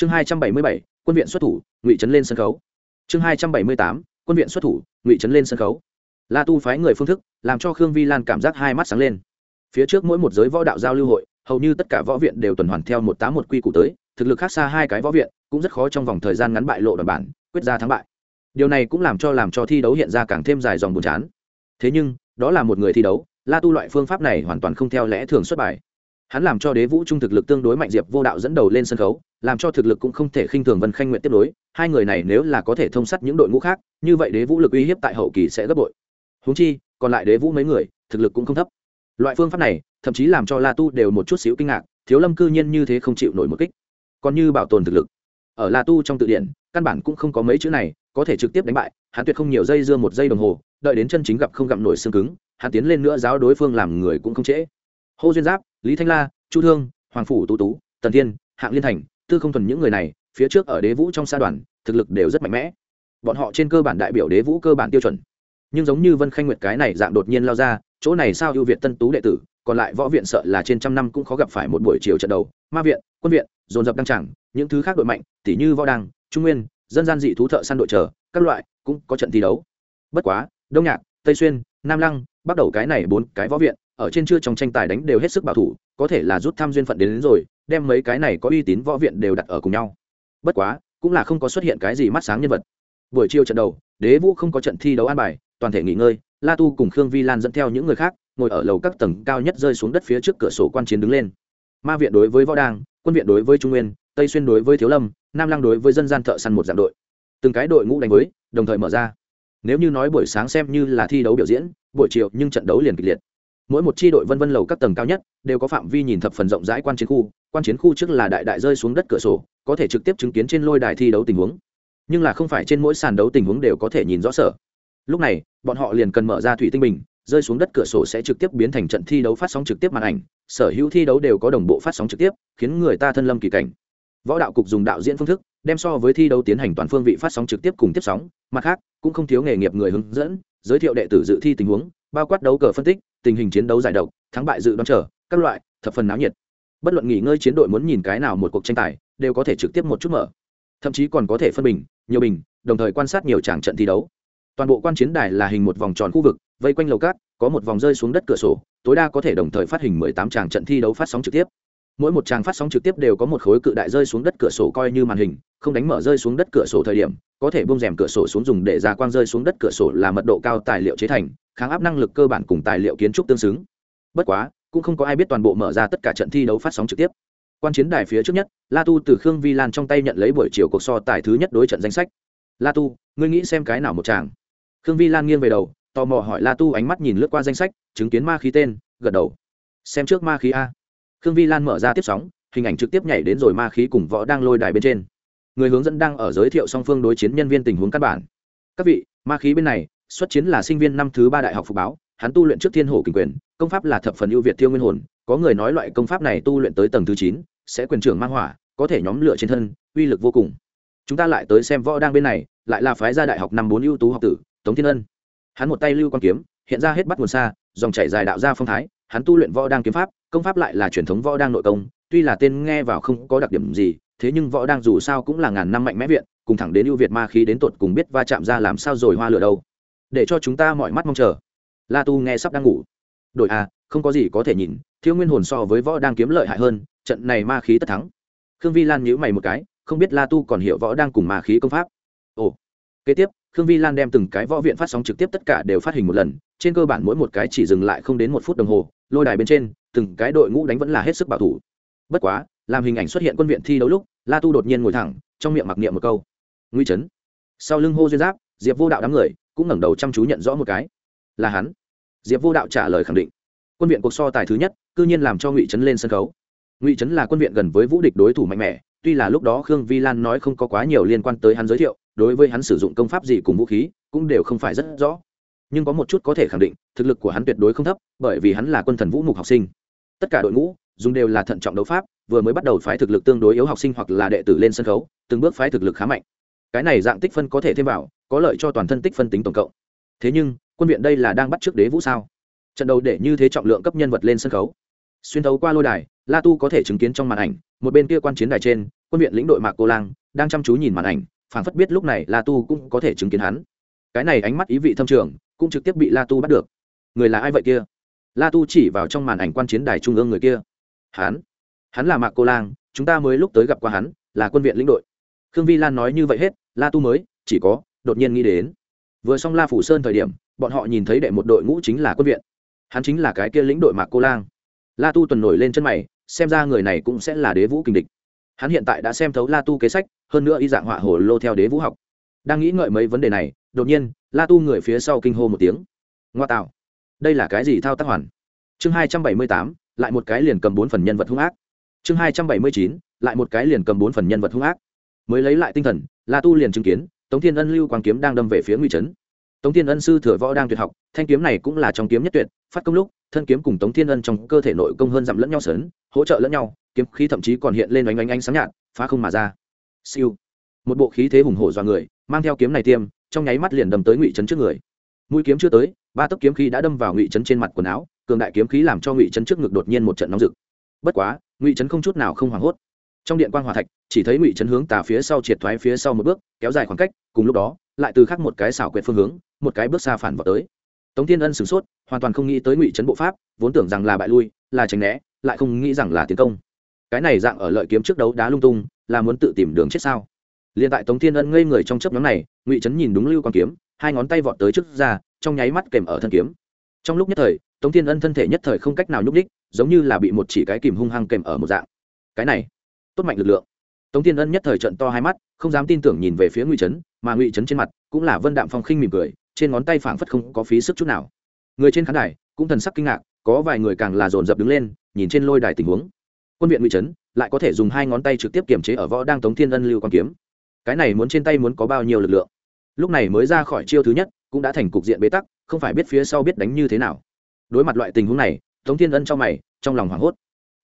chương hai trăm bảy mươi bảy, quân viện xuất thủ, ngụy trấn lên sân khấu. Chương hai trăm bảy mươi tám, quân viện xuất thủ, ngụy trấn lên sân khấu. La tu phái người phương thức, làm cho khương vi lan cảm giác hai mắt sáng lên. Phía trước mỗi một giới võ đạo giao lưu hội, hầu như tất cả võ viện đều tuần hoàn theo một tám một quy củ tới, thực lực khác xa hai cái võ viện, cũng rất khó trong vòng thời gian ngắn bại lộ đoàn bản, quyết ra thắng bại. Điều này cũng làm cho làm cho thi đấu hiện ra càng thêm dài dòng buồn chán. Thế nhưng, đó là một người thi đấu, la tu loại phương pháp này hoàn toàn không theo lẽ thường xuất bài hắn làm cho đế vũ trung thực lực tương đối mạnh diệp vô đạo dẫn đầu lên sân khấu, làm cho thực lực cũng không thể khinh thường vân khanh nguyện tiếp nối, hai người này nếu là có thể thông sắt những đội ngũ khác, như vậy đế vũ lực uy hiếp tại hậu kỳ sẽ gấp bội. Húng chi, còn lại đế vũ mấy người, thực lực cũng không thấp. Loại phương pháp này, thậm chí làm cho la tu đều một chút xíu kinh ngạc, thiếu lâm cư nhiên như thế không chịu nổi một kích. Còn như bảo tồn thực lực. Ở la tu trong tự điển căn bản cũng không có mấy chữ này, có thể trực tiếp đánh bại, hắn tuyệt không nhiều dây dưa một giây đồng hồ, đợi đến chân chính gặp không gặm nổi xương cứng, hắn tiến lên nữa giáo đối phương làm người cũng không trễ hô duyên giáp, lý thanh la, chu thương, hoàng phủ tú tú, tần thiên, hạng liên thành, tư không thuần những người này, phía trước ở đế vũ trong sa đoàn, thực lực đều rất mạnh mẽ. Bọn họ trên cơ bản đại biểu đế vũ cơ bản tiêu chuẩn. Nhưng giống như vân khanh nguyệt cái này dạng đột nhiên lao ra, chỗ này sao ưu việt tân tú đệ tử, còn lại võ viện sợ là trên trăm năm cũng khó gặp phải một buổi chiều trận đầu. Ma viện, quân viện, dồn dập đăng chẳng những thứ khác đội mạnh, tỉ như võ đăng, trung nguyên, dân gian dị thú thợ săn đội chờ, các loại, cũng có trận thi đấu. Bất quá, đông nhạc, tây xuyên, nam lăng, bắt đầu cái này bốn cái võ viện ở trên chưa trong tranh tài đánh đều hết sức bảo thủ có thể là rút tham duyên phận đến, đến rồi đem mấy cái này có uy tín võ viện đều đặt ở cùng nhau. Bất quá cũng là không có xuất hiện cái gì mắt sáng nhân vật. Buổi chiều trận đầu đế vũ không có trận thi đấu an bài toàn thể nghỉ ngơi la tu cùng khương vi lan dẫn theo những người khác ngồi ở lầu các tầng cao nhất rơi xuống đất phía trước cửa sổ quan chiến đứng lên. Ma viện đối với võ đàng quân viện đối với trung nguyên tây xuyên đối với thiếu lâm nam lăng đối với dân gian thợ săn một dạng đội. Từng cái đội ngũ đánh với đồng thời mở ra. Nếu như nói buổi sáng xem như là thi đấu biểu diễn buổi chiều nhưng trận đấu liền kịch liệt mỗi một chi đội vân vân lầu các tầng cao nhất đều có phạm vi nhìn thập phần rộng rãi quan chiến khu. Quan chiến khu trước là đại đại rơi xuống đất cửa sổ, có thể trực tiếp chứng kiến trên lôi đài thi đấu tình huống. Nhưng là không phải trên mỗi sàn đấu tình huống đều có thể nhìn rõ sở. Lúc này, bọn họ liền cần mở ra thủy tinh bình, rơi xuống đất cửa sổ sẽ trực tiếp biến thành trận thi đấu phát sóng trực tiếp màn ảnh, sở hữu thi đấu đều có đồng bộ phát sóng trực tiếp, khiến người ta thân lâm kỳ cảnh. Võ đạo cục dùng đạo diễn phương thức, đem so với thi đấu tiến hành toàn phương vị phát sóng trực tiếp cùng tiếp sóng, mặt khác, cũng không thiếu nghề nghiệp người hướng dẫn, giới thiệu đệ tử dự thi tình huống, bao quát đấu cờ phân tích tình hình chiến đấu giải độc, thắng bại dự đoán trở, các loại, thập phần náo nhiệt. Bất luận nghỉ ngơi chiến đội muốn nhìn cái nào một cuộc tranh tài, đều có thể trực tiếp một chút mở. Thậm chí còn có thể phân bình, nhiều bình, đồng thời quan sát nhiều tràng trận thi đấu. Toàn bộ quan chiến đài là hình một vòng tròn khu vực, vây quanh lầu cát, có một vòng rơi xuống đất cửa sổ, tối đa có thể đồng thời phát hình mười tám tràng trận thi đấu phát sóng trực tiếp. Mỗi một tràng phát sóng trực tiếp đều có một khối cự đại rơi xuống đất cửa sổ coi như màn hình, không đánh mở rơi xuống đất cửa sổ thời điểm, có thể buông rèm cửa sổ xuống dùng để ra quang rơi xuống đất cửa sổ là mật độ cao tài liệu chế thành kháng áp năng lực cơ bản cùng tài liệu kiến trúc tương xứng. Bất quá, cũng không có ai biết toàn bộ mở ra tất cả trận thi đấu phát sóng trực tiếp. Quan chiến đài phía trước nhất, la tu từ khương vi lan trong tay nhận lấy buổi chiều cuộc so tài thứ nhất đối trận danh sách. La tu, ngươi nghĩ xem cái nào một chàng khương vi lan nghiêng về đầu, tò mò hỏi la tu ánh mắt nhìn lướt qua danh sách, chứng kiến ma khí tên, gật đầu. Xem trước ma khí a. Khương vi lan mở ra tiếp sóng, hình ảnh trực tiếp nhảy đến rồi ma khí cùng võ đang lôi đài bên trên. Người hướng dẫn đang ở giới thiệu song phương đối chiến nhân viên tình huống căn bản. Các vị, ma khí bên này xuất chiến là sinh viên năm thứ ba đại học phục báo, hắn tu luyện trước thiên hổ kinh quyền, công pháp là thập phần ưu việt tiêu nguyên hồn, có người nói loại công pháp này tu luyện tới tầng thứ chín, sẽ quyền trưởng mang hỏa, có thể nhóm lửa trên thân, uy lực vô cùng. Chúng ta lại tới xem võ đang bên này, lại là phái gia đại học năm bốn ưu tú học tử, tống thiên ân. Hắn một tay lưu quan kiếm, hiện ra hết bắt nguồn xa, dòng chảy dài đạo ra phong thái, hắn tu luyện võ đang kiếm pháp, công pháp lại là truyền thống võ đang nội công, tuy là tên nghe vào không có đặc điểm gì, thế nhưng võ đang dù sao cũng là ngàn năm mạnh mẽ viện, cùng thẳng đến ưu việt ma khí đến tột cùng biết va chạm ra làm sao rồi hoa lửa đâu để cho chúng ta mọi mắt mong chờ. La tu nghe sắp đang ngủ. Đội a à, không có gì có thể nhìn, thiếu nguyên hồn so với võ đang kiếm lợi hại hơn, trận này ma khí tất thắng. Khương vi lan nhíu mày một cái, không biết la tu còn hiểu võ đang cùng ma khí công pháp. Ồ. Kế tiếp, khương vi lan đem từng cái võ viện phát sóng trực tiếp tất cả đều phát hình một lần, trên cơ bản mỗi một cái chỉ dừng lại không đến một phút đồng hồ, lôi đài bên trên, từng cái đội ngũ đánh vẫn là hết sức bảo thủ. Bất quá, làm hình ảnh xuất hiện quân viện thi đấu lúc, la tu đột nhiên ngồi thẳng, trong miệng mặc niệm một câu. Nguy trấn sau lưng hô duyên giáp, diệp vô đạo đám người cũng ngẩng đầu chăm chú nhận rõ một cái. Là hắn. Diệp vô đạo trả lời khẳng định. Quân viện cuộc so tài thứ nhất, cư nhiên làm cho ngụy trấn lên sân khấu. Ngụy trấn là quân viện gần với vũ địch đối thủ mạnh mẽ, tuy là lúc đó khương vi lan nói không có quá nhiều liên quan tới hắn giới thiệu, đối với hắn sử dụng công pháp gì cùng vũ khí, cũng đều không phải rất rõ. Nhưng có một chút có thể khẳng định, thực lực của hắn tuyệt đối không thấp, bởi vì hắn là quân thần vũ mục học sinh. Tất cả đội ngũ, dùng đều là thận trọng đấu pháp, vừa mới bắt đầu phái thực lực tương đối yếu học sinh hoặc là đệ tử lên sân khấu, từng bước phái thực lực khá mạnh cái này dạng tích phân có thể thêm vào, có lợi cho toàn thân tích phân tính tổng cộng. Thế nhưng, quân viện đây là đang bắt trước đế vũ sao? Trận đấu để như thế trọng lượng cấp nhân vật lên sân khấu. Xuyên thấu qua lôi đài, la tu có thể chứng kiến trong màn ảnh, một bên kia quan chiến đài trên, quân viện lĩnh đội mạc cô lang đang chăm chú nhìn màn ảnh, phảng phất biết lúc này la tu cũng có thể chứng kiến hắn. Cái này ánh mắt ý vị thâm trường, cũng trực tiếp bị la tu bắt được. Người là ai vậy kia? La tu chỉ vào trong màn ảnh quan chiến đài trung ương người kia. Hắn? Hắn là mạc cô lang, chúng ta mới lúc tới gặp qua hắn, là quân viện lĩnh đội khương vi lan nói như vậy hết, la tu mới, chỉ có, đột nhiên nghĩ đến. Vừa xong la phủ sơn thời điểm, bọn họ nhìn thấy đệ một đội ngũ chính là quân viện. Hắn chính là cái kia lĩnh đội mạc cô lang. La tu tuần nổi lên chân mày, xem ra người này cũng sẽ là đế vũ kình địch. Hắn hiện tại đã xem thấu la tu kế sách, hơn nữa y dạng họa hồ lô theo đế vũ học. Đang nghĩ ngợi mấy vấn đề này, đột nhiên, la tu người phía sau kinh hô một tiếng. Ngoa tạo. Đây là cái gì thao tác hoàn? Chương hai trăm bảy mươi tám, lại một cái liền cầm bốn phần nhân vật hung ác. Chương hai trăm bảy mươi chín, lại một cái liền cầm bốn phần nhân vật hung ác mới lấy lại tinh thần, la tu liền chứng kiến, tống thiên ân lưu quang kiếm đang đâm về phía nguy trấn. Tống thiên ân sư thừa võ đang tuyệt học, thanh kiếm này cũng là trong kiếm nhất tuyệt, phát công lúc, thân kiếm cùng tống thiên ân trong cơ thể nội công hơn dặm lẫn nhau sớn, hỗ trợ lẫn nhau, kiếm khí thậm chí còn hiện lên oanh oanh ánh sáng nhạt, phá không mà ra. Siêu. Một bộ khí thế hùng hổ dọa người, mang theo kiếm này tiêm, trong nháy mắt liền đâm tới ngụy trấn trước người. Mũi kiếm chưa tới, ba tấc kiếm khí đã đâm vào ngụy trấn trên mặt quần áo, cường đại kiếm khí làm cho ngụy trấn trước ngực đột nhiên một trận nóng rực. Bất quá, ngụy trấn không chút nào không hoảng hốt trong điện quan hòa thạch, chỉ thấy ngụy trấn hướng tà phía sau triệt thoái phía sau một bước, kéo dài khoảng cách, cùng lúc đó, lại từ khắc một cái xảo quyệt phương hướng, một cái bước xa phản vào tới. Tống thiên ân sửng sốt, hoàn toàn không nghĩ tới ngụy trấn bộ pháp, vốn tưởng rằng là bại lui, là tránh né, lại không nghĩ rằng là tiến công. Cái này dạng ở lợi kiếm trước đấu đá lung tung, là muốn tự tìm đường chết sao? Liền tại tống thiên ân ngây người trong chấp nhóm này, ngụy trấn nhìn đúng lưu quan kiếm, hai ngón tay vọt tới trước ra, trong nháy mắt kèm ở thân kiếm. Trong lúc nhất thời, tống thiên ân thân thể nhất thời không cách nào nhúc đích giống như là bị một chỉ cái kìm hung hăng kèm ở một dạng. Cái này tốt mạnh lực lượng. Tống thiên ân nhất thời trận to hai mắt, không dám tin tưởng nhìn về phía ngụy trấn mà ngụy trấn trên mặt cũng là vân đạm phong khinh mỉm cười, trên ngón tay phảng phất không có phí sức chút nào. Người trên khán đài cũng thần sắc kinh ngạc, có vài người càng là dồn dập đứng lên, nhìn trên lôi đài tình huống. Quân viện ngụy trấn lại có thể dùng hai ngón tay trực tiếp kiểm chế ở võ đang tống thiên ân lưu quan kiếm. Cái này muốn trên tay muốn có bao nhiêu lực lượng? Lúc này mới ra khỏi chiêu thứ nhất, cũng đã thành cục diện bế tắc, không phải biết phía sau biết đánh như thế nào. Đối mặt loại tình huống này, tống thiên ân trong mày, trong lòng hoảng hốt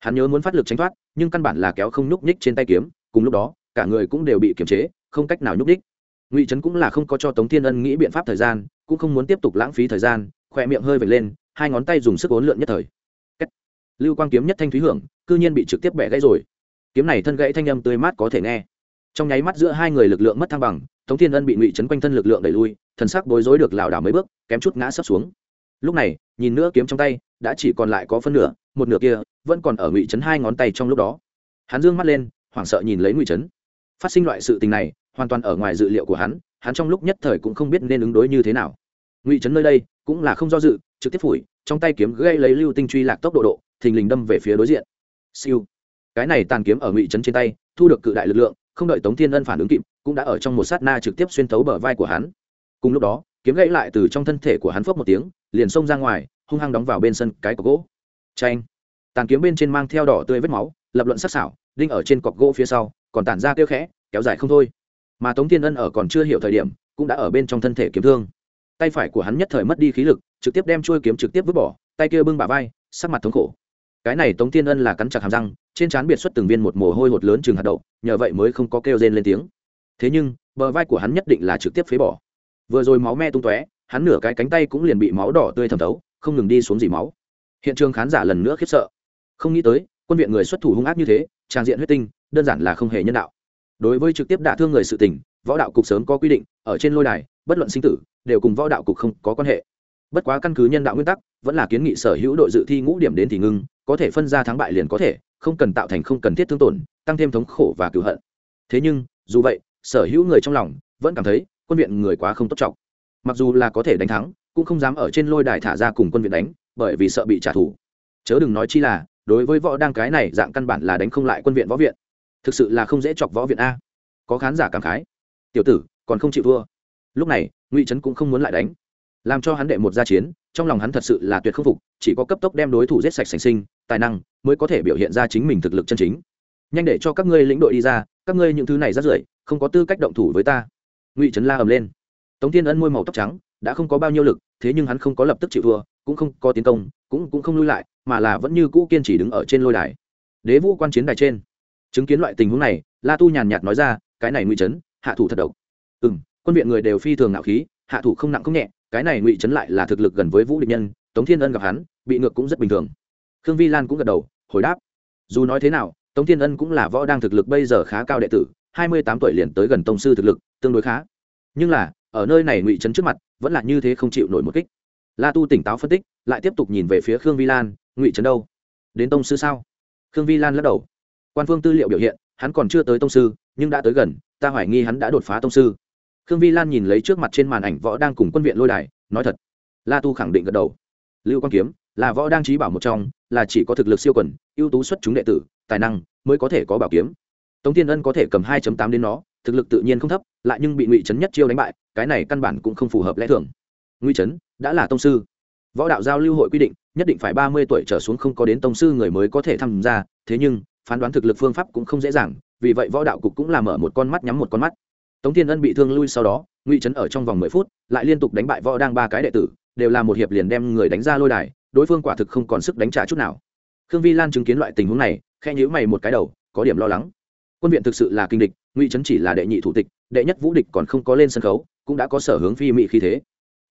hắn nhớ muốn phát lực tránh thoát, nhưng căn bản là kéo không nhúc nhích trên tay kiếm, cùng lúc đó, cả người cũng đều bị kiềm chế, không cách nào nhúc nhích. Ngụy trấn cũng là không có cho tống thiên ân nghĩ biện pháp thời gian, cũng không muốn tiếp tục lãng phí thời gian, khỏe miệng hơi vệt lên, hai ngón tay dùng sức ốn lượn nhất thời. Lưu quang kiếm nhất thanh thúy hưởng, cư nhiên bị trực tiếp bẻ gãy rồi. Kiếm này thân gãy thanh âm tươi mát có thể nghe. Trong nháy mắt giữa hai người lực lượng mất thăng bằng, tống thiên ân bị ngụy trấn quanh thân lực lượng đẩy lui, thần sắc bối rối được lảo đảo mấy bước, kém chút ngã sấp xuống. Lúc này, nhìn nữa kiếm trong tay, đã chỉ còn lại có phân nửa, một nửa kia vẫn còn ở ngụy trấn hai ngón tay trong lúc đó. Hắn dương mắt lên, hoảng sợ nhìn lấy ngụy trấn. Phát sinh loại sự tình này, hoàn toàn ở ngoài dự liệu của hắn hắn trong lúc nhất thời cũng không biết nên ứng đối như thế nào. Ngụy trấn nơi đây cũng là không do dự, trực tiếp phủi, trong tay kiếm gây lấy lưu tinh truy lạc tốc độ độ, thình lình đâm về phía đối diện. Siêu. Cái này tàn kiếm ở ngụy trấn trên tay, thu được cự đại lực lượng, không đợi tống thiên ân phản ứng kịp, cũng đã ở trong một sát na trực tiếp xuyên thấu bờ vai của hắn. Cùng lúc đó, kiếm gãy lại từ trong thân thể của hắn phốc một tiếng, liền xông ra ngoài, hung hăng đóng vào bên sân cái cọc gỗ. Tranh tàn kiếm bên trên mang theo đỏ tươi vết máu, lập luận sắc sảo, đinh ở trên cọc gỗ phía sau, còn tản ra kêu khẽ, kéo dài không thôi. Mà tống thiên ân ở còn chưa hiểu thời điểm, cũng đã ở bên trong thân thể kiếm thương. Tay phải của hắn nhất thời mất đi khí lực, trực tiếp đem trôi kiếm trực tiếp vứt bỏ, tay kia bưng bả vai, sắc mặt thống khổ. Cái này tống thiên ân là cắn chặt hàm răng, trên trán biệt xuất từng viên một mồ hôi hột lớn chừng hạt đậu, nhờ vậy mới không có kêu rên lên tiếng. Thế nhưng, bờ vai của hắn nhất định là trực tiếp phế bỏ. Vừa rồi máu me tung tóe, hắn nửa cái cánh tay cũng liền bị máu đỏ tươi thẩm thấu, không ngừng đi xuống dỉ máu. Hiện trường khán giả lần nữa khiếp sợ không nghĩ tới, quân viện người xuất thủ hung ác như thế, trang diện huyết tinh, đơn giản là không hề nhân đạo. Đối với trực tiếp đả thương người sự tình, võ đạo cục sớm có quy định, ở trên lôi đài, bất luận sinh tử, đều cùng võ đạo cục không có quan hệ. Bất quá căn cứ nhân đạo nguyên tắc, vẫn là kiến nghị sở hữu đội dự thi ngũ điểm đến thì ngưng, có thể phân ra thắng bại liền có thể, không cần tạo thành không cần thiết thương tổn, tăng thêm thống khổ và cựu hận. Thế nhưng, dù vậy, sở hữu người trong lòng vẫn cảm thấy quân viện người quá không tốt trọng. Mặc dù là có thể đánh thắng, cũng không dám ở trên lôi đài thả ra cùng quân viện đánh, bởi vì sợ bị trả thù. Chớ đừng nói chi là đối với võ đang cái này dạng căn bản là đánh không lại quân viện võ viện. Thực sự là không dễ chọc võ viện a. Có khán giả cảm khái. Tiểu tử, còn không chịu thua. Lúc này, ngụy trấn cũng không muốn lại đánh. Làm cho hắn đệ một gia chiến, trong lòng hắn thật sự là tuyệt không phục, chỉ có cấp tốc đem đối thủ giết sạch sành sinh, tài năng mới có thể biểu hiện ra chính mình thực lực chân chính. Nhanh để cho các ngươi lĩnh đội đi ra, các ngươi những thứ này rất rưởi, không có tư cách động thủ với ta. Ngụy trấn la ầm lên. Tống thiên ân môi màu tóc trắng, đã không có bao nhiêu lực, thế nhưng hắn không có lập tức chịu thua cũng không có tiến công, cũng cũng không lui lại, mà là vẫn như cũ kiên trì đứng ở trên lôi đài. Đế vũ quan chiến đài trên. Chứng kiến loại tình huống này, la tu nhàn nhạt nói ra, cái này ngụy trấn hạ thủ thật độc. Ừ m quân viện người đều phi thường ngạo khí, hạ thủ không nặng không nhẹ, cái này ngụy trấn lại là thực lực gần với vũ địch nhân, tống thiên ân gặp hắn, bị ngược cũng rất bình thường. Khương vi lan cũng gật đầu, hồi đáp, dù nói thế nào, tống thiên ân cũng là võ đang thực lực bây giờ khá cao đệ tử, hai mươi tám tuổi liền tới gần tông sư thực lực, tương đối khá. Nhưng là, ở nơi này ngụy trấn trước mặt, vẫn là như thế không chịu nổi một kích la tu tỉnh táo phân tích, lại tiếp tục nhìn về phía khương vi lan, ngụy trấn đâu. Đến tông sư sao? Khương vi lan lắc đầu. Quan phương tư liệu biểu hiện, hắn còn chưa tới tông sư, nhưng đã tới gần, ta hoài nghi hắn đã đột phá tông sư. Khương vi lan nhìn lấy trước mặt trên màn ảnh võ đang cùng quân viện lôi đài, nói thật. La tu khẳng định gật đầu. Lưu quang kiếm, là võ đang trí bảo một trong, là chỉ có thực lực siêu quần, ưu tú xuất chúng đệ tử, tài năng mới có thể có bảo kiếm. Tống tiên ân có thể cầm 2 tám đến nó, thực lực tự nhiên không thấp, lại nhưng bị ngụy trấn nhất chiêu đánh bại, cái này căn bản cũng không phù hợp lẽ thường. Ngụy trấn đã là tông sư. Võ đạo giao lưu hội quy định, nhất định phải ba mươi tuổi trở xuống không có đến tông sư người mới có thể tham gia, thế nhưng, phán đoán thực lực phương pháp cũng không dễ dàng, vì vậy võ đạo cục cũng làm mở một con mắt nhắm một con mắt. Tống thiên ân bị thương lui sau đó, ngụy trấn ở trong vòng mười phút, lại liên tục đánh bại võ đang ba cái đệ tử, đều là một hiệp liền đem người đánh ra lôi đài, đối phương quả thực không còn sức đánh trả chút nào. Khương vi lan chứng kiến loại tình huống này khe nhữ mày một cái đầu, có điểm lo lắng. Quân viện thực sự là kinh địch, ngụy trấn chỉ là đệ nhị thủ tịch, đệ nhất vũ địch còn không có lên sân khấu, cũng đã có sở hướng phi mị khí thế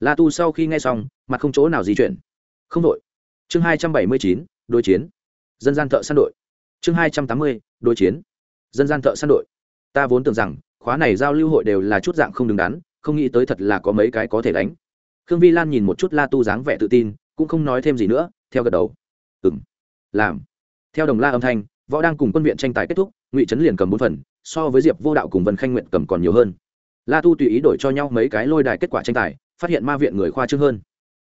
la tu sau khi nghe xong, mặt không chỗ nào di chuyển. Không đội. Chương hai trăm bảy mươi chín, đối chiến. Dân gian thợ săn đội. Chương hai trăm tám mươi, đối chiến. Dân gian thợ săn đội. Ta vốn tưởng rằng, khóa này giao lưu hội đều là chút dạng không đứng đắn, không nghĩ tới thật là có mấy cái có thể đánh. Khương vi lan nhìn một chút la tu dáng vẻ tự tin, cũng không nói thêm gì nữa, theo gật đầu. Ừng làm. Theo đồng la âm thanh, võ đang cùng quân viện tranh tài kết thúc, ngụy trấn liền cầm bốn phần, so với diệp vô đạo cùng vân khanh nguyện cầm còn nhiều hơn. La tu tùy ý đổi cho nhau mấy cái lôi đài kết quả tranh tài phát hiện ma viện người khoa trương hơn.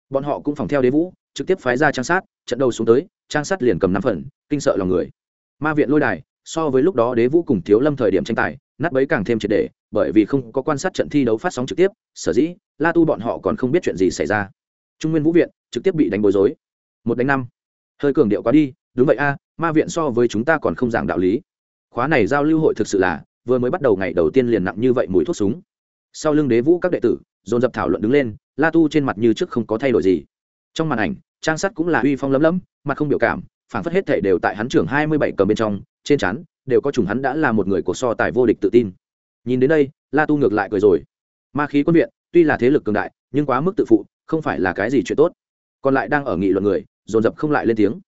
Bọn họ cũng phòng theo đế vũ, trực tiếp phái ra trang sát, trận đầu xuống tới, trang sát liền cầm năm phần, kinh sợ lòng người. Ma viện lôi đài, so với lúc đó đế vũ cùng thiếu lâm thời điểm tranh tài, nát bấy càng thêm triệt đề bởi vì không có quan sát trận thi đấu phát sóng trực tiếp, sở dĩ, la tu bọn họ còn không biết chuyện gì xảy ra. Trung nguyên vũ viện, trực tiếp bị đánh bối rối. Một đánh năm. Hơi cường điệu quá đi, đúng vậy a, ma viện so với chúng ta còn không giảng đạo lý. Khóa này giao lưu hội thực sự là, vừa mới bắt đầu ngày đầu tiên liền nặng như vậy mùi thuốc súng. Sau lưng đế vũ các đệ tử dồn dập thảo luận đứng lên, la tu trên mặt như trước không có thay đổi gì. Trong màn ảnh, trang sắt cũng là uy phong lấm lấm, mặt không biểu cảm phản phất hết thể đều tại hắn trưởng hai mươi bảy cầm bên trong, trên chắn đều có chủng hắn đã là một người của so tài vô địch tự tin. Nhìn đến đây, la tu ngược lại cười rồi. Ma khí quân viện, tuy là thế lực cường đại, nhưng quá mức tự phụ, không phải là cái gì chuyện tốt. Còn lại đang ở nghị luận người, dồn dập không lại lên tiếng.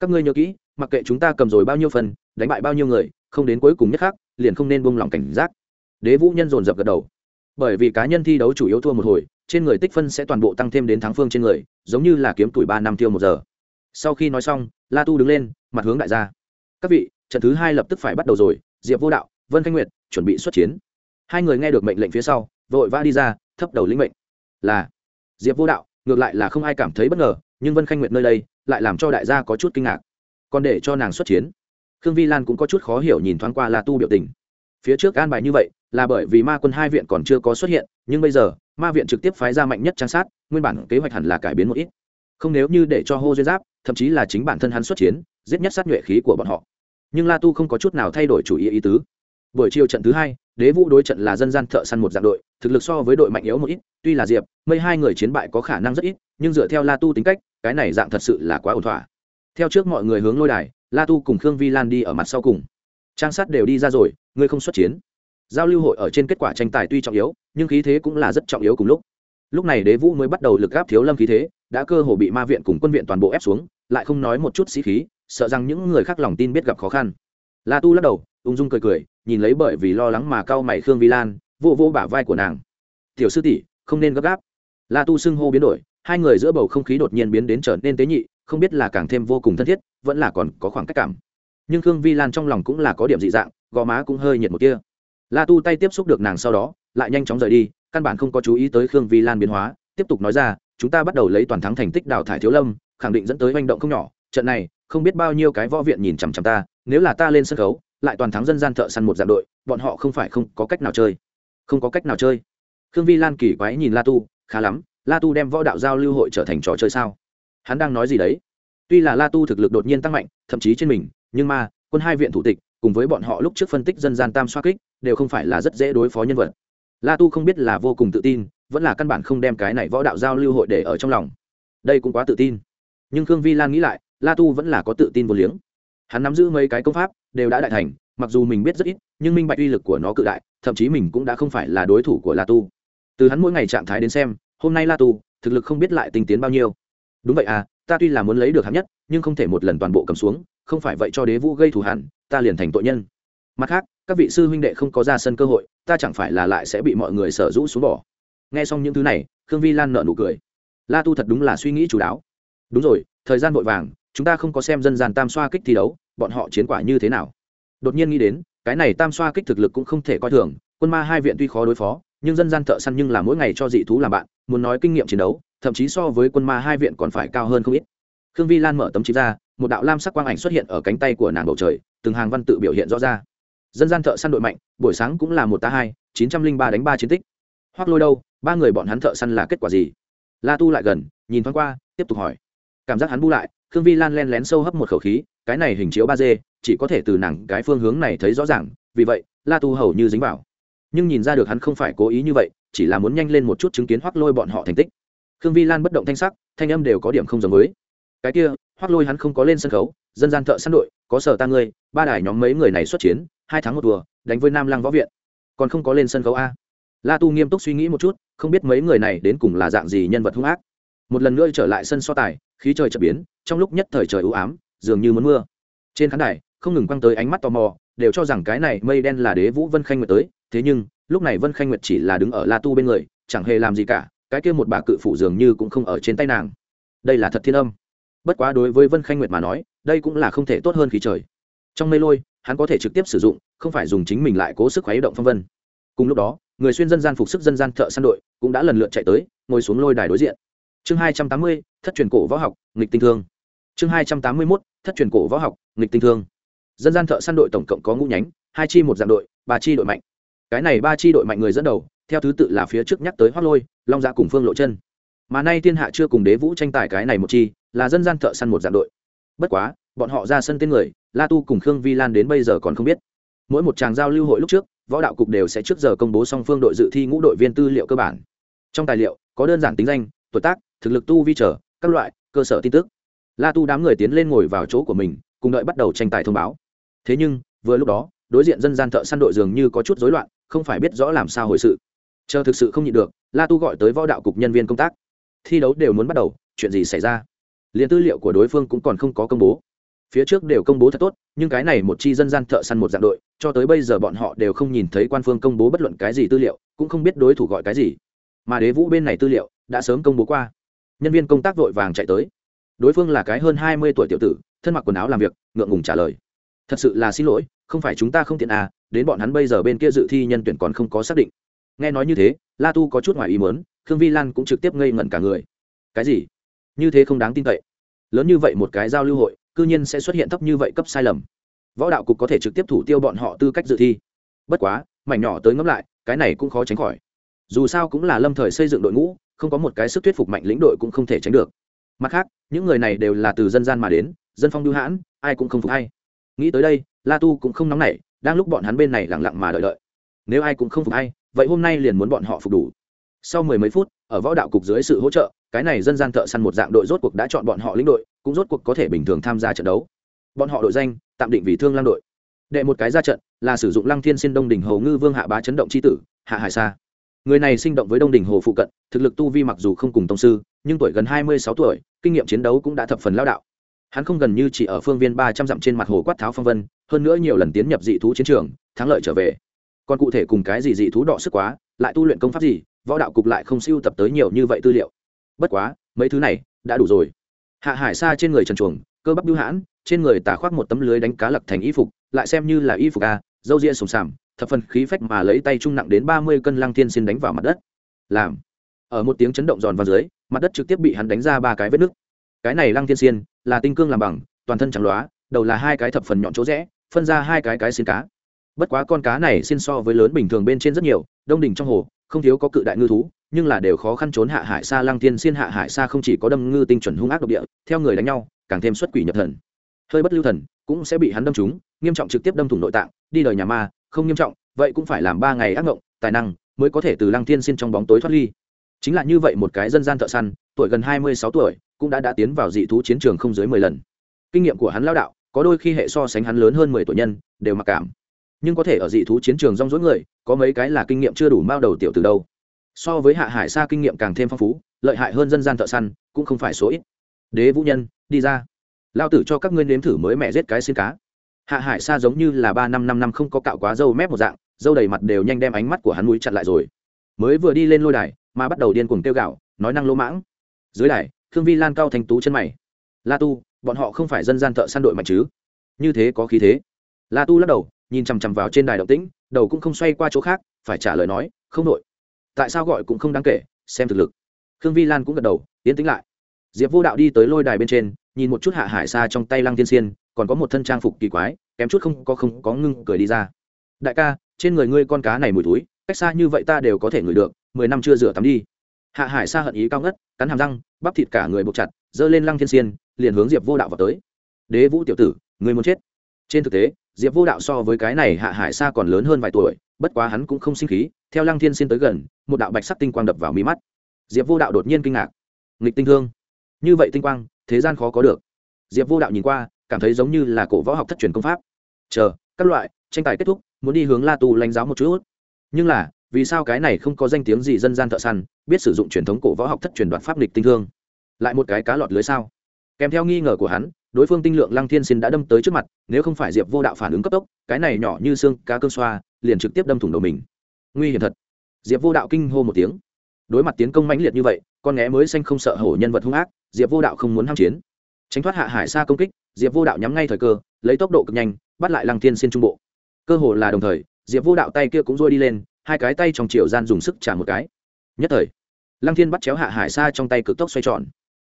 Các ngươi nhớ kỹ, mặc kệ chúng ta cầm rồi bao nhiêu phần, đánh bại bao nhiêu người, không đến cuối cùng nhất khác liền không nên buông lỏng cảnh giác. Đế vũ nhân dồn dập gật đầu bởi vì cá nhân thi đấu chủ yếu thua một hồi, trên người tích phân sẽ toàn bộ tăng thêm đến thắng phương trên người, giống như là kiếm tuổi ba năm tiêu một giờ. Sau khi nói xong, la tu đứng lên, mặt hướng đại gia. Các vị, trận thứ hai lập tức phải bắt đầu rồi, diệp vô đạo, vân khanh nguyệt, chuẩn bị xuất chiến. Hai người nghe được mệnh lệnh phía sau, vội vã đi ra, thấp đầu lĩnh mệnh. Là, diệp vô đạo, ngược lại là không ai cảm thấy bất ngờ, nhưng vân khanh nguyệt nơi đây, lại làm cho đại gia có chút kinh ngạc. Còn để cho nàng xuất chiến. Khương vi lan cũng có chút khó hiểu nhìn thoáng qua la tu biểu tình. Phía trước an bài như vậy là bởi vì ma quân hai viện còn chưa có xuất hiện, nhưng bây giờ, ma viện trực tiếp phái ra mạnh nhất trang sát, nguyên bản kế hoạch hẳn là cải biến một ít. Không nếu như để cho hô duyên giáp, thậm chí là chính bản thân hắn xuất chiến, giết nhất sát nhuệ khí của bọn họ. Nhưng la tu không có chút nào thay đổi chủ ý ý tứ. Buổi chiều trận thứ hai, đế vũ đối trận là dân gian thợ săn một dạng đội, thực lực so với đội mạnh yếu một ít, tuy là diệp, mây hai người chiến bại có khả năng rất ít, nhưng dựa theo la tu tính cách, cái này dạng thật sự là quá ổn thỏa. Theo trước mọi người hướng lôi đài, la tu cùng khương vi lan đi ở mặt sau cùng. Trang sát đều đi ra rồi, ngươi không xuất chiến giao lưu hội ở trên kết quả tranh tài tuy trọng yếu, nhưng khí thế cũng là rất trọng yếu cùng lúc. Lúc này đế vũ mới bắt đầu lực gáp thiếu lâm khí thế, đã cơ hồ bị ma viện cùng quân viện toàn bộ ép xuống, lại không nói một chút sĩ khí, sợ rằng những người khác lòng tin biết gặp khó khăn. La tu lắc đầu, ung dung cười cười, nhìn lấy bởi vì lo lắng mà cau mày khương vi lan, vô vô bả vai của nàng. Tiểu sư tỷ, không nên gấp gáp. La tu xưng hô biến đổi, hai người giữa bầu không khí đột nhiên biến đến trở nên tế nhị, không biết là càng thêm vô cùng thân thiết, vẫn là còn có khoảng cách cảm. Nhưng khương vi lan trong lòng cũng là có điểm dị dạng, gò má cũng hơi nhiệt một kia la tu tay tiếp xúc được nàng sau đó, lại nhanh chóng rời đi, căn bản không có chú ý tới khương vi lan biến hóa, tiếp tục nói ra, chúng ta bắt đầu lấy toàn thắng thành tích đào thải thiếu lâm, khẳng định dẫn tới manh động không nhỏ, trận này, không biết bao nhiêu cái võ viện nhìn chằm chằm ta, nếu là ta lên sân khấu, lại toàn thắng dân gian thợ săn một dạng đội, bọn họ không phải không có cách nào chơi. Không có cách nào chơi. Khương vi lan kỳ quái nhìn la tu, khá lắm, la tu đem võ đạo giao lưu hội trở thành trò chơi sao? Hắn đang nói gì đấy? Tuy là la tu thực lực đột nhiên tăng mạnh, thậm chí trên mình, nhưng mà, quân hai viện thủ tịch cùng với bọn họ lúc trước phân tích dân gian tam xoa kích, đều không phải là rất dễ đối phó nhân vật. La tu không biết là vô cùng tự tin, vẫn là căn bản không đem cái này võ đạo giao lưu hội để ở trong lòng. Đây cũng quá tự tin. Nhưng khương vi lan nghĩ lại, la tu vẫn là có tự tin vô liếng. Hắn nắm giữ mấy cái công pháp, đều đã đại thành, mặc dù mình biết rất ít, nhưng minh bạch uy lực của nó cự đại, thậm chí mình cũng đã không phải là đối thủ của la tu. Từ hắn mỗi ngày trạng thái đến xem, hôm nay la tu, thực lực không biết lại tinh tiến bao nhiêu. Đúng vậy à ta tuy là muốn lấy được hắn nhất, nhưng không thể một lần toàn bộ cầm xuống, không phải vậy cho đế vũ gây thù hẳn ta liền thành tội nhân. Mặt khác, các vị sư huynh đệ không có ra sân cơ hội, ta chẳng phải là lại sẽ bị mọi người sở rũ xuống bỏ. Nghe xong những thứ này, khương vi lan nợ nụ cười. La tu thật đúng là suy nghĩ chú đáo đúng rồi, thời gian vội vàng, chúng ta không có xem dân gian tam xoa kích thi đấu, bọn họ chiến quả như thế nào? Đột nhiên nghĩ đến, cái này tam xoa kích thực lực cũng không thể coi thường, quân ma hai viện tuy khó đối phó, nhưng dân gian thợ săn nhưng là mỗi ngày cho dị thú làm bạn, muốn nói kinh nghiệm chiến đấu, thậm chí so với quân ma hai viện còn phải cao hơn không ít khương vi lan mở tấm chip ra, một đạo lam sắc quang ảnh xuất hiện ở cánh tay của nàng bầu trời, từng hàng văn tự biểu hiện rõ ra. Dân gian thợ săn đội mạnh, buổi sáng cũng là một ta hai, chín trăm linh ba đánh ba chiến tích. Hoác lôi đâu, ba người bọn hắn thợ săn là kết quả gì? La tu lại gần, nhìn thoáng qua, tiếp tục hỏi. Cảm giác hắn bu lại, khương vi lan len lén sâu hấp một khẩu khí, cái này hình chiếu ba d, chỉ có thể từ nàng cái phương hướng này thấy rõ ràng, vì vậy, la tu hầu như dính vào. Nhưng nhìn ra được hắn không phải cố ý như vậy, chỉ là muốn nhanh lên một chút chứng kiến hoác lôi bọn họ thành tích. Khương vi lan bất động thanh sắc, thanh âm đều có điểm không giống với cái kia hoác lôi hắn không có lên sân khấu, dân gian thợ săn đội, có sở ta ngươi, ba đài nhóm mấy người này xuất chiến, hai tháng một vừa, đánh với nam lăng võ viện. Còn không có lên sân khấu a? La tu nghiêm túc suy nghĩ một chút, không biết mấy người này đến cùng là dạng gì nhân vật hung ác. Một lần nữa trở lại sân so tài, khí trời chợt biến, trong lúc nhất thời trời ưu ám, dường như muốn mưa. Trên khán đài, không ngừng quăng tới ánh mắt tò mò, đều cho rằng cái này mây đen là đế vũ vân khanh nguyệt tới, thế nhưng, lúc này vân khanh nguyệt chỉ là đứng ở la tu bên người, chẳng hề làm gì cả, cái kia một bà cự phụ dường như cũng không ở trên tay nàng. Đây là thật thiên âm bất quá đối với vân khanh nguyệt mà nói, đây cũng là không thể tốt hơn khí trời. Trong mây lôi, hắn có thể trực tiếp sử dụng, không phải dùng chính mình lại cố sức khuấy động phong vân. Cùng lúc đó, người xuyên dân gian phục sức dân gian thợ săn đội cũng đã lần lượt chạy tới, ngồi xuống lôi đài đối diện. Chương hai trăm tám mươi, thất truyền cổ võ học, nghịch tinh thương. Chương hai trăm tám mươi mốt, thất truyền cổ võ học, nghịch tinh thương. Dân gian thợ săn đội tổng cộng có ngũ nhánh, hai chi một dạng đội, ba chi đội mạnh. Cái này ba chi đội mạnh người dẫn đầu, theo thứ tự là phía trước nhắc tới hoác lôi, long dạ cùng phương lộ chân mà nay thiên hạ chưa cùng đế vũ tranh tài cái này một chi, là dân gian thợ săn một dạng đội. Bất quá, bọn họ ra sân tên người, la tu cùng khương vi lan đến bây giờ còn không biết. Mỗi một tràng giao lưu hội lúc trước, võ đạo cục đều sẽ trước giờ công bố song phương đội dự thi ngũ đội viên tư liệu cơ bản. Trong tài liệu, có đơn giản tính danh, tuổi tác, thực lực tu vi trở, các loại, cơ sở tin tức. La tu đám người tiến lên ngồi vào chỗ của mình, cùng đợi bắt đầu tranh tài thông báo. Thế nhưng, vừa lúc đó, đối diện dân gian thợ săn đội dường như có chút rối loạn, không phải biết rõ làm sao hồi sự. Chờ thực sự không nhịn được, la tu gọi tới võ đạo cục nhân viên công tác thi đấu đều muốn bắt đầu, chuyện gì xảy ra? Liền tư liệu của đối phương cũng còn không có công bố. Phía trước đều công bố thật tốt, nhưng cái này một chi dân gian thợ săn một dạng đội, cho tới bây giờ bọn họ đều không nhìn thấy quan phương công bố bất luận cái gì tư liệu, cũng không biết đối thủ gọi cái gì. Mà đế vũ bên này tư liệu đã sớm công bố qua. Nhân viên công tác vội vàng chạy tới. Đối phương là cái hơn hai mươi tuổi tiểu tử, thân mặc quần áo làm việc, ngượng ngùng trả lời. Thật sự là xin lỗi, không phải chúng ta không tiện à đến bọn hắn bây giờ bên kia dự thi nhân tuyển còn không có xác định. Nghe nói như thế, la tu có chút ngoài ý mớn khương vi lan cũng trực tiếp ngây ngẩn cả người. Cái gì? Như thế không đáng tin cậy. Lớn như vậy một cái giao lưu hội, cư nhiên sẽ xuất hiện thấp như vậy cấp sai lầm. Võ đạo cục có thể trực tiếp thủ tiêu bọn họ tư cách dự thi. Bất quá, mảnh nhỏ tới ngẫm lại, cái này cũng khó tránh khỏi. Dù sao cũng là lâm thời xây dựng đội ngũ, không có một cái sức thuyết phục mạnh lĩnh đội cũng không thể tránh được. Mặt khác, những người này đều là từ dân gian mà đến, dân phong lưu hãn, ai cũng không phục hay nghĩ tới đây, la tu cũng không nóng nảy, đang lúc bọn hắn bên này lẳng lặng mà đợi đợi. Nếu ai cũng không phục hay vậy hôm nay liền muốn bọn họ phục đủ sau mười mấy phút, ở võ đạo cục dưới sự hỗ trợ, cái này dân gian thợ săn một dạng đội rốt cuộc đã chọn bọn họ lĩnh đội, cũng rốt cuộc có thể bình thường tham gia trận đấu. Bọn họ đội danh, tạm định vì thương lang đội. Đệ một cái ra trận, là sử dụng lăng thiên xin đông đình hồ ngư vương hạ bá chấn động c h i tử, hạ hải sa. Người này sinh động với đông đình hồ phụ cận, thực lực tu vi mặc dù không cùng tông sư, nhưng tuổi gần hai mươi sáu tuổi, kinh nghiệm chiến đấu cũng đã thập phần lao đạo. Hắn không gần như chỉ ở phương viên ba trăm dặm trên mặt hồ quát tháo phong vân, hơn nữa nhiều lần tiến nhập dị thú chiến trường, thắng lợi trở về. Còn cụ thể cùng cái gì dị thú đọ sức quá, lại tu luyện công pháp gì võ đạo cục lại không siêu tập tới nhiều như vậy tư liệu. Bất quá, mấy thứ này đã đủ rồi. Hạ hải xa trên người trần chuồng, cơ bắp bưu hãn, trên người tả khoác một tấm lưới đánh cá lặc thành y phục, lại xem như là y phục à, a dâu ria sùng sàm, thập phần khí phách mà lấy tay trung nặng đến ba mươi cân lăng thiên xin đánh vào mặt đất. Làm. Ở một tiếng chấn động giòn vào dưới, mặt đất trực tiếp bị hắn đánh ra ba cái vết nứt. Cái này lăng thiên xiên là tinh cương làm bằng, toàn thân trắng loá, đầu là hai cái thập phần nhọn chỗ rẽ, phân ra hai cái cái xin cá. Bất quá con cá này xin so với lớn bình thường bên trên rất nhiều, đông đỉnh trong hồ không thiếu có cự đại ngư thú, nhưng là đều khó khăn trốn hạ hải xa lăng thiên xiên hạ hải xa không chỉ có đâm ngư tinh chuẩn hung ác độc địa, theo người đánh nhau, càng thêm xuất quỷ nhập thần. Hơi bất lưu thần, cũng sẽ bị hắn đâm trúng, nghiêm trọng trực tiếp đâm thủng nội tạng, đi đời nhà ma, không nghiêm trọng, vậy cũng phải làm ba ngày ác ngộng, tài năng mới có thể từ lăng thiên xin trong bóng tối thoát ly. Chính là như vậy một cái dân gian thợ săn, tuổi gần hai mươi sáu tuổi, cũng đã đã tiến vào dị thú chiến trường không dưới mười lần. Kinh nghiệm của hắn lao đạo, có đôi khi hệ so sánh hắn lớn hơn mười tuổi nhân, đều mặc cảm nhưng có thể ở dị thú chiến trường rong rỗi người, có mấy cái là kinh nghiệm chưa đủ mao đầu tiểu từ đâu. So với hạ hải xa kinh nghiệm càng thêm phong phú, lợi hại hơn dân gian thợ săn, cũng không phải số ít. Đế vũ nhân, đi ra. Lao tử cho các ngươi nếm thử mới mẹ giết cái xin cá. Hạ hải sa giống như là ba năm năm năm không có cạo quá dâu mép một dạng dâu đầy mặt đều nhanh đem ánh mắt của hắn mũi chặn lại rồi. Mới vừa đi lên lôi đài, mà bắt đầu điên cuồng kêu gạo nói năng lỗ mãng. Dưới đài thương vi lan cao thành tú chân mày. La tu, bọn họ không phải dân gian thợ săn đội mạnh chứ? Như thế có khí thế. La tu lắc đầu nhìn chằm chằm vào trên đài động tĩnh, đầu cũng không xoay qua chỗ khác, phải trả lời nói, không nội tại sao gọi cũng không đáng kể, xem thực lực. Khương vi lan cũng gật đầu tiến tĩnh lại. Diệp vô đạo đi tới lôi đài bên trên, nhìn một chút hạ hải xa trong tay lăng tiên xiên, còn có một thân trang phục kỳ quái, kém chút không có không có ngưng cười đi ra. Đại ca, trên người ngươi con cá này mùi túi cách xa như vậy ta đều có thể ngửi được, mười năm chưa rửa tắm đi. Hạ hải xa hận ý cao ngất, cắn hàm răng, bắp thịt cả người buộc chặt, giơ lên lăng thiên xiên, liền hướng diệp vô đạo vào tới. Đế vũ tiểu tử người muốn chết? Trên thực tế diệp vô đạo so với cái này hạ hải xa còn lớn hơn vài tuổi, bất quá hắn cũng không sinh khí, theo lăng thiên xin tới gần, một đạo bạch sắc tinh quang đập vào mi mắt. Diệp vô đạo đột nhiên kinh ngạc. Nghịch tinh thương. Như vậy tinh quang, thế gian khó có được. Diệp vô đạo nhìn qua, cảm thấy giống như là cổ võ học thất truyền công pháp. Chờ, các loại, tranh tài kết thúc, muốn đi hướng la tu lãnh giáo một chút. Nhưng là, vì sao cái này không có danh tiếng gì dân gian thợ săn, biết sử dụng truyền thống cổ võ học thất truyền đoạt pháp lịch tinh thương? Lại một cái cá lọt lưới sao? Kèm theo nghi ngờ của hắn, đối phương tinh lượng lăng thiên xin đã đâm tới trước mặt, nếu không phải diệp vô đạo phản ứng cấp tốc, cái này nhỏ như xương cá cơn xoa, liền trực tiếp đâm thủng đầu mình. Nguy hiểm thật. Diệp vô đạo kinh hô một tiếng. Đối mặt tiến công mãnh liệt như vậy, con nghé mới xanh không sợ hổ nhân vật hung ác, diệp vô đạo không muốn h a m chiến. Tránh thoát hạ hải xa công kích, diệp vô đạo nhắm ngay thời cơ, lấy tốc độ cực nhanh, bắt lại lăng thiên xin trung bộ. Cơ hồ là đồng thời, diệp vô đạo tay kia cũng rôi đi lên, hai cái tay trong chiều gian dùng sức trả một cái. Nhất thời, lăng thiên bắt chéo hạ hải xa trong tay cực tốc xoay tròn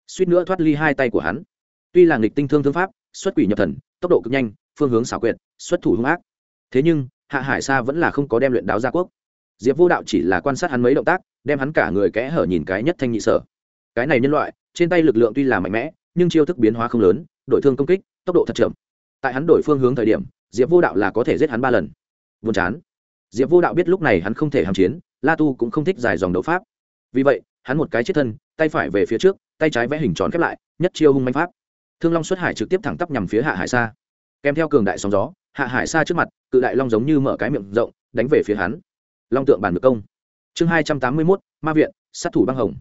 suýt nữa thoát ly hai tay của hắn. Tuy là nghịch tinh thương thương pháp, xuất quỷ nhập thần, tốc độ cực nhanh, phương hướng xảo quyệt, xuất thủ hung ác. Thế nhưng, hạ hải sa vẫn là không có đem luyện đáo gia quốc. Diệp vô đạo chỉ là quan sát hắn mấy động tác, đem hắn cả người kẽ hở nhìn cái nhất thanh nhị sở. Cái này nhân loại, trên tay lực lượng tuy là mạnh mẽ, nhưng chiêu thức biến hóa không lớn, đổi thương công kích, tốc độ thật chậm. Tại hắn đổi phương hướng thời điểm, diệp vô đạo là có thể giết hắn ba lần. Buồn chán. Diệp vô đạo biết lúc này hắn không thể hàm chiến, la tu cũng không thích dài dòng đấu pháp. Vì vậy, hắn một cái chết thân tay phải về phía trước, tay trái vẽ hình tròn khép lại, nhất chiêu hung manh pháp. Thương long xuất hải trực tiếp thẳng tắp nhằm phía hạ hải sa. Kèm theo cường đại sóng gió, hạ hải sa trước mặt, cự đại long giống như mở cái miệng rộng, đánh về phía hắn. Long tượng bản ngược công. Chương hai trăm tám mươi mốt, ma viện, sát thủ băng hồng.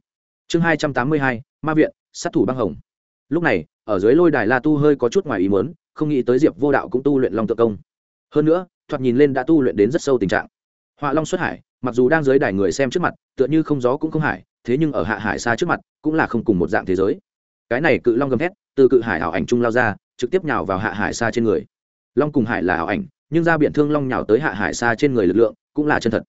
Chương hai trăm tám mươi hai, ma viện, sát thủ băng hồng. Lúc này, ở dưới lôi đài la tu hơi có chút ngoài ý muốn, không nghĩ tới diệp vô đạo cũng tu luyện long tượng công. Hơn nữa, thoạt nhìn lên đã tu luyện đến rất sâu tình trạng. Họa long xuất hải, mặc dù đang dưới đài người xem trước mặt, tựa như không gió cũng không hải thế nhưng ở hạ hải xa trước mặt, cũng là không cùng một dạng thế giới. Cái này cự long gầm thét, từ cự hải ảo ảnh trung lao ra, trực tiếp nhào vào hạ hải xa trên người. Long cùng hải là ảo ảnh, nhưng ra biển thương long nhào tới hạ hải xa trên người lực lượng, cũng là chân thật.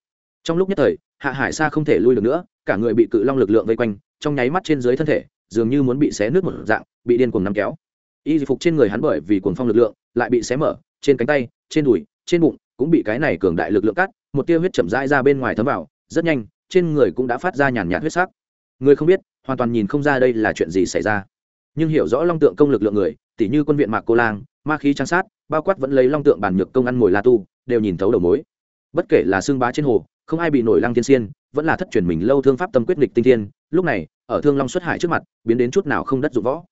Trong lúc nhất thời, hạ hải xa không thể lui được nữa, cả người bị cự long lực lượng vây quanh, trong nháy mắt trên dưới thân thể, dường như muốn bị xé nước một dạng, bị điên cuồng nắm kéo. Y phục trên người hắn bởi vì cuồng phong lực lượng, lại bị xé mở, trên cánh tay, trên đùi, trên bụng, cũng bị cái này cường đại lực lượng cắt, một tia huyết chậm rãi ra bên ngoài thấm vào, rất nhanh trên người cũng đã phát ra nhàn nhạt huyết sắc. Người không biết, hoàn toàn nhìn không ra đây là chuyện gì xảy ra. Nhưng hiểu rõ long tượng công lực lượng người, tỉ như quân viện mạc cô lang, ma khí trang sát, bao quát vẫn lấy long tượng bản nhược công ăn mồi la tu, đều nhìn thấu đầu mối. Bất kể là xương bá trên hồ, không ai bị nổi lăng thiên xiên, vẫn là thất truyền mình lâu thương pháp tâm quyết nghịch tinh thiên, lúc này, ở thương long xuất hải trước mặt, biến đến chút nào không đất dụng võ.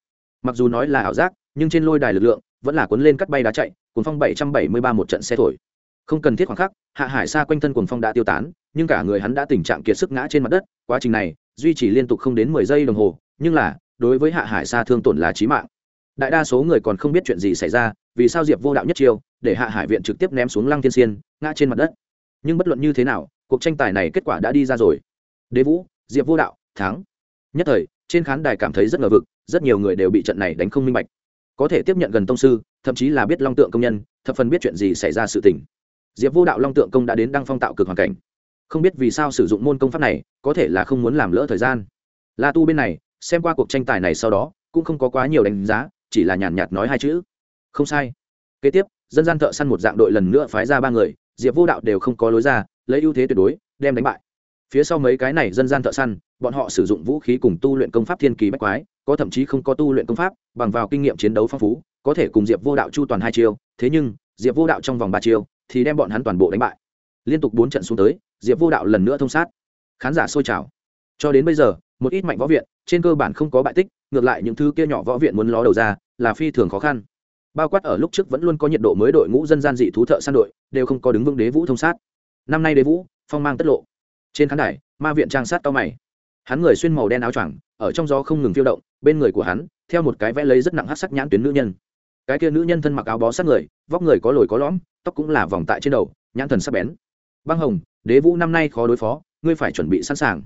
Mặc dù nói là ảo giác, nhưng trên lôi đài lực lượng vẫn là cuốn lên cắt bay đá chạy cuốn phong bảy trăm bảy mươi ba một trận xe thổi. Không cần thiết khoảng khắc, hạ hải xa quanh thân cuồng phong đã tiêu tán nhưng cả người hắn đã tình trạng kiệt sức ngã trên mặt đất, quá trình này, duy trì liên tục không đến mười giây đồng hồ, nhưng là, đối với hạ hải xa thương tổn là trí mạng. Đại đa số người còn không biết chuyện gì xảy ra, vì sao diệp vô đạo nhất chiêu, để hạ hải viện trực tiếp ném xuống lăng thiên xiên, ngã trên mặt đất. Nhưng bất luận như thế nào, cuộc tranh tài này kết quả đã đi ra rồi. Đế vũ, diệp vô đạo, thắng. Nhất thời, trên khán đài cảm thấy rất ngờ vực, rất nhiều người đều bị trận này đánh không minh bạch. Có thể tiếp nhận gần tông sư, thậm chí là biết long tượng công nhân, thập phần biết chuyện gì xảy ra sự tình. Diệp vô đạo long tượng công đã đến đăng phong tạo cực hoàn cảnh không biết vì sao sử dụng môn công pháp này, có thể là không muốn làm lỡ thời gian. La tu bên này, xem qua cuộc tranh tài này sau đó, cũng không có quá nhiều đánh giá, chỉ là nhàn nhạt nói hai chữ. Không sai. Kế tiếp, dân gian thợ săn một dạng đội lần nữa phái ra ba người, diệp vô đạo đều không có lối ra, lấy ưu thế tuyệt đối, đem đánh bại. Phía sau mấy cái này dân gian thợ săn, bọn họ sử dụng vũ khí cùng tu luyện công pháp thiên kỳ bách quái, có thậm chí không có tu luyện công pháp, bằng vào kinh nghiệm chiến đấu phong phú, có thể cùng diệp vô đạo chu toàn hai chiêu, thế nhưng, diệp vô đạo trong vòng ba chiêu, thì đem bọn hắn toàn bộ đánh bại. Liên tục bốn trận xuống tới diệp vô đạo lần nữa thông sát. Khán giả sôi trào. Cho đến bây giờ, một ít mạnh võ viện, trên cơ bản không có bại tích, ngược lại những thứ kia nhỏ võ viện muốn ló đầu ra, là phi thường khó khăn. Bao quát ở lúc trước vẫn luôn có nhiệt độ mới đội ngũ dân gian dị thú thợ săn đội, đều không có đứng vững đế vũ thông sát. Năm nay đế vũ, phong mang tất lộ. Trên khán đài, ma viện trang sát cao mày. Hắn người xuyên màu đen áo choàng, ở trong gió không ngừng phiêu động, bên người của hắn, theo một cái vẽ lấy rất nặng hát sắc nhãn tuyến nữ nhân. Cái kia nữ nhân thân mặc áo bó sát người, vóc người có lồi có lõm, tóc cũng là vòng tại trên đầu, nhãn thần sắc bén băng hồng, đế vũ năm nay khó đối phó, ngươi phải chuẩn bị sẵn sàng.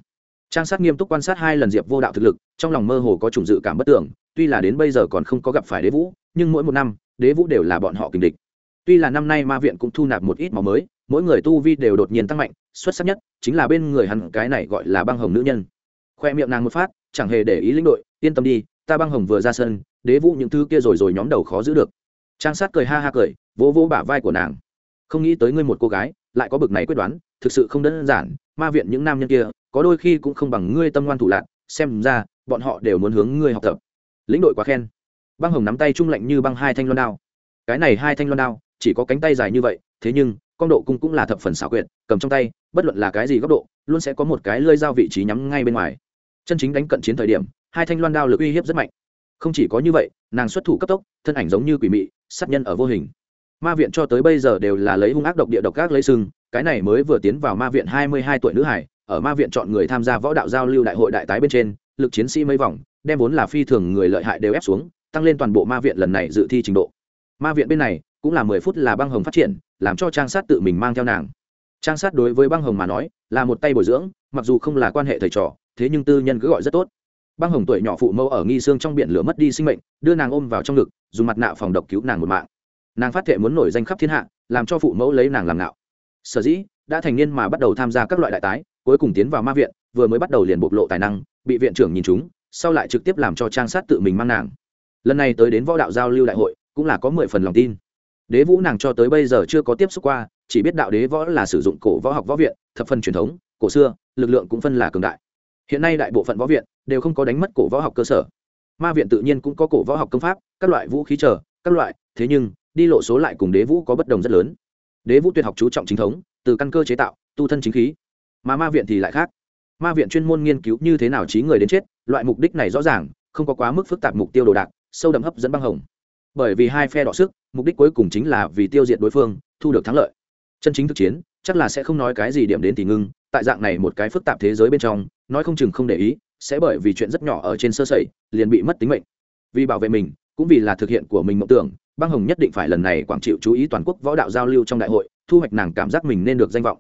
Trang sát nghiêm túc quan sát hai lần diệp vô đạo thực lực, trong lòng mơ hồ có chủng dự cảm bất tưởng, tuy là đến bây giờ còn không có gặp phải đế vũ, nhưng mỗi một năm, đế vũ đều là bọn họ kình địch. Tuy là năm nay ma viện cũng thu nạp một ít máu mới, mỗi người tu vi đều đột nhiên tăng mạnh, xuất sắc nhất chính là bên người hắn cái này gọi là băng hồng nữ nhân. Khoe miệng nàng một phát, chẳng hề để ý lĩnh đội, yên tâm đi, ta băng hồng vừa ra sân, đế vũ những thứ kia rồi rồi nhóm đầu khó giữ được. Trang sát cười ha ha cười, vỗ vỗ bả vai của nàng. Không nghĩ tới ngươi một cô gái lại có bực này quyết đoán, thực sự không đơn giản, ma viện những nam nhân kia, có đôi khi cũng không bằng ngươi tâm ngoan thủ lạc, xem ra, bọn họ đều muốn hướng ngươi học tập. Lĩnh đội quá khen. Băng hồng nắm tay trung lạnh như băng hai thanh loan đao. Cái này hai thanh loan đao, chỉ có cánh tay dài như vậy, thế nhưng, con độ cung cũng là thập phần xảo quyệt, cầm trong tay, bất luận là cái gì góc độ, luôn sẽ có một cái lơi dao vị trí nhắm ngay bên ngoài. Chân chính đánh cận chiến thời điểm, hai thanh loan đao lực uy hiếp rất mạnh. Không chỉ có như vậy, nàng xuất thủ cấp tốc, thân ảnh giống như quỷ mị, sát nhân ở vô hình ma viện cho tới bây giờ đều là lấy hung ác độc địa độc các lấy sưng cái này mới vừa tiến vào ma viện hai mươi hai tuổi nữ hải, ở ma viện chọn người tham gia võ đạo giao lưu đại hội đại tái bên trên, lực chiến sĩ mấy vòng, đem vốn là phi thường người lợi hại đều ép xuống, tăng lên toàn bộ ma viện lần này dự thi trình độ. Ma viện bên này, cũng là mười phút là băng hồng phát triển, làm cho trang sát tự mình mang theo nàng. Trang sát đối với băng hồng mà nói, là một tay bồi dưỡng, mặc dù không là quan hệ thầy trò, thế nhưng tư nhân cứ gọi rất tốt. Băng hồng tuổi nhỏ phụ mẫu ở nghi xương trong biển lửa mất đi sinh mệnh, đưa nàng ôm vào trong ngực, dùng mặt nạ phòng độc cứu nàng một mạng nàng phát thệ muốn nổi danh khắp thiên hạ, làm cho phụ mẫu lấy nàng làm nạo sở dĩ, đã thành niên mà bắt đầu tham gia các loại đại tái, cuối cùng tiến vào ma viện, vừa mới bắt đầu liền bộc lộ tài năng, bị viện trưởng nhìn chúng, sau lại trực tiếp làm cho trang sát tự mình mang nàng. Lần này tới đến võ đạo giao lưu đại hội, cũng là có mười phần lòng tin. Đế vũ nàng cho tới bây giờ chưa có tiếp xúc qua, chỉ biết đạo đế võ là sử dụng cổ võ học võ viện, thập phần truyền thống, cổ xưa, lực lượng cũng phân là cường đại. Hiện nay đại bộ phận võ viện đều không có đánh mất cổ võ học cơ sở. Ma viện tự nhiên cũng có cổ võ học công pháp, các loại vũ khí chờ, các loại, thế nhưng đi lộ số lại cùng đế vũ có bất đồng rất lớn. Đế vũ tuyệt học chú trọng chính thống, từ căn cơ chế tạo, tu thân chính khí. Mà ma viện thì lại khác. Ma viện chuyên môn nghiên cứu như thế nào trí người đến chết, loại mục đích này rõ ràng, không có quá mức phức tạp mục tiêu đồ đạc, sâu đậm hấp dẫn băng hồng. Bởi vì hai phe đọ sức, mục đích cuối cùng chính là vì tiêu diệt đối phương, thu được thắng lợi. Chân chính thực chiến, chắc là sẽ không nói cái gì điểm đến thì ngưng, tại dạng này một cái phức tạp thế giới bên trong, nói không chừng không để ý, sẽ bởi vì chuyện rất nhỏ ở trên sơ sẩy, liền bị mất tính mệnh. Vì bảo vệ mình cũng vì là thực hiện của mình mộng tưởng, băng hồng nhất định phải lần này quảng chịu chú ý toàn quốc võ đạo giao lưu trong đại hội, thu hoạch nàng cảm giác mình nên được danh vọng.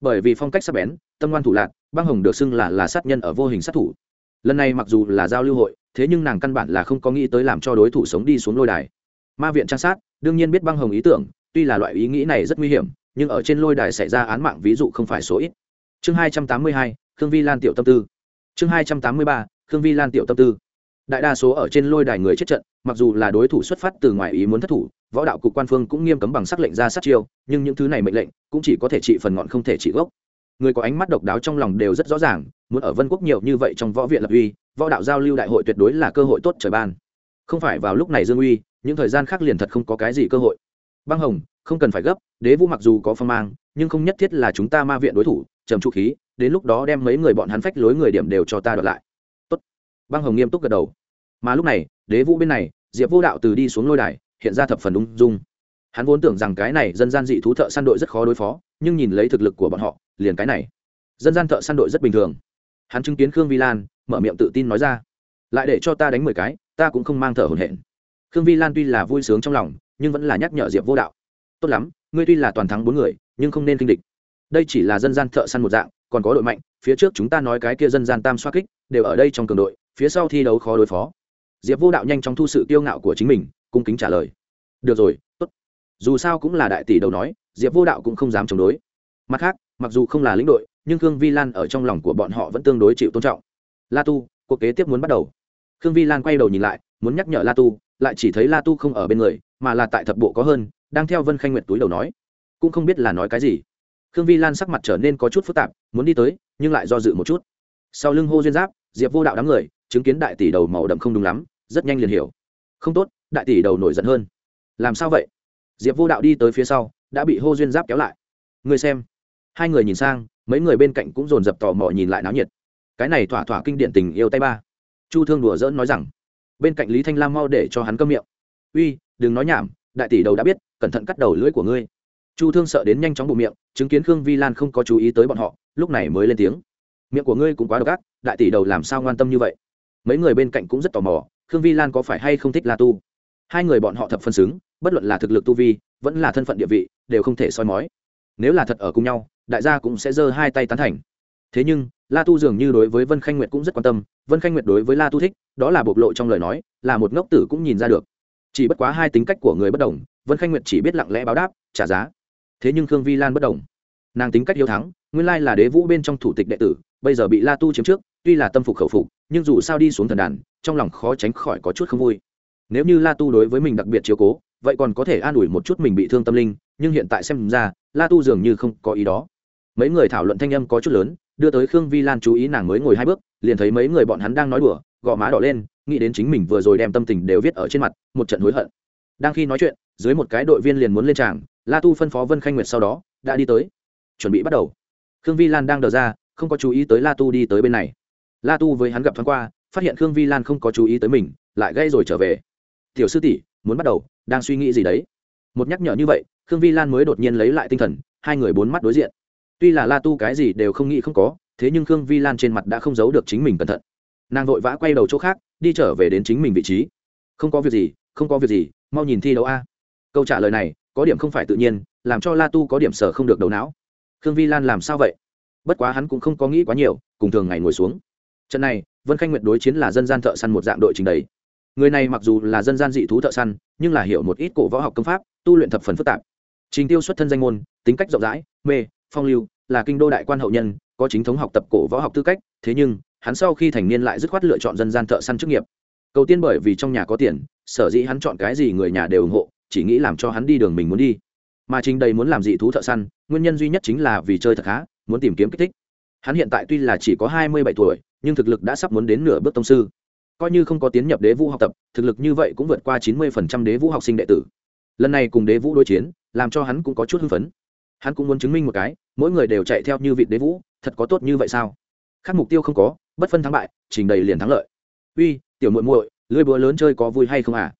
Bởi vì phong cách sắc bén, tâm ngoan thủ lạc băng hồng được xưng là là sát nhân ở vô hình sát thủ. Lần này mặc dù là giao lưu hội, thế nhưng nàng căn bản là không có nghĩ tới làm cho đối thủ sống đi xuống lôi đài. Ma viện trang sát, đương nhiên biết băng hồng ý tưởng, tuy là loại ý nghĩ này rất nguy hiểm, nhưng ở trên lôi đài xảy ra án mạng ví dụ không phải số ít. Chương hai trăm tám mươi hai, khương vi lan tiểu tâm tư. Chương hai trăm tám mươi ba, khương vi lan tiểu tâm tư. Đại đa số ở trên lôi đài người chết trận mặc dù là đối thủ xuất phát từ ngoài ý muốn thất thủ, võ đạo cục quan phương cũng nghiêm cấm bằng sắc lệnh ra sát chiêu, nhưng những thứ này mệnh lệnh cũng chỉ có thể trị phần ngọn không thể trị gốc. Người có ánh mắt độc đáo trong lòng đều rất rõ ràng, muốn ở vân quốc nhiều như vậy trong võ viện lập uy, võ đạo giao lưu đại hội tuyệt đối là cơ hội tốt trời ban. Không phải vào lúc này dương uy, những thời gian khác liền thật không có cái gì cơ hội. Băng hồng, không cần phải gấp, đế vũ mặc dù có phong mang, nhưng không nhất thiết là chúng ta ma viện đối thủ, trầm trụ khí, đến lúc đó đem mấy người bọn hắn phách lối người điểm đều cho ta đoạt lại. Tốt. băng hồng nghiêm túc gật đầu mà lúc này, đế vũ bên này, diệp vô đạo từ đi xuống lôi đài, hiện ra thập phần ung dung. Hắn vốn tưởng rằng cái này dân gian dị thú thợ săn đội rất khó đối phó, nhưng nhìn lấy thực lực của bọn họ, liền cái này. Dân gian thợ săn đội rất bình thường. Hắn chứng kiến khương vi lan, mở miệng tự tin nói ra. Lại để cho ta đánh mười cái, ta cũng không mang thở hổn hển. Khương vi lan tuy là vui sướng trong lòng, nhưng vẫn là nhắc nhở diệp vô đạo. Tốt lắm, ngươi tuy là toàn thắng bốn người, nhưng không nên kinh địch. Đây chỉ là dân gian thợ săn một dạng, còn có đội mạnh, phía trước chúng ta nói cái kia dân gian tam xoa kích, đều ở đây trong cường đội, phía sau thi đấu khó đối phó diệp vô đạo nhanh chóng thu sự kiêu ngạo của chính mình, cung kính trả lời. Được rồi, tốt. Dù sao cũng là đại tỷ đầu nói, diệp vô đạo cũng không dám chống đối. Mặt khác, mặc dù không là lĩnh đội, nhưng khương vi lan ở trong lòng của bọn họ vẫn tương đối chịu tôn trọng. La tu, cuộc kế tiếp muốn bắt đầu. Khương vi lan quay đầu nhìn lại, muốn nhắc nhở la tu, lại chỉ thấy la tu không ở bên người, mà là tại thập bộ có hơn, đang theo vân khanh nguyệt túi đầu nói. Cũng không biết là nói cái gì. Khương vi lan sắc mặt trở nên có chút phức tạp, muốn đi tới, nhưng lại do dự một chút. Sau lưng hô duyên giáp diệp vô đạo đám người, chứng kiến đại tỷ đầu màu đậm không đúng lắm, rất nhanh liền hiểu. Không tốt, đại tỷ đầu nổi giận hơn. Làm sao vậy? Diệp vô đạo đi tới phía sau, đã bị hô duyên giáp kéo lại. Người xem. Hai người nhìn sang, mấy người bên cạnh cũng dồn dập tò mò nhìn lại náo nhiệt. Cái này thỏa thỏa kinh điện tình yêu tay ba. Chu thương đùa dỡn nói rằng, bên cạnh lý thanh lam mau để cho hắn câm miệng. Uy, đừng nói nhảm, đại tỷ đầu đã biết, cẩn thận cắt đầu lưỡi của ngươi. Chu thương sợ đến nhanh chóng bụng miệng, chứng kiến khương vi lan không có chú ý tới bọn họ, lúc này mới lên tiếng miệng của ngươi cũng quá độc ác, đại tỷ đầu làm sao ngoan tâm như vậy? Mấy người bên cạnh cũng rất tò mò, khương vi lan có phải hay không thích la tu? Hai người bọn họ thập phân xứng, bất luận là thực lực tu vi, vẫn là thân phận địa vị, đều không thể soi mói. Nếu là thật ở cùng nhau, đại gia cũng sẽ giơ hai tay tán thành. Thế nhưng, la tu dường như đối với vân khanh nguyệt cũng rất quan tâm, vân khanh nguyệt đối với la tu thích, đó là bộc lộ trong lời nói, là một ngốc tử cũng nhìn ra được. Chỉ bất quá hai tính cách của người bất đồng, vân khanh nguyệt chỉ biết lặng lẽ báo đáp, trả giá. Thế nhưng khương vi lan bất đồng nàng tính cách hiếu thắng, nguyên lai là đế vũ bên trong thủ tịch đệ tử, bây giờ bị la tu chiếm trước, tuy là tâm phục khẩu phục, nhưng dù sao đi xuống thần đàn, trong lòng khó tránh khỏi có chút không vui. Nếu như la tu đối với mình đặc biệt chiếu cố, vậy còn có thể an ủi một chút mình bị thương tâm linh, nhưng hiện tại xem ra, la tu dường như không có ý đó. Mấy người thảo luận thanh âm có chút lớn, đưa tới khương vi lan chú ý nàng mới ngồi hai bước, liền thấy mấy người bọn hắn đang nói đùa, gõ má đỏ lên, nghĩ đến chính mình vừa rồi đem tâm tình đều viết ở trên mặt, một trận hối hận. Đang khi nói chuyện, dưới một cái đội viên liền muốn lên tràng, la tu phân phó vân khanh nguyệt sau đó, đã đi tới chuẩn bị bắt đầu. Khương vi lan đang đờ ra, không có chú ý tới la tu đi tới bên này. La tu với hắn gặp thoáng qua, phát hiện khương vi lan không có chú ý tới mình, lại gây rồi trở về. Tiểu sư tỷ, muốn bắt đầu, đang suy nghĩ gì đấy? Một nhắc nhở như vậy, khương vi lan mới đột nhiên lấy lại tinh thần, hai người bốn mắt đối diện. Tuy là la tu cái gì đều không nghĩ không có, thế nhưng khương vi lan trên mặt đã không giấu được chính mình cẩn thận. Nàng vội vã quay đầu chỗ khác, đi trở về đến chính mình vị trí. Không có việc gì, không có việc gì, mau nhìn thi đấu a. Câu trả lời này, có điểm không phải tự nhiên, làm cho la tu có điểm sở không được đầu não khương vi lan làm sao vậy? Bất quá hắn cũng không có nghĩ quá nhiều, cùng thường ngày ngồi xuống. Trận này, vân khanh nguyệt đối chiến là dân gian thợ săn một dạng đội trình đầy người này mặc dù là dân gian dị thú thợ săn, nhưng là hiểu một ít cổ võ học công pháp, tu luyện thập phần phức tạp. Trình tiêu xuất thân danh môn, tính cách rộng rãi, mê, phong lưu, là kinh đô đại quan hậu nhân, có chính thống học tập cổ võ học tư cách, thế nhưng, hắn sau khi thành niên lại dứt khoát lựa chọn dân gian thợ săn chức nghiệp. Cầu tiên bởi vì trong nhà có tiền, sở dĩ hắn chọn cái gì người nhà đều ủng hộ, chỉ nghĩ làm cho hắn đi đường mình muốn đi mà trình đầy muốn làm dị thú thợ săn, nguyên nhân duy nhất chính là vì chơi thật khá, muốn tìm kiếm kích thích. Hắn hiện tại tuy là chỉ có hai mươi bảy tuổi, nhưng thực lực đã sắp muốn đến nửa bước tông sư. Coi như không có tiến nhập đế vũ học tập, thực lực như vậy cũng vượt qua chín mươi phần trăm đế vũ học sinh đệ tử. Lần này cùng đế vũ đối chiến, làm cho hắn cũng có chút hưng phấn. Hắn cũng muốn chứng minh một cái, mỗi người đều chạy theo như vị đế vũ, thật có tốt như vậy sao? Khác mục tiêu không có, bất phân thắng bại, trình đầy liền thắng lợi. Uy, tiểu muội muội lưỡi búa lớn chơi có vui hay không à?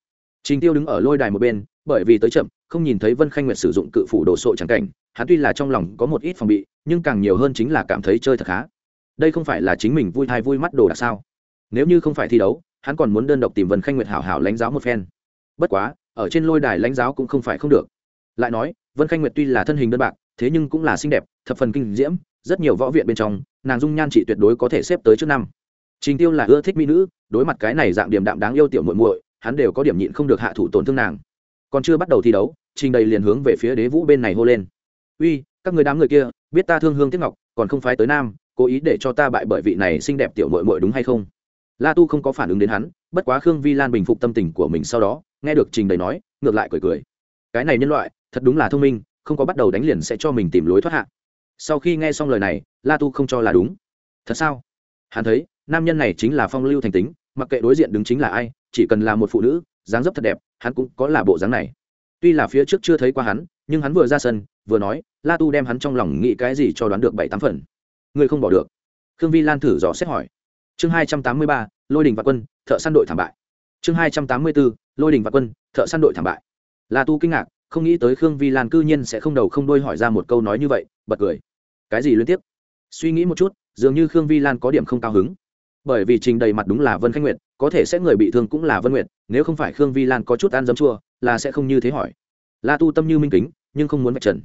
Trình tiêu đứng ở lôi đài một bên, bởi vì tới chậm không nhìn thấy vân khanh nguyệt sử dụng cự phủ đồ sộ trắng cảnh, hắn tuy là trong lòng có một ít phòng bị, nhưng càng nhiều hơn chính là cảm thấy chơi thật khá. Đây không phải là chính mình vui thai vui mắt đồ đạc sao? Nếu như không phải thi đấu, hắn còn muốn đơn độc tìm vân khanh nguyệt hảo hảo lãnh giáo một phen. Bất quá, ở trên lôi đài lãnh giáo cũng không phải không được. Lại nói, vân khanh nguyệt tuy là thân hình đơn bạc, thế nhưng cũng là xinh đẹp, thập phần kinh diễm, rất nhiều võ viện bên trong, nàng dung nhan chỉ tuyệt đối có thể xếp tới trước năm. Trình tiêu là ưa thích mỹ nữ, đối mặt cái này dạng điểm đạm đáng yêu tiểu muội muội, hắn đều có điểm nhịn không được hạ thủ tổn thương nàng. Còn chưa bắt đầu thi đấu trình đầy liền hướng về phía đế vũ bên này hô lên. Uy, các người đám người kia, biết ta thương hương tiếc ngọc, còn không phái tới nam, cố ý để cho ta bại bởi vị này xinh đẹp tiểu mội muội đúng hay không? La tu không có phản ứng đến hắn, bất quá khương vi lan bình phục tâm tình của mình sau đó, nghe được trình đầy nói, ngược lại cười cười. Cái này nhân loại, thật đúng là thông minh, không có bắt đầu đánh liền sẽ cho mình tìm lối thoát hạ. Sau khi nghe xong lời này, la tu không cho là đúng. Thật sao? Hắn thấy, nam nhân này chính là phong lưu thành tính, mặc kệ đối diện đứng chính là ai, chỉ cần là một phụ nữ, dáng dấp thật đẹp, hắn cũng có là bộ dáng này tuy là phía trước chưa thấy qua hắn, nhưng hắn vừa ra sân, vừa nói, la tu đem hắn trong lòng nghĩ cái gì cho đoán được bảy tám phần. Ngươi không bỏ được. Khương vi lan thử dò xét hỏi. Chương hai trăm tám mươi ba, lôi đình và quân, thợ săn đội thảm bại. Chương hai trăm tám mươi bốn, lôi đình và quân, thợ săn đội thảm bại. La tu kinh ngạc, không nghĩ tới khương vi lan cư nhiên sẽ không đầu không đôi hỏi ra một câu nói như vậy, bật cười. Cái gì liên tiếp? Suy nghĩ một chút, dường như khương vi lan có điểm không cao hứng. Bởi vì trình đầy mặt đúng là vân khánh nguyệt có thể sẽ người bị thương cũng là vân nguyệt, nếu không phải khương vi lan có chút ăn dấm chua, là sẽ không như thế hỏi. La tu tâm như minh kính, nhưng không muốn vạch trần.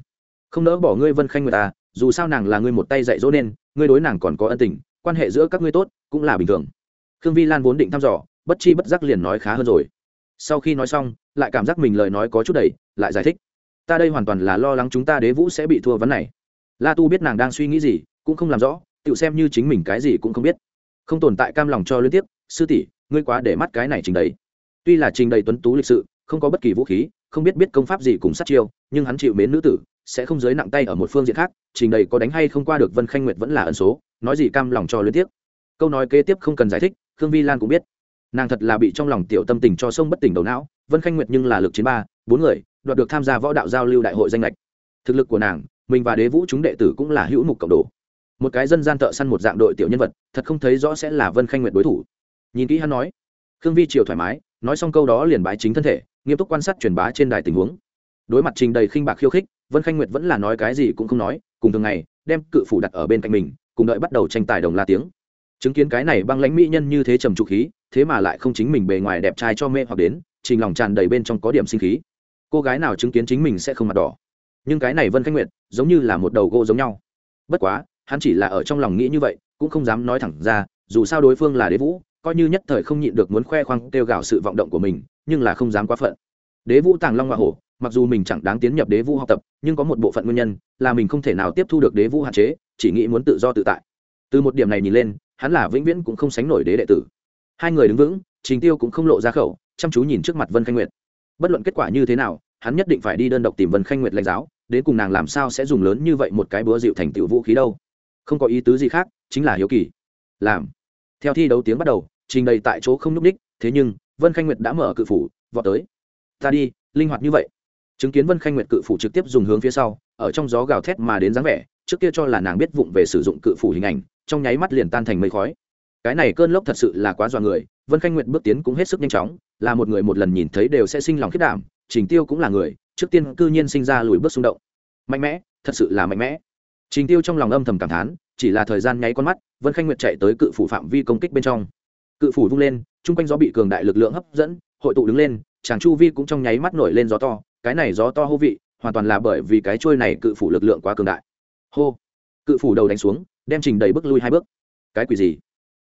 Không nỡ bỏ ngươi vân khanh người ta à, dù sao nàng là ngươi một tay dạy dỗ nên, ngươi đối nàng còn có ân tình, quan hệ giữa các ngươi tốt, cũng là bình thường. Khương vi lan vốn định thăm dò, bất chi bất giác liền nói khá hơn rồi. Sau khi nói xong, lại cảm giác mình lời nói có chút đầy, lại giải thích. Ta đây hoàn toàn là lo lắng chúng ta đế vũ sẽ bị thua vấn này. La tu biết nàng đang suy nghĩ gì, cũng không làm rõ, tự xem như chính mình cái gì cũng không biết. Không tồn tại cam lòng cho liên tiếp, sư tỷ ngươi quá để mắt cái này trình đầy. Tuy là trình đầy tuấn tú lịch sự, không có bất kỳ vũ khí, không biết biết công pháp gì cùng sát chiêu, nhưng hắn chịu mến nữ tử, sẽ không giới nặng tay ở một phương diện khác, trình đầy có đánh hay không qua được vân khanh nguyệt vẫn là ẩn số, nói gì cam lòng cho luyến tiếp câu nói kế tiếp không cần giải thích, khương vi lan cũng biết. Nàng thật là bị trong lòng tiểu tâm tình cho sông bất tỉnh đầu não, vân khanh nguyệt nhưng là lực chiến ba, bốn người, đoạt được tham gia võ đạo giao lưu đại hội danh lệch. Thực lực của nàng, mình và đế vũ chúng đệ tử cũng là hữu mục cộng đồ. Một cái dân gian thợ săn một dạng đội tiểu nhân vật, thật không thấy rõ sẽ là vân khanh nguyệt đối thủ nhìn kỹ hắn nói. Khương vi Triều thoải mái, nói xong câu đó liền bái chính thân thể, nghiêm túc quan sát truyền bá trên đài tình huống. Đối mặt trình đầy khinh bạc khiêu khích, vân khanh nguyệt vẫn là nói cái gì cũng không nói, cùng thường ngày, đem cự phủ đặt ở bên cạnh mình, cùng đợi bắt đầu tranh tài đồng la tiếng. Chứng kiến cái này băng lãnh mỹ nhân như thế trầm trụ khí, thế mà lại không chính mình bề ngoài đẹp trai cho mê hoặc đến, trình lòng tràn đầy bên trong có điểm sinh khí. Cô gái nào chứng kiến chính mình sẽ không mặt đỏ. Nhưng cái này vân khanh nguyệt, giống như là một đầu gỗ giống nhau. Bất quá, hắn chỉ là ở trong lòng nghĩ như vậy, cũng không dám nói thẳng ra, dù sao đối phương là đế vũ coi như nhất thời không nhịn được muốn khoe khoang kêu gào sự vọng động của mình, nhưng là không dám quá phận. Đế vũ tàng long hoa hổ, mặc dù mình chẳng đáng tiến nhập đế vũ học tập, nhưng có một bộ phận nguyên nhân là mình không thể nào tiếp thu được đế vũ hạn chế, chỉ nghĩ muốn tự do tự tại. Từ một điểm này nhìn lên, hắn là vĩnh viễn cũng không sánh nổi đế đệ tử. Hai người đứng vững, trình tiêu cũng không lộ ra khẩu, chăm chú nhìn trước mặt vân khanh nguyệt. Bất luận kết quả như thế nào, hắn nhất định phải đi đơn độc tìm vân khanh nguyệt lãnh giáo, đến cùng nàng làm sao sẽ dùng lớn như vậy một cái búa dịu thành tựu vũ khí đâu. Không có ý tứ gì khác, chính là hiếu kỳ. Làm. Theo thi đấu tiếng bắt đầu trình đầy tại chỗ không n ú c ních thế nhưng, vân khanh nguyệt đã mở cự phủ, vọt tới. Ta đi, linh hoạt như vậy. Chứng kiến vân khanh nguyệt cự phủ trực tiếp dùng hướng phía sau, ở trong gió gào thét mà đến dáng vẻ, trước kia cho là nàng biết vụng về sử dụng cự phủ hình ảnh, trong nháy mắt liền tan thành mây khói. Cái này cơn lốc thật sự là quá dọa người, vân khanh nguyệt bước tiến cũng hết sức nhanh chóng, là một người một lần nhìn thấy đều sẽ sinh lòng khiết đảm, trình tiêu cũng là người, trước tiên cư nhiên sinh ra lùi bước xung động. Mạnh mẽ, thật sự là mạnh mẽ. Trình tiêu trong lòng âm thầm cảm thán, chỉ là thời gian nháy con mắt, vân khanh nguyệt chạy tới cự phủ phạm vi công kích bên trong cự phủ vung lên, chung quanh gió bị cường đại lực lượng hấp dẫn, hội tụ đứng lên, chàng chu vi cũng trong nháy mắt nổi lên gió to, cái này gió to hô vị, hoàn toàn là bởi vì cái trôi này cự phủ lực lượng quá cường đại. Hô! Cự phủ đầu đánh xuống, đem trình đầy bước lui hai bước. Cái quỷ gì?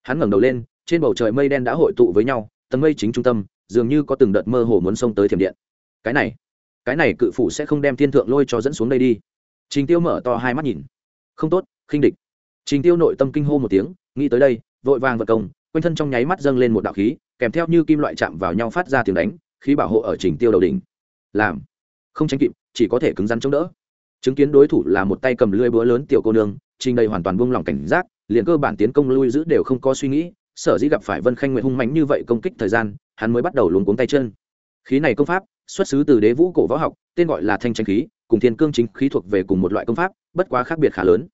Hắn ngẩng đầu lên, trên bầu trời mây đen đã hội tụ với nhau, tầng mây chính trung tâm, dường như có từng đợt mơ hồ muốn xông tới thiểm điện. Cái này cái này cự phủ sẽ không đem thiên thượng lôi cho dẫn xuống đây đi. Trình tiêu mở to hai mắt nhìn. Không tốt, khinh địch. Trình tiêu nội tâm kinh hô một tiếng, nghĩ tới đây, vội vàng vật công quanh thân trong nháy mắt dâng lên một đạo khí, kèm theo như kim loại chạm vào nhau phát ra tiếng đánh, khí bảo hộ ở trình tiêu đầu đỉnh. Làm, không tránh kịp, chỉ có thể cứng rắn chống đỡ. Chứng kiến đối thủ là một tay cầm lưỡi búa lớn tiểu cô nương, trình đầy hoàn toàn buông lỏng cảnh giác, liền cơ bản tiến công lui giữ đều không có suy nghĩ, sở dĩ gặp phải vân khanh nguyện hung mạnh như vậy công kích thời gian, hắn mới bắt đầu luống cuống tay chân. Khí này công pháp, xuất xứ từ đế vũ cổ võ học, tên gọi là thanh tranh khí, cùng thiên cương chính khí thuộc về cùng một loại công pháp, bất quá khác biệt khá lớn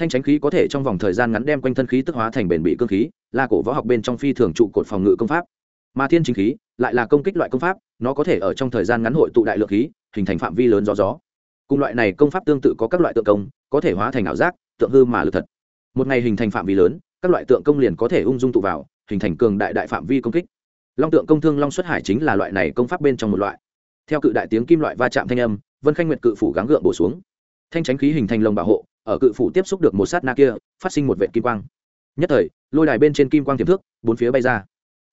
thanh tránh khí có thể trong vòng thời gian ngắn đem quanh thân khí tức hóa thành bền bị cương khí, là cổ võ học bên trong phi thường trụ cột phòng ngự công pháp. Mà thiên chính khí lại là công kích loại công pháp, nó có thể ở trong thời gian ngắn hội tụ đại lượng khí, hình thành phạm vi lớn gió gió. Cùng loại này công pháp tương tự có các loại tượng công, có thể hóa thành ảo giác, tượng hư mà lực thật. Một ngày hình thành phạm vi lớn, các loại tượng công liền có thể ung dung tụ vào, hình thành cường đại đại phạm vi công kích. Long tượng công thương long xuất hải chính là loại này công pháp bên trong một loại. Theo cự đại tiếng kim loại va chạm thanh âm, vân khanh nguyệt cự phủ gắng gượng bổ xuống. Thanh tránh khí hình thành lồng bảo hộ ở cự phủ tiếp xúc được một sát na kia, phát sinh một vệ kim quang. Nhất thời, lôi đài bên trên kim quang tiềm thước bốn phía bay ra.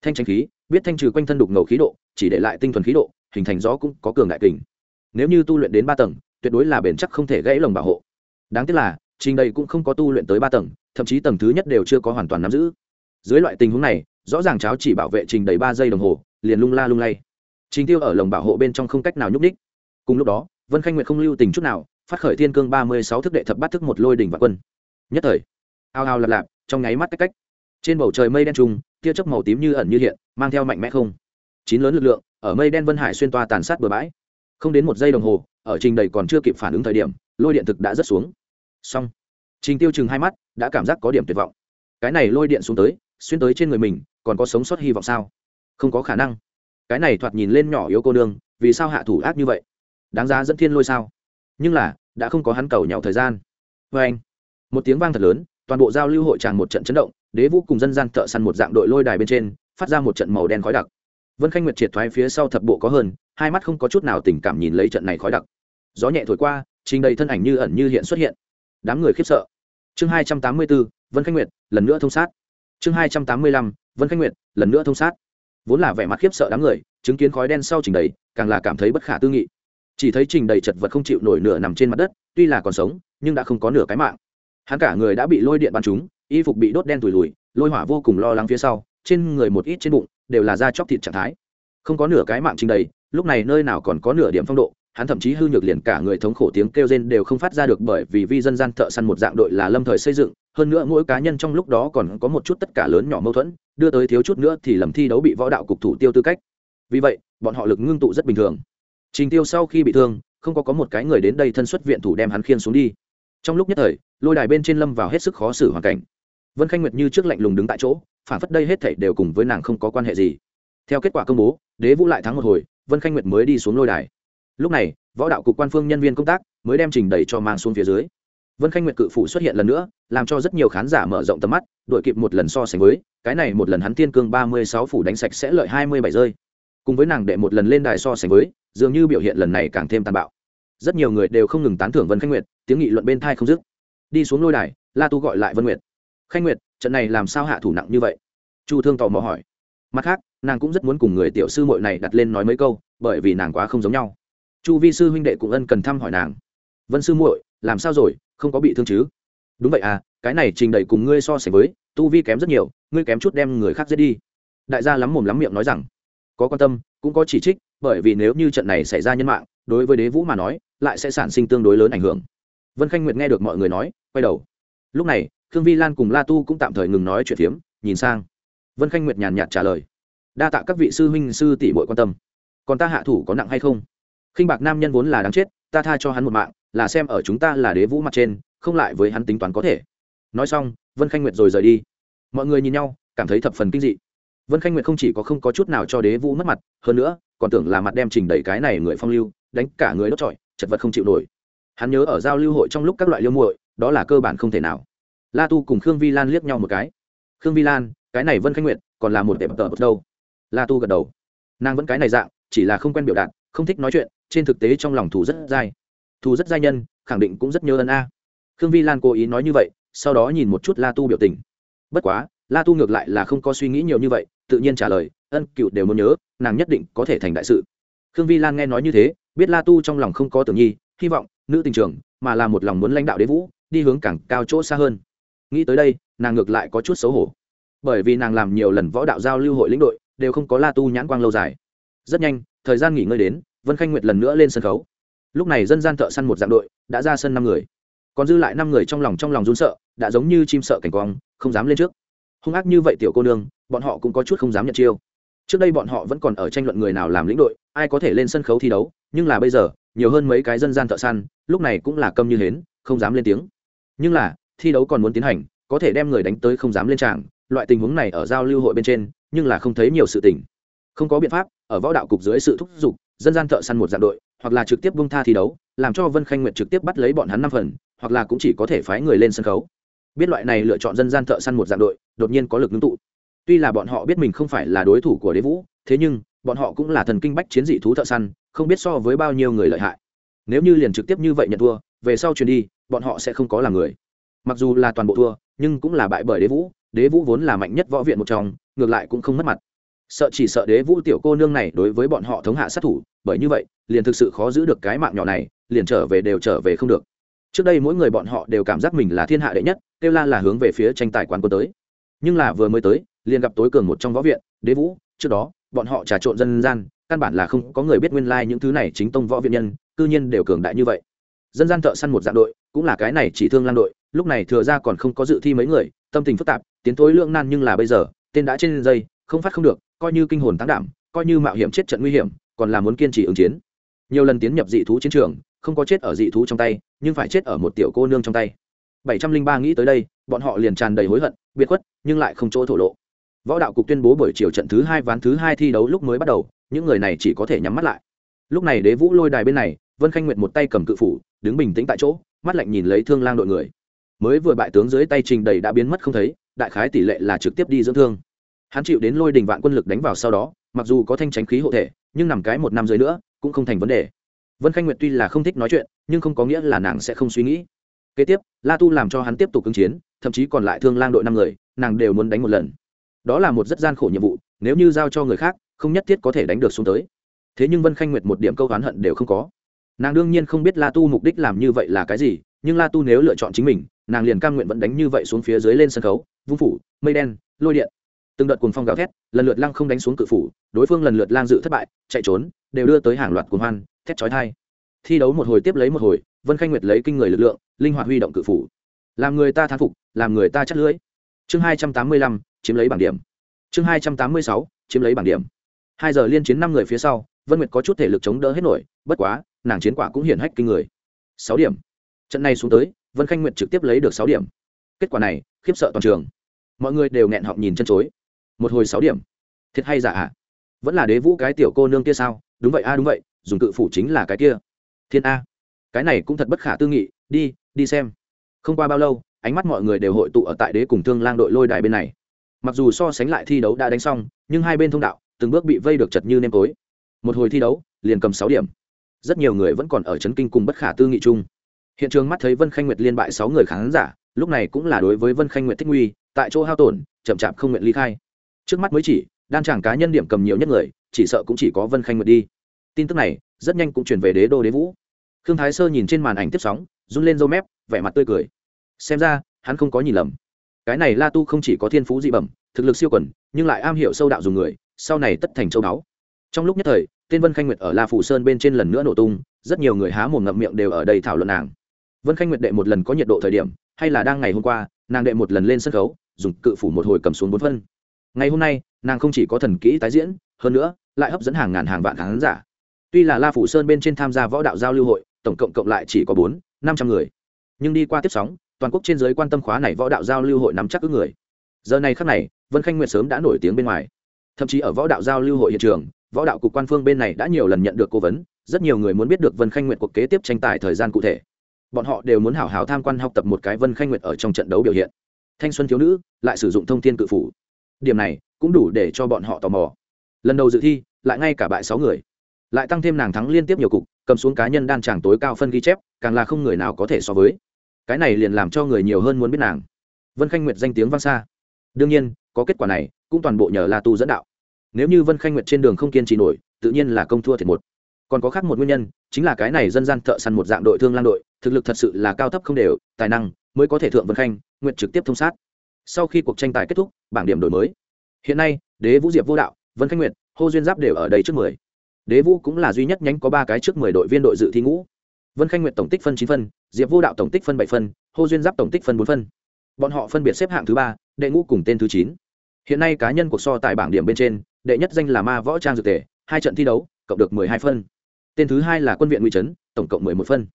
Thanh tranh khí, biết thanh trừ quanh thân đục ngầu khí độ, chỉ để lại tinh thuần khí độ, hình thành gió cũng có cường đại kình. Nếu như tu luyện đến ba tầng, tuyệt đối là bền chắc không thể gãy lồng bảo hộ. Đáng tiếc là, trình đây cũng không có tu luyện tới ba tầng, thậm chí tầng thứ nhất đều chưa có hoàn toàn nắm giữ. Dưới loại tình huống này, rõ ràng cháo chỉ bảo vệ trình đầy ba giây đồng hồ, liền lung la lung lay. Trình tiêu ở lồng bảo hộ bên trong không cách nào nhúc ních cùng lúc đó, vân khanh nguyệt không lưu tình chút nào phát khởi thiên cương ba mươi sáu thức đệ thập bát thức một lôi đỉnh và quân. Nhất thời, ao ao lạp lạp, trong nháy mắt cách cách. Trên bầu trời mây đen trùng, tia chớp màu tím như ẩn như hiện, mang theo mạnh mẽ không. Chín lớn lực lượng, ở mây đen vân hải xuyên toa tàn sát bừa bãi. Không đến một giây đồng hồ, ở trình đầy còn chưa kịp phản ứng thời điểm, lôi điện thực đã rất xuống. Xong. Trình tiêu chừng hai mắt, đã cảm giác có điểm tuyệt vọng. Cái này lôi điện xuống tới, xuyên tới trên người mình, còn có sống sót hy vọng sao? Không có khả năng. Cái này thoạt nhìn lên nhỏ yếu cô nương, vì sao hạ thủ ác như vậy? Đáng giá dẫn thiên lôi sao? Nhưng là, đã không có hắn cầu nhậu thời gian. Vê anh, một tiếng vang thật lớn, toàn bộ giao lưu hội tràn một trận chấn động, đế vũ cùng dân gian thợ săn một dạng đội lôi đài bên trên, phát ra một trận màu đen khói đặc. Vân khanh nguyệt triệt thoái phía sau thập bộ có hơn, hai mắt không có chút nào tình cảm nhìn lấy trận này khói đặc. Gió nhẹ thổi qua, trình đầy thân ảnh như ẩn như hiện xuất hiện. Đám người khiếp sợ. Chương hai trăm tám mươi bốn, vân khanh nguyệt, lần nữa thông sát. Chương hai trăm tám mươi lăm, vân khanh nguyệt, lần nữa thông sát. Vốn là vẻ mặt khiếp sợ đám người, chứng kiến khói đen sau trình đầy, càng là cảm thấy bất khả tư nghị chỉ thấy trình đầy chật vật không chịu nổi nửa nằm trên mặt đất, tuy là còn sống, nhưng đã không có nửa cái mạng. Hắn cả người đã bị lôi điện bắn trúng, y phục bị đốt đen tủi lùi lôi hỏa vô cùng lo lắng phía sau, trên người một ít trên bụng, đều là da chóc thịt trạng thái. Không có nửa cái mạng trình đầy, lúc này nơi nào còn có nửa điểm phong độ, hắn thậm chí hư nhược liền cả người thống khổ tiếng kêu rên đều không phát ra được bởi vì vi dân gian thợ săn một dạng đội là lâm thời xây dựng, hơn nữa mỗi cá nhân trong lúc đó còn có một chút tất cả lớn nhỏ mâu thuẫn, đưa tới thiếu chút nữa thì lầm thi đấu bị võ đạo cục thủ tiêu tư cách. Vì vậy, bọn họ lực ngưng tụ rất bình thường trình tiêu sau khi bị thương, không có có một cái người đến đây thân xuất viện thủ đem hắn khiên xuống đi. Trong lúc nhất thời, lôi đài bên trên lâm vào hết sức khó xử hoàn cảnh. Vân khanh nguyệt như trước lạnh lùng đứng tại chỗ, phản phất đây hết thảy đều cùng với nàng không có quan hệ gì. Theo kết quả công bố, đế vũ lại thắng một hồi, vân khanh nguyệt mới đi xuống lôi đài. Lúc này, võ đạo cục quan phương nhân viên công tác mới đem trình đẩy cho mang xuống phía dưới. Vân khanh nguyệt cự phủ xuất hiện lần nữa, làm cho rất nhiều khán giả mở rộng tầm mắt đội kịp một lần so sánh với, cái này một lần hắn thiên cương ba mươi sáu phủ đánh sạch sẽ lợi hai mươi bảy rơi. Cùng với nàng đệ một lần lên đài so sánh với dường như biểu hiện lần này càng thêm tàn bạo. Rất nhiều người đều không ngừng tán thưởng vân khanh nguyệt, tiếng nghị luận bên thai không dứt. Đi xuống lôi đài, la tu gọi lại vân nguyệt. Khanh nguyệt, trận này làm sao hạ thủ nặng như vậy? Chu thương tò mò hỏi. Mặt khác, nàng cũng rất muốn cùng người tiểu sư mội này đặt lên nói mấy câu, bởi vì nàng quá không giống nhau. Chu vi sư huynh đệ cũng ân cần thăm hỏi nàng. Vân sư muội, làm sao rồi? Không có bị thương chứ? Đúng vậy à cái này trình đầy cùng ngươi so sánh với, tu vi kém rất nhiều, ngươi kém chút đem người khác giết đi. Đại gia lắm mồm lắm miệng nói rằng. Có quan tâm, cũng có chỉ trích bởi vì nếu như trận này xảy ra nhân mạng, đối với đế vũ mà nói, lại sẽ sản sinh tương đối lớn ảnh hưởng. Vân khanh nguyệt nghe được mọi người nói, quay đầu. Lúc này, khương vi lan cùng la tu cũng tạm thời ngừng nói chuyện phiếm, nhìn sang. Vân khanh nguyệt nhàn nhạt trả lời. Đa tạ các vị sư huynh, sư tỷ bội quan tâm. Còn ta hạ thủ có nặng hay không? Khinh bạc nam nhân vốn là đáng chết, ta tha cho hắn một mạng, là xem ở chúng ta là đế vũ mặt trên, không lại với hắn tính toán có thể. Nói xong, vân khanh nguyệt rồi rời đi. Mọi người nhìn nhau, cảm thấy thập phần kinh dị. Vân khanh nguyệt không chỉ có không có chút nào cho đế vũ mất mặt, hơn nữa còn tưởng là mặt đem trình đẩy cái này người phong lưu, đánh cả người đốt trọi, chật vật không chịu nổi. Hắn nhớ ở giao lưu hội trong lúc các loại liêu muội, đó là cơ bản không thể nào. La tu cùng khương vi lan liếc nhau một cái. Khương vi lan, cái này vân khánh nguyệt, còn là một đẹp tờ đâu? La tu gật đầu. Nàng vẫn cái này dạng, chỉ là không quen biểu đạt, không thích nói chuyện, trên thực tế trong lòng thù rất dai. Thù rất dai nhân, khẳng định cũng rất nhớ ân a. Khương vi lan cố ý nói như vậy, sau đó nhìn một chút la tu biểu tình. Bất quá la tu ngược lại là không có suy nghĩ nhiều như vậy, tự nhiên trả lời, ân, cựu đều muốn nhớ, nàng nhất định có thể thành đại sự. Khương vi lan nghe nói như thế, biết la tu trong lòng không có tưởng nhi, hy vọng nữ tình trường mà là một lòng muốn lãnh đạo đế vũ, đi hướng càng cao chỗ xa hơn. Nghĩ tới đây, nàng ngược lại có chút xấu hổ. Bởi vì nàng làm nhiều lần võ đạo giao lưu hội lĩnh đội, đều không có la tu nhãn quang lâu dài. Rất nhanh, thời gian nghỉ ngơi đến, vân khanh nguyệt lần nữa lên sân khấu. Lúc này dân gian thợ săn một dạng đội, đã ra sân năm người. Còn dư lại năm người trong lòng trong lòng run sợ, đã giống như chim sợ cảnh quang, không dám lên trước hung ác như vậy tiểu cô nương, bọn họ cũng có chút không dám nhận chiêu. Trước đây bọn họ vẫn còn ở tranh luận người nào làm lĩnh đội, ai có thể lên sân khấu thi đấu, nhưng là bây giờ, nhiều hơn mấy cái dân gian thợ săn, lúc này cũng là câm như hến, không dám lên tiếng. Nhưng là, thi đấu còn muốn tiến hành, có thể đem người đánh tới không dám lên tràng, loại tình huống này ở giao lưu hội bên trên, nhưng là không thấy nhiều sự tình. Không có biện pháp, ở võ đạo cục dưới sự thúc giục, dân gian thợ săn một dạng đội, hoặc là trực tiếp bung tha thi đấu, làm cho vân khanh nguyệt trực tiếp bắt lấy bọn hắn năm phần, hoặc là cũng chỉ có thể phái người lên sân khấu biết loại này lựa chọn dân gian thợ săn một dạng đội, đột nhiên có lực ngưng tụ. Tuy là bọn họ biết mình không phải là đối thủ của đế vũ, thế nhưng, bọn họ cũng là thần kinh bách chiến dị thú thợ săn, không biết so với bao nhiêu người lợi hại. Nếu như liền trực tiếp như vậy nhận thua, về sau truyền đi, bọn họ sẽ không có là người. Mặc dù là toàn bộ thua, nhưng cũng là bại bởi đế vũ đế vũ vốn là mạnh nhất võ viện một trong, ngược lại cũng không mất mặt. Sợ chỉ sợ đế vũ tiểu cô nương này đối với bọn họ thống hạ sát thủ, bởi như vậy, liền thực sự khó giữ được cái mạng nhỏ này, liền trở về đều trở về không được trước đây mỗi người bọn họ đều cảm giác mình là thiên hạ đệ nhất, kêu la là hướng về phía tranh tài quán quân tới. Nhưng là vừa mới tới, liền gặp tối cường một trong võ viện, đế vũ. Trước đó, bọn họ trà trộn dân gian, căn bản là không có người biết nguyên lai、like、những thứ này chính tông võ viện nhân, cư nhiên đều cường đại như vậy. Dân gian thợ săn một dạng đội, cũng là cái này chỉ thương lan đội, lúc này thừa ra còn không có dự thi mấy người, tâm tình phức tạp, tiến tối lượng nan nhưng là bây giờ, tên đã trên dây, không phát không được, coi như kinh hồn tán đảm, coi như mạo hiểm chết trận nguy hiểm, còn là muốn kiên trì ứng chiến. Nhiều lần tiến nhập dị thú chiến trường, không có chết ở dị thú trong tay nhưng phải chết ở một tiểu cô nương trong tay. bảy trăm linh ba nghĩ tới đây, bọn họ liền tràn đầy hối hận, biệt khuất, nhưng lại không chỗ thổ lộ. Võ đạo cục tuyên bố buổi chiều trận thứ hai ván thứ hai thi đấu lúc mới bắt đầu, những người này chỉ có thể nhắm mắt lại. Lúc này đế vũ lôi đài bên này, vân khanh nguyệt một tay cầm cự phủ, đứng bình tĩnh tại chỗ, mắt lạnh nhìn lấy thương lang đội người. Mới vừa bại tướng dưới tay trình đầy đã biến mất không thấy, đại khái tỷ lệ là trực tiếp đi dưỡng thương. Hắn chịu đến lôi đình vạn quân lực đánh vào sau đó, mặc dù có thanh tránh khí hộ thể, nhưng nằm cái một năm dưới nữa, cũng không thành vấn đề vân khanh nguyệt tuy là không thích nói chuyện, nhưng không có nghĩa là nàng sẽ không suy nghĩ. Kế tiếp, la tu làm cho hắn tiếp tục ứng chiến, thậm chí còn lại thương lang đội năm người, nàng đều muốn đánh một lần. Đó là một rất gian khổ nhiệm vụ, nếu như giao cho người khác, không nhất thiết có thể đánh được xuống tới. Thế nhưng vân khanh nguyệt một điểm câu oán hận đều không có. Nàng đương nhiên không biết la tu mục đích làm như vậy là cái gì, nhưng la tu nếu lựa chọn chính mình, nàng liền cam nguyện vẫn đánh như vậy xuống phía dưới lên sân khấu, vung phủ, mây đen, lôi điện. Từng đợt cuồng phong gào thét, lần lượt lăng không đánh xuống cự phủ, đối phương lần lượt lang dự thất bại, chạy trốn, đều đưa tới hàng loạt cuồng hoan thét chói thai thi đấu một hồi tiếp lấy một hồi, vân khanh nguyệt lấy kinh người lực lượng, linh hoạt huy động cự phủ. Làm người ta thán phục, làm người ta chắc lưỡi. Chương hai trăm tám mươi lăm, chiếm lấy bảng điểm. Chương hai trăm tám mươi sáu, chiếm lấy bảng điểm. Hai giờ liên chiến năm người phía sau, vân nguyệt có chút thể lực chống đỡ hết nổi, bất quá, nàng chiến quả cũng hiển hách kinh người. Sáu điểm. Trận này xuống tới, vân khanh nguyệt trực tiếp lấy được sáu điểm. Kết quả này, khiếp sợ toàn trường. Mọi người đều nghẹn họng nhìn chân chối. Một hồi sáu điểm. Thiệt hay giả ạ? Vẫn là đế vũ cái tiểu cô nương kia sao? Đúng vậy a, đúng vậy dùng cự phủ chính là cái kia. Thiên a. Cái này cũng thật bất khả tư nghị, đi đi xem. Không qua bao lâu, ánh mắt mọi người đều hội tụ ở tại đế cùng thương lang đội lôi đài bên này. Mặc dù so sánh lại thi đấu đã đánh xong, nhưng hai bên thông đạo, từng bước bị vây được chật như nêm tối. Một hồi thi đấu, liền cầm sáu điểm. Rất nhiều người vẫn còn ở chấn kinh cùng bất khả tư nghị chung. Hiện trường mắt thấy vân khanh nguyệt liên bại sáu người khán giả, lúc này cũng là đối với vân khanh nguyệt thích nguy, tại chỗ hao tổn, chậm chạp không nguyện ly khai. Trước mắt mới chỉ, đan chàng cá nhân điểm cầm nhiều nhất người, chỉ sợ cũng chỉ có vân khanh nguyệt đi tin tức này rất nhanh cũng chuyển về đế đô đế vũ. Khương thái sơ nhìn trên màn ảnh tiếp sóng, run lên râu mép, vẻ mặt tươi cười. Xem ra, hắn không có nhìn lầm. Cái này la tu không chỉ có thiên phú dị bẩm, thực lực siêu quẩn nhưng lại am hiểu sâu đạo dùng người, sau này tất thành châu đáo trong lúc nhất thời, tên vân khanh nguyệt ở la phủ sơn bên trên lần nữa nổ tung, rất nhiều người há mồm ngậm miệng đều ở đây thảo luận nàng. Vân khanh nguyệt đệ một lần có nhiệt độ thời điểm, hay là đang ngày hôm qua, nàng đệ một lần lên sân khấu, dùng cự phủ một hồi cầm xuống bốn phân. Ngày hôm nay, nàng không chỉ có thần kỹ tái diễn, hơn nữa, lại hấp dẫn hàng ngàn hàng vạn khán giả tuy là la phủ sơn bên trên tham gia võ đạo giao lưu hội, tổng cộng cộng lại chỉ có bốn, năm trăm người. Nhưng đi qua tiếp sóng, toàn quốc trên giới quan tâm khóa này võ đạo giao lưu hội nắm chắc ước người. Giờ này khắc này, vân khanh nguyệt sớm đã nổi tiếng bên ngoài. Thậm chí ở võ đạo giao lưu hội hiện trường, võ đạo cục quan phương bên này đã nhiều lần nhận được cố vấn, rất nhiều người muốn biết được vân khanh nguyệt cuộc kế tiếp tranh tài thời gian cụ thể. Bọn họ đều muốn hảo hảo tham quan học tập một cái vân khanh nguyệt ở trong trận đấu biểu hiện. Thanh xuân thiếu nữ, lại sử dụng thông thiên cự phủ. Điểm này, cũng đủ để cho bọn họ tò mò. Lần đầu dự thi, lại ngay cả bại sáu người lại tăng thêm nàng thắng liên tiếp nhiều cục, cầm xuống cá nhân đan tràng tối cao phân ghi chép, càng là không người nào có thể so với. Cái này liền làm cho người nhiều hơn muốn biết nàng. Vân khanh nguyệt danh tiếng vang xa. Đương nhiên, có kết quả này, cũng toàn bộ nhờ la tu dẫn đạo. Nếu như vân khanh nguyệt trên đường không kiên trì nổi, tự nhiên là công thua thiệt một. Còn có khác một nguyên nhân, chính là cái này dân gian thợ săn một dạng đội thương lan đội, thực lực thật sự là cao thấp không đều, tài năng mới có thể thượng vân khanh nguyện trực tiếp thông sát. Sau khi cuộc tranh tài kết thúc, bảng điểm đổi mới. Hiện nay, đế vũ diệp vô đạo, vân khanh nguyệt, hô duyên giáp đều ở đây trước mười đế vũ cũng là duy nhất nhánh có ba cái trước mười đội viên đội dự thi ngũ. Vân khanh nguyệt tổng tích phân chín phân, diệp vô đạo tổng tích phân bảy phân, hô duyên giáp tổng tích phân bốn phân. Bọn họ phân biệt xếp hạng thứ ba, đệ ngũ cùng tên thứ chín. Hiện nay cá nhân cuộc so tại bảng điểm bên trên, đệ nhất danh là ma võ trang dược tề, hai trận thi đấu, cộng được mười hai phân. Tên thứ hai là quân viện nguy trấn, tổng cộng mười một phân.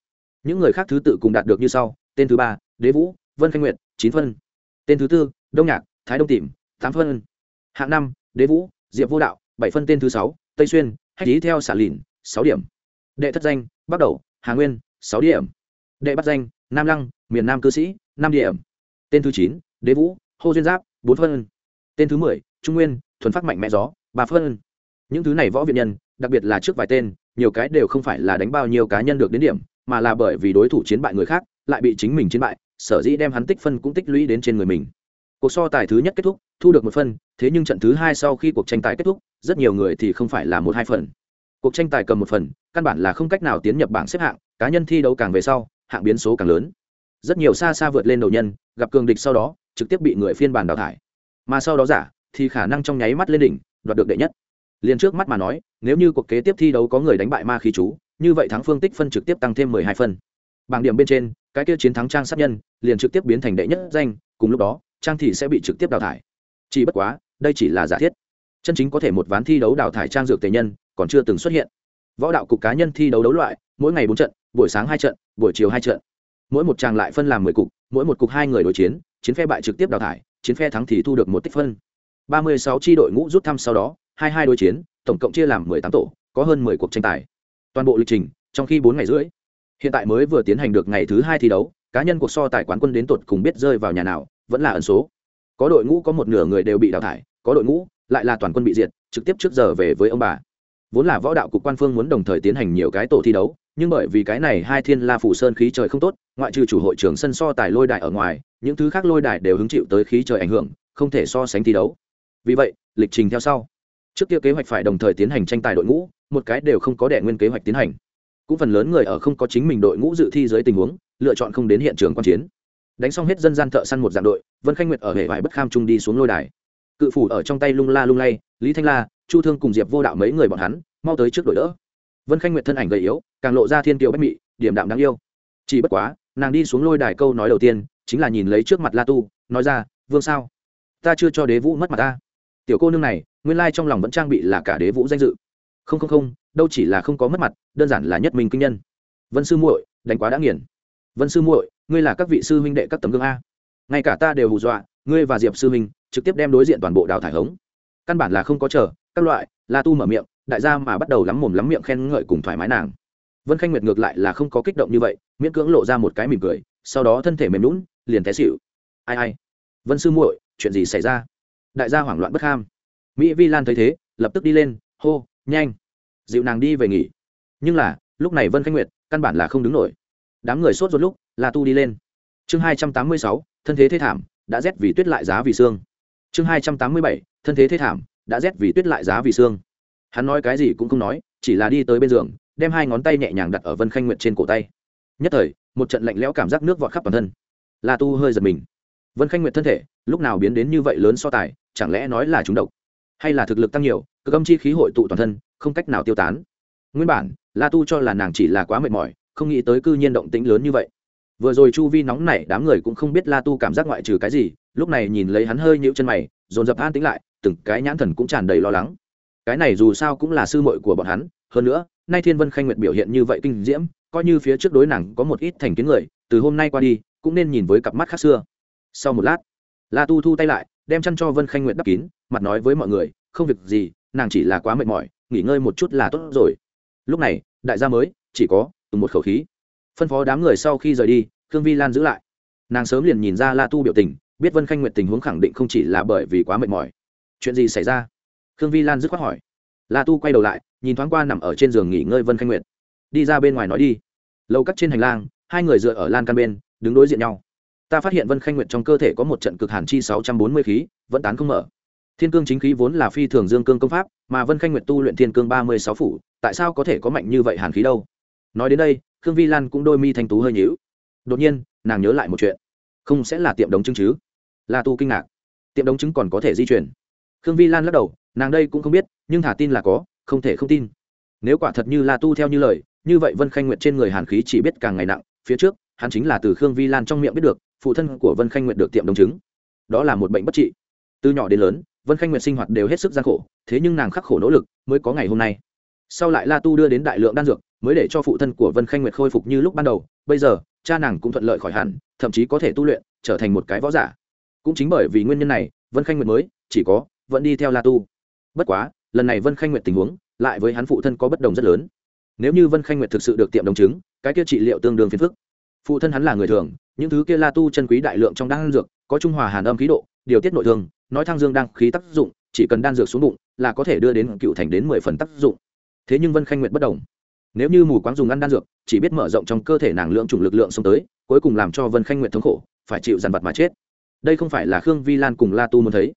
Những người khác thứ tự cùng đạt được như sau, tên thứ ba, đế vũ, vân khanh nguyệt, chín phân. Tên thứ tư, đông nhạc, thái đông tìm, tám phân. Hạng năm, đế vũ, diệp vô đạo, bảy phân. Tên thứ sáu, tây xuyên hách lý theo xả lìn, sáu điểm. Đệ thất danh bắt đầu, hà nguyên, sáu điểm. Đệ bắt danh, nam lăng, miền nam cư sĩ, năm điểm. Tên thứ chín, đế vũ, hô duyên giáp, bốn phân. Tên thứ mười, trung nguyên, thuần phát mạnh mẽ gió, ba phân. Những thứ này võ viện nhân, đặc biệt là trước vài tên, nhiều cái đều không phải là đánh bao nhiêu cá nhân được đến điểm, mà là bởi vì đối thủ chiến bại người khác, lại bị chính mình chiến bại, sở dĩ đem hắn tích phân cũng tích lũy đến trên người mình. Cuộc so tài thứ nhất kết thúc, thu được một phân, thế nhưng trận thứ hai sau khi cuộc tranh tài kết thúc rất nhiều người thì không phải là một hai phần. Cuộc tranh tài cầm một phần, căn bản là không cách nào tiến nhập bảng xếp hạng, cá nhân thi đấu càng về sau, hạng biến số càng lớn. Rất nhiều xa xa vượt lên đầu nhân, gặp cường địch sau đó, trực tiếp bị người phiên bản đào thải. Mà sau đó giả, thì khả năng trong nháy mắt lên đỉnh, đoạt được đệ nhất. Liền trước mắt mà nói, nếu như cuộc kế tiếp thi đấu có người đánh bại ma khí chú, như vậy thắng phương tích phân trực tiếp tăng thêm mười hai phân bảng điểm bên trên, cái kia chiến thắng trang sát nhân, liền trực tiếp biến thành đệ nhất danh, cùng lúc đó, trang thì sẽ bị trực tiếp đào thải. Chỉ bất quá, đây chỉ là giả thiết chân chính có thể một ván thi đấu đào thải trang dược tề nhân, còn chưa từng xuất hiện. Võ đạo cục cá nhân thi đấu đấu loại, mỗi ngày bốn trận, buổi sáng hai trận, buổi chiều hai trận. Mỗi một tràng lại phân làm mười cục, mỗi một cục hai người đối chiến chiến phe bại trực tiếp đào thải, chiến phe thắng thì thu được một tích phân. Ba mươi sáu tri đội ngũ rút thăm sau đó, hai hai đối chiến, tổng cộng chia làm mười tám tổ, có hơn mười cuộc tranh tài. Toàn bộ lịch trình, trong khi bốn ngày rưỡi. Hiện tại mới vừa tiến hành được ngày thứ hai thi đấu, cá nhân cuộc so tài quán quân đến tột cùng biết rơi vào nhà nào, vẫn là ẩn số. Có đội ngũ có một nửa người đều bị đào thải, có đội ngũ lại là toàn quân bị diệt, trực tiếp trước giờ về với ông bà. Vốn là võ đạo cục quan phương muốn đồng thời tiến hành nhiều cái tổ thi đấu, nhưng bởi vì cái này hai thiên la phủ sơn khí trời không tốt, ngoại trừ chủ hội trưởng sân so tài lôi đài ở ngoài, những thứ khác lôi đài đều hứng chịu tới khí trời ảnh hưởng, không thể so sánh thi đấu. Vì vậy, lịch trình theo sau. Trước kia kế hoạch phải đồng thời tiến hành tranh tài đội ngũ, một cái đều không có đệ nguyên kế hoạch tiến hành. Cũng phần lớn người ở không có chính mình đội ngũ dự thi dưới tình huống, lựa chọn không đến hiện trường quan chiến. Đánh xong hết dân gian thợ săn một dạng đội, vân khanh nguyệt ở hệ vải bất kham trung đi xuống lôi đài cự phủ ở trong tay lung la lung lay, lý thanh la, chu thương cùng diệp vô đạo mấy người bọn hắn, mau tới trước đội đỡ. Vân khanh nguyệt thân ảnh gầy yếu, càng lộ ra thiên kiều bách mị điểm đạm đáng yêu. Chỉ bất quá, nàng đi xuống lôi đài câu nói đầu tiên, chính là nhìn lấy trước mặt la tu, nói ra, vương sao? Ta chưa cho đế vũ mất mặt ta. Tiểu cô nương này, nguyên lai trong lòng vẫn trang bị là cả đế vũ danh dự. Không không không, đâu chỉ là không có mất mặt, đơn giản là nhất minh kinh nhân. Vân sư muội, đánh quá đã nghiền. Vân sư muội, ngươi là các vị sư huynh đệ các tấm gương a. Ngay cả ta đều hù dọa ngươi và diệp sư Minh trực tiếp đem đối diện toàn bộ đào thải hống. Căn bản là không có chờ, các loại, la tu mở miệng, đại gia mà bắt đầu lắm mồm lắm miệng khen ngợi cùng thoải mái nàng. Vân khanh nguyệt ngược lại là không có kích động như vậy, miễn cưỡng lộ ra một cái mỉm cười, sau đó thân thể mềm lún liền té xịu ai ai? Vân sư muội, chuyện gì xảy ra? Đại gia hoảng loạn bất ham. Mỹ vi lan thấy thế, lập tức đi lên, hô, nhanh. Dịu nàng đi về nghỉ. Nhưng là, lúc này vân khanh nguyệt, căn bản là không đứng nổi. Đám người sốt ruột lúc, la tu đi lên. Chương hai trăm tám mươi sáu, thân thế thế thảm đã rét vì tuyết lại giá vì xương. Chương hai trăm tám mươi bảy, thân thế thế thảm, đã rét vì tuyết lại giá vì xương. Hắn nói cái gì cũng không nói, chỉ là đi tới bên giường, đem hai ngón tay nhẹ nhàng đặt ở vân khanh nguyệt trên cổ tay. Nhất thời, một trận lạnh lẽo cảm giác nước vọt khắp toàn thân. La tu hơi giật mình. Vân khanh nguyệt thân thể, lúc nào biến đến như vậy lớn so tài, chẳng lẽ nói là chúng độc? Hay là thực lực tăng nhiều, cực âm chi khí hội tụ toàn thân, không cách nào tiêu tán? Nguyên bản, la tu cho là nàng chỉ là quá mệt mỏi, không nghĩ tới cư nhiên động tĩnh lớn như vậy vừa rồi chu vi nóng nảy đám người cũng không biết la tu cảm giác ngoại trừ cái gì, lúc này nhìn lấy hắn hơi nhịu chân mày, dồn dập an tính lại, từng cái nhãn thần cũng tràn đầy lo lắng. Cái này dù sao cũng là sư muội của bọn hắn, hơn nữa, nay thiên vân khanh nguyệt biểu hiện như vậy kinh diễm, coi như phía trước đối nàng có một ít thành kiến người, từ hôm nay qua đi, cũng nên nhìn với cặp mắt khác xưa. Sau một lát, la tu thu tay lại, đem chăn cho vân khanh nguyệt đắp kín, mặt nói với mọi người, không việc gì, nàng chỉ là quá mệt mỏi, nghỉ ngơi một chút là tốt rồi. Lúc này, đại gia mới, chỉ có từng một khẩu khí. Phân phó đám người sau khi rời đi khương vi lan giữ lại. Nàng sớm liền nhìn ra la tu biểu tình, biết vân khanh nguyệt tình huống khẳng định không chỉ là bởi vì quá mệt mỏi. Chuyện gì xảy ra? Khương vi lan dứt khoát hỏi. La tu quay đầu lại, nhìn thoáng qua nằm ở trên giường nghỉ ngơi vân khanh nguyệt. Đi ra bên ngoài nói đi. Lâu cắt trên hành lang, hai người dựa ở lan căn bên, đứng đối diện nhau. Ta phát hiện vân khanh nguyệt trong cơ thể có một trận cực hàn chi sáu trăm bốn mươi khí, vẫn tán không mở. Thiên cương chính khí vốn là phi thường dương cương công pháp, mà vân khanh nguyệt tu luyện thiên cương ba mươi sáu phủ, tại sao có thể có mạnh như vậy hàn khí đâu? Nói đến đây, khương vi lan cũng đôi mi thanh tú hơi nhíu đột nhiên, nàng nhớ lại một chuyện. Không sẽ là tiệm đống chứng chứ? La tu kinh ngạc. Tiệm đống chứng còn có thể di chuyển. Khương vi lan lắc đầu, nàng đây cũng không biết, nhưng thả tin là có, không thể không tin. Nếu quả thật như la tu theo như lời, như vậy vân khanh nguyệt trên người hàn khí chỉ biết càng ngày nặng, phía trước, hắn chính là từ khương vi lan trong miệng biết được, phụ thân của vân khanh nguyệt được tiệm đồng chứng đó là một bệnh bất trị. Từ nhỏ đến lớn, vân khanh nguyệt sinh hoạt đều hết sức gian khổ, thế nhưng nàng khắc khổ nỗ lực mới có ngày hôm nay. Sau lại la tu đưa đến đại lượng đan dược, mới để cho phụ thân của vân khanh nguyệt khôi phục như lúc ban đầu, bây giờ cha nàng cũng thuận lợi khỏi hẳn, thậm chí có thể tu luyện, trở thành một cái võ giả. Cũng chính bởi vì nguyên nhân này, vân khanh nguyệt mới, chỉ có, vẫn đi theo la tu. Bất quá, lần này vân khanh nguyệt tình huống, lại với hắn phụ thân có bất đồng rất lớn. Nếu như vân khanh nguyệt thực sự được tiệm đồng chứng, cái kia trị liệu tương đương phiền phức. Phụ thân hắn là người thường, những thứ kia la tu chân quý đại lượng trong đan dược, có trung hòa hàn âm khí độ, điều tiết nội thương, nói thang dương đang khí tác dụng, chỉ cần đan dược xuống bụng, là có thể đưa đến cựu thành đến mười phần tác dụng. Thế nhưng vân khanh nguyệt bất đồng nếu như mù quáng dùng ăn đan dược, chỉ biết mở rộng trong cơ thể nàng lượng chủng lực lượng xông tới, cuối cùng làm cho vân khanh nguyệt thống khổ, phải chịu dằn vặt mà chết. Đây không phải là khương vi lan cùng la tu muốn thấy.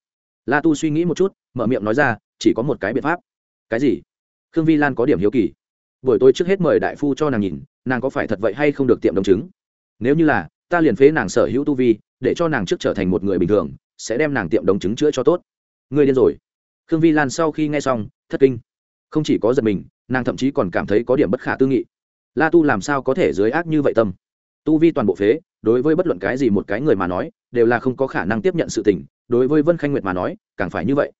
La tu suy nghĩ một chút, mở miệng nói ra, chỉ có một cái biện pháp. Cái gì? Khương vi lan có điểm hiếu kỳ. Buổi tối trước hết mời đại phu cho nàng nhìn, nàng có phải thật vậy hay không được tiệm đồng chứng? Nếu như là, ta liền phế nàng sở hữu tu vi, để cho nàng trước trở thành một người bình thường, sẽ đem nàng tiệm đồng chứng chữa cho tốt. Ngươi điên rồi. Khương vi lan sau khi nghe xong, thất kinh. Không chỉ có giật mình nàng thậm chí còn cảm thấy có điểm bất khả tư nghị. La tu làm sao có thể dưới ác như vậy tâm? Tu vi toàn bộ phế, đối với bất luận cái gì một cái người mà nói, đều là không có khả năng tiếp nhận sự tình, đối với vân khanh nguyệt mà nói, càng phải như vậy.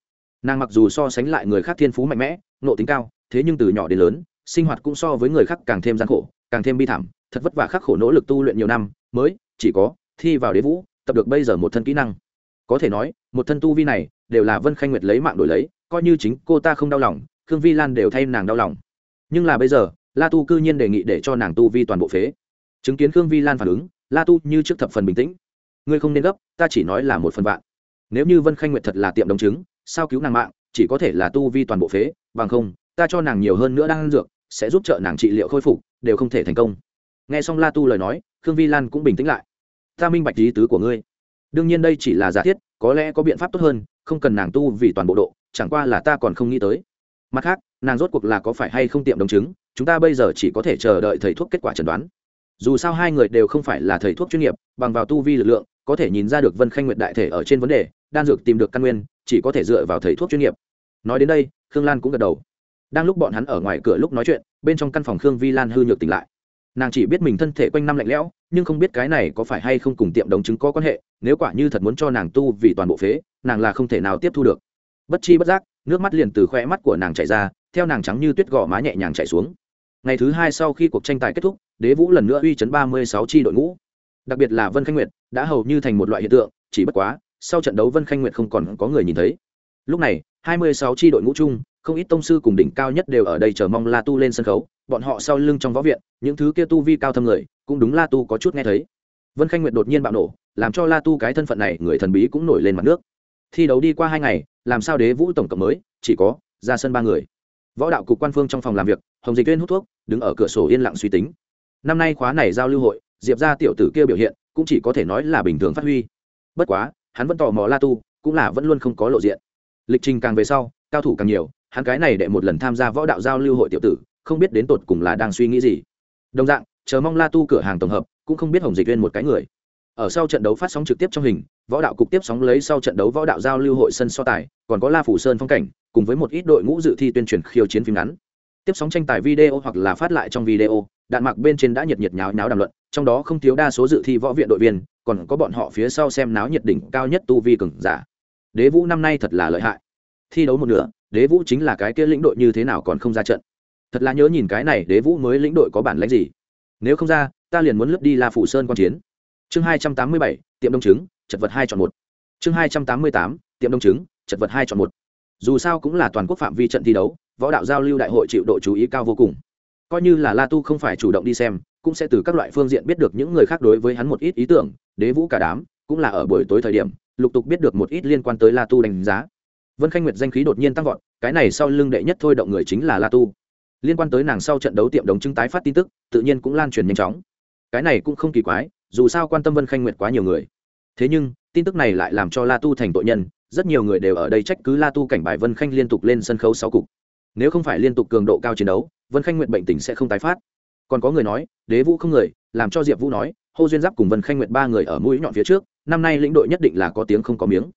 Nàng mặc dù so sánh lại người khác thiên phú mạnh mẽ nộ tính cao, thế nhưng từ nhỏ đến lớn, sinh hoạt cũng so với người khác càng thêm gian khổ, càng thêm bi thảm, thật vất vả khắc khổ nỗ lực tu luyện nhiều năm, mới chỉ có thi vào đế vũ, tập được bây giờ một thân kỹ năng. Có thể nói, một thân tu vi này, đều là vân khanh nguyệt lấy mạng đổi lấy, coi như chính cô ta không đau lòng khương vi lan đều thay nàng đau lòng. Nhưng là bây giờ, la tu cư nhiên đề nghị để cho nàng tu vi toàn bộ phế. Chứng kiến khương vi lan phản ứng, la tu như trước thập phần bình tĩnh. Ngươi không nên gấp, ta chỉ nói là một phần vạn. Nếu như vân khanh nguyệt thật là tiệm đồng chứng, sao cứu nàng mạng, chỉ có thể là tu vi toàn bộ phế, bằng không, ta cho nàng nhiều hơn nữa đang ăn dược, sẽ giúp trợ nàng trị liệu khôi phục, đều không thể thành công. Nghe xong la tu lời nói, khương vi lan cũng bình tĩnh lại. Ta minh bạch lý tứ của ngươi. Đương nhiên đây chỉ là giả thiết, có lẽ có biện pháp tốt hơn, không cần nàng tu vì toàn bộ độ, chẳng qua là ta còn không nghĩ tới mặt khác, nàng rốt cuộc là có phải hay không tiệm đồng chứng, chúng ta bây giờ chỉ có thể chờ đợi thầy thuốc kết quả chẩn đoán. Dù sao hai người đều không phải là thầy thuốc chuyên nghiệp, bằng vào tu vi lực lượng, có thể nhìn ra được vân khanh nguyệt đại thể ở trên vấn đề, đan dược tìm được căn nguyên, chỉ có thể dựa vào thầy thuốc chuyên nghiệp. Nói đến đây, khương lan cũng gật đầu. Đang lúc bọn hắn ở ngoài cửa lúc nói chuyện, bên trong căn phòng khương vi lan hư nhược tỉnh lại. Nàng chỉ biết mình thân thể quanh năm lạnh lẽo, nhưng không biết cái này có phải hay không cùng tiệm đồng chứng có quan hệ, nếu quả như thật muốn cho nàng tu vì toàn bộ phế, nàng là không thể nào tiếp thu được. Bất chi bất giác nước mắt liền từ khoe mắt của nàng chảy ra, theo nàng trắng như tuyết gò má nhẹ nhàng chảy xuống. Ngày thứ hai sau khi cuộc tranh tài kết thúc, đế vũ lần nữa uy chấn ba mươi sáu tri đội ngũ. Đặc biệt là vân khanh nguyệt, đã hầu như thành một loại hiện tượng, chỉ bất quá, sau trận đấu vân khanh nguyệt không còn có người nhìn thấy. Lúc này, hai mươi sáu tri đội ngũ chung, không ít tông sư cùng đỉnh cao nhất đều ở đây chờ mong la tu lên sân khấu, bọn họ sau lưng trong võ viện, những thứ kia tu vi cao thâm người, cũng đúng la tu có chút nghe thấy. Vân khanh nguyệt đột nhiên bạo nổ, làm cho la tu cái thân phận này người thần bí cũng nổi lên mặt nước. Thi đấu đi qua hai ngày làm sao đế vũ tổng cộng mới, chỉ có ra sân ba người. Võ đạo cục quan phương trong phòng làm việc, hồng dịch viên hút thuốc, đứng ở cửa sổ yên lặng suy tính. Năm nay khóa này giao lưu hội, diệp ra tiểu tử kia biểu hiện, cũng chỉ có thể nói là bình thường phát huy. Bất quá, hắn vẫn tò mò la tu, cũng là vẫn luôn không có lộ diện. Lịch trình càng về sau, cao thủ càng nhiều, hắn cái này đệ một lần tham gia võ đạo giao lưu hội tiểu tử, không biết đến tột cùng là đang suy nghĩ gì. Đồng dạng, chờ mong la tu cửa hàng tổng hợp, cũng không biết hồng dịch viên một cái người ở sau trận đấu phát sóng trực tiếp trong hình, võ đạo cục tiếp sóng lấy sau trận đấu võ đạo giao lưu hội sân so tài, còn có la phủ sơn phong cảnh, cùng với một ít đội ngũ dự thi tuyên truyền khiêu chiến phim ngắn. Tiếp sóng tranh tài video hoặc là phát lại trong video, đạn mặc bên trên đã nhiệt nhiệt nháo nháo đàm luận, trong đó không thiếu đa số dự thi võ viện đội viên, còn có bọn họ phía sau xem náo nhiệt đỉnh cao nhất tu vi cường giả. Đế vũ năm nay thật là lợi hại. Thi đấu một nửa, đế vũ chính là cái kia lĩnh đội như thế nào còn không ra trận. Thật là nhớ nhìn cái này, đế vũ mới lĩnh đội có bản lãnh gì. Nếu không ra, ta liền muốn lướt đi la phủ sơn quan chiến chương hai trăm tám mươi bảy tiệm đông trứng, chật vật hai chọn một. Chương hai trăm tám mươi tám tiệm đông trứng, chật vật hai chọn một. Dù sao cũng là toàn quốc phạm vi trận thi đấu võ đạo giao lưu đại hội chịu độ chú ý cao vô cùng. Coi như là la tu không phải chủ động đi xem cũng sẽ từ các loại phương diện biết được những người khác đối với hắn một ít ý tưởng đế vũ cả đám cũng là ở buổi tối thời điểm lục tục biết được một ít liên quan tới la tu đánh giá. Vân khanh nguyệt danh khí đột nhiên tăng vọt cái này sau lưng đệ nhất thôi động người chính là la tu. Liên quan tới nàng sau trận đấu tiệm đồng chứng tái phát tin tức tự nhiên cũng lan truyền nhanh chóng. Cái này cũng không kỳ quái dù sao quan tâm vân khanh nguyệt quá nhiều người. Thế nhưng, tin tức này lại làm cho la tu thành tội nhân, rất nhiều người đều ở đây trách cứ la tu cảnh bài vân khanh liên tục lên sân khấu sáu cục. Nếu không phải liên tục cường độ cao chiến đấu, vân khanh nguyệt bệnh tình sẽ không tái phát. Còn có người nói, đế vũ không người, làm cho diệp vũ nói, hô duyên giáp cùng vân khanh nguyệt ba người ở mũi nhọn phía trước, năm nay lĩnh đội nhất định là có tiếng không có miếng.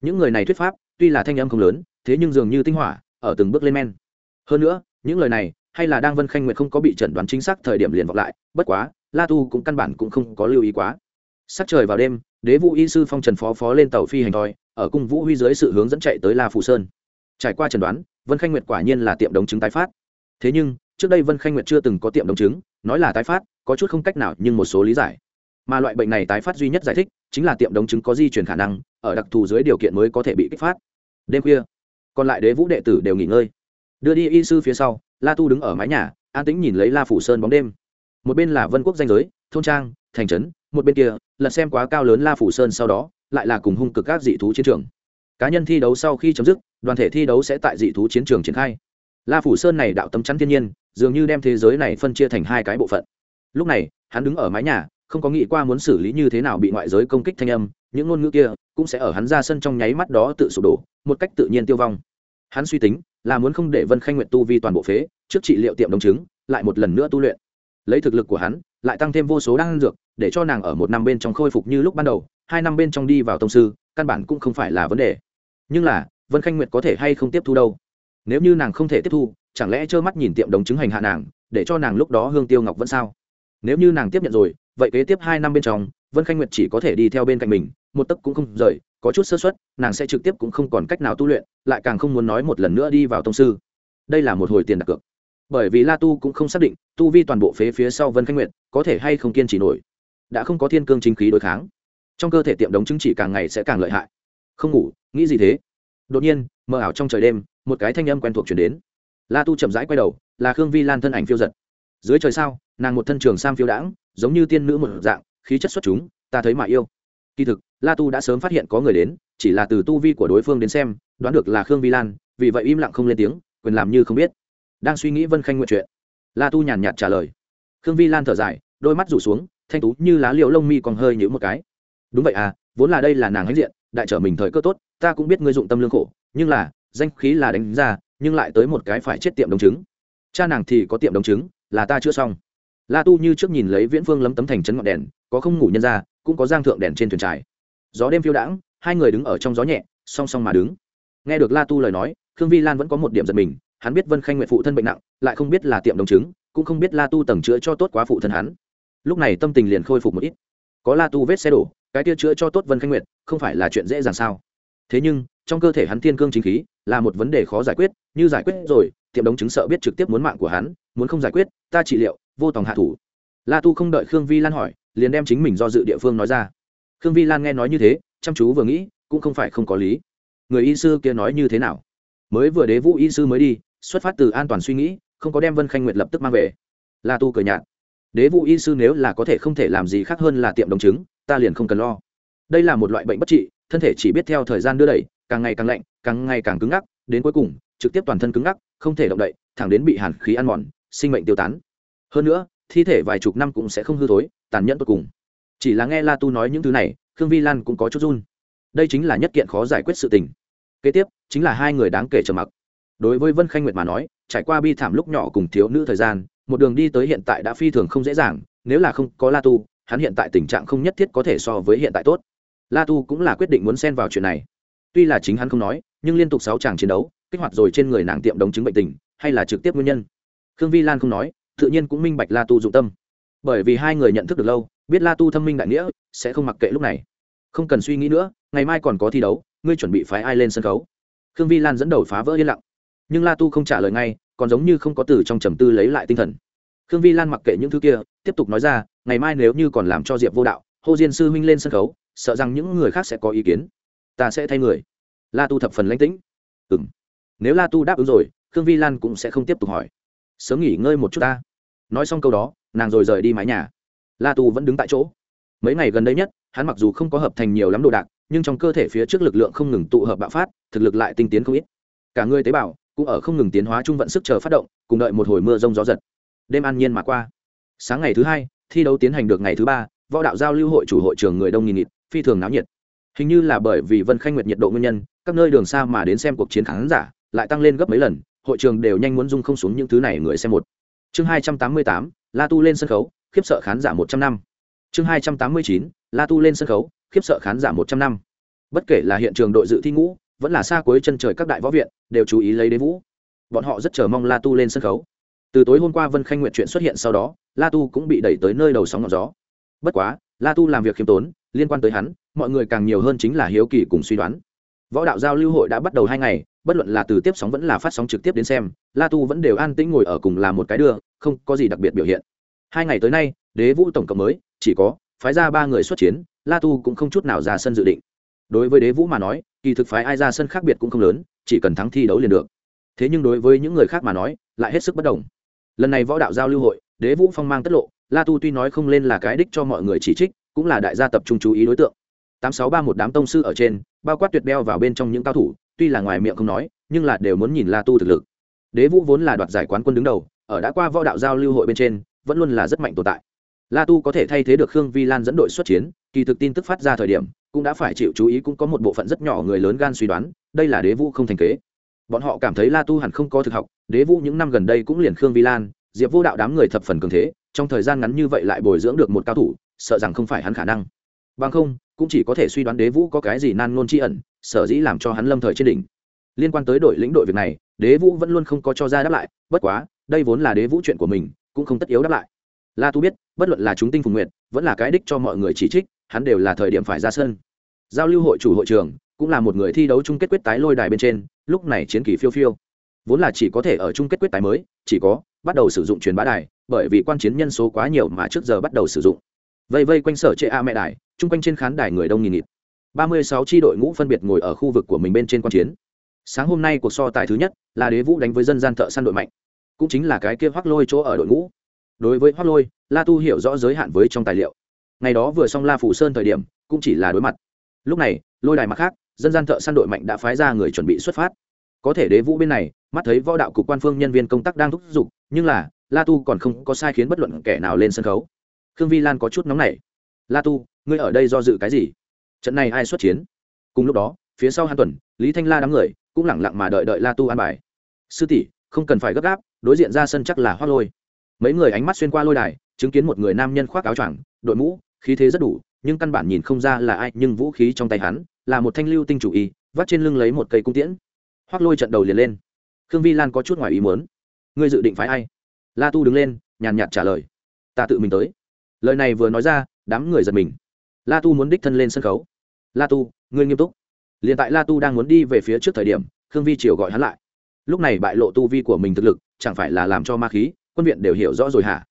Những người này thuyết pháp, tuy là thanh âm không lớn, thế nhưng dường như tinh hỏa, ở từng bước lên men. Hơn nữa, những lời này, hay là đang vân khanh nguyệt không có bị chẩn đoán chính xác thời điểm liền vọng lại, bất quá la tu cũng căn bản cũng không có lưu ý quá. Sắc trời vào đêm, đế vũ y sư phong trần phó phó lên tàu phi hành thoi, ở cung vũ huy dưới sự hướng dẫn chạy tới la phủ sơn. Trải qua trần đoán, vân khanh nguyệt quả nhiên là tiệm đồng chứng tái phát. Thế nhưng, trước đây vân khanh nguyệt chưa từng có tiệm đồng chứng nói là tái phát, có chút không cách nào nhưng một số lý giải. Mà loại bệnh này tái phát duy nhất giải thích, chính là tiệm đồng chứng có di chuyển khả năng, ở đặc thù dưới điều kiện mới có thể bị kích phát. Đêm khuya, còn lại đế vũ đệ tử đều nghỉ ngơi. Đưa đi y sư phía sau, la tu đứng ở mái nhà, an tĩnh nhìn lấy la phủ sơn bóng đêm một bên là vân quốc danh giới, thôn trang, thành trấn, một bên kia lật xem quá cao lớn la phủ sơn sau đó, lại là cùng hung cực các dị thú chiến trường. Cá nhân thi đấu sau khi chấm dứt, đoàn thể thi đấu sẽ tại dị thú chiến trường triển khai. La phủ sơn này đạo tâm chắn thiên nhiên, dường như đem thế giới này phân chia thành hai cái bộ phận. Lúc này, hắn đứng ở mái nhà, không có nghĩ qua muốn xử lý như thế nào bị ngoại giới công kích thanh âm, những ngôn ngữ kia cũng sẽ ở hắn ra sân trong nháy mắt đó tự sụp đổ, một cách tự nhiên tiêu vong. Hắn suy tính, là muốn không để vân khanh nguyện tu vi toàn bộ phế, trước trị liệu tiệm đồng chứng, lại một lần nữa tu luyện lấy thực lực của hắn, lại tăng thêm vô số đan dược, để cho nàng ở một năm bên trong khôi phục như lúc ban đầu, hai năm bên trong đi vào tông sư, căn bản cũng không phải là vấn đề. Nhưng là, vân khanh nguyệt có thể hay không tiếp thu đâu? Nếu như nàng không thể tiếp thu, chẳng lẽ trơ mắt nhìn tiệm đồng chứng hành hạ nàng, để cho nàng lúc đó hương tiêu ngọc vẫn sao? Nếu như nàng tiếp nhận rồi, vậy kế tiếp hai năm bên trong, vân khanh nguyệt chỉ có thể đi theo bên cạnh mình, một tấc cũng không rời, có chút sơ xuất nàng sẽ trực tiếp cũng không còn cách nào tu luyện, lại càng không muốn nói một lần nữa đi vào tông sư. Đây là một hồi tiền đặt cược bởi vì la tu cũng không xác định, tu vi toàn bộ phế phía sau vân khanh nguyệt có thể hay không kiên trì nổi. Đã không có thiên cương chính khí đối kháng, trong cơ thể tiệm đống chứng chỉ càng ngày sẽ càng lợi hại. Không ngủ, nghĩ gì thế? Đột nhiên, mờ ảo trong trời đêm, một cái thanh âm quen thuộc chuyển đến. La tu chậm rãi quay đầu, là khương vi lan thân ảnh phiêu giật. Dưới trời sao, nàng một thân trường sam phiêu đãng, giống như tiên nữ một dạng, khí chất xuất chúng, ta thấy mà yêu. Kỳ thực, la tu đã sớm phát hiện có người đến, chỉ là từ tu vi của đối phương đến xem, đoán được là khương vi lan, vì vậy im lặng không lên tiếng, quyền làm như không biết đang suy nghĩ vân khanh nguyện chuyện. La tu nhàn nhạt trả lời. Khương vi lan thở dài, đôi mắt rủ xuống, thanh tú như lá liệu lông mi còn hơi nhữ một cái. Đúng vậy à vốn là đây là nàng hãnh diện, đại trở mình thời cơ tốt, ta cũng biết ngươi dụng tâm lương khổ, nhưng là, danh khí là đánh ra, nhưng lại tới một cái phải chết tiệm đồng chứng cha nàng thì có tiệm đồng chứng là ta chưa xong. La tu như trước nhìn lấy viễn phương lấm tấm thành trấn ngọn đèn, có không ngủ nhân ra, cũng có giang thượng đèn trên thuyền trài gió đêm phiêu đãng, hai người đứng ở trong gió nhẹ, song song mà đứng. Nghe được la tu lời nói, khương vi lan vẫn có một điểm giật mình hắn biết vân khanh nguyện phụ thân bệnh nặng, lại không biết là tiệm đồng chứng, cũng không biết la tu tầng chữa cho tốt quá phụ thân hắn. Lúc này tâm tình liền khôi phục một ít. Có la tu vết xe đổ, cái tia chữa cho tốt vân khanh nguyệt không phải là chuyện dễ dàng sao? Thế nhưng, trong cơ thể hắn thiên cương chính khí, là một vấn đề khó giải quyết, như giải quyết rồi, tiệm đống chứng sợ biết trực tiếp muốn mạng của hắn, muốn không giải quyết, ta trị liệu, vô tòng hạ thủ. La tu không đợi khương vi lan hỏi, liền đem chính mình do dự địa phương nói ra. Khương vi lan nghe nói như thế, chăm chú vừa nghĩ, cũng không phải không có lý. Người y sư kia nói như thế nào? Mới vừa đế vũ y sư mới đi xuất phát từ an toàn suy nghĩ, không có đem vân khanh nguyệt lập tức mang về. La tu cười nhạt. Đế vũ y sư nếu là có thể không thể làm gì khác hơn là tiệm đồng chứng, ta liền không cần lo. Đây là một loại bệnh bất trị, thân thể chỉ biết theo thời gian đưa đẩy, càng ngày càng lạnh, càng ngày càng cứng ngắc, đến cuối cùng, trực tiếp toàn thân cứng ngắc, không thể động đậy, thẳng đến bị hàn khí ăn mòn, sinh mệnh tiêu tán. Hơn nữa, thi thể vài chục năm cũng sẽ không hư thối, tàn nhẫn tột cùng. Chỉ là nghe la tu nói những thứ này, khương vi lan cũng có chút run. Đây chính là nhất kiện khó giải quyết sự tình. Kế tiếp, chính là hai người đáng kể trầm mặc đối với vân khanh nguyệt mà nói, trải qua bi thảm lúc nhỏ cùng thiếu nữ thời gian, một đường đi tới hiện tại đã phi thường không dễ dàng, nếu là không có la tu, hắn hiện tại tình trạng không nhất thiết có thể so với hiện tại tốt. La tu cũng là quyết định muốn xen vào chuyện này. Tuy là chính hắn không nói, nhưng liên tục sáu chàng chiến đấu, kích hoạt rồi trên người nàng tiệm đống chứng bệnh tình, hay là trực tiếp nguyên nhân. Khương vi lan không nói, tự nhiên cũng minh bạch la tu dụng tâm. Bởi vì hai người nhận thức được lâu, biết la tu thâm minh đại nghĩa, sẽ không mặc kệ lúc này. Không cần suy nghĩ nữa, ngày mai còn có thi đấu, ngươi chuẩn bị phái ai lên sân khấu? Khương vi lan dẫn đầu phá vỡ yên lặng nhưng la tu không trả lời ngay, còn giống như không có từ trong trầm tư lấy lại tinh thần. Khương vi lan mặc kệ những thứ kia, tiếp tục nói ra, ngày mai nếu như còn làm cho diệp vô đạo, hô diên sư huynh lên sân khấu, sợ rằng những người khác sẽ có ý kiến. Ta sẽ thay người. La tu thập phần lãnh tĩnh. Ừ m nếu la tu đáp ứng rồi, khương vi lan cũng sẽ không tiếp tục hỏi. Sớm nghỉ ngơi một chút ta. Nói xong câu đó, nàng rồi rời đi mái nhà. La tu vẫn đứng tại chỗ. Mấy ngày gần đây nhất, hắn mặc dù không có hợp thành nhiều lắm đồ đạc, nhưng trong cơ thể phía trước lực lượng không ngừng tụ hợp bạo phát, thực lực lại tinh tiến không ít. Cả người tế bào cũng ở không ngừng tiến hóa trung vận sức chờ phát động, cùng đợi một hồi mưa rông gió giật. Đêm an nhiên mà qua. Sáng ngày thứ hai, thi đấu tiến hành được ngày thứ ba, võ đạo giao lưu hội chủ hội trường người đông nghìn nghịt, phi thường náo nhiệt. Hình như là bởi vì vân khanh nguyệt nhiệt độ nguyên nhân, các nơi đường xa mà đến xem cuộc chiến khán giả lại tăng lên gấp mấy lần, hội trường đều nhanh muốn dung không xuống những thứ này người xem một. Chương hai trăm tám mươi tám, la tu lên sân khấu, khiếp sợ khán giả một trăm năm. Chương hai trăm tám mươi chín, la tu lên sân khấu, khiếp sợ khán giả một trăm năm. Bất kể là hiện trường đội dự thi ngũ vẫn là xa cuối chân trời các đại võ viện, đều chú ý lấy đế vũ. Bọn họ rất chờ mong la tu lên sân khấu. Từ tối hôm qua vân khanh nguyện chuyện xuất hiện sau đó, la tu cũng bị đẩy tới nơi đầu sóng ngọn gió. Bất quá, la tu làm việc khiêm tốn, liên quan tới hắn, mọi người càng nhiều hơn chính là hiếu kỳ cùng suy đoán. Võ đạo giao lưu hội đã bắt đầu hai ngày, bất luận là từ tiếp sóng vẫn là phát sóng trực tiếp đến xem, la tu vẫn đều an tĩnh ngồi ở cùng làm một cái đưa, không có gì đặc biệt biểu hiện. Hai ngày tới nay, đế vũ tổng cộng mới, chỉ có phái ra ba người xuất chiến, la tu cũng không chút nào ra sân dự định. Đối với đế vũ mà nói kỳ thực phái ai ra sân khác biệt cũng không lớn, chỉ cần thắng thi đấu liền được. Thế nhưng đối với những người khác mà nói, lại hết sức bất đồng. Lần này võ đạo giao lưu hội, đế vũ phong mang tất lộ, la tu tuy nói không lên là cái đích cho mọi người chỉ trích, cũng là đại gia tập trung chú ý đối tượng. Tám sáu ba một đám tông sư ở trên, bao quát tuyệt đeo vào bên trong những cao thủ, tuy là ngoài miệng không nói, nhưng là đều muốn nhìn la tu thực lực. Đế vũ vốn là đoạt giải quán quân đứng đầu, ở đã qua võ đạo giao lưu hội bên trên, vẫn luôn là rất mạnh tồn tại. La tu có thể thay thế được khương vi lan dẫn đội xuất chiến, kỳ thực tin tức phát ra thời điểm cũng đã phải chịu chú ý cũng có một bộ phận rất nhỏ người lớn gan suy đoán, đây là đế vũ không thành kế. Bọn họ cảm thấy la tu hẳn không có thực học, đế vũ những năm gần đây cũng liền khương vi lan, diệp vô đạo đám người thập phần cường thế, trong thời gian ngắn như vậy lại bồi dưỡng được một cao thủ, sợ rằng không phải hắn khả năng. Bằng không, cũng chỉ có thể suy đoán đế vũ có cái gì nan ngôn tri ẩn, sở dĩ làm cho hắn lâm thời trên đỉnh. Liên quan tới đội lĩnh đội việc này, đế vũ vẫn luôn không có cho ra đáp lại, bất quá, đây vốn là đế vũ chuyện của mình, cũng không tất yếu đáp lại. La tu biết, bất luận là chúng tinh phùng nguyện vẫn là cái đích cho mọi người chỉ trích, hắn đều là thời điểm phải ra sân giao lưu hội chủ hội trường cũng là một người thi đấu chung kết quyết tái lôi đài bên trên, lúc này chiến kỳ phiêu phiêu. Vốn là chỉ có thể ở chung kết quyết tái mới, chỉ có bắt đầu sử dụng truyền bá đài, bởi vì quan chiến nhân số quá nhiều mà trước giờ bắt đầu sử dụng. Vây vây quanh sở chệ a mẹ đài, chung quanh trên khán đài người đông nghìn nghịt. Ba mươi sáu tri đội ngũ phân biệt ngồi ở khu vực của mình bên trên quan chiến. Sáng hôm nay cuộc so tài thứ nhất là đế vũ đánh với dân gian thợ săn đội mạnh. Cũng chính là cái kia hoác lôi chỗ ở đội ngũ. Đối với hoác lôi, la tu hiểu rõ giới hạn với trong tài liệu. Ngày đó vừa xong la phủ sơn thời điểm, cũng chỉ là đối mặt lúc này, lôi đài mặt khác, dân gian thợ săn đội mạnh đã phái ra người chuẩn bị xuất phát. Có thể đế vũ bên này, mắt thấy võ đạo cục quan phương nhân viên công tác đang thúc giục, nhưng là, la tu còn không có sai khiến bất luận kẻ nào lên sân khấu. Khương vi lan có chút nóng nảy. La tu, ngươi ở đây do dự cái gì? Trận này ai xuất chiến? Cùng lúc đó, phía sau hai tuần, lý thanh la đám người cũng lẳng lặng mà đợi đợi la tu an bài. Sư tỷ, không cần phải gấp gáp, đối diện ra sân chắc là hoác lôi. Mấy người ánh mắt xuyên qua lôi đài, chứng kiến một người nam nhân khoác áo choàng, đội mũ, khí thế rất đủ nhưng căn bản nhìn không ra là ai, nhưng vũ khí trong tay hắn là một thanh lưu tinh chủ y, vắt trên lưng lấy một cây cung tiễn. Hoác lôi trận đầu liền lên. Khương vi lan có chút ngoài ý muốn. Ngươi dự định phái ai? La tu đứng lên, nhàn nhạt trả lời. Ta tự mình tới. Lời này vừa nói ra, đám người giật mình. La tu muốn đích thân lên sân khấu. La tu, ngươi nghiêm túc. L i n tại la tu đang muốn đi về phía trước thời điểm, khương vi triều gọi hắn lại. Lúc này bại lộ tu vi của mình thực lực, chẳng phải là làm cho ma khí, quân viện đều hiểu rõ rồi hả?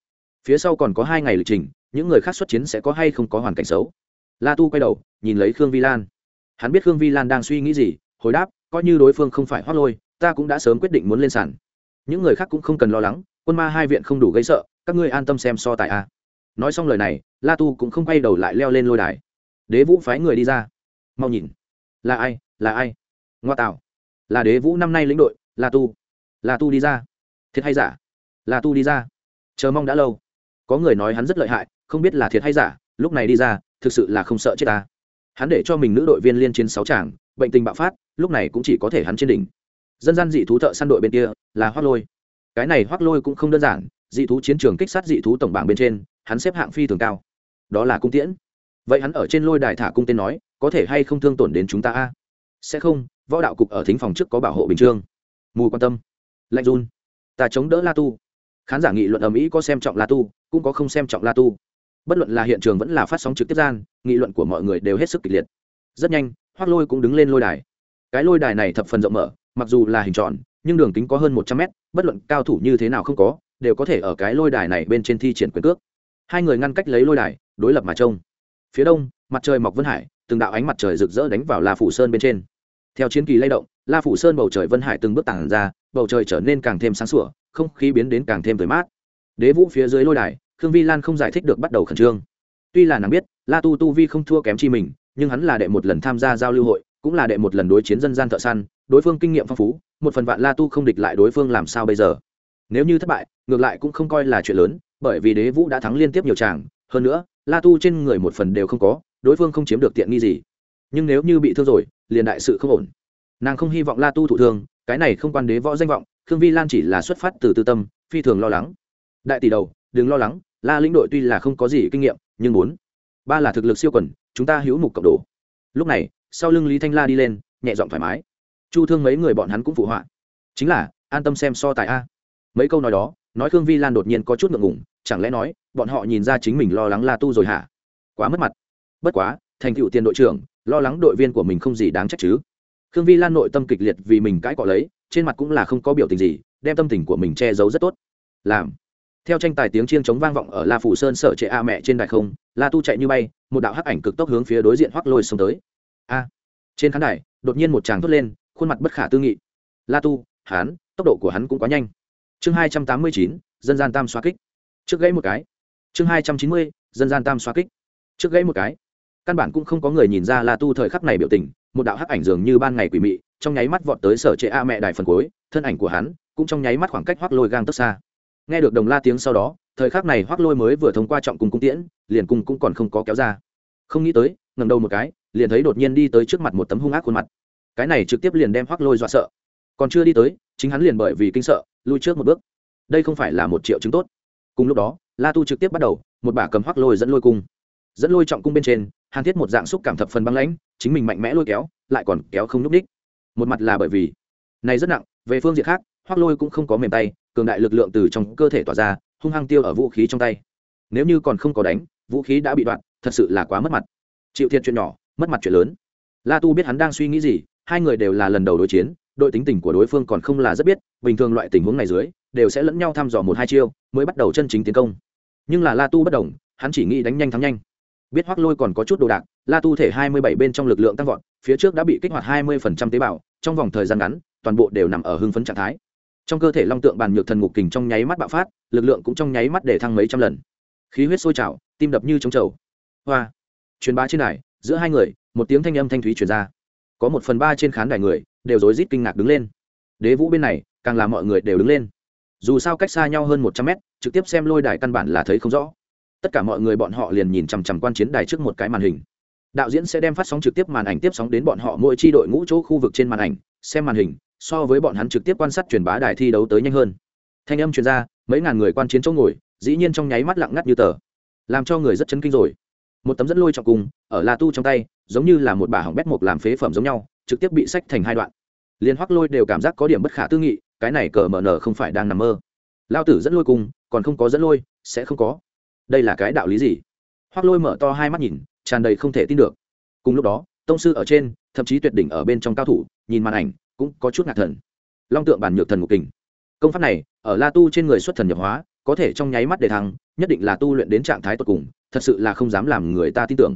Phía sau còn có hai ngày lịch trình những người khác xuất chiến sẽ có hay không có hoàn cảnh xấu. La tu quay đầu, nhìn lấy khương vi lan. Hắn biết khương vi lan đang suy nghĩ gì, hồi đáp, coi như đối phương không phải hoác lôi, ta cũng đã sớm quyết định muốn lên sàn. Những người khác cũng không cần lo lắng, quân ma hai viện không đủ gây sợ, các ngươi an tâm xem so tài a. Nói xong lời này, la tu cũng không quay đầu lại leo lên lôi đài. Đế vũ phái người đi ra. Mau nhìn. Là ai là ai? Ngoa tạo. Là đế vũ năm nay lĩnh đội, la tu. La tu đi ra. Thiệt hay giả? La tu đi ra. Chờ mong đã lâu. Có người nói hắn rất lợi hại không biết là thiệt hay giả, lúc này đi ra, thực sự là không sợ chết ta. Hắn để cho mình nữ đội viên liên chiến sáu tràng bệnh tình bạo phát, lúc này cũng chỉ có thể hắn trên đỉnh. Dân gian dị thú thợ săn đội bên kia, là hoác lôi. Cái này hoác lôi cũng không đơn giản, dị thú chiến trường kích sát dị thú tổng bảng bên trên, hắn xếp hạng phi thường cao. Đó là cung tiễn. Vậy hắn ở trên lôi đài thả cung tên nói, có thể hay không thương tổn đến chúng ta a? Sẽ không, võ đạo cục ở thính phòng trước có bảo hộ bình trương mù quan tâm. Lạnh run. Ta chống đỡ la tu. Khán giả nghị luận ở mỹ có xem trọng la tu, cũng có không xem trọng la tu bất luận là hiện trường vẫn là phát sóng trực tiếp gian, nghị luận của mọi người đều hết sức kịch liệt. Rất nhanh hoác lôi cũng đứng lên lôi đài. Cái lôi đài này thập phần rộng mở, mặc dù là hình tròn, nhưng đường kính có hơn một trăm mét, bất luận cao thủ như thế nào không có, đều có thể ở cái lôi đài này bên trên thi triển quyền cước. Hai người ngăn cách lấy lôi đài, đối lập mà trông. Phía đông, mặt trời mọc vân hải, từng đạo ánh mặt trời rực rỡ đánh vào la phủ sơn bên trên. Theo chiến kỳ lay động, la phủ sơn bầu trời vân hải từng bước tảng ra, bầu trời trở nên càng thêm sáng sủa, không khí biến đến càng thêm tươi mát. Đế vũ phía dưới lôi đài khương vi lan không giải thích được bắt đầu khẩn trương. Tuy là nàng biết, la tu tu vi không thua kém chi mình, nhưng hắn là đệ một lần tham gia giao lưu hội, cũng là đệ một lần đối chiến dân gian thợ săn, đối phương kinh nghiệm phong phú, một phần vạn la tu không địch lại đối phương làm sao bây giờ? Nếu như thất bại, ngược lại cũng không coi là chuyện lớn, bởi vì đế vũ đã thắng liên tiếp nhiều tràng, hơn nữa, la tu trên người một phần đều không có, đối phương không chiếm được tiện nghi gì. Nhưng nếu như bị thương rồi, liền đại sự không ổn. Nàng không hy vọng la tu thụ thương, cái này không quan đế võ danh vọng, khương vi lan chỉ là xuất phát từ tư tâm, phi thường lo lắng. Đại tỷ đầu đừng lo lắng, la lĩnh đội tuy là không có gì kinh nghiệm, nhưng bốn, ba là thực lực siêu quần, chúng ta hữu mục cộng đồ. Lúc này, sau lưng lý thanh la đi lên, nhẹ giọng thoải mái. Chu thương mấy người bọn hắn cũng phụ họa. Chính là, an tâm xem so tài a. Mấy câu nói đó, nói khương vi lan đột nhiên có chút ngượng ngùng, chẳng lẽ nói, bọn họ nhìn ra chính mình lo lắng la tu rồi hả? Quá mất mặt. Bất quá, thành cựu tiền đội trưởng, lo lắng đội viên của mình không gì đáng trách chứ. Khương vi lan nội tâm kịch liệt vì mình cãi cọ lấy, trên mặt cũng là không có biểu tình gì, đem tâm tình của mình che giấu rất tốt. Làm theo tranh tài tiếng chiêng chống vang vọng ở la phủ sơn sở trệ a mẹ trên đài không, la tu chạy như bay, một đạo hắc ảnh cực tốc hướng phía đối diện hoắc lôi xông tới. A! Trên khán đài, đột nhiên một chàng thốt lên, khuôn mặt bất khả tư nghị. La tu hán tốc độ của hắn cũng quá nhanh. Chương hai trăm tám mươi chín, dân gian tam xoa kích. Trước gãy một cái. Chương hai trăm chín mươi, dân gian tam xoa kích. Trước gãy một cái. Căn bản cũng không có người nhìn ra la tu thời khắc này biểu tình, một đạo hắc ảnh dường như ban ngày quỷ mị, trong nháy mắt vọt tới sở trệ a mẹ đài phần cuối, thân ảnh của hắn cũng trong nháy mắt khoảng cách hoắc lôi gang tức xa nghe được đồng la tiếng sau đó, thời khắc này hoắc lôi mới vừa thông qua trọng cùng cung tiễn, liền cung cũng còn không có kéo ra. Không nghĩ tới ngầm đầu một cái, liền thấy đột nhiên đi tới trước mặt một tấm hung ác khuôn mặt. Cái này trực tiếp liền đem hoắc lôi dọa sợ. Còn chưa đi tới, chính hắn liền bởi vì kinh sợ, lui trước một bước. Đây không phải là một triệu chứng tốt. Cùng lúc đó, la tu trực tiếp bắt đầu, một bả cầm hoắc lôi dẫn lôi cung. Dẫn lôi trọng cung bên trên, hàn thiết một dạng xúc cảm thập phần băng lãnh, chính mình mạnh mẽ lôi kéo, lại còn kéo không n ú c đích một mặt là bởi vì, này rất nặng, về phương diện khác, hoắc lôi cũng không có mềm tay cường đại lực lượng từ trong cơ thể tỏa ra, hung hăng tiêu ở vũ khí trong tay. Nếu như còn không có đánh, vũ khí đã bị đoạn, thật sự là quá mất mặt. Chịu thiệt chuyện nhỏ, mất mặt chuyện lớn. La tu biết hắn đang suy nghĩ gì, hai người đều là lần đầu đối chiến, đội tính tình của đối phương còn không là rất biết, bình thường loại tình huống này dưới, đều sẽ lẫn nhau thăm dò một hai chiêu, mới bắt đầu chân chính tiến công. Nhưng là la tu bất đồng hắn chỉ nghĩ đánh nhanh thắng nhanh. Biết hoắc lôi còn có chút đồ đạc, la tu thể hai mươi bảy bên trong lực lượng tăng vọt, phía trước đã bị kích hoạt hai mươi phần trăm tế bào, trong vòng thời gian ngắn, toàn bộ đều nằm ở hưng phấn trạng thái trong cơ thể long tượng bàn nhược thần ngục kình trong nháy mắt bạo phát, lực lượng cũng trong nháy mắt để thăng mấy trăm lần. Khí huyết sôi trào, tim đập như trống trầu. Hoa! Truyền bá trên đài, giữa hai người, một tiếng thanh âm thanh thúy truyền ra. Có một phần ba trên khán đài người, đều rối rít kinh ngạc đứng lên. Đế vũ bên này, càng làm mọi người đều đứng lên. Dù sao cách xa nhau hơn một trăm mét, trực tiếp xem lôi đài căn bản là thấy không rõ. Tất cả mọi người bọn họ liền nhìn chằm chằm quan chiến đài trước một cái màn hình. Đạo diễn sẽ đem phát sóng trực tiếp màn ảnh tiếp sóng đến bọn họ mỗi chi đội ngũ chỗ khu vực trên màn ảnh, xem màn hình so với bọn hắn trực tiếp quan sát truyền bá đài thi đấu tới nhanh hơn. Thanh âm truyền ra, mấy ngàn người quan chiến chỗ ngồi, dĩ nhiên trong nháy mắt lặng ngắt như tờ. Làm cho người rất chấn kinh rồi. Một tấm dẫn lôi trọng cùng, ở la tu trong tay, giống như là một bà hỏng bét mộc làm phế phẩm giống nhau, trực tiếp bị sách thành hai đoạn. Liên hoắc lôi đều cảm giác có điểm bất khả tư nghị, cái này cờ mờ nở không phải đang nằm mơ. Lao tử dẫn lôi cùng, còn không có dẫn lôi, sẽ không có. Đây là cái đạo lý gì? Hoắc lôi mở to hai mắt nhìn, tràn đầy không thể tin được. Cùng lúc đó, tông sư ở trên, thậm chí tuyệt đỉnh ở bên trong cao thủ, nhìn màn ảnh cũng có chút ngạc thần. Long tượng bản nhược thần ngục kình. Công pháp này, ở la tu trên người xuất thần nhập hóa, có thể trong nháy mắt để thăng, nhất định là tu luyện đến trạng thái tột cùng, thật sự là không dám làm người ta tin tưởng.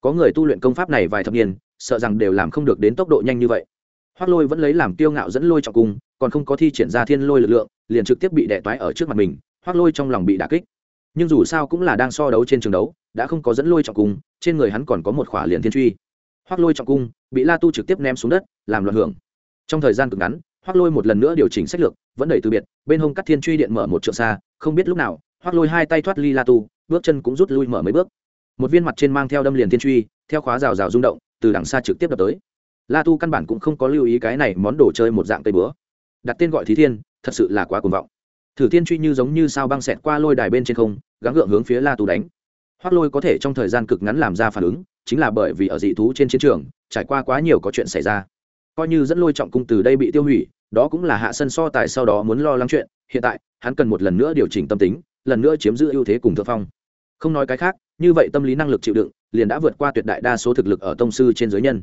Có người tu luyện công pháp này vài thập niên, sợ rằng đều làm không được đến tốc độ nhanh như vậy. Hoác lôi vẫn lấy làm kiêu ngạo dẫn lôi trọng cung, còn không có thi triển ra thiên lôi lực lượng, liền trực tiếp bị đẻ toái ở trước mặt mình hoác lôi trong lòng bị đà kích. Nhưng dù sao cũng là đang so đấu trên trường đấu, đã không có dẫn lôi trọng cung, trên người hắn còn có một khỏa liền thiên truy. Hoác lôi trọng cung, bị la tu trực tiếp ném xuống đất, làm loạn hưởng trong thời gian cực ngắn hoác lôi một lần nữa điều chỉnh sách lược, vẫn đẩy từ biệt, bên hông cắt thiên truy điện mở một trượng xa, không biết lúc nào hoác lôi hai tay thoát ly la tu, bước chân cũng rút lui mở mấy bước. Một viên mặt trên mang theo đâm liền thiên truy, theo khóa rào rào rung động, từ đằng xa trực tiếp đập tới. La tu căn bản cũng không có lưu ý cái này món đồ chơi một dạng cây bữa đặt tên gọi thí thiên, thật sự là quá cuồng vọng. Thử thiên truy như giống như sao băng xẹt qua lôi đài bên trên không, gắng gượng hướng phía la tu đánh. Hoác lôi có thể trong thời gian cực ngắn làm ra phản ứng, chính là bởi vì ở dị thú trên chiến trường, trải qua quá nhiều có chuyện xảy ra coi như dẫn lôi trọng cung từ đây bị tiêu hủy, đó cũng là hạ sân so tài sau đó muốn lo lắng chuyện. Hiện tại, hắn cần một lần nữa điều chỉnh tâm tính, lần nữa chiếm giữ ưu thế cùng thượng phong. Không nói cái khác, như vậy tâm lý năng lực chịu đựng, liền đã vượt qua tuyệt đại đa số thực lực ở tông sư trên giới nhân.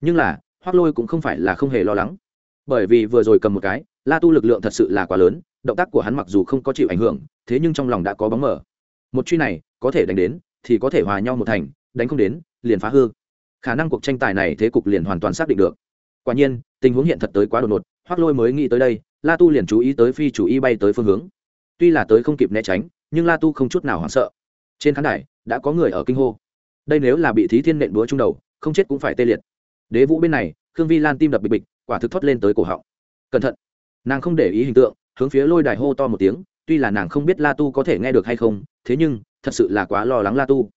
Nhưng là hoác lôi cũng không phải là không hề lo lắng. Bởi vì vừa rồi cầm một cái, la tu lực lượng thật sự là quá lớn, động tác của hắn mặc dù không có chịu ảnh hưởng, thế nhưng trong lòng đã có bóng mở một truy này, có thể đánh đến, thì có thể hòa nhau một thành, đánh không đến, liền phá hư. Khả năng cuộc tranh tài này thế cục liền hoàn toàn xác định được quả nhiên, tình huống hiện thật tới quá đột ngột hoác lôi mới nghĩ tới đây, la tu liền chú ý tới phi chủ y bay tới phương hướng. Tuy là tới không kịp né tránh, nhưng la tu không chút nào hoảng sợ. Trên khán đài, đã có người ở kinh hô. Đây nếu là bị thí thiên nện búa trung đầu, không chết cũng phải tê liệt. Đế vũ bên này, khương vi lan tim đập bịch bịch, quả thực thoát lên tới cổ họng. Cẩn thận. Nàng không để ý hình tượng, hướng phía lôi đài hô to một tiếng, tuy là nàng không biết la tu có thể nghe được hay không, thế nhưng, thật sự là quá lo lắng la tu.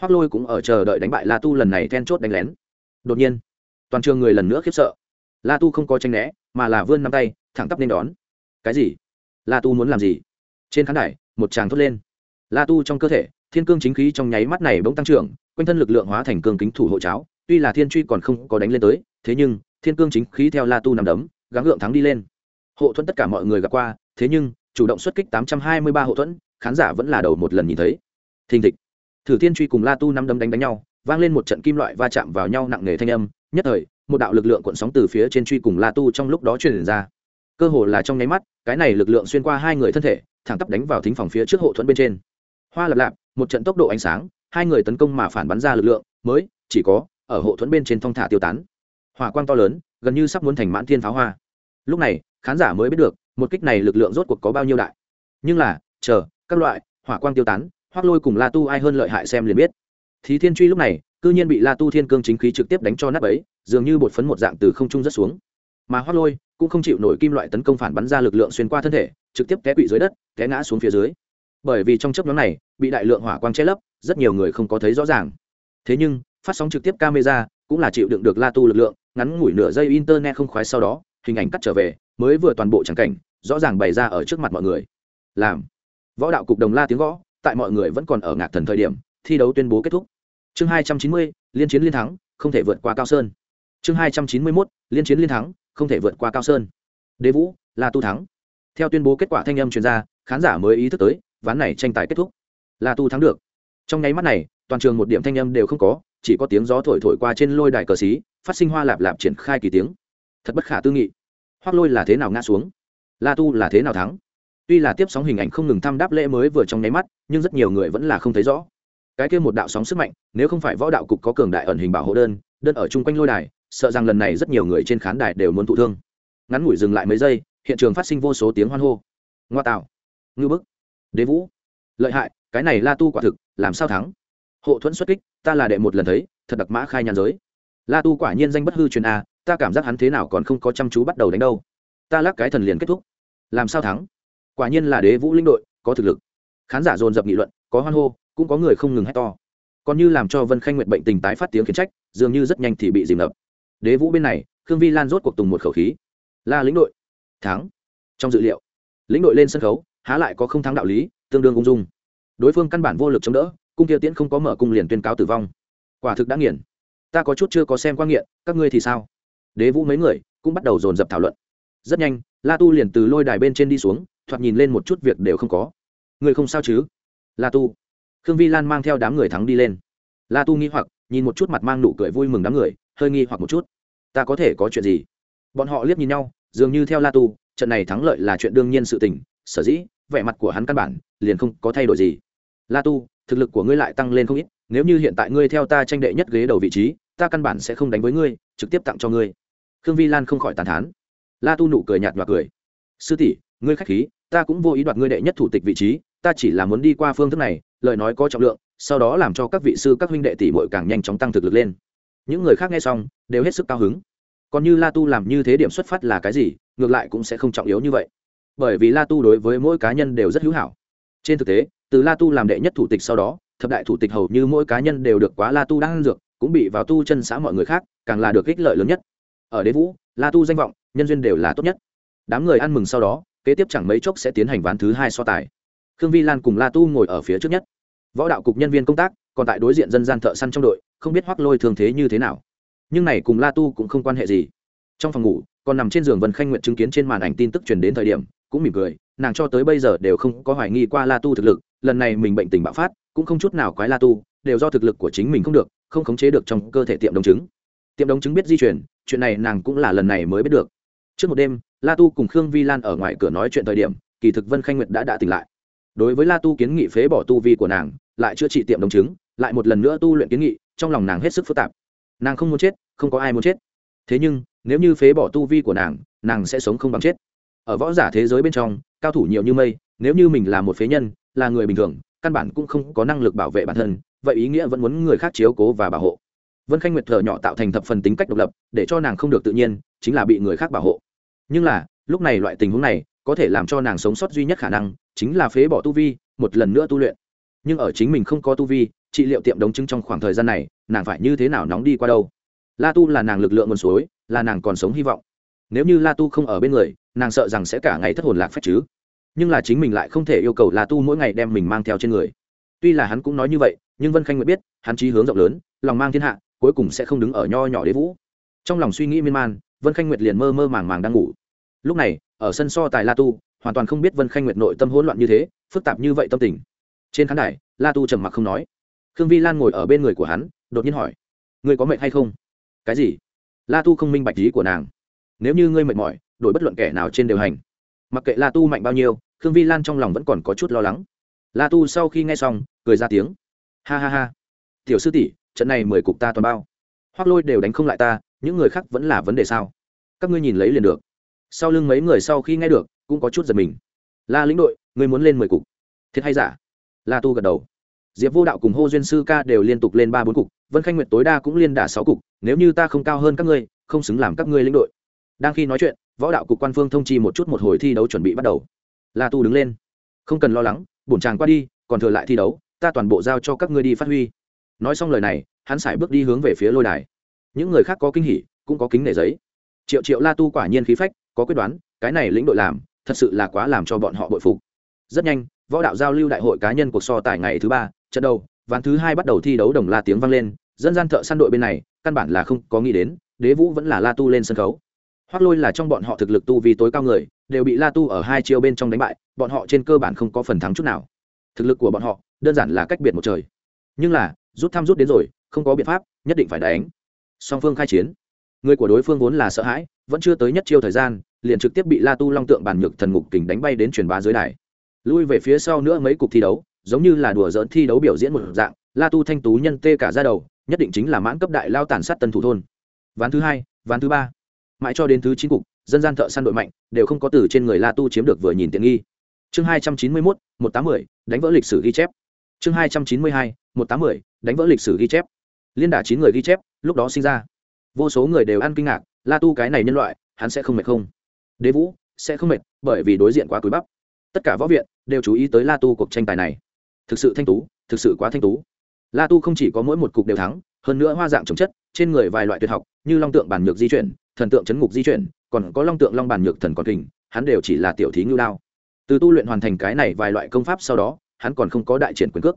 Hoác lôi cũng ở chờ đợi đánh bại la tu lần này then chốt đánh lén. Đột nhiên toàn trường người lần nữa khiếp sợ. La tu không có tranh né, mà là vươn năm tay, thẳng tắp nên đón. Cái gì? La tu muốn làm gì? Trên khán đài, một chàng thốt lên. La tu trong cơ thể, thiên cương chính khí trong nháy mắt này bỗng tăng trưởng, quanh thân lực lượng hóa thành cương kính thủ hộ cháo, tuy là thiên truy còn không có đánh lên tới, thế nhưng, thiên cương chính khí theo la tu nằm đấm, gắng gượng thắng đi lên. Hộ thuẫn tất cả mọi người gặp qua, thế nhưng, chủ động xuất kích tám trăm hai mươi ba hộ thuẫn, khán giả vẫn là đầu một lần nhìn thấy. Thình thịch. Thử thiên truy cùng la tu năm đấm đánh đánh nhau, vang lên một trận kim loại va chạm vào nhau nặng nề thanh âm nhất thời, một đạo lực lượng cuộn sóng từ phía trên truy cùng la tu trong lúc đó truyền ra. Cơ hồ là trong nháy mắt, cái này lực lượng xuyên qua hai người thân thể, thẳng tắp đánh vào thính phòng phía trước hộ thuẫn bên trên. Hoa lập lạp, một trận tốc độ ánh sáng, hai người tấn công mà phản bắn ra lực lượng, mới, chỉ có, ở hộ thuẫn bên trên thong thả tiêu tán. Hỏa quang to lớn, gần như sắp muốn thành mãn thiên pháo hoa. Lúc này, khán giả mới biết được, một kích này lực lượng rốt cuộc có bao nhiêu đại. Nhưng là, chờ, các loại, hỏa quang tiêu tán hoác lôi cùng la tu ai hơn lợi hại xem liền biết. Thì thiên truy lúc này cư nhiên bị la tu thiên cương chính khí trực tiếp đánh cho nát ấy dường như bột phấn một dạng từ không trung rất xuống. Mà Hoắc lôi cũng không chịu nổi kim loại tấn công phản bắn ra lực lượng xuyên qua thân thể, trực tiếp té quỵ dưới đất, té ngã xuống phía dưới. Bởi vì trong chốc nhóm này, bị đại lượng hỏa quang che lấp, rất nhiều người không có thấy rõ ràng. Thế nhưng, phát sóng trực tiếp camera cũng là chịu đựng được la tu lực lượng, ngắn ngủi nửa giây internet không khoái sau đó, hình ảnh cắt trở về, mới vừa toàn bộ chẳng cảnh, rõ ràng bày ra ở trước mặt mọi người. Làm. Võ đạo cục đồng la tiếng gõ, tại mọi người vẫn còn ở ngạc thần thời điểm, thi đấu tuyên bố kết thúc chương hai trăm chín mươi, liên chiến liên thắng, không thể vượt qua cao sơn. Chương hai trăm chín mươi mốt, liên chiến liên thắng, không thể vượt qua cao sơn. Đế vũ, là tu thắng. Theo tuyên bố kết quả thanh âm chuyên gia khán giả mới ý thức tới, ván này tranh tài kết thúc. Là tu thắng được. Trong nháy mắt này, toàn trường một điểm thanh âm đều không có, chỉ có tiếng gió thổi thổi qua trên lôi đài cờ xí, phát sinh hoa lạp lạp triển khai kỳ tiếng. Thật bất khả tư nghị. Hoác lôi là thế nào ngã xuống? La tu là thế nào thắng? Tuy là tiếp sóng hình ảnh không ngừng thăm đáp lễ mới vừa trong nháy mắt, nhưng rất nhiều người vẫn là không thấy rõ cái kia một đạo sóng sức mạnh, nếu không phải võ đạo cục có cường đại ẩn hình bảo hộ đơn đơn ở chung quanh lôi đài, sợ rằng lần này rất nhiều người trên khán đài đều muốn thụ thương. Ngắn ngủi dừng lại mấy giây, hiện trường phát sinh vô số tiếng hoan hô. Ngoa tạo. Ngư bức. Đế vũ. Lợi hại, cái này la tu quả thực, làm sao thắng? Hộ thuẫn xuất kích, ta là đệ một lần thấy, thật đặc mã khai nhàn giới. La tu quả nhiên danh bất hư truyền a, ta cảm giác hắn thế nào còn không có chăm chú bắt đầu đánh đâu. Ta lắc cái thần liền kết thúc. Làm sao thắng? Quả nhiên là đế vũ linh đội, có thực lực. Khán giả dồn dập nghị luận, có hoan hô cũng có người không ngừng hét to. Còn như làm cho vân khanh nguyện bệnh tình tái phát tiếng khiến trách, dường như rất nhanh thì bị dìm ngập. Đế vũ bên này, khương vi lan rốt cuộc tùng một khẩu khí. La lĩnh đội. Thắng. Trong dự liệu, lĩnh đội lên sân khấu, há lại có không thắng đạo lý, tương đương ung dung. Đối phương căn bản vô lực chống đỡ, cung kia tiễn không có mở cung liền tuyên cáo tử vong. Quả thực đã nghiền. Ta có chút chưa có xem quan nghiện, các ngươi thì sao? Đế vũ mấy người cũng bắt đầu dồn dập thảo luận. Rất nhanh, la tu liền từ lôi đài bên trên đi xuống, thoạt nhìn lên một chút việc đều không có. Người không sao chứ? La tu khương vi lan mang theo đám người thắng đi lên. La tu nghi hoặc, nhìn một chút mặt mang nụ cười vui mừng đám người, hơi nghi hoặc một chút. Ta có thể có chuyện gì? Bọn họ liếc nhìn nhau, dường như theo la tu, trận này thắng lợi là chuyện đương nhiên sự tình, sở dĩ, vẻ mặt của hắn căn bản, liền không có thay đổi gì. La tu, thực lực của ngươi lại tăng lên không ít, nếu như hiện tại ngươi theo ta tranh đệ nhất ghế đầu vị trí, ta căn bản sẽ không đánh với ngươi, trực tiếp tặng cho ngươi. Khương vi lan không khỏi tàn thán. La tu nụ cười nhạt và cười. Sư tỷ, ngươi khách khí, ta cũng vô ý đoạt ngươi đệ nhất thủ tịch vị trí ta chỉ là muốn đi qua phương thức này, lời nói có trọng lượng, sau đó làm cho các vị sư, các huynh đệ tỷ muội càng nhanh chóng tăng thực lực lên. Những người khác nghe xong, đều hết sức cao hứng. Còn như la tu làm như thế điểm xuất phát là cái gì, ngược lại cũng sẽ không trọng yếu như vậy. Bởi vì la tu đối với mỗi cá nhân đều rất hữu hảo. Trên thực tế, từ la tu làm đệ nhất thủ tịch sau đó, thập đại thủ tịch hầu như mỗi cá nhân đều được quá la tu đang ăn dược, cũng bị vào tu chân xã mọi người khác, càng là được ích lợi lớn nhất. Ở đế vũ, la tu danh vọng, nhân duyên đều là tốt nhất. Đám người ăn mừng sau đó, kế tiếp chẳng mấy chốc sẽ tiến hành ván thứ hai so tài khương vi lan cùng la tu ngồi ở phía trước nhất. Võ đạo cục nhân viên công tác, còn tại đối diện dân gian thợ săn trong đội, không biết hoắc lôi thường thế như thế nào. Nhưng này cùng la tu cũng không quan hệ gì. Trong phòng ngủ, còn nằm trên giường vân khanh nguyện chứng kiến trên màn ảnh tin tức truyền đến thời điểm, cũng mỉm cười, nàng cho tới bây giờ đều không có hoài nghi qua la tu thực lực, lần này mình bệnh tình bạo phát, cũng không chút nào quái la tu, đều do thực lực của chính mình không được, không khống chế được trong cơ thể tiệm đồng chứng. Tiệm đồng chứng biết di chuyển chuyện này nàng cũng là lần này mới biết được. Trước một đêm, la tu cùng khương vi lan ở ngoài cửa nói chuyện thời điểm, kỳ thực vân khanh nguyệt đã đã tỉnh lại đối với la tu kiến nghị phế bỏ tu vi của nàng, lại chữa trị tiệm đồng chứng, lại một lần nữa tu luyện kiến nghị, trong lòng nàng hết sức phức tạp. Nàng không muốn chết, không có ai muốn chết. Thế nhưng, nếu như phế bỏ tu vi của nàng nàng sẽ sống không bằng chết. Ở võ giả thế giới bên trong, cao thủ nhiều như mây, nếu như mình là một phế nhân, là người bình thường, căn bản cũng không có năng lực bảo vệ bản thân, vậy ý nghĩa vẫn muốn người khác chiếu cố và bảo hộ. Vân khanh nguyệt thở nhỏ tạo thành thập phần tính cách độc lập, để cho nàng không được tự nhiên, chính là bị người khác bảo hộ. Nhưng là, lúc này loại tình huống này, có thể làm cho nàng sống sót duy nhất khả năng chính là phế bỏ tu vi, một lần nữa tu luyện. Nhưng ở chính mình không có tu vi, trị liệu tiệm đống chứng trong khoảng thời gian này, nàng phải như thế nào nóng đi qua đâu? La tu là nàng lực lượng nguồn suối, là nàng còn sống hy vọng. Nếu như la tu không ở bên người, nàng sợ rằng sẽ cả ngày thất hồn lạc phép chứ. Nhưng là chính mình lại không thể yêu cầu la tu mỗi ngày đem mình mang theo trên người. Tuy là hắn cũng nói như vậy, nhưng vân khanh nguyệt biết, hắn chí hướng rộng lớn, lòng mang thiên hạ, cuối cùng sẽ không đứng ở nho nhỏ đế vũ. Trong lòng suy nghĩ miên man, vân khanh nguyệt liền mơ mơ màng màng đang ngủ. Lúc này, ở sân so tài la tu hoàn toàn không biết vân khanh nguyệt nội tâm hỗn loạn như thế, phức tạp như vậy tâm tình. Trên khán đài, la tu trầm mặc không nói. Khương vi lan ngồi ở bên người của hắn, đột nhiên hỏi, ngươi có mệnh hay không? Cái gì? La tu không minh bạch ý của nàng. Nếu như ngươi mệt mỏi, đổi bất luận kẻ nào trên đều hành. Mặc kệ la tu mạnh bao nhiêu, khương vi lan trong lòng vẫn còn có chút lo lắng. La tu sau khi nghe xong, cười ra tiếng. Ha ha ha. Tiểu sư tỷ, trận này mười cục ta toàn bao. Hoác lôi đều đánh không lại ta, những người khác vẫn là vấn đề sao? Các ngươi nhìn lấy liền được. Sau lưng mấy người sau khi nghe được cũng có chút giật mình. La lĩnh đội ngươi muốn lên mười cục. Thiệt hay giả? La tu gật đầu. Diệp vô đạo cùng hô duyên sư ca đều liên tục lên ba bốn cục, vân khanh nguyệt tối đa cũng liên đả sáu cục, nếu như ta không cao hơn các ngươi, không xứng làm các ngươi lĩnh đội. Đang khi nói chuyện, võ đạo cục quan phương thông chi một chút một hồi thi đấu chuẩn bị bắt đầu. La tu đứng lên. Không cần lo lắng, bổn chàng qua đi, còn thừa lại thi đấu, ta toàn bộ giao cho các ngươi đi phát huy. Nói xong lời này, hắn sải bước đi hướng về phía lôi đài. Những người khác có kinh hỉ, cũng có kính nể giấy. Triệu triệu la tu quả nhiên khí phách, có quyết đoán, cái này lĩnh đội làm thật sự là quá làm cho bọn họ bội phục. Rất nhanh, võ đạo giao lưu đại hội cá nhân cuộc so tài ngày thứ ba, trận đầu, ván thứ hai bắt đầu thi đấu đồng la tiếng vang lên, dân gian thợ săn đội bên này, căn bản là không có nghĩ đến, đế vũ vẫn là la tu lên sân khấu. Hoác lôi là trong bọn họ thực lực tu vì tối cao người, đều bị la tu ở hai chiêu bên trong đánh bại, bọn họ trên cơ bản không có phần thắng chút nào. Thực lực của bọn họ, đơn giản là cách biệt một trời. Nhưng là, rút thăm rút đến rồi, không có biện pháp, nhất định phải đánh. Song phương khai chiến. Người của đối phương vốn là sợ hãi, vẫn chưa tới nhất chiêu thời gian liền trực tiếp bị la tu long tượng bản nhược thần ngục kình đánh bay đến truyền bá dưới đài. Lui về phía sau nữa mấy cục thi đấu, giống như là đùa dỡn thi đấu biểu diễn một dạng, la tu thanh tú nhân tê cả ra đầu, nhất định chính là mãn cấp đại lao tàn sát tân thủ thôn. Ván thứ hai, ván thứ ba. Mãi cho đến thứ chín cục, dân gian thợ săn đội mạnh, đều không có từ trên người la tu chiếm được vừa nhìn tiện nghi. Chương hai trăm chín mươi mốt, một tám mươi đánh vỡ lịch sử ghi chép. Chương hai trăm chín mươi hai, một tám mươi đánh vỡ lịch sử ghi chép. Liên đả chín người ghi chép, lúc đó sinh ra. Vô số người đều ăn kinh ngạc, la tu cái này nhân loại, hắn sẽ không mệt không? Đế vũ sẽ không mệt bởi vì đối diện quá cúi bắp. Tất cả võ viện đều chú ý tới la tu cuộc tranh tài này. Thực sự thanh tú, thực sự quá thanh tú. La tu không chỉ có mỗi một cục đều thắng, hơn nữa hoa dạng trồng chất, trên người vài loại tuyệt học như long tượng bản nhược di chuyển, thần tượng chấn ngục di chuyển, còn có long tượng long bản nhược thần còn kình, hắn đều chỉ là tiểu thí ngưu đao. Từ tu luyện hoàn thành cái này vài loại công pháp sau đó, hắn còn không có đại triển quyền cước.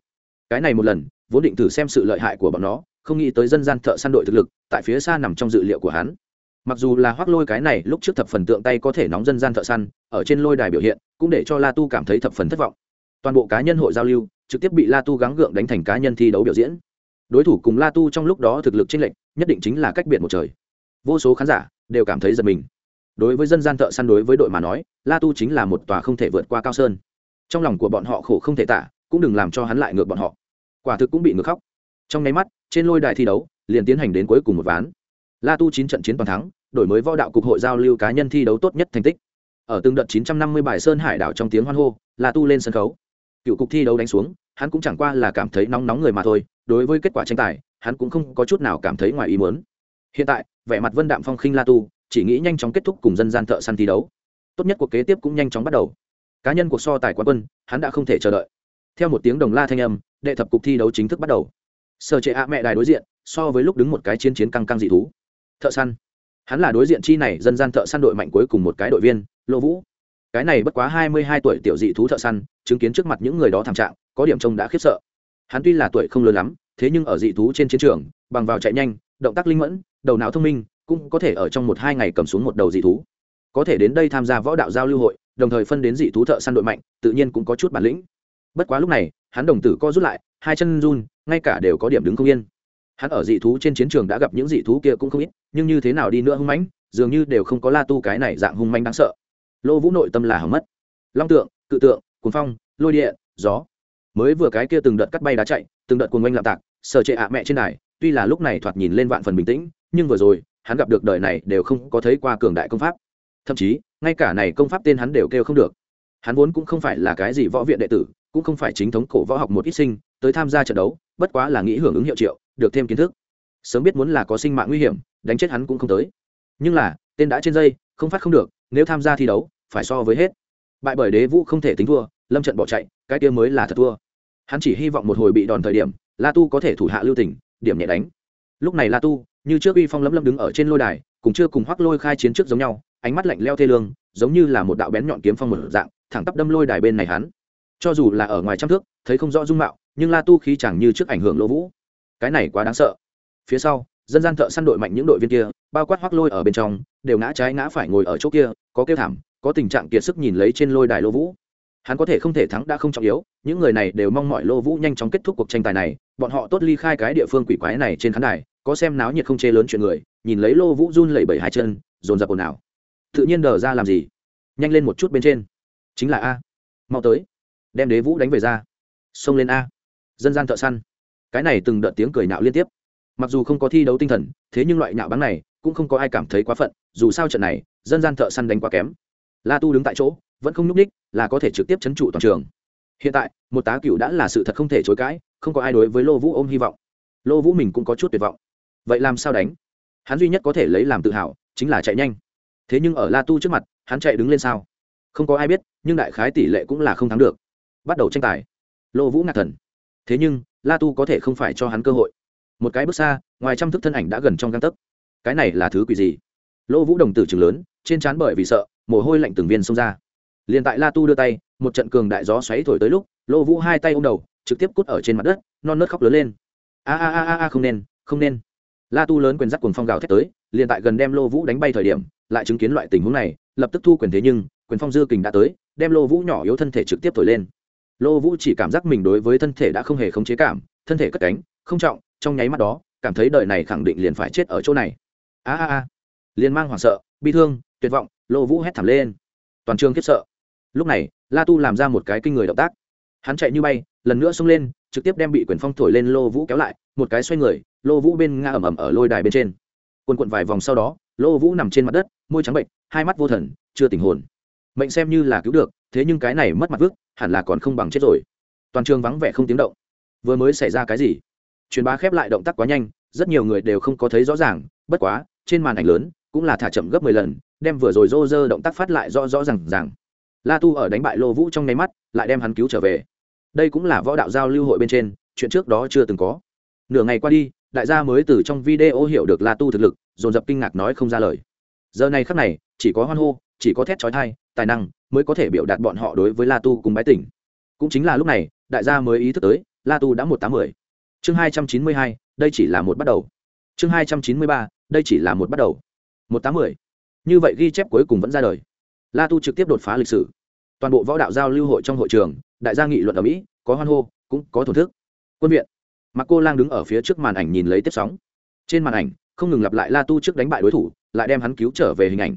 Cái này một lần, vốn định thử xem sự lợi hại của bọn nó, không nghĩ tới dân gian thợ săn đội thực lực tại phía xa nằm trong dự liệu của hắn mặc dù là hoác lôi cái này lúc trước thập phần tượng tay có thể nóng dân gian thợ săn, ở trên lôi đài biểu hiện, cũng để cho la tu cảm thấy thập phần thất vọng. Toàn bộ cá nhân hội giao lưu, trực tiếp bị la tu gắng gượng đánh thành cá nhân thi đấu biểu diễn. Đối thủ cùng la tu trong lúc đó thực lực chênh lệch, nhất định chính là cách biệt một trời. Vô số khán giả đều cảm thấy giật mình. Đối với dân gian thợ săn đối với đội mà nói, la tu chính là một tòa không thể vượt qua cao sơn. Trong lòng của bọn họ khổ không thể tả, cũng đừng làm cho hắn lại ngược bọn họ. Quả thực cũng bị ngược khóc. Trong nháy mắt, trên lôi đài thi đấu liền tiến hành đến cuối cùng một ván la tu chín trận chiến toàn thắng, đổi mới võ đạo cục hội giao lưu cá nhân thi đấu tốt nhất thành tích. Ở từng đợt 950 bài sơn hải đảo trong tiếng hoan hô, la tu lên sân khấu. Cựu cục thi đấu đánh xuống, hắn cũng chẳng qua là cảm thấy nóng nóng người mà thôi, đối với kết quả tranh tài, hắn cũng không có chút nào cảm thấy ngoài ý muốn. Hiện tại, vẻ mặt vân đạm phong khinh la tu, chỉ nghĩ nhanh chóng kết thúc cùng dân gian thợ săn thi đấu. Tốt nhất cuộc kế tiếp cũng nhanh chóng bắt đầu. Cá nhân cuộc so tài quán quân, hắn đã không thể chờ đợi. Theo một tiếng đồng la thanh âm, đệ thập cục thi đấu chính thức bắt đầu. Sở trệ ạ mẹ đài đối diện, so với lúc đứng một cái chiến chiến căng căng dị thú thợ săn. Hắn là đối diện chi này dân gian thợ săn đội mạnh cuối cùng một cái đội viên, lô vũ. Cái này bất quá hai mươi hai tuổi tiểu dị thú thợ săn, chứng kiến trước mặt những người đó thảm trạng, có điểm trông đã khiếp sợ. Hắn tuy là tuổi không lớn lắm, thế nhưng ở dị thú trên chiến trường, bằng vào chạy nhanh, động tác linh mẫn, đầu não thông minh, cũng có thể ở trong một hai ngày cầm xuống một đầu dị thú. Có thể đến đây tham gia võ đạo giao lưu hội, đồng thời phân đến dị thú thợ săn đội mạnh, tự nhiên cũng có chút bản lĩnh. Bất quá lúc này, hắn đồng tử co rút lại, hai chân run, ngay cả đều có điểm đứng không yên hắn ở dị thú trên chiến trường đã gặp những dị thú kia cũng không ít, nhưng như thế nào đi nữa hung mãnh, dường như đều không có la tu cái này dạng hung manh đáng sợ. Lô vũ nội tâm là hỏng mất. Long tượng, cự tượng cuốn phong, lôi địa, gió. Mới vừa cái kia từng đợt cắt bay đá chạy, từng đợt cuồng oanh lạm tạc, sờ trệ ạ mẹ trên đài, tuy là lúc này thoạt nhìn lên vạn phần bình tĩnh, nhưng vừa rồi, hắn gặp được đời này đều không có thấy qua cường đại công pháp. Thậm chí, ngay cả này công pháp tên hắn đều kêu không được. Hắn vốn cũng không phải là cái gì võ viện đệ tử, cũng không phải chính thống cổ võ học một ít sinh, tới tham gia trận đấu, bất quá là nghĩ hưởng ứng hiệu triệu được thêm kiến thức. Sớm biết muốn là có sinh mạng nguy hiểm, đánh chết hắn cũng không tới. Nhưng là, tên đã trên dây, không phát không được, nếu tham gia thi đấu, phải so với hết. Bại bởi đế vũ không thể tính thua, lâm trận bỏ chạy, cái kia mới là thật thua. Hắn chỉ hy vọng một hồi bị đòn thời điểm, la tu có thể thủ hạ lưu tỉnh điểm nhẹ đánh. Lúc này la tu, như trước uy phong lấm lâm đứng ở trên lôi đài, cùng chưa cùng hoắc lôi khai chiến trước giống nhau, ánh mắt lạnh leo thê lương, giống như là một đạo bén nhọn kiếm phong một dạng, thẳng tắp đâm lôi đài bên này hắn. Cho dù là ở ngoài trăm thước, thấy không rõ dung mạo, nhưng la tu khí chẳng như trước ảnh hưởng lỗ vũ cái này quá đáng sợ. Phía sau, dân gian thợ săn đội mạnh những đội viên kia, bao quát hoắc lôi ở bên trong, đều ngã trái ngã phải ngồi ở chỗ kia, có kêu thảm, có tình trạng kiệt sức nhìn lấy trên lôi đài lô vũ. Hắn có thể không thể thắng đã không trọng yếu, những người này đều mong mọi lô vũ nhanh chóng kết thúc cuộc tranh tài này, bọn họ tốt ly khai cái địa phương quỷ quái này trên khán đài, có xem náo nhiệt không chê lớn chuyện người, nhìn lấy lô vũ run lẩy bẩy hai chân, dồn dập ồn ào. Tự nhiên đờ ra làm gì? Nhanh lên một chút bên trên. Chính là a. Mau tới. Đem đế vũ đánh về ra. Xông lên a. Dân gian thợ săn cái này từng đợt tiếng cười nạo liên tiếp. Mặc dù không có thi đấu tinh thần, thế nhưng loại nhạo báng này cũng không có ai cảm thấy quá phận, dù sao trận này, dân gian thợ săn đánh quá kém. La tu đứng tại chỗ, vẫn không nhúc ních là có thể trực tiếp chấn trụ toàn trường. Hiện tại, một tá cựu đã là sự thật không thể chối cãi, không có ai đối với lô vũ ôm hy vọng. Lô vũ mình cũng có chút tuyệt vọng. Vậy làm sao đánh? Hắn duy nhất có thể lấy làm tự hào, chính là chạy nhanh. Thế nhưng ở la tu trước mặt, hắn chạy đứng lên sao? Không có ai biết, nhưng đại khái tỷ lệ cũng là không thắng được. Bắt đầu tranh tài. Lô vũ ngạc thần. Thế nhưng la tu có thể không phải cho hắn cơ hội. Một cái bước xa, ngoài trăm thức thân ảnh đã gần trong găng tấc. Cái này là thứ quỷ gì? Lô vũ đồng tử chừng lớn, trên trán bởi vì sợ, mồ hôi lạnh từng viên xông ra. Liền tại la tu đưa tay, một trận cường đại gió xoáy thổi tới lúc lô vũ hai tay ô m đầu, trực tiếp cút ở trên mặt đất, non nớt khóc lớn lên. A a a a không nên không nên. La tu lớn quyền giắt cuồng phong gào thét tới, liền tại gần đem lô vũ đánh bay thời điểm, lại chứng kiến loại tình huống này, lập tức thu quyền thế nhưng, quyền phong dư kình đã tới, đem lô vũ nhỏ yếu thân thể trực tiếp thổi lên lô vũ chỉ cảm giác mình đối với thân thể đã không hề khống chế cảm, thân thể cất cánh, không trọng, trong nháy mắt đó, cảm thấy đời này khẳng định liền phải chết ở chỗ này. A a a. Liền mang hoảng sợ, bi thương, tuyệt vọng, lô vũ hét thảm lên. Toàn trường khiếp sợ. Lúc này, la tu làm ra một cái kinh người động tác. Hắn chạy như bay, lần nữa xông lên, trực tiếp đem bị quyền phong thổi lên lô vũ kéo lại, một cái xoay người, lô vũ bên nga ẩm ẩm ở lôi đài bên trên. Quần quận vài vòng sau đó, lô vũ nằm trên mặt đất, môi trắng bệnh hai mắt vô thần, chưa tình hồn mệnh xem như là cứu được, thế nhưng cái này mất mặt vứt hẳn là còn không bằng chết rồi. Toàn trường vắng vẻ không tiếng động. Vừa mới xảy ra cái gì? Truyền bá khép lại động tác quá nhanh, rất nhiều người đều không có thấy rõ ràng, bất quá, trên màn ảnh lớn, cũng là thả chậm gấp mười lần, đem vừa rồi rô rơ động tác phát lại rõ rõ r à n g rằng la tu ở đánh bại lô vũ trong nháy mắt, lại đem hắn cứu trở về. Đây cũng là võ đạo giao lưu hội bên trên, chuyện trước đó chưa từng có. Nửa ngày qua đi, đại gia mới từ trong video hiểu được la tu thực lực, dồn dập kinh ngạc nói không ra lời giờ này khắc này, chỉ có hoan hô, chỉ có thét trói thai tài năng mới có thể biểu đạt bọn họ đối với la tu cùng bái tỉnh. Cũng chính là lúc này, đại gia mới ý thức tới, la tu đã một tám mươi chương hai trăm chín mươi hai, đây chỉ là một bắt đầu. Chương hai trăm chín mươi ba, đây chỉ là một bắt đầu. một tám mươi như vậy ghi chép cuối cùng vẫn ra đời. La tu trực tiếp đột phá lịch sử. Toàn bộ võ đạo giao lưu hội trong hội trường, đại gia nghị luận ở mỹ, có hoan hô, cũng có thổn thức. Quân viện. Mặc cô lang đứng ở phía trước màn ảnh nhìn lấy tiếp sóng. Trên màn ảnh, không ngừng lặp lại la tu trước đánh bại đối thủ lại đem hắn cứu trở về hình ảnh.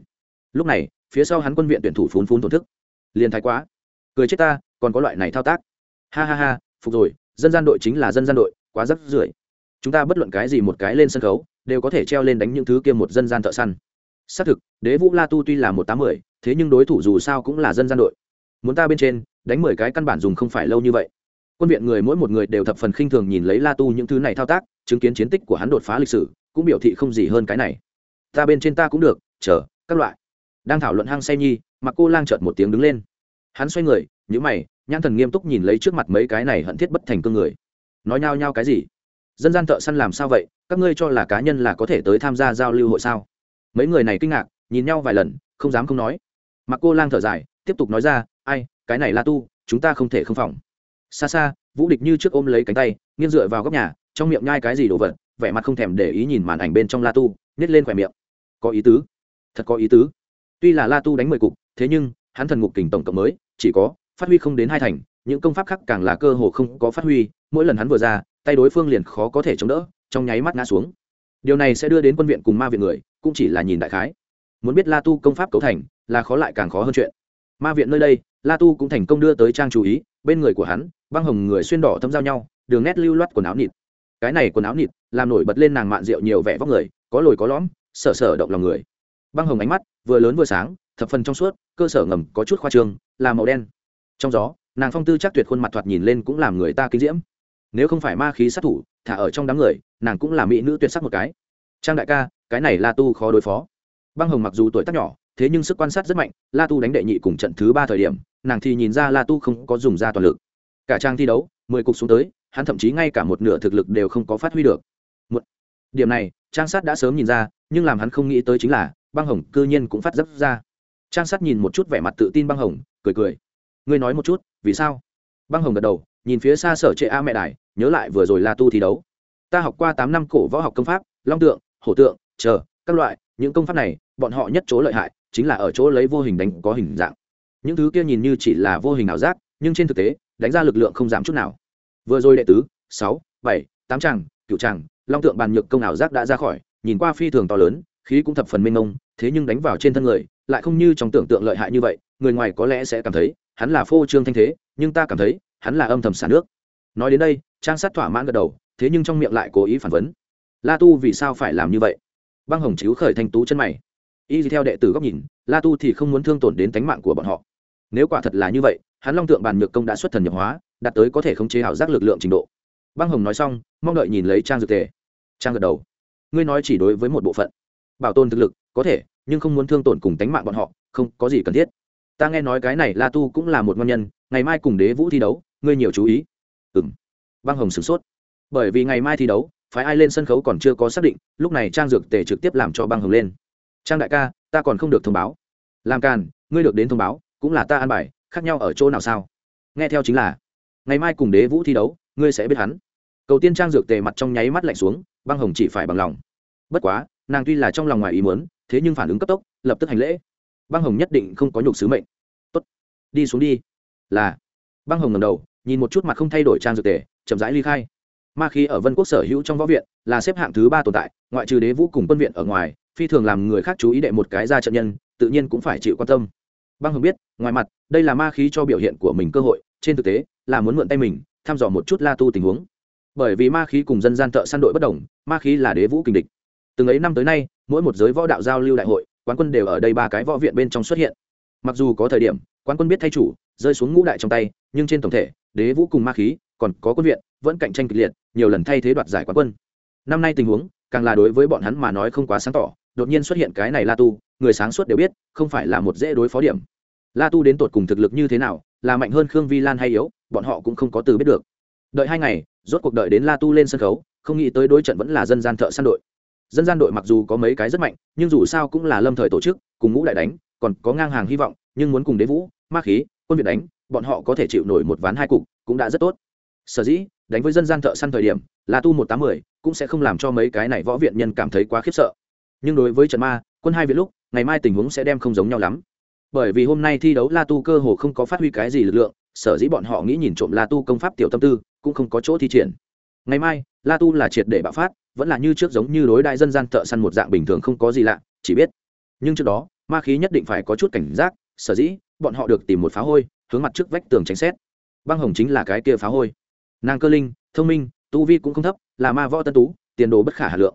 Lúc này, phía sau hắn quân viện tuyển thủ phún phún thổn thức. Liền thái quá. Cười chết ta, còn có loại này thao tác. Ha ha ha, phục rồi, dân gian đội chính là dân gian đội, quá rất rưởi. Chúng ta bất luận cái gì một cái lên sân khấu, đều có thể treo lên đánh những thứ kia một dân gian thợ săn. Xác thực, đế vũ la tu tuy là một tám mươi thế nhưng đối thủ dù sao cũng là dân gian đội. Muốn ta bên trên, đánh mười cái căn bản dùng không phải lâu như vậy. Quân viện người mỗi một người đều thập phần khinh thường nhìn lấy la tu những thứ này thao tác, chứng kiến chiến tích của hắn đột phá lịch sử, cũng biểu thị không gì hơn cái này ta bên trên ta cũng được, chờ, các loại. Đang thảo luận hăng say nhi mặc cô lang chợt một tiếng đứng lên. Hắn xoay người nhữ mày, nhãn thần nghiêm túc nhìn lấy trước mặt mấy cái này hận thiết bất thành cương người. Nói nhao nhao cái gì? Dân gian thợ săn làm sao vậy? Các ngươi cho là cá nhân là có thể tới tham gia giao lưu hội sao? Mấy người này kinh ngạc, nhìn nhau vài lần, không dám không nói. Mặc cô lang thở dài, tiếp tục nói ra, ai, cái này la tu, chúng ta không thể không phòng. Xa xa, vũ địch như trước ôm lấy cánh tay, nghiêng dựa vào góc nhà, trong miệng nhai cái gì đồ vật, vẻ mặt không thèm để ý nhìn màn ảnh bên trong la tu nhét lên khỏe miệng có ý tứ. Thật có ý tứ. Tuy là la tu đánh mười cục, thế nhưng, hắn thần ngục kình tổng cộng mới, chỉ có, phát huy không đến hai thành, những công pháp khác càng là cơ hồ không có phát huy, mỗi lần hắn vừa ra, tay đối phương liền khó có thể chống đỡ, trong nháy mắt ngã xuống. Điều này sẽ đưa đến quân viện cùng ma viện người, cũng chỉ là nhìn đại khái. Muốn biết la tu công pháp cấu thành, là khó lại càng khó hơn chuyện. Ma viện nơi đây, la tu cũng thành công đưa tới trang chú ý, bên người của hắn, băng hồng người xuyên đỏ thâm giao nhau, đường nét lưu loát quần áo nịt. Cái này quần áo nịt, làm nổi bật lên nàng mạn rượu nhiều vẻ vóc người, có lồi có lõm sợ sở động lòng người. Băng hồng ánh mắt, vừa lớn vừa sáng, thập phần trong suốt, cơ sở ngầm có chút khoa trương, là màu đen. Trong gió, nàng phong tư chắc tuyệt khuôn mặt thoạt nhìn lên cũng làm người ta kinh diễm. Nếu không phải ma khí sát thủ, thả ở trong đám người, nàng cũng là mỹ nữ tuyệt sắc một cái. Trang đại ca, cái này la tu khó đối phó. Băng hồng mặc dù tuổi tác nhỏ, thế nhưng sức quan sát rất mạnh, la tu đánh đệ nhị cùng trận thứ ba thời điểm, nàng thì nhìn ra la tu không có dùng ra toàn lực. Cả trang thi đấu, mười cục xuống tới, hắn thậm chí ngay cả một nửa thực lực đều không có phát huy được. Một, điểm này, trang sát đã sớm nhìn ra nhưng làm hắn không nghĩ tới chính là, băng hồng cư nhiên cũng phát dấp ra. Trang sát nhìn một chút vẻ mặt tự tin băng hồng, cười cười. Ngươi nói một chút, vì sao? Băng hồng gật đầu, nhìn phía xa sở trệ a mẹ đài, nhớ lại vừa rồi la tu thi đấu. Ta học qua tám năm cổ võ học công pháp, long tượng, hổ tượng, chờ, các loại, những công pháp này, bọn họ nhất chỗ lợi hại, chính là ở chỗ lấy vô hình đánh có hình dạng. Những thứ kia nhìn như chỉ là vô hình ảo giác, nhưng trên thực tế, đánh ra lực lượng không giảm chút nào. Vừa rồi đệ tứ, sáu, bảy, tám tràng cựu tràng, long tượng bàn nhược công ảo giác đã ra khỏi nhìn qua phi thường to lớn, khí cũng thập phần mênh mông, thế nhưng đánh vào trên thân người, lại không như trong tưởng tượng lợi hại như vậy, người ngoài có lẽ sẽ cảm thấy, hắn là phô trương thanh thế, nhưng ta cảm thấy, hắn là âm thầm xả nước. Nói đến đây, trang sát thỏa mãn gật đầu, thế nhưng trong miệng lại cố ý phản vấn. La tu vì sao phải làm như vậy? Băng hồng chiếu khởi thanh tú chân mày. Y theo đệ tử góc nhìn, la tu thì không muốn thương tổn đến tánh mạng của bọn họ. Nếu quả thật là như vậy, hắn long tượng bàn nhược công đã xuất thần nhập hóa, đạt tới có thể khống chế ảo giác lực lượng trình độ. Băng hồng nói xong, mong đợi nhìn lấy trang dược tề. Trang gật đầu ngươi nói chỉ đối với một bộ phận. Bảo tồn thực lực, có thể, nhưng không muốn thương tổn cùng tánh mạng bọn họ, không, có gì cần thiết. Ta nghe nói cái này la tu cũng là một ngon nhân, ngày mai cùng đế vũ thi đấu, ngươi nhiều chú ý. Ừ m băng hồng sửng sốt. Bởi vì ngày mai thi đấu phải ai lên sân khấu còn chưa có xác định, lúc này trang dược tề trực tiếp làm cho băng hồng lên. Trang đại ca, ta còn không được thông báo. Làm càn, ngươi được đến thông báo, cũng là ta an bài, khác nhau ở chỗ nào sao? Nghe theo chính là, ngày mai cùng đế vũ thi đấu, ngươi sẽ biết hắn. Cầu tiên trang dược tề mặt trong nháy mắt lạnh xuống, băng hồng chỉ phải bằng lòng bất quá, nàng tuy là trong lòng ngoài ý muốn, thế nhưng phản ứng cấp tốc, lập tức hành lễ. Băng hồng nhất định không có nhục sứ mệnh. Tốt, đi xuống đi. Là, băng hồng ngầm đầu, nhìn một chút mặt không thay đổi trang dược tề, chậm rãi ly khai. Ma khí ở vân quốc sở hữu trong võ viện, là xếp hạng thứ ba tồn tại, ngoại trừ đế vũ cùng quân viện ở ngoài, phi thường làm người khác chú ý đệ một cái ra trận nhân, tự nhiên cũng phải chịu quan tâm. Băng hồng biết, ngoài mặt, đây là ma khí cho biểu hiện của mình cơ hội, trên thực tế, là muốn mượn tay mình, thăm dò một chút la tu tình huống. Bởi vì ma khí cùng dân gian thợ săn đội bất đồng, ma khí là đế vũ kình địch từng ấy năm tới nay, mỗi một giới võ đạo giao lưu đại hội, quán quân đều ở đây ba cái võ viện bên trong xuất hiện. Mặc dù có thời điểm, quán quân biết thay chủ, rơi xuống ngũ đại trong tay, nhưng trên tổng thể, đế vũ cùng ma khí, còn có quân viện, vẫn cạnh tranh kịch liệt, nhiều lần thay thế đoạt giải quán quân. Năm nay tình huống, càng là đối với bọn hắn mà nói không quá sáng tỏ, đột nhiên xuất hiện cái này la tu, người sáng suốt đều biết, không phải là một dễ đối phó điểm. La tu đến tột cùng thực lực như thế nào, là mạnh hơn khương vi lan hay yếu, bọn họ cũng không có từ biết được. Đợi hai ngày, rốt cuộc đợi đến la tu lên sân khấu, không nghĩ tới đối trận vẫn là dân gian thợ săn đội dân gian đội mặc dù có mấy cái rất mạnh, nhưng dù sao cũng là lâm thời tổ chức, cùng ngũ đại đánh, còn có ngang hàng hy vọng, nhưng muốn cùng đế vũ, ma khí, quân việt đánh, bọn họ có thể chịu nổi một ván hai cục, cũng đã rất tốt. Sở dĩ, đánh với dân gian thợ săn thời điểm, là tu một tám mươi cũng sẽ không làm cho mấy cái này võ viện nhân cảm thấy quá khiếp sợ. Nhưng đối với trận ma, quân hai viện lúc, ngày mai tình huống sẽ đem không giống nhau lắm. Bởi vì hôm nay thi đấu la tu cơ hồ không có phát huy cái gì lực lượng, sở dĩ bọn họ nghĩ nhìn trộm la tu công pháp tiểu tâm tư, cũng không có chỗ thi triển. Ngày mai, la tu là triệt để bạo phát vẫn là như trước giống như đối đại dân gian thợ săn một dạng bình thường không có gì lạ, chỉ biết. Nhưng trước đó, ma khí nhất định phải có chút cảnh giác, sở dĩ, bọn họ được tìm một phá hôi, hướng mặt trước vách tường tránh xét. Băng hồng chính là cái kia phá hôi. Nàng cơ linh, thông minh, tu vi cũng không thấp, là ma võ tân tú, tiền đồ bất khả hà lượng.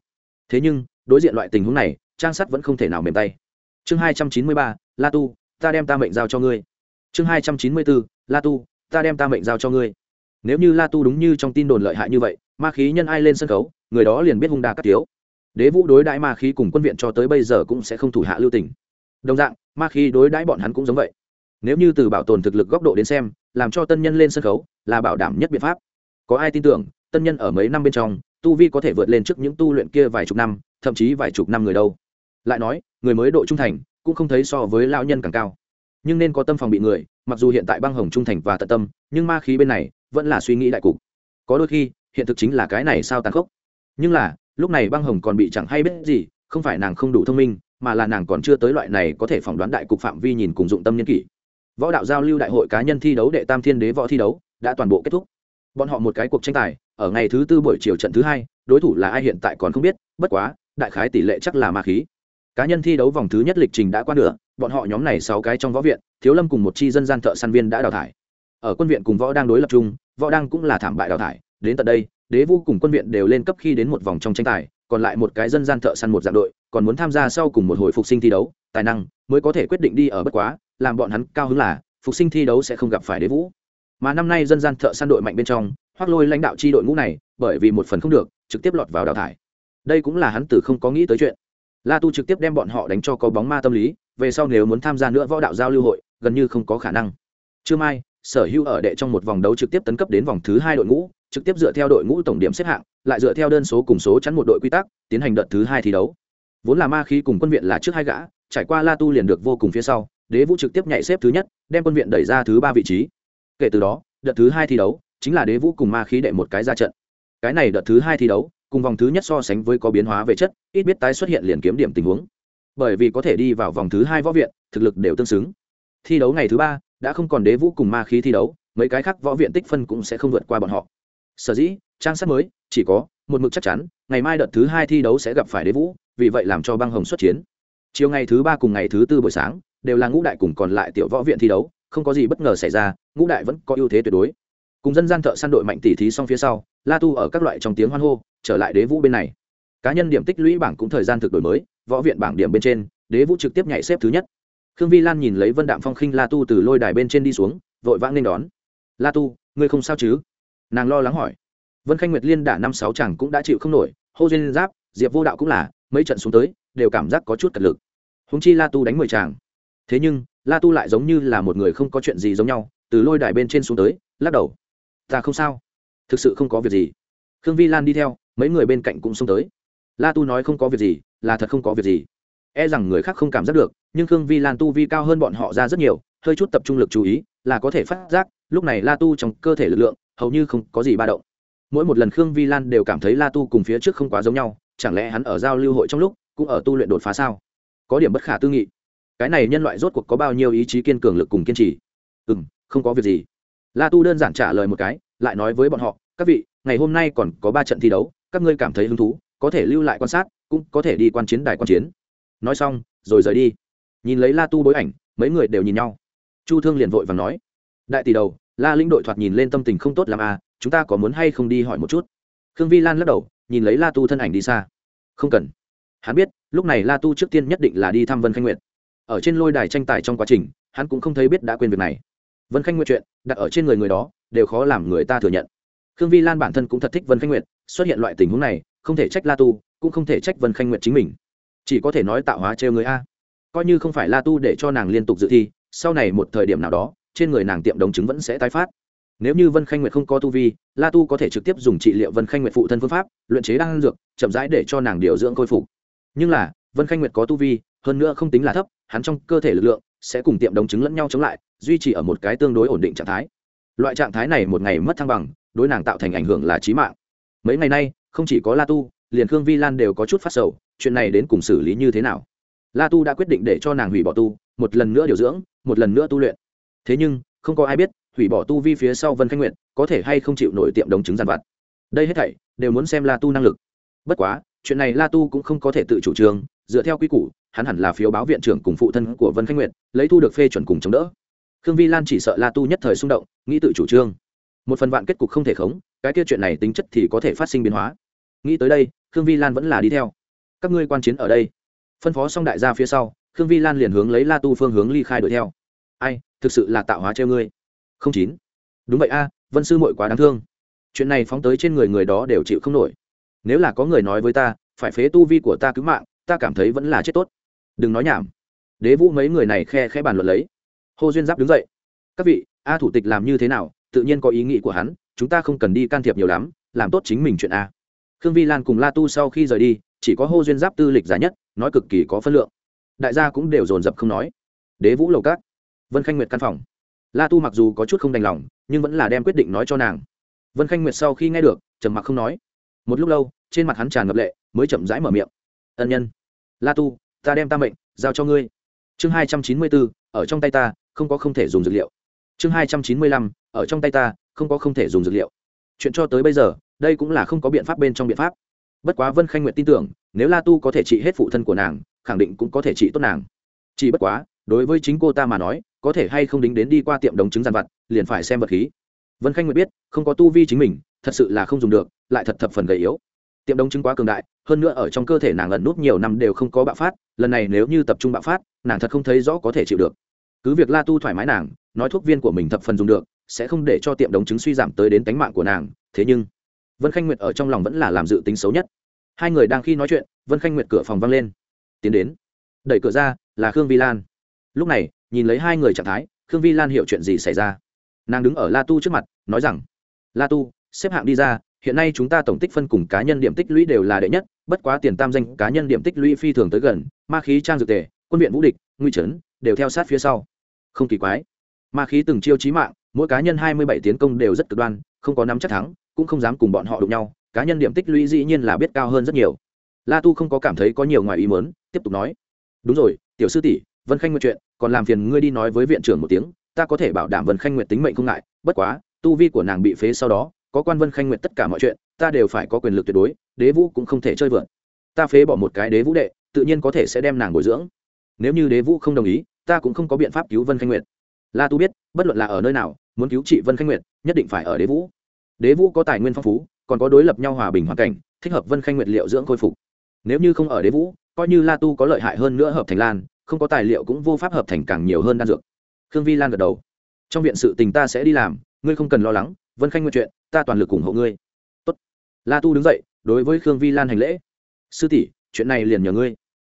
Thế nhưng, đối diện loại tình huống này, trang sắt vẫn không thể nào mềm tay. Chương hai trăm chín mươi ba, la tu, ta đem ta mệnh giao cho ngươi. Chương hai trăm chín mươi bốn, la tu, ta đem ta mệnh giao cho ngươi. Nếu như la tu đúng như trong tin đồn lợi hại như vậy ma khí nhân ai lên sân khấu, người đó liền biết hung đa cắt tiếu đế vũ đối đãi ma khí cùng quân viện cho tới bây giờ cũng sẽ không thủ hạ lưu tình. Đồng dạng, ma khí đối đãi bọn hắn cũng giống vậy. Nếu như từ bảo tồn thực lực góc độ đến xem, làm cho tân nhân lên sân khấu, là bảo đảm nhất biện pháp. Có ai tin tưởng, tân nhân ở mấy năm bên trong, tu vi có thể vượt lên trước những tu luyện kia vài chục năm, thậm chí vài chục năm người đâu? Lại nói, người mới độ trung thành, cũng không thấy so với lao nhân càng cao. Nhưng nên có tâm phòng bị người, mặc dù hiện tại băng hồng trung thành và tận tâm, nhưng ma khí bên này, vẫn là suy nghĩ đại cục. Có đôi khi hiện thực chính là cái này sao tàn khốc. Nhưng là, lúc này băng hồng còn bị chẳng hay biết gì, không phải nàng không đủ thông minh, mà là nàng còn chưa tới loại này có thể phỏng đoán đại cục phạm vi nhìn cùng dụng tâm nhân kỷ. Võ đạo giao lưu đại hội cá nhân thi đấu đệ tam thiên đế võ thi đấu, đã toàn bộ kết thúc. Bọn họ một cái cuộc tranh tài, ở ngày thứ tư buổi chiều trận thứ hai, đối thủ là ai hiện tại còn không biết, bất quá, đại khái tỷ lệ chắc là ma khí. Cá nhân thi đấu vòng thứ nhất lịch trình đã qua nửa, bọn họ nhóm này sáu cái trong võ viện, thiếu lâm cùng một chi dân gian thợ săn viên đã đào thải. Ở quân viện cùng võ đang đối lập chung, võ đang cũng là thảm bại đào thải đến tận đây, đế vũ cùng quân viện đều lên cấp khi đến một vòng trong tranh tài, còn lại một cái dân gian thợ săn một dạng đội, còn muốn tham gia sau cùng một hồi phục sinh thi đấu, tài năng mới có thể quyết định đi ở bất quá, làm bọn hắn cao hứng là, phục sinh thi đấu sẽ không gặp phải đế vũ. Mà năm nay dân gian thợ săn đội mạnh bên trong hoác lôi lãnh đạo chi đội ngũ này, bởi vì một phần không được, trực tiếp lọt vào đào thải. Đây cũng là hắn từ không có nghĩ tới chuyện. La tu trực tiếp đem bọn họ đánh cho có bóng ma tâm lý, về sau nếu muốn tham gia nữa võ đạo giao lưu hội, gần như không có khả năng. Trưa mai, sở hữu ở đệ trong một vòng đấu trực tiếp tấn cấp đến vòng thứ hai đội ngũ trực tiếp dựa theo đội ngũ tổng điểm xếp hạng, lại dựa theo đơn số cùng số chắn một đội quy tắc, tiến hành đợt thứ hai thi đấu. Vốn là ma khí cùng quân viện là trước hai gã, trải qua la tu liền được vô cùng phía sau, đế vũ trực tiếp nhảy xếp thứ nhất, đem quân viện đẩy ra thứ ba vị trí. Kể từ đó, đợt thứ hai thi đấu chính là đế vũ cùng ma khí đệ một cái ra trận. Cái này đợt thứ hai thi đấu, cùng vòng thứ nhất so sánh với có biến hóa về chất, ít biết tái xuất hiện liền kiếm điểm tình huống. Bởi vì có thể đi vào vòng thứ hai võ viện, thực lực đều tương xứng. Thi đấu ngày thứ ba, đã không còn đế vũ cùng ma khí thi đấu, mấy cái khác võ viện tích phân cũng sẽ không vượt qua bọn họ sở dĩ, trang sát mới, chỉ có một mực chắc chắn, ngày mai đợt thứ hai thi đấu sẽ gặp phải đế vũ, vì vậy làm cho băng hồng xuất chiến. Chiều ngày thứ ba cùng ngày thứ tư buổi sáng, đều là ngũ đại cùng còn lại tiểu võ viện thi đấu, không có gì bất ngờ xảy ra, ngũ đại vẫn có ưu thế tuyệt đối. Cùng dân gian thợ săn đội mạnh tỷ thí xong phía sau, la tu ở các loại trong tiếng hoan hô, trở lại đế vũ bên này. Cá nhân điểm tích lũy bảng cũng thời gian thực đổi mới, võ viện bảng điểm bên trên, đế vũ trực tiếp nhảy xếp thứ nhất. Khương vi lan nhìn lấy vân đạm phong khinh la tu từ lôi đài bên trên đi xuống, vội vã nên đón. La tu, ngươi không sao chứ? Nàng lo lắng hỏi. Vân khanh nguyệt liên đả năm sáu chàng cũng đã chịu không nổi, hô duyên giáp, diệp vô đạo cũng là, mấy trận xuống tới, đều cảm giác có chút cật lực. Húng chi la tu đánh mười chàng. Thế nhưng, la tu lại giống như là một người không có chuyện gì giống nhau, từ lôi đài bên trên xuống tới, lắc đầu. Ta không sao. Thực sự không có việc gì. Khương vi lan đi theo, mấy người bên cạnh cũng xông tới. La tu nói không có việc gì, là thật không có việc gì. E rằng người khác không cảm giác được, nhưng khương vi lan tu vi cao hơn bọn họ ra rất nhiều, hơi chút tập trung lực chú ý, là có thể phát giác, lúc này la tu trong cơ thể lực lượng hầu như không có gì ba động. Mỗi một lần khương vi lan đều cảm thấy la tu cùng phía trước không quá giống nhau, chẳng lẽ hắn ở giao lưu hội trong lúc cũng ở tu luyện đột phá sao? Có điểm bất khả tư nghị. Cái này nhân loại rốt cuộc có bao nhiêu ý chí kiên cường lực cùng kiên trì? Ừ m không có việc gì. La tu đơn giản trả lời một cái, lại nói với bọn họ, các vị, ngày hôm nay còn có ba trận thi đấu, các ngươi cảm thấy hứng thú, có thể lưu lại quan sát, cũng có thể đi quan chiến đài quan chiến. Nói xong, rồi rời đi. Nhìn lấy la tu bối ảnh, mấy người đều nhìn nhau. Chu thương liền vội và nói, đại tỷ đầu la linh đội thoạt nhìn lên tâm tình không tốt làm à chúng ta có muốn hay không đi hỏi một chút? Khương vi lan lắc đầu, nhìn lấy la tu thân ảnh đi xa. Không cần. Hắn biết, lúc này la tu trước tiên nhất định là đi thăm vân khanh nguyệt. Ở trên lôi đài tranh tài trong quá trình, hắn cũng không thấy biết đã quên việc này. Vân khanh nguyệt chuyện, đặt ở trên người người đó, đều khó làm người ta thừa nhận. Khương vi lan bản thân cũng thật thích vân khanh nguyệt, xuất hiện loại tình huống này, không thể trách la tu, cũng không thể trách vân khanh nguyệt chính mình. Chỉ có thể nói tạo hóa trêu người a. Coi như không phải la tu để cho nàng liên tục dự thi, sau này một thời điểm nào đó trên người nàng tiệm đồng chứng vẫn sẽ tái phát. Nếu như vân khanh nguyệt không có tu vi, la tu có thể trực tiếp dùng trị liệu vân khanh nguyệt phụ thân phương pháp, luyện chế đan dược, chậm rãi để cho nàng điều dưỡng khôi phục. Nhưng là, vân khanh nguyệt có tu vi, hơn nữa không tính là thấp, hắn trong cơ thể lực lượng sẽ cùng tiệm đồng chứng lẫn nhau chống lại, duy trì ở một cái tương đối ổn định trạng thái. Loại trạng thái này một ngày mất thăng bằng, đối nàng tạo thành ảnh hưởng là trí mạng. Mấy ngày nay, không chỉ có la tu, liền khương vi lan đều có chút phát sầu, chuyện này đến cùng xử lý như thế nào? La tu đã quyết định để cho nàng hủy bỏ tu, một lần nữa điều dưỡng, một lần nữa tu luyện thế nhưng, không có ai biết, hủy bỏ tu vi phía sau vân khanh nguyện có thể hay không chịu nổi tiệm đồng chứng giàn vặt. Đây hết thảy đều muốn xem la tu năng lực. Bất quá, chuyện này la tu cũng không có thể tự chủ trương, dựa theo quy củ, hắn hẳn là phiếu báo viện trưởng cùng phụ thân của vân khanh nguyện lấy thu được phê chuẩn cùng chống đỡ. Khương vi lan chỉ sợ la tu nhất thời xung động, nghĩ tự chủ trương. Một phần vạn kết cục không thể khống, cái kia chuyện này tính chất thì có thể phát sinh biến hóa. Nghĩ tới đây, khương vi lan vẫn là đi theo. Các ngươi quan chiến ở đây. Phân phó xong đại gia phía sau, khương vi lan liền hướng lấy la tu phương hướng ly khai đuổi theo. Ai thực sự là tạo hóa treo ngươi. Không chín. Đúng vậy a, vân sư mội quá đáng thương. Chuyện này phóng tới trên người người đó đều chịu không nổi. Nếu là có người nói với ta, phải phế tu vi của ta cứu mạng, ta cảm thấy vẫn là chết tốt. Đừng nói nhảm. Đế vũ mấy người này khe khe bàn luận lấy. Hô duyên giáp đứng dậy. Các vị, a thủ tịch làm như thế nào, tự nhiên có ý nghĩ của hắn, chúng ta không cần đi can thiệp nhiều lắm, làm tốt chính mình chuyện a. Khương vi lan cùng la tu sau khi rời đi, chỉ có hô duyên giáp tư lịch giá nhất, nói cực kỳ có phân lượng. Đại gia cũng đều dồn dập không nói. Đế vũ lầu cát vân khanh nguyệt căn phòng. La tu mặc dù có chút không đành lòng, nhưng vẫn là đem quyết định nói cho nàng. Vân khanh nguyệt sau khi nghe được, trầm mặc không nói. Một lúc lâu, trên mặt hắn tràn ngập lệ, mới chậm rãi mở miệng. Ân nhân, la tu, ta đem ta mệnh giao cho ngươi. Chương hai trăm chín mươi bốn, ở trong tay ta, không có không thể dùng dược liệu. Chương hai trăm chín mươi lăm, ở trong tay ta, không có không thể dùng dược liệu. Chuyện cho tới bây giờ, đây cũng là không có biện pháp bên trong biện pháp. Bất quá vân khanh nguyệt tin tưởng, nếu la tu có thể trị hết phụ thân của nàng, khẳng định cũng có thể trị tốt nàng. Chỉ bất quá, đối với chính cô ta mà nói có thể hay không đính đến đi qua tiệm đồng chứng giàn vặt, liền phải xem vật khí. Vân khanh nguyệt biết, không có tu vi chính mình, thật sự là không dùng được, lại thật thập phần gầy yếu. Tiệm đồng chứng quá cường đại, hơn nữa ở trong cơ thể nàng ẩn nút nhiều năm đều không có bạo phát, lần này nếu như tập trung bạo phát, nàng thật không thấy rõ có thể chịu được. Cứ việc la tu thoải mái nàng, nói thuốc viên của mình thập phần dùng được, sẽ không để cho tiệm đồng chứng suy giảm tới đến tánh mạng của nàng, thế nhưng, vân khanh nguyệt ở trong lòng vẫn là làm dự tính xấu nhất. Hai người đang khi nói chuyện, vân khanh nguyệt cửa phòng văng lên. Tiến đến. Đẩy cửa ra, là khương vi lan. Lúc này nhìn lấy hai người trạng thái, khương vi lan hiểu chuyện gì xảy ra. Nàng đứng ở la tu trước mặt, nói rằng, la tu, xếp hạng đi ra, hiện nay chúng ta tổng tích phân cùng cá nhân điểm tích lũy đều là đệ nhất, bất quá tiền tam danh cá nhân điểm tích lũy phi thường tới gần, ma khí trang dược tề, quân viện vũ địch, nguy trấn, đều theo sát phía sau. Không kỳ quái. Ma khí từng chiêu chí mạng, mỗi cá nhân hai mươi bảy tiến công đều rất cực đoan, không có nắm chắc thắng, cũng không dám cùng bọn họ đụng nhau, cá nhân điểm tích lũy dĩ nhiên là biết cao hơn rất nhiều. La tu không có cảm thấy có nhiều ngoài ý mớn tiếp tục nói, đúng rồi, tiểu sư tỷ, vân khanh nguyện chuyện còn làm phiền ngươi đi nói với viện trưởng một tiếng, ta có thể bảo đảm vân khanh nguyệt tính mệnh không ngại, bất quá, tu vi của nàng bị phế sau đó, có quan vân khanh nguyệt tất cả mọi chuyện, ta đều phải có quyền lực tuyệt đối, đế vũ cũng không thể chơi vượn. Ta phế bỏ một cái đế vũ đệ, tự nhiên có thể sẽ đem nàng bồi dưỡng. Nếu như đế vũ không đồng ý, ta cũng không có biện pháp cứu vân khanh nguyệt. la tu biết, bất luận là ở nơi nào, muốn cứu trị vân khanh nguyệt, nhất định phải ở đế vũ. Đế vũ có tài nguyên phong phú, còn có đối lập nhau hòa bình hoàn cảnh, thích hợp vân khanh nguyệt liệu dưỡng khôi phục. Nếu như không ở đế vũ, coi như la tu có lợi hại hơn nữa hợp thành lan không có tài liệu cũng vô pháp hợp thành càng nhiều hơn đan dược. Khương vi lan gật đầu. Trong viện sự tình ta sẽ đi làm, ngươi không cần lo lắng, vân khanh nguyện chuyện, ta toàn lực ủng hộ ngươi. Tốt. la tu đứng dậy, đối với khương vi lan hành lễ. Sư tỷ, chuyện này liền nhờ ngươi.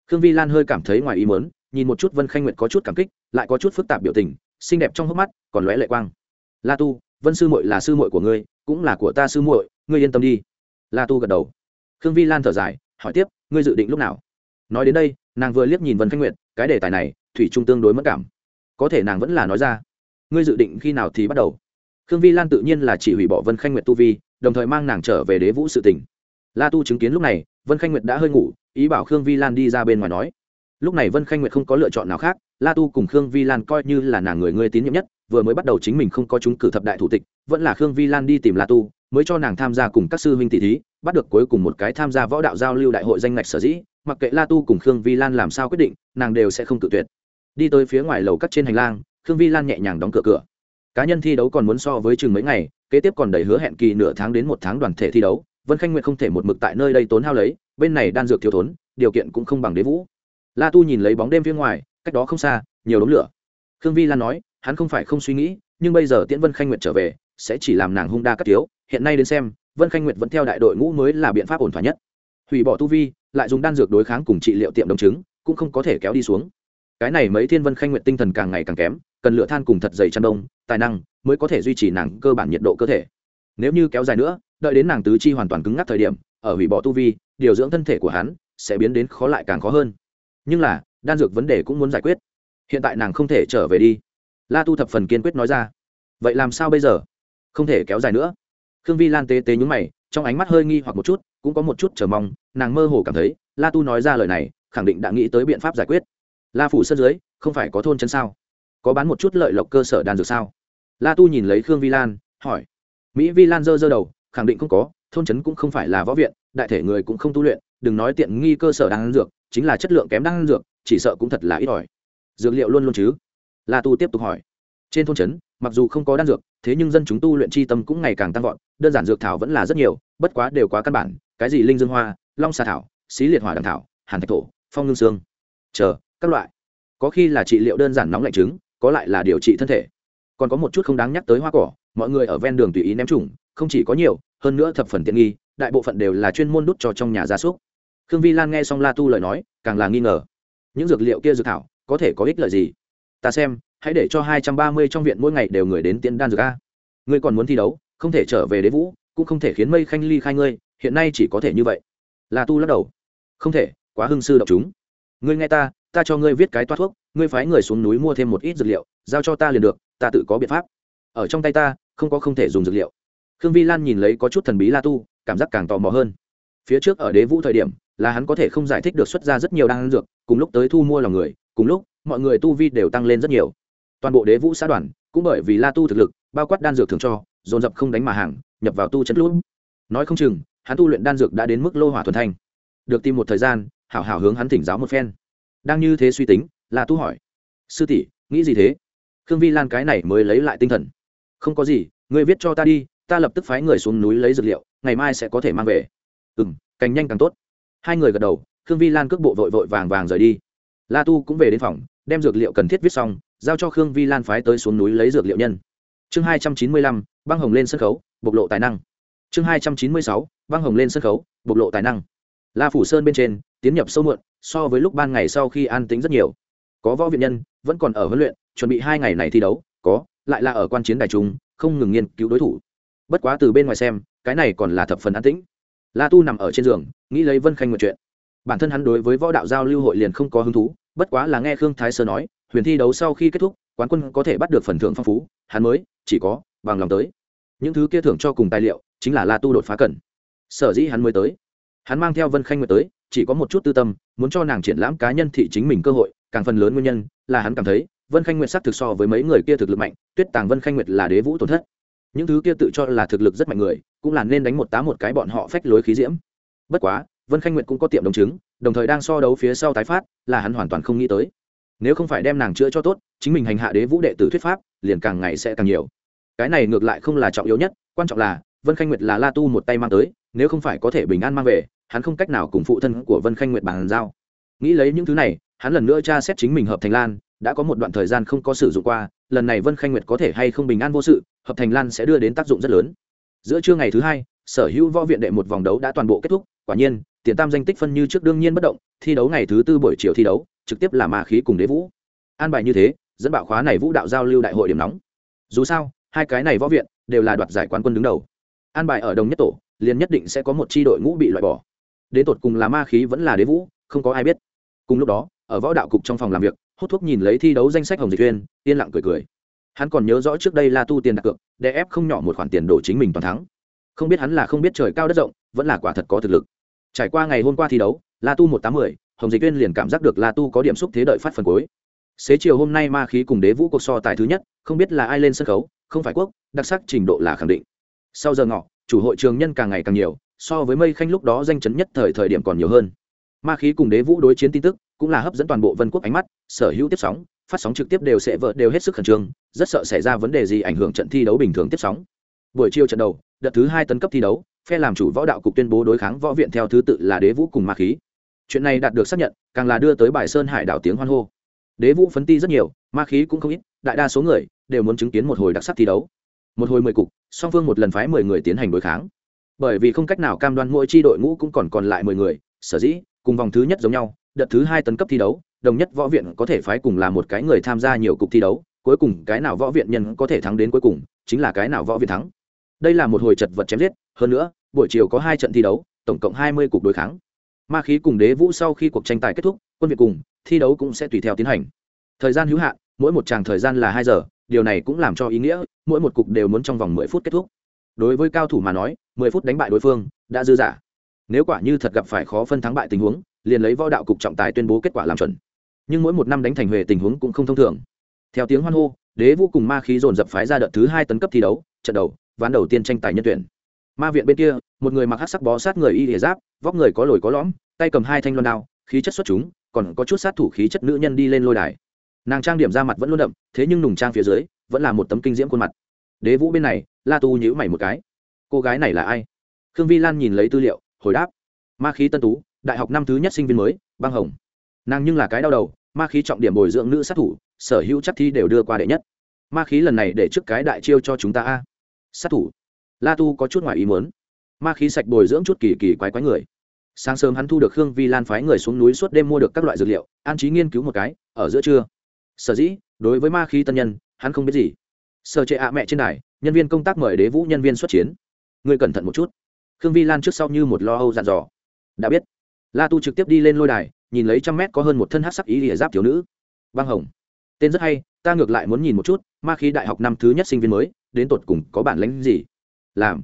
Khương vi lan hơi cảm thấy ngoài ý mớn nhìn một chút vân khanh nguyệt có chút cảm kích, lại có chút phức tạp biểu tình, xinh đẹp trong hốc mắt, còn lóe lệ quang. La tu, vân sư muội là sư muội của ngươi, cũng là của ta sư muội, ngươi yên tâm đi. La tu gật đầu. Khương vi lan thở dài, hỏi tiếp, ngươi dự định lúc nào? Nói đến đây, nàng vừa liếc nhìn vân khanh nguyệt cái đề tài này, thủy trung tương đối mất cảm. Có thể nàng vẫn là nói ra, ngươi dự định khi nào thì bắt đầu? Khương vi lan tự nhiên là chỉ hủy bỏ vân khanh nguyệt tu vi, đồng thời mang nàng trở về đế vũ sự tỉnh la tu chứng kiến lúc này, vân khanh nguyệt đã hơi ngủ, ý bảo khương vi lan đi ra bên ngoài nói. Lúc này vân khanh nguyệt không có lựa chọn nào khác, la tu cùng khương vi lan coi như là nàng người ngươi tín nhiệm nhất, vừa mới bắt đầu chính mình không có chúng cử thập đại thủ tịch, vẫn là khương vi lan đi tìm la tu, mới cho nàng tham gia cùng các sư huynh tỷ thí, bắt được cuối cùng một cái tham gia võ đạo giao lưu đại hội danh ngạch sở dĩ mặc kệ la tu cùng khương vi lan làm sao quyết định, nàng đều sẽ không tự tuyệt. Đi tới phía ngoài lầu cắt trên hành lang, khương vi lan nhẹ nhàng đóng cửa cửa. Cá nhân thi đấu còn muốn so với chừng mấy ngày, kế tiếp còn đầy hứa hẹn kỳ nửa tháng đến một tháng đoàn thể thi đấu, vân khanh nguyện không thể một mực tại nơi đây tốn hao lấy, bên này đan dược thiếu thốn, điều kiện cũng không bằng đế vũ. La tu nhìn lấy bóng đêm phía ngoài, cách đó không xa, nhiều đống lửa. Khương vi lan nói, hắn không phải không suy nghĩ, nhưng bây giờ tiễn vân khanh nguyệt trở về, sẽ chỉ làm nàng hung đa cắt thiếu. Hiện nay đến xem, vân khanh nguyệt vẫn theo đại đội ngũ mới là biện pháp ổn thỏa nhất. Hủy bỏ tu vi lại dùng đan dược đối kháng cùng trị liệu tiệm đồng chứng cũng không có thể kéo đi xuống. Cái này mấy thiên vân khanh nguyệt tinh thần càng ngày càng kém, cần lựa than cùng thật dày chăn đông, tài năng mới có thể duy trì nàng cơ bản nhiệt độ cơ thể. Nếu như kéo dài nữa, đợi đến nàng tứ chi hoàn toàn cứng ngắc thời điểm, ở hủy bỏ tu vi, điều dưỡng thân thể của hắn sẽ biến đến khó lại càng khó hơn. Nhưng là, đan dược vấn đề cũng muốn giải quyết. Hiện tại nàng không thể trở về đi. La tu thập phần kiên quyết nói ra. Vậy làm sao bây giờ? Không thể kéo dài nữa. Khương vi lan tế tế nhúng mày, trong ánh mắt hơi nghi hoặc một chút cũng có một chút chờ mong, nàng mơ hồ cảm thấy, la tu nói ra lời này, khẳng định đã nghĩ tới biện pháp giải quyết. La phủ sân dưới, không phải có thôn chân sao? Có bán một chút lợi lộc cơ sở đan dược sao? La tu nhìn lấy khương vi lan, hỏi. Mỹ vi lan dơ dơ đầu, khẳng định không có, thôn trấn cũng không phải là võ viện, đại thể người cũng không tu luyện, đừng nói tiện nghi cơ sở đan dược, chính là chất lượng kém đan dược, chỉ sợ cũng thật là ít ỏi. Dược liệu luôn luôn chứ? La tu tiếp tục hỏi. Trên thôn trấn mặc dù không có đan dược, thế nhưng dân chúng tu luyện chi tâm cũng ngày càng tăng vọt, đơn giản dược thảo vẫn là rất nhiều, bất quá đều quá căn bản cái gì linh dương hoa, long xà thảo, xí liệt hỏa đằng thảo, hàn thạch thổ, phong ngưng xương. Chờ, các loại. Có khi là trị liệu đơn giản nóng lạnh trứng, có lại là điều trị thân thể. Còn có một chút không đáng nhắc tới hoa cỏ, mọi người ở ven đường tùy ý ném trùng, không chỉ có nhiều, hơn nữa thập phần tiện nghi, đại bộ phận đều là chuyên môn đút cho trong nhà gia súc. Khương vi lan nghe xong la tu lời nói, càng là nghi ngờ. Những dược liệu kia dược thảo, có thể có ích lợi gì? Ta xem, hãy để cho hai trăm ba mươi trong viện mỗi ngày đều người đến tiễn đan dược a. Ngươi còn muốn thi đấu, không thể trở về đế vũ, cũng không thể khiến mây khanh ly khai ngươi hiện nay chỉ có thể như vậy. Là tu lắc đầu. Không thể, quá hưng sư động chúng. Ngươi nghe ta ta cho ngươi viết cái toát thuốc, ngươi phái người xuống núi mua thêm một ít dược liệu, giao cho ta liền được, ta tự có biện pháp. Ở trong tay ta, không có không thể dùng dược liệu. Khương vi lan nhìn lấy có chút thần bí la tu, cảm giác càng tò mò hơn. Phía trước ở đế vũ thời điểm, là hắn có thể không giải thích được xuất ra rất nhiều đan dược, cùng lúc tới thu mua lòng người, cùng lúc, mọi người tu vi đều tăng lên rất nhiều. Toàn bộ đế vũ xã đoàn, cũng bởi vì la tu thực lực, bao quát đan dược thường cho, dồn dập không đánh mà hàng, nhập vào tu chất lũ nói không chừng hắn tu luyện đan dược đã đến mức lô hỏa thuần thanh. Được tìm một thời gian, hảo hảo hướng hắn thỉnh giáo một phen. Đang như thế suy tính, la tu hỏi, sư tỷ, nghĩ gì thế? Khương vi lan cái này mới lấy lại tinh thần. Không có gì, ngươi viết cho ta đi, ta lập tức phái người xuống núi lấy dược liệu, ngày mai sẽ có thể mang về. Ừ m càng nhanh càng tốt. Hai người gật đầu, khương vi lan cước bộ vội vội vàng vàng rời đi. La tu cũng về đến phòng, đem dược liệu cần thiết viết xong, giao cho khương vi lan phái tới xuống núi lấy dược liệu nhân. Chương hai trăm chín mươi lăm, băng hồng lên sân khấu, bộc lộ tài năng chương hai trăm chín mươi sáu, vang hồng lên sân khấu, bộc lộ tài năng. La phủ sơn bên trên, tiến nhập sâu muộn, so với lúc ban ngày sau khi an tính rất nhiều. Có võ viện nhân, vẫn còn ở huấn luyện, chuẩn bị hai ngày này thi đấu, có, lại là ở quan chiến đài trung, không ngừng nghiên cứu đối thủ. Bất quá từ bên ngoài xem, cái này còn là thập phần an tĩnh. La tu nằm ở trên giường, nghĩ lấy vân khanh nguyện chuyện. Bản thân hắn đối với võ đạo giao lưu hội liền không có hứng thú, bất quá là nghe khương thái sơ nói, huyền thi đấu sau khi kết thúc, quán quân có thể bắt được phần thưởng phong phú, hắn mới, chỉ có, bằng lòng tới. Những thứ kia thưởng cho cùng tài liệu chính là la tu đột phá cần. Sở dĩ hắn mới tới. Hắn mang theo vân khanh nguyệt tới, chỉ có một chút tư tâm, muốn cho nàng triển lãm cá nhân thị chính mình cơ hội, càng phần lớn nguyên nhân là hắn cảm thấy vân khanh nguyệt sắc thực so với mấy người kia thực lực mạnh, tuyết tàng vân khanh nguyệt là đế vũ tổn thất. Những thứ kia tự cho là thực lực rất mạnh người, cũng là nên đánh một tá một cái bọn họ phách lối khí diễm. Bất quá, vân khanh nguyệt cũng có tiệm đồng chứng, đồng thời đang so đấu phía sau tái phát, là hắn hoàn toàn không nghĩ tới. Nếu không phải đem nàng chữa cho tốt, chính mình hành hạ đế vũ đệ tử thuyết pháp, liền càng ngày sẽ càng nhiều. Cái này ngược lại không là trọng yếu nhất, quan trọng là vân khanh nguyệt là la tu một tay mang tới, nếu không phải có thể bình an mang về, hắn không cách nào cùng phụ thân của vân khanh nguyệt bàn giao. Nghĩ lấy những thứ này, hắn lần nữa tra xét chính mình hợp thành lan, đã có một đoạn thời gian không có sử dụng qua, lần này vân khanh nguyệt có thể hay không bình an vô sự, hợp thành lan sẽ đưa đến tác dụng rất lớn. Giữa trưa ngày thứ hai, sở hữu võ viện đệ một vòng đấu đã toàn bộ kết thúc, quả nhiên, tiền tam danh tích phân như trước đương nhiên bất động, thi đấu ngày thứ tư buổi chiều thi đấu, trực tiếp là ma khí cùng đế vũ. An bài như thế, dẫn bạo khóa này vũ đạo giao lưu đại hội điểm nóng. Dù sao, hai cái này võ viện đều là đoạt giải quán quân đứng đầu an bài ở đồng nhất tổ, liền nhất định sẽ có một tri đội ngũ bị loại bỏ. Đến tột cùng là ma khí vẫn là đế vũ, không có ai biết. Cùng lúc đó, ở võ đạo cục trong phòng làm việc, hút thuốc nhìn lấy thi đấu danh sách hồng dịch tuyên yên lặng cười cười. Hắn còn nhớ rõ trước đây là tu tiền đặt cược, để ép không nhỏ một khoản tiền đổ chính mình toàn thắng. Không biết hắn là không biết trời cao đất rộng, vẫn là quả thật có thực lực. Trải qua ngày hôm qua thi đấu, la tu một tám mươi hồng dịch tuyên liền cảm giác được la tu có điểm xúc thế đợi phát phần cuối. Xế chiều hôm nay ma khí cùng đế vũ cuộc so tài thứ nhất, không biết là ai lên sân khấu, không phải quốc, đặc sắc trình độ là khẳng định sau giờ ngọ, chủ hội trường nhân càng ngày càng nhiều, so với mây khanh lúc đó danh chấn nhất thời thời điểm còn nhiều hơn. Ma khí cùng đế vũ đối chiến tin tức cũng là hấp dẫn toàn bộ vân quốc ánh mắt, sở hữu tiếp sóng, phát sóng trực tiếp đều sẽ vợ đều hết sức khẩn trương, rất sợ xảy ra vấn đề gì ảnh hưởng trận thi đấu bình thường tiếp sóng. Buổi chiều trận đầu, đợt thứ hai tấn cấp thi đấu, phe làm chủ võ đạo cục tuyên bố đối kháng võ viện theo thứ tự là đế vũ cùng ma khí. Chuyện này đạt được xác nhận, càng là đưa tới bài sơn hải đảo tiếng hoan hô. Đế vũ phấn ti rất nhiều, ma khí cũng không ít, đại đa số người đều muốn chứng kiến một hồi đặc sắc thi đấu một hồi mười cục, song phương một lần phái mười người tiến hành đối kháng. Bởi vì không cách nào cam đoan mỗi chi đội ngũ cũng còn còn lại mười người, sở dĩ, cùng vòng thứ nhất giống nhau, đợt thứ hai tấn cấp thi đấu, đồng nhất võ viện có thể phái cùng là một cái người tham gia nhiều cục thi đấu, cuối cùng cái nào võ viện nhân có thể thắng đến cuối cùng, chính là cái nào võ viện thắng. Đây là một hồi chật vật chém giết, hơn nữa, buổi chiều có hai trận thi đấu, tổng cộng hai mươi cuộc đối kháng. Ma khí cùng đế vũ sau khi cuộc tranh tài kết thúc, quân việt cùng thi đấu cũng sẽ tùy theo tiến hành. Thời gian hữu hạn, mỗi một tràng thời gian là hai giờ điều này cũng làm cho ý nghĩa, mỗi một cục đều muốn trong vòng mười phút kết thúc. Đối với cao thủ mà nói, mười phút đánh bại đối phương, đã dư giả nếu quả như thật gặp phải khó phân thắng bại tình huống, liền lấy võ đạo cục trọng tài tuyên bố kết quả làm chuẩn. Nhưng mỗi một năm đánh thành huệ tình huống cũng không thông thường. Theo tiếng hoan hô, đế vũ cùng ma khí dồn dập phái ra đợt thứ hai tấn cấp thi đấu, trận đầu, ván đầu tiên tranh tài nhân tuyển. Ma viện bên kia, một người mặc hát sắc bó sát người y địa giáp, vóc người có lồi có lõm, tay cầm hai thanh loan đao, khí chất xuất chúng, còn có chút sát thủ khí chất nữ nhân đi lên lôi đài nàng trang điểm ra mặt vẫn luôn đậm, thế nhưng nùng trang phía dưới, vẫn là một tấm kinh diễm khuôn mặt. Đế vũ bên này, la tu nhữ mày một cái. Cô gái này là ai? Khương vi lan nhìn lấy tư liệu, hồi đáp. Ma khí tân tú, đại học năm thứ nhất sinh viên mới, băng hồng. Nàng nhưng là cái đau đầu, ma khí trọng điểm bồi dưỡng nữ sát thủ, sở hữu chắc thi đều đưa qua đệ nhất. Ma khí lần này để trước cái đại chiêu cho chúng ta a. Sát thủ. La tu có chút ngoài ý muốn. Ma khí sạch bồi dưỡng chút kỳ kỳ quái quái người. Sáng sớm hắn thu được khương vi lan phái người xuống núi suốt đêm mua được các loại dược liệu, an trí nghiên cứu một cái, ở giữa trưa sở dĩ, đối với ma khí tân nhân, hắn không biết gì. Sở trệ ạ mẹ trên đài, nhân viên công tác mời đế vũ nhân viên xuất chiến. Người cẩn thận một chút. Khương vi lan trước sau như một lo âu dặn dò. Đã biết. La tu trực tiếp đi lên lôi đài, nhìn lấy trăm mét có hơn một thân hát sắc ý lìa giáp thiếu nữ. Băng hồng. Tên rất hay, ta ngược lại muốn nhìn một chút, ma khí đại học năm thứ nhất sinh viên mới, đến tột cùng có bản lánh gì? Làm.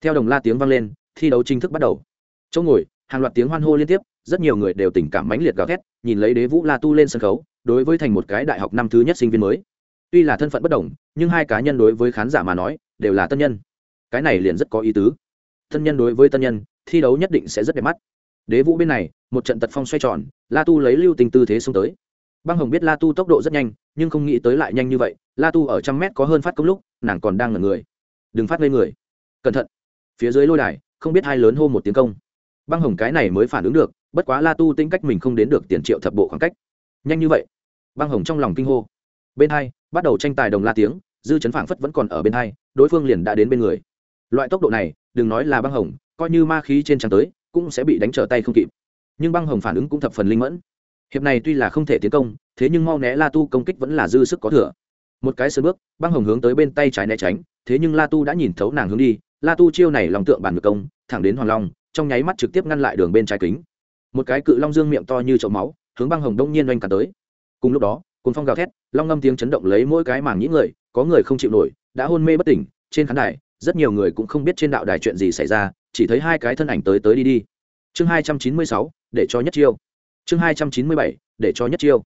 Theo đồng la tiếng vang lên, thi đấu chính thức bắt đầu. Chỗ ngồi, hàng loạt tiếng hoan hô liên tiếp, rất nhiều người đều tình cảm mãnh liệt gào thét, nhìn lấy đế vũ la tu lên sân khấu đối với thành một cái đại học năm thứ nhất sinh viên mới. Tuy là thân phận bất đồng, nhưng hai cá nhân đối với khán giả mà nói, đều là tân nhân. Cái này liền rất có ý tứ. Tân nhân đối với tân nhân, thi đấu nhất định sẽ rất đẹp mắt. Đế vũ bên này, một trận tật phong xoay tròn, la tu lấy lưu tình tư thế xông tới. Băng hồng biết la tu tốc độ rất nhanh, nhưng không nghĩ tới lại nhanh như vậy, la tu ở trăm mét có hơn phát công lúc, nàng còn đang ngẩn người. Đừng phát lên người. Cẩn thận. Phía dưới lôi đài, không biết hai lớn hô một tiếng công. Băng hồng cái này mới phản ứng được, bất quá la tu tính cách mình không đến được tiền triệu thập bộ khoảng cách. Nhanh như vậy băng hồng trong lòng kinh hô. Bên hai, bắt đầu tranh tài đồng la tiếng, dư chấn phảng phất vẫn còn ở bên hai, đối phương liền đã đến bên người. Loại tốc độ này, đừng nói là băng hồng, coi như ma khí trên trắng tới, cũng sẽ bị đánh trở tay không kịp. Nhưng băng hồng phản ứng cũng thập phần linh mẫn. Hiệp này tuy là không thể tiến công, thế nhưng mau né la tu công kích vẫn là dư sức có thừa. Một cái sơ bước, băng hồng hướng tới bên tay trái né tránh, thế nhưng la tu đã nhìn thấu nàng hướng đi, la tu chiêu này lòng tượng bàn ngược công, thẳng đến hoàng long, trong nháy mắt trực tiếp ngăn lại đường bên trái kính. Một cái cự long dương miệng to như chậu máu, hướng băng hồng đông nhiên oanh cả tới cùng lúc đó cùng phong gào thét, long ngâm tiếng chấn động lấy mỗi cái màng nhĩ người, có người không chịu nổi, đã hôn mê bất tỉnh, trên khán đài, rất nhiều người cũng không biết trên đạo đài chuyện gì xảy ra, chỉ thấy hai cái thân ảnh tới tới đi đi. Chương hai trăm chín mươi sáu, để cho nhất chiêu. Chương hai trăm chín mươi bảy, để cho nhất chiêu.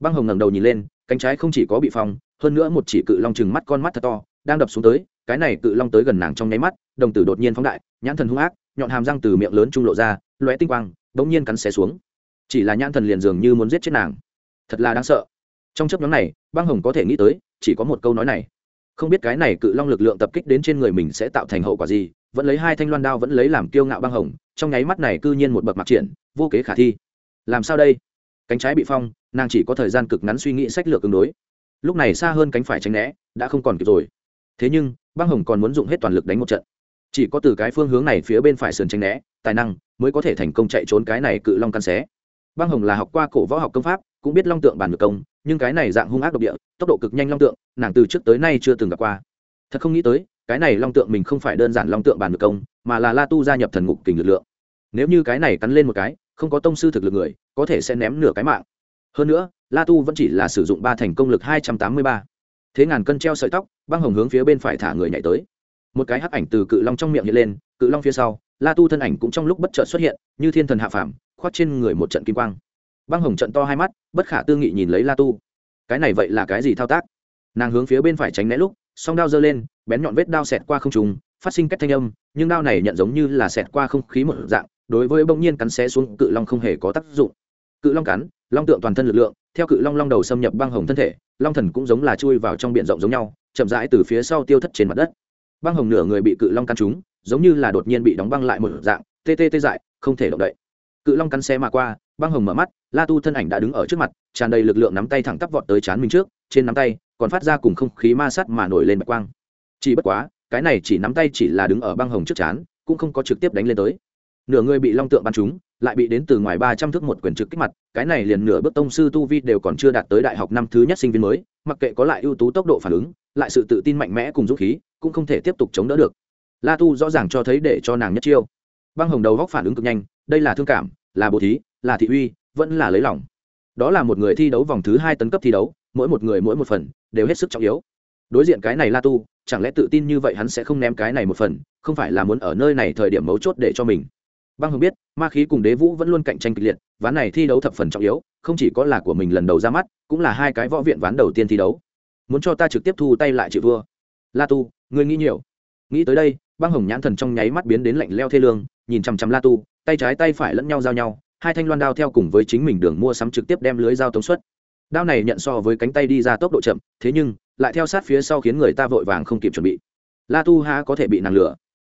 Băng hồng ngẩng đầu nhìn lên, cánh trái không chỉ có bị phong, hơn nữa một chỉ cự long chừng mắt con mắt thật to, đang đập xuống tới, cái này cự long tới gần nàng trong nháy mắt, đồng tử đột nhiên phóng đại, nhãn thần hung ác, nhọn hàm răng từ miệng lớn trung lộ ra, lóe tinh quang bỗng nhiên cắn xé xuống. Chỉ là nhãn thần liền dường như muốn giết chết nàng thật là đáng sợ. Trong chấp nhóm này, băng hồng có thể nghĩ tới, chỉ có một câu nói này. Không biết cái này cự long lực lượng tập kích đến trên người mình sẽ tạo thành hậu quả gì, vẫn lấy hai thanh loan đao vẫn lấy làm kiêu ngạo băng hồng, trong nháy mắt này cư nhiên một bậc mặc triển, vô kế khả thi. Làm sao đây? Cánh trái bị phong, nàng chỉ có thời gian cực ngắn suy nghĩ sách lược ứng đối. Lúc này xa hơn cánh phải tránh né, đã không còn kịp rồi. Thế nhưng, băng hồng còn muốn dùng hết toàn lực đánh một trận. Chỉ có từ cái phương hướng này phía bên phải sườn tránh né, tài năng mới có thể thành công chạy trốn cái này cự long căn xé. Băng hồng là học qua cổ võ học công pháp cũng biết long tượng bản ngược công, nhưng cái này dạng hung ác độc địa, tốc độ cực nhanh long tượng, nàng từ trước tới nay chưa từng gặp qua. Thật không nghĩ tới, cái này long tượng mình không phải đơn giản long tượng bản ngược công, mà là la tu gia nhập thần ngục kình lực lượng. Nếu như cái này cắn lên một cái, không có tông sư thực lực người, có thể sẽ ném nửa cái mạng. Hơn nữa, la tu vẫn chỉ là sử dụng ba thành công lực hai trăm tám mươi ba. Thế ngàn cân treo sợi tóc, băng hồng hướng phía bên phải thả người nhảy tới. Một cái hắc ảnh từ cự long trong miệng hiện lên, cự long phía sau, la tu thân ảnh cũng trong lúc bất chợt xuất hiện, như thiên thần hạ phàm, khoác trên người một trận kim quang băng hồng trận to hai mắt, bất khả tư nghị nhìn lấy la tu. Cái này vậy là cái gì thao tác? Nàng hướng phía bên phải tránh né lúc, song đao giơ lên, bén nhọn vết đao xẹt qua không trùng phát sinh cách thanh âm, nhưng đao này nhận giống như là xẹt qua không khí một dạng, đối với bỗng nhiên cắn xé xuống cự long không hề có tác dụng. Cự long cắn, long tượng toàn thân lực lượng, theo cự long long đầu xâm nhập băng hồng thân thể, long thần cũng giống là chui vào trong biển rộng giống nhau, chậm rãi từ phía sau tiêu thất trên mặt đất. Băng hồng nửa người bị cự long cắn trúng, giống như là đột nhiên bị đóng băng lại một dạng, tê tê tê dại, không thể động đậy. Cự long cắn xe mà qua băng hồng mở mắt, la tu thân ảnh đã đứng ở trước mặt, tràn đầy lực lượng nắm tay thẳng tắp vọt tới chán mình trước, trên nắm tay còn phát ra cùng không khí ma sát mà nổi lên bạch quang. Chỉ bất quá, cái này chỉ nắm tay chỉ là đứng ở băng hồng trước chán, cũng không có trực tiếp đánh lên tới. Nửa người bị long tượng bắn trúng, lại bị đến từ ngoài ba trăm thước một quyền trực kích mặt, cái này liền nửa bước tông sư tu vi đều còn chưa đạt tới đại học năm thứ nhất sinh viên mới, mặc kệ có lại ưu tú tốc độ phản ứng, lại sự tự tin mạnh mẽ cùng dũng khí, cũng không thể tiếp tục chống đỡ được. La tu rõ ràng cho thấy để cho nàng nhất chiêu. Băng hồng đầu góc phản ứng cực nhanh, đây là thương cảm, là bố thí là thị uy, vẫn là lấy lòng. Đó là một người thi đấu vòng thứ hai tấn cấp thi đấu, mỗi một người mỗi một phần, đều hết sức trọng yếu. Đối diện cái này la tu, chẳng lẽ tự tin như vậy hắn sẽ không ném cái này một phần, không phải là muốn ở nơi này thời điểm mấu chốt để cho mình? Băng hồng biết, ma khí cùng đế vũ vẫn luôn cạnh tranh kịch liệt, ván này thi đấu thập phần trọng yếu, không chỉ có là của mình lần đầu ra mắt, cũng là hai cái võ viện ván đầu tiên thi đấu. Muốn cho ta trực tiếp thu tay lại chịu vua. la tu người nghĩ nhiều. Nghĩ tới đây, băng hồng nhãn thần trong nháy mắt biến đến lạnh leo thê lương, nhìn chằm chằm la tu, tay trái tay phải lẫn nhau giao nhau hai thanh loan đao theo cùng với chính mình đường mua sắm trực tiếp đem lưới dao tống suất đao này nhận so với cánh tay đi ra tốc độ chậm thế nhưng lại theo sát phía sau khiến người ta vội vàng không kịp chuẩn bị. La tu ha có thể bị nàng lửa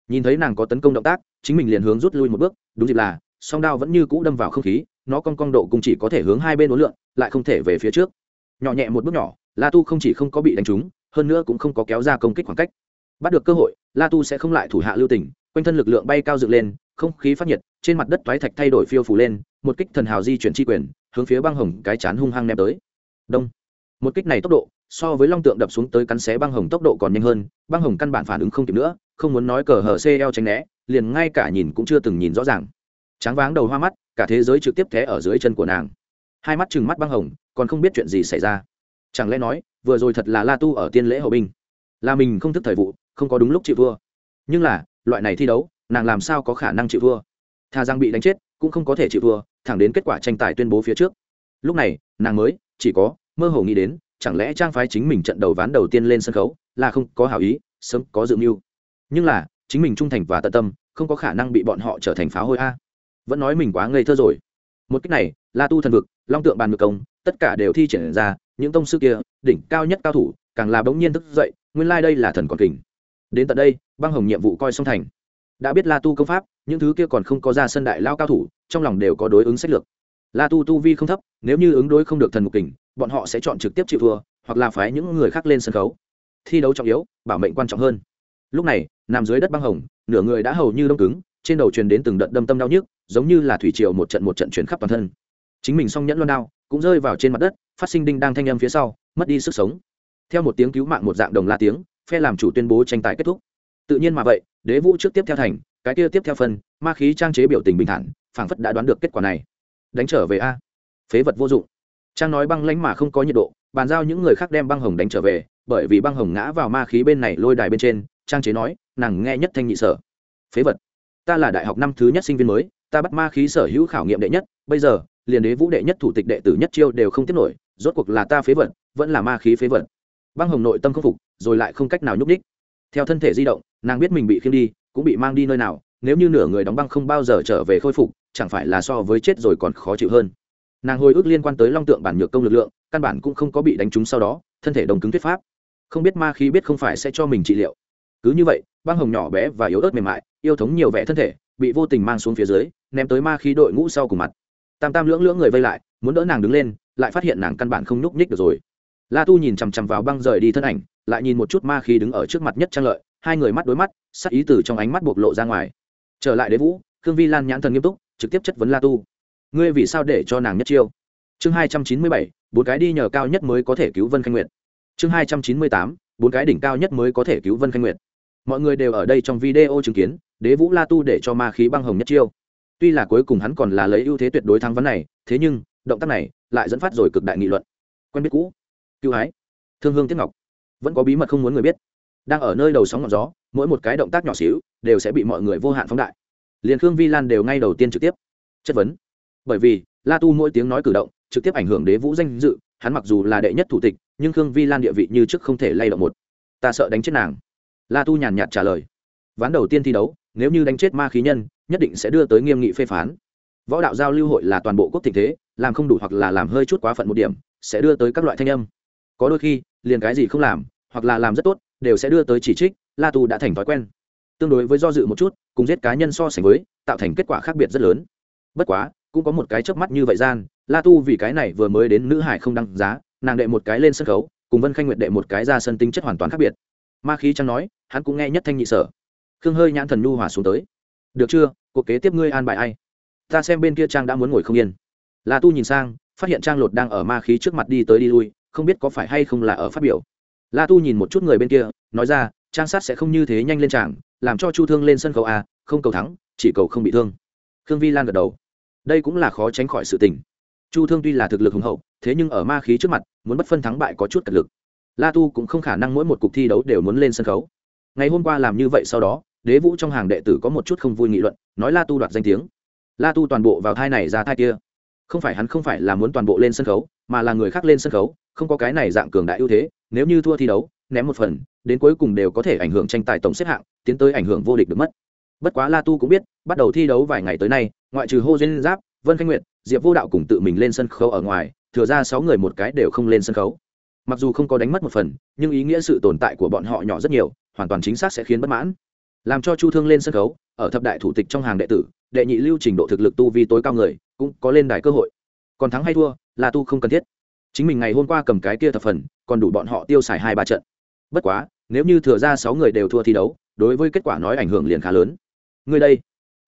nhìn thấy nàng có tấn công động tác chính mình liền hướng rút lui một bước đúng dịp là song đao vẫn như cũ đâm vào không khí nó cong cong độ cùng chỉ có thể hướng hai bên uốn lượn, lại không thể về phía trước. Nhỏ nhẹ một bước nhỏ la tu không chỉ không có bị đánh trúng hơn nữa cũng không có kéo ra công kích khoảng cách. Bắt được cơ hội la tu sẽ không lại thủ hạ lưu tình quanh thân lực lượng bay cao dựng lên không khí phát nhiệt trên mặt đất toái thạch thay đổi phiêu phủ lên, một kích thần hào di chuyển chi quyền, hướng phía băng hồng cái chán hung hăng ném tới. Đông. Một kích này tốc độ, so với long tượng đập xuống tới cắn xé băng hồng tốc độ còn nhanh hơn, băng hồng căn bản phản ứng không kịp nữa, không muốn nói cờ hờ cl e tránh né, liền ngay cả nhìn cũng chưa từng nhìn rõ ràng. Tráng váng đầu hoa mắt, cả thế giới trực tiếp té ở dưới chân của nàng. Hai mắt chừng mắt băng hồng, còn không biết chuyện gì xảy ra. Chẳng lẽ nói, vừa rồi thật là la tu ở tiên lễ hậu binh? Là mình không thức thời vụ, không có đúng lúc chịu vua. Nhưng là, loại này thi đấu, nàng làm sao có khả năng chịu vua? Thà rằng bị đánh chết, cũng không có thể chịu vua thẳng đến kết quả tranh tài tuyên bố phía trước. Lúc này, nàng mới, chỉ có, mơ hồ nghĩ đến, chẳng lẽ trang phái chính mình trận đầu ván đầu tiên lên sân khấu là không có hảo ý, sớm có dự mưu. Nhưng là, chính mình trung thành và tận tâm, không có khả năng bị bọn họ trở thành phá hôi a. Vẫn nói mình quá ngây thơ rồi. Một cách này, la tu thần vực, long tượng bàn ngược công, tất cả đều thi triển ra, những tông sư kia, đỉnh cao nhất cao thủ, càng là bỗng nhiên thức dậy, nguyên lai、like、đây là thần còn kình. Đến tận đây, băng hồng nhiệm vụ coi song thành đã biết la tu công pháp, những thứ kia còn không có ra sân đại lao cao thủ, trong lòng đều có đối ứng sách lược. La tu tu vi không thấp, nếu như ứng đối không được thần mục kình, bọn họ sẽ chọn trực tiếp chịu thua, hoặc là phái những người khác lên sân khấu. Thi đấu trọng yếu, bảo mệnh quan trọng hơn. Lúc này, nằm dưới đất băng hồng, nửa người đã hầu như đông cứng, trên đầu truyền đến từng đợt đâm tâm đau nhức, giống như là thủy triều một trận một trận chuyển khắp toàn thân. Chính mình song nhẫn loan đao, cũng rơi vào trên mặt đất, phát sinh đinh đang thanh âm phía sau, mất đi sức sống. Theo một tiếng cứu mạng một dạng đồng la tiếng, phe làm chủ tuyên bố tranh tài kết thúc. Tự nhiên mà vậy đế vũ trước tiếp theo thành, cái kia tiếp theo phần ma khí trang chế biểu tình bình thản, phảng phất đã đoán được kết quả này. Đánh trở về a. Phế vật vô dụng. Trang nói băng lánh mà không có nhiệt độ, bàn giao những người khác đem băng hồng đánh trở về, bởi vì băng hồng ngã vào ma khí bên này lôi đài bên trên, trang chế nói, nàng nghe nhất thanh nhị sở. Phế vật. Ta là đại học năm thứ nhất sinh viên mới, ta bắt ma khí sở hữu khảo nghiệm đệ nhất, bây giờ, liền đế vũ đệ nhất thủ tịch đệ tử nhất chiêu đều không tiếp nổi, rốt cuộc là ta phế vật, vẫn là ma khí phế vật. Băng hồng nội tâm không phục, rồi lại không cách nào nhúc ních theo thân thể di động, nàng biết mình bị khiêng đi, cũng bị mang đi nơi nào, nếu như nửa người đóng băng không bao giờ trở về khôi phục, chẳng phải là so với chết rồi còn khó chịu hơn. Nàng hồi ức liên quan tới long tượng bản nhược công lực lượng, căn bản cũng không có bị đánh trúng sau đó, thân thể đồng cứng thuyết pháp. Không biết ma khí biết không phải sẽ cho mình trị liệu. Cứ như vậy, băng hồng nhỏ bé và yếu ớt mềm mại, yêu thống nhiều vẻ thân thể, bị vô tình mang xuống phía dưới, ném tới ma khí đội ngũ sau cùng mặt. Tam tam lưỡng lưỡng người vây lại, muốn đỡ nàng đứng lên, lại phát hiện nàng căn bản không nhúc nhích được rồi. La tu nhìn chằm chằm vào băng rời đi thân ảnh lại nhìn một chút ma khí đứng ở trước mặt nhất trang lợi, hai người mắt đối mắt, sắc ý từ trong ánh mắt bộc lộ ra ngoài. Trở lại đế vũ, khương vi lan nhãn thần nghiêm túc, trực tiếp chất vấn la tu. Ngươi vì sao để cho nàng nhất chiêu? Chương hai trăm chín mươi bảy, bốn cái đi nhờ cao nhất mới có thể cứu vân khanh nguyệt. Chương hai trăm chín mươi tám, bốn cái đỉnh cao nhất mới có thể cứu vân khanh nguyệt. Mọi người đều ở đây trong video chứng kiến, đế vũ la tu để cho ma khí băng hồng nhất chiêu. Tuy là cuối cùng hắn còn là lấy ưu thế tuyệt đối thắng vấn này, thế nhưng, động tác này lại dẫn phát rồi cực đại nghị luận. Quen biết cũ. Cưu hái. Thương hương tiếc ngọc vẫn có bí mật không muốn người biết. Đang ở nơi đầu sóng ngọn gió, mỗi một cái động tác nhỏ xíu đều sẽ bị mọi người vô hạn phóng đại. Liền khương vi lan đều ngay đầu tiên trực tiếp chất vấn. Bởi vì, la tu mỗi tiếng nói cử động, trực tiếp ảnh hưởng đế vũ danh dự, hắn mặc dù là đệ nhất thủ tịch, nhưng khương vi lan địa vị như trước không thể lay động một. Ta sợ đánh chết nàng. La tu nhàn nhạt trả lời. Ván đầu tiên thi đấu, nếu như đánh chết ma khí nhân, nhất định sẽ đưa tới nghiêm nghị phê phán. Võ đạo giao lưu hội là toàn bộ quốc tình thế, làm không đủ hoặc là làm hơi chút quá phận một điểm, sẽ đưa tới các loại thanh âm có đôi khi, liền cái gì không làm, hoặc là làm rất tốt, đều sẽ đưa tới chỉ trích, la tu đã thành thói quen. Tương đối với do dự một chút, cùng giết cá nhân so sánh với, tạo thành kết quả khác biệt rất lớn. Bất quá, cũng có một cái chớp mắt như vậy gian, la tu vì cái này vừa mới đến nữ hải không đăng giá, nàng đệ một cái lên sân khấu, cùng vân khanh nguyệt đệ một cái ra sân tính chất hoàn toàn khác biệt. Ma khí chẳng nói, hắn cũng nghe nhất thanh nhị sở. Khương hơi nhãn thần nhu hòa xuống tới. Được chưa, cuộc kế tiếp ngươi an bài ai? Ta xem bên kia trang đã muốn ngồi không yên. La tu nhìn sang, phát hiện trang lột đang ở ma khí trước mặt đi tới đi lui không biết có phải hay không là ở phát biểu. La tu nhìn một chút người bên kia, nói ra, trang sát sẽ không như thế nhanh lên tràng làm cho chu thương lên sân khấu a không cầu thắng, chỉ cầu không bị thương. Khương vi lan gật đầu. Đây cũng là khó tránh khỏi sự tình. Chu thương tuy là thực lực hùng hậu, thế nhưng ở ma khí trước mặt, muốn bất phân thắng bại có chút cật lực. La tu cũng không khả năng mỗi một cuộc thi đấu đều muốn lên sân khấu. Ngày hôm qua làm như vậy sau đó, đế vũ trong hàng đệ tử có một chút không vui nghị luận, nói la tu đoạt danh tiếng. La tu toàn bộ vào thai này ra thai kia không phải hắn không phải là muốn toàn bộ lên sân khấu, mà là người khác lên sân khấu, không có cái này dạng cường đại ưu thế, nếu như thua thi đấu, ném một phần, đến cuối cùng đều có thể ảnh hưởng tranh tài tổng xếp hạng, tiến tới ảnh hưởng vô địch được mất. Bất quá la tu cũng biết, bắt đầu thi đấu vài ngày tới nay, ngoại trừ hô duyên giáp, vân khanh nguyện diệp vô đạo cùng tự mình lên sân khấu ở ngoài, thừa ra sáu người một cái đều không lên sân khấu. Mặc dù không có đánh mất một phần, nhưng ý nghĩa sự tồn tại của bọn họ nhỏ rất nhiều, hoàn toàn chính xác sẽ khiến bất mãn làm cho chu thương lên sân khấu, ở thập đại thủ tịch trong hàng đệ tử, đệ nhị lưu trình độ thực lực tu vi tối cao người, cũng có lên đài cơ hội. Còn thắng hay thua, là tu không cần thiết. Chính mình ngày hôm qua cầm cái kia thập phần, còn đủ bọn họ tiêu xài hai ba trận. Bất quá, nếu như thừa ra sáu người đều thua thi đấu, đối với kết quả nói ảnh hưởng liền khá lớn. Ngươi đây.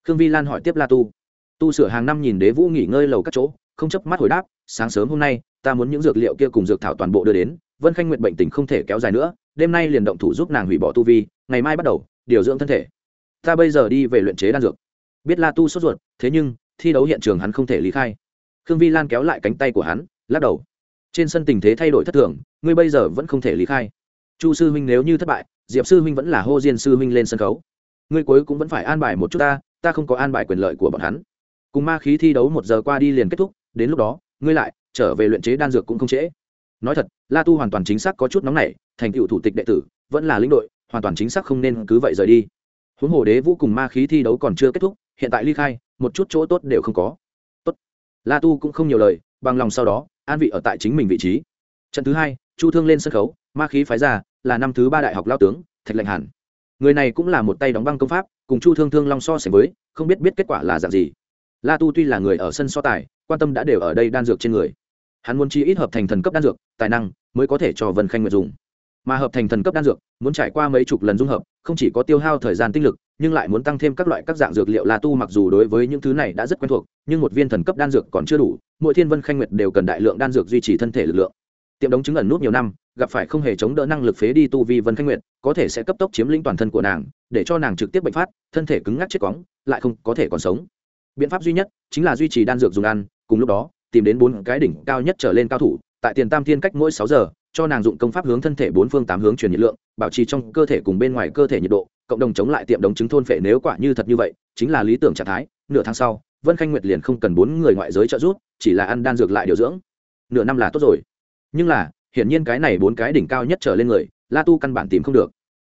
Khương vi lan hỏi tiếp la tu. Tu sửa hàng năm nhìn đế vũ nghỉ ngơi lầu các chỗ, không chấp mắt hồi đáp, sáng sớm hôm nay, ta muốn những dược liệu kia cùng dược thảo toàn bộ đưa đến, vân khanh nguyện bệnh tình không thể kéo dài nữa, đêm nay liền động thủ giúp nàng hủy bỏ tu vi, ngày mai bắt đầu điều dưỡng thân thể. Ta bây giờ đi về luyện chế đan dược. Biết la tu sốt ruột, thế nhưng, thi đấu hiện trường hắn không thể lý khai. Khương vi lan kéo lại cánh tay của hắn, lắc đầu. Trên sân tình thế thay đổi thất thường, ngươi bây giờ vẫn không thể lý khai. Chu sư huynh nếu như thất bại, diệp sư huynh vẫn là hô diên sư huynh lên sân khấu. Ngươi cuối cũng vẫn phải an bài một chút ta ta không có an bài quyền lợi của bọn hắn. Cùng ma khí thi đấu một giờ qua đi liền kết thúc, đến lúc đó, ngươi lại trở về luyện chế đan dược cũng không trễ. Nói thật, la tu hoàn toàn chính xác có chút nóng nảy, thành cựu thủ tịch đệ tử, vẫn là lĩnh đội hoàn toàn chính xác không nên cứ vậy rời đi. Huống hồ đế vũ cùng ma khí thi đấu còn chưa kết thúc, hiện tại ly khai, một chút chỗ tốt đều không có. Tốt. La tu cũng không nhiều lời, bằng lòng sau đó, an vị ở tại chính mình vị trí. Trận thứ hai, chu thương lên sân khấu, ma khí phái ra, là năm thứ ba đại học lao tướng, thạch lệnh hàn. Người này cũng là một tay đóng băng công pháp, cùng chu thương thương long so sánh với, không biết biết kết quả là dạng gì. La tu tuy là người ở sân so tài, quan tâm đã đều ở đây đan dược trên người. Hắn muốn chi ít hợp thành thần cấp đan dược, tài năng mới có thể cho vân khanh nguyệt dùng mà hợp thành thần cấp đan dược, muốn trải qua mấy chục lần dung hợp, không chỉ có tiêu hao thời gian tinh lực, nhưng lại muốn tăng thêm các loại các dạng dược liệu la tu mặc dù đối với những thứ này đã rất quen thuộc, nhưng một viên thần cấp đan dược còn chưa đủ, mỗi thiên vân khanh nguyệt đều cần đại lượng đan dược duy trì thân thể lực lượng. Tiệm đống chứng ẩn nút nhiều năm, gặp phải không hề chống đỡ năng lực phế đi tu vi vân khanh nguyệt, có thể sẽ cấp tốc chiếm lĩnh toàn thân của nàng, để cho nàng trực tiếp bệnh phát, thân thể cứng ngắc chết cóng, lại không có thể còn sống. Biện pháp duy nhất chính là duy trì đan dược dùng ăn, cùng lúc đó, tìm đến bốn cái đỉnh cao nhất trở lên cao thủ, tại tiền tam thiên cách mỗi sáu giờ cho nàng dụng công pháp hướng thân thể bốn phương tám hướng truyền nhiệt lượng, bảo trì trong cơ thể cùng bên ngoài cơ thể nhiệt độ, cộng đồng chống lại tiệm đống chứng thôn phệ nếu quả như thật như vậy, chính là lý tưởng trạng thái, nửa tháng sau, vân khanh nguyệt liền không cần bốn người ngoại giới trợ giúp, chỉ là ăn đan dược lại điều dưỡng. Nửa năm là tốt rồi. Nhưng là, hiển nhiên cái này bốn cái đỉnh cao nhất trở lên người, la tu căn bản tìm không được.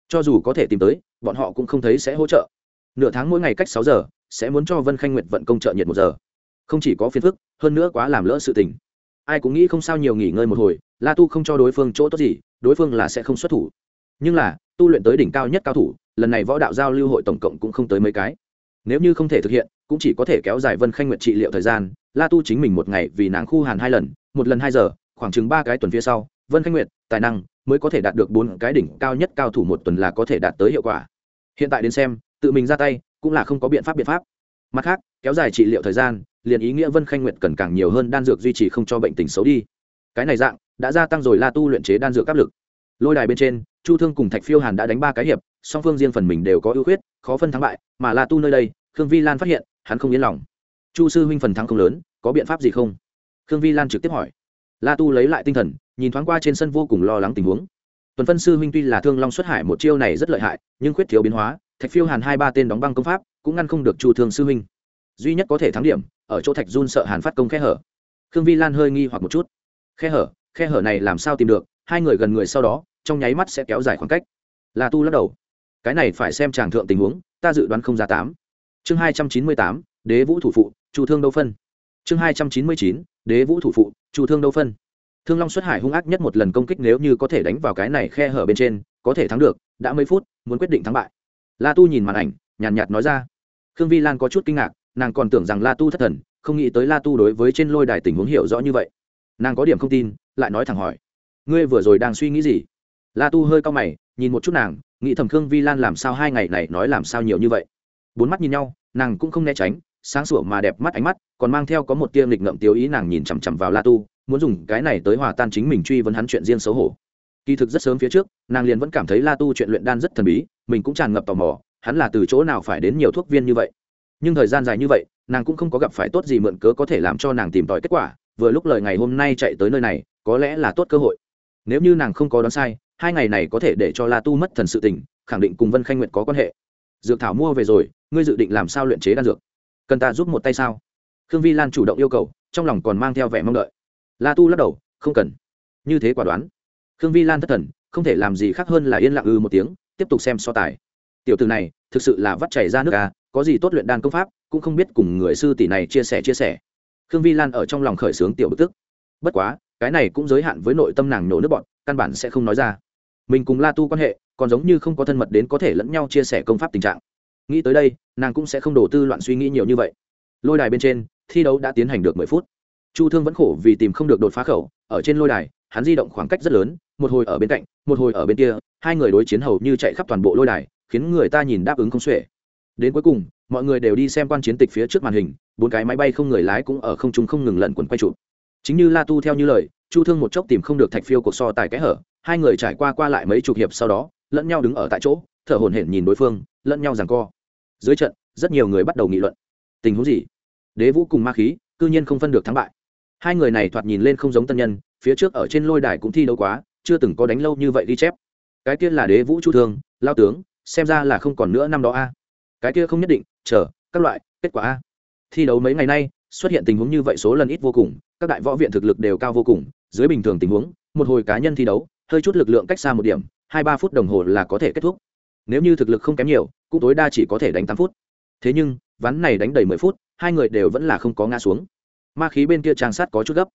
Cho dù có thể tìm tới, bọn họ cũng không thấy sẽ hỗ trợ. Nửa tháng mỗi ngày cách sáu giờ, sẽ muốn cho vân khanh nguyệt vận công trợ nhiệt một giờ. Không chỉ có phiền phức, hơn nữa quá làm lỡ sự tình ai cũng nghĩ không sao nhiều nghỉ ngơi một hồi, la tu không cho đối phương chỗ tốt gì, đối phương là sẽ không xuất thủ. Nhưng là, tu luyện tới đỉnh cao nhất cao thủ, lần này võ đạo giao lưu hội tổng cộng cũng không tới mấy cái. Nếu như không thể thực hiện, cũng chỉ có thể kéo dài vân khanh nguyệt trị liệu thời gian, la tu chính mình một ngày vì nàng khu hàn hai lần, một lần hai giờ, khoảng chừng ba cái tuần phía sau, vân khanh nguyệt, tài năng mới có thể đạt được bốn cái đỉnh cao nhất cao thủ một tuần là có thể đạt tới hiệu quả. Hiện tại đến xem, tự mình ra tay cũng là không có biện pháp biện pháp. Mặt khác, kéo dài trị liệu thời gian liền ý nghĩa vân khanh nguyệt cần càng nhiều hơn đan dược duy trì không cho bệnh tình xấu đi. Cái này dạng, đã gia tăng rồi la tu luyện chế đan dược áp lực. Lôi đài bên trên, chu thương cùng thạch phiêu hàn đã đánh ba cái hiệp, song phương riêng phần mình đều có ưu khuyết, khó phân thắng bại, mà la tu nơi đây, khương vi lan phát hiện, hắn không yên lòng. Chu sư huynh phần thắng không lớn, có biện pháp gì không? Khương vi lan trực tiếp hỏi. La tu lấy lại tinh thần, nhìn thoáng qua trên sân vô cùng lo lắng tình huống. Tuần phân sư huynh tuy là thương long xuất hải một chiêu này rất lợi hại, nhưng khuyết thiếu biến hóa, thạch phiêu hàn hai ba tên đóng băng công pháp, cũng ngăn không được chu thương sư huynh. Duy nhất có thể thắng điểm ở chỗ thạch run sợ hàn phát công khe hở. Khương vi lan hơi nghi hoặc một chút. Khe hở? Khe hở này làm sao tìm được? Hai người gần người sau đó trong nháy mắt sẽ kéo dài khoảng cách. Là tu lắc đầu. Cái này phải xem tràng thượng tình huống ta dự đoán không ra tám. Chương hai trăm chín mươi tám đế vũ thủ phụ chu thương đâu phân. Chương hai trăm chín mươi chín đế vũ thủ phụ chu thương đâu phân. Thương long xuất hải hung ác nhất một lần công kích nếu như có thể đánh vào cái này khe hở bên trên có thể thắng được đã mấy phút muốn quyết định thắng bại. La tu nhìn màn ảnh nhàn nhạt, nhạt nói ra. Khương vi lan có chút kinh ngạc nàng còn tưởng rằng la tu thất thần, không nghĩ tới la tu đối với trên lôi đài tình huống hiểu rõ như vậy. Nàng có điểm không tin, lại nói thẳng hỏi, ngươi vừa rồi đang suy nghĩ gì? La tu hơi cau mày, nhìn một chút nàng, nghĩ thầm khương vi lan làm sao hai ngày này nói làm sao nhiều như vậy. Bốn mắt nhìn nhau, nàng cũng không né tránh, sáng sủa mà đẹp mắt ánh mắt, còn mang theo có một tia nghịch ngợm tiêu ý nàng nhìn chằm chằm vào la tu, muốn dùng cái này tới hòa tan chính mình truy vấn hắn chuyện riêng xấu hổ. Kỳ thực rất sớm phía trước, nàng liền vẫn cảm thấy la tu chuyện luyện đan rất thần bí, mình cũng tràn ngập tò mò, hắn là từ chỗ nào phải đến nhiều thuốc viên như vậy nhưng thời gian dài như vậy, nàng cũng không có gặp phải tốt gì mượn cớ có thể làm cho nàng tìm tòi kết quả, vừa lúc lời ngày hôm nay chạy tới nơi này, có lẽ là tốt cơ hội. Nếu như nàng không có đoán sai, hai ngày này có thể để cho la tu mất thần sự tình, khẳng định cùng vân khanh nguyện có quan hệ. Dược thảo mua về rồi, ngươi dự định làm sao luyện chế đan dược? Cần ta giúp một tay sao? Khương vi lan chủ động yêu cầu, trong lòng còn mang theo vẻ mong đợi. La tu lắc đầu, không cần. Như thế quả đoán. Khương vi lan thất thần, không thể làm gì khác hơn là yên lặng ư một tiếng, tiếp tục xem so tài. Tiểu từ này, thực sự là vắt chảy ra nước à có gì tốt luyện đan công pháp, cũng không biết cùng người sư tỷ này chia sẻ chia sẻ. Khương vi lan ở trong lòng khởi xướng tiểu bức tức. Bất quá, cái này cũng giới hạn với nội tâm nàng nổ nước bọn căn bản sẽ không nói ra. Mình cùng la tu quan hệ, còn giống như không có thân mật đến có thể lẫn nhau chia sẻ công pháp tình trạng. Nghĩ tới đây, nàng cũng sẽ không đổ tư loạn suy nghĩ nhiều như vậy. Lôi đài bên trên, thi đấu đã tiến hành được mười phút. Chu thương vẫn khổ vì tìm không được đột phá khẩu, ở trên lôi đài, hắn di động khoảng cách rất lớn, một hồi ở bên cạnh, một hồi ở bên kia, hai người đối chiến hầu như chạy khắp toàn bộ lôi đài, khiến người ta nhìn đáp ứng không xuể đến cuối cùng, mọi người đều đi xem quan chiến tịch phía trước màn hình, bốn cái máy bay không người lái cũng ở không trung không ngừng lẩn quẩn quay trụ chính như la tu theo như lời, chu thương một chốc tìm không được thạch phiêu cuộc so tài cái hở, hai người trải qua qua lại mấy chục hiệp sau đó, lẫn nhau đứng ở tại chỗ, thở hổn hển nhìn đối phương, lẫn nhau rằng co. Dưới trận, rất nhiều người bắt đầu nghị luận. Tình huống gì? Đế vũ cùng ma khí, cư nhiên không phân được thắng bại. Hai người này thoạt nhìn lên không giống tân nhân, phía trước ở trên lôi đài cũng thi đấu quá, chưa từng có đánh lâu như vậy ghi chép. Cái tiên là đế vũ chu thương, lao tướng, xem ra là không còn nữa năm đó a cái kia không nhất định, chờ, các loại, kết quả a. Thi đấu mấy ngày nay, xuất hiện tình huống như vậy số lần ít vô cùng, các đại võ viện thực lực đều cao vô cùng, dưới bình thường tình huống, một hồi cá nhân thi đấu, hơi chút lực lượng cách xa một điểm, hai ba phút đồng hồ là có thể kết thúc. Nếu như thực lực không kém nhiều, cũng tối đa chỉ có thể đánh tám phút. Thế nhưng, ván này đánh đầy mười phút, hai người đều vẫn là không có ngã xuống. Ma khí bên kia trang sát có chút gấp.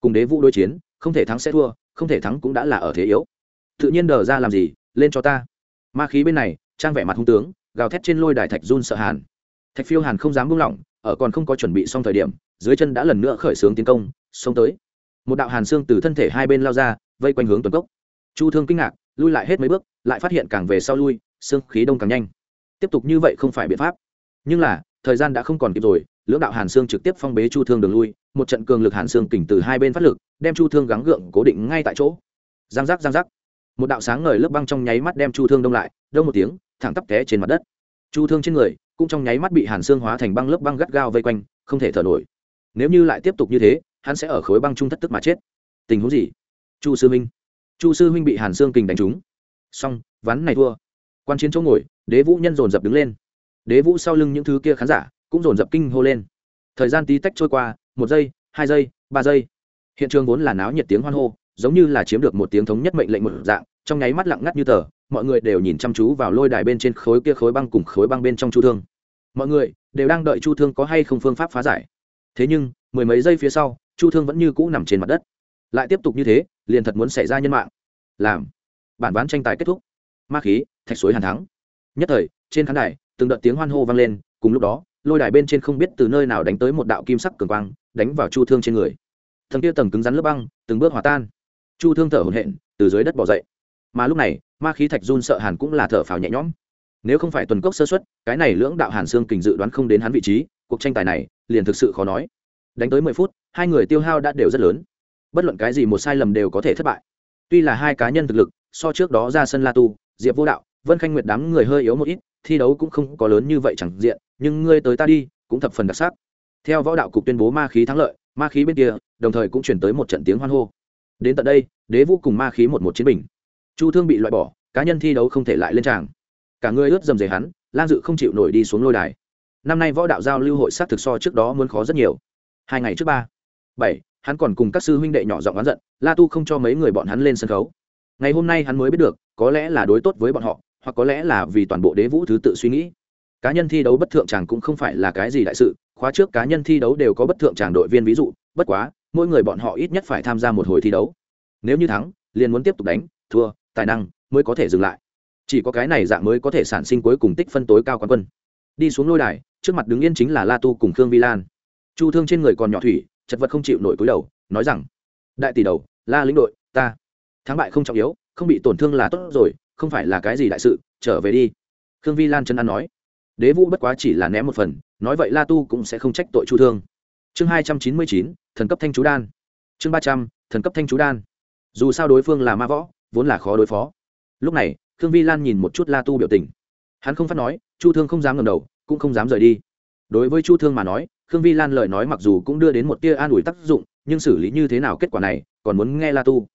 Cùng đế vũ đối chiến, không thể thắng sẽ thua, không thể thắng cũng đã là ở thế yếu. Tự nhiên đờ ra làm gì, lên cho ta. Ma khí bên này, trang vẻ mặt hung tướng gào thét trên lôi đài thạch run sợ hàn. Thạch phiêu hàn không dám buông lỏng, ở còn không có chuẩn bị xong thời điểm, dưới chân đã lần nữa khởi xướng tiến công, xông tới. Một đạo hàn xương từ thân thể hai bên lao ra, vây quanh hướng tuần cốc. Chu thương kinh ngạc, lui lại hết mấy bước, lại phát hiện càng về sau lui, xương khí đông càng nhanh. Tiếp tục như vậy không phải biện pháp. Nhưng là, thời gian đã không còn kịp rồi, lưỡng đạo hàn xương trực tiếp phong bế chu thương đường lui, một trận cường lực hàn xương kình từ hai bên phát lực, đem chu thương gắng gượng cố định ngay tại chỗ. Giang giác giang giác. Một đạo sáng ngời lớp băng trong nháy mắt đem chu thương đông lại, đông một tiếng thẳng tắp té trên mặt đất. Chu thương trên người cũng trong nháy mắt bị hàn xương hóa thành băng lớp băng gắt gao vây quanh, không thể thở nổi. Nếu như lại tiếp tục như thế, hắn sẽ ở khối băng trung thất tức mà chết. Tình huống gì? Chu sư huynh chu sư huynh bị hàn xương kình đánh trúng. Xong, ván này thua. Quan chiến chỗ ngồi, đế vũ nhân dồn dập đứng lên. Đế vũ sau lưng những thứ kia khán giả cũng dồn dập kinh hô lên. Thời gian tí tách trôi qua, một giây, hai giây, ba giây. Hiện trường vốn là náo nhiệt tiếng hoan hô, giống như là chiếm được một tiếng thống nhất mệnh lệnh một dạng, trong nháy mắt lặng ngắt như tờ mọi người đều nhìn chăm chú vào lôi đài bên trên khối kia khối băng cùng khối băng bên trong chu thương. Mọi người đều đang đợi chu thương có hay không phương pháp phá giải. Thế nhưng, mười mấy giây phía sau, chu thương vẫn như cũ nằm trên mặt đất. Lại tiếp tục như thế, liền thật muốn xảy ra nhân mạng. Làm. Bản ván tranh tài kết thúc. Ma khí, thạch suối hàn thắng. Nhất thời, trên khán đài, từng đợt tiếng hoan hô vang lên, cùng lúc đó, lôi đài bên trên không biết từ nơi nào đánh tới một đạo kim sắc cường quang, đánh vào chu thương trên người. Thần kia tầng cứng rắn lớp băng, từng bước hòa tan. Chu thương thở hổn hển, từ dưới đất bỏ dậy. Mà lúc này ma khí thạch run sợ hàn cũng là thở phào nhẹ nhõm. Nếu không phải tuần cốc sơ xuất, cái này lưỡng đạo hàn xương kình dự đoán không đến hắn vị trí, cuộc tranh tài này liền thực sự khó nói. Đánh tới mười phút, hai người tiêu hao đã đều rất lớn. Bất luận cái gì một sai lầm đều có thể thất bại. Tuy là hai cá nhân thực lực, so trước đó ra sân la tu, diệp vô đạo, vân khanh nguyệt đám người hơi yếu một ít, thi đấu cũng không có lớn như vậy chẳng diện, nhưng ngươi tới ta đi, cũng thập phần đặc sắc. Theo võ đạo cục tuyên bố ma khí thắng lợi, ma khí bên kia, đồng thời cũng chuyển tới một trận tiếng hoan hô. Đến tận đây, đế vũ cùng ma khí một một chiến bình chu thương bị loại bỏ, cá nhân thi đấu không thể lại lên tràng. Cả người ướt dầm dề hắn lan dự không chịu nổi đi xuống lôi đài. Năm nay võ đạo giao lưu hội sát thực so trước đó muốn khó rất nhiều. Hai ngày trước ba, bảy, hắn còn cùng các sư huynh đệ nhỏ giọng oán giận, la tu không cho mấy người bọn hắn lên sân khấu. Ngày hôm nay hắn mới biết được, có lẽ là đối tốt với bọn họ, hoặc có lẽ là vì toàn bộ đế vũ thứ tự suy nghĩ. Cá nhân thi đấu bất thượng tràng cũng không phải là cái gì đại sự, khóa trước cá nhân thi đấu đều có bất thượng tràng đội viên ví dụ, bất quá, mỗi người bọn họ ít nhất phải tham gia một hồi thi đấu. Nếu như thắng, liền muốn tiếp tục đánh, thua tài năng mới có thể dừng lại. Chỉ có cái này dạng mới có thể sản sinh cuối cùng tích phân tối cao quán quân. Đi xuống lôi đài, trước mặt đứng yên chính là la tu cùng khương vi lan. Chu thương trên người còn nhỏ thủy, chật vật không chịu nổi cúi đầu, nói rằng, đại tỷ đầu, la lĩnh đội, ta. Thắng bại không trọng yếu, không bị tổn thương là tốt rồi, không phải là cái gì đại sự, trở về đi. Khương vi lan chân ăn nói. Đế vũ bất quá chỉ là ném một phần, nói vậy la tu cũng sẽ không trách tội chu thương. Chương hai trăm chín mươi chín, thần cấp thanh chú đan. Chương ba trăm, thần cấp thanh chú đan. Dù sao đối phương là ma võ vốn là khó đối phó. Lúc này, khương vi lan nhìn một chút la tu biểu tình. Hắn không phát nói, chu thương không dám ngầm đầu, cũng không dám rời đi. Đối với chu thương mà nói, khương vi lan lời nói mặc dù cũng đưa đến một tia an ủi tác dụng, nhưng xử lý như thế nào kết quả này, còn muốn nghe la tu.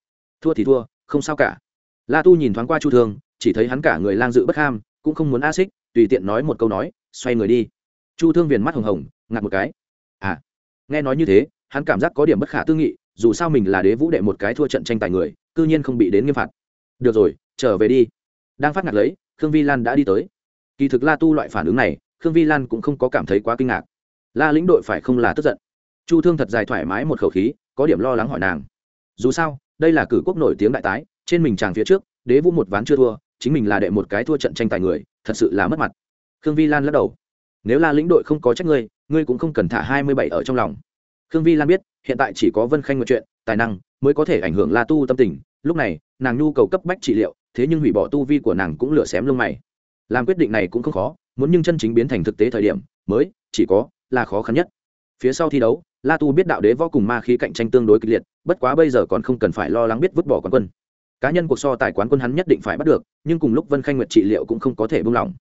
Thua thì thua, không sao cả. La tu nhìn thoáng qua chu thương, chỉ thấy hắn cả người lang dự bất ham, cũng không muốn a xích, tùy tiện nói một câu nói, xoay người đi. Chu thương viền mắt hồng hồng ngặt một cái. À nghe nói như thế, hắn cảm giác có điểm bất khả tư nghị, dù sao mình là đế vũ đệ một cái thua trận tranh tài người cư nhiên không bị đến nghiêm phạt. Được rồi, trở về đi. Đang phát ngạc lấy, khương vi lan đã đi tới. Kỳ thực la tu loại phản ứng này, khương vi lan cũng không có cảm thấy quá kinh ngạc. La lĩnh đội phải không là tức giận? Chu thương thật dài thoải mái một khẩu khí, có điểm lo lắng hỏi nàng. Dù sao, đây là cử quốc nổi tiếng đại tái, trên mình chàng phía trước, đế vũ một ván chưa thua, chính mình là đệ một cái thua trận tranh tài người, thật sự là mất mặt. Khương vi lan lắc đầu. Nếu la lĩnh đội không có trách ngươi ngươi cũng không cần thả hai mươi bảy ở trong lòng. Khương vi lan biết, hiện tại chỉ có vân khanh một chuyện tài năng mới có thể ảnh hưởng la tu tâm tình. Lúc này, nàng nhu cầu cấp bách trị liệu, thế nhưng hủy bỏ tu vi của nàng cũng lửa xém lông mày. Làm quyết định này cũng không khó, muốn nhưng chân chính biến thành thực tế thời điểm, mới, chỉ có, là khó khăn nhất. Phía sau thi đấu, la tu biết đạo đế võ cùng ma khí cạnh tranh tương đối kịch liệt, bất quá bây giờ còn không cần phải lo lắng biết vứt bỏ quán quân. Cá nhân cuộc so tài quán quân hắn nhất định phải bắt được, nhưng cùng lúc vân khanh nguyệt trị liệu cũng không có thể buông lỏng.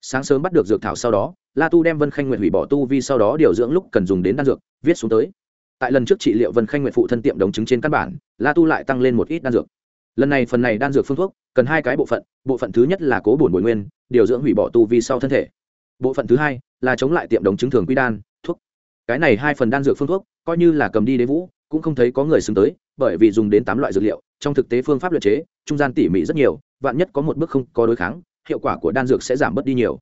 Sáng sớm bắt được dược thảo sau đó, la tu đem vân khanh nguyệt hủy bỏ tu vi sau đó điều dưỡng lúc cần dùng đến đan dược, viết xuống tới tại lần trước trị liệu vân khanh nguyện phụ thân tiệm đồng chứng trên căn bản, la tu lại tăng lên một ít đan dược. Lần này phần này đan dược phương thuốc, cần hai cái bộ phận bộ phận thứ nhất là cố bổn bồi nguyên, điều dưỡng hủy bỏ tu vi sau thân thể. Bộ phận thứ hai là chống lại tiệm đồng chứng thường quy đan, thuốc. Cái này hai phần đan dược phương thuốc, coi như là cầm đi đế vũ, cũng không thấy có người xứng tới, bởi vì dùng đến tám loại dược liệu, trong thực tế phương pháp luyện chế, trung gian tỉ mỉ rất nhiều, vạn nhất có một bước không có đối kháng, hiệu quả của đan dược sẽ giảm bớt đi nhiều.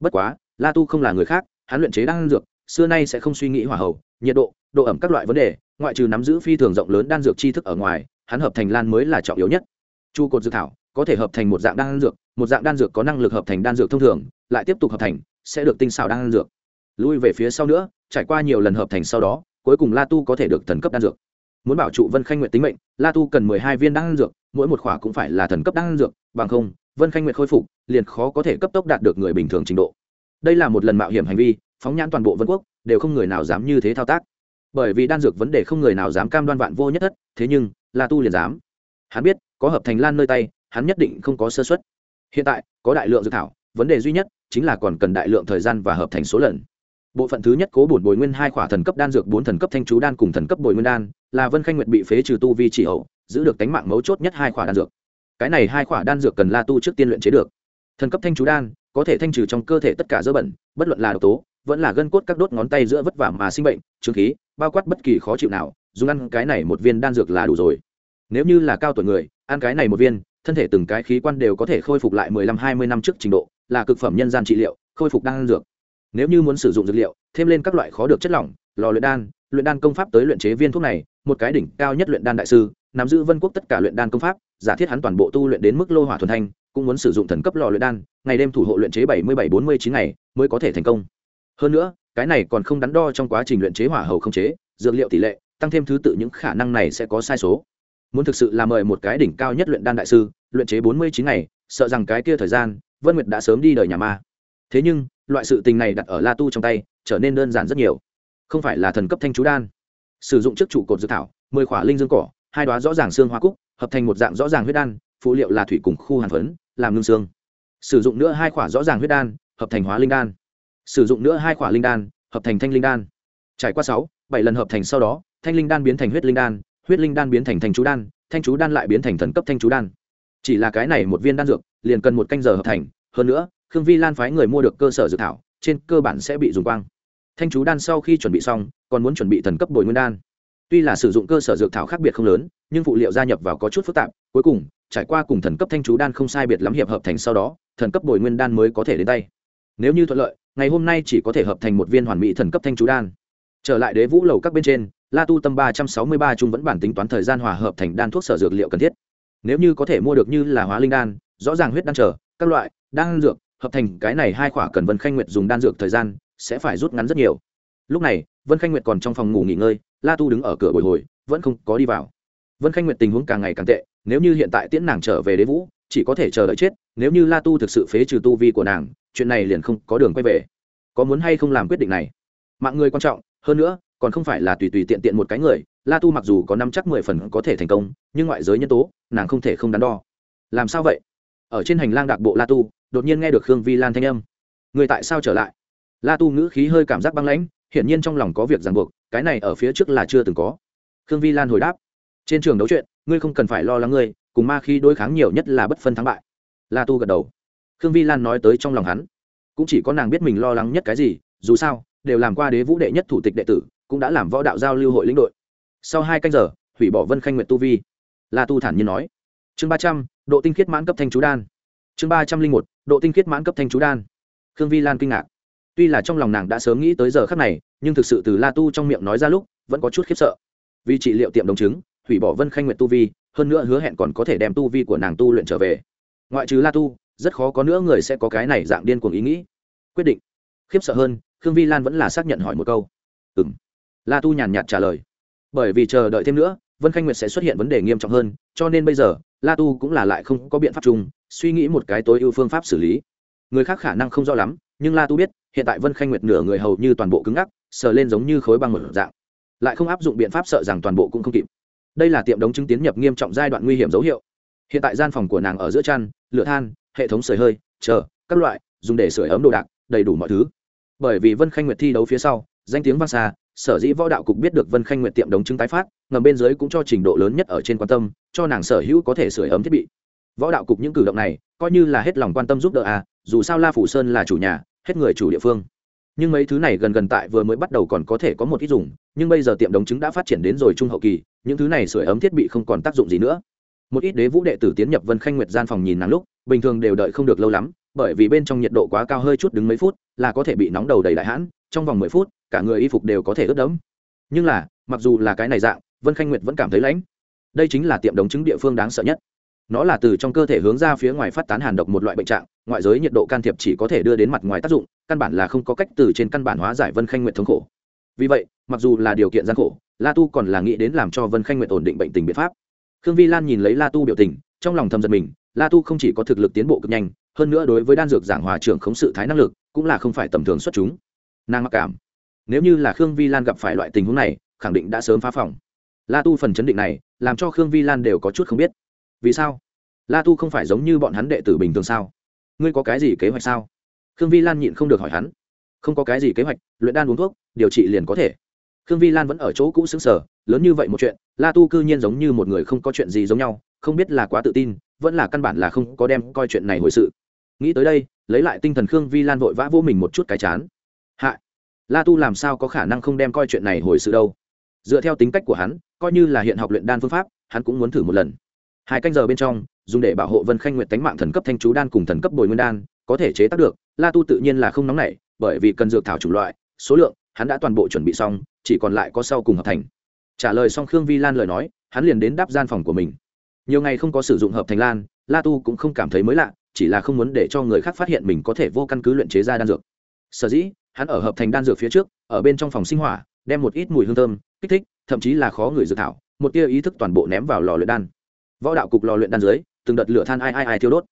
Bất quá, la tu không là người khác, hắn luyện chế đan dược, xưa nay sẽ không suy nghĩ hỏa hậu nhiệt độ độ ẩm các loại vấn đề, ngoại trừ nắm giữ phi thường rộng lớn đan dược tri thức ở ngoài, hắn hợp thành lan mới là trọng yếu nhất. Chu cột dược thảo có thể hợp thành một dạng đan dược, một dạng đan dược có năng lực hợp thành đan dược thông thường, lại tiếp tục hợp thành, sẽ được tinh xào đan dược. Lui về phía sau nữa, trải qua nhiều lần hợp thành sau đó, cuối cùng la tu có thể được thần cấp đan dược. Muốn bảo trụ vân khanh nguyệt tính mệnh, la tu cần mười hai viên đan dược, mỗi một khỏa cũng phải là thần cấp đan dược, bằng không, vân khanh nguyệt khôi phục, liền khó có thể cấp tốc đạt được người bình thường trình độ. Đây là một lần mạo hiểm hành vi, phóng nhãn toàn bộ vân quốc, đều không người nào dám như thế thao tác bởi vì đan dược vấn đề không người nào dám cam đoan vạn vô nhất thất, thế nhưng, la tu liền dám. Hắn biết, có hợp thành lan nơi tay, hắn nhất định không có sơ xuất hiện tại, có đại lượng dược thảo, vấn đề duy nhất chính là còn cần đại lượng thời gian và hợp thành số lần. Bộ phận thứ nhất cố bổn bồi nguyên hai khỏa thần cấp đan dược bốn thần cấp thanh chú đan cùng thần cấp bồi nguyên đan, là vân khanh nguyệt bị phế trừ tu vi chỉ hậu, giữ được tánh mạng mấu chốt nhất hai khỏa đan dược. Cái này hai khỏa đan dược cần la tu trước tiên luyện chế được. Thần cấp thanh chú đan, có thể thanh trừ trong cơ thể tất cả dơ bẩn, bất luận là độc tố vẫn là gân cốt các đốt ngón tay giữa vất vả mà sinh bệnh trương khí, bao quát bất kỳ khó chịu nào, dùng ăn cái này một viên đan dược là đủ rồi. Nếu như là cao tuổi người, ăn cái này một viên, thân thể từng cái khí quan đều có thể khôi phục lại mười lăm, hai mươi năm trước trình độ, là cực phẩm nhân gian trị liệu, khôi phục đan dược. Nếu như muốn sử dụng dược liệu, thêm lên các loại khó được chất lỏng, lò luyện đan luyện đan công pháp tới luyện chế viên thuốc này, một cái đỉnh cao nhất luyện đan đại sư, nắm giữ vân quốc tất cả luyện đan công pháp, giả thiết hắn toàn bộ tu luyện đến mức lô hỏa thuần thanh, cũng muốn sử dụng thần cấp lò luyện đan, ngày đêm thủ hộ luyện chế bảy mươi bảy bốn mươi chín ngày, mới có thể thành công hơn nữa, cái này còn không đắn đo trong quá trình luyện chế hỏa hầu không chế, dược liệu tỷ lệ, tăng thêm thứ tự những khả năng này sẽ có sai số. Muốn thực sự là mời một cái đỉnh cao nhất luyện đan đại sư, luyện chế bốn mươi chín ngày, sợ rằng cái kia thời gian, vân nguyệt đã sớm đi đời nhà ma. Thế nhưng, loại sự tình này đặt ở la tu trong tay, trở nên đơn giản rất nhiều. Không phải là thần cấp thanh chú đan. Sử dụng trước trụ cột dược thảo, mười khỏa linh dương cỏ, hai đoá rõ ràng xương hoa cúc, hợp thành một dạng rõ ràng huyết đan phụ liệu là thủy cùng khu hàn phấn, làm ngưng xương. Sử dụng nữa hai khỏa rõ ràng huyết đan, hợp thành hóa linh đan sử dụng nữa hai khỏa linh đan, hợp thành thanh linh đan. Trải qua sáu, bảy lần hợp thành sau đó, thanh linh đan biến thành huyết linh đan, huyết linh đan biến thành thanh chú đan, thanh chú đan lại biến thành thần cấp thanh chú đan. Chỉ là cái này một viên đan dược, liền cần một canh giờ hợp thành. Hơn nữa, khương vi lan phái người mua được cơ sở dược thảo, trên cơ bản sẽ bị dùng quang. Thanh chú đan sau khi chuẩn bị xong, còn muốn chuẩn bị thần cấp bồi nguyên đan. Tuy là sử dụng cơ sở dược thảo khác biệt không lớn, nhưng phụ liệu gia nhập vào có chút phức tạp. Cuối cùng, trải qua cùng thần cấp thanh chú đan không sai biệt lắm hiệp hợp thành sau đó, thần cấp bồi nguyên đan mới có thể đến tay. Nếu như thuận lợi ngày hôm nay chỉ có thể hợp thành một viên hoàn mỹ thần cấp thanh chú đan. Trở lại đế vũ lầu các bên trên, la tu tâm ba trăm sáu mươi ba trung vẫn bản tính toán thời gian hòa hợp thành đan thuốc sở dược liệu cần thiết. Nếu như có thể mua được như là hóa linh đan, rõ ràng huyết đan trở, các loại, đan dược, hợp thành cái này hai khỏa cần vân khanh nguyệt dùng đan dược thời gian, sẽ phải rút ngắn rất nhiều. Lúc này, vân khanh nguyệt còn trong phòng ngủ nghỉ ngơi, la tu đứng ở cửa bồi hồi, vẫn không có đi vào. Vân khanh nguyệt tình huống càng ngày càng tệ, nếu như hiện tại tiễn nàng trở về đế vũ, chỉ có thể chờ đợi chết, nếu như la tu thực sự phế trừ tu vi của nàng chuyện này liền không có đường quay về. Có muốn hay không làm quyết định này? Mạng người quan trọng, hơn nữa, còn không phải là tùy tùy tiện tiện một cái người. La tu mặc dù có năm chắc mười phần có thể thành công, nhưng ngoại giới nhân tố, nàng không thể không đắn đo. Làm sao vậy? Ở trên hành lang đạc bộ la tu, đột nhiên nghe được khương vi lan thanh âm. Người tại sao trở lại? La tu ngữ khí hơi cảm giác băng lãnh, hiển nhiên trong lòng có việc ràng buộc, cái này ở phía trước là chưa từng có. Khương vi lan hồi đáp. Trên trường đấu chuyện, ngươi không cần phải lo lắng ngươi, cùng ma khi đối kháng nhiều nhất là bất phân thắng bại. La tu gật đầu khương vi lan nói tới trong lòng hắn, cũng chỉ có nàng biết mình lo lắng nhất cái gì, dù sao, đều làm qua đế vũ đệ nhất thủ tịch đệ tử, cũng đã làm võ đạo giao lưu hội lĩnh đội. Sau hai canh giờ, hủy bỏ vân khanh nguyện tu vi. La tu thản nhiên nói. Chương ba trăm, độ tinh khiết mãn cấp thanh chú đan. Chương ba trăm linh một, độ tinh khiết mãn cấp thanh chú đan. Khương vi lan kinh ngạc. Tuy là trong lòng nàng đã sớm nghĩ tới giờ khắc này, nhưng thực sự từ la tu trong miệng nói ra lúc, vẫn có chút khiếp sợ. Vì trị liệu tiệm đồng chứng, hủy bỏ vân khanh nguyện tu vi, hơn nữa hứa hẹn còn có thể đem tu vi của nàng tu luyện trở về. Ngoại trừ la tu rất khó có nữa người sẽ có cái này dạng điên cuồng ý nghĩ. Quyết định. Khiếp sợ hơn, khương vi lan vẫn là xác nhận hỏi một câu. Ừ m la tu nhàn nhạt trả lời. Bởi vì chờ đợi thêm nữa, vân khanh nguyệt sẽ xuất hiện vấn đề nghiêm trọng hơn, cho nên bây giờ, la tu cũng là lại không có biện pháp chung, suy nghĩ một cái tối ưu phương pháp xử lý. Người khác khả năng không rõ lắm, nhưng la tu biết, hiện tại vân khanh nguyệt nửa người hầu như toàn bộ cứng ngắc, sờ lên giống như khối băng một dạng. Lại không áp dụng biện pháp sợ rằng toàn bộ cũng không kịp. Đây là tiệm đống chứng tiến nhập nghiêm trọng giai đoạn nguy hiểm dấu hiệu. Hiện tại gian phòng của nàng ở giữa chăn, lửa than hệ thống sưởi hơi, chờ, các loại, dùng để sưởi ấm đồ đạc, đầy đủ mọi thứ. Bởi vì vân khanh nguyệt thi đấu phía sau, danh tiếng vang xa, sở dĩ võ đạo cục biết được vân khanh nguyệt tiệm đống chứng tái phát, ngầm bên dưới cũng cho trình độ lớn nhất ở trên quan tâm, cho nàng sở hữu có thể sửa ấm thiết bị. Võ đạo cục những cử động này, coi như là hết lòng quan tâm giúp đỡ à dù sao la phủ sơn là chủ nhà, hết người chủ địa phương. Nhưng mấy thứ này gần gần tại vừa mới bắt đầu còn có thể có một ít dùng, nhưng bây giờ tiệm đống chứng đã phát triển đến rồi trung hậu kỳ, những thứ này sửa ấm thiết bị không còn tác dụng gì nữa. Một ít đế vũ đệ tử tiến nhập vân khanh nguyệt gian phòng nhìn nàng lúc bình thường đều đợi không được lâu lắm, bởi vì bên trong nhiệt độ quá cao hơi chút đứng mấy phút là có thể bị nóng đầu đầy đại hãn, trong vòng mười phút, cả người y phục đều có thể ướt đẫm. Nhưng là, mặc dù là cái này dạng, vân khanh nguyệt vẫn cảm thấy lãnh. Đây chính là tiệm đống chứng địa phương đáng sợ nhất. Nó là từ trong cơ thể hướng ra phía ngoài phát tán hàn độc một loại bệnh trạng, ngoại giới nhiệt độ can thiệp chỉ có thể đưa đến mặt ngoài tác dụng, căn bản là không có cách từ trên căn bản hóa giải vân khanh nguyệt thống khổ. Vì vậy, mặc dù là điều kiện gian khổ, la tu còn là nghĩ đến làm cho vân khanh nguyệt ổn định bệnh tình biện pháp. Khương vi lan nhìn lấy la tu biểu tình, trong lòng thầm giật mình la tu không chỉ có thực lực tiến bộ cực nhanh, hơn nữa đối với đan dược giảng hòa trưởng khống sự thái năng lực, cũng là không phải tầm thường xuất chúng. Nàng mặc cảm. Nếu như là khương vi lan gặp phải loại tình huống này, khẳng định đã sớm phá phòng. La tu phần chấn định này, làm cho khương vi lan đều có chút không biết. Vì sao? La tu không phải giống như bọn hắn đệ tử bình thường sao? Ngươi có cái gì kế hoạch sao? Khương vi lan nhịn không được hỏi hắn. Không có cái gì kế hoạch, luyện đan uống thuốc, điều trị liền có thể. Khương vi lan vẫn ở chỗ cũ xứng sở lớn như vậy một chuyện, la tu cư nhiên giống như một người không có chuyện gì giống nhau, không biết là quá tự tin vẫn là căn bản là không có đem coi chuyện này hồi sự. Nghĩ tới đây, lấy lại tinh thần khương vi lan vội vã vô mình một chút cái chán. Hạ, la tu làm sao có khả năng không đem coi chuyện này hồi sự đâu? Dựa theo tính cách của hắn, coi như là hiện học luyện đan phương pháp, hắn cũng muốn thử một lần. Hai canh giờ bên trong, dùng để bảo hộ vân khanh nguyện tánh mạng thần cấp thanh chú đan cùng thần cấp bồi nguyên đan, có thể chế tác được, la tu tự nhiên là không nóng nảy, bởi vì cần dược thảo chủng loại, số lượng, hắn đã toàn bộ chuẩn bị xong, chỉ còn lại có sau cùng hợp thành. Trả lời xong khương vi lan lời nói, hắn liền đến đáp gian phòng của mình nhiều ngày không có sử dụng hợp thành lan, la tu cũng không cảm thấy mới lạ, chỉ là không muốn để cho người khác phát hiện mình có thể vô căn cứ luyện chế ra đan dược. Sở dĩ, hắn ở hợp thành đan dược phía trước, ở bên trong phòng sinh hỏa, đem một ít mùi hương thơm, kích thích, thậm chí là khó người dược thảo, một tia ý thức toàn bộ ném vào lò luyện đan. Võ đạo cục lò luyện đan dưới, từng đợt lửa than ai ai ai thiêu đốt.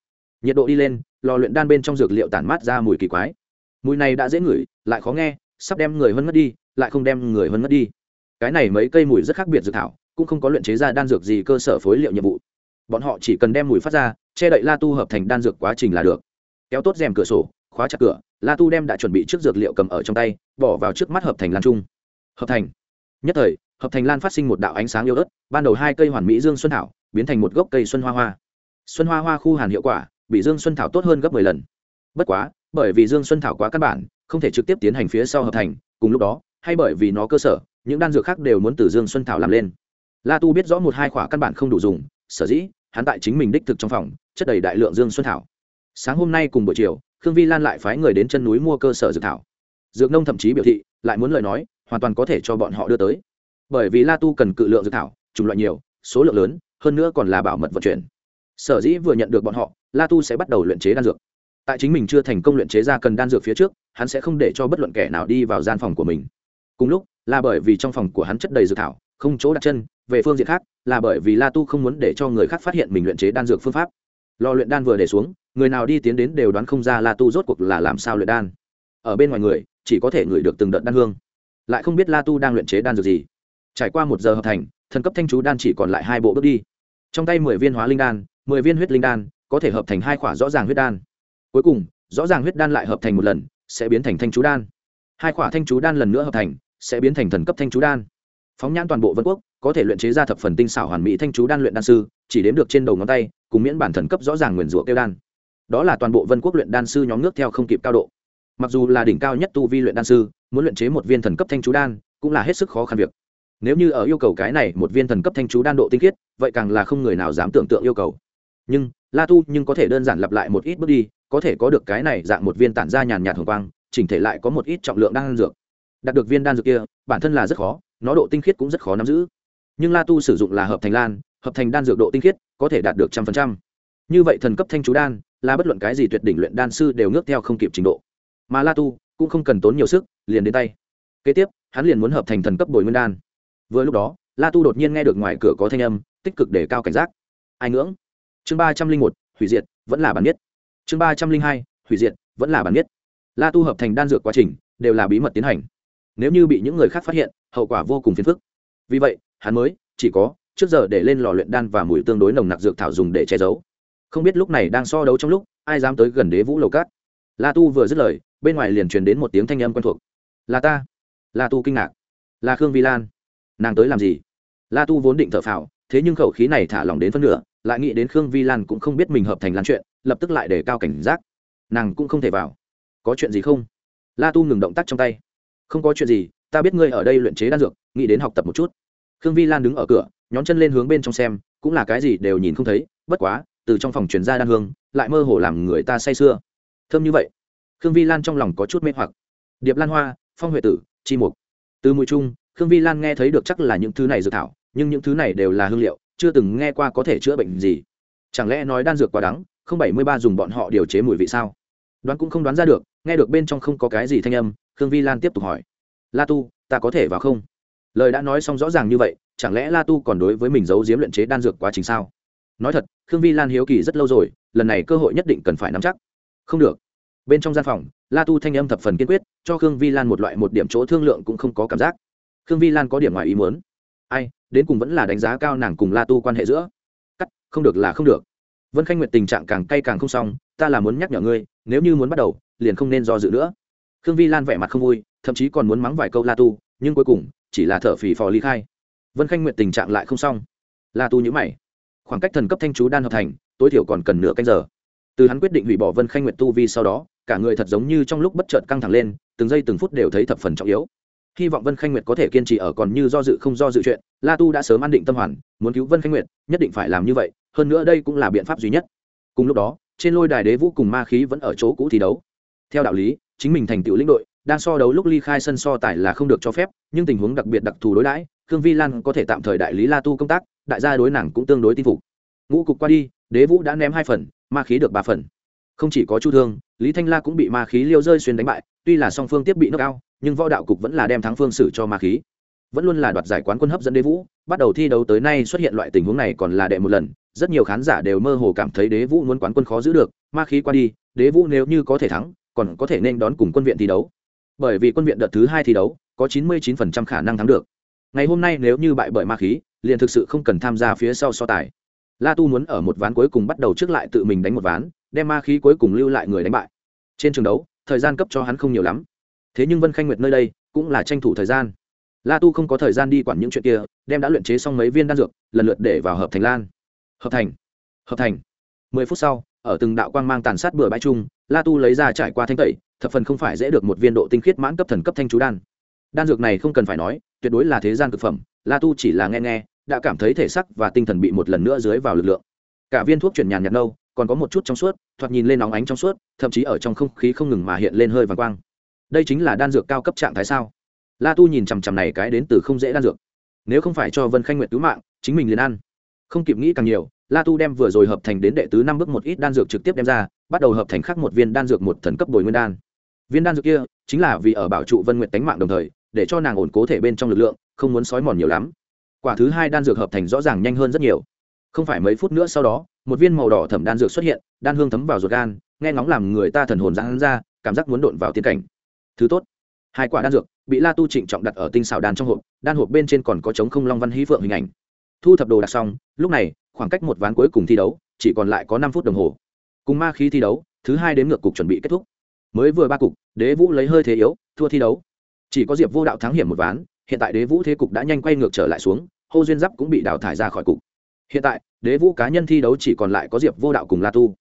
Nhiệt độ đi lên, lò luyện đan bên trong dược liệu tản mát ra mùi kỳ quái. Mùi này đã dễ ngửi, lại khó nghe, sắp đem người hơn mất đi, lại không đem người hơn mất đi. Cái này mấy cây mùi rất khác biệt dược thảo, cũng không có luyện chế ra đan dược gì cơ sở phối liệu nhiệm vụ bọn họ chỉ cần đem mùi phát ra, che đậy la tu hợp thành đan dược quá trình là được. Kéo tốt rèm cửa sổ, khóa chặt cửa, la tu đem đã chuẩn bị trước dược liệu cầm ở trong tay, bỏ vào trước mắt hợp thành lan trung. Hợp thành. Nhất thời, hợp thành lan phát sinh một đạo ánh sáng yếu ớt, ban đầu hai cây hoàn mỹ dương xuân thảo, biến thành một gốc cây xuân hoa hoa. Xuân hoa hoa khu hàn hiệu quả, bị dương xuân thảo tốt hơn gấp mười lần. Bất quá, bởi vì dương xuân thảo quá căn bản, không thể trực tiếp tiến hành phía sau hợp thành, cùng lúc đó, hay bởi vì nó cơ sở, những đan dược khác đều muốn từ dương xuân thảo làm lên. La tu biết rõ một hai khỏa căn bản không đủ dùng sở dĩ, hắn tại chính mình đích thực trong phòng, chất đầy đại lượng dương xuân thảo. Sáng hôm nay cùng buổi chiều, khương vi lan lại phái người đến chân núi mua cơ sở dược thảo. Dược nông thậm chí biểu thị, lại muốn lời nói, hoàn toàn có thể cho bọn họ đưa tới. Bởi vì la tu cần cự lượng dược thảo, chủng loại nhiều, số lượng lớn, hơn nữa còn là bảo mật vận chuyển. Sở dĩ vừa nhận được bọn họ, la tu sẽ bắt đầu luyện chế đan dược. Tại chính mình chưa thành công luyện chế ra cần đan dược phía trước, hắn sẽ không để cho bất luận kẻ nào đi vào gian phòng của mình. Cùng lúc, là bởi vì trong phòng của hắn chất đầy dược thảo không chỗ đặt chân, về phương diện khác, là bởi vì la tu không muốn để cho người khác phát hiện mình luyện chế đan dược phương pháp. Lò luyện đan vừa để xuống, người nào đi tiến đến đều đoán không ra la tu rốt cuộc là làm sao luyện đan. Ở bên ngoài người, chỉ có thể ngửi được từng đợt đan hương. Lại không biết la tu đang luyện chế đan dược gì. Trải qua một giờ hợp thành, thần cấp thanh chú đan chỉ còn lại hai bộ bước đi. Trong tay mười viên hóa linh đan, mười viên huyết linh đan, có thể hợp thành hai khỏa rõ ràng huyết đan. Cuối cùng, rõ ràng huyết đan lại hợp thành một lần, sẽ biến thành thanh chú đan. Hai khỏa thanh chú đan lần nữa hợp thành, sẽ biến thành thần cấp thanh chú đan phóng nhãn toàn bộ vân quốc, có thể luyện chế ra thập phần tinh xảo hoàn mỹ thanh chú đan luyện đan sư, chỉ đếm được trên đầu ngón tay, cùng miễn bản thần cấp rõ ràng nguyền rủa kêu đan. Đó là toàn bộ vân quốc luyện đan sư nhóm nước theo không kịp cao độ. Mặc dù là đỉnh cao nhất tu vi luyện đan sư, muốn luyện chế một viên thần cấp thanh chú đan, cũng là hết sức khó khăn việc. Nếu như ở yêu cầu cái này một viên thần cấp thanh chú đan độ tinh khiết, vậy càng là không người nào dám tưởng tượng yêu cầu. Nhưng, la tu nhưng có thể đơn giản lặp lại một ít bước đi, có thể có được cái này dạng một viên tản ra nhàn nhạt hồng quang, chỉnh thể lại có một ít trọng lượng đan dược. Đạt được viên đan dược kia, bản thân là rất khó nó độ tinh khiết cũng rất khó nắm giữ. Nhưng la tu sử dụng là hợp thành lan, hợp thành đan dược độ tinh khiết, có thể đạt được trăm phần trăm. Như vậy thần cấp thanh chú đan, là bất luận cái gì tuyệt đỉnh luyện đan sư đều ngước theo không kịp trình độ. Mà la tu cũng không cần tốn nhiều sức, liền đến tay. Kế tiếp, hắn liền muốn hợp thành thần cấp bồi nguyên đan. Vừa lúc đó, la tu đột nhiên nghe được ngoài cửa có thanh âm, tích cực để cao cảnh giác. Ai ngưỡng? Chương ba trăm linh một, hủy diệt, vẫn là bản nhất. chương ba trăm linh hai, hủy diệt, vẫn là bản nhất. la tu hợp thành đan dược quá trình, đều là bí mật tiến hành. Nếu như bị những người khác phát hiện hậu quả vô cùng phiền phức. Vì vậy, hắn mới, chỉ có, trước giờ để lên lò luyện đan và mùi tương đối nồng nặc dược thảo dùng để che giấu. Không biết lúc này đang so đấu trong lúc, ai dám tới gần đế vũ lầu cát. La tu vừa dứt lời, bên ngoài liền truyền đến một tiếng thanh âm quen thuộc. Là ta. La tu kinh ngạc. Là khương vi lan, nàng tới làm gì? La tu vốn định thở phào, thế nhưng khẩu khí này thả lỏng đến phân nửa, lại nghĩ đến khương vi lan cũng không biết mình hợp thành lan chuyện, lập tức lại để cao cảnh giác. Nàng cũng không thể vào. Có chuyện gì không? La tu ngừng động tác trong tay. Không có chuyện gì ta biết ngươi ở đây luyện chế đan dược, nghĩ đến học tập một chút. Khương vi lan đứng ở cửa, nhón chân lên hướng bên trong xem, cũng là cái gì đều nhìn không thấy, bất quá, từ trong phòng truyền ra đan hương, lại mơ hồ làm người ta say sưa. Thơm như vậy. Khương vi lan trong lòng có chút mê hoặc. Điệp lan hoa, phong huệ tử, chi mục. Từ mùi chung, khương vi lan nghe thấy được chắc là những thứ này dược thảo, nhưng những thứ này đều là hương liệu, chưa từng nghe qua có thể chữa bệnh gì. Chẳng lẽ nói đan dược quá đắng, không bảy mươi ba dùng bọn họ điều chế mùi vị sao? Đoán cũng không đoán ra được, nghe được bên trong không có cái gì thanh âm, khương vi lan tiếp tục hỏi la tu, ta có thể vào không? Lời đã nói xong rõ ràng như vậy, chẳng lẽ la tu còn đối với mình giấu diếm luyện chế đan dược quá trình sao? Nói thật, khương vi lan hiếu kỳ rất lâu rồi, lần này cơ hội nhất định cần phải nắm chắc. Không được. Bên trong gian phòng, la tu thanh âm thập phần kiên quyết, cho khương vi lan một loại một điểm chỗ thương lượng cũng không có cảm giác. Khương vi lan có điểm ngoài ý muốn. Ai, đến cùng vẫn là đánh giá cao nàng cùng la tu quan hệ giữa? Cắt, không được là không được. Vân khanh nguyệt tình trạng càng cay càng không xong, ta là muốn nhắc nhở ngươi, nếu như muốn bắt đầu, liền không nên do dự nữa. Khương vi lan vẻ mặt không vui thậm chí còn muốn mắng vài câu la tu, nhưng cuối cùng, chỉ là thở phì phò ly khai. Vân khanh nguyệt tình trạng lại không xong. La tu nhữ mày. Khoảng cách thần cấp thanh chú đan hợp thành, tối thiểu còn cần nửa canh giờ. Từ hắn quyết định hủy bỏ vân khanh nguyệt tu vi sau đó, cả người thật giống như trong lúc bất chợt căng thẳng lên, từng giây từng phút đều thấy thập phần trọng yếu. Hy vọng vân khanh nguyệt có thể kiên trì ở còn như do dự không do dự chuyện, la tu đã sớm an định tâm hoàn, muốn cứu vân khanh nguyệt, nhất định phải làm như vậy, hơn nữa đây cũng là biện pháp duy nhất. Cùng lúc đó, trên lôi đài đế vũ cùng ma khí vẫn ở chỗ cũ thi đấu. Theo đạo lý, chính mình thành tựu lĩnh đội đang so đấu lúc ly khai sân so tài là không được cho phép, nhưng tình huống đặc biệt đặc thù đối đãi, khương vi lan có thể tạm thời đại lý la tu công tác, đại gia đối nàng cũng tương đối tin phục. Ngũ cục qua đi, đế vũ đã ném hai phần, ma khí được ba phần. Không chỉ có chu thương, lý thanh la cũng bị ma khí liêu rơi xuyên đánh bại, tuy là song phương tiếp bị nước cao nhưng võ đạo cục vẫn là đem thắng phương xử cho ma khí. Vẫn luôn là đoạt giải quán quân hấp dẫn đế vũ, bắt đầu thi đấu tới nay xuất hiện loại tình huống này còn là đệ một lần, rất nhiều khán giả đều mơ hồ cảm thấy đế vũ muốn quán quân khó giữ được, ma khí qua đi, đế vũ nếu như có thể thắng, còn có thể nên đón cùng quân viện thi đấu bởi vì quân viện đợt thứ hai thi đấu, có chín mươi 99% khả năng thắng được. Ngày hôm nay nếu như bại bởi ma khí, liền thực sự không cần tham gia phía sau so tài. La tu muốn ở một ván cuối cùng bắt đầu trước lại tự mình đánh một ván, đem ma khí cuối cùng lưu lại người đánh bại. Trên trường đấu, thời gian cấp cho hắn không nhiều lắm. Thế nhưng vân khanh nguyệt nơi đây, cũng là tranh thủ thời gian. La tu không có thời gian đi quản những chuyện kia, đem đã luyện chế xong mấy viên đan dược, lần lượt để vào hợp thành lan. Hợp thành hợp thành. Mười phút sau, ở từng đạo quang mang tàn sát bừa bãi chung, la tu lấy ra trải qua thanh tẩy thập phần không phải dễ được một viên độ tinh khiết mãn cấp thần cấp thanh chú đan. Đan dược này không cần phải nói, tuyệt đối là thế gian thực phẩm, la tu chỉ là nghe nghe, đã cảm thấy thể sắc và tinh thần bị một lần nữa dưới vào lực lượng. Cả viên thuốc chuyển nhàn nhạt nâu, còn có một chút trong suốt, thoạt nhìn lên nóng ánh trong suốt, thậm chí ở trong không khí không ngừng mà hiện lên hơi vàng quang. Đây chính là đan dược cao cấp trạng thái sao? La tu nhìn chằm chằm này cái đến từ không dễ đan dược. Nếu không phải cho vân khanh nguyệt cứu mạng, chính mình liền ăn. Không kịp nghĩ càng nhiều, la tu đem vừa rồi hợp thành đến đệ tứ năm bước một ít đan dược trực tiếp đem ra, bắt đầu hợp thành khắc một viên đan dược một thần cấp bồi nguyên đan viên đan dược kia chính là vì ở bảo trụ vân nguyệt tánh mạng đồng thời, để cho nàng ổn cố thể bên trong lực lượng, không muốn sói mòn nhiều lắm. Quả thứ hai đan dược hợp thành rõ ràng nhanh hơn rất nhiều. Không phải mấy phút nữa sau đó, một viên màu đỏ thẩm đan dược xuất hiện, đan hương thấm vào ruột gan, nghe ngóng làm người ta thần hồn giãn ra, cảm giác muốn độn vào tiên cảnh. Thứ tốt, hai quả đan dược bị la tu trịnh trọng đặt ở tinh xảo đan trong hộp, đan hộp bên trên còn có trống không long văn hí phượng hình ảnh. Thu thập đồ đặt xong, lúc này, khoảng cách một ván cuối cùng thi đấu, chỉ còn lại có năm phút đồng hồ. Cùng ma khí thi đấu, thứ hai đến ngược cục chuẩn bị kết thúc mới vừa ba cục, đế vũ lấy hơi thế yếu, thua thi đấu. Chỉ có diệp vô đạo thắng hiểm một ván, hiện tại đế vũ thế cục đã nhanh quay ngược trở lại xuống, hô duyên giáp cũng bị đào thải ra khỏi cục. Hiện tại, đế vũ cá nhân thi đấu chỉ còn lại có diệp vô đạo cùng la tu.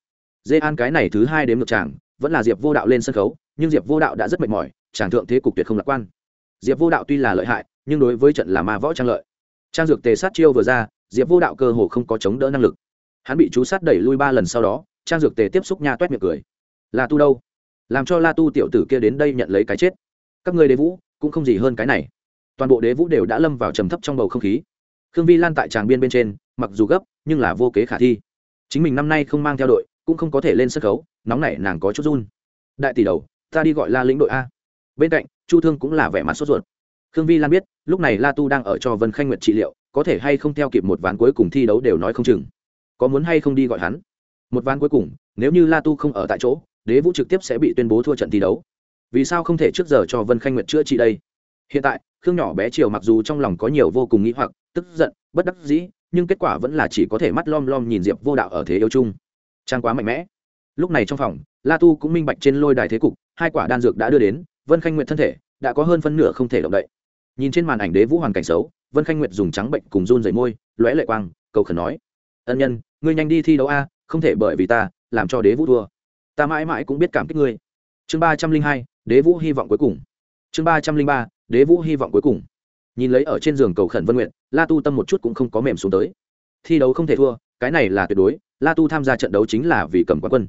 Dê an cái này thứ hai đếm ngược chàng, vẫn là diệp vô đạo lên sân khấu, nhưng diệp vô đạo đã rất mệt mỏi, chàng thượng thế cục tuyệt không lạc quan. Diệp vô đạo tuy là lợi hại, nhưng đối với trận là ma võ trang lợi. Trang dược tề sát chiêu vừa ra, diệp vô đạo cơ hồ không có chống đỡ năng lực. Hắn bị chú sát đẩy lui ba lần sau đó, trang dược tề tiếp xúc nha toét miệng cười. La tu đâu? Làm cho la tu tiểu tử kia đến đây nhận lấy cái chết. Các người đế vũ, cũng không gì hơn cái này. Toàn bộ đế vũ đều đã lâm vào trầm thấp trong bầu không khí. Khương vi lan tại tràng biên bên trên, mặc dù gấp, nhưng là vô kế khả thi. Chính mình năm nay không mang theo đội, cũng không có thể lên sân khấu, nóng nảy nàng có chút run. Đại tỷ đầu, ta đi gọi la lĩnh đội a. Bên cạnh, chu thương cũng là vẻ mặt sốt ruột. Khương vi lan biết, lúc này la tu đang ở cho vân khanh nguyệt trị liệu, có thể hay không theo kịp một ván cuối cùng thi đấu đều nói không chừng. Có muốn hay không đi gọi hắn? Một ván cuối cùng, nếu như la tu không ở tại chỗ đế vũ trực tiếp sẽ bị tuyên bố thua trận thi đấu. Vì sao không thể trước giờ cho vân khanh nguyệt chữa trị đây? Hiện tại, khương nhỏ bé triều mặc dù trong lòng có nhiều vô cùng nghĩ hoặc, tức giận, bất đắc dĩ, nhưng kết quả vẫn là chỉ có thể mắt lom lom nhìn diệp vô đạo ở thế yêu chung. Trang quá mạnh mẽ. Lúc này trong phòng, la tu cũng minh bạch trên lôi đài thế cục, hai quả đan dược đã đưa đến, vân khanh nguyệt thân thể đã có hơn phân nửa không thể động đậy. Nhìn trên màn ảnh đế vũ hoàn cảnh xấu, vân khanh nguyệt dùng trắng bệnh cùng run dày môi, lóe lệ quang, cầu khẩn nói, ân nhân, ngươi nhanh đi thi đấu a, không thể bởi vì ta làm cho đế vũ thua ta mãi mãi cũng biết cảm kích ngươi. Chương ba trăm linh hai, đế vũ hy vọng cuối cùng. Chương ba trăm linh ba, đế vũ hy vọng cuối cùng. Nhìn lấy ở trên giường cầu khẩn vân nguyện la tu tâm một chút cũng không có mềm xuống tới. Thi đấu không thể thua, cái này là tuyệt đối, la tu tham gia trận đấu chính là vì cầm quán quân.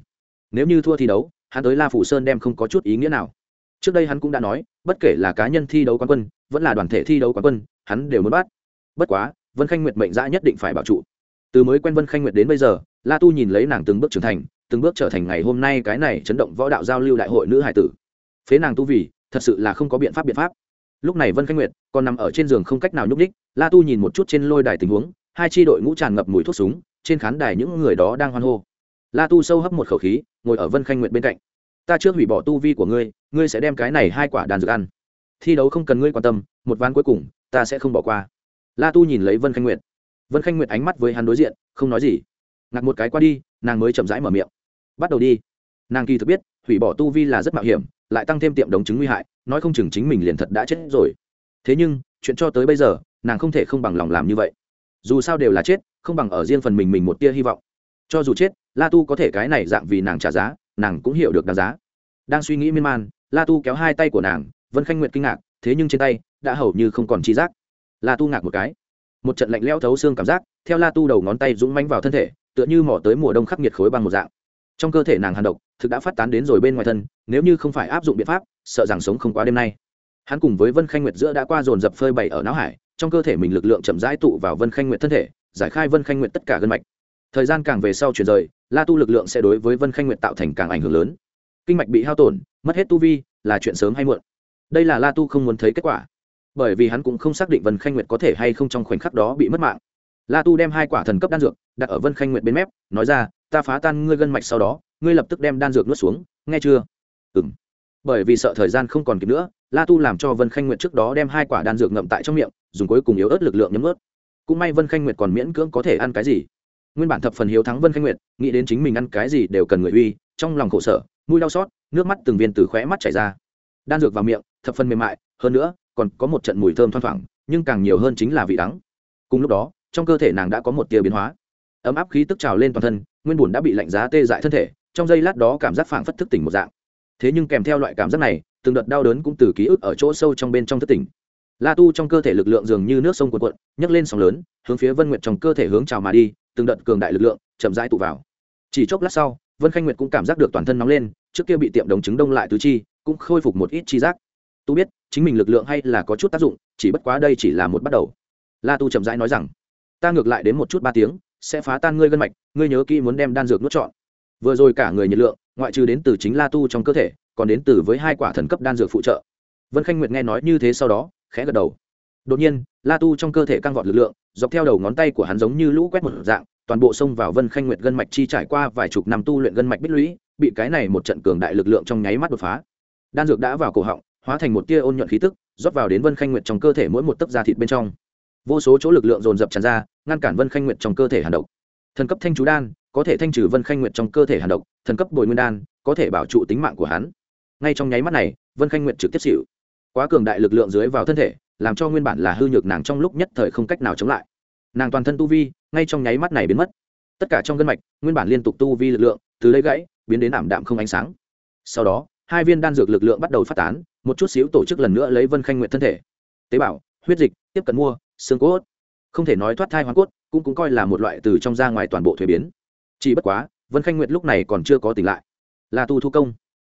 Nếu như thua thi đấu, hắn tới la phủ sơn đem không có chút ý nghĩa nào. Trước đây hắn cũng đã nói, bất kể là cá nhân thi đấu quán quân, vẫn là đoàn thể thi đấu quán quân, hắn đều muốn bắt. Bất quá, vân khanh nguyệt mệnh dã nhất định phải bảo trụ. Từ mới quen vân khanh nguyệt đến bây giờ, la tu nhìn lấy nàng từng bước trưởng thành từng bước trở thành ngày hôm nay cái này chấn động võ đạo giao lưu đại hội nữ hải tử. Phế nàng tu vì, thật sự là không có biện pháp biện pháp. Lúc này vân khanh nguyệt còn nằm ở trên giường không cách nào nhúc ních la tu nhìn một chút trên lôi đài tình huống, hai tri đội ngũ tràn ngập mùi thuốc súng, trên khán đài những người đó đang hoan hô. La tu sâu hấp một khẩu khí, ngồi ở vân khanh nguyệt bên cạnh. Ta chưa hủy bỏ tu vi của ngươi ngươi sẽ đem cái này hai quả đàn dược ăn. Thi đấu không cần ngươi quan tâm, một ván cuối cùng, ta sẽ không bỏ qua. La tu nhìn lấy vân khanh nguyệt. Vân khanh nguyệt ánh mắt với hắn đối diện, không nói gì. Ngặt một cái qua đi nàng mới chậm rãi mở miệng. Bắt đầu đi. Nàng kỳ thực biết, hủy bỏ tu vi là rất mạo hiểm, lại tăng thêm tiệm đống chứng nguy hại, nói không chừng chính mình liền thật đã chết rồi. Thế nhưng, chuyện cho tới bây giờ, nàng không thể không bằng lòng làm như vậy. Dù sao đều là chết, không bằng ở riêng phần mình mình một tia hy vọng. Cho dù chết, la tu có thể cái này dạng vì nàng trả giá, nàng cũng hiểu được đáng giá. Đang suy nghĩ miên man, la tu kéo hai tay của nàng, vân khanh nguyện kinh ngạc, thế nhưng trên tay đã hầu như không còn chi giác. La tu ngạc một cái. Một trận lạnh lẽo thấu xương cảm giác, theo la tu đầu ngón tay dũng mánh vào thân thể tựa như mỏ tới mùa đông khắc nghiệt khối băng một dạng. Trong cơ thể nàng hàn độc, thực đã phát tán đến rồi bên ngoài thân, nếu như không phải áp dụng biện pháp, sợ rằng sống không quá đêm nay. Hắn cùng với vân khanh nguyệt giữa đã qua dồn dập phơi bày ở não hải, trong cơ thể mình lực lượng chậm rãi tụ vào vân khanh nguyệt thân thể, giải khai vân khanh nguyệt tất cả gân mạch. Thời gian càng về sau chuyển rời, la tu lực lượng sẽ đối với vân khanh nguyệt tạo thành càng ảnh hưởng lớn. Kinh mạch bị hao tổn, mất hết tu vi, là chuyện sớm hay muộn. Đây là la tu không muốn thấy kết quả. Bởi vì hắn cũng không xác định vân khanh nguyệt có thể hay không trong khoảnh khắc đó bị mất mạng la tu đem hai quả thần cấp đan dược đặt ở vân khanh nguyệt bên mép, nói ra, ta phá tan ngươi gân mạch sau đó, ngươi lập tức đem đan dược nuốt xuống, nghe chưa? Ừ m bởi vì sợ thời gian không còn kịp nữa, la tu làm cho vân khanh nguyệt trước đó đem hai quả đan dược ngậm tại trong miệng, dùng cuối cùng yếu ớt lực lượng nhấm ớt cũng may vân khanh nguyệt còn miễn cưỡng có thể ăn cái gì. Nguyên bản thập phần hiếu thắng vân khanh nguyệt, nghĩ đến chính mình ăn cái gì đều cần người uy, trong lòng khổ sở, mũi đau xót, nước mắt từng viên từ khóe mắt chảy ra. Đan dược vào miệng, thập phần mềm mại, hơn nữa, còn có một trận mùi thơm thoang thoảng, nhưng càng nhiều hơn chính là vị đắng. Cùng lúc đó trong cơ thể nàng đã có một tia biến hóa. Ấm áp khí tức trào lên toàn thân, nguyên bùn đã bị lạnh giá tê dại thân thể, trong giây lát đó cảm giác phảng phất thức tỉnh một dạng. Thế nhưng kèm theo loại cảm giác này, từng đợt đau đớn cũng từ ký ức ở chỗ sâu trong bên trong thức tỉnh. La tu trong cơ thể lực lượng dường như nước sông cuộn cuộn, nhấc lên sóng lớn, hướng phía vân nguyệt trong cơ thể hướng trào mà đi, từng đợt cường đại lực lượng chậm rãi tụ vào. Chỉ chốc lát sau, vân khanh nguyệt cũng cảm giác được toàn thân nóng lên, trước kia bị tiệm đồng chứng đông lại tứ chi, cũng khôi phục một ít chi giác. Tu biết, chính mình lực lượng hay là có chút tác dụng, chỉ bất quá đây chỉ là một bắt đầu. La tu chậm rãi nói rằng ta ngược lại đến một chút ba tiếng, sẽ phá tan ngươi gân mạch, ngươi nhớ kỹ muốn đem đan dược nuốt trọn. Vừa rồi cả người nhiệt lượng, ngoại trừ đến từ chính la tu trong cơ thể, còn đến từ với hai quả thần cấp đan dược phụ trợ. Vân khanh nguyệt nghe nói như thế sau đó, khẽ gật đầu. Đột nhiên, la tu trong cơ thể căng vọt lực lượng, dọc theo đầu ngón tay của hắn giống như lũ quét một dạng, toàn bộ xông vào vân khanh nguyệt gân mạch chi trải qua vài chục năm tu luyện gân mạch bích lũy, bị cái này một trận cường đại lực lượng trong nháy mắt đột phá. Đan dược đã vào cổ họng, hóa thành một tia ôn nhuận khí tức, rót vào đến vân khanh nguyệt trong cơ thể mỗi một tấc da thịt bên trong vô số chỗ lực lượng dồn dập tràn ra, ngăn cản vân khanh nguyệt trong cơ thể hàn độc. Thần cấp thanh chú đan, có thể thanh trừ vân khanh nguyệt trong cơ thể hàn độc, thần cấp bồi nguyên đan, có thể bảo trụ tính mạng của hắn. Ngay trong nháy mắt này, vân khanh nguyệt trực tiếp xịu quá cường đại lực lượng dưới vào thân thể, làm cho nguyên bản là hư nhược nàng trong lúc nhất thời không cách nào chống lại. Nàng toàn thân tu vi, ngay trong nháy mắt này biến mất. Tất cả trong gân mạch, nguyên bản liên tục tu vi lực lượng, từ lấy gãy, biến đến ảm đạm không ánh sáng. Sau đó, hai viên đan dược lực lượng bắt đầu phát tán, một chút xíu tổ chức lần nữa lấy vân khanh nguyện thân thể. Tế bào, huyết dịch, tiếp cận mua xương cốt. Không thể nói thoát thai hoàn cốt, cũng cũng coi là một loại từ trong ra ngoài toàn bộ thuế biến. Chỉ bất quá, vân khanh nguyệt lúc này còn chưa có tỉnh lại. Là tu thu công.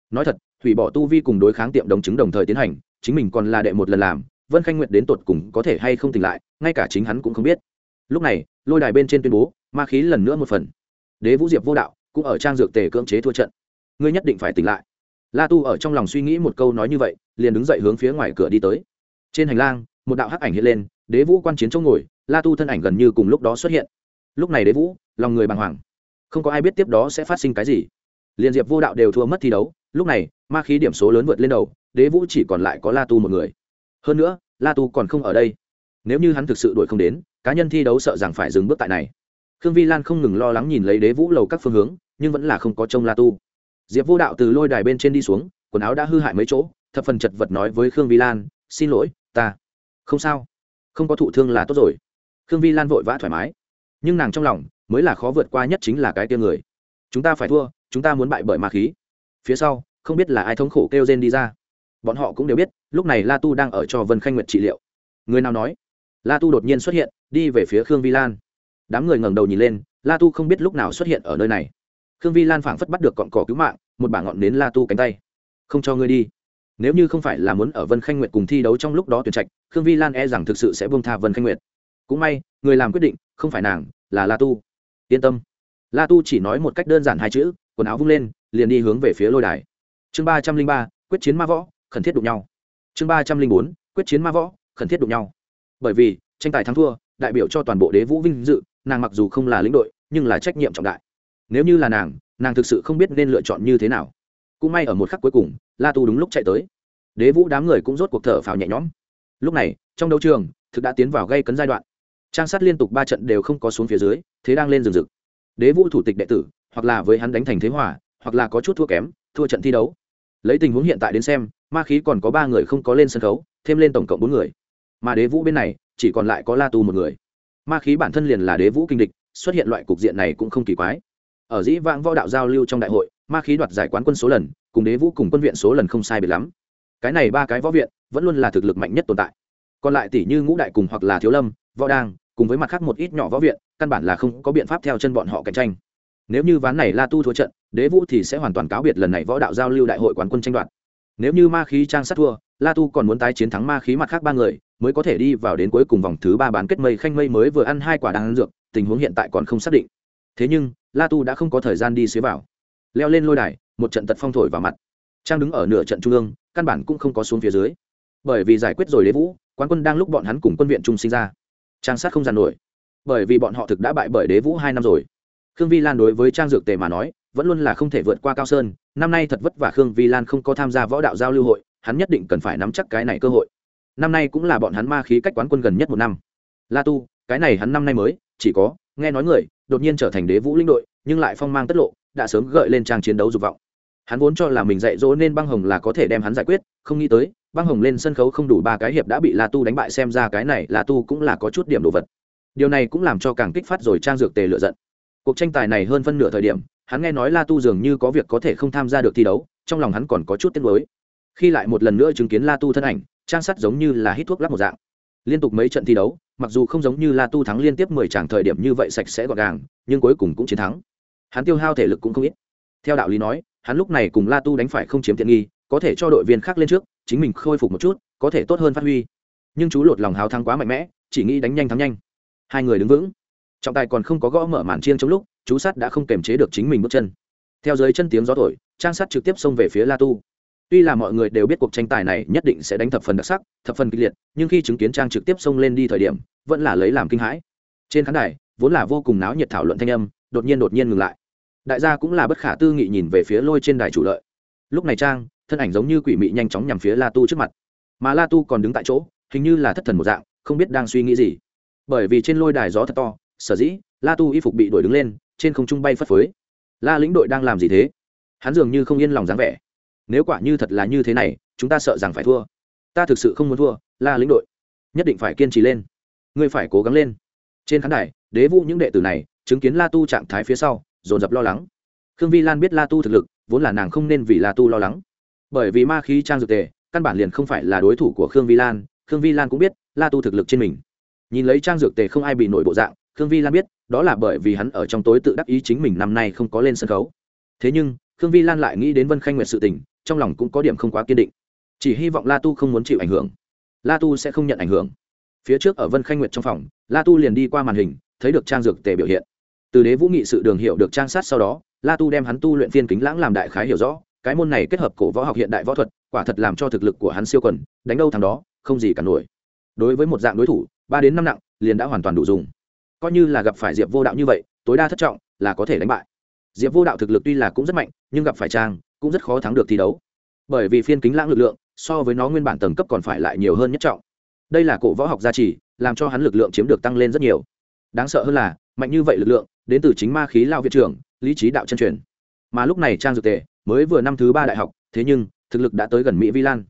Nói thật, hủy bỏ tu vi cùng đối kháng tiệm đồng chứng đồng thời tiến hành, chính mình còn là đệ một lần làm, vân khanh nguyệt đến tột cùng có thể hay không tỉnh lại, ngay cả chính hắn cũng không biết. Lúc này, lôi đài bên trên tuyên bố, ma khí lần nữa một phần. Đế vũ diệp vô đạo, cũng ở trang dược tề cưỡng chế thua trận. Ngươi nhất định phải tỉnh lại. La tu ở trong lòng suy nghĩ một câu nói như vậy, liền đứng dậy hướng phía ngoài cửa đi tới. Trên hành lang, một đạo hắc ảnh hiện lên đế vũ quan chiến chỗ ngồi, la tu thân ảnh gần như cùng lúc đó xuất hiện. Lúc này đế vũ, lòng người bàng hoàng. Không có ai biết tiếp đó sẽ phát sinh cái gì. Liên diệp vô đạo đều thua mất thi đấu, lúc này, ma khí điểm số lớn vượt lên đầu, đế vũ chỉ còn lại có la tu một người. Hơn nữa, la tu còn không ở đây. Nếu như hắn thực sự đuổi không đến, cá nhân thi đấu sợ rằng phải dừng bước tại này. Khương vi lan không ngừng lo lắng nhìn lấy đế vũ lầu các phương hướng, nhưng vẫn là không có trông la tu. Diệp vô đạo từ lôi đài bên trên đi xuống, quần áo đã hư hại mấy chỗ, thập phần chật vật nói với khương vi lan, xin lỗi, ta. Không sao không có thụ thương là tốt rồi. Khương vi lan vội vã thoải mái. Nhưng nàng trong lòng mới là khó vượt qua nhất chính là cái tia người. Chúng ta phải thua, chúng ta muốn bại bởi ma khí. Phía sau, không biết là ai thống khổ kêu gen đi ra. Bọn họ cũng đều biết, lúc này la tu đang ở cho vân khanh nguyệt trị liệu. Người nào nói? La tu đột nhiên xuất hiện, đi về phía khương vi lan. Đám người ngẩng đầu nhìn lên, la tu không biết lúc nào xuất hiện ở nơi này. Khương vi lan phảng phất bắt được cọn cỏ cứu mạng, một bảng ngọn đến la tu cánh tay. Không cho ngươi đi nếu như không phải là muốn ở vân khanh nguyệt cùng thi đấu trong lúc đó tuyển trạch, khương vi lan e rằng thực sự sẽ buông tha vân khanh nguyệt. Cũng may, người làm quyết định, không phải nàng, là la tu. Yên tâm. La tu chỉ nói một cách đơn giản hai chữ, quần áo vung lên, liền đi hướng về phía lôi đài. Chương ba trăm linh ba, quyết chiến ma võ, khẩn thiết đụng nhau. Chương ba trăm linh bốn, quyết chiến ma võ, khẩn thiết đụng nhau. Bởi vì, tranh tài thắng thua, đại biểu cho toàn bộ đế vũ vinh dự, nàng mặc dù không là lĩnh đội, nhưng là trách nhiệm trọng đại. Nếu như là nàng nàng thực sự không biết nên lựa chọn như thế nào cũng may ở một khắc cuối cùng, la tu đúng lúc chạy tới. Đế vũ đám người cũng rốt cuộc thở phào nhẹ nhõm. Lúc này, trong đấu trường, thực đã tiến vào gây cấn giai đoạn. Trang sát liên tục ba trận đều không có xuống phía dưới, thế đang lên rừng rực. Đế vũ thủ tịch đệ tử, hoặc là với hắn đánh thành thế hòa, hoặc là có chút thua kém, thua trận thi đấu. Lấy tình huống hiện tại đến xem, ma khí còn có ba người không có lên sân khấu, thêm lên tổng cộng bốn người. Mà đế vũ bên này, chỉ còn lại có la tu một người. Ma khí bản thân liền là đế vũ kinh địch, xuất hiện loại cục diện này cũng không kỳ quái. Ở dĩ vãng võ đạo giao lưu trong đại hội ma khí đoạt giải quán quân số lần, cùng đế vũ cùng quân viện số lần không sai biệt lắm. Cái này ba cái võ viện, vẫn luôn là thực lực mạnh nhất tồn tại. Còn lại tỷ như ngũ đại cùng hoặc là thiếu lâm, võ đang cùng với mặt khác một ít nhỏ võ viện, căn bản là không có biện pháp theo chân bọn họ cạnh tranh. Nếu như ván này la tu thua trận, đế vũ thì sẽ hoàn toàn cáo biệt lần này võ đạo giao lưu đại hội quán quân tranh đoạt. Nếu như ma khí trang sát thua, la tu còn muốn tái chiến thắng ma khí mặt khác ba người, mới có thể đi vào đến cuối cùng vòng thứ ba bán kết mây khanh mây mới vừa ăn hai quả đan dược, tình huống hiện tại còn không xác định. Thế nhưng, la tu đã không có thời gian đi xế vào leo lên lôi đài, một trận tật phong thổi vào mặt. Trang đứng ở nửa trận trung ương, căn bản cũng không có xuống phía dưới. Bởi vì giải quyết rồi đế vũ, quán quân đang lúc bọn hắn cùng quân viện trung sinh ra. Trang sát không giàn nổi. Bởi vì bọn họ thực đã bại bởi đế vũ hai năm rồi. Khương vi lan đối với trang dược tề mà nói, vẫn luôn là không thể vượt qua cao sơn, năm nay thật vất vả khương vi lan không có tham gia võ đạo giao lưu hội, hắn nhất định cần phải nắm chắc cái này cơ hội. Năm nay cũng là bọn hắn ma khí cách quán quân gần nhất một năm. La tu, cái này hắn năm nay mới, chỉ có, nghe nói người, đột nhiên trở thành đế vũ linh đội, nhưng lại phong mang tất lộ đã sớm gợi lên trang chiến đấu dục vọng. Hắn vốn cho là mình dạy dỗ nên băng hồng là có thể đem hắn giải quyết, không nghĩ tới, băng hồng lên sân khấu không đủ ba cái hiệp đã bị la tu đánh bại xem ra cái này la tu cũng là có chút điểm đồ vật. Điều này cũng làm cho càng kích phát rồi trang dược tề lựa giận. Cuộc tranh tài này hơn phân nửa thời điểm, hắn nghe nói la tu dường như có việc có thể không tham gia được thi đấu, trong lòng hắn còn có chút tiếc nuối. Khi lại một lần nữa chứng kiến la tu thân ảnh, trang sắt giống như là hít thuốc lắp một dạng. Liên tục mấy trận thi đấu, mặc dù không giống như la tu thắng liên tiếp mười tràng thời điểm như vậy sạch sẽ gọn gàng, nhưng cuối cùng cũng chiến thắng hắn tiêu hao thể lực cũng không ít. Theo đạo lý nói, hắn lúc này cùng la tu đánh phải không chiếm tiện nghi, có thể cho đội viên khác lên trước, chính mình khôi phục một chút, có thể tốt hơn phát huy. Nhưng chú lột lòng hào thắng quá mạnh mẽ, chỉ nghĩ đánh nhanh thắng nhanh. Hai người đứng vững. Trọng tài còn không có gõ mở màn chiên trong lúc, chú sắt đã không kềm chế được chính mình bước chân. Theo dưới chân tiếng gió thổi, trang sắt trực tiếp xông về phía la tu. Tuy là mọi người đều biết cuộc tranh tài này nhất định sẽ đánh thập phần đặc sắc, thập phần kịch liệt, nhưng khi chứng kiến trang trực tiếp xông lên đi thời điểm, vẫn là lấy làm kinh hãi. Trên khán đài, vốn là vô cùng náo nhiệt thảo luận thanh âm đột nhiên đột nhiên ngừng lại. Đại gia cũng là bất khả tư nghị nhìn về phía lôi trên đài chủ lợi. Lúc này trang, thân ảnh giống như quỷ mị nhanh chóng nhằm phía la tu trước mặt. Mà la tu còn đứng tại chỗ, hình như là thất thần một dạng, không biết đang suy nghĩ gì. Bởi vì trên lôi đài gió thật to, sở dĩ la tu y phục bị đuổi đứng lên, trên không trung bay phất phới. La lĩnh đội đang làm gì thế? Hắn dường như không yên lòng dáng vẻ. Nếu quả như thật là như thế này, chúng ta sợ rằng phải thua. Ta thực sự không muốn thua, la lĩnh đội. Nhất định phải kiên trì lên. Ngươi phải cố gắng lên. Trên khán đài, đế vũ những đệ tử này chứng kiến la tu trạng thái phía sau, dồn dập lo lắng. Khương vi lan biết la tu thực lực, vốn là nàng không nên vì la tu lo lắng. Bởi vì ma khí trang dược tề, căn bản liền không phải là đối thủ của khương vi lan, khương vi lan cũng biết la tu thực lực trên mình. Nhìn lấy trang dược tề không ai bị nổi bộ dạng, khương vi lan biết, đó là bởi vì hắn ở trong tối tự đắc ý chính mình năm nay không có lên sân khấu. Thế nhưng, khương vi lan lại nghĩ đến vân khanh nguyệt sự tình, trong lòng cũng có điểm không quá kiên định. Chỉ hy vọng la tu không muốn chịu ảnh hưởng. La tu sẽ không nhận ảnh hưởng. Phía trước ở vân khanh nguyệt trong phòng, la tu liền đi qua màn hình, thấy được trang dược tề biểu hiện từ đế vũ nghị sự đường hiệu được trang sát sau đó, la tu đem hắn tu luyện phiên kính lãng làm đại khái hiểu rõ, cái môn này kết hợp cổ võ học hiện đại võ thuật, quả thật làm cho thực lực của hắn siêu quần, đánh đâu thằng đó, không gì cả nổi. Đối với một dạng đối thủ, ba đến năm nặng, liền đã hoàn toàn đủ dùng. Coi như là gặp phải diệp vô đạo như vậy, tối đa thất trọng là có thể đánh bại. Diệp vô đạo thực lực tuy là cũng rất mạnh, nhưng gặp phải trang, cũng rất khó thắng được thi đấu. Bởi vì phiên kính lãng lực lượng, so với nó nguyên bản tầng cấp còn phải lại nhiều hơn nhất trọng. Đây là cổ võ học gia trì, làm cho hắn lực lượng chiếm được tăng lên rất nhiều. Đáng sợ hơn là, mạnh như vậy lực lượng đến từ chính ma khí lao viện trưởng, lý trí đạo chân truyền. Mà lúc này trang dược tề mới vừa năm thứ ba đại học, thế nhưng, thực lực đã tới gần mỹ vi lan.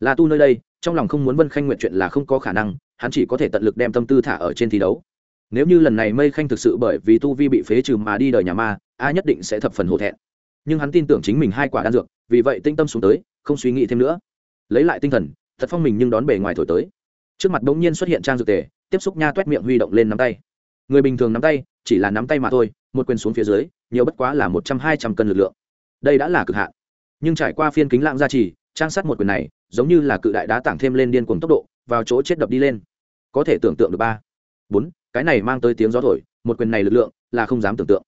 La tu nơi đây, trong lòng không muốn vân khanh nguyện chuyện là không có khả năng, hắn chỉ có thể tận lực đem tâm tư thả ở trên thi đấu. Nếu như lần này mây khanh thực sự bởi vì tu vi bị phế trừ mà đi đời nhà ma, a nhất định sẽ thập phần hổ thẹn. Nhưng hắn tin tưởng chính mình hai quả đan dược, vì vậy tinh tâm xuống tới, không suy nghĩ thêm nữa. Lấy lại tinh thần, thật phong mình nhưng đón bề ngoài thổi tới. Trước mặt bỗng nhiên xuất hiện trang dược tề, tiếp xúc nha toét miệng huy động lên nắm tay. Người bình thường nắm tay chỉ là nắm tay mà thôi, một quyền xuống phía dưới, nhiều bất quá là một trăm hai trăm cân lực lượng. Đây đã là cực hạn. Nhưng trải qua phiên kính lãng gia trì, trang sát một quyền này, giống như là cự đại đá tảng thêm lên điên cuồng tốc độ, vào chỗ chết đập đi lên. Có thể tưởng tượng được ba, bốn, cái này mang tới tiếng gió thổi, một quyền này lực lượng là không dám tưởng tượng.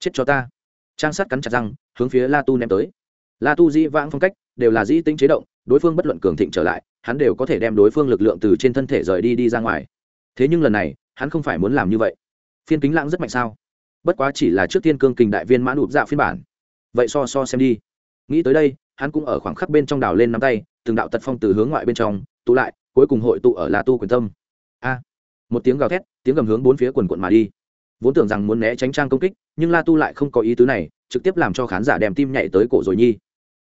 Chết cho ta. Trang sát cắn chặt răng, hướng phía la tu ném tới. La tu dĩ vãng phong cách, đều là dĩ tính chế động, đối phương bất luận cường thịnh trở lại, hắn đều có thể đem đối phương lực lượng từ trên thân thể rời đi đi ra ngoài. Thế nhưng lần này, hắn không phải muốn làm như vậy phiên kính lãng rất mạnh sao? Bất quá chỉ là trước tiên cương kình đại viên mãn ụt dạ phiên bản. Vậy so so xem đi. Nghĩ tới đây, hắn cũng ở khoảng khắc bên trong đào lên nắm tay, từng đạo tật phong từ hướng ngoại bên trong, tụ lại, cuối cùng hội tụ ở là tu quyền tâm. A! Một tiếng gào thét, tiếng gầm hướng bốn phía quần quận mà đi. Vốn tưởng rằng muốn né tránh trang công kích, nhưng la tu lại không có ý tứ này, trực tiếp làm cho khán giả đem tim nhảy tới cổ rồi nhi.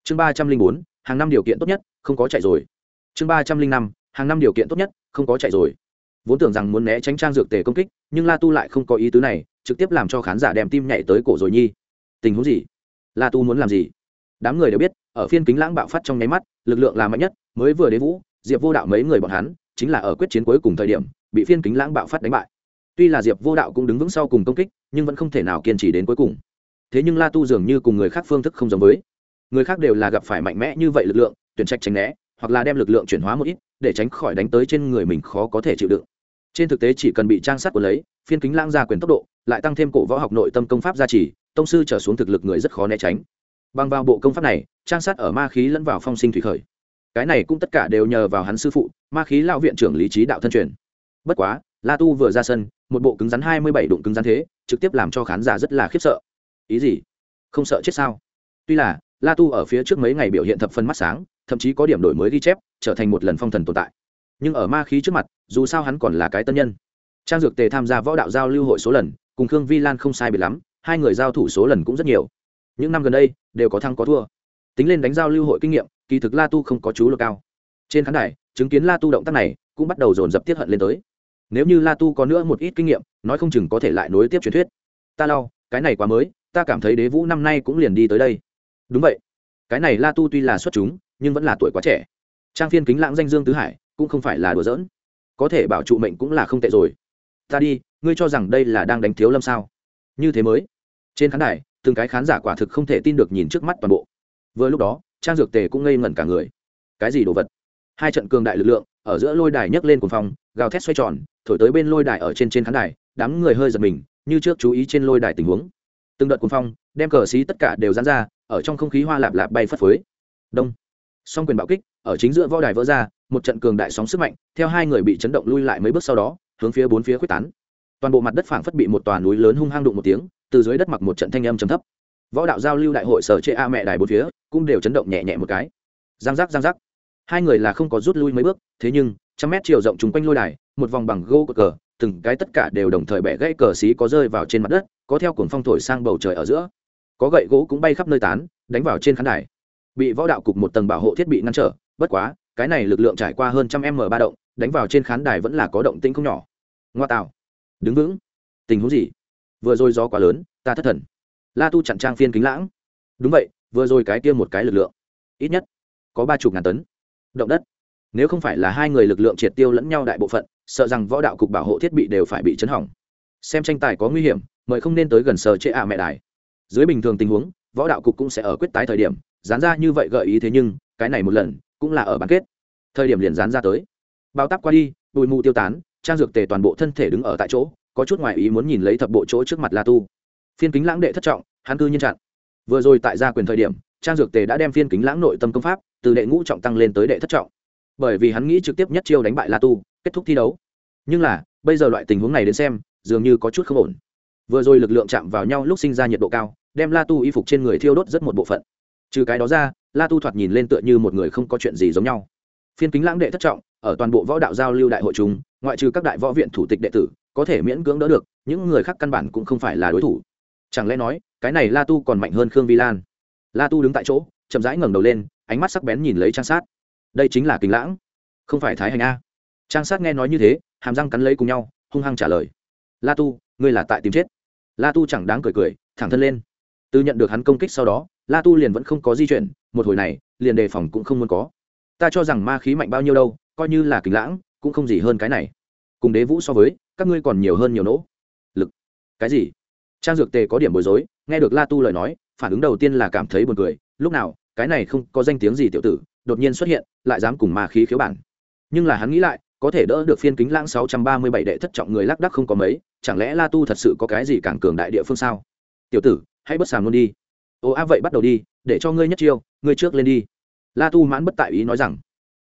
Chương ba trăm linh bốn, hàng năm điều kiện tốt nhất, không có chạy rồi. Chương ba trăm linh năm, hàng năm điều kiện tốt nhất, không có chạy rồi vốn tưởng rằng muốn né tránh trang dược tề công kích, nhưng la tu lại không có ý tứ này, trực tiếp làm cho khán giả đem tim nhảy tới cổ rồi nhi. Tình huống gì? La tu muốn làm gì? Đám người đều biết, ở phiên kính lãng bạo phát trong nháy mắt, lực lượng là mạnh nhất, mới vừa đến vũ, diệp vô đạo mấy người bọn hắn, chính là ở quyết chiến cuối cùng thời điểm, bị phiên kính lãng bạo phát đánh bại. Tuy là diệp vô đạo cũng đứng vững sau cùng công kích, nhưng vẫn không thể nào kiên trì đến cuối cùng. Thế nhưng la tu dường như cùng người khác phương thức không giống với. Người khác đều là gặp phải mạnh mẽ như vậy lực lượng, tuyển trạch tránh né, hoặc là đem lực lượng chuyển hóa một ít, để tránh khỏi đánh tới trên người mình khó có thể chịu đựng trên thực tế chỉ cần bị trang sát của lấy, phiên kính lãng ra quyền tốc độ, lại tăng thêm cổ võ học nội tâm công pháp gia trì, tông sư trở xuống thực lực người rất khó né tránh. Bằng vào bộ công pháp này, trang sát ở ma khí lẫn vào phong sinh thủy khởi. Cái này cũng tất cả đều nhờ vào hắn sư phụ, ma khí lão viện trưởng lý trí đạo thân truyền. Bất quá, la tu vừa ra sân, một bộ cứng rắn hai mươi bảy đụng cứng rắn thế, trực tiếp làm cho khán giả rất là khiếp sợ. Ý gì? Không sợ chết sao? Tuy là, la tu ở phía trước mấy ngày biểu hiện thập phân mắt sáng, thậm chí có điểm đổi mới ghi chép, trở thành một lần phong thần tồn tại nhưng ở ma khí trước mặt, dù sao hắn còn là cái tân nhân. Trang dược tề tham gia võ đạo giao lưu hội số lần, cùng khương vi lan không sai biệt lắm, hai người giao thủ số lần cũng rất nhiều. Những năm gần đây, đều có thăng có thua. Tính lên đánh giao lưu hội kinh nghiệm, kỳ thực la tu không có chú lực cao. Trên khán đài, chứng kiến la tu động tác này, cũng bắt đầu dồn dập tiết hận lên tới. Nếu như la tu có nữa một ít kinh nghiệm, nói không chừng có thể lại nối tiếp truyền thuyết. Ta lau cái này quá mới, ta cảm thấy đế vũ năm nay cũng liền đi tới đây. Đúng vậy. Cái này la tu tuy là xuất chúng, nhưng vẫn là tuổi quá trẻ. Trang phiên kính lãng danh dương tứ hải cũng không phải là đùa giỡn. Có thể bảo trụ mệnh cũng là không tệ rồi. Ta đi, ngươi cho rằng đây là đang đánh thiếu lâm sao? Như thế mới. Trên khán đài, từng cái khán giả quả thực không thể tin được nhìn trước mắt toàn bộ. Vừa lúc đó, trang dược tề cũng ngây ngẩn cả người. Cái gì đồ vật? Hai trận cường đại lực lượng, ở giữa lôi đài nhấc lên cuồng phong, gào thét xoay tròn, thổi tới bên lôi đài ở trên trên khán đài, đám người hơi giật mình, như trước chú ý trên lôi đài tình huống. Từng đợt cuồng phong, đem cờ xí tất cả đều dán ra, ở trong không khí hoa lạp lạp bay phất phới. Đông. Song quyền bạo kích, ở chính giữa võ đài vỡ ra một trận cường đại sóng sức mạnh theo hai người bị chấn động lui lại mấy bước sau đó hướng phía bốn phía quyết tán. Toàn bộ mặt đất phảng phất bị một tòa núi lớn hung hăng đụng một tiếng từ dưới đất mặc một trận thanh âm trầm thấp. Võ đạo giao lưu đại hội sở chệ a mẹ đài bốn phía cũng đều chấn động nhẹ nhẹ một cái. Giang giác giang giác. Hai người là không có rút lui mấy bước thế nhưng trăm mét chiều rộng chung quanh lôi đài một vòng bằng gỗ cờ, cờ từng cái tất cả đều đồng thời bẻ gãy cờ xí có rơi vào trên mặt đất có theo cuồng phong thổi sang bầu trời ở giữa. Có gậy gỗ cũng bay khắp nơi tán đánh vào trên khán đài. Bị võ đạo cục một tầng bảo hộ thiết bị ngăn trở bất quá cái này lực lượng trải qua hơn trăm m ba động, đánh vào trên khán đài vẫn là có động tĩnh không nhỏ. Ngoa tạo. Đứng vững. Tình huống gì? Vừa rồi gió quá lớn, ta thất thần. La tu chặn trang phiên kính lãng. Đúng vậy, vừa rồi cái kia một cái lực lượng. Ít nhất, có ba chục ngàn tấn. Động đất. Nếu không phải là hai người lực lượng triệt tiêu lẫn nhau đại bộ phận, sợ rằng võ đạo cục bảo hộ thiết bị đều phải bị chấn hỏng. Xem tranh tài có nguy hiểm, mời không nên tới gần sờ chế ạ mẹ đài. Dưới bình thường tình huống, võ đạo cục cũng sẽ ở quyết tái thời điểm, dán ra như vậy gợi ý thế nhưng, cái này một lần cũng là ở bán kết. Thời điểm liền dán ra tới. Bao tắp qua đi, bụi mù tiêu tán, trang dược tề toàn bộ thân thể đứng ở tại chỗ, có chút ngoài ý muốn nhìn lấy thập bộ chỗ trước mặt la tu. Phiên kính lãng đệ thất trọng, hắn cư nhiên chặn. Vừa rồi tại gia quyền thời điểm, trang dược tề đã đem phiên kính lãng nội tâm công pháp, từ đệ ngũ trọng tăng lên tới đệ thất trọng. Bởi vì hắn nghĩ trực tiếp nhất chiêu đánh bại la tu, kết thúc thi đấu. Nhưng là, bây giờ loại tình huống này đến xem, dường như có chút không ổn. Vừa rồi lực lượng chạm vào nhau lúc sinh ra nhiệt độ cao, đem la tu y phục trên người thiêu đốt rất một bộ phận. Trừ cái đó ra la tu thoạt nhìn lên tựa như một người không có chuyện gì giống nhau. Phiên kính lãng đệ thất trọng, ở toàn bộ võ đạo giao lưu đại hội chúng ngoại trừ các đại võ viện thủ tịch đệ tử, có thể miễn cưỡng đỡ được, những người khác căn bản cũng không phải là đối thủ. Chẳng lẽ nói, cái này la tu còn mạnh hơn khương vi lan? La tu đứng tại chỗ, chậm rãi ngẩng đầu lên, ánh mắt sắc bén nhìn lấy trang sát. Đây chính là kính lãng. Không phải thái hành a. Trang sát nghe nói như thế, hàm răng cắn lấy cùng nhau, hung hăng trả lời. La tu, ngươi là tại tìm chết. La tu chẳng đáng cười cười, thẳng thân lên. Từ nhận được hắn công kích sau đó la tu liền vẫn không có di chuyển, một hồi này, liền đề phòng cũng không muốn có. Ta cho rằng ma khí mạnh bao nhiêu đâu, coi như là kính lãng, cũng không gì hơn cái này. Cùng đế vũ so với, các ngươi còn nhiều hơn nhiều nỗ lực. Cái gì? Trang dược tề có điểm bối rối, nghe được la tu lời nói, phản ứng đầu tiên là cảm thấy buồn cười. Lúc nào, cái này không có danh tiếng gì tiểu tử, đột nhiên xuất hiện, lại dám cùng ma khí khiếu bản. Nhưng là hắn nghĩ lại, có thể đỡ được phiên kính lãng sáu trăm ba mươi bảy đệ thất trọng người lác đắc không có mấy, chẳng lẽ la tu thật sự có cái gì càng cường đại địa phương sao? Tiểu tử, hãy bất sàm luôn đi ồ, a, vậy bắt đầu đi, để cho ngươi nhất chiêu, ngươi trước lên đi. La tu mãn bất tại ý nói rằng,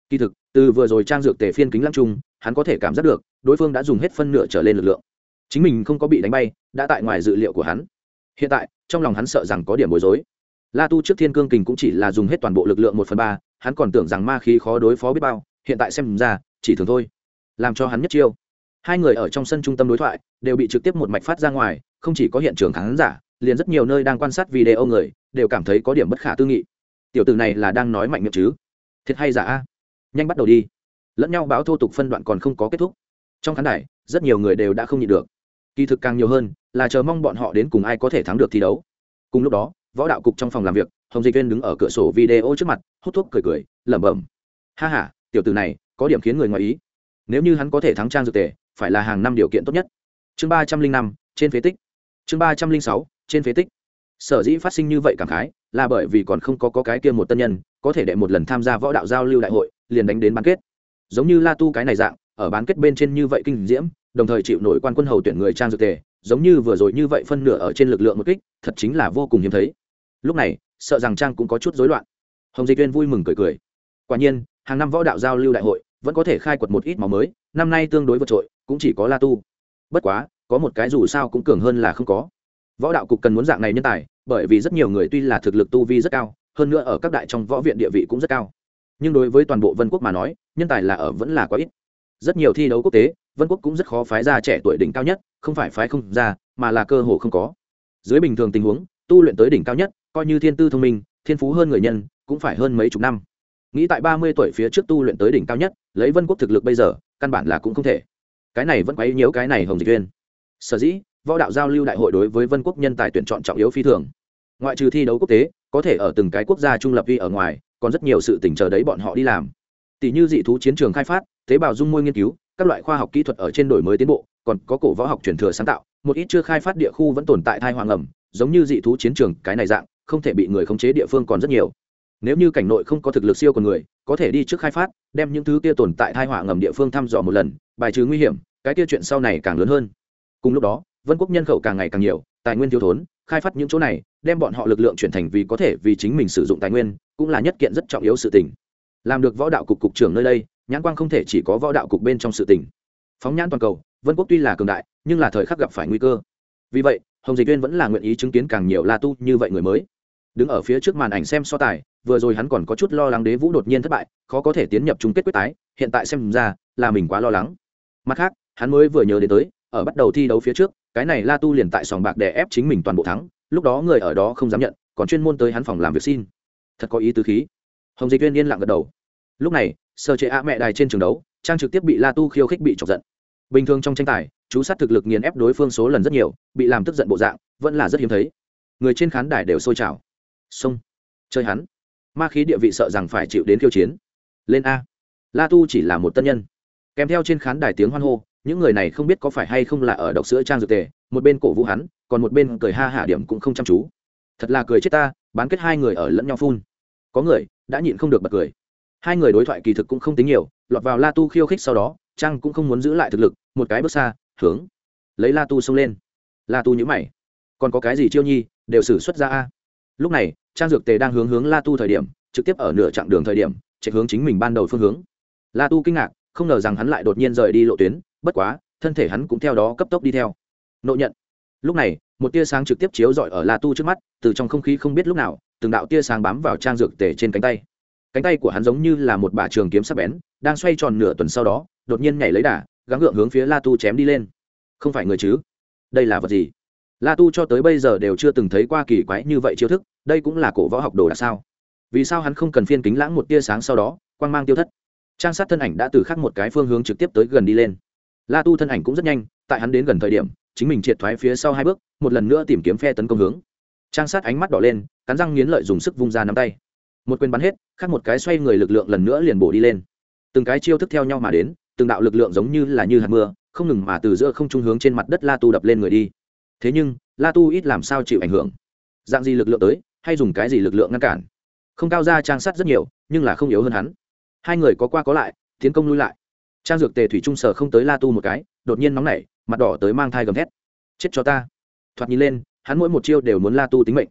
kỳ thực, từ vừa rồi trang dược tề phiên kính lăng trung, hắn có thể cảm giác được, đối phương đã dùng hết phân nửa trở lên lực lượng. Chính mình không có bị đánh bay, đã tại ngoài dự liệu của hắn. Hiện tại, trong lòng hắn sợ rằng có điểm bối rối. La tu trước thiên cương kình cũng chỉ là dùng hết toàn bộ lực lượng một phần ba, hắn còn tưởng rằng ma khí khó đối phó biết bao, hiện tại xem ra, chỉ thường thôi. Làm cho hắn nhất chiêu. Hai người ở trong sân trung tâm đối thoại, đều bị trực tiếp một mạch phát ra ngoài, không chỉ có hiện trường khán giả liền rất nhiều nơi đang quan sát video người, đều cảm thấy có điểm bất khả tư nghị. Tiểu tử này là đang nói mạnh miệng chứ? Thiệt hay giả? A nhanh bắt đầu đi. Lẫn nhau báo thô tục phân đoạn còn không có kết thúc. Trong khán đài, rất nhiều người đều đã không nhịn được. Kỳ thực càng nhiều hơn, là chờ mong bọn họ đến cùng ai có thể thắng được thi đấu. Cùng lúc đó, võ đạo cục trong phòng làm việc, hồng dịch viên đứng ở cửa sổ video trước mặt, hút thuốc cười cười, lẩm bẩm. Ha h a tiểu tử này, có điểm khiến người ngoài ý. Nếu như hắn có thể thắng trang dược tề, phải là hàng năm điều kiện tốt nhất. Chương ba trăm linh năm, trên phế tích. Chương ba trăm linh sáu trên phế tích. Sở dĩ phát sinh như vậy cảm khái là bởi vì còn không có, có cái kia một tân nhân có thể đệ một lần tham gia võ đạo giao lưu đại hội liền đánh đến bán kết. Giống như la tu cái này dạng ở bán kết bên trên như vậy kinh diễm đồng thời chịu nổi quan quân hầu tuyển người trang dược tề giống như vừa rồi như vậy phân nửa ở trên lực lượng một kích thật chính là vô cùng hiếm thấy. Lúc này sợ rằng trang cũng có chút rối loạn. Hồng dịch viên vui mừng cười cười. Quả nhiên hàng năm võ đạo giao lưu đại hội vẫn có thể khai quật một ít máu mới năm nay tương đối vượt trội cũng chỉ có la tu. Bất quá có một cái dù sao cũng cường hơn là không có võ đạo cục cần muốn dạng này nhân tài, bởi vì rất nhiều người tuy là thực lực tu vi rất cao, hơn nữa ở các đại trong võ viện địa vị cũng rất cao. Nhưng đối với toàn bộ vân quốc mà nói, nhân tài là ở vẫn là quá ít. Rất nhiều thi đấu quốc tế, vân quốc cũng rất khó phái ra trẻ tuổi đỉnh cao nhất, không phải phái không ra, mà là cơ hồ không có. Dưới bình thường tình huống, tu luyện tới đỉnh cao nhất, coi như thiên tư thông minh, thiên phú hơn người nhân, cũng phải hơn mấy chục năm. Nghĩ tại ba mươi tuổi phía trước tu luyện tới đỉnh cao nhất, lấy vân quốc thực lực bây giờ, căn bản là cũng không thể. Cái này vẫn quấy nhiễu cái này hồng dịch viên sở dĩ võ đạo giao lưu đại hội đối với vân quốc nhân tài tuyển chọn trọng yếu phi thường. Ngoại trừ thi đấu quốc tế, có thể ở từng cái quốc gia trung lập vi ở ngoài, còn rất nhiều sự tỉnh chờ đấy bọn họ đi làm. Tỷ như dị thú chiến trường khai phát, tế bào dung môi nghiên cứu, các loại khoa học kỹ thuật ở trên đổi mới tiến bộ, còn có cổ võ học truyền thừa sáng tạo, một ít chưa khai phát địa khu vẫn tồn tại thai hoàng ẩm, giống như dị thú chiến trường, cái này dạng, không thể bị người khống chế địa phương còn rất nhiều. Nếu như cảnh nội không có thực lực siêu của người, có thể đi trước khai phát, đem những thứ kia tồn tại thai họa ngầm địa phương thăm dò một lần, bài trừ nguy hiểm, cái kia chuyện sau này càng lớn hơn. Cùng lúc đó vân quốc nhân khẩu càng ngày càng nhiều, tài nguyên thiếu thốn, khai phát những chỗ này, đem bọn họ lực lượng chuyển thành vì có thể vì chính mình sử dụng tài nguyên, cũng là nhất kiện rất trọng yếu sự tình. Làm được võ đạo cục cục trưởng nơi đây, nhãn quang không thể chỉ có võ đạo cục bên trong sự tình. Phóng nhãn toàn cầu, vân quốc tuy là cường đại, nhưng là thời khắc gặp phải nguy cơ. Vì vậy, hồng dịch viên vẫn là nguyện ý chứng kiến càng nhiều la tu như vậy người mới. Đứng ở phía trước màn ảnh xem so tài, vừa rồi hắn còn có chút lo lắng đế vũ đột nhiên thất bại, khó có thể tiến nhập chung kết quyết tái, hiện tại xem ra là mình quá lo lắng. Mặt khác, hắn mới vừa nhớ đến tới, ở bắt đầu thi đấu phía trước cái này la tu liền tại sòng bạc để ép chính mình toàn bộ thắng, lúc đó người ở đó không dám nhận, còn chuyên môn tới hắn phòng làm việc xin. Thật có ý tứ khí. Hồng dịch viên yên lặng gật đầu. Lúc này sơ chế a mẹ đài trên trường đấu, trang trực tiếp bị la tu khiêu khích bị chọc giận. Bình thường trong tranh tài, chú sát thực lực nghiền ép đối phương số lần rất nhiều, bị làm tức giận bộ dạng, vẫn là rất hiếm thấy. Người trên khán đài đều sôi trào. Xông. Chơi hắn. Ma khí địa vị sợ rằng phải chịu đến khiêu chiến. Lên a. La tu chỉ là một tân nhân. Kèm theo trên khán đài tiếng hoan hô những người này không biết có phải hay không là ở độc sữa trang dược tề, một bên cổ vũ hắn, còn một bên cười ha hả điểm cũng không chăm chú. Thật là cười chết ta, bán kết hai người ở lẫn nhau phun. Có người đã nhịn không được bật cười. Hai người đối thoại kỳ thực cũng không tính nhiều, lọt vào la tu khiêu khích sau đó trang cũng không muốn giữ lại thực lực, một cái bước xa, hướng. Lấy la tu xông lên. La tu nhữ mày. Còn có cái gì chiêu nhi, đều xử xuất ra a. Lúc này, trang dược tề đang hướng hướng la tu thời điểm, trực tiếp ở nửa chặng đường thời điểm, chạy hướng chính mình ban đầu phương hướng. La tu kinh ngạc, không ngờ rằng hắn lại đột nhiên rời đi lộ tuyến bất quá, thân thể hắn cũng theo đó cấp tốc đi theo. Nộ nhận. Lúc này, một tia sáng trực tiếp chiếu rọi ở la tu trước mắt, từ trong không khí không biết lúc nào, từng đạo tia sáng bám vào trang dược tề trên cánh tay. Cánh tay của hắn giống như là một bả trường kiếm sắc bén, đang xoay tròn nửa tuần sau đó, đột nhiên nhảy lấy đà, gắng gượng hướng phía la tu chém đi lên. Không phải người chứ? Đây là vật gì? La tu cho tới bây giờ đều chưa từng thấy qua kỳ quái như vậy chiêu thức, đây cũng là cổ võ học đồ đạc sao? Vì sao hắn không cần phiên kính lãng một tia sáng sau đó, quang mang tiêu thất? Trang sát thân ảnh đã từ khắc một cái phương hướng trực tiếp tới gần đi lên la tu thân ảnh cũng rất nhanh, tại hắn đến gần thời điểm, chính mình triệt thoái phía sau hai bước, một lần nữa tìm kiếm phe tấn công hướng. Trang sát ánh mắt đỏ lên, cắn răng nghiến lợi dùng sức vung ra nắm tay. Một quyền bắn hết, khác một cái xoay người lực lượng lần nữa liền bổ đi lên. Từng cái chiêu thức theo nhau mà đến, từng đạo lực lượng giống như là như hạt mưa, không ngừng mà từ giữa không trung hướng trên mặt đất la tu đập lên người đi. Thế nhưng, la tu ít làm sao chịu ảnh hưởng? Dạng gì lực lượng tới, hay dùng cái gì lực lượng ngăn cản? Không cao ra trang sát rất nhiều, nhưng là không yếu hơn hắn. Hai người có qua có lại, tiến công lui lại trang dược tề thủy trung sở không tới la tu một cái, đột nhiên nóng nảy, mặt đỏ tới mang thai gầm thét. Chết cho ta. Thoạt nhìn lên, hắn mỗi một chiêu đều muốn la tu tính mệnh.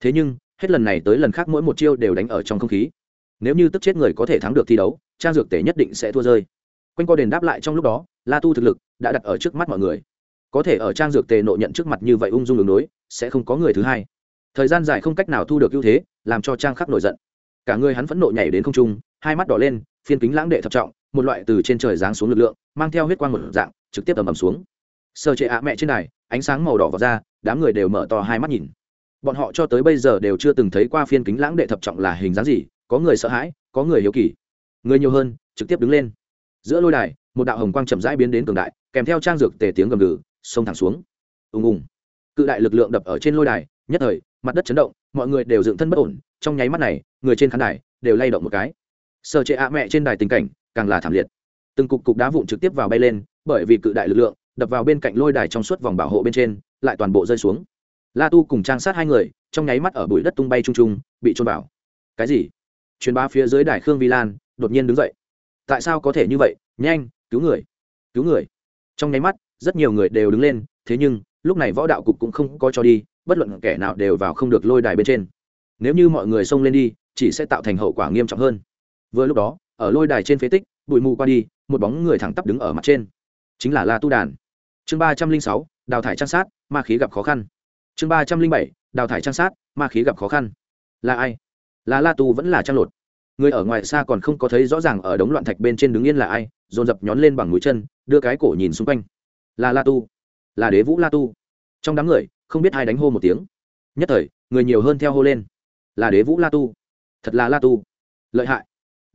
Thế nhưng, hết lần này tới lần khác mỗi một chiêu đều đánh ở trong không khí. Nếu như tức chết người có thể thắng được thi đấu, trang dược tề nhất định sẽ thua rơi. Quanh co đền đáp lại trong lúc đó, la tu thực lực đã đặt ở trước mắt mọi người. Có thể ở trang dược tề nộ nhận trước mặt như vậy ung dung đường đối, sẽ không có người thứ hai. Thời gian dài không cách nào thu được ưu thế, làm cho trang khắc nổi giận. Cả người hắn phẫn nộ nhảy đến không trung, hai mắt đỏ lên, phiên kính lãng đệ thập trọng một loại từ trên trời giáng xuống lực lượng, mang theo huyết quang một dạng, trực tiếp ầm ầm xuống. Sơ chế ạ mẹ trên này ánh sáng màu đỏ vào ra, đám người đều mở to hai mắt nhìn. Bọn họ cho tới bây giờ đều chưa từng thấy qua phiên kính lãng đệ thập trọng là hình dáng gì, có người sợ hãi, có người hiếu kỳ. Người nhiều hơn, trực tiếp đứng lên. Giữa lôi đài, một đạo hồng quang chậm rãi biến đến cường đại, kèm theo trang dược tề tiếng gầm gừ, xông thẳng xuống. Ùng ùng. Cự đại lực lượng đập ở trên lôi đài, nhất thời, mặt đất chấn động, mọi người đều dựng thân bất ổn, trong nháy mắt này, người trên khán đài đều lay động một cái. Sợ trệ ạ mẹ trên đài tình cảnh càng là thảm liệt. Từng cục cục đá vụn trực tiếp vào bay lên, bởi vì cự đại lực lượng, đập vào bên cạnh lôi đài trong suốt vòng bảo hộ bên trên, lại toàn bộ rơi xuống. La tu cùng trang sát hai người, trong nháy mắt ở bụi đất tung bay chung chung, bị trôn vào. Cái gì? Truyền bá phía dưới đài khương vi lan, đột nhiên đứng dậy. Tại sao có thể như vậy? Nhanh, cứu người. Cứu người. Trong nháy mắt, rất nhiều người đều đứng lên, thế nhưng, lúc này võ đạo cục cũng không có cho đi, bất luận kẻ nào đều vào không được lôi đài bên trên. Nếu như mọi người xông lên đi, chỉ sẽ tạo thành hậu quả nghiêm trọng hơn. Vừa lúc đó ở lôi đài trên phế tích, bụi mù qua đi, một bóng người thẳng tắp đứng ở mặt trên. Chính là la tu đàn. Chương ba trăm linh sáu, đào thải trang sát, ma khí gặp khó khăn. Chương ba trăm linh bảy, đào thải trang sát, ma khí gặp khó khăn. Là ai? Là la tu vẫn là trang lột. Người ở ngoài xa còn không có thấy rõ ràng ở đống loạn thạch bên trên đứng yên là ai, dồn dập nhón lên bằng mũi chân, đưa cái cổ nhìn xung quanh. Là la tu. Là đế vũ la tu. Trong đám người, không biết ai đánh hô một tiếng. Nhất thời, người nhiều hơn theo hô lên. Là đế vũ la tu. Thật là la tu. Lợi hại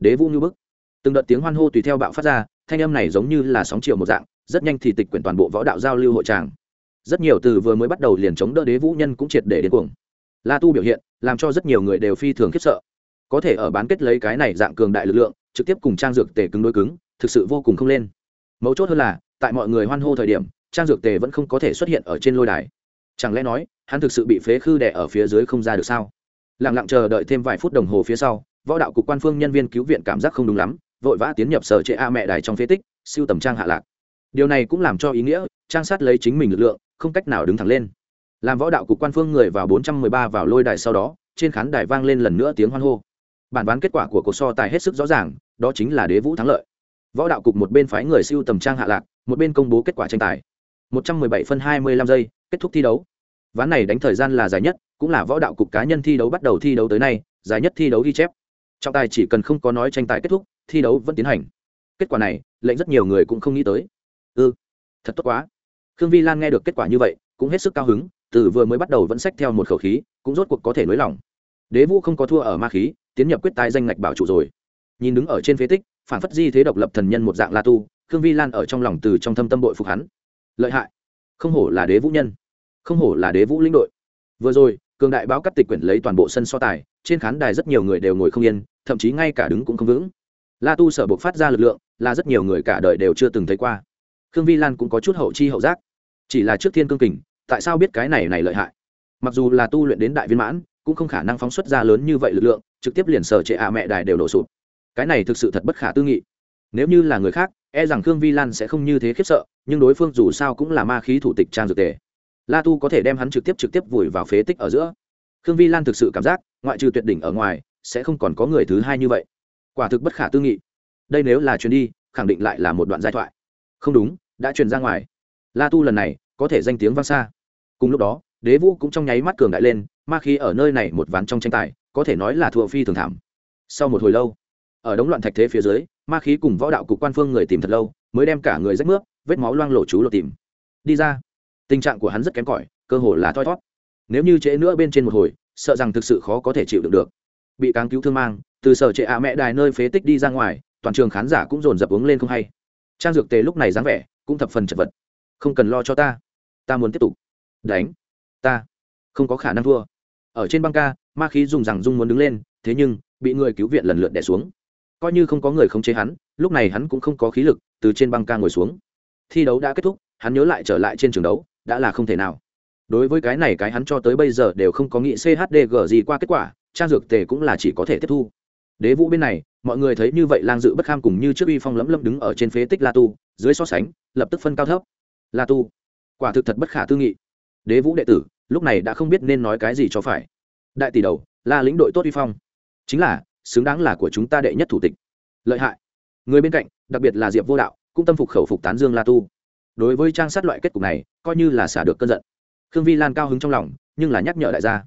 đế vũ như bức. Từng đợt tiếng hoan hô tùy theo bạo phát ra, thanh âm này giống như là sóng chiều một dạng, rất nhanh thì tịch quyển toàn bộ võ đạo giao lưu hội tràng. Rất nhiều từ vừa mới bắt đầu liền chống đỡ đế vũ nhân cũng triệt để đến cuồng. La tu biểu hiện, làm cho rất nhiều người đều phi thường khiếp sợ. Có thể ở bán kết lấy cái này dạng cường đại lực lượng, trực tiếp cùng trang dược tề cứng đối cứng, thực sự vô cùng không lên. Mấu chốt hơn là, tại mọi người hoan hô thời điểm, trang dược tề vẫn không có thể xuất hiện ở trên lôi đài. Chẳng lẽ nói, hắn thực sự bị phế khư đẻ ở phía dưới không ra được sao? Lẳng lặng chờ đợi thêm vài phút đồng hồ phía sau võ đạo cục quan phương nhân viên cứu viện cảm giác không đúng lắm, vội vã tiến nhập sở trệ a mẹ đài trong phế tích, siêu tầm trang hạ lạc. Điều này cũng làm cho ý nghĩa, trang sát lấy chính mình lực lượng, không cách nào đứng thẳng lên. Làm võ đạo cục quan phương người vào bốn trăm mười ba vào lôi đài sau đó, trên khán đài vang lên lần nữa tiếng hoan hô. Bản ván kết quả của cuộc so tài hết sức rõ ràng, đó chính là đế vũ thắng lợi. Võ đạo cục một bên phái người siêu tầm trang hạ lạc, một bên công bố kết quả tranh tài. một trăm mười bảy phân hai mươi lăm giây, kết thúc thi đấu. Ván này đánh thời gian là dài nhất, cũng là võ đạo cục cá nhân thi đấu bắt đầu thi đấu tới nay, dài nhất thi đấu ghi chép trọng tài chỉ cần không có nói tranh tài kết thúc thi đấu vẫn tiến hành. Kết quả này lệnh rất nhiều người cũng không nghĩ tới. Ư ừ, thật tốt quá. Khương vi lan nghe được kết quả như vậy cũng hết sức cao hứng từ vừa mới bắt đầu vẫn xách theo một khẩu khí cũng rốt cuộc có thể nới lỏng. Đế vũ không có thua ở ma khí tiến nhập quyết tài danh ngạch bảo chủ rồi. Nhìn đứng ở trên phế tích phản phất di thế độc lập thần nhân một dạng la tu khương vi lan ở trong lòng từ trong thâm tâm bội phục hắn. Lợi hại. Không hổ là đế vũ nhân. Không hổ là đế vũ lĩnh đội. Vừa rồi cường đại báo cắt tịch quyển lấy toàn bộ sân so tài trên khán đài rất nhiều người đều ngồi không yên, thậm chí ngay cả đứng cũng không vững. La tu sở buộc phát ra lực lượng, là rất nhiều người cả đời đều chưa từng thấy qua. Khương vi lan cũng có chút hậu chi hậu giác. Chỉ là trước thiên cương kình, tại sao biết cái này này lợi hại? Mặc dù là tu luyện đến đại viên mãn, cũng không khả năng phóng xuất ra lớn như vậy lực lượng, trực tiếp liền sở trệ ạ mẹ đài đều đổ sụp. Cái này thực sự thật bất khả tư nghị. Nếu như là người khác e rằng khương vi lan sẽ không như thế khiếp sợ, nhưng đối phương dù sao cũng là ma khí thủ tịch trang dược tề. La tu có thể đem hắn trực tiếp trực tiếp vùi vào phế tích ở giữa khương vi lan thực sự cảm giác, ngoại trừ tuyệt đỉnh ở ngoài, sẽ không còn có người thứ hai như vậy. Quả thực bất khả tư nghị. Đây nếu là chuyến đi, khẳng định lại là một đoạn giai thoại. Không đúng, đã truyền ra ngoài. La tu lần này, có thể danh tiếng vang xa. Cùng lúc đó, đế vũ cũng trong nháy mắt cường đại lên, ma khí ở nơi này một ván trong tranh tài, có thể nói là thua phi thường thảm. Sau một hồi lâu, ở đống loạn thạch thế phía dưới, ma khí cùng võ đạo cục quan phương người tìm thật lâu, mới đem cả người rách nước vết máu loang lổ chú lộ tìm. Đi ra. Tình trạng của hắn rất kém cỏi, cơ hồ là thoi thót nếu như trễ nữa bên trên một hồi, sợ rằng thực sự khó có thể chịu đựng được. Bị cáng cứu thương mang, từ sở trệ ạ mẹ đài nơi phế tích đi ra ngoài, toàn trường khán giả cũng dồn dập uống lên không hay. Trang dược tề lúc này dáng vẻ cũng thập phần chật vật. Không cần lo cho ta ta muốn tiếp tục. Đánh, ta không có khả năng thua. Ở trên băng ca, ma khí dùng rằng dung muốn đứng lên, thế nhưng, bị người cứu viện lần lượt đẻ xuống. Coi như không có người khống chế hắn, lúc này hắn cũng không có khí lực, từ trên băng ca ngồi xuống. Thi đấu đã kết thúc, hắn nhớ lại trở lại trên trường đấu, đã là không thể nào đối với cái này cái hắn cho tới bây giờ đều không có nghĩ chdg gì qua kết quả, trang dược tề cũng là chỉ có thể tiếp thu. Đế vũ bên này, mọi người thấy như vậy lang dự bất kham cùng như trước uy phong lấm lấm đứng ở trên phế tích la tu, dưới so sánh, lập tức phân cao thấp. La tu, quả thực thật bất khả tư nghị. Đế vũ đệ tử, lúc này đã không biết nên nói cái gì cho phải. Đại tỷ đầu là lĩnh đội tốt uy phong. Chính là, xứng đáng là của chúng ta đệ nhất thủ tịch. Lợi hại. Người bên cạnh, đặc biệt là diệp vô đạo, cũng tâm phục khẩu phục tán dương la tu. Đối với trang sát loại kết cục này, coi như là xả được cơn giận khương vi lan cao hứng trong lòng, nhưng là nhắc nhở đại gia.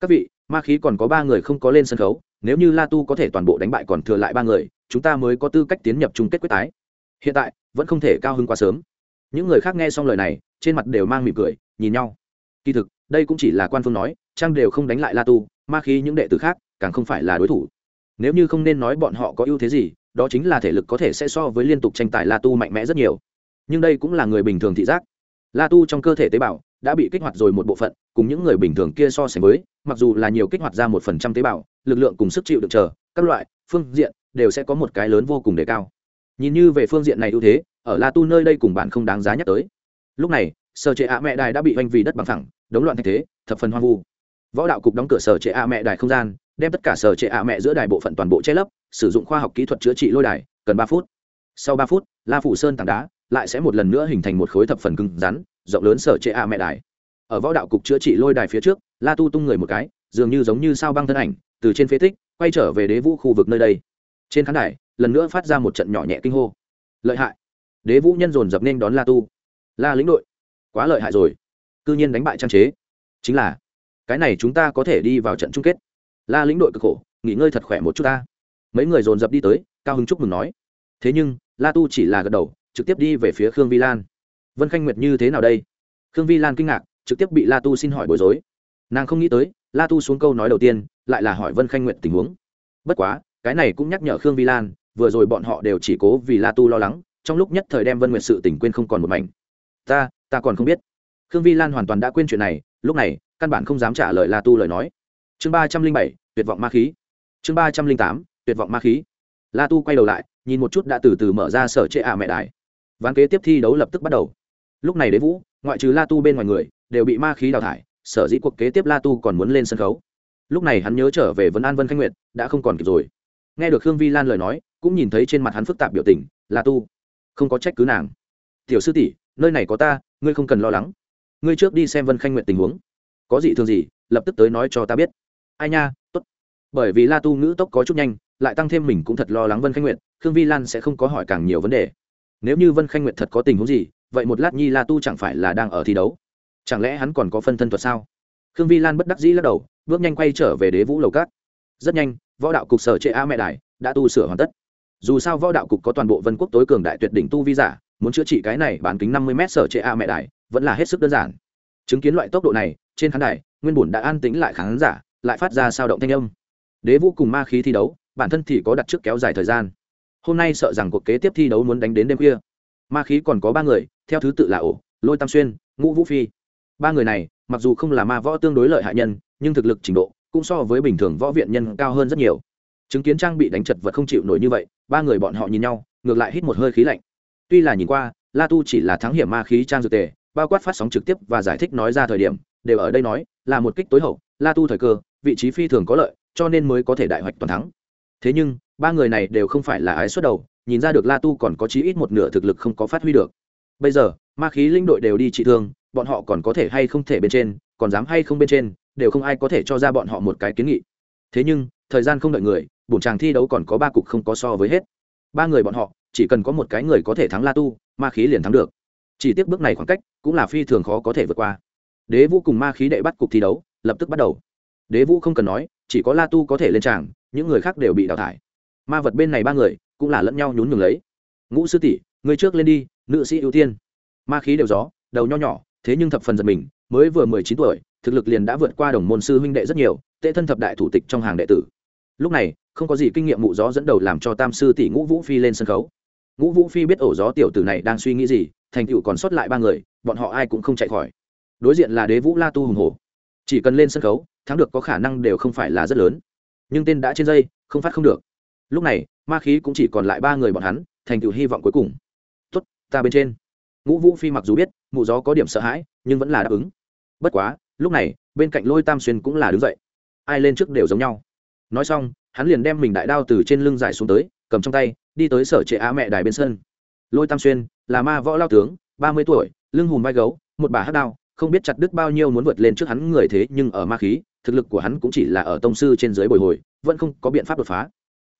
Các vị, ma khí còn có ba người không có lên sân khấu, nếu như la tu có thể toàn bộ đánh bại còn thừa lại ba người, chúng ta mới có tư cách tiến nhập chung kết quyết tái. Hiện tại, vẫn không thể cao hứng quá sớm. Những người khác nghe xong lời này, trên mặt đều mang mỉm cười, nhìn nhau. Kỳ thực, đây cũng chỉ là quan phương nói trang đều không đánh lại la tu, ma khí những đệ tử khác, càng không phải là đối thủ. Nếu như không nên nói bọn họ có ưu thế gì, đó chính là thể lực có thể sẽ so với liên tục tranh tài la tu mạnh mẽ rất nhiều. Nhưng đây cũng là người bình thường thị giác. La tu trong cơ thể tế bào đã bị kích hoạt rồi một bộ phận, cùng những người bình thường kia so sánh với, mặc dù là nhiều kích hoạt ra một phần trăm tế bào, lực lượng cùng sức chịu được chờ, các loại, phương diện, đều sẽ có một cái lớn vô cùng đề cao. Nhìn như về phương diện này ưu thế, ở la tu nơi đây cùng bạn không đáng giá nhắc tới. Lúc này, sở trệ ạ mẹ đài đã bị oanh vì đất bằng thẳng đống loạn thay thế, thập phần hoang vu. Võ đạo cục đóng cửa sở trệ ạ mẹ đài không gian, đem tất cả sở trệ ạ mẹ giữa đài bộ phận toàn bộ che lấp, sử dụng khoa học kỹ thuật chữa trị lôi đài, cần ba phút. Sau ba phút, la phủ sơn tảng đá lại sẽ một lần nữa hình thành một khối thập phần cứng rắn rộng lớn sở trệ a mẹ đài. Ở võ đạo cục chữa trị lôi đài phía trước, la tu tung người một cái, dường như giống như sao băng thân ảnh, từ trên phế tích, quay trở về đế vũ khu vực nơi đây. Trên khán đài, lần nữa phát ra một trận nhỏ nhẹ kinh hô. Lợi hại. Đế vũ nhân dồn dập nên đón la tu. La lĩnh đội. Quá lợi hại rồi. Cư nhiên đánh bại trang chế. Chính là, cái này chúng ta có thể đi vào trận chung kết. La lĩnh đội cực khổ, nghỉ ngơi thật khỏe một chút ta. Mấy người dồn dập đi tới, cao hứng chúc mừng nói. Thế nhưng, la tu chỉ là gật đầu, trực tiếp đi về phía khương vi lan vân khanh nguyệt như thế nào đây? Khương vi lan kinh ngạc, trực tiếp bị la tu xin hỏi bối rối. Nàng không nghĩ tới, la tu xuống câu nói đầu tiên, lại là hỏi vân khanh nguyệt tình huống. Bất quá, cái này cũng nhắc nhở khương vi lan, vừa rồi bọn họ đều chỉ cố vì la tu lo lắng, trong lúc nhất thời đem vân nguyệt sự tình quên không còn một mảnh. Ta ta còn không biết. Khương vi lan hoàn toàn đã quên chuyện này, lúc này, căn bản không dám trả lời la tu lời nói. Chương ba trăm linh bảy, tuyệt vọng ma khí. Chương ba trăm linh tám, tuyệt vọng ma khí. La tu quay đầu lại, nhìn một chút đã từ từ mở ra sở trệ ạ mẹ đài. Ván kế tiếp thi đấu lập tức bắt đầu lúc này đế vũ, ngoại trừ la tu bên ngoài người, đều bị ma khí đào thải, sở dĩ cuộc kế tiếp la tu còn muốn lên sân khấu. Lúc này hắn nhớ trở về vấn an vân khanh nguyệt, đã không còn kịp rồi. Nghe được khương vi lan lời nói, cũng nhìn thấy trên mặt hắn phức tạp biểu tình, la tu, không có trách cứ nàng. Tiểu sư tỷ, nơi này có ta, ngươi không cần lo lắng. Ngươi trước đi xem vân khanh nguyện tình huống. Có gì thường gì, lập tức tới nói cho ta biết. Ai nha, tốt. Bởi vì la tu ngữ tốc có chút nhanh, lại tăng thêm mình cũng thật lo lắng vân khanh nguyện khương vi lan sẽ không có hỏi càng nhiều vấn đề. Nếu như vân khanh nguyện thật có tình huống gì vậy một lát nhi la tu chẳng phải là đang ở thi đấu? Chẳng lẽ hắn còn có phân thân thuật sao? Khương vi lan bất đắc dĩ lắc đầu, bước nhanh quay trở về đế vũ lầu cát. Rất nhanh, võ đạo cục sở trệ a mẹ đài đã tu sửa hoàn tất. Dù sao võ đạo cục có toàn bộ vân quốc tối cường đại tuyệt đỉnh tu vi giả, muốn chữa trị cái này bán kính năm mươi m sở trệ a mẹ đài vẫn là hết sức đơn giản. Chứng kiến loại tốc độ này, trên khán đài, nguyên bùn đã an tính lại khán giả, lại phát ra sao động thanh âm. Đế vũ cùng ma khí thi đấu, bản thân thì có đặt trước kéo dài thời gian. Hôm nay sợ rằng cuộc kế tiếp thi đấu muốn đánh đến đêm khuya ma khí còn có ba người, theo thứ tự là ổ, lôi tam xuyên, ngũ vũ phi. Ba người này, mặc dù không là ma võ tương đối lợi hại nhân, nhưng thực lực trình độ cũng so với bình thường võ viện nhân cao hơn rất nhiều. Chứng kiến trang bị đánh chật vật không chịu nổi như vậy, ba người bọn họ nhìn nhau, ngược lại hít một hơi khí lạnh. Tuy là nhìn qua, la tu chỉ là thắng hiểm ma khí trang dược tề, bao quát phát sóng trực tiếp và giải thích nói ra thời điểm, đều ở đây nói, là một kích tối hậu, la tu thời cơ, vị trí phi thường có lợi, cho nên mới có thể đại hoạch toàn thắng. Thế nhưng, ba người này đều không phải là ái xuất đầu nhìn ra được la tu còn có chí ít một nửa thực lực không có phát huy được. Bây giờ, ma khí linh đội đều đi trị thương, bọn họ còn có thể hay không thể bên trên, còn dám hay không bên trên, đều không ai có thể cho ra bọn họ một cái kiến nghị. Thế nhưng, thời gian không đợi người, bổn chàng thi đấu còn có ba cục không có so với hết. Ba người bọn họ, chỉ cần có một cái người có thể thắng la tu, ma khí liền thắng được. Chỉ tiếc bước này khoảng cách, cũng là phi thường khó có thể vượt qua. Đế vũ cùng ma khí đệ bắt cục thi đấu, lập tức bắt đầu. Đế vũ không cần nói, chỉ có la tu có thể lên tràng, những người khác đều bị đào thải. Ma vật bên này ba người cũng là lẫn nhau nhún nhường lấy. Ngũ sư tỷ người trước lên đi, nữ sĩ ưu tiên. Ma khí đều gió, đầu nho nhỏ, thế nhưng thập phần giật mình, mới vừa mười chín tuổi, thực lực liền đã vượt qua đồng môn sư huynh đệ rất nhiều, tệ thân thập đại thủ tịch trong hàng đệ tử. Lúc này, không có gì kinh nghiệm mụ gió dẫn đầu làm cho tam sư tỷ ngũ vũ phi lên sân khấu. Ngũ vũ phi biết ổ gió tiểu tử này đang suy nghĩ gì, thành tựu còn sót lại ba người, bọn họ ai cũng không chạy khỏi. Đối diện là đế vũ la tu hùng hồ chỉ cần lên sân khấu, thắng được có khả năng đều không phải là rất lớn. Nhưng tên đã trên dây, không phát không được. Lúc này ma khí cũng chỉ còn lại ba người bọn hắn, thành tựu hy vọng cuối cùng. Tốt, ta bên trên. Ngũ vũ phi mặc dù biết, mụ gió có điểm sợ hãi, nhưng vẫn là đáp ứng. Bất quá, lúc này, bên cạnh lôi tam xuyên cũng là đứng dậy. Ai lên trước đều giống nhau. Nói xong, hắn liền đem mình đại đao từ trên lưng giải xuống tới, cầm trong tay, đi tới sở trệ á mẹ đài bên sân. Lôi tam xuyên, là ma võ lao tướng, ba mươi tuổi, lưng hùm vai gấu, một bà hát đao, không biết chặt đứt bao nhiêu muốn vượt lên trước hắn người thế nhưng ở ma khí, thực lực của hắn cũng chỉ là ở tông sư trên dưới bồi hồi, vẫn không có biện pháp đột phá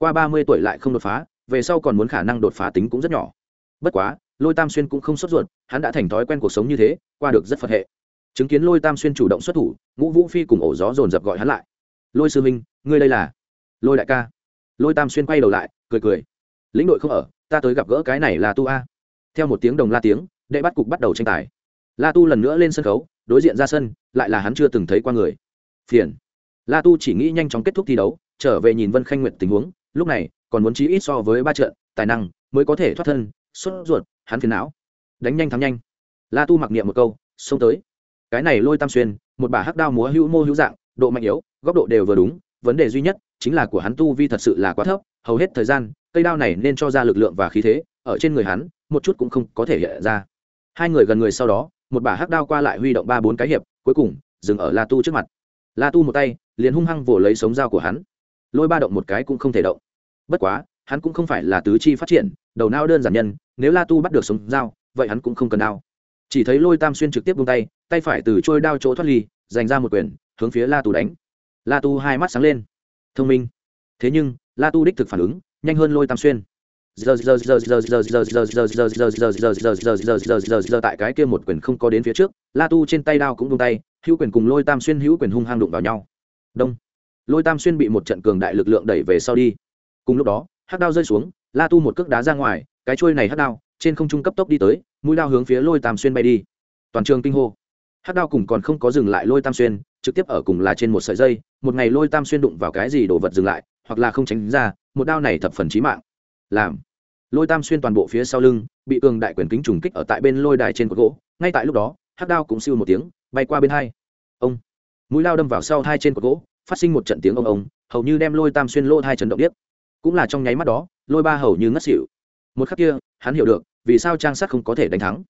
qua ba mươi tuổi lại không đột phá, về sau còn muốn khả năng đột phá tính cũng rất nhỏ. Bất quá, lôi tam xuyên cũng không sốt ruột, hắn đã thành thói quen cuộc sống như thế, qua được rất phật hệ. Chứng kiến lôi tam xuyên chủ động xuất thủ, ngũ vũ phi cùng ổ gió dồn dập gọi hắn lại. Lôi sư minh, ngươi đây là? Lôi đại ca. Lôi tam xuyên quay đầu lại, cười cười. Lĩnh đội không ở, ta tới gặp gỡ cái này là tu a. Theo một tiếng đồng la tiếng, đệ bắt cục bắt đầu tranh tài. La tu lần nữa lên sân khấu, đối diện ra sân, lại là hắn chưa từng thấy qua người. Phiền. La tu chỉ nghĩ nhanh chóng kết thúc thi đấu, trở về nhìn vân khanh nguyệt tình huống lúc này, còn muốn chí ít so với ba trận, tài năng mới có thể thoát thân xuất ruột, hắn phiền não. Đánh nhanh thắng nhanh. La tu mặc niệm một câu, xông tới. Cái này lôi tam xuyên, một bà hắc đao múa hữu mô hữu dạng, độ mạnh yếu, góc độ đều vừa đúng, vấn đề duy nhất chính là của hắn tu vi thật sự là quá thấp, hầu hết thời gian, cây đao này nên cho ra lực lượng và khí thế, ở trên người hắn, một chút cũng không có thể hiện ra. Hai người gần người sau đó, một bà hắc đao qua lại huy động ba bốn cái hiệp, cuối cùng dừng ở la tu trước mặt. La tu một tay, liền hung hăng vồ lấy sống dao của hắn lôi ba động một cái cũng không thể động bất quá hắn cũng không phải là tứ chi phát triển đầu nao đơn giản nhân nếu la tu bắt được sống dao vậy hắn cũng không cần đao chỉ thấy lôi tam xuyên trực tiếp vung tay tay phải từ trôi đao chỗ thoát ly dành ra một quyền hướng phía la tu đánh la tu hai mắt sáng lên thông minh thế nhưng la tu đích thực phản ứng nhanh hơn lôi tam xuyên tại cái kia một quyền không có đến phía trước la tu trên tay đao cũng vung tay hữu quyền cùng lôi tam xuyên hữu quyền hung hang đụng vào nhau đông lôi tam xuyên bị một trận cường đại lực lượng đẩy về sau đi. Cùng lúc đó, hắc đao rơi xuống, la tu một cước đá ra ngoài, cái trôi này hắc đao, trên không trung cấp tốc đi tới, mũi đao hướng phía lôi tam xuyên bay đi. Toàn trường kinh hô. Hắc đao cùng còn không có dừng lại lôi tam xuyên, trực tiếp ở cùng là trên một sợi dây, một ngày lôi tam xuyên đụng vào cái gì đồ vật dừng lại, hoặc là không tránh ra, một đao này thập phần chí mạng. Làm. Lôi tam xuyên toàn bộ phía sau lưng, bị cường đại quyền kính trùng kích ở tại bên lôi đài trên cột gỗ, ngay tại lúc đó, hắc đao cũng siêu một tiếng, bay qua bên hai. Ông. Mũi lao đâm vào sau hai trên cột gỗ phát sinh một trận tiếng ông ông, hầu như đem lôi tam xuyên lỗ hai chấn động điếc. Cũng là trong nháy mắt đó, lôi ba hầu như ngất xỉu. Một khắc kia, hắn hiểu được, vì sao trang sát không có thể đánh thắng.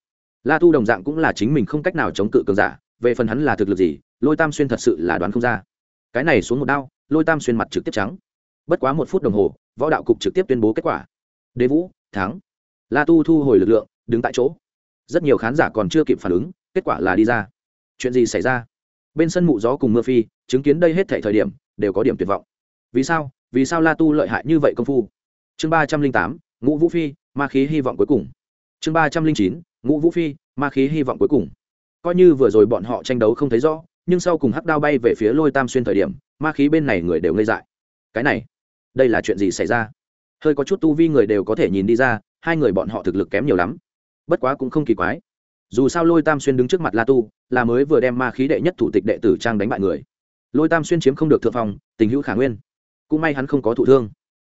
La tu đồng dạng cũng là chính mình không cách nào chống cự cường giả, về phần hắn là thực lực gì, lôi tam xuyên thật sự là đoán không ra. Cái này xuống một đao, lôi tam xuyên mặt trực tiếp trắng. Bất quá một phút đồng hồ, võ đạo cục trực tiếp tuyên bố kết quả. Đế vũ, thắng. La tu thu hồi lực lượng, đứng tại chỗ. Rất nhiều khán giả còn chưa kịp phản ứng, kết quả là đi ra. Chuyện gì xảy ra? Bên sân mụ gió cùng mưa phi chứng kiến đây hết thảy thời điểm, đều có điểm tuyệt vọng. Vì sao? Vì sao la tu lợi hại như vậy công phu? Chương ba trăm linh tám, ngũ vũ phi, ma khí hy vọng cuối cùng. Chương ba trăm linh chín, ngũ vũ phi, ma khí hy vọng cuối cùng. Coi như vừa rồi bọn họ tranh đấu không thấy rõ, nhưng sau cùng hắc đao bay về phía lôi tam xuyên thời điểm, ma khí bên này người đều ngây dại. Cái này, đây là chuyện gì xảy ra? Hơi có chút tu vi người đều có thể nhìn đi ra, hai người bọn họ thực lực kém nhiều lắm. Bất quá cũng không kỳ quái. Dù sao lôi tam xuyên đứng trước mặt la tu, là mới vừa đem ma khí đệ nhất thủ tịch đệ tử trang đánh bại người lôi tam xuyên chiếm không được thượng phòng tình hữu khả nguyên. Cũng may hắn không có thụ thương.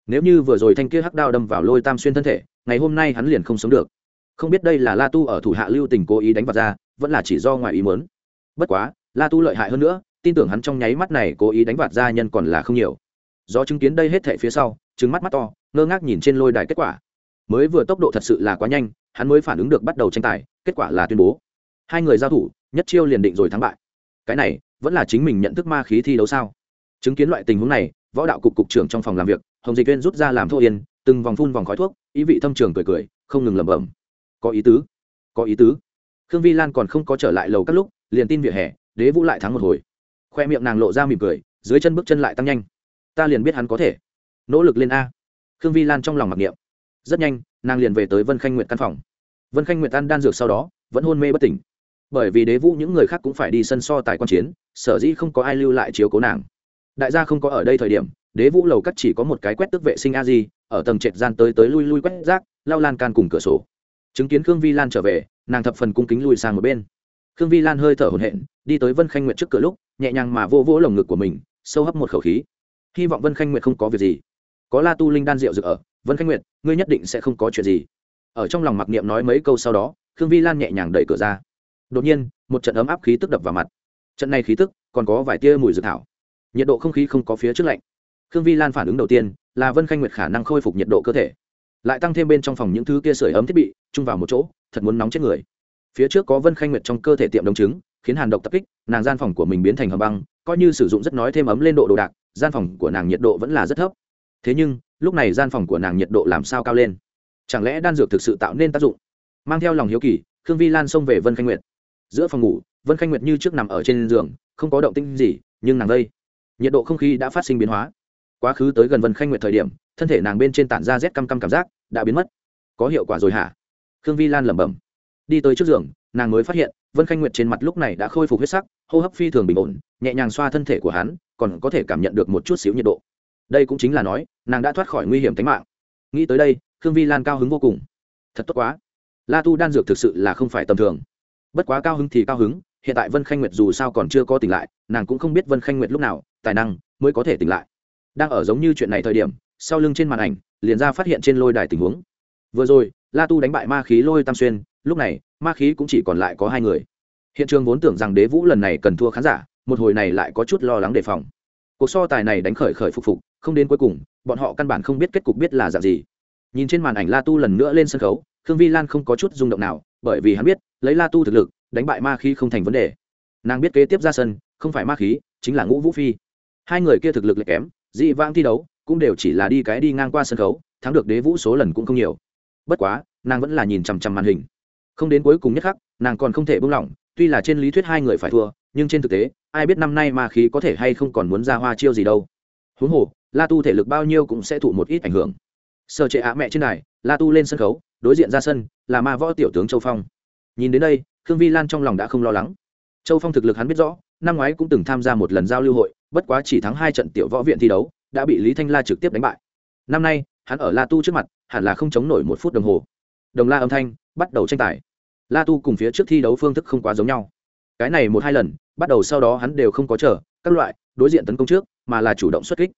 Nếu như vừa rồi thanh kia hắc đao đâm vào lôi tam xuyên thân thể, ngày hôm nay hắn liền không sống được. Không biết đây là la tu ở thủ hạ lưu tình cố ý đánh vào ra, vẫn là chỉ do ngoài ý muốn. Bất quá, la tu lợi hại hơn nữa, tin tưởng hắn trong nháy mắt này cố ý đánh vạt ra nhân còn là không nhiều. Do chứng kiến đây hết thệ phía sau trứng mắt mắt to, ngơ ngác nhìn trên lôi đài kết quả. Mới vừa tốc độ thật sự là quá nhanh, hắn mới phản ứng được bắt đầu tranh tài, kết quả là tuyên bố. Hai người giao thủ, nhất chiêu liền định rồi thắng bại. Cái này vẫn là chính mình nhận thức ma khí thi đấu sao? Chứng kiến loại tình huống này, võ đạo cục cục trưởng trong phòng làm việc, hồng dịch viên rút ra làm thô yên, từng vòng phun vòng khói thuốc, ý vị thâm trường cười cười, không ngừng lẩm bẩm. Có ý tứ, có ý tứ. Khương vi lan còn không có trở lại lầu các lúc, liền tin vỉa hè, đế vũ lại thắng một hồi. Khoe miệng nàng lộ ra mỉm cười, dưới chân bước chân lại tăng nhanh. Ta liền biết hắn có thể. Nỗ lực lên a. Khương vi lan trong lòng mặc niệm. Rất nhanh, nàng liền về tới vân khanh nguyện căn phòng. Vân khanh nguyện ăn đan dược sau đó, vẫn hôn mê bất tỉnh bởi vì đế vũ những người khác cũng phải đi sân so tài quan chiến, sở dĩ không có ai lưu lại chiếu cố nàng. Đại gia không có ở đây thời điểm, đế vũ lầu cắt chỉ có một cái quét tức vệ sinh a di, ở tầng trệt gian tới tới lui lui quét rác, lao lan can cùng cửa sổ. Chứng kiến khương vi lan trở về, nàng thập phần cung kính lùi sang một bên. Khương vi lan hơi thở hổn hển, đi tới vân khanh nguyệt trước cửa lúc, nhẹ nhàng mà vô vỗ lồng ngực của mình, sâu hấp một khẩu khí. Hy vọng vân khanh nguyệt không có việc gì. Có la tu linh đan rượu rực ở, vân khanh nguyệt, ngươi nhất định sẽ không có chuyện gì. Ở trong lòng mặc niệm nói mấy câu sau đó, khương vi lan nhẹ nhàng đẩy cửa ra đột nhiên, một trận ấm áp khí tức đập vào mặt. Trận này khí tức còn có vài tia mùi dược thảo. Nhiệt độ không khí không có phía trước lạnh. Khương vi lan phản ứng đầu tiên là vân khanh nguyệt khả năng khôi phục nhiệt độ cơ thể. Lại tăng thêm bên trong phòng những thứ kia sưởi ấm thiết bị, chung vào một chỗ, thật muốn nóng chết người. Phía trước có vân khanh nguyệt trong cơ thể tiệm đồng chứng khiến hàn độc tập kích, nàng gian phòng của mình biến thành hầm băng, coi như sử dụng rất nói thêm ấm lên độ đồ đạc, gian phòng của nàng nhiệt độ vẫn là rất thấp. Thế nhưng, lúc này gian phòng của nàng nhiệt độ làm sao cao lên? Chẳng lẽ đan dược thực sự tạo nên tác dụng? Mang theo lòng hiếu kỳ, khương vi lan xông về vân khanh nguyệt giữa phòng ngủ, vân khanh nguyệt như trước nằm ở trên giường, không có động tinh gì, nhưng nàng đây, nhiệt độ không khí đã phát sinh biến hóa. Quá khứ tới gần vân khanh nguyệt thời điểm, thân thể nàng bên trên tản ra rét căm căm cảm giác, đã biến mất. Có hiệu quả rồi hả? Khương vi lan lẩm bẩm. Đi tới trước giường, nàng mới phát hiện, vân khanh nguyệt trên mặt lúc này đã khôi phục huyết sắc, hô hấp phi thường bình ổn, nhẹ nhàng xoa thân thể của hắn, còn có thể cảm nhận được một chút xíu nhiệt độ. Đây cũng chính là nói, nàng đã thoát khỏi nguy hiểm tính mạng. Nghĩ tới đây, khương vi lan cao hứng vô cùng. Thật tốt quá. La tu đan dược thực sự là không phải tầm thường bất quá cao hứng thì cao hứng, hiện tại vân khanh nguyệt dù sao còn chưa có tỉnh lại, nàng cũng không biết vân khanh nguyệt lúc nào, tài năng mới có thể tỉnh lại. Đang ở giống như chuyện này thời điểm, sau lưng trên màn ảnh, liền ra phát hiện trên lôi đài tình huống. Vừa rồi, la tu đánh bại ma khí lôi tam xuyên, lúc này, ma khí cũng chỉ còn lại có hai người. Hiện trường vốn tưởng rằng đế vũ lần này cần thua khán giả, một hồi này lại có chút lo lắng đề phòng. Cuộc so tài này đánh khởi khởi phục phục, không đến cuối cùng, bọn họ căn bản không biết kết cục biết là dạng gì. Nhìn trên màn ảnh la tu lần nữa lên sân khấu, khương vi lan không có chút rung động nào bởi vì hắn biết, lấy la tu thực lực, đánh bại ma khí không thành vấn đề. Nàng biết kế tiếp ra sân, không phải ma khí, chính là ngũ vũ phi. Hai người kia thực lực lại kém, dị vãng thi đấu, cũng đều chỉ là đi cái đi ngang qua sân khấu, thắng được đế vũ số lần cũng không nhiều. Bất quá, nàng vẫn là nhìn chằm chằm màn hình. Không đến cuối cùng nhất khắc, nàng còn không thể buông lỏng, tuy là trên lý thuyết hai người phải thua, nhưng trên thực tế, ai biết năm nay ma khí có thể hay không còn muốn ra hoa chiêu gì đâu. Huống hồ, la tu thể lực bao nhiêu cũng sẽ thụ một ít ảnh hưởng. Sợ trệ ạ mẹ trên này la tu lên sân khấu đối diện ra sân là ma võ tiểu tướng châu phong nhìn đến đây khương vi lan trong lòng đã không lo lắng châu phong thực lực hắn biết rõ năm ngoái cũng từng tham gia một lần giao lưu hội bất quá chỉ thắng hai trận tiểu võ viện thi đấu đã bị lý thanh la trực tiếp đánh bại năm nay hắn ở la tu trước mặt hẳn là không chống nổi một phút đồng hồ đồng la âm thanh bắt đầu tranh tài la tu cùng phía trước thi đấu phương thức không quá giống nhau cái này một hai lần bắt đầu sau đó hắn đều không có chờ các loại đối diện tấn công trước mà là chủ động xuất kích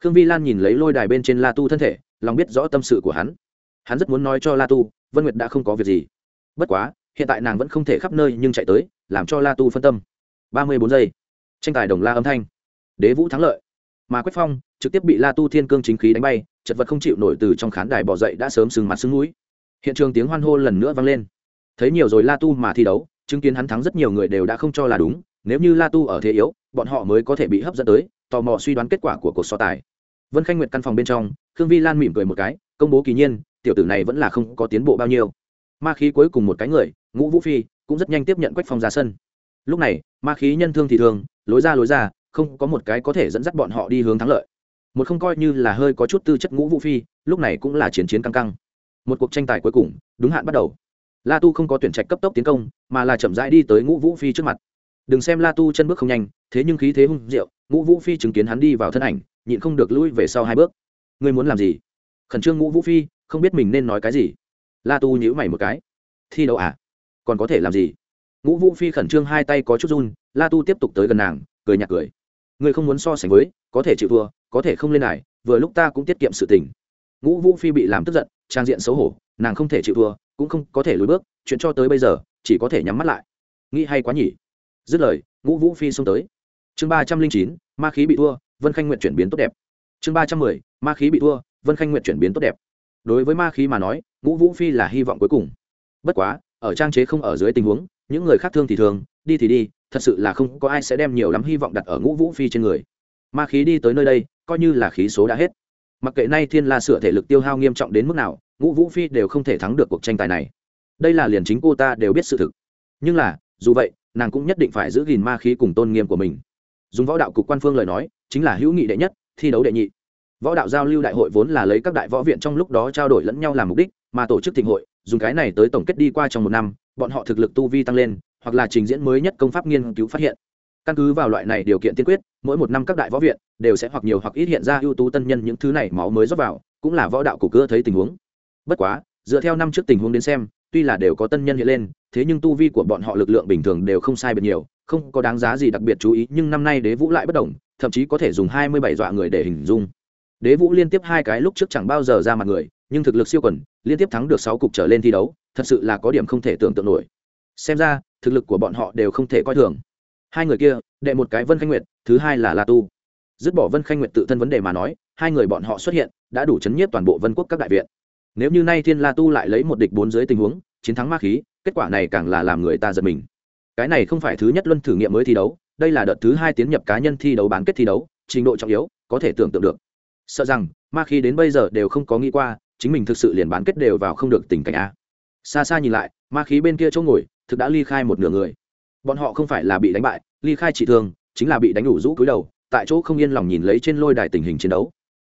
khương vi lan nhìn lấy lôi đài bên trên la tu thân thể lòng biết rõ tâm sự của hắn hắn rất muốn nói cho la tu, vân nguyệt đã không có việc gì. Bất quá, hiện tại nàng vẫn không thể khắp nơi nhưng chạy tới, làm cho la tu phân tâm. Ba mươi bốn giây. Tranh tài đồng la âm thanh. Đế vũ thắng lợi. Mà quách phong trực tiếp bị la tu thiên cương chính khí đánh bay, chật vật không chịu nổi từ trong khán đài bỏ dậy đã sớm sừng mặt sưng núi. Hiện trường tiếng hoan hô lần nữa vang lên. Thấy nhiều rồi la tu mà thi đấu, chứng kiến hắn thắng rất nhiều người đều đã không cho là đúng, nếu như la tu ở thế yếu, bọn họ mới có thể bị hấp dẫn tới, tò mò suy đoán kết quả của cuộc so tài. Vân khanh nguyệt căn phòng bên trong, khương vi lan mỉm cười một cái công bố kỳ nhiên, tiểu tử này vẫn là không có tiến bộ bao nhiêu. Ma khí cuối cùng một cái người, ngũ vũ phi, cũng rất nhanh tiếp nhận quách phong ra sân. Lúc này, ma khí nhân thương thì thường, lối ra lối ra, không có một cái có thể dẫn dắt bọn họ đi hướng thắng lợi. Một không coi như là hơi có chút tư chất ngũ vũ phi, lúc này cũng là chiến chiến căng căng. Một cuộc tranh tài cuối cùng, đúng hạn bắt đầu. La tu không có tuyển trạch cấp tốc tiến công, mà là chậm rãi đi tới ngũ vũ phi trước mặt. Đừng xem la tu chân bước không nhanh, thế nhưng khí thế hung diệu, ngũ vũ phi chứng kiến hắn đi vào thân ảnh, nhịn không được lui về sau hai bước. Ngươi muốn làm gì? Khẩn trương ngũ vũ phi, không biết mình nên nói cái gì. La tu nhíu mày một cái. Thi đấu à? Còn có thể làm gì? Ngũ vũ phi khẩn trương hai tay có chút run, la tu tiếp tục tới gần nàng, cười nhạt cười. Người không muốn so sánh với, có thể chịu thua, có thể không lên này, vừa lúc ta cũng tiết kiệm sự tình. Ngũ vũ phi bị làm tức giận, trang diện xấu hổ, nàng không thể chịu thua, cũng không có thể lùi bước, chuyện cho tới bây giờ, chỉ có thể nhắm mắt lại. Nghĩ hay quá nhỉ? Dứt lời, ngũ vũ phi xông tới. Chương ba trăm linh chín, ma khí bị thua, vân khanh nguyện chuyển biến tốt đẹp. Chương ba trăm mười, ma khí bị thua vân khanh nguyện chuyển biến tốt đẹp. Đối với ma khí mà nói, ngũ vũ phi là hy vọng cuối cùng. Bất quá, ở trang chế không ở dưới tình huống, những người khác thương thì thường, đi thì đi, thật sự là không có ai sẽ đem nhiều lắm hy vọng đặt ở ngũ vũ phi trên người. Ma khí đi tới nơi đây, coi như là khí số đã hết. Mặc kệ nay thiên la sửa thể lực tiêu hao nghiêm trọng đến mức nào, ngũ vũ phi đều không thể thắng được cuộc tranh tài này. Đây là liền chính cô ta đều biết sự thực. Nhưng là, dù vậy, nàng cũng nhất định phải giữ gìn ma khí cùng tôn nghiêm của mình. Dùng võ đạo cục quan phương lời nói, chính là hữu nghị đệ nhất, thi đấu đệ nhị võ đạo giao lưu đại hội vốn là lấy các đại võ viện trong lúc đó trao đổi lẫn nhau làm mục đích, mà tổ chức thịnh hội, dùng cái này tới tổng kết đi qua trong một năm, bọn họ thực lực tu vi tăng lên, hoặc là trình diễn mới nhất công pháp nghiên cứu phát hiện. Căn cứ vào loại này điều kiện tiên quyết, mỗi một năm các đại võ viện đều sẽ hoặc nhiều hoặc ít hiện ra ưu tú tân nhân những thứ này máu mới rót vào, cũng là võ đạo cổ cưa thấy tình huống. Bất quá, dựa theo năm trước tình huống đến xem, tuy là đều có tân nhân hiện lên, thế nhưng tu vi của bọn họ lực lượng bình thường đều không sai biệt nhiều, không có đáng giá gì đặc biệt chú ý, nhưng năm nay đế vũ lại bất đồng, thậm chí có thể dùng hai mươi bảy dọa người để hình dung đế vũ liên tiếp hai cái lúc trước chẳng bao giờ ra mặt người, nhưng thực lực siêu quần, liên tiếp thắng được sáu cục trở lên thi đấu, thật sự là có điểm không thể tưởng tượng nổi. Xem ra, thực lực của bọn họ đều không thể coi thường. Hai người kia, đệ một cái vân khanh nguyệt, thứ hai là la tu. Dứt bỏ vân khanh nguyệt tự thân vấn đề mà nói, hai người bọn họ xuất hiện, đã đủ chấn nhiếp toàn bộ vân quốc các đại viện. Nếu như nay thiên la tu lại lấy một địch bốn dưới tình huống, chiến thắng ma khí, kết quả này càng là làm người ta giật mình. Cái này không phải thứ nhất luân thử nghiệm mới thi đấu, đây là đợt thứ hai tiến nhập cá nhân thi đấu bán kết thi đấu, trình độ trọng yếu, có thể tưởng tượng được sợ rằng, ma khí đến bây giờ đều không có nghĩ qua, chính mình thực sự liền bán kết đều vào không được tình cảnh a. Xa xa nhìn lại, ma khí bên kia chỗ ngồi, thực đã ly khai một nửa người. Bọn họ không phải là bị đánh bại, ly khai trị thương chính là bị đánh đủ rũ cúi đầu, tại chỗ không yên lòng nhìn lấy trên lôi đài tình hình chiến đấu.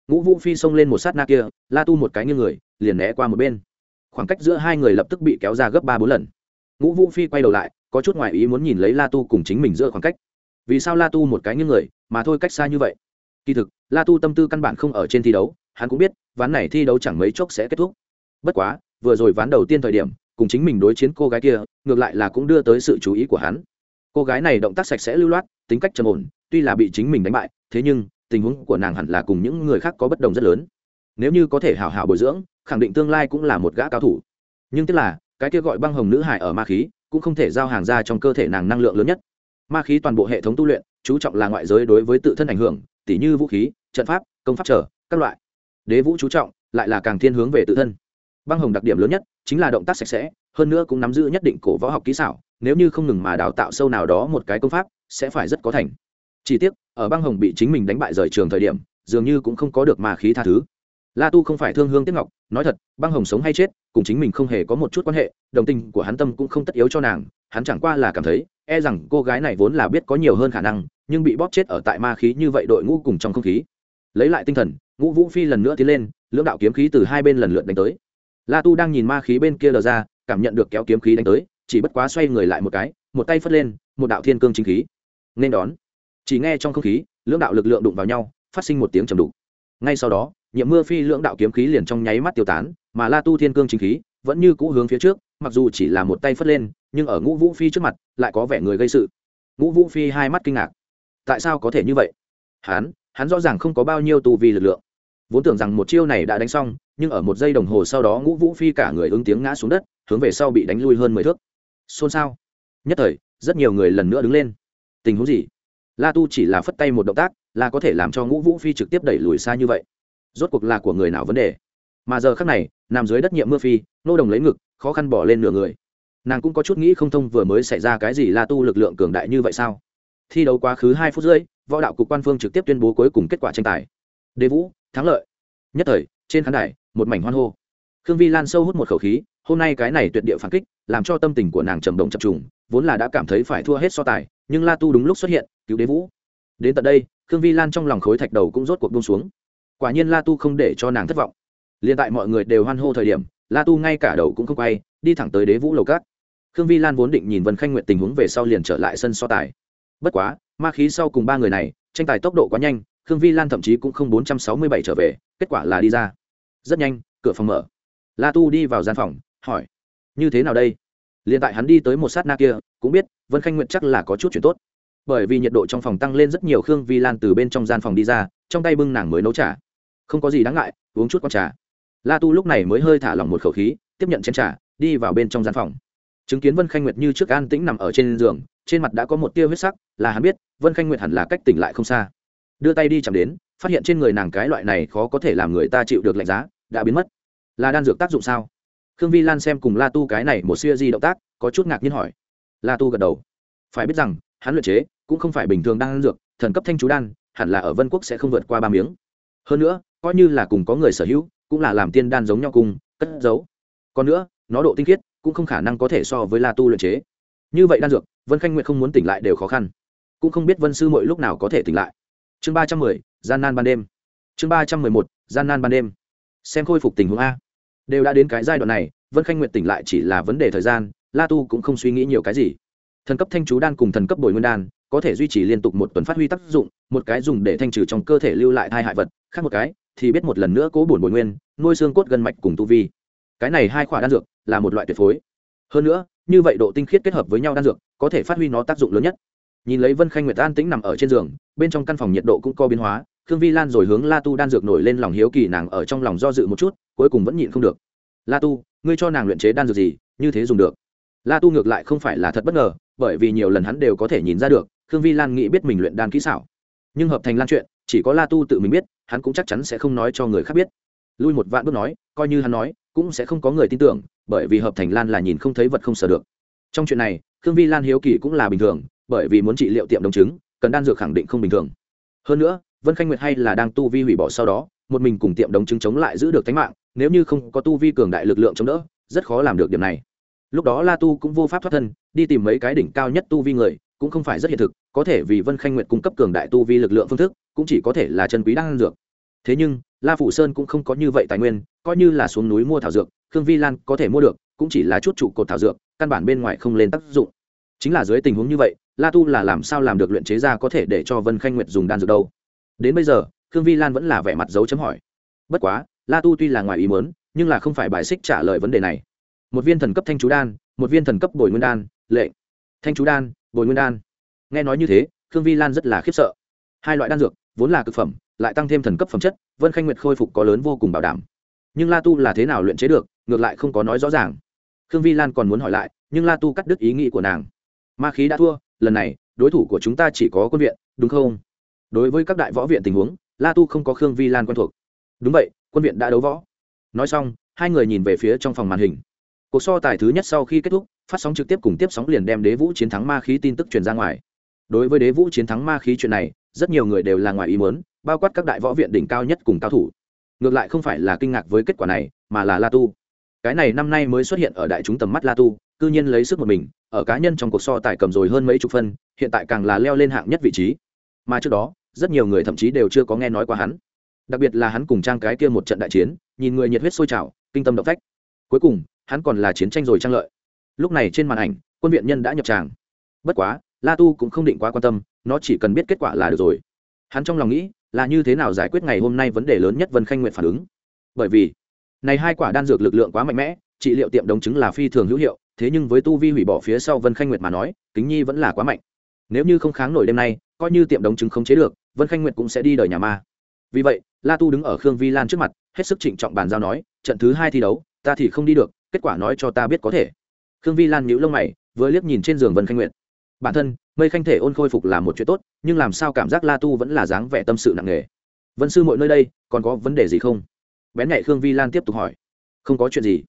Ngũ vũ phi xông lên một sát na kia, la tu một cái như người, liền né qua một bên. Khoảng cách giữa hai người lập tức bị kéo ra gấp ba bốn lần. Ngũ vũ phi quay đầu lại, có chút ngoại ý muốn nhìn lấy la tu cùng chính mình giữa khoảng cách. Vì sao la tu một cái như người, mà thôi cách xa như vậy? Kỳ thực, la tu tâm tư căn bản không ở trên thi đấu, hắn cũng biết, ván này thi đấu chẳng mấy chốc sẽ kết thúc. Bất quá, vừa rồi ván đầu tiên thời điểm, cùng chính mình đối chiến cô gái kia, ngược lại là cũng đưa tới sự chú ý của hắn. Cô gái này động tác sạch sẽ lưu loát, tính cách trầm ổn, tuy là bị chính mình đánh bại, thế nhưng, tình huống của nàng hẳn là cùng những người khác có bất đồng rất lớn. Nếu như có thể hào hào bồi dưỡng, khẳng định tương lai cũng là một gã cao thủ. Nhưng tức là, cái kia gọi băng hồng nữ hải ở ma khí, cũng không thể giao hàng ra trong cơ thể nàng năng lượng lớn nhất. Ma khí toàn bộ hệ thống tu luyện, chú trọng là ngoại giới đối với tự thân ảnh hưởng tỉ như vũ khí, trận pháp, công pháp trở, các loại. Đế vũ chú trọng, lại là càng thiên hướng về tự thân. Băng hồng đặc điểm lớn nhất chính là động tác sạch sẽ, hơn nữa cũng nắm giữ nhất định cổ võ học kỹ xảo, nếu như không ngừng mà đào tạo sâu nào đó một cái công pháp, sẽ phải rất có thành. Chỉ tiếc, ở băng hồng bị chính mình đánh bại rời trường thời điểm, dường như cũng không có được mà khí tha thứ. La tu không phải thương hương tiếc ngọc, nói thật, băng hồng sống hay chết, cùng chính mình không hề có một chút quan hệ, đồng tình của hắn tâm cũng không tất yếu cho nàng, hắn chẳng qua là cảm thấy e rằng cô gái này vốn là biết có nhiều hơn khả năng, nhưng bị bóp chết ở tại ma khí như vậy đội ngũ cùng trong không khí. Lấy lại tinh thần, ngũ vũ phi lần nữa tiến lên, lưỡng đạo kiếm khí từ hai bên lần lượt đánh tới. La tu đang nhìn ma khí bên kia lờ ra, cảm nhận được kéo kiếm khí đánh tới, chỉ bất quá xoay người lại một cái, một tay phất lên, một đạo thiên cương chính khí. Nên đón. Chỉ nghe trong không khí, lưỡng đạo lực lượng đụng vào nhau, phát sinh một tiếng trầm đục. Ngay sau đó, nhiệm mưa phi lưỡng đạo kiếm khí liền trong nháy mắt tiêu tán, mà la tu thiên cương chính khí vẫn như cũ hướng phía trước, mặc dù chỉ là một tay phất lên nhưng ở ngũ vũ phi trước mặt lại có vẻ người gây sự ngũ vũ phi hai mắt kinh ngạc tại sao có thể như vậy hắn hắn rõ ràng không có bao nhiêu tu vi lực lượng vốn tưởng rằng một chiêu này đã đánh xong nhưng ở một giây đồng hồ sau đó ngũ vũ phi cả người ứng tiếng ngã xuống đất hướng về sau bị đánh lui hơn mười thước xôn xao nhất thời rất nhiều người lần nữa đứng lên tình huống gì la tu chỉ là phất tay một động tác là có thể làm cho ngũ vũ phi trực tiếp đẩy lùi xa như vậy rốt cuộc là của người nào vấn đề mà giờ khác này nằm dưới đất nhiệm mưa phi nô đồng lấy ngực khó khăn bỏ lên nửa người nàng cũng có chút nghĩ không thông vừa mới xảy ra cái gì la tu lực lượng cường đại như vậy sao? Thi đấu quá khứ hai phút rưỡi, võ đạo cục quan phương trực tiếp tuyên bố cuối cùng kết quả tranh tài. Đế vũ, thắng lợi. Nhất thời, trên khán đài, một mảnh hoan hô. Khương vi lan sâu hút một khẩu khí, hôm nay cái này tuyệt địa phản kích, làm cho tâm tình của nàng trầm động chập trùng, vốn là đã cảm thấy phải thua hết so tài, nhưng la tu đúng lúc xuất hiện, cứu đế vũ. Đến tận đây, khương vi lan trong lòng khối thạch đầu cũng rốt cuộc bông xuống. Quả nhiên la tu không để cho nàng thất vọng. Liền tại mọi người đều hoan hô thời điểm, la tu ngay cả đầu cũng không quay, đi thẳng tới đế vũ lầu cát khương vi lan vốn định nhìn vân khanh nguyện tình huống về sau liền trở lại sân so tài. Bất quá, ma khí sau cùng ba người này, tranh tài tốc độ quá nhanh, khương vi lan thậm chí cũng không bốn trăm sáu mươi bảy trở về, kết quả là đi ra. Rất nhanh, cửa phòng mở. La tu đi vào gian phòng, hỏi, như thế nào đây? Liền tại hắn đi tới một sát na kia, cũng biết, vân khanh nguyện chắc là có chút chuyện tốt. Bởi vì nhiệt độ trong phòng tăng lên rất nhiều, khương vi lan từ bên trong gian phòng đi ra, trong tay bưng nàng mới nấu trà. Không có gì đáng ngại, uống chút con trà. La tu lúc này mới hơi thả lỏng một khẩu khí, tiếp nhận chén trà, đi vào bên trong gian phòng chứng kiến vân khanh nguyệt như trước an tĩnh nằm ở trên giường, trên mặt đã có một tia huyết sắc, là hắn biết, vân khanh nguyệt hẳn là cách tỉnh lại không xa. Đưa tay đi chạm đến, phát hiện trên người nàng cái loại này khó có thể làm người ta chịu được lạnh giá, đã biến mất. Là đan dược tác dụng sao? Khương vi lan xem cùng la tu cái này một siêu di động tác, có chút ngạc nhiên hỏi. La tu gật đầu. Phải biết rằng, hắn luyện chế cũng không phải bình thường đan dược, thần cấp thanh chú đan, hẳn là ở vân quốc sẽ không vượt qua ba miếng. Hơn nữa, coi như là cùng có người sở hữu, cũng là làm tiên đan giống nhau cùng, cất giấu. Còn nữa, nó độ tinh khiết cũng không khả năng có thể so với la tu luyện chế. Như vậy đan dược, vân khanh nguyện không muốn tỉnh lại đều khó khăn. Cũng không biết vân sư mỗi lúc nào có thể tỉnh lại. Chương ba trăm mười, gian nan ban đêm. Chương ba trăm mười một, gian nan ban đêm. Xem khôi phục tình huống a. Đều đã đến cái giai đoạn này, vân khanh nguyện tỉnh lại chỉ là vấn đề thời gian, la tu cũng không suy nghĩ nhiều cái gì. Thần cấp thanh chú đan cùng thần cấp bồi nguyên đan, có thể duy trì liên tục một tuần phát huy tác dụng, một cái dùng để thanh trừ trong cơ thể lưu lại thai hại vật, khác một cái, thì biết một lần nữa cố bổn bồi nguyên, nuôi xương cốt gân mạch cùng tu vi cái này hai khoả đan dược là một loại tuyệt phối. Hơn nữa, như vậy độ tinh khiết kết hợp với nhau đan dược, có thể phát huy nó tác dụng lớn nhất. Nhìn lấy vân khanh nguyệt an tĩnh nằm ở trên giường, bên trong căn phòng nhiệt độ cũng có biến hóa, khương vi lan rồi hướng la tu đan dược nổi lên lòng hiếu kỳ nàng ở trong lòng do dự một chút, cuối cùng vẫn nhịn không được. La tu, ngươi cho nàng luyện chế đan dược gì, như thế dùng được? La tu ngược lại không phải là thật bất ngờ, bởi vì nhiều lần hắn đều có thể nhìn ra được, khương vi lan nghĩ biết mình luyện đan kỹ xảo. Nhưng hợp thành lan chuyện, chỉ có la tu tự mình biết, hắn cũng chắc chắn sẽ không nói cho người khác biết. Lui một vạn bước nói, coi như hắn nói cũng sẽ không có người tin tưởng, bởi vì hợp thành lan là nhìn không thấy vật không sờ được. Trong chuyện này, khương vi lan hiếu kỳ cũng là bình thường, bởi vì muốn trị liệu tiệm đồng chứng cần đan dược khẳng định không bình thường. Hơn nữa, vân khanh nguyệt hay là đang tu vi hủy bỏ sau đó, một mình cùng tiệm đồng chứng chống lại giữ được tính mạng, nếu như không có tu vi cường đại lực lượng chống đỡ, rất khó làm được điểm này. Lúc đó la tu cũng vô pháp thoát thân, đi tìm mấy cái đỉnh cao nhất tu vi người, cũng không phải rất hiện thực, có thể vì vân khanh nguyệt cung cấp cường đại tu vi lực lượng phương thức, cũng chỉ có thể là chân quý đan dược. Thế nhưng, la phủ sơn cũng không có như vậy tài nguyên coi như là xuống núi mua thảo dược, khương vi lan có thể mua được, cũng chỉ là chút trụ cột thảo dược, căn bản bên ngoài không lên tác dụng. Chính là dưới tình huống như vậy, la tu là làm sao làm được luyện chế ra có thể để cho vân khanh nguyệt dùng đan dược đâu? Đến bây giờ, khương vi lan vẫn là vẻ mặt dấu chấm hỏi. Bất quá, la tu tuy là ngoài ý mớn nhưng là không phải bài xích trả lời vấn đề này. Một viên thần cấp thanh chú đan, một viên thần cấp bồi nguyên đan, lệ. Thanh chú đan, bồi nguyên đan. Nghe nói như thế, khương vi lan rất là khiếp sợ. Hai loại đan dược, vốn là cực phẩm, lại tăng thêm thần cấp phẩm chất, vân khanh nguyệt khôi phục có lớn vô cùng bảo đảm nhưng la tu là thế nào luyện chế được ngược lại không có nói rõ ràng khương vi lan còn muốn hỏi lại nhưng la tu cắt đứt ý nghĩ của nàng ma khí đã thua lần này đối thủ của chúng ta chỉ có quân viện đúng không đối với các đại võ viện tình huống la tu không có khương vi lan quen thuộc đúng vậy quân viện đã đấu võ nói xong hai người nhìn về phía trong phòng màn hình cuộc so tài thứ nhất sau khi kết thúc phát sóng trực tiếp cùng tiếp sóng liền đem đế vũ chiến thắng ma khí tin tức truyền ra ngoài đối với đế vũ chiến thắng ma khí chuyện này rất nhiều người đều là ngoài ý muốn bao quát các đại võ viện đỉnh cao nhất cùng cao thủ ngược lại không phải là kinh ngạc với kết quả này, mà là la tu. Cái này năm nay mới xuất hiện ở đại chúng tầm mắt la tu, cư nhiên lấy sức một mình, ở cá nhân trong cuộc so tài cầm rồi hơn mấy chục phân, hiện tại càng là leo lên hạng nhất vị trí. Mà trước đó, rất nhiều người thậm chí đều chưa có nghe nói qua hắn. Đặc biệt là hắn cùng trang cái kia một trận đại chiến, nhìn người nhiệt huyết sôi trào, kinh tâm động phách. Cuối cùng, hắn còn là chiến tranh rồi trang lợi. Lúc này trên màn ảnh, quân viện nhân đã nhập tràng. Bất quá, la tu cũng không định quá quan tâm, nó chỉ cần biết kết quả là được rồi. Hắn trong lòng nghĩ là như thế nào giải quyết ngày hôm nay vấn đề lớn nhất vân khanh nguyện phản ứng? Bởi vì, này hai quả đan dược lực lượng quá mạnh mẽ, trị liệu tiệm đống chứng là phi thường hữu hiệu, thế nhưng với tu vi hủy bỏ phía sau vân khanh nguyệt mà nói, kính nhi vẫn là quá mạnh. Nếu như không kháng nổi đêm nay, coi như tiệm đống chứng không chế được, vân khanh nguyệt cũng sẽ đi đời nhà ma. Vì vậy, la tu đứng ở khương vi lan trước mặt, hết sức trịnh trọng bàn giao nói, trận thứ hai thi đấu, ta thì không đi được, kết quả nói cho ta biết có thể. Khương vi lan nhíu lông mày, vừa liếc nhìn trên giường vân khanh nguyệt. Bản thân mây khanh thể ôn khôi phục là một chuyện tốt, nhưng làm sao cảm giác la tu vẫn là dáng vẻ tâm sự nặng nề? Vân sư mọi nơi đây, còn có vấn đề gì không? Bén nhạy khương vi lan tiếp tục hỏi. Không có chuyện gì.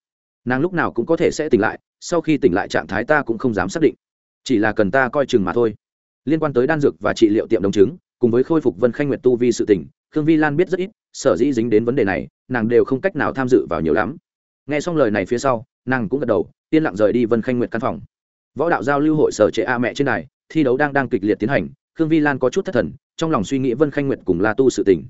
Nàng lúc nào cũng có thể sẽ tỉnh lại, sau khi tỉnh lại trạng thái ta cũng không dám xác định. Chỉ là cần ta coi chừng mà thôi. Liên quan tới đan dược và trị liệu tiệm đồng chứng, cùng với khôi phục vân khanh nguyệt tu vi sự tỉnh khương vi lan biết rất ít, sở dĩ dính đến vấn đề này, nàng đều không cách nào tham dự vào nhiều lắm. Nghe xong lời này phía sau, nàng cũng gật đầu, yên lặng rời đi vân khanh nguyệt căn phòng. Võ đạo giao lưu hội sở trệ a mẹ trên này thi đấu đang đang kịch liệt tiến hành, khương vi lan có chút thất thần, trong lòng suy nghĩ vân khanh nguyệt cùng la tu sự tình.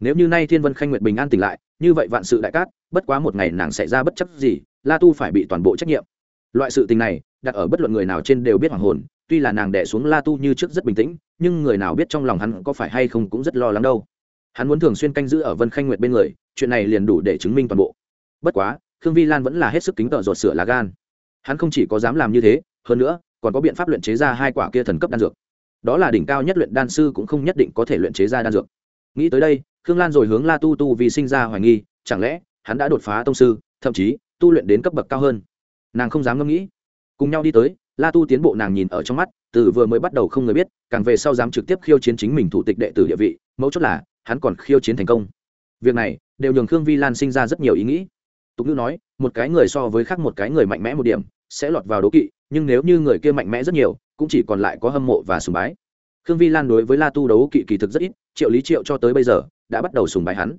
nếu như nay thiên vân khanh nguyệt bình an tỉnh lại, như vậy vạn sự đại cát, bất quá một ngày nàng xảy ra bất chấp gì, la tu phải bị toàn bộ trách nhiệm. Loại sự tình này, đặt ở bất luận người nào trên đều biết hoàng hồn, tuy là nàng đẻ xuống la tu như trước rất bình tĩnh, nhưng người nào biết trong lòng hắn có phải hay không cũng rất lo lắng đâu. Hắn muốn thường xuyên canh giữ ở vân khanh nguyệt bên người, chuyện này liền đủ để chứng minh toàn bộ. Bất quá, khương vi lan vẫn là hết sức kính tợ ruột sửa lá gan. Hắn không chỉ có dám làm như thế, hơn nữa còn có biện pháp luyện chế ra hai quả kia thần cấp đan dược. Đó là đỉnh cao nhất luyện đan sư cũng không nhất định có thể luyện chế ra đan dược. Nghĩ tới đây, khương lan rồi hướng la tu tu vì sinh ra hoài nghi, chẳng lẽ hắn đã đột phá tông sư, thậm chí tu luyện đến cấp bậc cao hơn? Nàng không dám ngẫm nghĩ. Cùng nhau đi tới, la tu tiến bộ nàng nhìn ở trong mắt, từ vừa mới bắt đầu không người biết, càng về sau dám trực tiếp khiêu chiến chính mình thủ tịch đệ tử địa vị, mấu chốt là hắn còn khiêu chiến thành công. Việc này đều nhường khương vi lan sinh ra rất nhiều ý nghĩ. Tục ngữ nói, một cái người so với khác một cái người mạnh mẽ một điểm sẽ lọt vào đố kỵ, nhưng nếu như người kia mạnh mẽ rất nhiều, cũng chỉ còn lại có hâm mộ và sùng bái. Khương vi lan đối với la tu đấu kỵ kỳ thực rất ít, triệu lý triệu cho tới bây giờ, đã bắt đầu sùng bái hắn.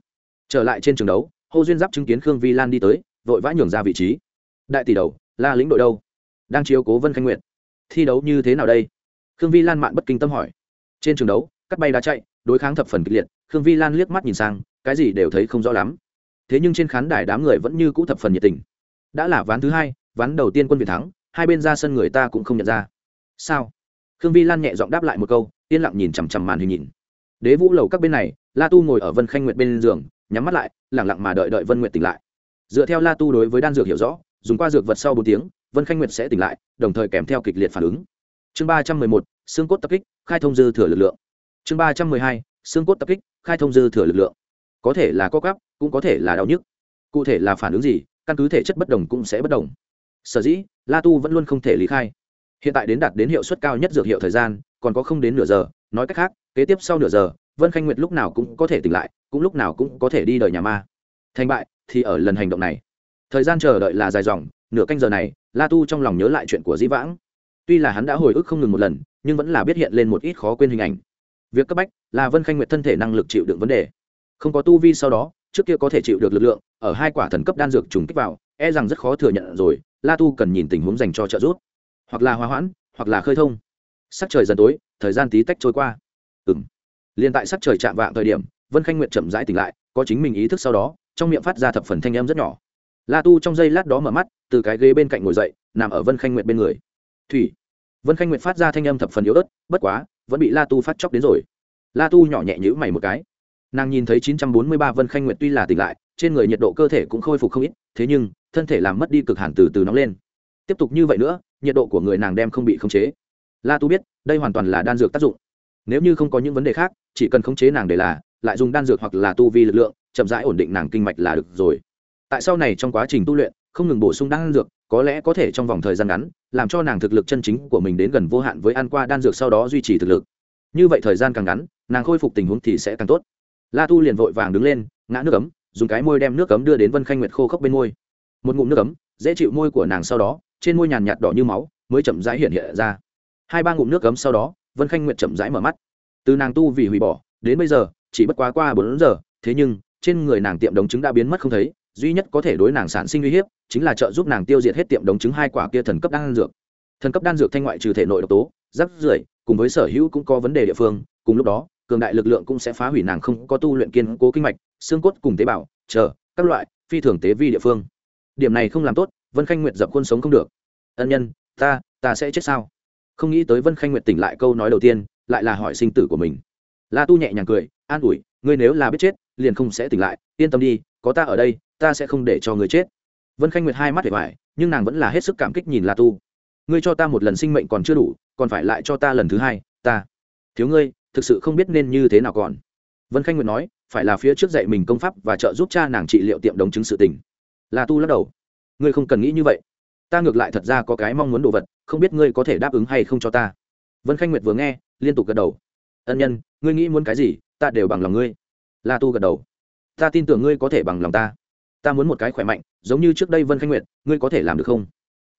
Trở lại trên trường đấu hô duyên giáp chứng kiến khương vi lan đi tới, vội vã nhường ra vị trí. Đại tỷ đầu, la lĩnh đội đâu? Đang chiếu cố vân khanh nguyện thi đấu như thế nào đây? Khương vi lan mạn bất kinh tâm hỏi. Trên trường đấu, cắt bay đá chạy, đối kháng thập phần kịch liệt, khương vi lan liếc mắt nhìn sang, cái gì đều thấy không rõ lắm. Thế nhưng trên khán đài đám người vẫn như cũ thập phần nhiệt tình. Đã là ván thứ hai ván đầu tiên quân việt thắng, hai bên ra sân người ta cũng không nhận ra. Sao? Khương vi lan nhẹ giọng đáp lại một câu, yên lặng nhìn chằm chằm màn hình nhìn. Đế vũ lầu các bên này, la tu ngồi ở vân khanh nguyệt bên giường, nhắm mắt lại lẳng lặng mà đợi đợi vân nguyệt tỉnh lại. Dựa theo la tu đối với đan dược hiểu rõ, dùng qua dược vật sau bốn tiếng, vân khanh nguyệt sẽ tỉnh lại, đồng thời kèm theo kịch liệt phản ứng. Chương ba trăm mười một, xương cốt tập kích, khai thông dư thừa lực lượng. Chương ba trăm mười hai, xương cốt tập kích, khai thông dư thừa lực lượng. Có thể là co cắp cũng có thể là đau nhức. Cụ thể là phản ứng gì, căn cứ thể chất bất đồng cũng sẽ bất đồng sở dĩ, la tu vẫn luôn không thể lý khai. Hiện tại đến đạt đến hiệu suất cao nhất dược hiệu thời gian, còn có không đến nửa giờ, nói cách khác, kế tiếp sau nửa giờ, vân khanh nguyệt lúc nào cũng có thể tỉnh lại, cũng lúc nào cũng có thể đi đời nhà ma. Thành bại thì ở lần hành động này. Thời gian chờ đợi là dài dòng, nửa canh giờ này, la tu trong lòng nhớ lại chuyện của dĩ vãng. Tuy là hắn đã hồi ức không ngừng một lần, nhưng vẫn là biết hiện lên một ít khó quên hình ảnh. Việc cấp bách là vân khanh nguyệt thân thể năng lực chịu đựng vấn đề. Không có tu vi sau đó, trước kia có thể chịu được lực lượng, ở hai quả thần cấp đan dược trùng kích vào e rằng rất khó thừa nhận rồi la tu cần nhìn tình huống dành cho trợ giúp. Hoặc là hòa hoãn, hoặc là khơi thông. Sắc trời dần tối, thời gian tí tách trôi qua. Ừ m liền tại sắc trời chạm vạng thời điểm, vân khanh nguyệt chậm rãi tỉnh lại, có chính mình ý thức sau đó, trong miệng phát ra thập phần thanh em rất nhỏ. La tu trong giây lát đó mở mắt, từ cái ghế bên cạnh ngồi dậy, nằm ở vân khanh nguyệt bên người. Thủy. Vân khanh nguyệt phát ra thanh âm thập phần yếu ớt, bất quá, vẫn bị la tu phát chóc đến rồi. La tu nhỏ nhẹ nhữ mày một cái. Nàng nhìn thấy chín trăm bốn mươi ba vân khanh nguyệt tuy là tỉnh lại trên người nhiệt độ cơ thể cũng khôi phục không ít, thế nhưng, thân thể làm mất đi cực hẳn từ từ nóng lên. Tiếp tục như vậy nữa, nhiệt độ của người nàng đem không bị khống chế. La tu biết, đây hoàn toàn là đan dược tác dụng. Nếu như không có những vấn đề khác, chỉ cần khống chế nàng để là, lại dùng đan dược hoặc là tu vi lực lượng, chậm rãi ổn định nàng kinh mạch là được rồi. Tại sau này trong quá trình tu luyện, không ngừng bổ sung đan dược, có lẽ có thể trong vòng thời gian ngắn, làm cho nàng thực lực chân chính của mình đến gần vô hạn với ăn qua đan dược sau đó duy trì thực lực. Như vậy thời gian càng ngắn, nàng khôi phục tình huống thì sẽ càng tốt. La tu liền vội vàng đứng lên, ngã nước ấm dùng cái môi đem nước cấm đưa đến vân khanh nguyệt khô khốc bên môi. Một ngụm nước cấm dễ chịu môi của nàng sau đó, trên môi nhàn nhạt đỏ như máu, mới chậm rãi hiện hiện ra. Hai ba ngụm nước cấm sau đó, vân khanh nguyệt chậm rãi mở mắt. Từ nàng tu vì hủy bỏ, đến bây giờ, chỉ bất quá qua bốn giờ, thế nhưng, trên người nàng tiệm đống trứng đã biến mất không thấy, duy nhất có thể đối nàng sản sinh uy hiếp, chính là trợ giúp nàng tiêu diệt hết tiệm đống trứng hai quả kia thần cấp đan dược. Thần cấp đan dược thanh ngoại trừ thể nội độc tố, rắc rưởi, cùng với sở hữu cũng có vấn đề địa phương, cùng lúc đó cường đại lực lượng cũng sẽ phá hủy nàng không có tu luyện kiên cố kinh mạch, xương cốt cùng tế bào, chờ, các loại, phi thường tế vi địa phương. Điểm này không làm tốt, vân khanh nguyệt dập khuôn sống không được. Ân nhân, ta ta sẽ chết sao? Không nghĩ tới vân khanh nguyệt tỉnh lại câu nói đầu tiên, lại là hỏi sinh tử của mình. La tu nhẹ nhàng cười, an ủi, ngươi nếu là biết chết, liền không sẽ tỉnh lại, yên tâm đi, có ta ở đây, ta sẽ không để cho người chết. Vân khanh nguyệt hai mắt để hoài nhưng nàng vẫn là hết sức cảm kích nhìn la tu. Ngươi cho ta một lần sinh mệnh còn chưa đủ, còn phải lại cho ta lần thứ hai, ta. Thiếu ngươi thực sự không biết nên như thế nào còn. Vân khanh nguyệt nói, phải là phía trước dạy mình công pháp và trợ giúp cha nàng trị liệu tiệm đồng chứng sự tình. La tu lắc đầu. Ngươi không cần nghĩ như vậy. Ta ngược lại thật ra có cái mong muốn đồ vật, không biết ngươi có thể đáp ứng hay không cho ta. Vân khanh nguyệt vừa nghe, liên tục gật đầu. Ân nhân, ngươi nghĩ muốn cái gì, ta đều bằng lòng ngươi. La tu gật đầu. Ta tin tưởng ngươi có thể bằng lòng ta. Ta muốn một cái khỏe mạnh, giống như trước đây vân khanh nguyệt, ngươi có thể làm được không?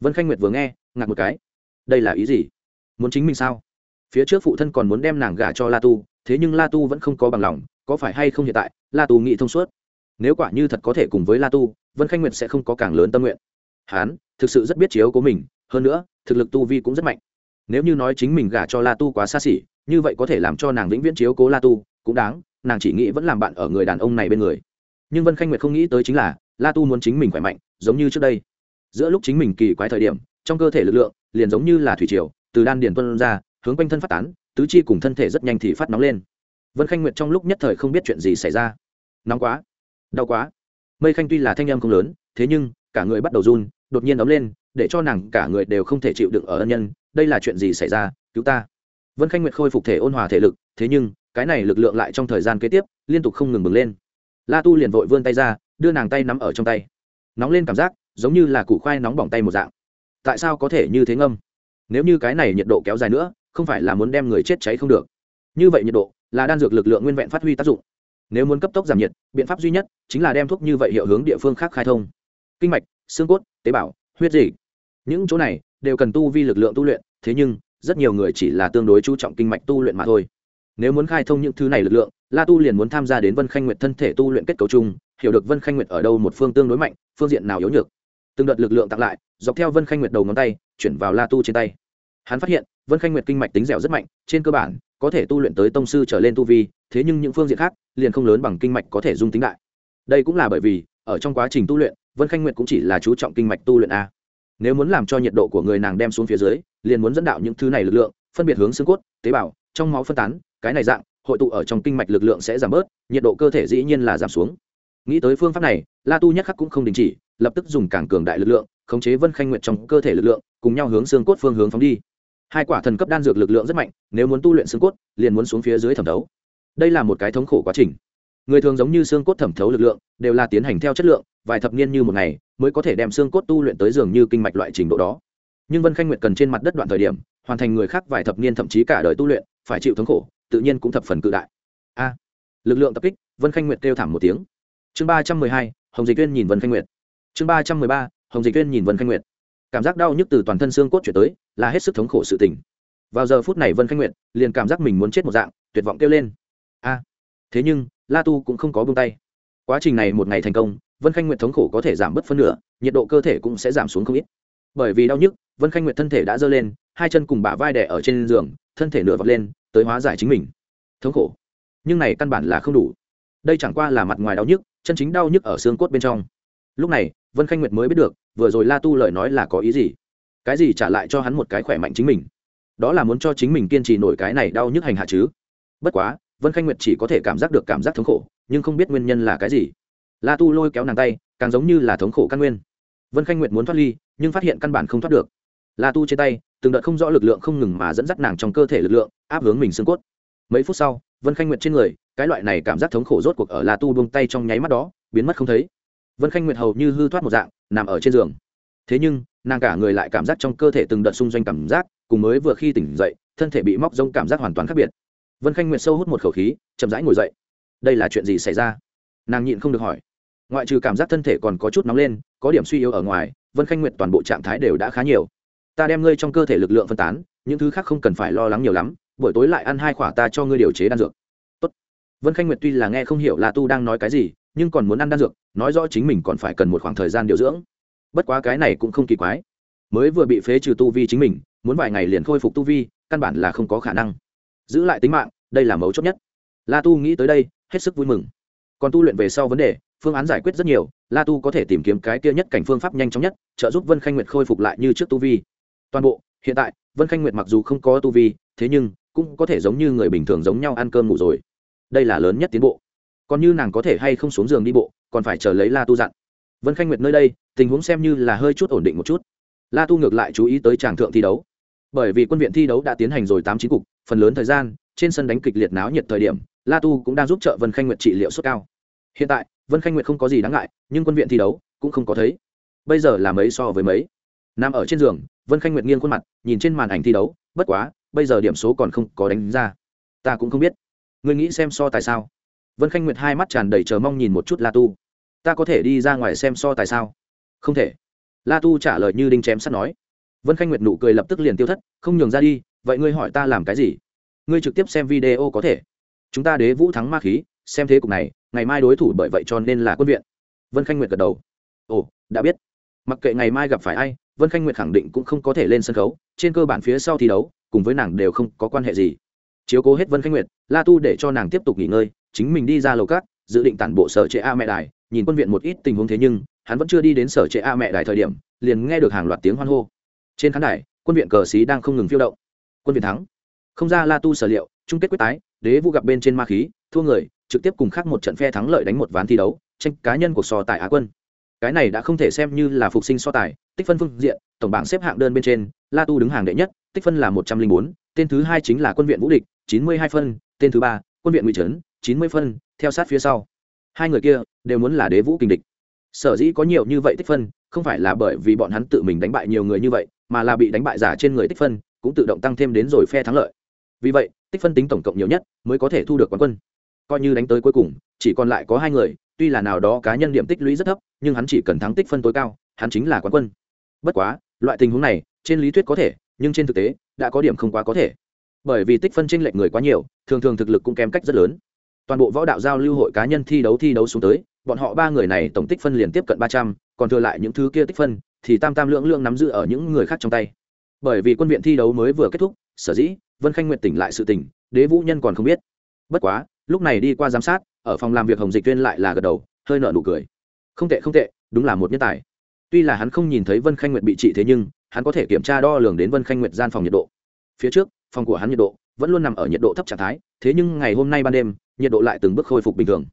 Vân khanh nguyệt vừa nghe, ngạc một cái. Đây là ý gì? Muốn chính mình sao? Phía trước phụ thân còn muốn đem nàng gả cho la tu, thế nhưng la tu vẫn không có bằng lòng, có phải hay không hiện tại, la tu nghĩ thông suốt. Nếu quả như thật có thể cùng với la tu, vân khanh nguyệt sẽ không có càng lớn tâm nguyện. Hán, thực sự rất biết chiếu của mình, hơn nữa, thực lực tu vi cũng rất mạnh. Nếu như nói chính mình gả cho la tu quá xa xỉ, như vậy có thể làm cho nàng vĩnh viễn chiếu cố la tu, cũng đáng, nàng chỉ nghĩ vẫn làm bạn ở người đàn ông này bên người. Nhưng vân khanh nguyệt không nghĩ tới chính là, la tu muốn chính mình khỏe mạnh, giống như trước đây. Giữa lúc chính mình kỳ quái thời điểm, trong cơ thể lực lượng, liền giống như là thủy triều, từ đan điền tuân ra hướng quanh thân phát tán, tứ chi cùng thân thể rất nhanh thì phát nóng lên. Vân khanh nguyệt trong lúc nhất thời không biết chuyện gì xảy ra. Nóng quá, đau quá. Mây khanh tuy là thanh em không lớn, thế nhưng, cả người bắt đầu run, đột nhiên ấm lên, để cho nàng cả người đều không thể chịu đựng ở ân nhân, đây là chuyện gì xảy ra, cứu ta. Vân khanh nguyệt khôi phục thể ôn hòa thể lực, thế nhưng, cái này lực lượng lại trong thời gian kế tiếp, liên tục không ngừng bừng lên. La tu liền vội vươn tay ra, đưa nàng tay nắm ở trong tay. Nóng lên cảm giác, giống như là củ khoai nóng bỏng tay một dạng. Tại sao có thể như thế ngâm? Nếu như cái này nhiệt độ kéo dài nữa không phải là muốn đem người chết cháy không được. Như vậy nhiệt độ là đan dược lực lượng nguyên vẹn phát huy tác dụng. Nếu muốn cấp tốc giảm nhiệt, biện pháp duy nhất chính là đem thuốc như vậy hiệu hướng địa phương khác khai thông. Kinh mạch, xương cốt, tế bào, huyết dịch. Những chỗ này đều cần tu vi lực lượng tu luyện, thế nhưng rất nhiều người chỉ là tương đối chú trọng kinh mạch tu luyện mà thôi. Nếu muốn khai thông những thứ này lực lượng, la tu liền muốn tham gia đến vân khanh nguyệt thân thể tu luyện kết cấu chung, hiểu được vân khanh nguyệt ở đâu một phương tương đối mạnh, phương diện nào yếu nhược. Từng đợt lực lượng tặng lại, dọc theo vân khanh nguyệt đầu ngón tay, chuyển vào la tu trên tay. Hắn phát hiện vân khanh nguyệt kinh mạch tính dẻo rất mạnh, trên cơ bản, có thể tu luyện tới tông sư trở lên tu vi, thế nhưng những phương diện khác, liền không lớn bằng kinh mạch có thể dung tính đại. Đây cũng là bởi vì, ở trong quá trình tu luyện, vân khanh nguyệt cũng chỉ là chú trọng kinh mạch tu luyện a. Nếu muốn làm cho nhiệt độ của người nàng đem xuống phía dưới, liền muốn dẫn đạo những thứ này lực lượng, phân biệt hướng xương cốt, tế bào, trong máu phân tán, cái này dạng, hội tụ ở trong kinh mạch lực lượng sẽ giảm bớt, nhiệt độ cơ thể dĩ nhiên là giảm xuống. Nghĩ tới phương pháp này, la tu nhất khắc cũng không đình chỉ, lập tức dùng càng cường đại lực lượng, khống chế vân khanh nguyệt trong cơ thể lực lượng, cùng nhau hướng xương cốt phương hướng phóng đi hai quả thần cấp đan dược lực lượng rất mạnh, nếu muốn tu luyện xương cốt, liền muốn xuống phía dưới thẩm thấu. Đây là một cái thống khổ quá trình. Người thường giống như xương cốt thẩm thấu lực lượng, đều là tiến hành theo chất lượng, vài thập niên như một ngày, mới có thể đem xương cốt tu luyện tới giường như kinh mạch loại trình độ đó. Nhưng vân khanh nguyệt cần trên mặt đất đoạn thời điểm, hoàn thành người khác vài thập niên thậm chí cả đời tu luyện, phải chịu thống khổ, tự nhiên cũng thập phần cự đại. A! Lực lượng tập kích, vân khanh nguyệt kêu thảm một tiếng. Chương ba trăm mười hai, hồng dịch viên nhìn vân khanh nguyệt. Chương ba trăm mười ba, hồng dịch viên nhìn vân khanh nguyệt cảm giác đau nhức từ toàn thân xương cốt chuyển tới, là hết sức thống khổ sự tình. Vào giờ phút này vân khanh nguyệt liền cảm giác mình muốn chết một dạng, tuyệt vọng kêu lên. A, thế nhưng, la tu cũng không có buông tay. Quá trình này một ngày thành công, vân khanh nguyệt thống khổ có thể giảm bớt phân nửa, nhiệt độ cơ thể cũng sẽ giảm xuống không ít. Bởi vì đau nhức, vân khanh nguyệt thân thể đã dơ lên, hai chân cùng bả vai đẻ ở trên giường, thân thể nửa vọt lên, tới hóa giải chính mình. Thống khổ. Nhưng này căn bản là không đủ. Đây chẳng qua là mặt ngoài đau nhức, chân chính đau nhức ở xương cốt bên trong. Lúc này vân khanh nguyệt mới biết được, vừa rồi la tu lời nói là có ý gì. Cái gì trả lại cho hắn một cái khỏe mạnh chính mình? Đó là muốn cho chính mình kiên trì nổi cái này đau nhức hành hạ chứ. Bất quá, vân khanh nguyệt chỉ có thể cảm giác được cảm giác thống khổ, nhưng không biết nguyên nhân là cái gì. La tu lôi kéo nàng tay, càng giống như là thống khổ căn nguyên. Vân khanh nguyệt muốn thoát ly, nhưng phát hiện căn bản không thoát được. La tu trên tay, từng đợt không rõ lực lượng không ngừng mà dẫn dắt nàng trong cơ thể lực lượng, áp hướng mình xương cốt. Mấy phút sau, vân khanh nguyệt trên người, cái loại này cảm giác thống khổ rốt cuộc ở la tu buông tay trong nháy mắt đó, biến mất không thấy vân khanh nguyệt hầu như hư thoát một dạng, nằm ở trên giường. Thế nhưng, nàng cả người lại cảm giác trong cơ thể từng đợt xung doanh cảm giác, cùng mới vừa khi tỉnh dậy, thân thể bị móc rông cảm giác hoàn toàn khác biệt. Vân khanh nguyệt sâu hút một khẩu khí, chậm rãi ngồi dậy. Đây là chuyện gì xảy ra? Nàng nhịn không được hỏi. Ngoại trừ cảm giác thân thể còn có chút nóng lên, có điểm suy yếu ở ngoài, vân khanh nguyệt toàn bộ trạng thái đều đã khá nhiều. Ta đem ngươi trong cơ thể lực lượng phân tán, những thứ khác không cần phải lo lắng nhiều lắm, buổi tối lại ăn hai khỏa ta cho ngươi điều chế đan dược. Tốt. vân khanh nguyệt tuy là nghe không hiểu là tu đang nói cái gì nhưng còn muốn ăn đan dược, nói rõ chính mình còn phải cần một khoảng thời gian điều dưỡng. Bất quá cái này cũng không kỳ quái. Mới vừa bị phế trừ tu vi chính mình, muốn vài ngày liền khôi phục tu vi, căn bản là không có khả năng. Giữ lại tính mạng, đây là mấu chốt nhất. La tu nghĩ tới đây, hết sức vui mừng. Còn tu luyện về sau vấn đề, phương án giải quyết rất nhiều, la tu có thể tìm kiếm cái kia nhất cảnh phương pháp nhanh chóng nhất, trợ giúp vân khanh nguyệt khôi phục lại như trước tu vi. Toàn bộ, hiện tại, vân khanh nguyệt mặc dù không có tu vi, thế nhưng, cũng có thể giống như người bình thường giống nhau ăn cơm ngủ rồi. Đây là lớn nhất tiến bộ còn như nàng có thể hay không xuống giường đi bộ, còn phải chờ lấy la tu dặn. Vân khanh nguyệt nơi đây, tình huống xem như là hơi chút ổn định một chút. La tu ngược lại chú ý tới tràng thượng thi đấu. Bởi vì quân viện thi đấu đã tiến hành rồi tám chín cục, phần lớn thời gian, trên sân đánh kịch liệt náo nhiệt thời điểm, la tu cũng đang giúp trợ vân khanh nguyệt trị liệu suất cao. Hiện tại, vân khanh nguyệt không có gì đáng ngại, nhưng quân viện thi đấu cũng không có thấy. Bây giờ là mấy so với mấy? Nằm ở trên giường, vân khanh nguyệt nghiêng khuôn mặt, nhìn trên màn ảnh thi đấu, bất quá, bây giờ điểm số còn không có đánh ra. Ta cũng không biết. Người nghĩ xem so tại sao? Vân khanh nguyệt hai mắt tràn đầy chờ mong nhìn một chút la tu. Ta có thể đi ra ngoài xem so tại sao? Không thể. La tu trả lời như đinh chém sắt nói. Vân khanh nguyệt nụ cười lập tức liền tiêu thất, không nhường ra đi, vậy ngươi hỏi ta làm cái gì? Ngươi trực tiếp xem video có thể. Chúng ta đế vũ thắng ma khí, xem thế cục này, ngày mai đối thủ bởi vậy cho nên là quân viện. Vân khanh nguyệt gật đầu. Ồ, đã biết. Mặc kệ ngày mai gặp phải ai, vân khanh nguyệt khẳng định cũng không có thể lên sân khấu, trên cơ bản phía sau thi đấu, cùng với nàng đều không có quan hệ gì. Chiếu cố hết vân khanh nguyệt, la tu để cho nàng tiếp tục nghỉ ngơi chính mình đi ra lầu cát, dự định tản bộ sở trệ a mẹ đài, nhìn quân viện một ít tình huống thế nhưng, hắn vẫn chưa đi đến sở trệ a mẹ đài thời điểm, liền nghe được hàng loạt tiếng hoan hô. Trên khán đài, quân viện cờ xí đang không ngừng phiêu động. Quân viện thắng. Không ra la tu sở liệu, chung kết quyết tái, đế vũ gặp bên trên ma khí, thua người, trực tiếp cùng khác một trận phe thắng lợi đánh một ván thi đấu, tranh cá nhân của so tài á quân. Cái này đã không thể xem như là phục sinh so tài, tích phân phương diện, tổng bảng xếp hạng đơn bên trên, la tu đứng hàng đệ nhất, tích phân là một trăm linh bốn, tên thứ hai chính là quân viện vũ địch, chín mươi hai phân, tên thứ ba, quân viện ngụy trấn chín mươi phân, theo sát phía sau. Hai người kia đều muốn là đế vũ kinh địch. Sở dĩ có nhiều như vậy tích phân, không phải là bởi vì bọn hắn tự mình đánh bại nhiều người như vậy, mà là bị đánh bại giả trên người tích phân, cũng tự động tăng thêm đến rồi phe thắng lợi. Vì vậy, tích phân tính tổng cộng nhiều nhất mới có thể thu được quán quân. Coi như đánh tới cuối cùng, chỉ còn lại có hai người, tuy là nào đó cá nhân điểm tích lũy rất thấp, nhưng hắn chỉ cần thắng tích phân tối cao, hắn chính là quán quân. Bất quá, loại tình huống này, trên lý thuyết có thể, nhưng trên thực tế, đã có điểm không quá có thể. Bởi vì tích phân trên lệch người quá nhiều, thường thường thực lực cũng kém cách rất lớn toàn bộ võ đạo giao lưu hội cá nhân thi đấu thi đấu xuống tới, bọn họ ba người này tổng tích phân liền tiếp cận ba trăm, còn thừa lại những thứ kia tích phân, thì tam tam lượng lượng nắm giữ ở những người khác trong tay. Bởi vì quân viện thi đấu mới vừa kết thúc, sở dĩ vân khanh nguyện tỉnh lại sự tỉnh, đế vũ nhân còn không biết. Bất quá, lúc này đi qua giám sát, ở phòng làm việc hồng dịch tuyên lại là gật đầu, hơi nợ nụ cười. Không tệ không tệ, đúng là một nhân tài. Tuy là hắn không nhìn thấy vân khanh nguyệt bị trị thế nhưng, hắn có thể kiểm tra đo lường đến vân khanh nguyệt gian phòng nhiệt độ. Phía trước, phòng của hắn nhiệt độ vẫn luôn nằm ở nhiệt độ thấp trạng thái, thế nhưng ngày hôm nay ban đêm nhiệt độ lại từng bước khôi phục bình thường.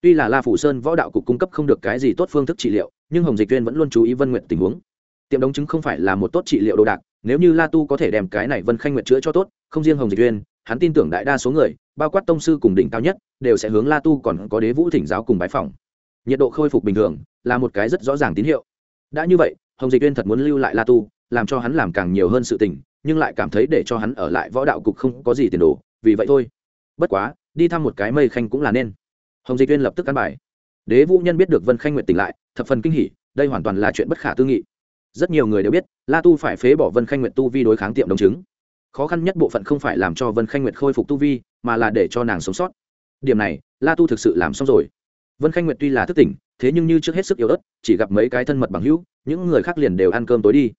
Tuy là la phủ sơn võ đạo cục cung cấp không được cái gì tốt phương thức trị liệu, nhưng hồng dịch viên vẫn luôn chú ý vân nguyện tình huống. Tiệm đống chứng không phải là một tốt trị liệu đồ đạc, nếu như la tu có thể đem cái này vân khanh nguyện chữa cho tốt, không riêng hồng dịch viên hắn tin tưởng đại đa số người, bao quát tông sư cùng đỉnh cao nhất, đều sẽ hướng la tu còn có đế vũ thỉnh giáo cùng bái phòng nhiệt độ khôi phục bình thường, là một cái rất rõ ràng tín hiệu. Đã như vậy, hồng dịch viên thật muốn lưu lại la tu, làm cho hắn làm càng nhiều hơn sự tình, nhưng lại cảm thấy để cho hắn ở lại võ đạo cục không có gì tiền đồ, vì vậy thôi. Bất quá đi thăm một cái mây khanh cũng là nên. Hồng dịch viên lập tức căn bài. Đế vũ nhân biết được vân khanh nguyện tỉnh lại, thập phần kinh hỉ, đây hoàn toàn là chuyện bất khả tư nghị. Rất nhiều người đều biết, la tu phải phế bỏ vân khanh nguyện tu vi đối kháng tiệm đồng chứng. Khó khăn nhất bộ phận không phải làm cho vân khanh nguyệt khôi phục tu vi, mà là để cho nàng sống sót. Điểm này, la tu thực sự làm xong rồi. Vân khanh nguyệt tuy là thức tỉnh, thế nhưng như trước hết sức yếu ớt, chỉ gặp mấy cái thân mật bằng hữu, những người khác liền đều ăn cơm tối đi.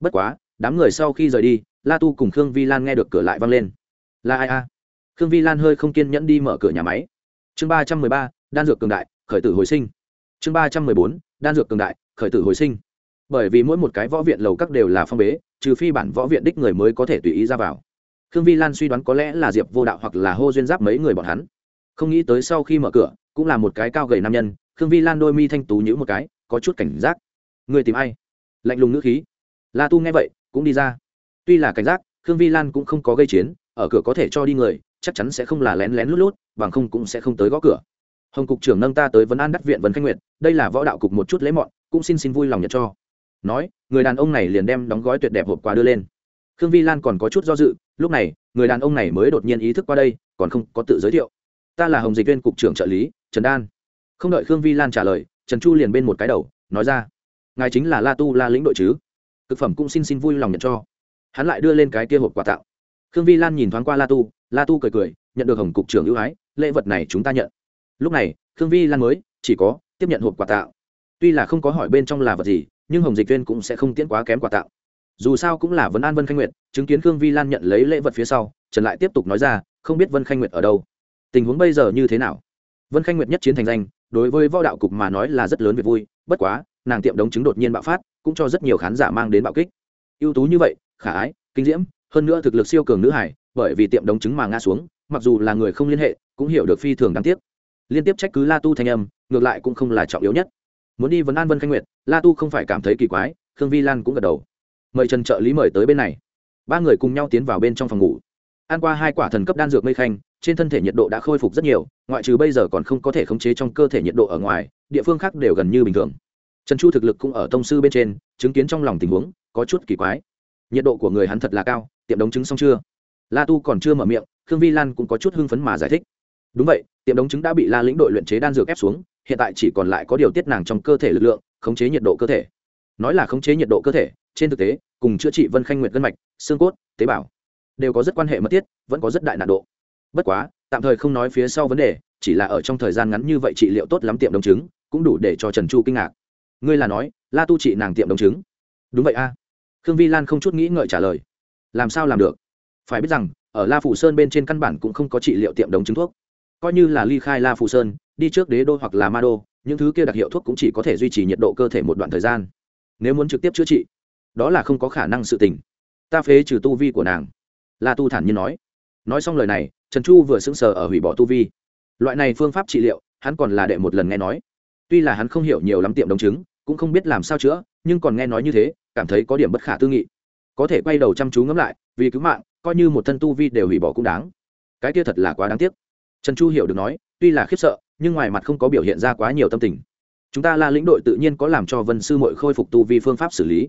Bất quá, đám người sau khi rời đi, la tu cùng khương vi lan nghe được cửa lại văng lên. Là ai a? Khương vi lan hơi không kiên nhẫn đi mở cửa nhà máy. Chương ba trăm mười ba, đan dược cường đại, khởi tử hồi sinh. Chương ba trăm mười bốn, đan dược cường đại, khởi tử hồi sinh. Bởi vì mỗi một cái võ viện lầu các đều là phong bế, trừ phi bản võ viện đích người mới có thể tùy ý ra vào. Khương vi lan suy đoán có lẽ là diệp vô đạo hoặc là hô duyên giáp mấy người bọn hắn. Không nghĩ tới sau khi mở cửa, cũng là một cái cao gầy nam nhân, khương vi lan đôi mi thanh tú nhữ một cái, có chút cảnh giác. Người tìm ai? Lạnh lùng ngữ khí. La tu nghe vậy, cũng đi ra. Tuy là cảnh giác, khương vi lan cũng không có gây chiến, ở cửa có thể cho đi người chắc chắn sẽ không là lén lén lút lút, bằng không cũng sẽ không tới gõ cửa. Hồng cục trưởng nâng ta tới vấn an đắc viện vấn khanh nguyệt, đây là võ đạo cục một chút lễ mọn, cũng xin xin vui lòng nhận cho. Nói, người đàn ông này liền đem đóng gói tuyệt đẹp hộp quà đưa lên. Khương vi lan còn có chút do dự, lúc này, người đàn ông này mới đột nhiên ý thức qua đây, còn không có tự giới thiệu. Ta là hồng dịch viên cục trưởng trợ lý, trần đan. Không đợi khương vi lan trả lời, trần chu liền bên một cái đầu, nói ra, ngài chính là la tu la lĩnh đội chứ? Thực phẩm cũng xin xin vui lòng nhận cho. Hắn lại đưa lên cái kia hộp quà tặng khương vi lan nhìn thoáng qua la tu la tu cười cười, nhận được hồng cục trưởng ưu ái, lễ vật này chúng ta nhận. Lúc này, khương vi lan mới, chỉ có, tiếp nhận hộp quà tặng. Tuy là không có hỏi bên trong là vật gì, nhưng hồng dịch viên cũng sẽ không tiễn quá kém quà tặng. Dù sao cũng là vấn an vân khanh nguyệt, chứng kiến khương vi lan nhận lấy lễ vật phía sau, trần lại tiếp tục nói ra, không biết vân khanh nguyệt ở đâu. Tình huống bây giờ như thế nào? Vân khanh nguyệt nhất chiến thành danh, đối với võ đạo cục mà nói là rất lớn việc vui, bất quá, nàng tiệm đống chứng đột nhiên bạo phát, cũng cho rất nhiều khán giả mang đến bạo kích. Ưu tú như vậy, khả ái, kinh diễm, hơn nữa thực lực siêu cường nữ hải bởi vì tiệm đống chứng mà ngã xuống, mặc dù là người không liên hệ, cũng hiểu được phi thường đáng tiếc. Liên tiếp trách cứ la tu thanh âm, ngược lại cũng không là trọng yếu nhất. Muốn đi vấn an vân khanh nguyệt, la tu không phải cảm thấy kỳ quái, khương vi lan cũng gật đầu. Mời trần trợ lý mời tới bên này. Ba người cùng nhau tiến vào bên trong phòng ngủ. Ăn qua hai quả thần cấp đan dược mây khanh, trên thân thể nhiệt độ đã khôi phục rất nhiều, ngoại trừ bây giờ còn không có thể khống chế trong cơ thể nhiệt độ ở ngoài, địa phương khác đều gần như bình thường. Trần chu thực lực cũng ở tông sư bên trên, chứng kiến trong lòng tình huống, có chút kỳ quái. Nhiệt độ của người hắn thật là cao, tiệm đống chứng xong chưa? La tu còn chưa mở miệng, khương vi lan cũng có chút hưng phấn mà giải thích. Đúng vậy, tiệm đống trứng đã bị la lĩnh đội luyện chế đan dược ép xuống, hiện tại chỉ còn lại có điều tiết nàng trong cơ thể lực lượng, khống chế nhiệt độ cơ thể. Nói là khống chế nhiệt độ cơ thể, trên thực tế, cùng chữa trị vân khanh nguyệt gân mạch, xương cốt, tế bào đều có rất quan hệ mật thiết, vẫn có rất đại nạn độ. Bất quá, tạm thời không nói phía sau vấn đề, chỉ là ở trong thời gian ngắn như vậy trị liệu tốt lắm tiệm đồng chứng cũng đủ để cho trần chu kinh ngạc. Ngươi là nói, la tu trị nàng tiệm đồng chứng đúng vậy a. Khương vi lan không chút nghĩ ngợi trả lời. Làm sao làm được? Phải biết rằng, ở la phủ sơn bên trên căn bản cũng không có trị liệu tiệm đống chứng thuốc. Coi như là ly khai la phủ sơn, đi trước đế đô hoặc là ma đô, những thứ kia đặc hiệu thuốc cũng chỉ có thể duy trì nhiệt độ cơ thể một đoạn thời gian. Nếu muốn trực tiếp chữa trị, đó là không có khả năng sự tình. Ta phế trừ tu vi của nàng. La tu thản nhiên nói. Nói xong lời này, trần chu vừa sững sờ ở hủy bỏ tu vi. Loại này phương pháp trị liệu, hắn còn là đệ một lần nghe nói. Tuy là hắn không hiểu nhiều lắm tiệm đồng chứng cũng không biết làm sao chữa, nhưng còn nghe nói như thế, cảm thấy có điểm bất khả tư nghị có thể quay đầu chăm chú ngẫm lại, vì cứu mạng, coi như một thân tu vi đều hủy bỏ cũng đáng. Cái kia thật là quá đáng tiếc. Trần chu hiểu được nói, tuy là khiếp sợ, nhưng ngoài mặt không có biểu hiện ra quá nhiều tâm tình. Chúng ta là lĩnh đội tự nhiên có làm cho vân sư mội khôi phục tu vi phương pháp xử lý.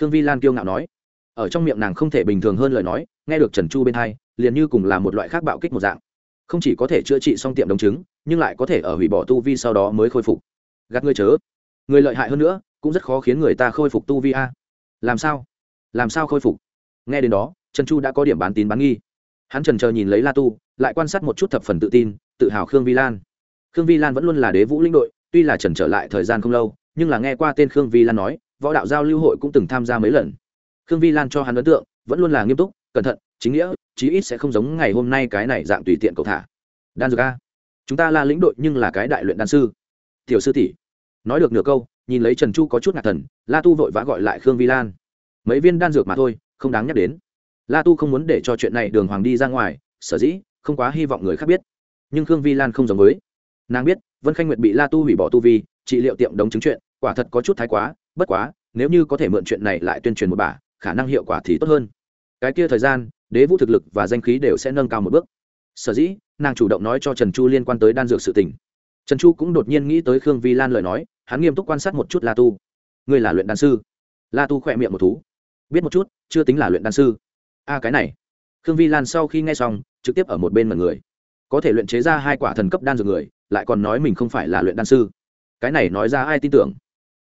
Khương vi lan kiêu ngạo nói. Ở trong miệng nàng không thể bình thường hơn lời nói, nghe được trần chu bên hai, liền như cùng là một loại khác bạo kích một dạng. Không chỉ có thể chữa trị xong tiệm đồng chứng, nhưng lại có thể ở hủy bỏ tu vi sau đó mới khôi phục. Gạt ngươi chớ. Người lợi hại hơn nữa, cũng rất khó khiến người ta khôi phục tu vi a. Làm sao? Làm sao khôi phục? Nghe đến đó, trần chu đã có điểm bán tín bán nghi. Hắn trần chờ nhìn lấy la tu, lại quan sát một chút thập phần tự tin, tự hào khương vi lan. Khương vi lan vẫn luôn là đế vũ linh đội, tuy là trần trở lại thời gian không lâu, nhưng là nghe qua tên khương vi lan nói, võ đạo giao lưu hội cũng từng tham gia mấy lần. Khương vi lan cho hắn ấn tượng, vẫn luôn là nghiêm túc, cẩn thận, chính nghĩa, chí ít sẽ không giống ngày hôm nay cái này dạng tùy tiện cầu thả. Đan dược a. Chúng ta là lĩnh đội nhưng là cái đại luyện đan sư. Tiểu sư tỷ. Nói được nửa câu, nhìn lấy trần chu có chút ngạc thần, la tu vội vã gọi lại khương vi lan mấy viên đan dược mà thôi, không đáng nhắc đến. La tu không muốn để cho chuyện này đường hoàng đi ra ngoài, sở dĩ, không quá hy vọng người khác biết. Nhưng khương vi lan không giống với. Nàng biết, vân khanh nguyệt bị la tu hủy bỏ tu vi, trị liệu tiệm đống chứng chuyện, quả thật có chút thái quá, bất quá, nếu như có thể mượn chuyện này lại tuyên truyền một bà, khả năng hiệu quả thì tốt hơn. Cái kia thời gian, đế vũ thực lực và danh khí đều sẽ nâng cao một bước. Sở dĩ, nàng chủ động nói cho trần chu liên quan tới đan dược sự tình. Trần chu cũng đột nhiên nghĩ tới khương vi lan lời nói, hắn nghiêm túc quan sát một chút la tu. Ngươi là luyện đan sư. La tu khỏe miệng một thú biết một chút, chưa tính là luyện đan sư. A cái này. Khương vi lan sau khi nghe xong, trực tiếp ở một bên mật người. Có thể luyện chế ra hai quả thần cấp đan dược người, lại còn nói mình không phải là luyện đan sư. Cái này nói ra ai tin tưởng?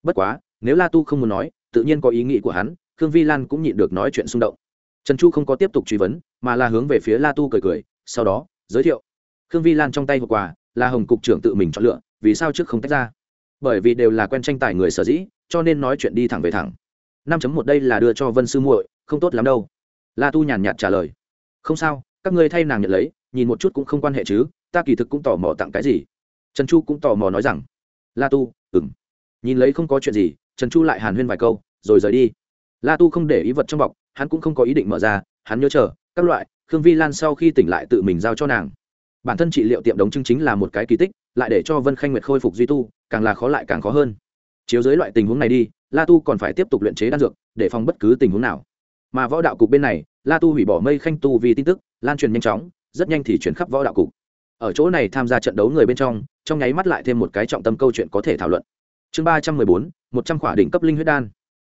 Bất quá, nếu la tu không muốn nói, tự nhiên có ý nghĩ của hắn, khương vi lan cũng nhịn được nói chuyện xung động. Trần chu không có tiếp tục truy vấn, mà là hướng về phía la tu cười cười, sau đó, giới thiệu. Khương vi lan trong tay hộp quà, là hồng cục trưởng tự mình chọn lựa, vì sao trước không tách ra? Bởi vì đều là quen tranh tài người sở dĩ, cho nên nói chuyện đi thẳng về thẳng năm chấm một đây là đưa cho vân sư muội, không tốt lắm đâu. La tu nhàn nhạt trả lời. Không sao, các ngươi thay nàng nhận lấy, nhìn một chút cũng không quan hệ chứ, ta kỳ thực cũng tò mò tặng cái gì. Trần chu cũng tò mò nói rằng, la tu ừng nhìn lấy không có chuyện gì, trần chu lại hàn huyên vài câu, rồi rời đi. La tu không để ý vật trong bọc, hắn cũng không có ý định mở ra, hắn nhớ chờ, các loại, khương vi lan sau khi tỉnh lại tự mình giao cho nàng. Bản thân trị liệu tiệm đống chứng chính là một cái kỳ tích, lại để cho vân khanh nguyệt khôi phục duy tu, càng là khó lại càng khó hơn chiếu dưới loại tình huống này đi, la tu còn phải tiếp tục luyện chế đan dược để phòng bất cứ tình huống nào. Mà võ đạo cục bên này, la tu hủy bỏ mây khanh tu vì tin tức, lan truyền nhanh chóng, rất nhanh thì chuyển khắp võ đạo cục. Ở chỗ này tham gia trận đấu người bên trong trong nháy mắt lại thêm một cái trọng tâm câu chuyện có thể thảo luận. Chương ba trăm mười bốn, một trăm khỏa đỉnh cấp linh huyết đan.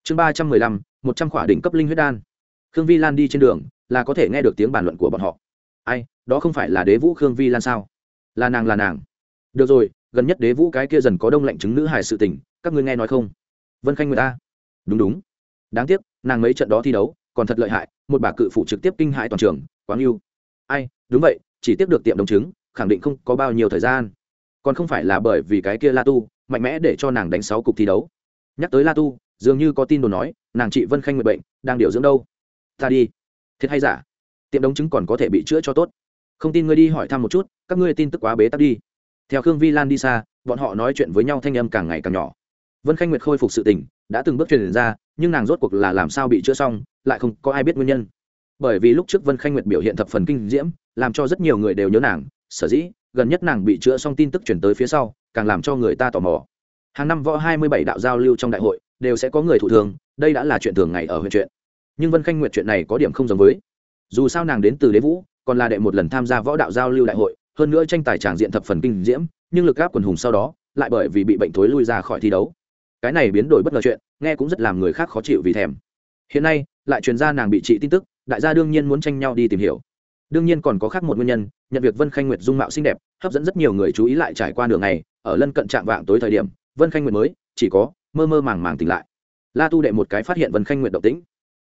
Chương ba trăm mười lăm, một trăm khỏa đỉnh cấp linh huyết đan. Khương vi lan đi trên đường, là có thể nghe được tiếng bàn luận của bọn họ. Ai, đó không phải là đế vũ khương vi lan sao? Là nàng là nàng. Được rồi, gần nhất đế vũ cái kia dần có đông lạnh chứng nữ hài sự tình các ngươi nghe nói không? Vân khanh người ta đúng đúng. Đáng tiếc, nàng mấy trận đó thi đấu, còn thật lợi hại, một bà cự phụ trực tiếp kinh hại toàn trường, quá yêu ai, đúng vậy, chỉ tiếp được tiệm đồng chứng khẳng định không có bao nhiêu thời gian. Còn không phải là bởi vì cái kia la tu, mạnh mẽ để cho nàng đánh sáu cục thi đấu. Nhắc tới la tu, dường như có tin đồn nói, nàng chị vân khanh người bệnh, đang điều dưỡng đâu? Ta đi. Thiệt hay giả? Tiệm đống chứng còn có thể bị chữa cho tốt. Không tin ngươi đi hỏi thăm một chút, các ngươi tin tức quá bế tắc đi. Theo khương vi lan đi xa, bọn họ nói chuyện với nhau thanh âm càng ngày càng nhỏ vân khanh nguyệt khôi phục sự tỉnh, đã từng bước truyền ra nhưng nàng rốt cuộc là làm sao bị chữa xong lại không có ai biết nguyên nhân. Bởi vì lúc trước vân khanh nguyệt biểu hiện thập phần kinh diễm làm cho rất nhiều người đều nhớ nàng sở dĩ gần nhất nàng bị chữa xong tin tức chuyển tới phía sau càng làm cho người ta tò mò. Hàng năm võ hai mươi bảy đạo giao lưu trong đại hội đều sẽ có người thụ thường đây đã là chuyện thường ngày ở huyện chuyện nhưng vân khanh nguyệt chuyện này có điểm không giống với. Dù sao nàng đến từ đế vũ còn là đệ một lần tham gia võ đạo giao lưu đại hội hơn nữa tranh tài tràng diện thập phần kinh diễm nhưng lực gáp quần hùng sau đó lại bởi vì bị bệnh thối lui ra khỏi thi đấu cái này biến đổi bất ngờ chuyện, nghe cũng rất làm người khác khó chịu vì thèm. Hiện nay, lại truyền ra nàng bị trị tin tức, đại gia đương nhiên muốn tranh nhau đi tìm hiểu. Đương nhiên còn có khác một nguyên nhân, nhận việc vân khanh nguyệt dung mạo xinh đẹp, hấp dẫn rất nhiều người chú ý lại trải qua đường ngày, ở lân cận trạng vạng tối thời điểm, vân khanh nguyệt mới, chỉ có, mơ mơ màng màng tỉnh lại. La tu đệ một cái phát hiện vân khanh nguyệt động tĩnh.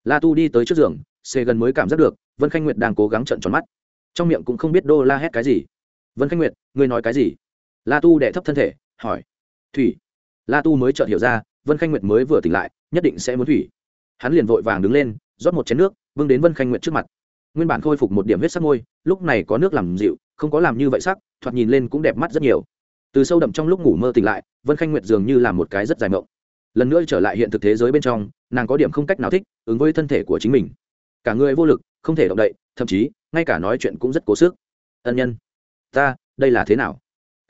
La tu đi tới trước giường, xê gần mới cảm giác được, vân khanh nguyệt đang cố gắng trận tròn mắt. Trong miệng cũng không biết đô la hét cái gì. Vân khanh nguyệt, ngươi nói cái gì? La tu đệ thấp thân thể, hỏi. Thủy la tu mới chợt hiểu ra, vân khanh nguyệt mới vừa tỉnh lại, nhất định sẽ muốn thủy. Hắn liền vội vàng đứng lên, rót một chén nước, bưng đến vân khanh nguyệt trước mặt. Nguyên bản khôi phục một điểm huyết sắc môi, lúc này có nước làm dịu, không có làm như vậy sắc, thoạt nhìn lên cũng đẹp mắt rất nhiều. Từ sâu đậm trong lúc ngủ mơ tỉnh lại, vân khanh nguyệt dường như là một cái rất dài mộng. Lần nữa trở lại hiện thực thế giới bên trong, nàng có điểm không cách nào thích ứng với thân thể của chính mình. Cả người vô lực, không thể động đậy, thậm chí, ngay cả nói chuyện cũng rất cố sức. Ân nhân, ta, đây là thế nào?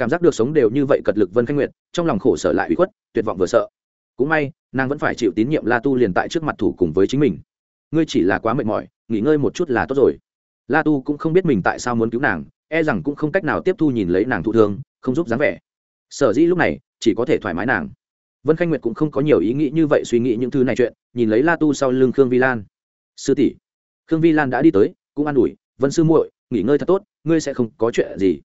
Cảm giác được sống đều như vậy cật lực vân khanh nguyệt, trong lòng khổ sở lại ủy khuất, tuyệt vọng vừa sợ. Cũng may, nàng vẫn phải chịu tín nhiệm la tu liền tại trước mặt thủ cùng với chính mình. Ngươi chỉ là quá mệt mỏi, nghỉ ngơi một chút là tốt rồi. La tu cũng không biết mình tại sao muốn cứu nàng e rằng cũng không cách nào tiếp thu nhìn lấy nàng thụ thương, không giúp dáng vẻ. Sở dĩ lúc này, chỉ có thể thoải mái nàng. Vân khanh nguyệt cũng không có nhiều ý nghĩ như vậy suy nghĩ những thứ này chuyện, nhìn lấy la tu sau lưng khương vi lan. Sư tỷ, khương vi lan đã đi tới, cũng an ủi, vân sư muội, nghỉ ngơi thật tốt, ngươi sẽ không có chuyện gì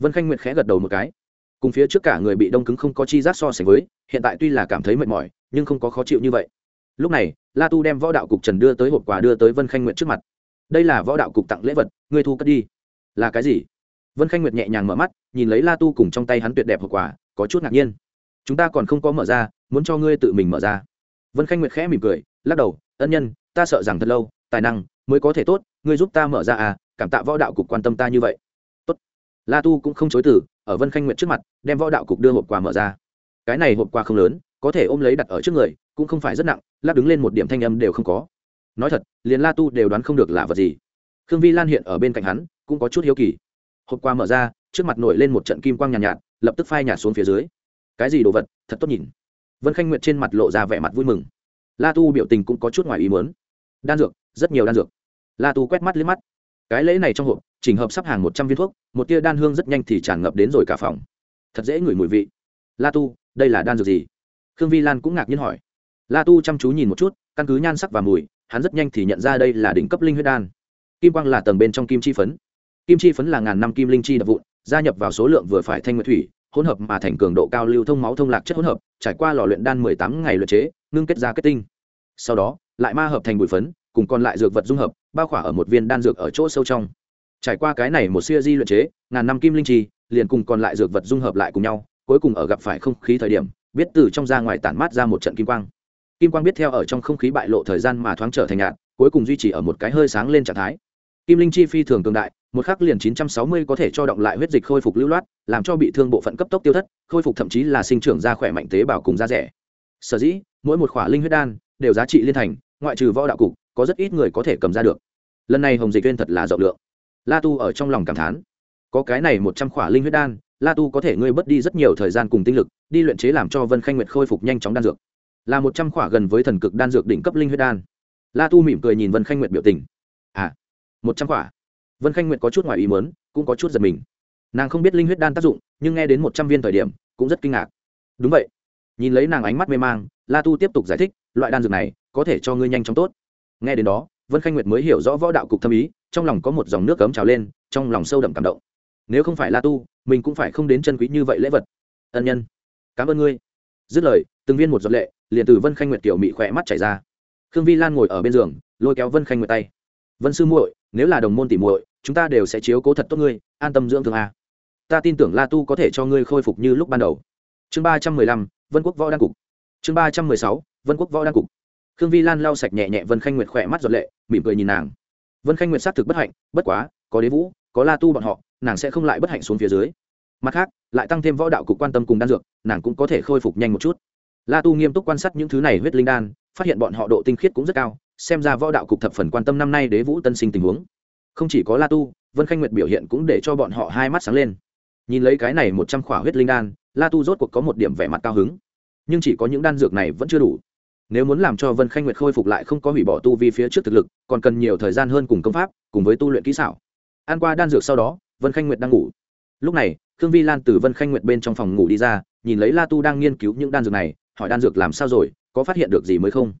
vân khanh nguyệt khẽ gật đầu một cái. Cùng phía trước cả người bị đông cứng không có chi giác so sánh với, hiện tại tuy là cảm thấy mệt mỏi, nhưng không có khó chịu như vậy. Lúc này, la tu đem võ đạo cục trần đưa tới hộp quà đưa tới vân khanh nguyệt trước mặt. Đây là võ đạo cục tặng lễ vật, ngươi thu cất đi. Là cái gì? Vân khanh nguyệt nhẹ nhàng mở mắt, nhìn lấy la tu cùng trong tay hắn tuyệt đẹp hộp quà, có chút ngạc nhiên. Chúng ta còn không có mở ra, muốn cho ngươi tự mình mở ra. Vân khanh nguyệt khẽ mỉm cười, lắc đầu, ân nhân, ta sợ rằng thật lâu, tài năng mới có thể tốt, ngươi giúp ta mở ra à cảm tạ võ đạo cục quan tâm ta như vậy la tu cũng không chối từ ở vân khanh nguyệt trước mặt đem võ đạo cục đưa hộp quà mở ra. Cái này hộp quà không lớn có thể ôm lấy đặt ở trước người cũng không phải rất nặng lắc đứng lên một điểm thanh âm đều không có. Nói thật liền la tu đều đoán không được là vật gì. Khương vi lan hiện ở bên cạnh hắn cũng có chút hiếu kỳ. Hộp quà mở ra trước mặt nổi lên một trận kim quang nhàn nhạt, nhạt lập tức phai nhạt xuống phía dưới. Cái gì đồ vật thật tốt nhìn. Vân khanh nguyệt trên mặt lộ ra vẻ mặt vui mừng. La tu biểu tình cũng có chút ngoài ý muốn. Đan dược rất nhiều đan dược. La tu quét mắt liếc mắt cái lễ này trong hộp, chỉnh hợp sắp hàng một trăm viên thuốc, một tia đan hương rất nhanh thì tràn ngập đến rồi cả phòng. Thật dễ ngửi mùi vị. La tu, đây là đan dược gì? Khương vi lan cũng ngạc nhiên hỏi. La tu chăm chú nhìn một chút, căn cứ nhan sắc và mùi, hắn rất nhanh thì nhận ra đây là đỉnh cấp linh huyết đan. Kim quang là tầng bên trong kim chi phấn. Kim chi phấn là ngàn năm kim linh chi đập vụn, gia nhập vào số lượng vừa phải thanh nguyệt thủy, hỗn hợp mà thành cường độ cao lưu thông máu thông lạc chất hỗn hợp, trải qua lò luyện đan mười tám ngày luyện chế, ngưng kết ra kết tinh. Sau đó, lại ma hợp thành bụi phấn cùng còn lại dược vật dung hợp, bao khỏa ở một viên đan dược ở chỗ sâu trong. Trải qua cái này một siêu di luyện chế, ngàn năm kim linh chi, liền cùng còn lại dược vật dung hợp lại cùng nhau, cuối cùng ở gặp phải không khí thời điểm, biết từ trong ra ngoài tản mát ra một trận kim quang. Kim quang biết theo ở trong không khí bại lộ thời gian mà thoáng trở thành nhạt, cuối cùng duy trì ở một cái hơi sáng lên trạng thái. Kim linh chi phi thường cường đại, một khắc liền 960 có thể cho động lại huyết dịch khôi phục lưu loát, làm cho bị thương bộ phận cấp tốc tiêu thất, khôi phục thậm chí là sinh trưởng ra khỏe mạnh tế bào cùng da rẻ. Sở dĩ, mỗi một khỏa linh huyết đan đều giá trị liên thành, ngoại trừ võ đạo cục có rất ít người có thể cầm ra được. Lần này hồng dịch viên thật là rộng lượng. La tu ở trong lòng cảm thán. Có cái này một trăm khỏa linh huyết đan, la tu có thể ngươi bớt đi rất nhiều thời gian cùng tinh lực, đi luyện chế làm cho vân khanh nguyệt khôi phục nhanh chóng đan dược. Là một trăm khỏa gần với thần cực đan dược đỉnh cấp linh huyết đan. La tu mỉm cười nhìn vân khanh nguyệt biểu tình. À một trăm khỏa. Vân khanh nguyệt có chút ngoài ý mớn cũng có chút giật mình. Nàng không biết linh huyết đan tác dụng, nhưng nghe đến một trăm viên thời điểm, cũng rất kinh ngạc. Đúng vậy. Nhìn lấy nàng ánh mắt mê mang, la tu tiếp tục giải thích, loại đan dược này có thể cho ngươi nhanh chóng tốt nghe đến đó, vân khanh nguyệt mới hiểu rõ võ đạo cục thâm ý, trong lòng có một dòng nước cấm trào lên, trong lòng sâu đậm cảm động. Nếu không phải la tu, mình cũng phải không đến chân quý như vậy lễ vật. Ân nhân, cảm ơn ngươi. Dứt lời, từng viên một giọt lệ liền từ vân khanh nguyệt tiểu mị khỏe mắt chảy ra. Khương vi lan ngồi ở bên giường, lôi kéo vân khanh nguyệt tay. Vân sư muội, nếu là đồng môn tỉ muội, chúng ta đều sẽ chiếu cố thật tốt ngươi, an tâm dưỡng thương a. Ta tin tưởng la tu có thể cho ngươi khôi phục như lúc ban đầu. Chương ba trăm mười lăm, vân quốc võ đan cục. Chương ba trăm mười sáu, vân quốc võ đan cục khương vi lan lau sạch nhẹ nhẹ vân khanh nguyệt khỏe mắt giọt lệ, mỉm cười nhìn nàng. Vân khanh nguyệt xác thực bất hạnh, bất quá, có đế vũ, có la tu bọn họ, nàng sẽ không lại bất hạnh xuống phía dưới. Mặt khác, lại tăng thêm võ đạo cục quan tâm cùng đan dược, nàng cũng có thể khôi phục nhanh một chút. La tu nghiêm túc quan sát những thứ này huyết linh đan, phát hiện bọn họ độ tinh khiết cũng rất cao, xem ra võ đạo cục thập phần quan tâm năm nay đế vũ tân sinh tình huống. Không chỉ có la tu, vân khanh nguyệt biểu hiện cũng để cho bọn họ hai mắt sáng lên. Nhìn lấy cái này một trăm khỏa huyết linh đan, la tu rốt cuộc có một điểm vẻ mặt cao hứng. Nhưng chỉ có những đan dược này vẫn chưa đủ nếu muốn làm cho vân khanh nguyệt khôi phục lại không có hủy bỏ tu vi phía trước thực lực, còn cần nhiều thời gian hơn cùng công pháp, cùng với tu luyện kỹ xảo. An qua đan dược sau đó, vân khanh nguyệt đang ngủ. Lúc này, khương vi lan từ vân khanh nguyệt bên trong phòng ngủ đi ra, nhìn lấy la tu đang nghiên cứu những đan dược này, hỏi đan dược làm sao rồi, có phát hiện được gì mới không?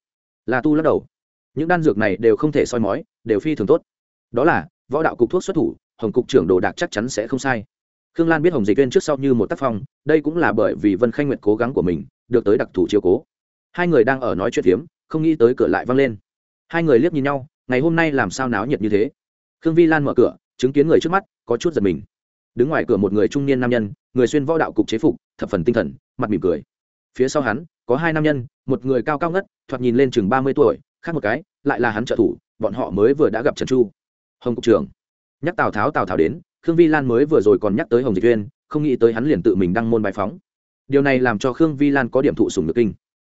La tu lắc đầu. Những đan dược này đều không thể soi mói, đều phi thường tốt. Đó là, võ đạo cục thuốc xuất thủ, hồng cục trưởng đồ đạc chắc chắn sẽ không sai. Khương lan biết hồng dịch viên trước sau như một tác phong, đây cũng là bởi vì vân khanh nguyệt cố gắng của mình, được tới đặc thù chiều cố hai người đang ở nói chuyện phiếm, không nghĩ tới cửa lại văng lên. Hai người liếc nhìn nhau, ngày hôm nay làm sao náo nhiệt như thế? Khương vi lan mở cửa, chứng kiến người trước mắt, có chút giật mình. Đứng ngoài cửa một người trung niên nam nhân, người xuyên võ đạo cục chế phục, thập phần tinh thần, mặt mỉm cười. Phía sau hắn, có hai nam nhân, một người cao cao ngất, thoạt nhìn lên chừng ba mươi tuổi, khác một cái, lại là hắn trợ thủ, bọn họ mới vừa đã gặp trần chu. Hồng cục trưởng. Nhắc tào tháo tào tháo đến, khương vi lan mới vừa rồi còn nhắc tới hồng dịch viên không nghĩ tới hắn liền tự mình đăng môn bài phóng. Điều này làm cho khương vi lan có điểm thụ sùng được kinh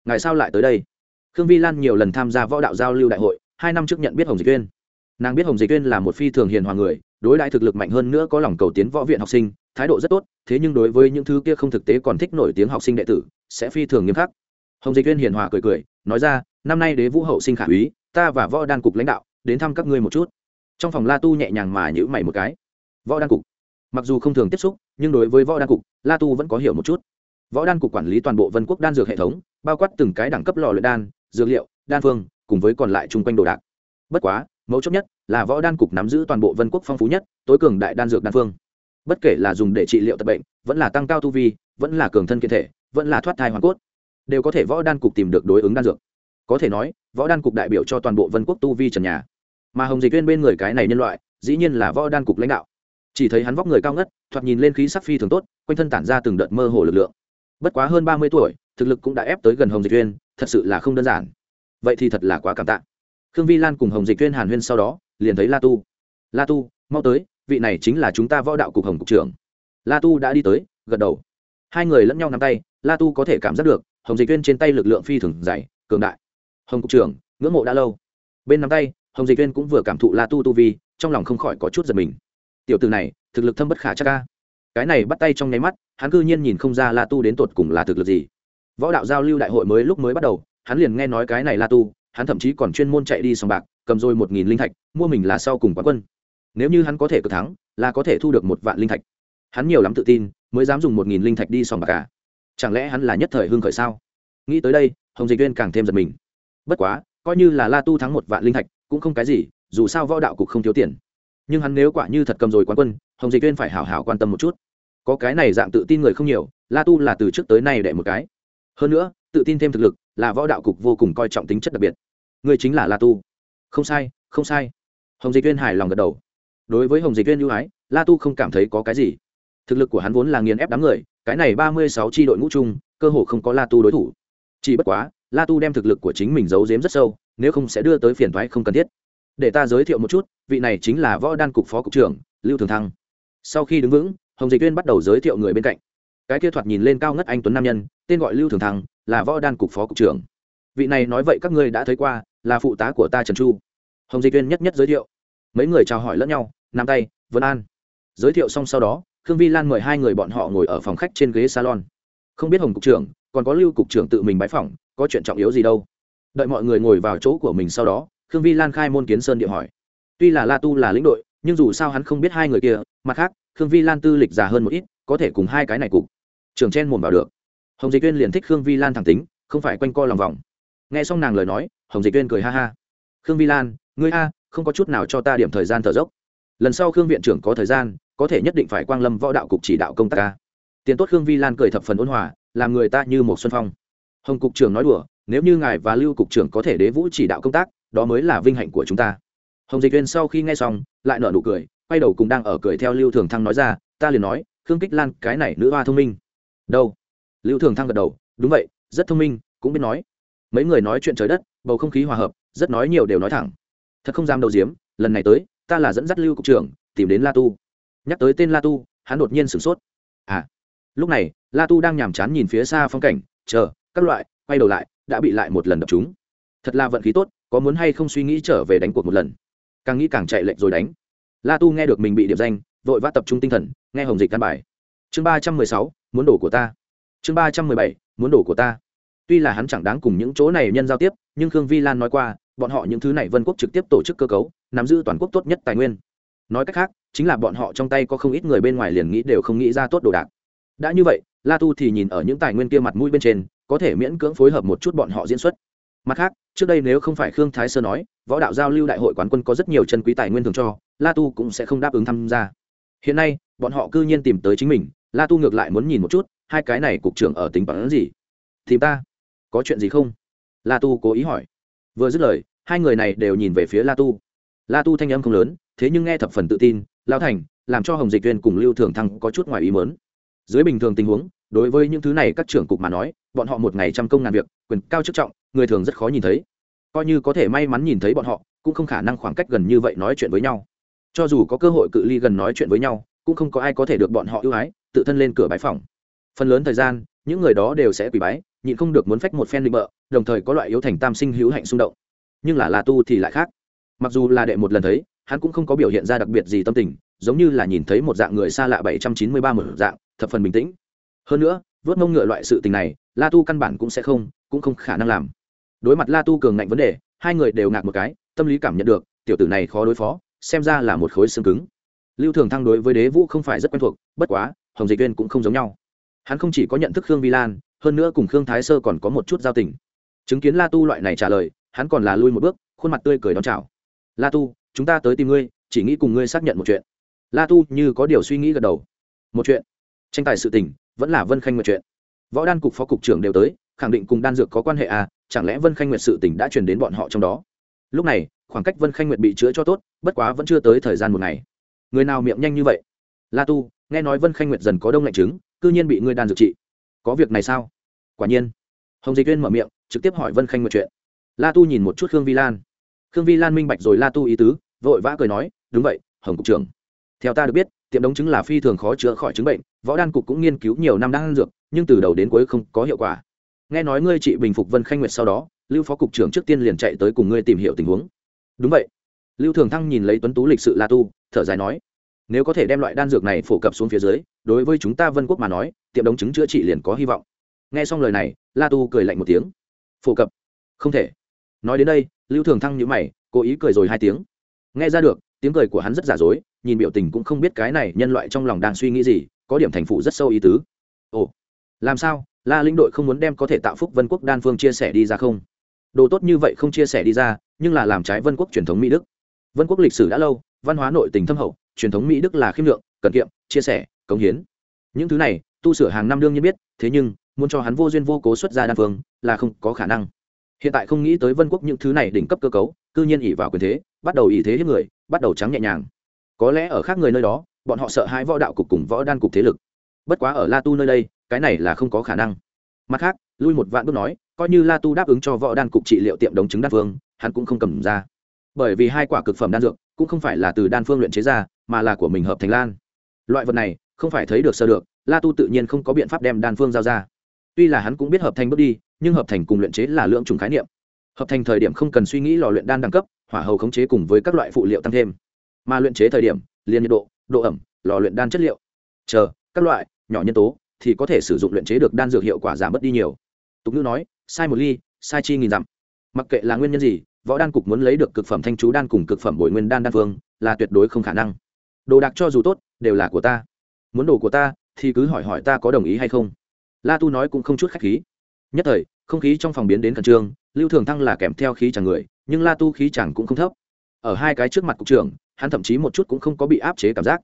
ngày sao lại tới đây? Khương vi lan nhiều lần tham gia võ đạo giao lưu đại hội, hai năm trước nhận biết hồng dịch viên nàng biết hồng dịch viên là một phi thường hiền hòa người, đối đại thực lực mạnh hơn nữa có lòng cầu tiến võ viện học sinh, thái độ rất tốt, thế nhưng đối với những thứ kia không thực tế còn thích nổi tiếng học sinh đệ tử, sẽ phi thường nghiêm khắc. Hồng dịch viên hiền hòa cười cười, nói ra, năm nay đế vũ hậu sinh khả úy, ta và võ đan cục lãnh đạo, đến thăm các ngươi một chút. Trong phòng la tu nhẹ nhàng mà nhữ mày một cái. Võ đan cục? Mặc dù không thường tiếp xúc, nhưng đối với võ đan cục, la tu vẫn có hiểu một chút võ đan cục quản lý toàn bộ vân quốc đan dược hệ thống, bao quát từng cái đẳng cấp lò luyện đan, dược liệu, đan phương, cùng với còn lại chung quanh đồ đạc. Bất quá, mấu chốt nhất là võ đan cục nắm giữ toàn bộ vân quốc phong phú nhất, tối cường đại đan dược đan phương. Bất kể là dùng để trị liệu tật bệnh, vẫn là tăng cao tu vi, vẫn là cường thân kiện thể, vẫn là thoát thai hoàn cốt, đều có thể võ đan cục tìm được đối ứng đan dược. Có thể nói, võ đan cục đại biểu cho toàn bộ vân quốc tu vi trần nhà. Mà hồng dịch viên bên người cái này nhân loại, dĩ nhiên là võ đan cục lãnh đạo. Chỉ thấy hắn vóc người cao ngất, thoạt nhìn lên khí sắc phi thường tốt, quanh thân tản ra từng đợt mơ hồ lực lượng bất quá hơn ba mươi tuổi, thực lực cũng đã ép tới gần hồng dịch tuyên thật sự là không đơn giản. Vậy thì thật là quá cảm tạ. Khương vi lan cùng hồng dịch tuyên hàn huyên sau đó, liền thấy la tu. La tu, mau tới, vị này chính là chúng ta võ đạo cục hồng cục trưởng. La tu đã đi tới, gật đầu. Hai người lẫn nhau nắm tay, la tu có thể cảm giác được, hồng dịch tuyên trên tay lực lượng phi thường dày, cường đại. Hồng cục trưởng, ngưỡng mộ đã lâu. Bên nắm tay, hồng dịch tuyên cũng vừa cảm thụ la tu tu vi, trong lòng không khỏi có chút giật mình. Tiểu từ này, thực lực thâm bất khả chắc ca cái này bắt tay trong nháy mắt hắn cư nhiên nhìn không ra la tu đến tột cùng là thực lực gì. Võ đạo giao lưu đại hội mới lúc mới bắt đầu, hắn liền nghe nói cái này la tu, hắn thậm chí còn chuyên môn chạy đi sòng bạc, cầm rồi một nghìn linh thạch, mua mình là sau cùng quán quân. Nếu như hắn có thể cực thắng, là có thể thu được một vạn linh thạch. Hắn nhiều lắm tự tin, mới dám dùng một nghìn linh thạch đi sòng bạc cả chẳng lẽ hắn là nhất thời hưng khởi sao? Nghĩ tới đây, hồng dịch viên càng thêm giật mình. Bất quá, coi như là la tu thắng một vạn linh thạch, cũng không cái gì, dù sao võ đạo cục không thiếu tiền. Nhưng hắn nếu quả như thật cầm rồi quán quân, hồng dịch viên phải hảo hảo quan tâm một chút có cái này dạng tự tin người không nhiều, la tu là từ trước tới nay đệ một cái. Hơn nữa, tự tin thêm thực lực, là võ đạo cục vô cùng coi trọng tính chất đặc biệt. Người chính là la tu. Không sai không sai. Hồng dịch viên hài lòng gật đầu. Đối với hồng dịch viên ưu ái, la tu không cảm thấy có cái gì. Thực lực của hắn vốn là nghiền ép đám người, cái này ba mươi sáu tri đội ngũ chung, cơ hồ không có la tu đối thủ. Chỉ bất quá, la tu đem thực lực của chính mình giấu giếm rất sâu, nếu không sẽ đưa tới phiền thoái không cần thiết. Để ta giới thiệu một chút, vị này chính là võ đan cục phó cục trưởng, lưu thường thăng. Sau khi đứng vững hồng dịch Tuyên bắt đầu giới thiệu người bên cạnh. Cái kia thoạt nhìn lên cao ngất anh tuấn nam nhân, tên gọi lưu thường thăng, là võ đan cục phó cục trưởng. Vị này nói vậy các ngươi đã thấy qua, là phụ tá của ta trần chu. Hồng dịch Tuyên nhất nhất giới thiệu. Mấy người chào hỏi lẫn nhau, nắm tay, vân an. Giới thiệu xong sau đó, khương vi lan mời hai người bọn họ ngồi ở phòng khách trên ghế salon. Không biết hồng cục trưởng, còn có lưu cục trưởng tự mình bái phỏng, có chuyện trọng yếu gì đâu? Đợi mọi người ngồi vào chỗ của mình sau đó, khương vi lan khai môn kiến sơn địa hỏi. Tuy là la tu là lĩnh đội, nhưng dù sao hắn không biết hai người kia, mặt khác khương vi lan tư lịch già hơn một ít, có thể cùng hai cái này cục. Trường chen mồm vào được. Hồng dịch viên liền thích khương vi lan thẳng tính, không phải quanh co lòng vòng. Nghe xong nàng lời nói, hồng dịch viên cười ha ha. Khương vi lan, ngươi a, không có chút nào cho ta điểm thời gian thở dốc. Lần sau khương viện trưởng có thời gian, có thể nhất định phải quang lâm võ đạo cục chỉ đạo công tác ca tiền tốt khương vi lan cười thập phần ôn hòa, làm người ta như một xuân phong. Hồng cục trưởng nói đùa, nếu như ngài và lưu cục trưởng có thể đế vũ chỉ đạo công tác, đó mới là vinh hạnh của chúng ta. Hồng dịch viên sau khi nghe xong, lại nở nụ cười quay đầu cùng đang ở cười theo lưu thường thăng nói ra, ta liền nói, khương kích lan, cái này nữ hoa thông minh. Đâu? Lưu thường thăng gật đầu, đúng vậy, rất thông minh, cũng biết nói. Mấy người nói chuyện trời đất, bầu không khí hòa hợp, rất nói nhiều đều nói thẳng. Thật không dám đầu diếm, lần này tới, ta là dẫn dắt lưu cục trưởng, tìm đến la tu. Nhắc tới tên la tu, hắn đột nhiên sửng sốt. À lúc này, la tu đang nhàm chán nhìn phía xa phong cảnh, chờ, các loại, quay đầu lại, đã bị lại một lần đập chúng thật là vận khí tốt, có muốn hay không suy nghĩ trở về đánh cuộc một lần. Càng nghĩ càng chạy lệnh rồi đánh la tu nghe được mình bị điểm danh, vội vã tập trung tinh thần, nghe hồng dịch căn bài. Chương ba trăm mười sáu, muốn đổ của ta. Chương ba trăm mười bảy, muốn đổ của ta. Tuy là hắn chẳng đáng cùng những chỗ này nhân giao tiếp, nhưng khương vi lan nói qua, bọn họ những thứ này vân quốc trực tiếp tổ chức cơ cấu, nắm giữ toàn quốc tốt nhất tài nguyên. Nói cách khác, chính là bọn họ trong tay có không ít người bên ngoài liền nghĩ đều không nghĩ ra tốt đồ đạc. Đã như vậy, la tu thì nhìn ở những tài nguyên kia mặt mũi bên trên, có thể miễn cưỡng phối hợp một chút bọn họ diễn xuất. Mặt khác, trước đây nếu không phải khương thái sơ nói, võ đạo giao lưu đại hội quán quân có rất nhiều chân quý tài nguyên thường cho la tu cũng sẽ không đáp ứng tham gia. Hiện nay, bọn họ cư nhiên tìm tới chính mình, la tu ngược lại muốn nhìn một chút, hai cái này cục trưởng ở tính bằng gì? Tìm ta. Có chuyện gì không? La tu cố ý hỏi. Vừa dứt lời, hai người này đều nhìn về phía la tu. La tu thanh âm không lớn, thế nhưng nghe thập phần tự tin lao thành, làm cho hồng dịch viên cùng lưu thường thăng có chút ngoài ý mớn dưới bình thường tình huống, đối với những thứ này các trưởng cục mà nói, bọn họ một ngày trăm công ngàn việc, quyền cao chức trọng, người thường rất khó nhìn thấy. Coi như có thể may mắn nhìn thấy bọn họ, cũng không khả năng khoảng cách gần như vậy nói chuyện với nhau cho dù có cơ hội cự ly gần nói chuyện với nhau, cũng không có ai có thể được bọn họ ưu ái, tự thân lên cửa bái phòng phần lớn thời gian, những người đó đều sẽ quỳ bái, nhịn không được muốn phách một phen định bợ, đồng thời có loại yếu thành tam sinh hữu hạnh xung động. Nhưng là la tu thì lại khác. Mặc dù là đệ một lần thấy, hắn cũng không có biểu hiện ra đặc biệt gì tâm tình, giống như là nhìn thấy một dạng người xa lạ bảy trăm chín mươi ba một dạng, thập phần bình tĩnh. Hơn nữa, vớt mông ngựa loại sự tình này, la tu căn bản cũng sẽ không, cũng không khả năng làm. Đối mặt la tu cường ngạnh vấn đề, hai người đều ngạc một cái, tâm lý cảm nhận được, tiểu tử này khó đối phó xem ra là một khối xương cứng. Lưu thường thăng đối với đế vũ không phải rất quen thuộc, bất quá, hồng dịch viên cũng không giống nhau. Hắn không chỉ có nhận thức khương vi lan hơn nữa cùng khương thái sơ còn có một chút giao tình. Chứng kiến la tu loại này trả lời, hắn còn là lui một bước, khuôn mặt tươi cười đón chào. La tu, chúng ta tới tìm ngươi, chỉ nghĩ cùng ngươi xác nhận một chuyện. La tu như có điều suy nghĩ gật đầu. Một chuyện? Tranh tài sự tình, vẫn là vân khanh nguyệt chuyện. Võ đan cục phó cục trưởng đều tới, khẳng định cùng đan dược có quan hệ à chẳng lẽ vân khanh nguyệt sự tình đã truyền đến bọn họ trong đó? Lúc này, khoảng cách vân khanh nguyệt bị chữa cho tốt, bất quá vẫn chưa tới thời gian một ngày. Người nào miệng nhanh như vậy? La tu, nghe nói vân khanh nguyệt dần có đông lạnh trứng cư nhiên bị ngươi đàn dược trị. Có việc này sao? Quả nhiên. Hồng dịch viên mở miệng, trực tiếp hỏi vân khanh nguyệt chuyện. La tu nhìn một chút khương vi lan. Khương vi lan minh bạch rồi la tu ý tứ, vội vã cười nói, đúng vậy, hồng cục trưởng. Theo ta được biết, tiệm đống chứng là phi thường khó chữa khỏi chứng bệnh, võ đan cục cũng nghiên cứu nhiều năm đang ăn dược, nhưng từ đầu đến cuối không có hiệu quả. Nghe nói ngươi trị bình phục vân khanh nguyệt sau đó lưu phó cục trưởng trước tiên liền chạy tới cùng ngươi tìm hiểu tình huống. Đúng vậy. Lưu thường thăng nhìn lấy tuấn tú lịch sự la tu, thở dài nói, nếu có thể đem loại đan dược này phổ cập xuống phía dưới, đối với chúng ta vân quốc mà nói, tiệm đống chứng chữa trị liền có hy vọng. Nghe xong lời này, la tu cười lạnh một tiếng. Phổ cập? Không thể. Nói đến đây, lưu thường thăng nhữ mày, cố ý cười rồi hai tiếng. Nghe ra được, tiếng cười của hắn rất giả dối, nhìn biểu tình cũng không biết cái này nhân loại trong lòng đang suy nghĩ gì, có điểm thành phụ rất sâu ý tứ. Ồ, làm sao? La lĩnh đội không muốn đem có thể tạo phúc vân quốc đan phương chia sẻ đi ra không? Đồ tốt như vậy không chia sẻ đi ra, nhưng là làm trái vân quốc truyền thống mỹ đức. Vân quốc lịch sử đã lâu, văn hóa nội tình thâm hậu, truyền thống mỹ đức là khiêm lượng cẩn kiệm, chia sẻ, cống hiến. Những thứ này, tu sửa hàng năm đương nhiên biết, thế nhưng, muốn cho hắn vô duyên vô cố xuất ra đan phương, là không có khả năng. Hiện tại không nghĩ tới vân quốc những thứ này đỉnh cấp cơ cấu, cư nhiên ỉ vào quyền thế, bắt đầu ỉ thế hiếp người, bắt đầu trắng nhẹ nhàng. Có lẽ ở khác người nơi đó, bọn họ sợ hai võ đạo cục cùng võ đan cục thế lực. Bất quá ở la tu nơi đây, cái này là không có khả năng mặt khác, lui một vạn bước nói, coi như la tu đáp ứng cho võ đan cục trị liệu tiệm đống chứng đan phương, hắn cũng không cầm ra. Bởi vì hai quả cực phẩm đan dược cũng không phải là từ đan phương luyện chế ra, mà là của mình hợp thành lan. Loại vật này, không phải thấy được sơ được, la tu tự nhiên không có biện pháp đem đan phương giao ra. Tuy là hắn cũng biết hợp thành bước đi, nhưng hợp thành cùng luyện chế là lượng trùng khái niệm. Hợp thành thời điểm không cần suy nghĩ lò luyện đan đẳng cấp, hỏa hầu khống chế cùng với các loại phụ liệu tăng thêm. Mà luyện chế thời điểm, liền nhiệt độ độ ẩm, lò luyện đan chất liệu. Chờ, các loại, nhỏ nhân tố thì có thể sử dụng luyện chế được đan dược hiệu quả giảm bớt đi nhiều. Tục ngữ nói, sai một ly, sai chi nghìn dặm. Mặc kệ là nguyên nhân gì, võ đan cục muốn lấy được cực phẩm thanh chú đan cùng cực phẩm bồi nguyên đan đan phương là tuyệt đối không khả năng. Đồ đạc cho dù tốt, đều là của ta. Muốn đồ của ta, thì cứ hỏi hỏi ta có đồng ý hay không. La tu nói cũng không chút khách khí. Nhất thời, không khí trong phòng biến đến khẩn trương, lưu thường thăng là kèm theo khí chẳng người, nhưng la tu khí chẳng cũng không thấp. Ở hai cái trước mặt cục trưởng, hắn thậm chí một chút cũng không có bị áp chế cảm giác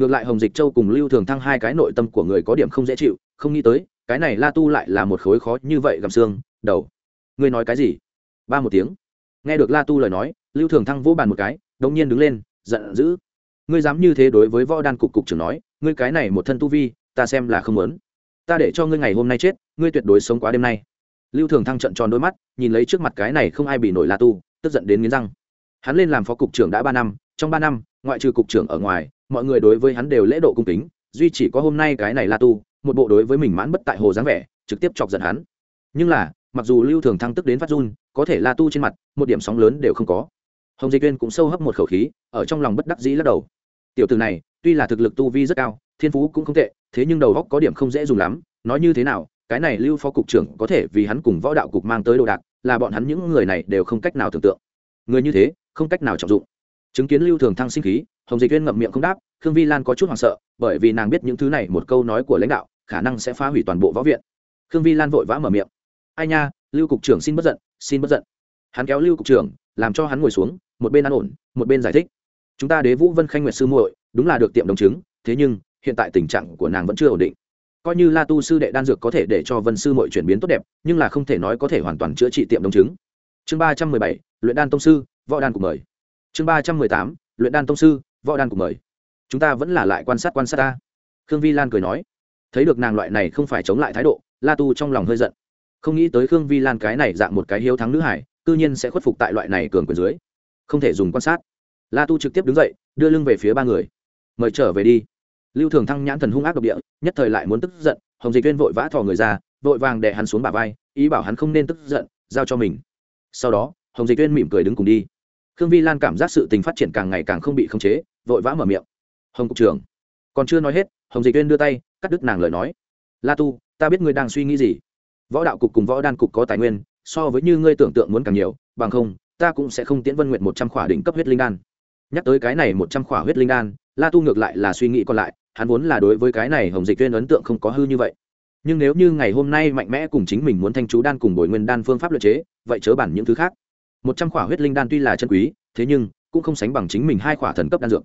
ngược lại hồng dịch châu cùng lưu thường thăng hai cái nội tâm của người có điểm không dễ chịu, không nghĩ tới, cái này la tu lại là một khối khó như vậy gầm xương, đầu. Ngươi nói cái gì? Ba một tiếng. Nghe được la tu lời nói, lưu thường thăng vỗ bàn một cái, đống nhiên đứng lên, giận dữ. Ngươi dám như thế đối với võ đan cục cục trưởng nói, ngươi cái này một thân tu vi, ta xem là không muốn. Ta để cho ngươi ngày hôm nay chết, ngươi tuyệt đối sống quá đêm nay. Lưu thường thăng trận tròn đôi mắt, nhìn lấy trước mặt cái này không ai bị nổi la tu, tức giận đến nghiến răng. Hắn lên làm phó cục trưởng đã ba năm, trong ba năm, ngoại trừ cục trưởng ở ngoài mọi người đối với hắn đều lễ độ cung kính, duy chỉ có hôm nay cái này la tu, một bộ đối với mình mãn bất tại hồ dáng vẻ, trực tiếp chọc giận hắn. Nhưng là, mặc dù lưu thường thăng tức đến phát run, có thể la tu trên mặt, một điểm sóng lớn đều không có. Hồng dịch viên cũng sâu hấp một khẩu khí, ở trong lòng bất đắc dĩ lắc đầu. Tiểu từ này, tuy là thực lực tu vi rất cao, thiên phú cũng không tệ, thế nhưng đầu góc có điểm không dễ dùng lắm, nói như thế nào, cái này lưu phó cục trưởng có thể vì hắn cùng võ đạo cục mang tới đồ đạc, là bọn hắn những người này đều không cách nào tưởng tượng. Người như thế, không cách nào trọng dụng chứng kiến lưu thường thăng sinh khí, hồng dịch viên ngậm miệng không đáp, khương vi lan có chút hoảng sợ, bởi vì nàng biết những thứ này một câu nói của lãnh đạo, khả năng sẽ phá hủy toàn bộ võ viện. Khương vi lan vội vã mở miệng. Ai nha, lưu cục trưởng xin bất giận, xin bất giận. Hắn kéo lưu cục trưởng, làm cho hắn ngồi xuống, một bên an ổn, một bên giải thích. Chúng ta đế vũ vân khanh nguyệt sư muội, đúng là được tiệm đồng chứng, thế nhưng, hiện tại tình trạng của nàng vẫn chưa ổn định. Coi như la tu sư đệ đan dược có thể để cho vân sư muội chuyển biến tốt đẹp, nhưng là không thể nói có thể hoàn toàn chữa trị tiệm đồng chứng. Chương ba trăm mười bảy, luyện đan tông sư, võ đan cùng mời chương ba trăm mười tám, luyện đan tông sư, võ đan cùng mời. Chúng ta vẫn là lại quan sát quan sát ta. Khương vi lan cười nói. Thấy được nàng loại này không phải chống lại thái độ, la tu trong lòng hơi giận. Không nghĩ tới khương vi lan cái này dạng một cái hiếu thắng nữ hải tự nhiên sẽ khuất phục tại loại này cường quyền dưới. Không thể dùng quan sát. La tu trực tiếp đứng dậy, đưa lưng về phía ba người. Mời trở về đi. Lưu thường thăng nhãn thần hung ác độc địa, nhất thời lại muốn tức giận, hồng dịch viên vội vã thò người ra, vội vàng đè hắn xuống bà vai, ý bảo hắn không nên tức giận, giao cho mình. Sau đó, hồng dịch viên mỉm cười đứng cùng đi khương vi lan cảm giác sự tình phát triển càng ngày càng không bị khống chế, vội vã mở miệng. Hồng cục trưởng, còn chưa nói hết, hồng dịch viên đưa tay, cắt đứt nàng lời nói. La tu, ta biết ngươi đang suy nghĩ gì. Võ đạo cục cùng võ đan cục có tài nguyên, so với như ngươi tưởng tượng muốn càng nhiều, bằng không, ta cũng sẽ không tiễn vân nguyện một trăm khỏa đỉnh cấp huyết linh đan. Nhắc tới cái này một trăm khỏa huyết linh đan, la tu ngược lại là suy nghĩ còn lại, hắn vốn là đối với cái này hồng dịch viên ấn tượng không có hư như vậy. Nhưng nếu như ngày hôm nay mạnh mẽ cùng chính mình muốn thanh chú đan cùng bồi nguyên đan phương pháp luật chế, vậy chớ bản những thứ khác một trăm khỏa huyết linh đan tuy là chân quý, thế nhưng cũng không sánh bằng chính mình hai khỏa thần cấp đan dược.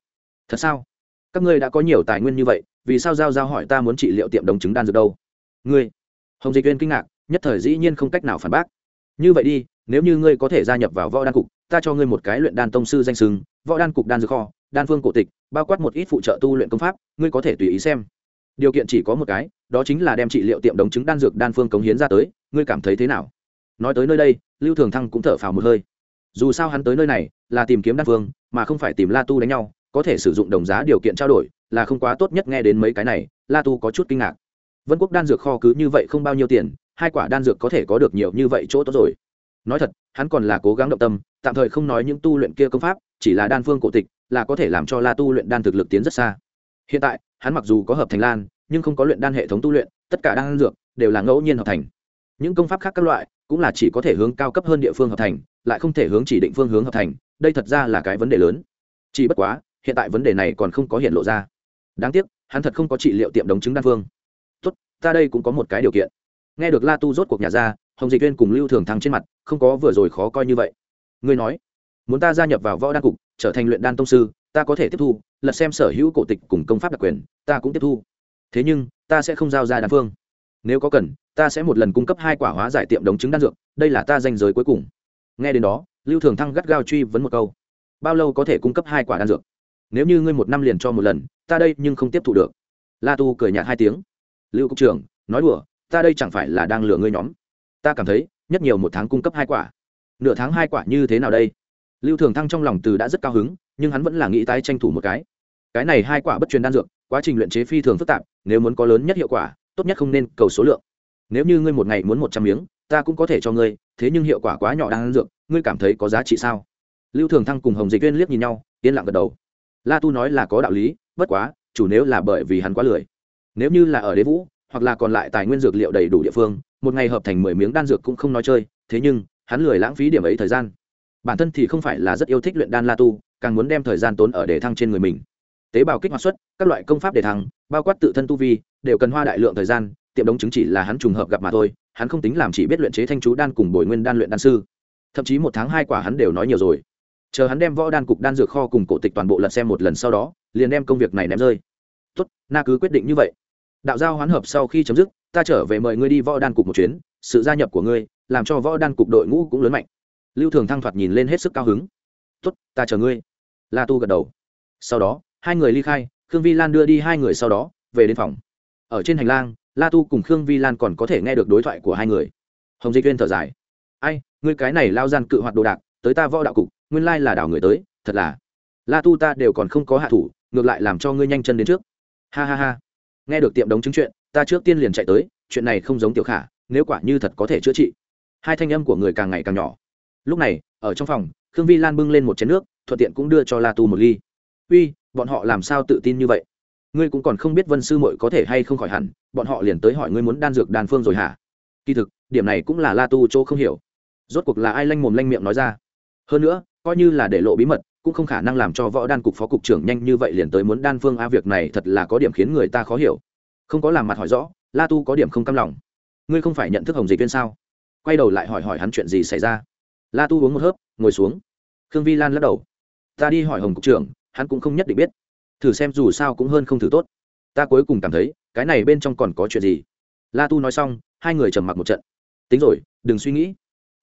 Thật sao? Các ngươi đã có nhiều tài nguyên như vậy, vì sao giao giao hỏi ta muốn trị liệu tiệm đồng chứng đan dược đâu? Ngươi? Hồng dịch viên kinh ngạc, nhất thời dĩ nhiên không cách nào phản bác. Như vậy đi, nếu như ngươi có thể gia nhập vào võ đan cục, ta cho ngươi một cái luyện đan tông sư danh sừng võ đan cục đan dược kho, đan phương cổ tịch, bao quát một ít phụ trợ tu luyện công pháp, ngươi có thể tùy ý xem. Điều kiện chỉ có một cái, đó chính là đem trị liệu tiệm đồng chứng đan dược đan phương cống hiến ra tới, ngươi cảm thấy thế nào? Nói tới nơi đây, lưu thường thăng cũng thở phào một hơi dù sao hắn tới nơi này là tìm kiếm đan phương, mà không phải tìm la tu đánh nhau, có thể sử dụng đồng giá điều kiện trao đổi, là không quá tốt nhất nghe đến mấy cái này, la tu có chút kinh ngạc. Vân quốc đan dược kho cứ như vậy không bao nhiêu tiền, hai quả đan dược có thể có được nhiều như vậy chỗ tốt rồi. Nói thật, hắn còn là cố gắng động tâm, tạm thời không nói những tu luyện kia công pháp, chỉ là đan phương cổ tịch, là có thể làm cho la tu luyện đan thực lực tiến rất xa. Hiện tại, hắn mặc dù có hợp thành lan, nhưng không có luyện đan hệ thống tu luyện, tất cả đan dược đều là ngẫu nhiên hợp thành. Những công pháp khác các loại, cũng là chỉ có thể hướng cao cấp hơn địa phương hợp thành lại không thể hướng chỉ định phương hướng hợp thành, đây thật ra là cái vấn đề lớn. Chỉ bất quá, hiện tại vấn đề này còn không có hiện lộ ra. Đáng tiếc, hắn thật không có trị liệu tiệm đống chứng đan phương. Tốt, ta đây cũng có một cái điều kiện. Nghe được la tu rốt cuộc nhà ra, hồng dịch viên cùng lưu thường thắng trên mặt, không có vừa rồi khó coi như vậy. Ngươi nói, muốn ta gia nhập vào võ đan cục, trở thành luyện đan tông sư, ta có thể tiếp thu lật xem sở hữu cổ tịch cùng công pháp đặc quyền, ta cũng tiếp thu. Thế nhưng, ta sẽ không giao ra đan phương. Nếu có cần, ta sẽ một lần cung cấp hai quả hóa giải tiệm đống chứng đan dược, đây là ta danh giới cuối cùng nghe đến đó, lưu thường thăng gắt gao truy vấn một câu. Bao lâu có thể cung cấp hai quả đan dược? Nếu như ngươi một năm liền cho một lần, ta đây nhưng không tiếp thu được. La tu cười nhạt hai tiếng. Lưu cục trưởng, nói đùa, ta đây chẳng phải là đang lừa ngươi nhóm. Ta cảm thấy, nhất nhiều một tháng cung cấp hai quả. Nửa tháng hai quả như thế nào đây? Lưu thường thăng trong lòng từ đã rất cao hứng, nhưng hắn vẫn là nghĩ tái tranh thủ một cái. Cái này hai quả bất truyền đan dược, quá trình luyện chế phi thường phức tạp, nếu muốn có lớn nhất hiệu quả, tốt nhất không nên cầu số lượng. Nếu như ngươi một ngày muốn một trăm miếng, ta cũng có thể cho ngươi thế nhưng hiệu quả quá nhỏ đang ăn dược, ngươi cảm thấy có giá trị sao? Lưu thường thăng cùng hồng dịch viên liếc nhìn nhau, yên lặng gật đầu. La tu nói là có đạo lý, bất quá, chủ nếu là bởi vì hắn quá lười. Nếu như là ở đế vũ, hoặc là còn lại tài nguyên dược liệu đầy đủ địa phương, một ngày hợp thành mười miếng đan dược cũng không nói chơi, thế nhưng, hắn lười lãng phí điểm ấy thời gian. Bản thân thì không phải là rất yêu thích luyện đan la tu, càng muốn đem thời gian tốn ở đề thăng trên người mình. Tế bào kích hoạt xuất, các loại công pháp đề thăng, bao quát tự thân tu vi, đều cần hoa đại lượng thời gian tiệm đống chứng chỉ là hắn trùng hợp gặp mà thôi, hắn không tính làm chỉ biết luyện chế thanh chú đan cùng bồi nguyên đan luyện đan sư. Thậm chí một tháng hai quả hắn đều nói nhiều rồi. Chờ hắn đem võ đan cục đan dược kho cùng cổ tịch toàn bộ lật xem một lần sau đó, liền đem công việc này ném rơi. Tốt, na cứ quyết định như vậy. Đạo giao hoán hợp sau khi chấm dứt, ta trở về mời ngươi đi võ đan cục một chuyến, sự gia nhập của ngươi, làm cho võ đan cục đội ngũ cũng lớn mạnh. Lưu thường thăng thoạt nhìn lên hết sức cao hứng. Tốt, ta chờ ngươi. La tu gật đầu. Sau đó, hai người ly khai, khương vi lan đưa đi hai người sau đó, về đến phòng. Ở trên hành lang la tu cùng khương vi lan còn có thể nghe được đối thoại của hai người. Hồng dịch viên thở dài. Ai, ngươi cái này lao gian cự hoạt đồ đạc, tới ta võ đạo cục, nguyên lai là đảo người tới, thật là. La tu ta đều còn không có hạ thủ, ngược lại làm cho ngươi nhanh chân đến trước. Ha ha ha. Nghe được tiệm đống chứng chuyện, ta trước tiên liền chạy tới, chuyện này không giống tiểu khả, nếu quả như thật có thể chữa trị. Hai thanh âm của người càng ngày càng nhỏ. Lúc này, ở trong phòng, khương vi lan bưng lên một chén nước, thuận tiện cũng đưa cho la tu một ly. Uy, bọn họ làm sao tự tin như vậy? Ngươi cũng còn không biết vân sư mội có thể hay không khỏi hẳn, bọn họ liền tới hỏi ngươi muốn đan dược đan phương rồi hả? Kỳ thực, điểm này cũng là la tu chỗ không hiểu. Rốt cuộc là ai lanh mồm lanh miệng nói ra? Hơn nữa, coi như là để lộ bí mật, cũng không khả năng làm cho võ đan cục phó cục trưởng nhanh như vậy liền tới muốn đan phương a, việc này thật là có điểm khiến người ta khó hiểu. Không có làm mặt hỏi rõ, la tu có điểm không căm lòng. Ngươi không phải nhận thức hồng dịch viên sao? Quay đầu lại hỏi hỏi hắn chuyện gì xảy ra. La tu uống một hớp, ngồi xuống. Khương vi lan lắc đầu. Ta đi hỏi hồng cục trưởng, hắn cũng không nhất định biết thử xem dù sao cũng hơn không thử tốt. Ta cuối cùng cảm thấy, cái này bên trong còn có chuyện gì? La tu nói xong, hai người trầm mặc một trận. Tính rồi, đừng suy nghĩ.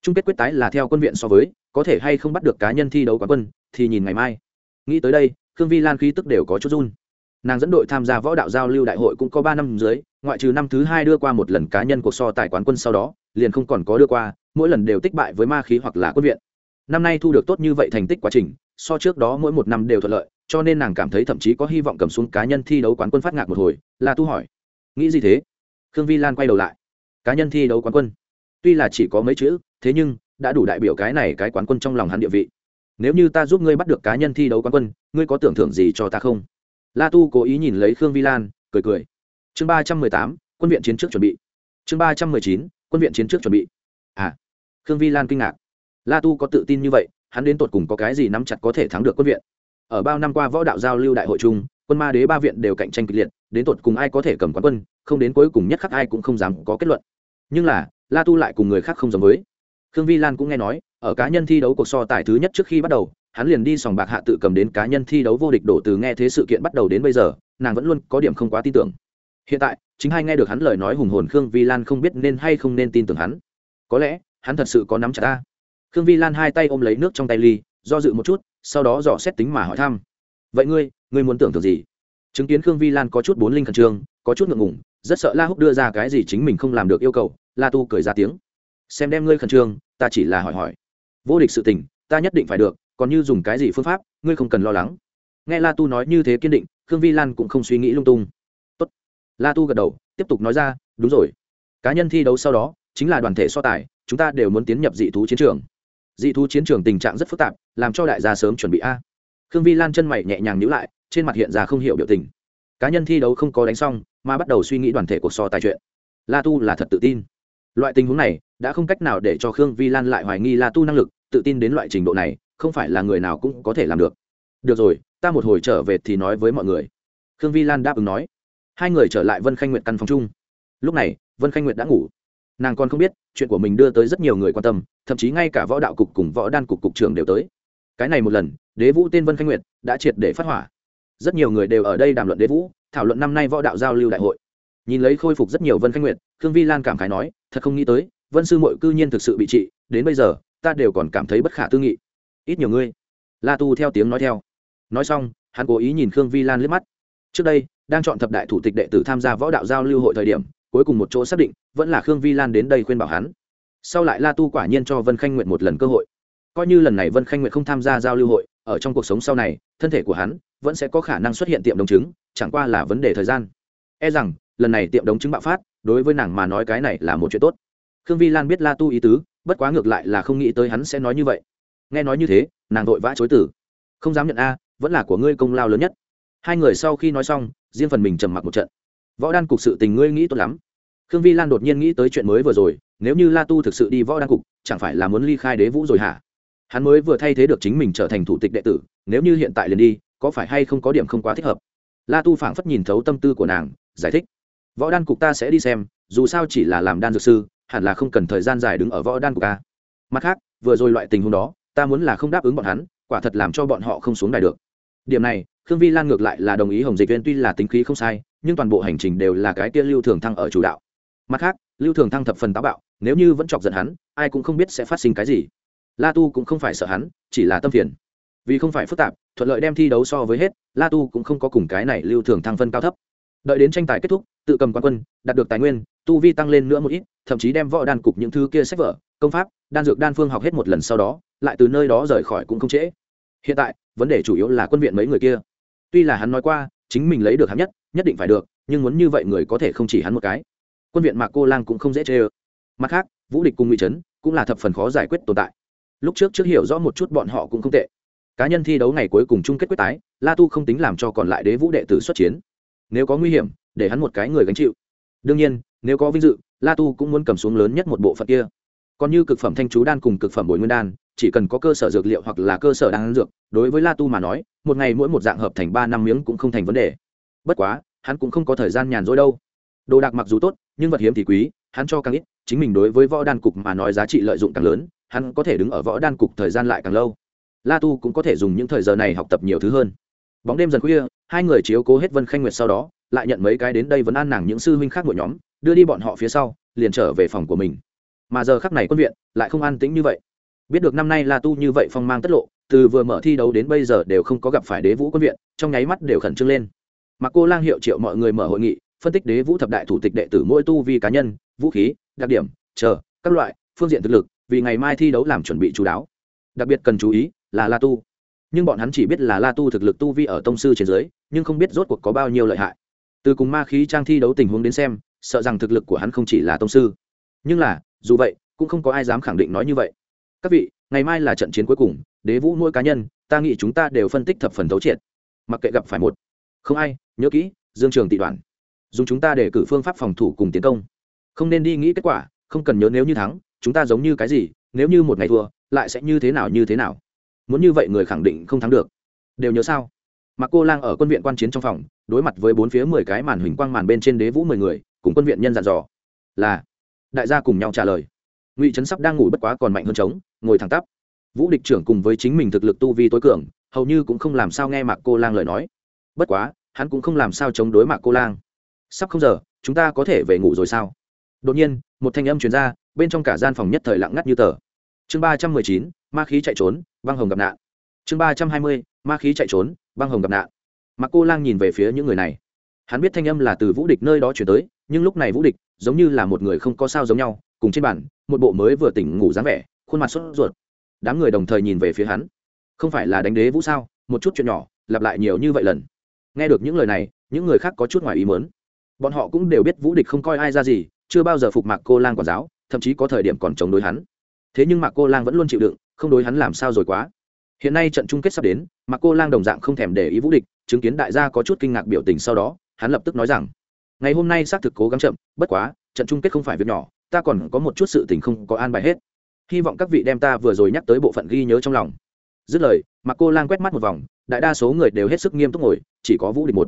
Chung kết quyết tái là theo quân viện so với, có thể hay không bắt được cá nhân thi đấu quán quân, thì nhìn ngày mai. Nghĩ tới đây, khương vi lan khí tức đều có chút run. Nàng dẫn đội tham gia võ đạo giao lưu đại hội cũng có ba năm dưới, ngoại trừ năm thứ hai đưa qua một lần cá nhân cuộc so tài quán quân sau đó, liền không còn có đưa qua, mỗi lần đều tích bại với ma khí hoặc là quân viện. Năm nay thu được tốt như vậy thành tích quá trình, so trước đó mỗi một năm đều thuận lợi cho nên nàng cảm thấy thậm chí có hy vọng cầm xuống cá nhân thi đấu quán quân phát ngạc một hồi, là tu hỏi. Nghĩ gì thế? Khương vi lan quay đầu lại. Cá nhân thi đấu quán quân. Tuy là chỉ có mấy chữ, thế nhưng, đã đủ đại biểu cái này cái quán quân trong lòng hắn địa vị. Nếu như ta giúp ngươi bắt được cá nhân thi đấu quán quân, ngươi có tưởng thưởng gì cho ta không? La tu cố ý nhìn lấy khương vi lan, cười cười. Chương ba trăm mười tám, quân viện chiến trước chuẩn bị. Chương ba trăm mười chín, quân viện chiến trước chuẩn bị. À khương vi lan kinh ngạc. La tu có tự tin như vậy, hắn đến tột cùng có cái gì nắm chặt có thể thắng được quân viện? Ở bao năm qua võ đạo giao lưu đại hội chung, quân ma đế ba viện đều cạnh tranh kịch liệt, đến tột cùng ai có thể cầm quán quân, không đến cuối cùng nhất khắc ai cũng không dám có kết luận. Nhưng là, la tu lại cùng người khác không giống với. Khương vi lan cũng nghe nói, ở cá nhân thi đấu cuộc so tài thứ nhất trước khi bắt đầu, hắn liền đi sòng bạc hạ tự cầm đến cá nhân thi đấu vô địch đổ từ nghe thế sự kiện bắt đầu đến bây giờ, nàng vẫn luôn có điểm không quá tin tưởng. Hiện tại, chính hai nghe được hắn lời nói hùng hồn khương vi lan không biết nên hay không nên tin tưởng hắn. Có lẽ, hắn thật sự có nắm chặt ta. Khương vi lan hai tay ôm lấy nước trong tay ly, do dự một chút sau đó dò xét tính mà hỏi thăm. Vậy ngươi ngươi muốn tưởng tượng gì? Chứng kiến khương vi lan có chút bốn linh khẩn trương, có chút ngượng ngùng, rất sợ la húc đưa ra cái gì chính mình không làm được yêu cầu, la tu cười ra tiếng. Xem đem ngươi khẩn trương, ta chỉ là hỏi hỏi. Vô địch sự tình, ta nhất định phải được, còn như dùng cái gì phương pháp, ngươi không cần lo lắng. Nghe la tu nói như thế kiên định, khương vi lan cũng không suy nghĩ lung tung. Tốt. la tu gật đầu, tiếp tục nói ra, đúng rồi. Cá nhân thi đấu sau đó, chính là đoàn thể so tài, chúng ta đều muốn tiến nhập dị thú chiến trường. Dị thú chiến trường tình trạng rất phức tạp làm cho đại gia sớm chuẩn bị a. Khương vi lan chân mày nhẹ nhàng nhữ lại, trên mặt hiện ra không hiểu biểu tình. Cá nhân thi đấu không có đánh xong, mà bắt đầu suy nghĩ đoàn thể cuộc so tài chuyện. La tu là thật tự tin. Loại tình huống này, đã không cách nào để cho khương vi lan lại hoài nghi la tu năng lực, tự tin đến loại trình độ này, không phải là người nào cũng có thể làm được. Được rồi, ta một hồi trở về thì nói với mọi người. Khương vi lan đáp ứng nói. Hai người trở lại vân khanh nguyệt căn phòng chung. Lúc này, vân khanh nguyệt đã ngủ. Nàng còn không biết, chuyện của mình đưa tới rất nhiều người quan tâm, thậm chí ngay cả võ đạo cục cùng võ đan cục cục trưởng đều tới cái này một lần, đế vũ tên vân khanh nguyệt đã triệt để phát hỏa. Rất nhiều người đều ở đây đàm luận đế vũ, thảo luận năm nay võ đạo giao lưu đại hội. Nhìn lấy khôi phục rất nhiều vân khanh nguyệt, khương vi lan cảm khái nói, thật không nghĩ tới, vân sư mội cư nhiên thực sự bị trị, đến bây giờ, ta đều còn cảm thấy bất khả tư nghị. Ít nhiều ngươi. La tu theo tiếng nói theo. Nói xong, hắn cố ý nhìn khương vi lan liếc mắt. Trước đây, đang chọn thập đại thủ tịch đệ tử tham gia võ đạo giao lưu hội thời điểm, cuối cùng một chỗ xác định, vẫn là khương vi lan đến đây khuyên bảo hắn. Sau lại la tu quả nhiên cho vân khanh nguyện một lần cơ hội coi như lần này vân khanh nguyện không tham gia giao lưu hội, ở trong cuộc sống sau này, thân thể của hắn vẫn sẽ có khả năng xuất hiện tiệm đồng chứng chẳng qua là vấn đề thời gian. E rằng, lần này tiệm đồng chứng bạo phát, đối với nàng mà nói cái này là một chuyện tốt. Khương vi lan biết la tu ý tứ, bất quá ngược lại là không nghĩ tới hắn sẽ nói như vậy. Nghe nói như thế, nàng vội vã chối tử không dám nhận a, vẫn là của ngươi công lao lớn nhất. Hai người sau khi nói xong, riêng phần mình trầm mặc một trận. Võ đan cục sự tình ngươi nghĩ tốt lắm. Khương vi lan đột nhiên nghĩ tới chuyện mới vừa rồi, nếu như la tu thực sự đi võ đan cục, chẳng phải là muốn ly khai đế vũ rồi hả? Hắn mới vừa thay thế được chính mình trở thành thủ tịch đệ tử, nếu như hiện tại liền đi, có phải hay không có điểm không quá thích hợp? La tu phảng phất nhìn thấu tâm tư của nàng, giải thích. Võ đan cục ta sẽ đi xem, dù sao chỉ là làm đan dược sư, hẳn là không cần thời gian dài đứng ở võ đan cục ta mặt khác, vừa rồi loại tình huống đó, ta muốn là không đáp ứng bọn hắn, quả thật làm cho bọn họ không xuống đài được. Điểm này, khương vi lan ngược lại là đồng ý hồng dịch viên tuy là tính khí không sai, nhưng toàn bộ hành trình đều là cái kia lưu thường thăng ở chủ đạo. Mặt khác, lưu thường thăng thập phần táo bạo, nếu như vẫn chọc giận hắn, ai cũng không biết sẽ phát sinh cái gì la tu cũng không phải sợ hắn, chỉ là tâm phiền. Vì không phải phức tạp, thuận lợi đem thi đấu so với hết, la tu cũng không có cùng cái này lưu thường thăng phân cao thấp. Đợi đến tranh tài kết thúc, tự cầm quán quân, đạt được tài nguyên, tu vi tăng lên nữa một ít, thậm chí đem võ đan cục những thứ kia sách vở, công pháp, đan dược đan phương học hết một lần sau đó, lại từ nơi đó rời khỏi cũng không trễ. Hiện tại, vấn đề chủ yếu là quân viện mấy người kia. Tuy là hắn nói qua, chính mình lấy được hạng nhất nhất định phải được, nhưng muốn như vậy người có thể không chỉ hắn một cái. Quân viện mạc cô lang cũng không dễ chê ơ. Mặt khác, vũ địch cùng ngụy trấn cũng là thập phần khó giải quyết tồn tại lúc trước trước hiểu rõ một chút bọn họ cũng không tệ. Cá nhân thi đấu ngày cuối cùng chung kết quyết tái, la tu không tính làm cho còn lại đế vũ đệ tử xuất chiến. Nếu có nguy hiểm, để hắn một cái người gánh chịu. Đương nhiên, nếu có vinh dự, la tu cũng muốn cầm xuống lớn nhất một bộ phận kia. Còn như cực phẩm thanh chú đan cùng cực phẩm bồi nguyên đan, chỉ cần có cơ sở dược liệu hoặc là cơ sở đan dược, đối với la tu mà nói, một ngày mỗi một dạng hợp thành ba năm miếng cũng không thành vấn đề. Bất quá, hắn cũng không có thời gian nhàn rỗi đâu. Đồ đạc mặc dù tốt, nhưng vật hiếm thì quý, hắn cho càng ít, chính mình đối với võ đan cục mà nói giá trị lợi dụng càng lớn hắn có thể đứng ở võ đan cục thời gian lại càng lâu. La tu cũng có thể dùng những thời giờ này học tập nhiều thứ hơn. Bóng đêm dần khuya, hai người chiếu cố hết vân khanh nguyệt sau đó, lại nhận mấy cái đến đây vẫn an nàng những sư huynh khác của nhóm, đưa đi bọn họ phía sau, liền trở về phòng của mình. Mà giờ khắc này quân viện lại không an tĩnh như vậy. Biết được năm nay la tu như vậy phong mang tất lộ, từ vừa mở thi đấu đến bây giờ đều không có gặp phải đế vũ quân viện, trong nháy mắt đều khẩn trương lên. Mà cô lang hiệu triệu mọi người mở hội nghị, phân tích đế vũ thập đại thủ tịch đệ tử mỗi tu vi cá nhân, vũ khí, đặc điểm, chờ, các loại, phương diện thực lực vì ngày mai thi đấu làm chuẩn bị chú đáo. Đặc biệt cần chú ý là la tu. Nhưng bọn hắn chỉ biết là la tu thực lực tu vi ở tông sư trên dưới, nhưng không biết rốt cuộc có bao nhiêu lợi hại. Từ cùng ma khí trang thi đấu tình huống đến xem, sợ rằng thực lực của hắn không chỉ là tông sư. Nhưng là, dù vậy, cũng không có ai dám khẳng định nói như vậy. Các vị, ngày mai là trận chiến cuối cùng, đế vũ nuôi cá nhân, ta nghĩ chúng ta đều phân tích thập phần thấu triệt. Mặc kệ gặp phải một, không ai, nhớ kỹ, dương trường tị đoàn. Dùng chúng ta để cử phương pháp phòng thủ cùng tiến công. Không nên đi nghĩ kết quả, không cần nhớ nếu như thắng chúng ta giống như cái gì, nếu như một ngày thua, lại sẽ như thế nào như thế nào? Muốn như vậy người khẳng định không thắng được. Đều nhớ sao? Mà cô lang ở quân viện quan chiến trong phòng, đối mặt với bốn phía mười cái màn hình quang màn bên trên đế vũ mười người, cùng quân viện nhân dặn dò. Là, đại gia cùng nhau trả lời. Ngụy trấn sắp đang ngủ bất quá còn mạnh hơn trống, ngồi thẳng tắp. Vũ địch trưởng cùng với chính mình thực lực tu vi tối cường, hầu như cũng không làm sao nghe mạc cô lang lời nói. Bất quá, hắn cũng không làm sao chống đối mạc cô lang. Sắp không giờ, chúng ta có thể về ngủ rồi sao? Đột nhiên, một thanh âm truyền ra bên trong cả gian phòng nhất thời lặng ngắt như tờ. Chương ba trăm mười chín, ma khí chạy trốn, băng hồng gặp nạn. Chương ba trăm hai mươi, ma khí chạy trốn, băng hồng gặp nạn. Mặc cô lang nhìn về phía những người này. Hắn biết thanh âm là từ vũ địch nơi đó chuyển tới, nhưng lúc này vũ địch giống như là một người không có sao giống nhau, cùng trên bản một bộ mới vừa tỉnh ngủ dáng vẻ, khuôn mặt sốt ruột. Đám người đồng thời nhìn về phía hắn. Không phải là đánh đế vũ sao? Một chút chuyện nhỏ, lặp lại nhiều như vậy lần. Nghe được những lời này, những người khác có chút ngoài ý mớn bọn họ cũng đều biết vũ địch không coi ai ra gì, chưa bao giờ phục mạc cô lang quản giáo thậm chí có thời điểm còn chống đối hắn. Thế nhưng mạc cô lang vẫn luôn chịu đựng, không đối hắn làm sao rồi quá. Hiện nay trận chung kết sắp đến, mạc cô lang đồng dạng không thèm để ý vũ địch, chứng kiến đại gia có chút kinh ngạc biểu tình sau đó, hắn lập tức nói rằng, ngày hôm nay xác thực cố gắng chậm, bất quá, trận chung kết không phải việc nhỏ, ta còn có một chút sự tình không có an bài hết. Hy vọng các vị đem ta vừa rồi nhắc tới bộ phận ghi nhớ trong lòng. Dứt lời mặc cô lang quét mắt một vòng, đại đa số người đều hết sức nghiêm túc ngồi, chỉ có vũ địch một.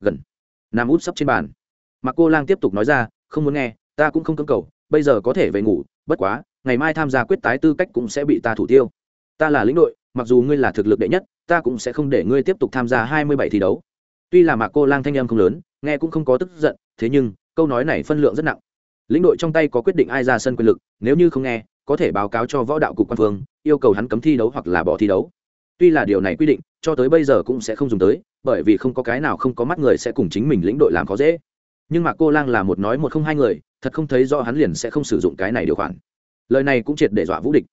Gần. Nằm út sắp trên bàn. Mặc cô lang tiếp tục nói ra, không muốn nghe, ta cũng không cưỡng cầu bây giờ có thể về ngủ, bất quá, ngày mai tham gia quyết tái tư cách cũng sẽ bị ta thủ tiêu. Ta là lĩnh đội, mặc dù ngươi là thực lực đệ nhất, ta cũng sẽ không để ngươi tiếp tục tham gia hai mươi bảy thi đấu. Tuy là mạc cô lang thanh em không lớn, nghe cũng không có tức giận, thế nhưng, câu nói này phân lượng rất nặng. Lĩnh đội trong tay có quyết định ai ra sân quyền lực, nếu như không nghe, có thể báo cáo cho võ đạo cục quan phương, yêu cầu hắn cấm thi đấu hoặc là bỏ thi đấu. Tuy là điều này quy định, cho tới bây giờ cũng sẽ không dùng tới, bởi vì không có cái nào không có mắt người sẽ cùng chính mình lĩnh đội làm khó dễ nhưng mà cô lang là một nói một không hai người, thật không thấy do hắn liền sẽ không sử dụng cái này điều khoản. Lời này cũng triệt để dọa vũ địch.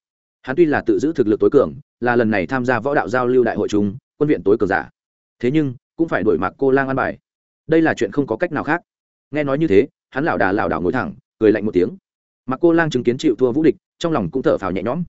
Hắn tuy là tự giữ thực lực tối cường, là lần này tham gia võ đạo giao lưu đại hội chúng quân viện tối cường giả. Thế nhưng, cũng phải đổi mặc cô lang ăn bài. Đây là chuyện không có cách nào khác. Nghe nói như thế, hắn lảo đà lảo đảo ngồi thẳng, cười lạnh một tiếng. Mặc cô lang chứng kiến chịu thua vũ địch, trong lòng cũng thở phào nhẹ nhõm.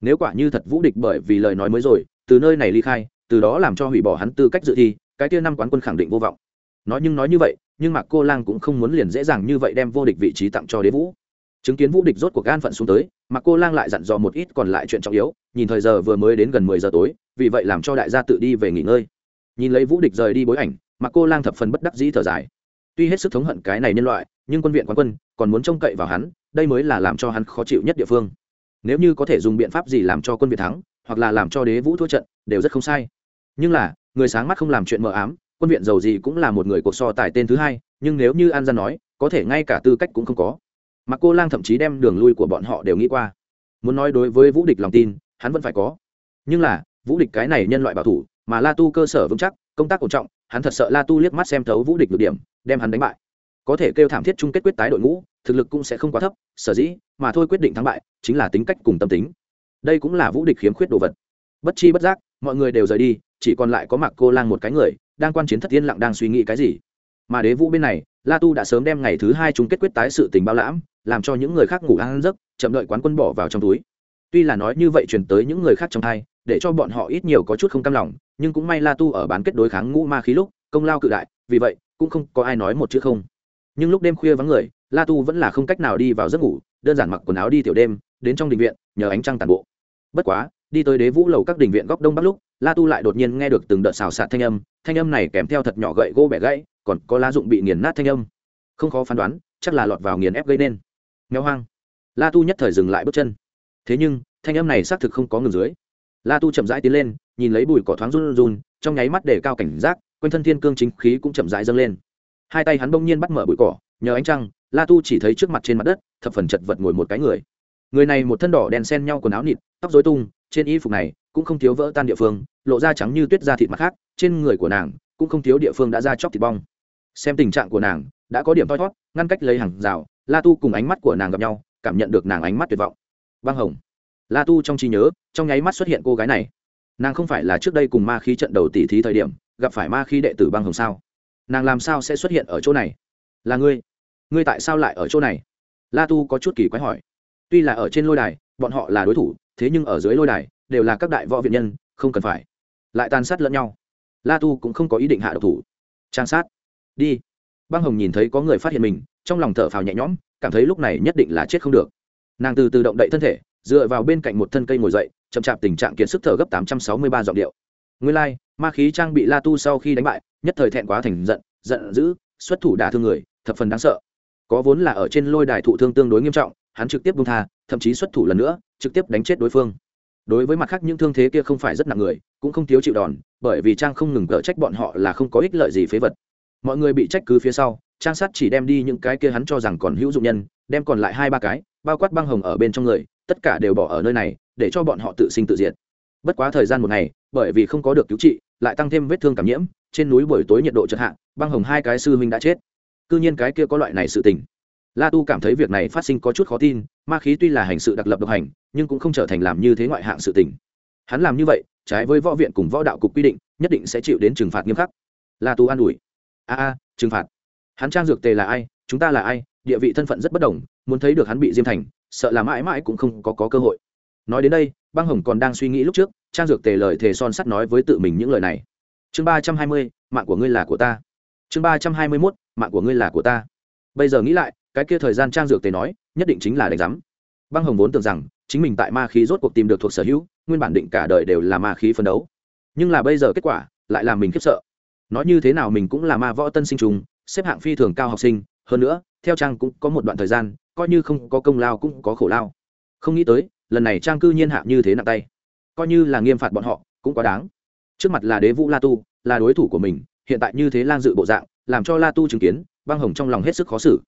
Nếu quả như thật vũ địch bởi vì lời nói mới rồi, từ nơi này ly khai, từ đó làm cho hủy bỏ hắn tư cách dự thi, cái kia năm quán quân khẳng định vô vọng. Nói nhưng nói như vậy nhưng mà cô lang cũng không muốn liền dễ dàng như vậy đem vô địch vị trí tặng cho đế vũ. Chứng kiến vũ địch rốt cuộc gan phận xuống tới, mà cô lang lại dặn dò một ít còn lại chuyện trọng yếu, nhìn thời giờ vừa mới đến gần mười giờ tối, vì vậy làm cho đại gia tự đi về nghỉ ngơi. Nhìn lấy vũ địch rời đi bối ảnh, mà cô lang thập phần bất đắc dĩ thở dài. Tuy hết sức thống hận cái này nhân loại, nhưng quân viện quán quân còn muốn trông cậy vào hắn, đây mới là làm cho hắn khó chịu nhất địa phương. Nếu như có thể dùng biện pháp gì làm cho quân việt thắng, hoặc là làm cho đế vũ thua trận, đều rất không sai. Nhưng là, người sáng mắt không làm chuyện mờ ám quân viện giàu gì cũng là một người cuộc so tài tên thứ hai, nhưng nếu như an gian nói, có thể ngay cả tư cách cũng không có. Mà cô lang thậm chí đem đường lui của bọn họ đều nghĩ qua. Muốn nói đối với vũ địch lòng tin, hắn vẫn phải có. Nhưng là, vũ địch cái này nhân loại bảo thủ, mà la tu cơ sở vững chắc, công tác cổ trọng, hắn thật sợ la tu liếc mắt xem thấu vũ địch được điểm, đem hắn đánh bại. Có thể kêu thảm thiết chung kết quyết tái đội ngũ, thực lực cũng sẽ không quá thấp, sở dĩ, mà thôi quyết định thắng bại, chính là tính cách cùng tâm tính. Đây cũng là vũ địch khiếm khuyết đồ vật. Bất chi bất giác, mọi người đều rời đi chỉ còn lại có mặc cô lang một cái người, đang quan chiến thất yên lặng đang suy nghĩ cái gì. Mà đế vũ bên này, la tu đã sớm đem ngày thứ hai chung kết quyết tái sự tình bao lãm, làm cho những người khác ngủ ăn giấc, chậm đợi quán quân bỏ vào trong túi. Tuy là nói như vậy truyền tới những người khác trong thai, để cho bọn họ ít nhiều có chút không cam lòng, nhưng cũng may la tu ở bán kết đối kháng ngũ ma khí lúc, công lao cự đại, vì vậy, cũng không có ai nói một chữ không. Nhưng lúc đêm khuya vắng người, la tu vẫn là không cách nào đi vào giấc ngủ, đơn giản mặc quần áo đi tiểu đêm, đến trong đình viện, nhờ ánh trăng tàn bộ. Bất quá đi tới đế vũ lầu các đình viện góc đông bắc lúc, la tu lại đột nhiên nghe được từng đợt xào xạc thanh âm thanh âm này kèm theo thật nhỏ gậy gỗ bẻ gãy, còn có lá dụng bị nghiền nát thanh âm. Không khó phán đoán, chắc là lọt vào nghiền ép gây nên. Nghèo hoang. La tu nhất thời dừng lại bước chân. Thế nhưng, thanh âm này xác thực không có ngừng dưới. La tu chậm rãi tiến lên, nhìn lấy bụi cỏ thoáng run run, trong nháy mắt để cao cảnh giác, quanh thân thiên cương chính khí cũng chậm rãi dâng lên. Hai tay hắn bỗng nhiên bắt mở bụi cỏ, nhờ ánh trăng, la tu chỉ thấy trước mặt trên mặt đất, thập phần chật vật ngồi một cái người người này một thân đỏ đen xen nhau quần áo nịt, tóc dối tung, trên y phục này cũng không thiếu vỡ tan địa phương, lộ ra trắng như tuyết da thịt mặt khác, trên người của nàng cũng không thiếu địa phương đã ra chóc thịt bong. Xem tình trạng của nàng, đã có điểm thoi thót, ngăn cách lấy hàng rào, la tu cùng ánh mắt của nàng gặp nhau, cảm nhận được nàng ánh mắt tuyệt vọng. Băng hồng. La tu trong trí nhớ, trong nháy mắt xuất hiện cô gái này. Nàng không phải là trước đây cùng ma khí trận đầu tỉ thí thời điểm, gặp phải ma khí đệ tử băng hồng sao? Nàng làm sao sẽ xuất hiện ở chỗ này? Là ngươi. Ngươi tại sao lại ở chỗ này? La tu có chút kỳ quái hỏi tuy là ở trên lôi đài bọn họ là đối thủ thế nhưng ở dưới lôi đài đều là các đại võ viện nhân không cần phải. Lại tàn sát lẫn nhau. La tu cũng không có ý định hạ độc thủ. Trang sát. Đi. Băng hồng nhìn thấy có người phát hiện mình trong lòng thở phào nhẹ nhõm cảm thấy lúc này nhất định là chết không được. Nàng từ từ động đậy thân thể dựa vào bên cạnh một thân cây ngồi dậy chậm chạp tình trạng kiệt sức thở gấp tám trăm sáu mươi ba giọng điệu. Nguyên lai、like, ma khí trang bị la tu sau khi đánh bại nhất thời thẹn quá thành giận giận dữ xuất thủ đả thương người thập phần đáng sợ. Có vốn là ở trên lôi đài thụ thương tương đối nghiêm trọng hắn trực tiếp bung tha, thậm chí xuất thủ lần nữa, trực tiếp đánh chết đối phương. Đối với mặt khác những thương thế kia không phải rất nặng người, cũng không thiếu chịu đòn, bởi vì trang không ngừng cỡ trách bọn họ là không có ích lợi gì phế vật. Mọi người bị trách cứ phía sau, trang sắt chỉ đem đi những cái kia hắn cho rằng còn hữu dụng nhân, đem còn lại hai ba cái, bao quát băng hồng ở bên trong người, tất cả đều bỏ ở nơi này, để cho bọn họ tự sinh tự diệt. Bất quá thời gian một ngày, bởi vì không có được cứu trị, lại tăng thêm vết thương cảm nhiễm, trên núi buổi tối nhiệt độ chật hạ, băng hồng hai cái sư huynh đã chết. Cứ nhiên cái kia có loại này sự tình la tu cảm thấy việc này phát sinh có chút khó tin ma khí tuy là hành sự đặc lập độc hành nhưng cũng không trở thành làm như thế ngoại hạng sự tình. Hắn làm như vậy trái với võ viện cùng võ đạo cục quy định nhất định sẽ chịu đến trừng phạt nghiêm khắc. La tu an ủi. A a trừng phạt. Hắn trang dược tề là ai chúng ta là ai địa vị thân phận rất bất đồng muốn thấy được hắn bị diêm thành sợ là mãi mãi cũng không có, có cơ hội. Nói đến đây băng hồng còn đang suy nghĩ lúc trước trang dược tề lời thề son sắt nói với tự mình những lời này. Chương ba trăm hai mươi mạng của ngươi là của ta. Chương ba trăm hai mươi mốt mạng của ngươi là của ta. Bây giờ nghĩ lại cái kia thời gian trang dược tề nói, nhất định chính là đánh giám. Băng hồng vốn tưởng rằng, chính mình tại ma khí rốt cuộc tìm được thuộc sở hữu, nguyên bản định cả đời đều là ma khí phấn đấu. Nhưng là bây giờ kết quả, lại làm mình khiếp sợ. Nói như thế nào mình cũng là ma võ tân sinh trùng, xếp hạng phi thường cao học sinh, hơn nữa, theo trang cũng có một đoạn thời gian, coi như không có công lao cũng có khổ lao. Không nghĩ tới, lần này trang cư nhiên hạ như thế nặng tay. Coi như là nghiêm phạt bọn họ, cũng quá đáng. Trước mặt là đế vũ la tu, là đối thủ của mình, hiện tại như thế lang dự bộ dạng, làm cho la tu chứng kiến, băng hồng trong lòng hết sức khó xử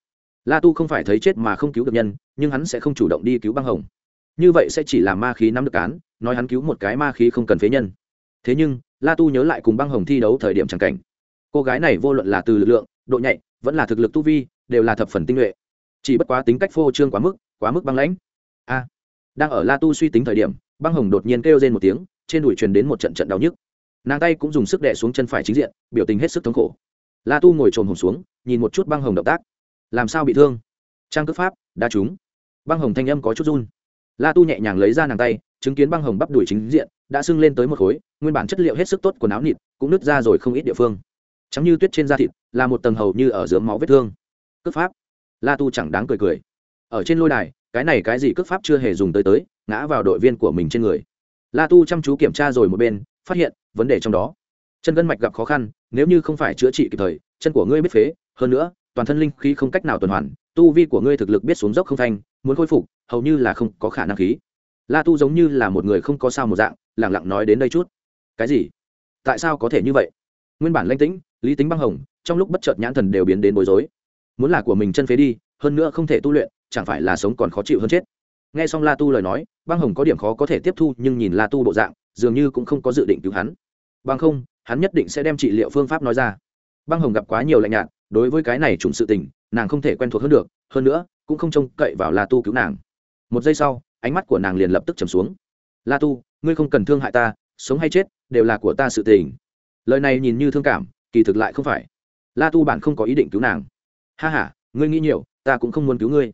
la tu không phải thấy chết mà không cứu được nhân, nhưng hắn sẽ không chủ động đi cứu băng hồng. Như vậy sẽ chỉ làm ma khí nắm được cán nói hắn cứu một cái ma khí không cần phế nhân. Thế nhưng, la tu nhớ lại cùng băng hồng thi đấu thời điểm c cảnh. Cô gái này vô luận là từ lực lượng, độ nhạy, vẫn là thực lực tu vi, đều là thập phần tinh nhuệ. Chỉ bất quá tính cách phô trương quá mức quá mức băng lãnh. A. À, đang ở la tu suy tính thời điểm, băng hồng đột nhiên kêu lên một tiếng, trên đùi truyền đến một trận trận đau nhức. Nàng tay cũng dùng sức đè xuống chân phải chính diện, biểu tình hết sức thống khổ. La tu ngồi trồn hồn xuống, nhìn một chút băng hồng động tác làm sao bị thương? Trang cước pháp đa chúng băng hồng thanh âm có chút run. La tu nhẹ nhàng lấy ra nàng tay, chứng kiến băng hồng bắp đùi chính diện, đã sưng lên tới một khối, nguyên bản chất liệu hết sức tốt của áo nịt, cũng nứt ra rồi không ít địa phương. Trắng như tuyết trên da thịt, là một tầng hầu như ở dưới máu vết thương. Cước pháp. La tu chẳng đáng cười cười. Ở trên lôi đài, cái này cái gì cước pháp chưa hề dùng tới tới, ngã vào đội viên của mình trên người. La tu chăm chú kiểm tra rồi một bên, phát hiện, vấn đề trong đó. Chân gân mạch gặp khó khăn, nếu như không phải chữa trị kịp thời, chân của ngươi biết phế, hơn nữa toàn thân linh khí không cách nào tuần hoàn, tu vi của ngươi thực lực biết xuống dốc không thanh, muốn khôi phục, hầu như là không có khả năng khí. La tu giống như là một người không có sao một dạng lẳng lặng nói đến đây chút. Cái gì? Tại sao có thể như vậy? Nguyên bản lanh tĩnh, lý tính băng hồng, trong lúc bất chợt nhãn thần đều biến đến bối rối. Muốn là của mình chân phế đi, hơn nữa không thể tu luyện, chẳng phải là sống còn khó chịu hơn chết. Nghe xong la tu lời nói, băng hồng có điểm khó có thể tiếp thu, nhưng nhìn la tu bộ dạng, dường như cũng không có dự định cứu hắn. Bằng không, hắn nhất định sẽ đem trị liệu phương pháp nói ra. Băng hồng gặp quá nhiều lạnh nhạt đối với cái này trùng sự tình, nàng không thể quen thuộc hơn được, hơn nữa, cũng không trông cậy vào la tu cứu nàng. Một giây sau, ánh mắt của nàng liền lập tức trầm xuống. La tu, ngươi không cần thương hại ta, sống hay chết đều là của ta sự tình. Lời này nhìn như thương cảm, kỳ thực lại không phải. La tu bản không có ý định cứu nàng. Ha h a ngươi nghĩ nhiều, ta cũng không muốn cứu ngươi.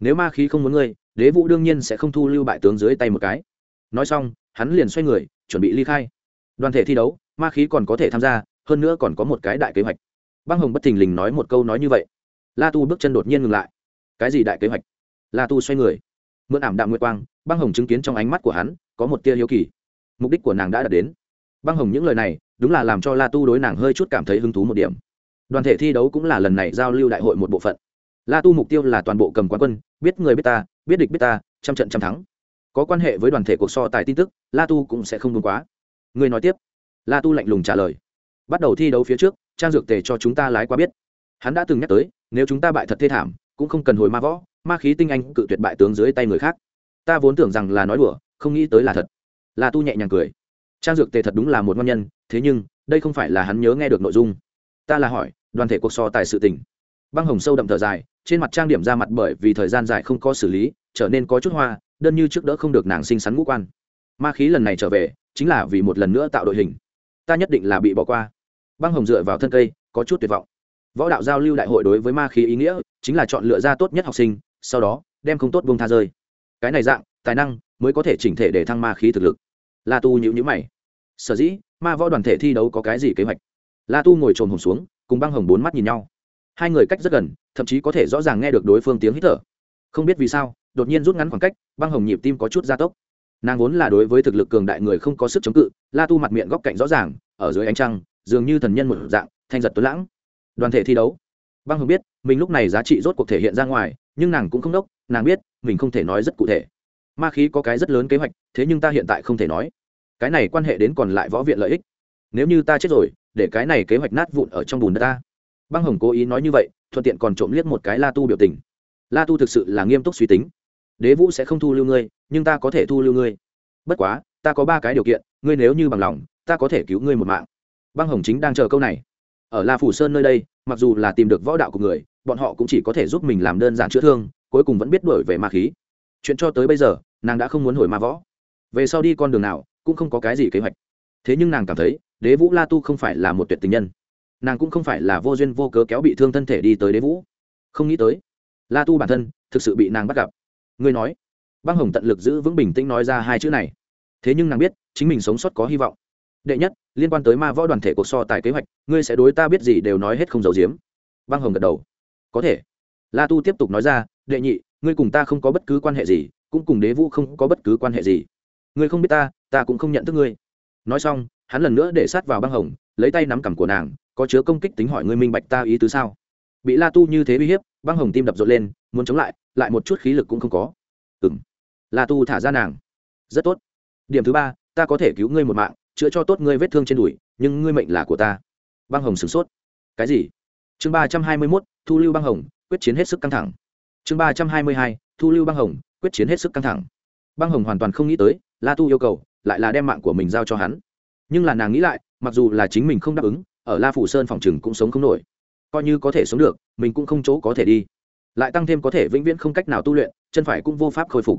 Nếu ma khí không muốn ngươi, đế vũ đương nhiên sẽ không thu lưu bại tướng dưới tay một cái. Nói xong, hắn liền xoay người, chuẩn bị ly khai. Đoàn thể thi đấu, ma khí còn có thể tham gia, hơn nữa còn có một cái đại kế hoạch băng hồng bất thình lình nói một câu nói như vậy. La tu bước chân đột nhiên ngừng lại. Cái gì đại kế hoạch? La tu xoay người. Mượn ảm đạm nguyệt quang, băng hồng chứng kiến trong ánh mắt của hắn, có một tia hiếu kỳ. Mục đích của nàng đã đạt đến. Băng hồng những lời này, đúng là làm cho la tu đối nàng hơi chút cảm thấy hứng thú một điểm. Đoàn thể thi đấu cũng là lần này giao lưu đại hội một bộ phận. La tu mục tiêu là toàn bộ cầm quán quân, biết người biết ta, biết địch biết ta, trăm trận trăm thắng. Có quan hệ với đoàn thể cuộc so tài tin tức, la tu cũng sẽ không đúng quá. Người nói tiếp. La tu lạnh lùng trả lời. Bắt đầu thi đấu phía trước trang dược tề cho chúng ta lái qua biết. Hắn đã từng nhắc tới, nếu chúng ta bại thật thê thảm, cũng không cần hồi ma võ, ma khí tinh anh cự tuyệt bại tướng dưới tay người khác. Ta vốn tưởng rằng là nói đùa, không nghĩ tới là thật. La tu nhẹ nhàng cười. Trang dược tề thật đúng là một ngon nhân, thế nhưng, đây không phải là hắn nhớ nghe được nội dung. Ta là hỏi, đoàn thể cuộc so tài sự tình. Băng hồng sâu đậm thở dài, trên mặt trang điểm ra mặt bởi vì thời gian dài không có xử lý, trở nên có chút hoa, đơn như trước đỡ không được nàng sinh sắn ngũ quan. Ma khí lần này trở về, chính là vì một lần nữa tạo đội hình. Ta nhất định là bị bỏ qua băng hồng dựa vào thân cây, có chút tuyệt vọng. Võ đạo giao lưu đại hội đối với ma khí ý nghĩa, chính là chọn lựa ra tốt nhất học sinh, sau đó, đem không tốt bông tha rơi. Cái này dạng, tài năng, mới có thể chỉnh thể để thăng ma khí thực lực. La tu nhữ nhữ mày. Sở dĩ, ma võ đoàn thể thi đấu có cái gì kế hoạch? La tu ngồi trồn hồng xuống, cùng băng hồng bốn mắt nhìn nhau. Hai người cách rất gần, thậm chí có thể rõ ràng nghe được đối phương tiếng hít thở. Không biết vì sao, đột nhiên rút ngắn khoảng cách, băng hồng nhịp tim có chút gia tốc. Nàng vốn là đối với thực lực cường đại người không có sức chống cự, la tu mặt miệng góc cạnh rõ ràng, ở dưới ánh trăng dường như thần nhân một dạng, thanh giật tuấn lãng. Đoàn thể thi đấu. Băng hồng biết, mình lúc này giá trị rốt cuộc thể hiện ra ngoài, nhưng nàng cũng không đốc, nàng biết, mình không thể nói rất cụ thể. Ma khí có cái rất lớn kế hoạch, thế nhưng ta hiện tại không thể nói. Cái này quan hệ đến còn lại võ viện lợi ích. Nếu như ta chết rồi, để cái này kế hoạch nát vụn ở trong bùn đất ta. Băng hồng cố ý nói như vậy, thuận tiện còn trộm liếc một cái la tu biểu tình. La tu thực sự là nghiêm túc suy tính. Đế vũ sẽ không thu lưu ngươi, nhưng ta có thể thu lưu ngươi. Bất quá, ta có ba cái điều kiện, ngươi nếu như bằng lòng, ta có thể cứu ngươi một mạng băng hồng chính đang chờ câu này. Ở la phủ sơn nơi đây, mặc dù là tìm được võ đạo của người, bọn họ cũng chỉ có thể giúp mình làm đơn giản chữa thương, cuối cùng vẫn biết đổi về ma khí. Chuyện cho tới bây giờ, nàng đã không muốn hồi ma võ. Về sau đi con đường nào, cũng không có cái gì kế hoạch. Thế nhưng nàng cảm thấy, đế vũ la tu không phải là một tuyệt tình nhân. Nàng cũng không phải là vô duyên vô cớ kéo bị thương thân thể đi tới đế vũ. Không nghĩ tới, la tu bản thân thực sự bị nàng bắt gặp. Ngươi nói, băng hồng tận lực giữ vững bình tĩnh nói ra hai chữ này. Thế nhưng nàng biết, chính mình sống sót có hy vọng đệ nhất, liên quan tới ma võ đoàn thể cuộc so tài kế hoạch, ngươi sẽ đối ta biết gì đều nói hết không giấu giếm. Băng hồng gật đầu. Có thể. La tu tiếp tục nói ra, đệ nhị, ngươi cùng ta không có bất cứ quan hệ gì, cũng cùng đế vũ không có bất cứ quan hệ gì. Ngươi không biết ta ta cũng không nhận thức ngươi. Nói xong, hắn lần nữa để sát vào băng hồng, lấy tay nắm cằm của nàng, có chứa công kích tính hỏi ngươi minh bạch ta ý tứ sao? Bị la tu như thế uy hiếp, băng hồng tim đập rộn lên, muốn chống lại lại một chút khí lực cũng không có. Ừng la tu thả ra nàng. Rất tốt. Điểm thứ ba, ta có thể cứu ngươi một mạng chữa cho tốt ngươi vết thương trên đùi, nhưng ngươi mệnh là của ta. Băng hồng sửng sốt. Cái gì? Chương ba trăm hai mươi mốt, thu lưu băng hồng, quyết chiến hết sức căng thẳng. Chương ba trăm hai mươi hai, thu lưu băng hồng, quyết chiến hết sức căng thẳng. Băng hồng hoàn toàn không nghĩ tới, la tu yêu cầu, lại là đem mạng của mình giao cho hắn. Nhưng là nàng nghĩ lại, mặc dù là chính mình không đáp ứng, ở la phủ sơn phòng chừng cũng sống không nổi. Coi như có thể sống được, mình cũng không chỗ có thể đi. Lại tăng thêm có thể vĩnh viễn không cách nào tu luyện, chân phải cũng vô pháp khôi phục.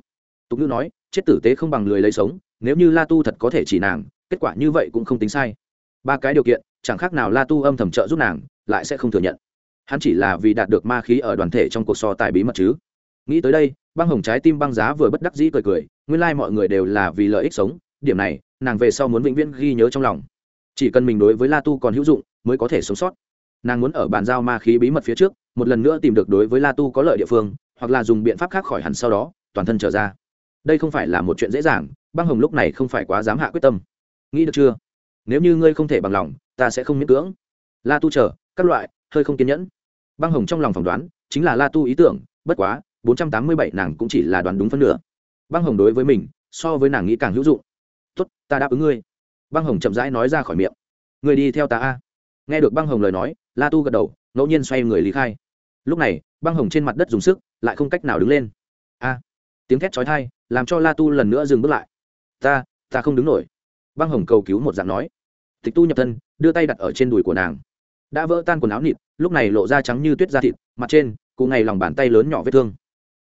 Tục ngữ nói, chết tử tế không bằng lười lấy sống, nếu như la tu thật có thể chỉ nàng kết quả như vậy cũng không tính sai. Ba cái điều kiện, chẳng khác nào la tu âm thầm trợ giúp nàng, lại sẽ không thừa nhận. Hắn chỉ là vì đạt được ma khí ở đoàn thể trong cuộc so tài bí mật chứ. Nghĩ tới đây, băng hồng trái tim băng giá vừa bất đắc dĩ cười cười, nguyên lai、like、mọi người đều là vì lợi ích sống, điểm này, nàng về sau muốn vĩnh viễn ghi nhớ trong lòng. Chỉ cần mình đối với la tu còn hữu dụng, mới có thể sống sót. Nàng muốn ở bàn giao ma khí bí mật phía trước, một lần nữa tìm được đối với la tu có lợi địa phương, hoặc là dùng biện pháp khác khỏi hẳn sau đó, toàn thân trở ra. Đây không phải là một chuyện dễ dàng, băng hồng lúc này không phải quá dám hạ quyết tâm nghĩ được chưa? Nếu như ngươi không thể bằng lòng, ta sẽ không miễn cưỡng. La tu chờ, các loại, hơi không kiên nhẫn. Băng hồng trong lòng phỏng đoán, chính là la tu ý tưởng, bất quá, bốn trăm tám mươi bảy nàng cũng chỉ là đoán đúng phân nửa. Băng hồng đối với mình, so với nàng nghĩ càng hữu dụng. Tốt, ta đáp ứng ngươi. Băng hồng chậm rãi nói ra khỏi miệng. Ngươi đi theo ta a. Nghe được băng hồng lời nói, la tu gật đầu, ngẫu nhiên xoay người lý khai. Lúc này, băng hồng trên mặt đất dùng sức, lại không cách nào đứng lên. A. Tiếng thét trói thai làm cho la tu lần nữa dừng bước lại. Ta ta không đứng nổi băng hồng cầu cứu một dạng nói. Tịch tu nhập thân, đưa tay đặt ở trên đùi của nàng. Đã vỡ tan quần áo nịt, lúc này lộ ra trắng như tuyết da thịt, mặt trên cụ ngày lòng bàn tay lớn nhỏ vết thương.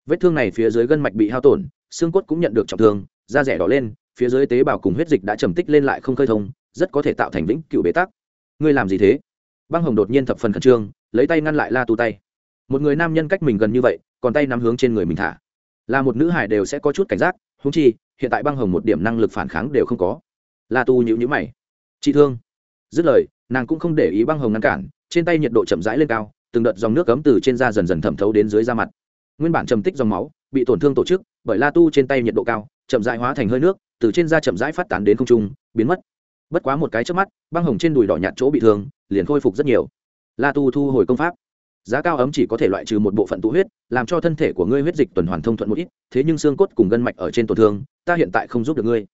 Vết thương này phía dưới gân mạch bị hao tổn, xương cốt cũng nhận được trọng thương, da rẻ đỏ lên, phía dưới tế bào cùng huyết dịch đã trầm tích lên lại không khơi thông, rất có thể tạo thành vĩnh cựu bế tắc. Ngươi làm gì thế? Băng hồng đột nhiên thập phần khẩn trương, lấy tay ngăn lại la tu tay. Một người nam nhân cách mình gần như vậy, còn tay nắm hướng trên người mình thả. Là một nữ hải đều sẽ có chút cảnh giác húng chi, hiện tại băng hồng một điểm năng lực phản kháng đều không có la tu nhữ nhữ mày. Chị thương. Dứt lời, nàng cũng không để ý băng hồng ngăn cản, trên tay nhiệt độ chậm rãi lên cao, từng đợt dòng nước cấm từ trên da dần dần thẩm thấu đến dưới da mặt. Nguyên bản trầm tích dòng máu, bị tổn thương tổ chức, bởi la tu trên tay nhiệt độ cao, chậm rãi hóa thành hơi nước, từ trên da chậm rãi phát tán đến không trung, biến mất. Bất quá một cái trước mắt, băng hồng trên đùi đỏ nhạt chỗ bị thương, liền khôi phục rất nhiều. La tu thu hồi công pháp. Giá cao ấm chỉ có thể loại trừ một bộ phận tụ huyết, làm cho thân thể của ngươi huyết dịch tuần hoàn thông thuận một ít, thế nhưng xương cốt cùng gân mạch ở trên tổn thương, ta hiện tại không giúp được ngươi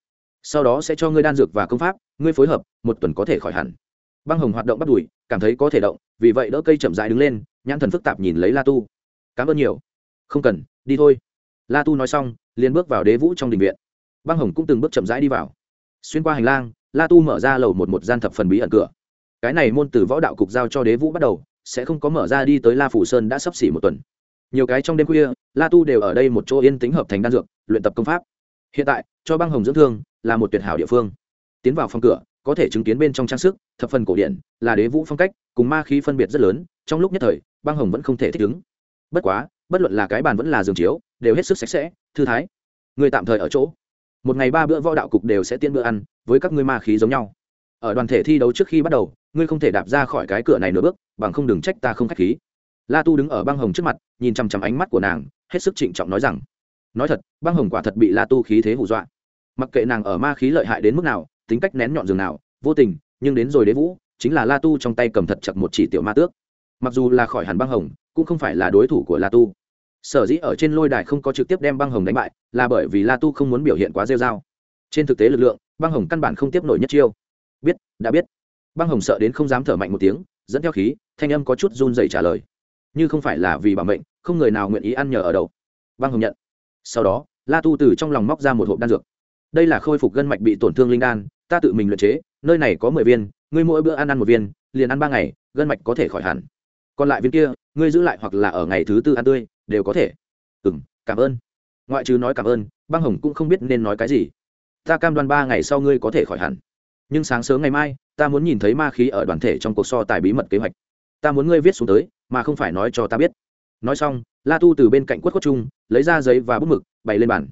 sau đó sẽ cho ngươi đan dược và công pháp, ngươi phối hợp, một tuần có thể khỏi hẳn. Băng hồng hoạt động bắt đùi, cảm thấy có thể động, vì vậy đỡ cây chậm dại đứng lên, nhãn thần phức tạp nhìn lấy la tu. Cảm ơn nhiều. Không cần, đi thôi. La tu nói xong, liền bước vào đế vũ trong đình viện. Băng hồng cũng từng bước chậm rãi đi vào. Xuyên qua hành lang, la tu mở ra lầu một một gian thập phần bí ẩn cửa. Cái này môn từ võ đạo cục giao cho đế vũ bắt đầu, sẽ không có mở ra đi tới la phủ sơn đã sắp xỉ một tuần. Nhiều cái trong đêm khuya, la tu đều ở đây một chỗ yên tính hợp thành đan dược, luyện tập công pháp. Hiện tại, cho băng hồng dưỡng thương là một tuyệt hảo địa phương. Tiến vào phòng cửa, có thể chứng kiến bên trong trang sức, thập phần cổ điển, là đế vũ phong cách, cùng ma khí phân biệt rất lớn, trong lúc nhất thời, băng hồng vẫn không thể thích ứng. Bất quá, bất luận là cái bàn vẫn là giường chiếu, đều hết sức sạch sẽ, thư thái. Người tạm thời ở chỗ. Một ngày ba bữa võ đạo cục đều sẽ tiên bữa ăn, với các ngươi ma khí giống nhau. Ở đoàn thể thi đấu trước khi bắt đầu, ngươi không thể đạp ra khỏi cái cửa này nửa bước, bằng không đừng trách ta không k h á c h khí. La tu đứng ở băng hồng trước mặt, nhìn chằm chằm ánh mắt của nàng, hết sức trịnh trọng nói rằng, nói thật, băng hồng quả thật bị la tu khí thế hù dọa mặc kệ nàng ở ma khí lợi hại đến mức nào, tính cách nén nhọn dường nào, vô tình, nhưng đến rồi đế vũ, chính là la tu trong tay cầm thật chặt một chỉ tiểu ma tước. Mặc dù là khỏi hẳn băng hồng, cũng không phải là đối thủ của la tu. Sở dĩ ở trên lôi đài không có trực tiếp đem băng hồng đánh bại, là bởi vì la tu không muốn biểu hiện quá rêu r a o trên thực tế lực lượng, băng hồng căn bản không tiếp nổi nhất chiêu. Biết, đã biết. Băng hồng sợ đến không dám thở mạnh một tiếng, dẫn theo khí, thanh âm có chút run dày trả lời. Như không phải là vì bảo mệnh, không người nào nguyện ý ăn nhờ ở đầu. Băng hồng nhận. Sau đó, la tu từ trong lòng móc ra một hộp đan dược đây là khôi phục gân mạch bị tổn thương linh đan, ta tự mình luyện chế, nơi này có mười viên, ngươi mỗi bữa ăn ăn một viên, liền ăn ba ngày, gân mạch có thể khỏi hẳn. Còn lại viên kia, ngươi giữ lại hoặc là ở ngày thứ tư ăn tươi, đều có thể. Ừ m cảm ơn. Ngoại trừ nói cảm ơn, băng hồng cũng không biết nên nói cái gì. Ta cam đoan ba ngày sau ngươi có thể khỏi hẳn. Nhưng sáng sớm ngày mai, ta muốn nhìn thấy ma khí ở đoàn thể trong cuộc so tài bí mật kế hoạch. Ta muốn ngươi viết xuống tới, mà không phải nói cho ta biết. Nói xong, la tu từ bên cạnh quất quất trung lấy ra giấy và bút mực, bày lên bàn.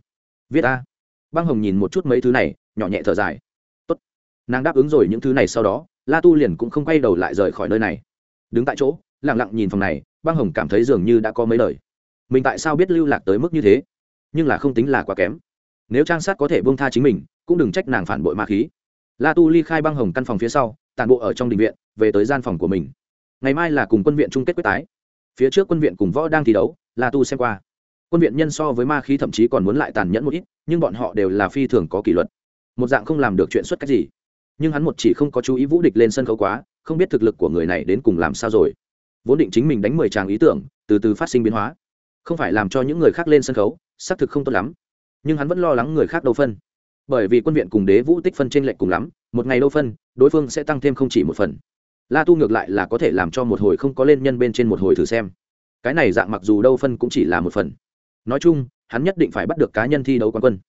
Viết a băng hồng nhìn một chút mấy thứ này, nhỏ nhẹ thở dài. Tốt. nàng đáp ứng rồi những thứ này sau đó, la tu liền cũng không quay đầu lại rời khỏi nơi này. Đứng tại chỗ lẳng lặng nhìn phòng này, băng hồng cảm thấy dường như đã có mấy lời. Mình tại sao biết lưu lạc tới mức như thế? Nhưng là không tính là quá kém. Nếu trang sát có thể bông tha chính mình, cũng đừng trách nàng phản bội ma khí. La tu ly khai băng hồng căn phòng phía sau tàn bộ ở trong đình viện, về tới gian phòng của mình. Ngày mai là cùng quân viện chung kết quyết tái. Phía trước quân viện cùng võ đang thi đấu, la tu xem qua quân viện nhân so với ma khí thậm chí còn muốn lại tàn nhẫn một ít, nhưng bọn họ đều là phi thường có kỷ luật. Một dạng không làm được chuyện xuất cách gì. Nhưng hắn một chỉ không có chú ý vũ địch lên sân khấu quá, không biết thực lực của người này đến cùng làm sao rồi. Vốn định chính mình đánh mười tràng ý tưởng, từ từ phát sinh biến hóa. Không phải làm cho những người khác lên sân khấu, xác thực không tốt lắm. Nhưng hắn vẫn lo lắng người khác đâu phân. Bởi vì quân viện cùng đế vũ tích phân t r ê n lệch cùng lắm, một ngày đâu phân, đối phương sẽ tăng thêm không chỉ một phần. La tu ngược lại là có thể làm cho một hồi không có lên nhân bên trên một hồi thử xem. Cái này dạng mặc dù đâu phân cũng chỉ là một phần nói chung, hắn nhất định phải bắt được cá nhân thi đấu quán quân.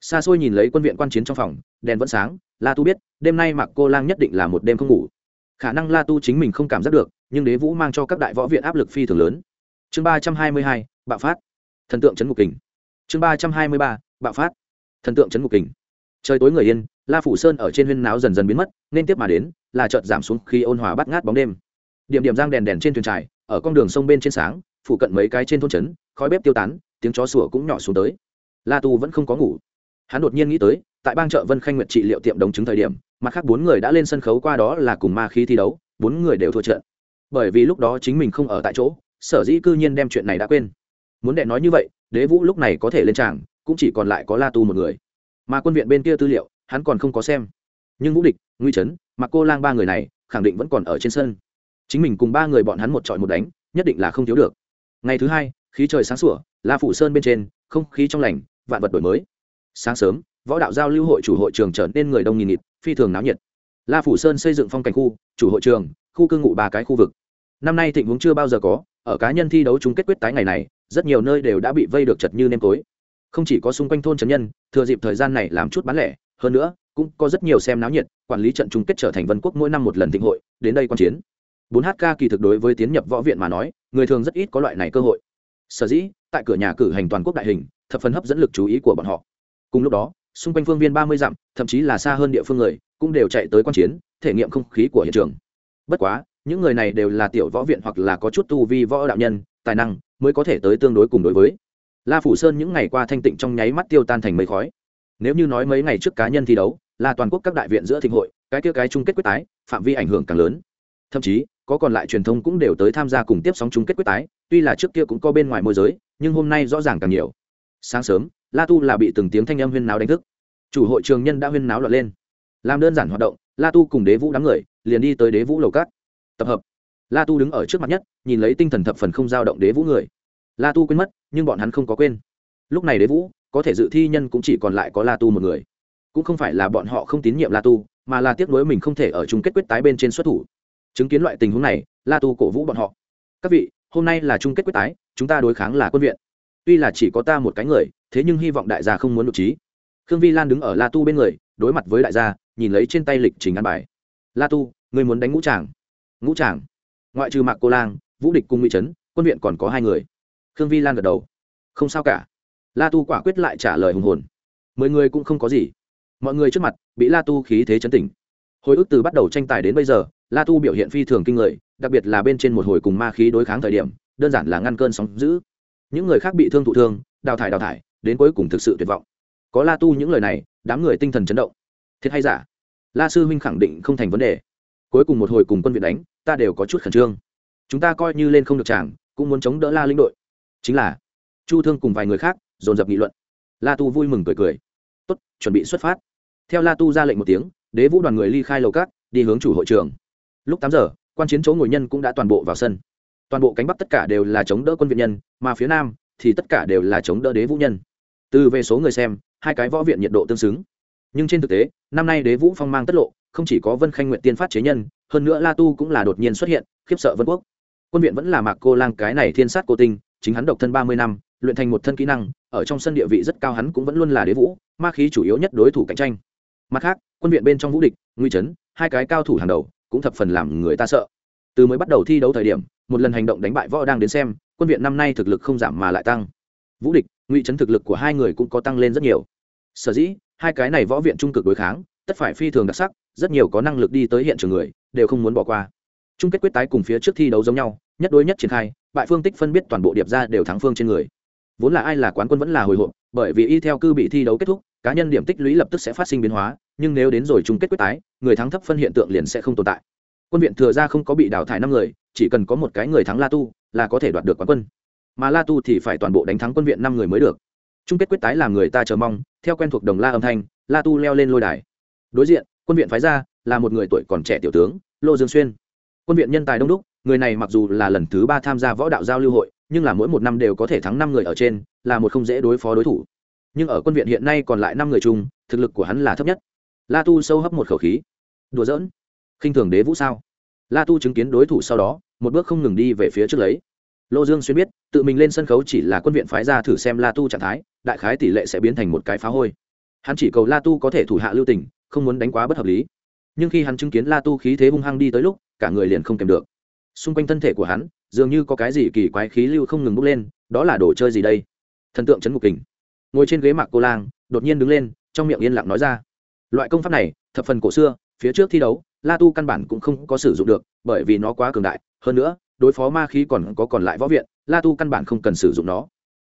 Xa xôi nhìn lấy quân viện quan chiến trong phòng, đèn vẫn sáng, la tu biết, đêm nay mặc cô lang nhất định là một đêm không ngủ. Khả năng la tu chính mình không cảm giác được, nhưng đế vũ mang cho các đại võ viện áp lực phi thường lớn. Chương ba trăm hai mươi hai, bạo phát. Thần tượng trấn ngục kình. Chương ba trăm hai mươi ba, bạo phát. Thần tượng trấn ngục kình. Trời tối người yên, la phủ sơn ở trên huyên náo dần dần biến mất, nên tiếp mà đến, là chợt giảm xuống khi ôn hòa bắt ngát bóng đêm. Điểm điểm giang đèn đèn trên thuyền trài ở con đường sông bên trên sáng phụ cận mấy cái trên thôn trấn, khói bếp tiêu tán tiếng chó sủa cũng nhỏ xuống tới. La tu vẫn không có ngủ. Hắn đột nhiên nghĩ tới, tại bang chợ vân khanh nguyệt trị liệu tiệm đồng chứng thời điểm, mặt khác bốn người đã lên sân khấu qua đó là cùng ma khí thi đấu, bốn người đều thua trận. Bởi vì lúc đó chính mình không ở tại chỗ, sở dĩ cư nhiên đem chuyện này đã quên. Muốn đệ nói như vậy, đế vũ lúc này có thể lên tràng, cũng chỉ còn lại có la tu một người. Mà quân viện bên kia tư liệu, hắn còn không có xem. Nhưng vũ địch, nguy trấn mặc cô lang ba người này, khẳng định vẫn còn ở trên sân. Chính mình cùng ba người bọn hắn một trọi một đánh, nhất định là không thiếu được. Ngày thứ hai khí trời sáng sủa, la phủ sơn bên trên, không khí trong lành, vạn vật đổi mới. Sáng sớm, võ đạo giao lưu hội chủ hội trường trở nên người đông nghìn nghịt, phi thường náo nhiệt. La phủ sơn xây dựng phong cảnh khu, chủ hội trường, khu cư ngụ ba cái khu vực. Năm nay thịnh huống chưa bao giờ có, ở cá nhân thi đấu chung kết quyết tái ngày này, rất nhiều nơi đều đã bị vây được chật như nêm tối. Không chỉ có xung quanh thôn trấn nhân, thừa dịp thời gian này làm chút bán lẻ, hơn nữa, cũng có rất nhiều xem náo nhiệt, quản lý trận chung kết trở thành vân quốc mỗi năm một lần thịnh hội, đến đây quan chiến. 4 hk kỳ thực đối với tiến nhập võ viện mà nói, người thường rất ít có loại này cơ hội sở dĩ, tại cửa nhà cử hành toàn quốc đại hình, thập phần hấp dẫn lực chú ý của bọn họ. Cùng lúc đó, xung quanh phương viên ba mươi dặm, thậm chí là xa hơn địa phương người, cũng đều chạy tới quan chiến, thể nghiệm không khí của hiện trường. Bất quá, những người này đều là tiểu võ viện hoặc là có chút tu vi võ đạo nhân, tài năng mới có thể tới tương đối cùng đối với. La phủ sơn những ngày qua thanh tịnh trong nháy mắt tiêu tan thành mây khói. Nếu như nói mấy ngày trước cá nhân thi đấu, là toàn quốc các đại viện giữa thịnh hội, cái kia cái chung kết quyết tái, phạm vi ảnh hưởng càng lớn. Thậm chí có còn lại truyền thông cũng đều tới tham gia cùng tiếp sóng chung kết quyết tái, tuy là trước kia cũng có bên ngoài môi giới, nhưng hôm nay rõ ràng càng nhiều. Sáng sớm, la tu là bị từng tiếng thanh âm huyên náo đánh thức. Chủ hội trường nhân đã huyên náo lọt lên. Làm đơn giản hoạt động, la tu cùng đế vũ đám người liền đi tới đế vũ lầu cát. Tập hợp. La tu đứng ở trước mặt nhất, nhìn lấy tinh thần thập phần không dao động đế vũ người. La tu quên mất, nhưng bọn hắn không có quên. Lúc này đế vũ, có thể dự thi nhân cũng chỉ còn lại có la tu một người. Cũng không phải là bọn họ không tín nhiệm la tu, mà là tiếc nuối mình không thể ở chung kết quyết tái bên trên xuất thủ chứng kiến loại tình huống này, la tu cổ vũ bọn họ. Các vị, hôm nay là chung kết quyết tái, chúng ta đối kháng là quân viện. Tuy là chỉ có ta một cái người, thế nhưng hy vọng đại gia không muốn đ trí. Khương vi lan đứng ở la tu bên người, đối mặt với đại gia, nhìn lấy trên tay lịch trình ăn bài. La tu, người muốn đánh ngũ tràng. Ngũ tràng. Ngoại trừ mạc cô lang, vũ địch cung mỹ trấn quân viện còn có hai người. Khương vi lan gật đầu. Không sao cả. La tu quả quyết lại trả lời hùng hồn. Mười người cũng không có gì. Mọi người trước mặt, bị la tu khí thế chấn tỉnh hồi ức từ bắt đầu tranh tài đến bây giờ la tu biểu hiện phi thường kinh người, đặc biệt là bên trên một hồi cùng ma khí đối kháng thời điểm, đơn giản là ngăn cơn sóng giữ những người khác bị thương thụ thương, đào thải đào thải, đến cuối cùng thực sự tuyệt vọng. Có la tu những lời này, đám người tinh thần chấn động. Thiệt hay giả? La sư huynh khẳng định không thành vấn đề. Cuối cùng một hồi cùng quân viện đánh, ta đều có chút khẩn trương. Chúng ta coi như lên không được chàng, cũng muốn chống đỡ la linh đội. Chính là, chu thương cùng vài người khác, dồn dập nghị luận. La tu vui mừng cười cười. Tốt, chuẩn bị xuất phát. Theo la tu ra lệnh một tiếng, đế vũ đoàn người ly khai lầu cát đi hướng chủ hội trường lúc tám giờ, quan chiến chỗ ngồi nhân cũng đã toàn bộ vào sân. Toàn bộ cánh bắc tất cả đều là chống đỡ quân viện nhân, mà phía nam thì tất cả đều là chống đỡ đế vũ nhân. Từ về số người xem, hai cái võ viện nhiệt độ tương xứng. Nhưng trên thực tế, năm nay đế vũ phong mang tất lộ, không chỉ có vân khanh nguyện tiên phát chế nhân, hơn nữa la tu cũng là đột nhiên xuất hiện, khiếp sợ vân quốc. Quân viện vẫn là mạc cô lang cái này thiên sát cô tinh, chính hắn độc thân ba mươi năm, luyện thành một thân kỹ năng, ở trong sân địa vị rất cao hắn cũng vẫn luôn là đế vũ, ma khí chủ yếu nhất đối thủ cạnh tranh. Mặt khác, quân viện bên trong vũ địch, nguy trấn hai cái cao thủ hàng đầu cũng thập phần làm người ta sợ. Từ mới bắt đầu thi đấu thời điểm, một lần hành động đánh bại võ đang đến xem, quân viện năm nay thực lực không giảm mà lại tăng. Vũ địch, ngụy trấn thực lực của hai người cũng có tăng lên rất nhiều. Sở dĩ, hai cái này võ viện trung cực đối kháng, tất phải phi thường đặc sắc, rất nhiều có năng lực đi tới hiện trường người, đều không muốn bỏ qua. Chung kết quyết tái cùng phía trước thi đấu giống nhau, nhất đối nhất triển khai, bại phương tích phân biết toàn bộ điệp ra đều thắng phương trên người. Vốn là ai là quán quân vẫn là hồi hộp, bởi vì y theo cư bị thi đấu kết thúc cá nhân điểm tích lũy lập tức sẽ phát sinh biến hóa, nhưng nếu đến rồi chung kết quyết tái, người thắng thấp phân hiện tượng liền sẽ không tồn tại. Quân viện thừa ra không có bị đào thải năm người, chỉ cần có một cái người thắng la tu là có thể đoạt được quán quân. Mà la tu thì phải toàn bộ đánh thắng quân viện năm người mới được. Chung kết quyết tái làm người ta chờ mong, theo quen thuộc đồng la âm thanh, la tu leo lên lôi đài. Đối diện, quân viện phái ra là một người tuổi còn trẻ tiểu tướng, lô dương xuyên. Quân viện nhân tài đông đúc, người này mặc dù là lần thứ ba tham gia võ đạo giao lưu hội, nhưng là mỗi một năm đều có thể thắng năm người ở trên, là một không dễ đối phó đối thủ nhưng ở quân viện hiện nay còn lại năm người chung, thực lực của hắn là thấp nhất. La tu sâu hấp một khẩu khí. Đùa giỡn. Khinh thường đế vũ sao? La tu chứng kiến đối thủ sau đó, một bước không ngừng đi về phía trước lấy. Lô dương xuyên biết, tự mình lên sân khấu chỉ là quân viện phái ra thử xem la tu trạng thái, đại khái tỷ lệ sẽ biến thành một cái phá hôi. Hắn chỉ cầu la tu có thể thủ hạ lưu tình, không muốn đánh quá bất hợp lý. Nhưng khi hắn chứng kiến la tu khí thế hung hăng đi tới lúc, cả người liền không kèm được. Xung quanh thân thể của hắn, dường như có cái gì kỳ quái khí lưu không ngừng bốc lên, đó là đồ chơi gì đây? Thần tượng chấn ngục kình ngồi trên ghế mạc cô lang, đột nhiên đứng lên, trong miệng yên lặng nói ra. Loại công pháp này, thập phần cổ xưa, phía trước thi đấu, la tu căn bản cũng không có sử dụng được, bởi vì nó quá cường đại. Hơn nữa, đối phó ma khí còn có còn lại võ viện, la tu căn bản không cần sử dụng nó.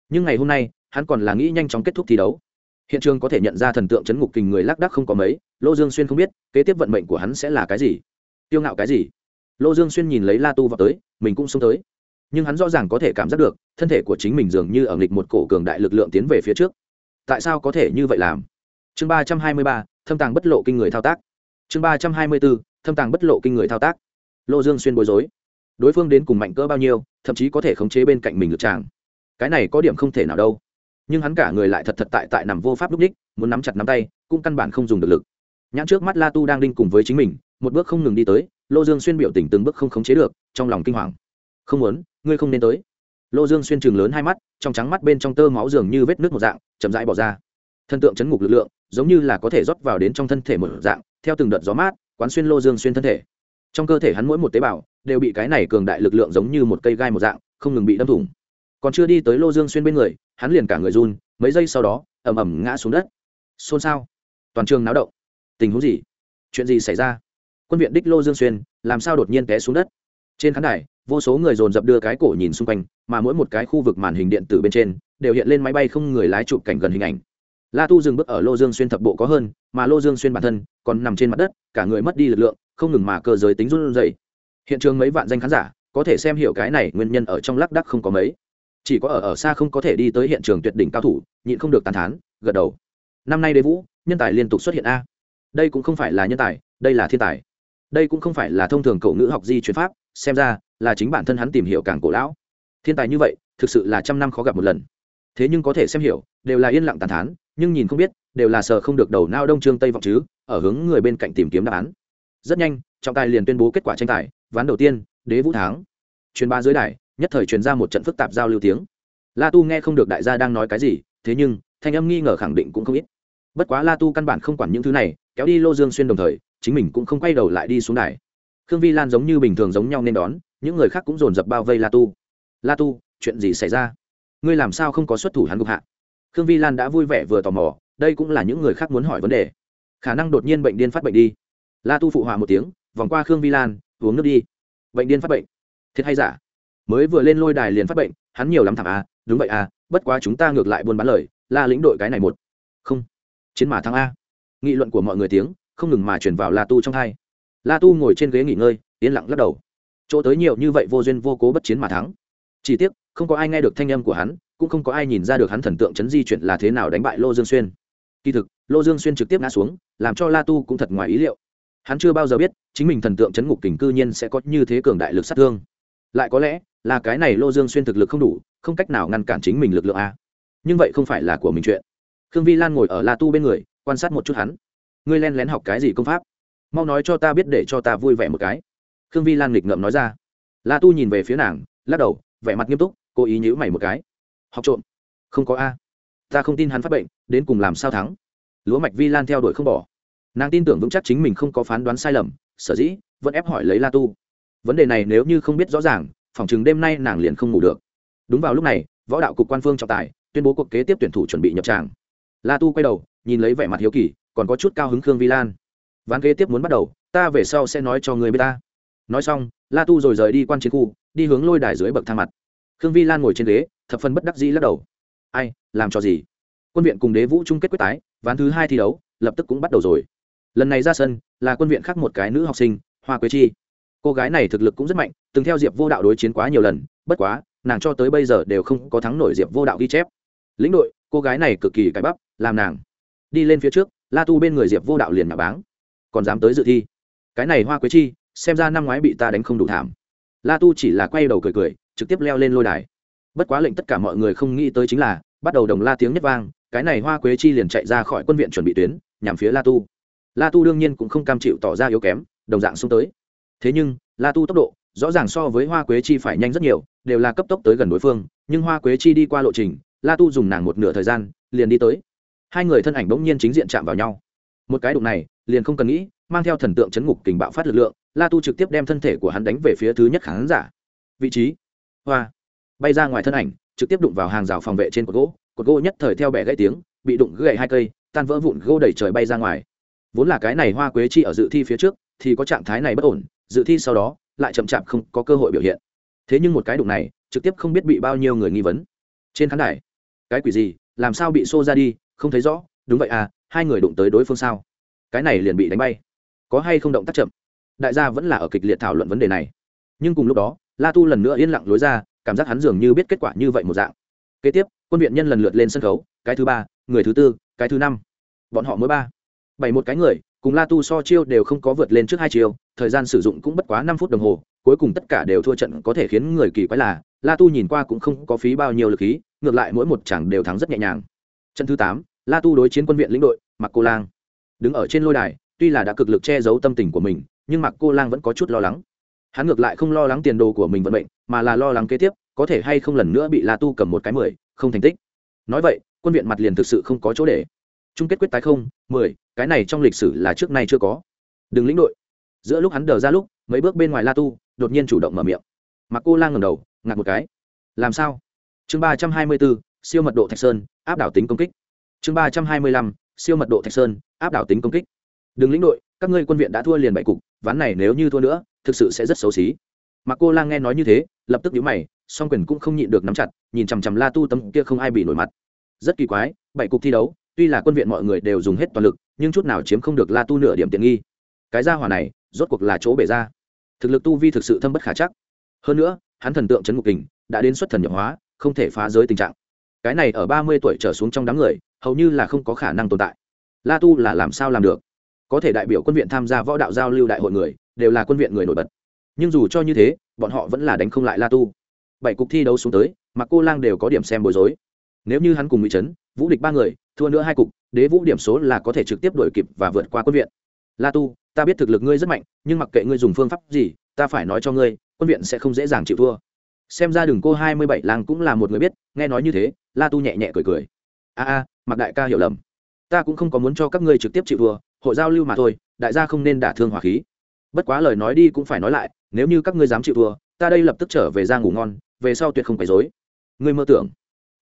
Nhưng ngày hôm nay, hắn còn là nghĩ nhanh chóng kết thúc thi đấu. Hiện trường có thể nhận ra thần tượng chấn ngục kình người lác đác không có mấy, lô dương xuyên không biết, kế tiếp vận mệnh của hắn sẽ là cái gì. Tiêu ngạo cái gì? Lô dương xuyên nhìn lấy la tu vào tới, mình cũng xông tới nhưng hắn rõ ràng có thể cảm giác được, thân thể của chính mình dường như ở nghịch một cổ cường đại lực lượng tiến về phía trước. Tại sao có thể như vậy làm? Chương ba trăm hai mươi ba, thâm tàng bất lộ kinh người thao tác. Chương ba trăm hai mươi bốn, thâm tàng bất lộ kinh người thao tác. Lô dương xuyên bối rối. Đối phương đến cùng mạnh cỡ bao nhiêu, thậm chí có thể khống chế bên cạnh mình được tràng. Cái này có điểm không thể nào đâu. Nhưng hắn cả người lại thật thật tại tại nằm vô pháp lúc ních muốn nắm chặt nắm tay, cũng căn bản không dùng được lực. Nhãn trước mắt la tu đang đinh cùng với chính mình, một bước không ngừng đi tới, lô dương xuyên biểu tình từng bước không khống chế được, trong lòng kinh hoàng không muốn, ngươi không nên tới. Lô dương xuyên trường lớn hai mắt, trong trắng mắt bên trong tơ máu dường như vết nước một dạng, chậm rãi bỏ ra. Thân tượng chấn ngục lực lượng, giống như là có thể rót vào đến trong thân thể một dạng, theo từng đợt gió mát, quán xuyên lô dương xuyên thân thể. Trong cơ thể hắn mỗi một tế bào, đều bị cái này cường đại lực lượng giống như một cây gai một dạng, không ngừng bị đâm thủng. Còn chưa đi tới lô dương xuyên bên người, hắn liền cả người run, mấy giây sau đó ẩm ẩm ngã xuống đất. Xôn xao. Toàn trường náo động. Tình huống gì? Chuyện gì xảy ra? Quân viện đích lô dương xuyên, làm sao đột nhiên té xuống đất? Trên khán đài vô số người dồn dập đưa cái cổ nhìn xung quanh, mà mỗi một cái khu vực màn hình điện tử bên trên đều hiện lên máy bay không người lái chụp cảnh gần hình ảnh. La tu dừng bước ở lô dương xuyên thập bộ có hơn, mà lô dương xuyên bản thân còn nằm trên mặt đất, cả người mất đi lực lượng, không ngừng mà cơ giới tính run dày hiện trường mấy vạn danh khán giả có thể xem hiểu cái này, nguyên nhân ở trong lác đắc không có mấy. Chỉ có ở ở xa không có thể đi tới hiện trường tuyệt đỉnh cao thủ, nhịn không được tàn thán, gật đầu. Năm nay đế vũ, nhân tài liên tục xuất hiện a. Đây cũng không phải là nhân tài, đây là thiên tài đây cũng không phải là thông thường cậu ngữ học di chuyển pháp, xem ra là chính bản thân hắn tìm hiểu càng cổ lão. Thiên tài như vậy, thực sự là trăm năm khó gặp một lần. Thế nhưng có thể xem hiểu, đều là yên lặng tàn thán, nhưng nhìn không biết, đều là sờ không được đầu nao đông trương tây vọng chứ, ở hướng người bên cạnh tìm kiếm đáp án. Rất nhanh, trọng tài liền tuyên bố kết quả tranh tài, ván đầu tiên, đế vũ thắng. Truyền ba dưới đài, nhất thời truyền ra một trận phức tạp giao lưu tiếng. La tu nghe không được đại gia đang nói cái gì, thế nhưng, thanh âm nghi ngờ khẳng định cũng không ít. Bất quá la tu căn bản không quản những thứ này, kéo đi lô dương xuyên đồng thời chính mình cũng không quay đầu lại đi xuống đài. Khương vi lan giống như bình thường giống nhau nên đón, những người khác cũng dồn dập bao vây la tu. La tu, chuyện gì xảy ra? Ngươi làm sao không có xuất thủ hắn gục hạ? Khương vi lan đã vui vẻ vừa tò mò, đây cũng là những người khác muốn hỏi vấn đề. Khả năng đột nhiên bệnh điên phát bệnh đi. La tu phụ họa một tiếng, vòng qua khương vi lan, uống nước đi. Bệnh điên phát bệnh. Thiệt hay giả? Mới vừa lên lôi đài liền phát bệnh, hắn nhiều lắm thẳng a à, đúng vậy a bất quá chúng ta ngược lại buôn bán lời, la lĩnh đội cái này một. Không. Chiến mã thắng a. Nghị luận của mọi người tiếng không ngừng mà chuyển vào la tu trong hai. La tu ngồi trên ghế nghỉ ngơi, yên lặng lắc đầu. Chỗ tới nhiều như vậy vô duyên vô cố bất chiến mà thắng. Chỉ tiếc, không có ai nghe được thanh âm của hắn, cũng không có ai nhìn ra được hắn thần tượng chấn di chuyển là thế nào đánh bại lô dương xuyên. Kỳ thực, lô dương xuyên trực tiếp ngã xuống, làm cho la tu cũng thật ngoài ý liệu. Hắn chưa bao giờ biết, chính mình thần tượng chấn ngục kình cư nhiên sẽ có như thế cường đại lực sát thương. Lại có lẽ, là cái này lô dương xuyên thực lực không đủ, không cách nào ngăn cản chính mình lực lượng a. Nhưng vậy không phải là của mình chuyện. Khương vi lan ngồi ở la tu bên người, quan sát một chút hắn ngươi len lén học cái gì công pháp? Mau nói cho ta biết để cho ta vui vẻ một cái. Khương vi lan nghịch ngợm nói ra. La tu nhìn về phía nàng, lắc đầu, vẻ mặt nghiêm túc, cố ý nhữ mày một cái. Học trộm. Không có a. Ta không tin hắn phát bệnh, đến cùng làm sao thắng? Lúa mạch vi lan theo đuổi không bỏ. Nàng tin tưởng vững chắc chính mình không có phán đoán sai lầm, sở dĩ, vẫn ép hỏi lấy la tu. Vấn đề này nếu như không biết rõ ràng, phỏng chừng đêm nay nàng liền không ngủ được. Đúng vào lúc này, võ đạo cục quan phương trọng tài tuyên bố cuộc kế tiếp tuyển thủ chuẩn bị nhập tràng. La tu quay đầu, nhìn lấy vẻ mặt hiếu kỳ còn có chút cao hứng khương vi lan. Ván kế tiếp muốn bắt đầu, ta về sau sẽ nói cho người b i ế ta. Nói xong, la tu rồi rời đi quan chiến khu, đi hướng lôi đài dưới bậc thang mặt. Khương vi lan ngồi trên ghế, thập phân bất đắc dĩ lắc đầu. Ai, làm cho gì? Quân viện cùng đế vũ chung kết quyết tái, ván thứ hai thi đấu, lập tức cũng bắt đầu rồi. Lần này ra sân, là quân viện khác một cái nữ học sinh, hoa quế chi. Cô gái này thực lực cũng rất mạnh, từng theo diệp vô đạo đối chiến quá nhiều lần, bất quá, nàng cho tới bây giờ đều không có thắng nổi diệp vô đạo ghi chép. Lĩnh đội, cô gái này cực kỳ cãi bắp, làm nàng. Đi lên phía trước la tu bên người diệp vô đạo liền nhà báng. Còn dám tới dự thi? Cái này hoa quế chi, xem ra năm ngoái bị ta đánh không đủ thảm. La tu chỉ là quay đầu cười cười, trực tiếp leo lên lôi đài. Bất quá lệnh tất cả mọi người không nghĩ tới chính là, bắt đầu đồng la tiếng nhất vang, cái này hoa quế chi liền chạy ra khỏi quân viện chuẩn bị tuyến, nhằm phía la tu. La tu đương nhiên cũng không cam chịu tỏ ra yếu kém, đồng dạng xung tới. Thế nhưng, la tu tốc độ, rõ ràng so với hoa quế chi phải nhanh rất nhiều, đều là cấp tốc tới gần đối phương, nhưng hoa quế chi đi qua lộ trình, la tu dùng nàng một nửa thời gian, liền đi tới hai người thân ảnh bỗng nhiên chính diện chạm vào nhau. Một cái đụng này, liền không cần nghĩ, mang theo thần tượng chấn ngục kình bạo phát lực lượng, la tu trực tiếp đem thân thể của hắn đánh về phía thứ nhất khán giả. Vị trí, hoa. Bay ra ngoài thân ảnh, trực tiếp đụng vào hàng rào phòng vệ trên cột gỗ cột gỗ nhất thời theo bẻ gãy tiếng, bị đụng gãy hai cây, tan vỡ vụn gỗ đẩy trời bay ra ngoài. Vốn là cái này hoa quế chi ở dự thi phía trước, thì có trạng thái này bất ổn, dự thi sau đó, lại chậm chạp không có cơ hội biểu hiện. Thế nhưng một cái đụng này, trực tiếp không biết bị bao nhiêu người nghi vấn. Trên khán đài, cái quỷ gì, làm sao bị xô ra đi không thấy rõ, đúng vậy à hai người đụng tới đối phương sao? Cái này liền bị đánh bay. Có hay không động tác chậm? Đại gia vẫn là ở kịch liệt thảo luận vấn đề này. Nhưng cùng lúc đó, la tu lần nữa yên lặng lối ra, cảm giác hắn dường như biết kết quả như vậy một dạng. Kế tiếp, quân viện nhân lần lượt lên sân khấu, cái thứ ba, người thứ tư, cái thứ năm. Bọn họ mới ba, bảy một cái người, cùng la tu so chiêu đều không có vượt lên trước hai chiêu, thời gian sử dụng cũng bất quá năm phút đồng hồ, cuối cùng tất cả đều thua trận, có thể khiến người kỳ quái là, la tu nhìn qua cũng không có phí bao nhiêu lực khí, ngược lại mỗi một chẳng đều thắng rất nhẹ nhàng. Trận thứ tám la tu đối chiến quân viện lĩnh đội mặc cô lang. Đứng ở trên lôi đài, tuy là đã cực lực che giấu tâm tình của mình, nhưng mặc cô lang vẫn có chút lo lắng. Hắn ngược lại không lo lắng tiền đồ của mình vận mệnh, mà là lo lắng kế tiếp, có thể hay không lần nữa bị la tu cầm một cái mười, không thành tích. Nói vậy, quân viện mặt liền thực sự không có chỗ để. Chung kết quyết tái không, mười, cái này trong lịch sử là trước nay chưa có. Đừng lĩnh đội. Giữa lúc hắn đờ ra lúc, mấy bước bên ngoài la tu đột nhiên chủ động mở miệng. Mặc cô lang ngầm đầu, ngạc một cái. Làm sao? Chương ba trăm hai mươi bốn, siêu mật độ thạch sơn, áp đảo tính công kích chương ba trăm hai mươi lăm, siêu mật độ thạch sơn, áp đảo tính công kích. Đừng lĩnh đội, các ngươi quân viện đã thua liền bảy cục, ván này nếu như thua nữa, thực sự sẽ rất xấu xí. Mà cô lang nghe nói như thế, lập tức nhíu mày, song quyền cũng không nhịn được nắm chặt, nhìn chằm chằm la tu tấm kia không ai bị nổi mặt. Rất kỳ quái, bảy cục thi đấu, tuy là quân viện mọi người đều dùng hết toàn lực, nhưng chút nào chiếm không được la tu nửa điểm tiện nghi. Cái gia hỏa này, rốt cuộc là chỗ bể ra. Thực lực tu vi thực sự thâm bất khả chắc. Hơn nữa, hắn thần tượng c ngục kình, đã đến xuất thần nhập hóa, không thể phá giới tình trạng cái này ở ba mươi tuổi trở xuống trong đám người, hầu như là không có khả năng tồn tại. La tu là làm sao làm được? Có thể đại biểu quân viện tham gia võ đạo giao lưu đại hội người, đều là quân viện người nổi bật. Nhưng dù cho như thế, bọn họ vẫn là đánh không lại la tu. Bảy cục thi đấu xuống tới, mặc cô lang đều có điểm xem bối rối. Nếu như hắn cùng ngụy trấn, vũ địch ba người, thua nữa hai cục, đế vũ điểm số là có thể trực tiếp đổi kịp và vượt qua quân viện. La tu, ta biết thực lực ngươi rất mạnh, nhưng mặc kệ ngươi dùng phương pháp gì, ta phải nói cho ngươi, quân viện sẽ không dễ dàng chịu thua xem ra đừng cô hai mươi bảy lang cũng là một người biết, nghe nói như thế, la tu nhẹ nhẹ cười cười. A a mặc đại ca hiểu lầm. Ta cũng không có muốn cho các ngươi trực tiếp chịu thua, hội giao lưu mà thôi, đại gia không nên đả thương hỏa khí. Bất quá lời nói đi cũng phải nói lại, nếu như các ngươi dám chịu thua, ta đây lập tức trở về ra ngủ ngon, về sau tuyệt không phải dối ngươi mơ tưởng.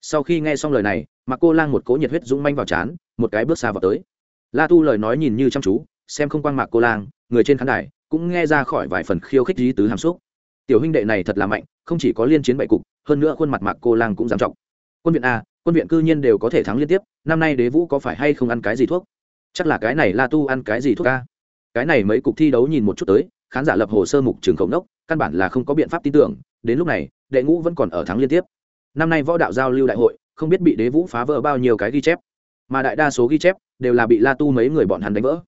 Sau khi nghe xong lời này mà cô lang một cỗ nhiệt huyết dũng manh vào chán một cái bước xa vào tới. La tu lời nói nhìn như chăm chú, xem không quan mạc cô lang, người trên khán đài cũng nghe ra khỏi vài phần khiêu khích ý tứ hàm xúc. Tiểu huynh đệ này thật là mạnh không chỉ có liên chiến bảy cục, hơn nữa khuôn mặt mạc cô lang cũng dám trọng. Quân viện a, quân viện cư nhiên đều có thể thắng liên tiếp, năm nay đế vũ có phải hay không ăn cái gì thuốc? Chắc là cái này la tu ăn cái gì thuốc a. cái này mấy cục thi đấu nhìn một chút tới, khán giả lập hồ sơ mục trường khổng đốc căn bản là không có biện pháp tin tưởng, đến lúc này, đệ ngũ vẫn còn ở thắng liên tiếp. Năm nay võ đạo giao lưu đại hội, không biết bị đế vũ phá vỡ bao nhiêu cái ghi chép. Mà đại đa số ghi chép đều là bị la tu mấy người bọn hắn đánh vỡ.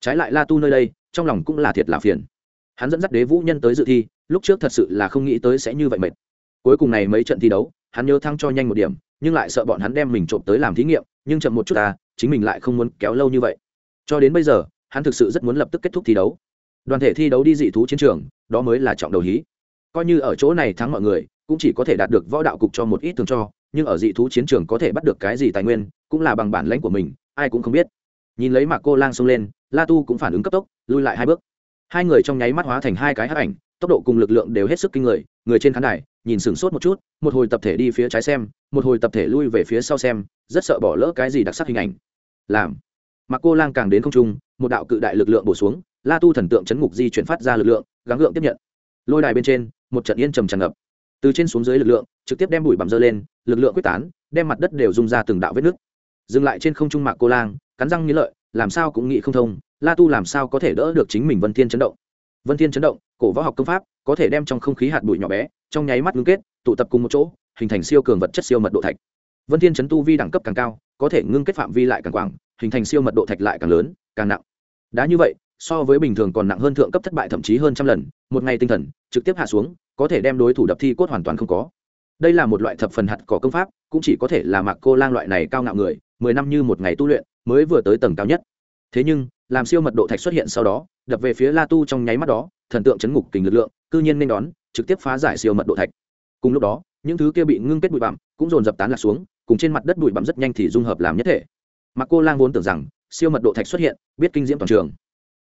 Trái lại la tu nơi đây, trong lòng cũng là thiệt là phiền. Hắn dẫn dắt đế vũ nhân tới dự thi lúc trước thật sự là không nghĩ tới sẽ như vậy mệt. Cuối cùng này mấy trận thi đấu, hắn nhớ thăng cho nhanh một điểm, nhưng lại sợ bọn hắn đem mình trộm tới làm thí nghiệm, nhưng chậm một chút ta chính mình lại không muốn kéo lâu như vậy. Cho đến bây giờ, hắn thực sự rất muốn lập tức kết thúc thi đấu. Đoàn thể thi đấu đi dị thú chiến trường, đó mới là trọng đầu hí. Coi như ở chỗ này thắng mọi người, cũng chỉ có thể đạt được võ đạo cục cho một ít thường cho, nhưng ở dị thú chiến trường có thể bắt được cái gì tài nguyên, cũng là bằng bản lãnh của mình, ai cũng không biết. Nhìn lấy mạc cô lang xông lên, la tu cũng phản ứng cấp tốc lui lại hai bước. Hai người trong nháy mắt hóa thành hai cái hắc ảnh tốc độ cùng lực lượng đều hết sức kinh người người trên khán đài, nhìn sửng sốt một chút, một hồi tập thể đi phía trái xem, một hồi tập thể lui về phía sau xem, rất sợ bỏ lỡ cái gì đặc sắc hình ảnh. Làm. Mà cô lang càng đến không trung, một đạo cự đại lực lượng bổ xuống, la tu thần tượng chấn ngục di chuyển phát ra lực lượng, gắng gượng tiếp nhận. Lôi đài bên trên, một trận yên trầm tràn ngập. Từ trên xuống dưới lực lượng, trực tiếp đem bụi bặm dơ lên, lực lượng quyết tán, đem mặt đất đều rung ra từng đạo vết nứt. Dừng lại trên không trung mạc cô lang, cắn răng nghĩ lợi, làm sao cũng nghĩ không thông, la tu làm sao có thể đỡ được chính mình vân thiên chấn động? Vân thiên chấn động cổ võ học công pháp, có thể đem trong không khí hạt bụi nhỏ bé, trong nháy mắt ngưng kết, tụ tập cùng một chỗ, hình thành siêu cường vật chất siêu mật độ thạch. Vân thiên chấn tu vi đẳng cấp càng cao, có thể ngưng kết phạm vi lại càng quảng, hình thành siêu mật độ thạch lại càng lớn, càng nặng. Đã như vậy, so với bình thường còn nặng hơn thượng cấp thất bại thậm chí hơn trăm lần, một ngày tinh thần, trực tiếp hạ xuống, có thể đem đối thủ đập thi cốt hoàn toàn không có. Đây là một loại thập phần hạt cỏ công pháp, cũng chỉ có thể là mạc cô lang loại này cao ngạo người, mười năm như một ngày tu luyện, mới vừa tới tầng cao nhất thế nhưng, làm siêu mật độ thạch xuất hiện sau đó, đập về phía la tu trong nháy mắt đó, thần tượng chấn ngục kình lực lượng, cư nhiên nên đón, trực tiếp phá giải siêu mật độ thạch. Cùng lúc đó, những thứ kia bị ngưng kết bụi bặm cũng dồn dập tán lạc xuống, cùng trên mặt đất bụi bặm rất nhanh thì dung hợp làm nhất thể. Mà cô lang vốn tưởng rằng, siêu mật độ thạch xuất hiện, biết kinh diễm toàn trường.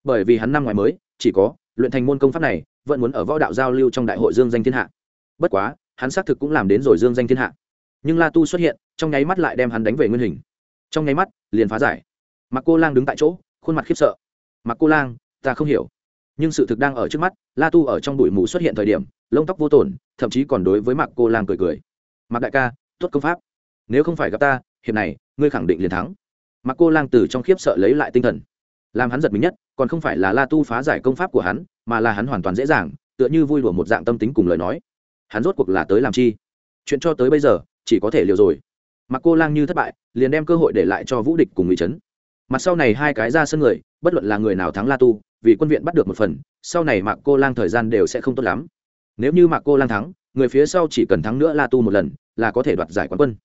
Bởi vì hắn năm ngoài mới, chỉ có, luyện thành môn công pháp này, vẫn muốn ở võ đạo giao lưu trong đại hội dương danh thiên hạ. Bất quá, hắn xác thực cũng làm đến rồi dương danh thiên hạ. Nhưng la tu xuất hiện, trong nháy mắt lại đem hắn đánh về nguyên hình. Trong nháy mắt, liền phá giải. Mặc cô lang đứng tại chỗ khuôn mặt khiếp sợ. Mặc cô lang, ta không hiểu. Nhưng sự thực đang ở trước mắt, la tu ở trong bụi mù xuất hiện thời điểm, lông tóc vô tổn, thậm chí còn đối với mặc cô lang cười cười. Mặc đại ca, tốt công pháp. Nếu không phải gặp ta, hiệp này, ngươi khẳng định liền thắng. Mặc cô lang từ trong khiếp sợ lấy lại tinh thần. Làm hắn giật mình nhất, còn không phải là la tu phá giải công pháp của hắn, mà là hắn hoàn toàn dễ dàng, tựa như vui đùa một dạng tâm tính cùng lời nói. Hắn rốt cuộc là tới làm chi? Chuyện cho tới bây giờ, chỉ có thể liều rồi. Mặc cô lang như thất bại, liền đem cơ hội để lại cho vũ địch cùng ngụy trấn mặt sau này hai cái ra sân người, bất luận là người nào thắng la tu, vì quân viện bắt được một phần, sau này mạc cô lang thời gian đều sẽ không tốt lắm. Nếu như mạc cô lang thắng, người phía sau chỉ cần thắng nữa la tu một lần, là có thể đoạt giải quán quân.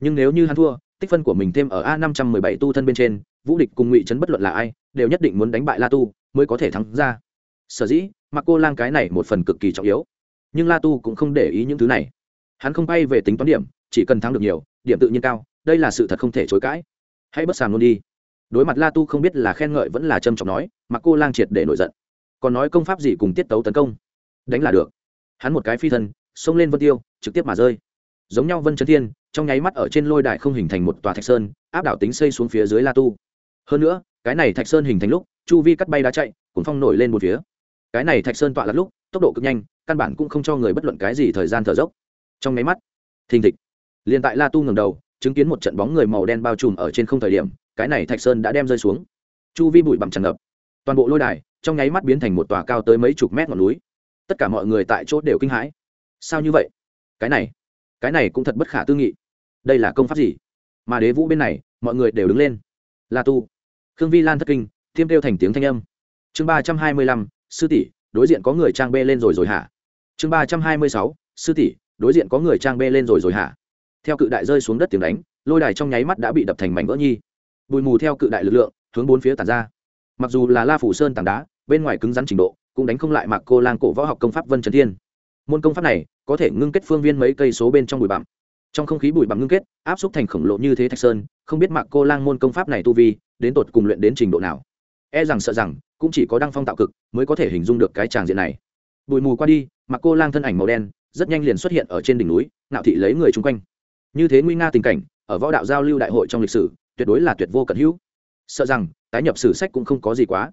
Nhưng nếu như hắn thua, tích phân của mình thêm ở a năm trăm mười bảy tu thân bên trên, vũ địch cùng ngụy trấn bất luận là ai, đều nhất định muốn đánh bại la tu, mới có thể thắng ra. Sở dĩ mặc cô lang cái này một phần cực kỳ trọng yếu. Nhưng la tu cũng không để ý những thứ này. Hắn không bay về tính toán điểm, chỉ cần thắng được nhiều, điểm tự nhiên cao, đây là sự thật không thể chối cãi. Hãy bất sàm luôn đi đối mặt la tu không biết là khen ngợi vẫn là trâm trọng nói, mà cô lang triệt để nổi giận. Còn nói công pháp gì cùng tiết tấu tấn công? Đánh là được. Hắn một cái phi thân, xông lên vân tiêu, trực tiếp mà rơi. Giống nhau vân trấn thiên, trong nháy mắt ở trên lôi đài không hình thành một tòa thạch sơn, áp đảo tính xây xuống phía dưới la tu. Hơn nữa, cái này thạch sơn hình thành lúc, chu vi cắt bay đá chạy cuốn phong nổi lên một phía. Cái này thạch sơn tọa lặt lúc, tốc độ cực nhanh, căn bản cũng không cho người bất luận cái gì thời gian thở dốc. Trong nháy mắt, thình thịch. Liền tại la tu ngẩng đầu, chứng kiến một trận bóng người màu đen bao trùm ở trên không thời điểm cái này thạch sơn đã đem rơi xuống. Chu vi bụi bặm tràn ngập. Toàn bộ lôi đài, trong nháy mắt biến thành một tòa cao tới mấy chục mét ngọn núi. Tất cả mọi người tại chỗ đều kinh hãi. Sao như vậy? Cái này cái này cũng thật bất khả tư nghị. Đây là công pháp gì? Mà đế vũ bên này, mọi người đều đứng lên. Là tu, khương vi lan thất kinh tiêm kêu thành tiếng thanh âm. Chương ba trăm hai mươi lăm, sư tỷ, đối diện có người trang bê lên rồi rồi hả? Chương ba trăm hai mươi sáu, sư tỷ, đối diện có người trang bê lên rồi rồi hả? Theo cự đại rơi xuống đất tiếng đánh, lôi đài trong nháy mắt đã bị đập thành mảnh vỡ nhi bụi mù theo cự đại lực lượng, hướng bốn phía tàn ra. Mặc dù là la phủ sơn tảng đá, bên ngoài cứng rắn trình độ, cũng đánh không lại mạc cô lang cổ võ học công pháp vân trần thiên. Môn công pháp này, có thể ngưng kết phương viên mấy cây số bên trong bụi bặm. Trong không khí bụi bặm ngưng kết, áp xúc thành khổng lồ như thế thạch sơn, không biết mạc cô lang môn công pháp này tu vi, đến tột cùng luyện đến trình độ nào. E rằng sợ rằng, cũng chỉ có đăng phong tạo cực, mới có thể hình dung được cái tràng diện này. Bụi mù qua đi, mạc cô lang thân ảnh màu đen, rất nhanh liền xuất hiện ở trên đỉnh núi nạo thị lấy người chung quanh. Như thế nguy nga tình cảnh, ở võ đạo giao lưu đại hội trong lịch sử tuyệt đối là tuyệt vô cận hữu. Sợ rằng, tái nhập sử sách cũng không có gì quá.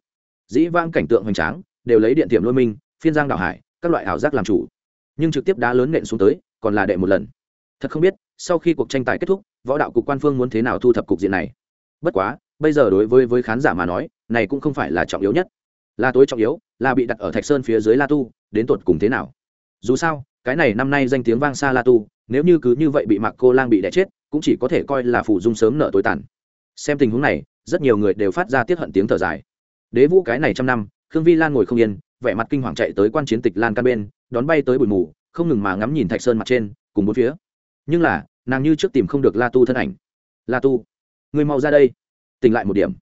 Dĩ vang cảnh tượng hoành tráng, đều lấy điện tiệm lôi minh phiên giang đảo hải, các loại ảo giác làm chủ. Nhưng trực tiếp đá lớn nện xuống tới, còn là đệ một lần. Thật không biết, sau khi cuộc tranh tài kết thúc, võ đạo cục quan phương muốn thế nào thu thập cục diện này. Bất quá, bây giờ đối với với khán giả mà nói, này cũng không phải là trọng yếu nhất. Là tối trọng yếu, là bị đặt ở thạch sơn phía dưới la tu, đến tột cùng thế nào? Dù sao, cái này năm nay danh tiếng vang xa la tu, nếu như cứ như vậy bị mạc cô lang bị đẻ chết, cũng chỉ có thể coi là phủ dung sớm nợ tối tàn xem tình huống này rất nhiều người đều phát ra tiết hận tiếng thở dài. Đế vũ cái này trăm năm khương vi lan ngồi không yên vẻ mặt kinh hoàng chạy tới quan chiến tịch lan căn bên đón bay tới bụi mù không ngừng mà ngắm nhìn thạch sơn mặt trên cùng bốn phía. Nhưng là nàng như trước tìm không được la tu thân ảnh. La tu người mau ra đây. Tỉnh lại một điểm.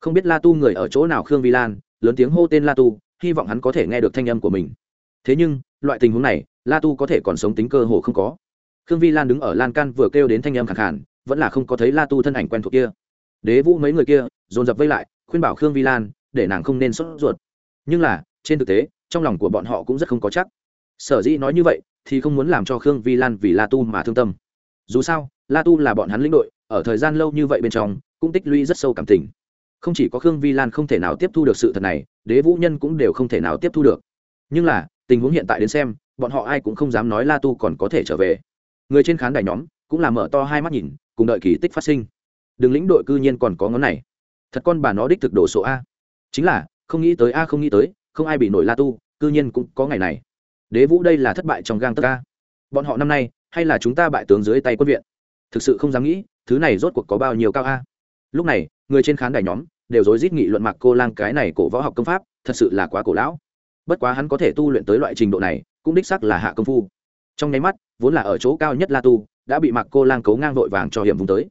Không biết la tu người ở chỗ nào khương vi lan lớn tiếng hô tên la tu hy vọng hắn có thể nghe được thanh âm của mình. Thế nhưng loại tình huống này la tu có thể còn sống tính cơ hồ không có. Khương vi lan đứng ở lan can vừa kêu đến thanh âm khẳng hẳn, vẫn là không có thấy la tu thân ảnh quen thuộc kia đế vũ mấy người kia dồn dập vây lại, khuyên bảo khương vi lan để nàng không nên sốt ruột. Nhưng là, trên thực tế, trong lòng của bọn họ cũng rất không có chắc. Sở dĩ nói như vậy, thì không muốn làm cho khương vi lan vì la tu mà thương tâm. Dù sao, la tu là bọn hắn lĩnh đội, ở thời gian lâu như vậy bên trong, cũng tích lũy rất sâu cảm tình. Không chỉ có khương vi lan không thể nào tiếp thu được sự thật này, đế vũ nhân cũng đều không thể nào tiếp thu được. Nhưng là, tình huống hiện tại đến xem, bọn họ ai cũng không dám nói la tu còn có thể trở về. Người trên khán đài nhóm cũng là mở to hai mắt nhìn, cùng đợi kỳ tích phát sinh đường lĩnh đội cư nhiên còn có ngón này. Thật con bà nó đích thực đổ số a. Chính là, không nghĩ tới a, không nghĩ tới, không ai bị nổi la tu, cư nhiên cũng có ngày này. Đế vũ đây là thất bại trong gang tất ca bọn họ năm nay, hay là chúng ta bại tướng dưới tay quân viện? Thực sự không dám nghĩ, thứ này rốt cuộc có bao nhiêu cao a. Lúc này, người trên khán đài nhóm, đều rối rít nghị luận mặc cô lang cái này cổ võ học công pháp, thật sự là quá cổ lão. Bất quá hắn có thể tu luyện tới loại trình độ này, cũng đích sắc là hạ công phu. Trong nháy mắt, vốn là ở chỗ cao nhất la tu, đã bị mặc cô lang cấu ngang vội vàng cho hiểm vùng tới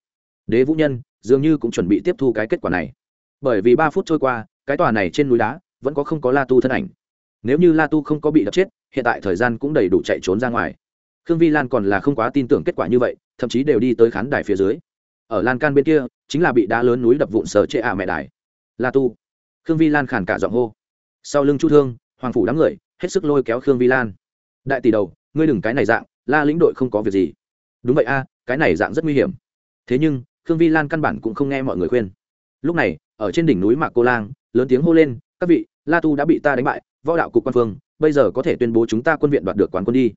đế vũ nhân, dường như cũng chuẩn bị tiếp thu cái kết quả này. Bởi vì ba phút trôi qua, cái tòa này trên núi đá vẫn có không có la tu thân ảnh. Nếu như la tu không có bị đập chết, hiện tại thời gian cũng đầy đủ chạy trốn ra ngoài. Khương vi lan còn là không quá tin tưởng kết quả như vậy, thậm chí đều đi tới khán đài phía dưới. Ở lan can bên kia, chính là bị đá lớn núi đập vụn sờ chệ ạ mẹ đài. La tu. Khương vi lan khản cả giọng hô. Sau lưng chu thương, hoàng phủ đám người, hết sức lôi kéo khương vi lan. Đại tỷ đầu, ngươi đừng cái này dạng, la lĩnh đội không có việc gì. Đúng vậy a, cái này dạng rất nguy hiểm. Thế nhưng khương vi lan căn bản cũng không nghe mọi người khuyên. Lúc này, ở trên đỉnh núi mạc cô lang, lớn tiếng hô lên, các vị, la tu đã bị ta đánh bại, võ đạo cục quan phương, bây giờ có thể tuyên bố chúng ta quân viện đoạt được quán quân đi.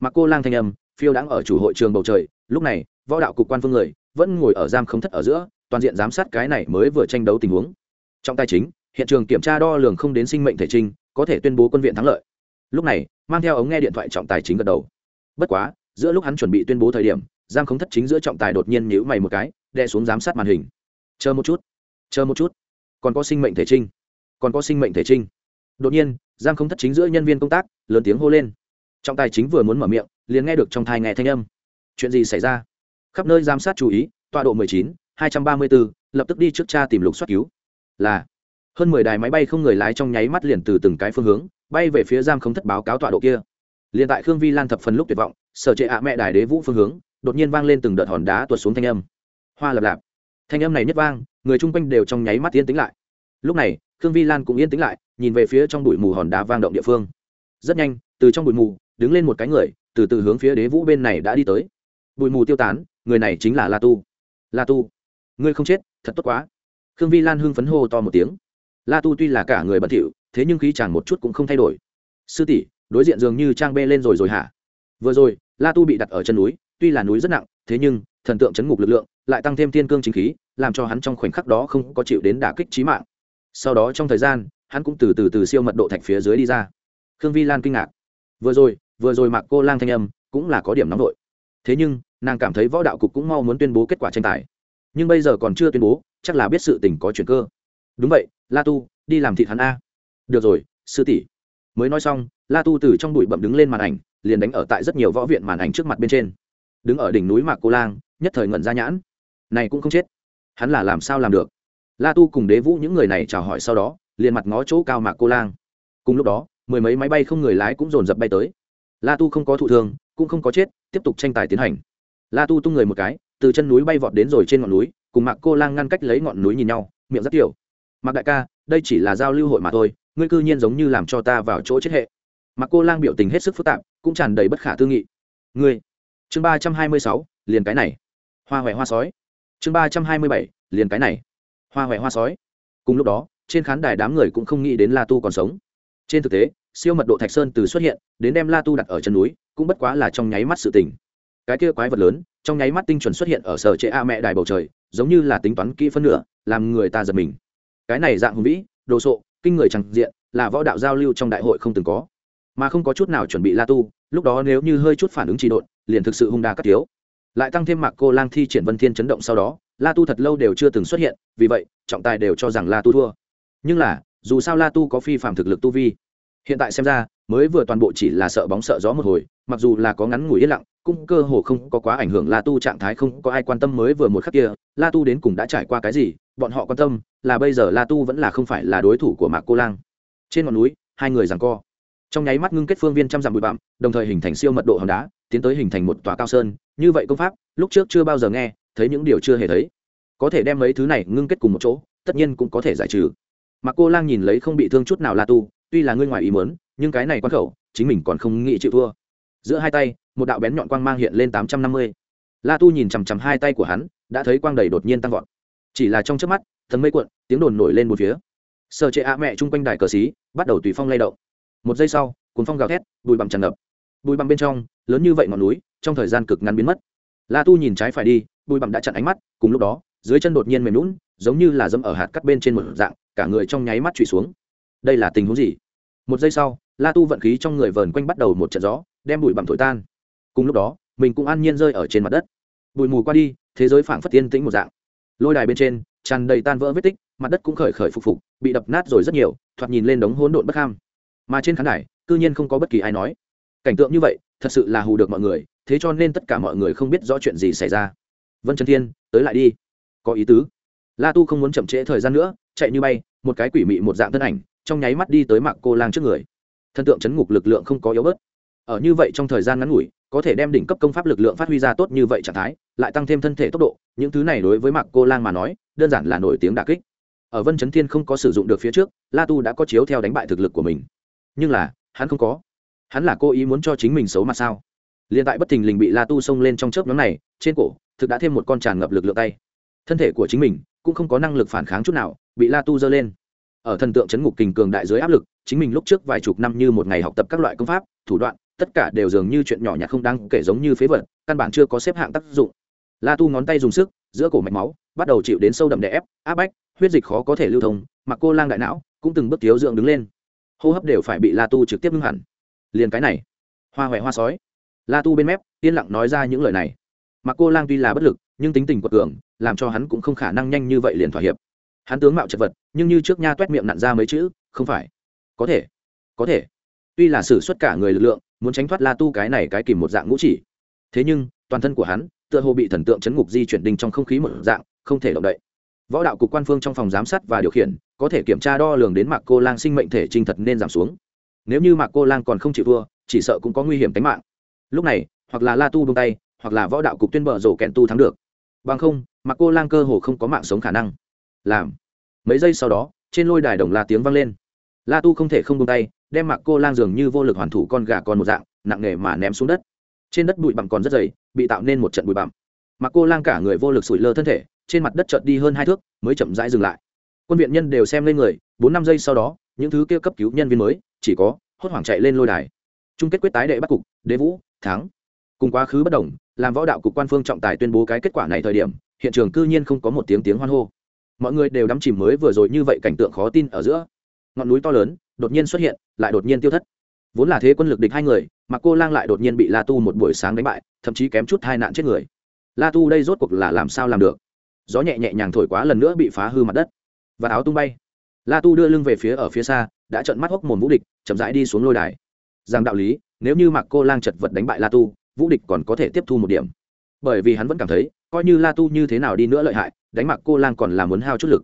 Mạc cô lang thanh âm, phiêu đáng ở chủ hội trường bầu trời, lúc này, võ đạo cục quan phương người vẫn ngồi ở giam không thất ở giữa, toàn diện giám sát cái này mới vừa tranh đấu tình huống. Trong tài chính, hiện trường kiểm tra đo lường không đến sinh mệnh thể trinh có thể tuyên bố quân viện thắng lợi. Lúc này, mang theo ống nghe điện thoại trọng tài chính gật đầu. Bất quá, giữa lúc hắn chuẩn bị tuyên bố thời điểm, giam không thất chính giữa trọng tài đột nhiên nhíu mày một cái đè xuống giám sát màn hình. Chờ một chút chờ một chút. Còn có sinh mệnh thể trinh còn có sinh mệnh thể trinh. Đột nhiên giam không thất chính giữa nhân viên công tác lớn tiếng hô lên. Trọng tài chính vừa muốn mở miệng liền nghe được trong thai nghe thanh âm. Chuyện gì xảy ra? Khắp nơi giám sát chú ý tọa độ 19, 234, lập tức đi trước cha tìm lục soát cứu. Là hơn mười đài máy bay không người lái trong nháy mắt liền từ từng cái phương hướng bay về phía giam không thất báo cáo tọa độ kia. Liền tại khương vi lan thập phần lúc tuyệt vọng sở trệ ạ mẹ đài đế vũ phương hướng đột nhiên vang lên từng đợt hòn đá tuột xuống thanh âm hoa lập lạp. Thanh âm này nhất vang, người chung quanh đều trong nháy mắt yên tĩnh lại. Lúc này, khương vi lan cũng yên tĩnh lại, nhìn về phía trong bụi mù hòn đá vang động địa phương. Rất nhanh, từ trong bụi mù, đứng lên một cái người, từ từ hướng phía đế vũ bên này đã đi tới. Bụi mù tiêu tán, người này chính là la tu. La tu, ngươi không chết, thật tốt quá. Khương vi lan hưng phấn hô to một tiếng. La tu tuy là cả người bẩn thỉu, thế nhưng khí chẳng một chút cũng không thay đổi. Sư tỷ, đối diện dường như trang bê lên rồi rồi hả? Vừa rồi, la tu bị đặt ở chân núi, tuy là núi rất nặng, thế nhưng thần tượng chấn ngục lực lượng lại tăng thêm thiên cương chính khí, làm cho hắn trong khoảnh khắc đó không có chịu đến đả kích trí mạng. Sau đó trong thời gian, hắn cũng từ từ từ siêu mật độ thạch phía dưới đi ra. Khương vi lan kinh ngạc. Vừa rồi vừa rồi mạc cô lang thanh âm cũng là có điểm nóng đội thế nhưng, nàng cảm thấy võ đạo cục cũng mau muốn tuyên bố kết quả tranh tài. Nhưng bây giờ còn chưa tuyên bố, chắc là biết sự tình có chuyện cơ. Đúng vậy, la tu, đi làm thịt hắn a. Được rồi, sư tỷ. Mới nói xong, la tu từ trong bụi bậm đứng lên màn ảnh, liền đánh ở tại rất nhiều võ viện màn ảnh trước mặt bên trên. Đứng ở đỉnh núi mạc cô lang, nhất thời ngẩn ra nhãn này cũng không chết. Hắn là làm sao làm được? La tu cùng đế vũ những người này chào hỏi sau đó, liền mặt ngó chỗ cao mạc cô lang. Cùng lúc đó, mười mấy máy bay không người lái cũng dồn dập bay tới. La tu không có thụ thương, cũng không có chết, tiếp tục tranh tài tiến hành. La tu tung người một cái, từ chân núi bay vọt đến rồi trên ngọn núi, cùng mạc cô lang ngăn cách lấy ngọn núi nhìn nhau, miệng rất tiểu. Mạc đại ca, đây chỉ là giao lưu hội mà thôi, ngươi cư nhiên giống như làm cho ta vào chỗ chết hệ. Mạc cô lang biểu tình hết sức phức tạp, cũng tràn đầy bất khả tư nghị. Ngươi! Chương ba trăm hai mươi sáu, liền cái này. Hoa huệ hoa sói chương ba trăm hai mươi bảy, liền cái này. Hoa huệ hoa sói. Cùng lúc đó, trên khán đài đám người cũng không nghĩ đến la tu còn sống. Trên thực tế, siêu mật độ thạch sơn từ xuất hiện, đến đem la tu đặt ở chân núi, cũng bất quá là trong nháy mắt sự tình. Cái kia quái vật lớn, trong nháy mắt tinh chuẩn xuất hiện ở sở chế a mẹ đài bầu trời, giống như là tính toán kỹ phân nửa, làm người ta giật mình. Cái này dạng hùng vĩ, đồ sộ, kinh người chẳng diện, là võ đạo giao lưu trong đại hội không từng có. Mà không có chút nào chuẩn bị la tu, lúc đó nếu như hơi chút phản ứng trị độn, liền thực sự hung đa cắt thiếu lại tăng thêm mạc cô lang thi triển vân thiên chấn động sau đó, la tu thật lâu đều chưa từng xuất hiện, vì vậy, trọng tài đều cho rằng la tu thua. Nhưng là, dù sao la tu có phi phạm thực lực tu vi. Hiện tại xem ra, mới vừa toàn bộ chỉ là sợ bóng sợ gió một hồi, mặc dù là có ngắn ngủi yên lặng, cũng cơ hồ không có quá ảnh hưởng la tu trạng thái không có ai quan tâm mới vừa một khắc kia, la tu đến cùng đã trải qua cái gì, bọn họ quan tâm, là bây giờ la tu vẫn là không phải là đối thủ của mạc cô lang. Trên ngọn núi, hai người rằng co. Trong nháy mắt ngưng kết phương viên trăm dặm bụi bặm, đồng thời hình thành siêu mật độ hòn đá tiến tới hình thành một tòa cao sơn, như vậy công pháp, lúc trước chưa bao giờ nghe, thấy những điều chưa hề thấy. Có thể đem mấy thứ này ngưng kết cùng một chỗ, tất nhiên cũng có thể giải trừ. Mà cô lang nhìn lấy không bị thương chút nào la tu, tuy là ngươi ngoài ý muốn, nhưng cái này quan khẩu, chính mình còn không nghĩ chịu thua. Giữa hai tay, một đạo bén nhọn quang mang hiện lên tám trăm năm mươi. La tu nhìn chằm chằm hai tay của hắn, đã thấy quang đầy đột nhiên tăng vọt. Chỉ là trong trước mắt, thần mây cuộn, tiếng đồn nổi lên một phía. Sợ chệ ạ mẹ chung quanh đài cờ xí, bắt đầu tùy phong lay động. Một giây sau cuốn phong gào thét, bụi bặm tràn ngập bụi bặm bên trong, lớn như vậy ngọn núi, trong thời gian cực ngắn biến mất. La tu nhìn trái phải đi, bụi bặm đã chặn ánh mắt, cùng lúc đó, dưới chân đột nhiên mềm lún giống như là dẫm ở hạt cắt bên trên một dạng, cả người trong nháy mắt trụy xuống. Đây là tình huống gì? Một giây sau, la tu vận khí trong người vờn quanh bắt đầu một trận gió, đem bụi bặm thổi tan. Cùng lúc đó, mình cũng an nhiên rơi ở trên mặt đất. Bụi mù qua đi, thế giới phảng phất tiên tĩnh một dạng. Lôi đài bên trên, tràn đầy tan vỡ vết tích, mặt đất cũng khởi khởi phục phục, bị đập nát rồi rất nhiều, thoạt nhìn lên đống hỗn độn bất ham. Mà trên khán đài, cư nhiên không có bất kỳ ai nói cảnh tượng như vậy, thật sự là hù được mọi người, thế cho nên tất cả mọi người không biết rõ chuyện gì xảy ra. Vân trần thiên, tới lại đi. Có ý tứ. La tu không muốn chậm trễ thời gian nữa, chạy như bay, một cái quỷ mị một dạng thân ảnh, trong nháy mắt đi tới mạc cô lang trước người. Thân tượng chấn ngục lực lượng không có yếu bớt. Ở như vậy trong thời gian ngắn ngủi, có thể đem đỉnh cấp công pháp lực lượng phát huy ra tốt như vậy trạng thái, lại tăng thêm thân thể tốc độ, những thứ này đối với mạc cô lang mà nói, đơn giản là nổi tiếng đà kích. Ở vân chấn thiên không có sử dụng được phía trước, la tu đã có chiếu theo đánh bại thực lực của mình. Nhưng là, hắn không có hắn là cố ý muốn cho chính mình xấu mặt sao? Liền tại bất thình lình bị la tu xông lên trong chớp nhóm này, trên cổ, thực đã thêm một con tràn ngập lực lượng tay. Thân thể của chính mình cũng không có năng lực phản kháng chút nào, bị la tu giơ lên. Ở thần tượng chấn ngục kình cường đại dưới áp lực, chính mình lúc trước vài chục năm như một ngày học tập các loại công pháp, thủ đoạn, tất cả đều dường như chuyện nhỏ nhặt không đáng kể giống như phế vật, căn bản chưa có xếp hạng tác dụng. La tu ngón tay dùng sức, giữa cổ mạch máu, bắt đầu chịu đến sâu đậm đè ép, áp bách, huyết dịch khó có thể lưu thông mặc cô lang đại não cũng từng bước thiếu dưỡng đứng lên. Hô hấp đều phải bị la tu trực tiếp ngưng hẳn liền cái này. Hoa huệ hoa sói. La tu bên mép, yên lặng nói ra những lời này. Mặc cô lang tuy là bất lực, nhưng tính tình quật cường, làm cho hắn cũng không khả năng nhanh như vậy liền thỏa hiệp. Hắn tướng mạo chật vật, nhưng như trước nha t u é t miệng nặn ra mấy chữ, không phải. Có thể có thể. Tuy là xử suất cả người lực lượng, muốn tránh thoát la tu cái này cái kìm một dạng ngũ chỉ. Thế nhưng, toàn thân của hắn, tựa hồ bị thần tượng chấn ngục di chuyển đình trong không khí một dạng, không thể động đậy. Võ đạo cục quan phương trong phòng giám sát và điều khiển, có thể kiểm tra đo lường đến mạc cô lang sinh mệnh thể trinh thật nên giảm xuống nếu như mạc cô lang còn không chịu thua, chỉ sợ cũng có nguy hiểm tính mạng. Lúc này, hoặc là la tu bông tay, hoặc là võ đạo cục tuyên bờ rổ kẹn tu thắng được. Bằng không mà cô lang cơ hồ không có mạng sống khả năng. Làm. Mấy giây sau đó, trên lôi đài đồng la tiếng vang lên. La tu không thể không bông tay, đem mặc cô lang dường như vô lực hoàn thủ con gà con một dạng, nặng nề mà ném xuống đất. Trên đất bụi bặm còn rất dày, bị tạo nên một trận bụi bặm. Mặc cô lang cả người vô lực sủi lơ thân thể, trên mặt đất trợt đi hơn hai thước, mới chậm rãi dừng lại. Quân viện nhân đều xem lên người, bốn năm giây sau đó, những thứ kia cấp cứu nhân viên mới chỉ có, hốt hoảng chạy lên lôi đài. Chung kết quyết tái đệ bắt cục, đế vũ, thắng. Cùng quá khứ bất đồng, làm võ đạo cục quan phương trọng tài tuyên bố cái kết quả này thời điểm, hiện trường cư nhiên không có một tiếng tiếng hoan hô. Mọi người đều đắm chìm mới vừa rồi như vậy cảnh tượng khó tin ở giữa. Ngọn núi to lớn, đột nhiên xuất hiện, lại đột nhiên tiêu thất. Vốn là thế quân lực địch hai người, mà cô lang lại đột nhiên bị la tu một buổi sáng đánh bại, thậm chí kém chút hai nạn chết người. La tu đây rốt cuộc là làm sao làm được? Gió nhẹ nhẹ nhàng thổi quá lần nữa bị phá hư mặt đất. Và áo tung bay. La tu đưa lưng về phía ở phía xa đã trợn mắt hốc mồm vũ địch, chậm rãi đi xuống lôi đài. Rằng đạo lý, nếu như mạc cô lang chật vật đánh bại la tu, vũ địch còn có thể tiếp thu một điểm. Bởi vì hắn vẫn cảm thấy, coi như la tu như thế nào đi nữa lợi hại, đánh mạc cô lang còn là muốn hao chút lực.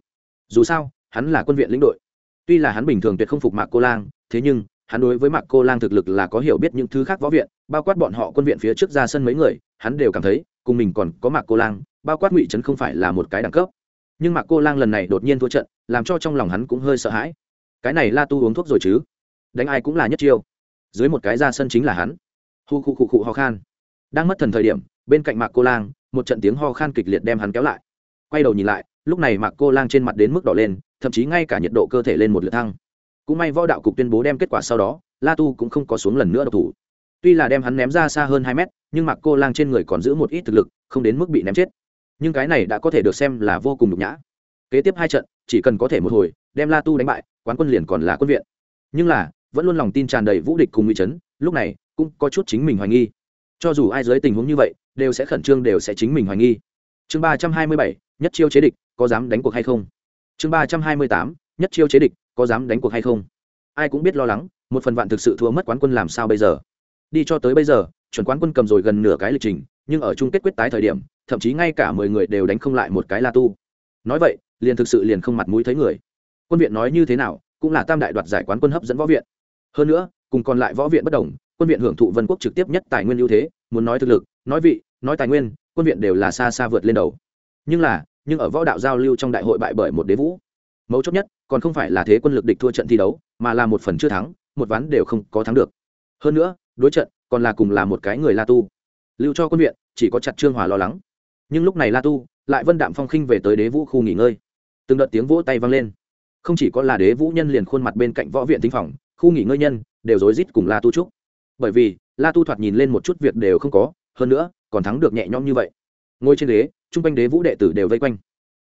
Dù sao, hắn là quân viện lĩnh đội. Tuy là hắn bình thường tuyệt không phục mạc cô lang, thế nhưng, hắn đối với mạc cô lang thực lực là có hiểu biết những thứ khác võ viện, bao quát bọn họ quân viện phía trước ra sân mấy người, hắn đều cảm thấy, cùng mình còn có mạc cô lang, bao quát ngụy trấn không phải là một cái đẳng cấp. Nhưng mạc cô lang lần này đột nhiên thua trận, làm cho trong lòng hắn cũng hơi sợ hãi cái này la tu uống thuốc rồi chứ? Đánh ai cũng là nhất chiêu. Dưới một cái ra sân chính là hắn. Hu khu khu khu ho khan. Đang mất thần thời điểm, bên cạnh mạc cô lang, một trận tiếng ho khan kịch liệt đem hắn kéo lại. Quay đầu nhìn lại, lúc này mạc cô lang trên mặt đến mức đỏ lên, thậm chí ngay cả nhiệt độ cơ thể lên một lượt thăng. Cũng may võ đạo cục tuyên bố đem kết quả sau đó, la tu cũng không có xuống lần nữa độc thủ. Tuy là đem hắn ném ra xa hơn hai mét, nhưng mạc cô lang trên người còn giữ một ít thực lực, không đến mức bị ném chết. Nhưng cái này đã có thể được xem là vô cùng nhục nhã. Kế tiếp hai trận, chỉ cần có thể một hồi đem la tu đánh bại, quán quân liền còn là quân viện. Nhưng là, vẫn luôn lòng tin tràn đầy vũ địch cùng nguy trấn lúc này, cũng có chút chính mình hoài nghi. Cho dù ai dưới tình huống như vậy, đều sẽ khẩn trương, đều sẽ chính mình hoài nghi. Chương ba trăm hai mươi bảy, nhất chiêu chế địch, có dám đánh cuộc hay không? Chương ba trăm hai mươi tám, nhất chiêu chế địch, có dám đánh cuộc hay không? Ai cũng biết lo lắng, một phần vạn thực sự thua mất quán quân làm sao bây giờ? Đi cho tới bây giờ, chuẩn quán quân cầm rồi gần nửa cái lịch trình, nhưng ở chung kết quyết tái thời điểm, thậm chí ngay cả mười người đều đánh không lại một cái la tu. Nói vậy, liền thực sự liền không mặt mũi thấy người quân viện nói như thế nào, cũng là tam đại đoạt giải quán quân hấp dẫn võ viện. Hơn nữa, cùng còn lại võ viện bất đồng, quân viện hưởng thụ vân quốc trực tiếp nhất tài nguyên ưu thế, muốn nói thực lực, nói vị, nói tài nguyên, quân viện đều là xa xa vượt lên đầu. Nhưng là, nhưng ở võ đạo giao lưu trong đại hội bại bởi một đế vũ. Mấu chốt nhất, còn không phải là thế quân lực địch thua trận thi đấu, mà là một phần chưa thắng, một ván đều không có thắng được. Hơn nữa, đối trận, còn là cùng là một cái người la tu. Lưu cho quân viện, chỉ có chặt trương hòa lo lắng. Nhưng lúc này la tu, lại vân đạm phong khinh về tới đế vũ khu nghỉ ngơi. Từng đợt tiếng vỗ tay vang lên không chỉ có là đế vũ nhân liền khuôn mặt bên cạnh võ viện tinh phòng, khu nghỉ ngơi nhân, đều rối rít cùng la tu trúc. Bởi vì, la tu thoạt nhìn lên một chút việc đều không có, hơn nữa, còn thắng được nhẹ nhõm như vậy. Ngồi trên ghế chung quanh đế vũ đệ tử đều vây quanh.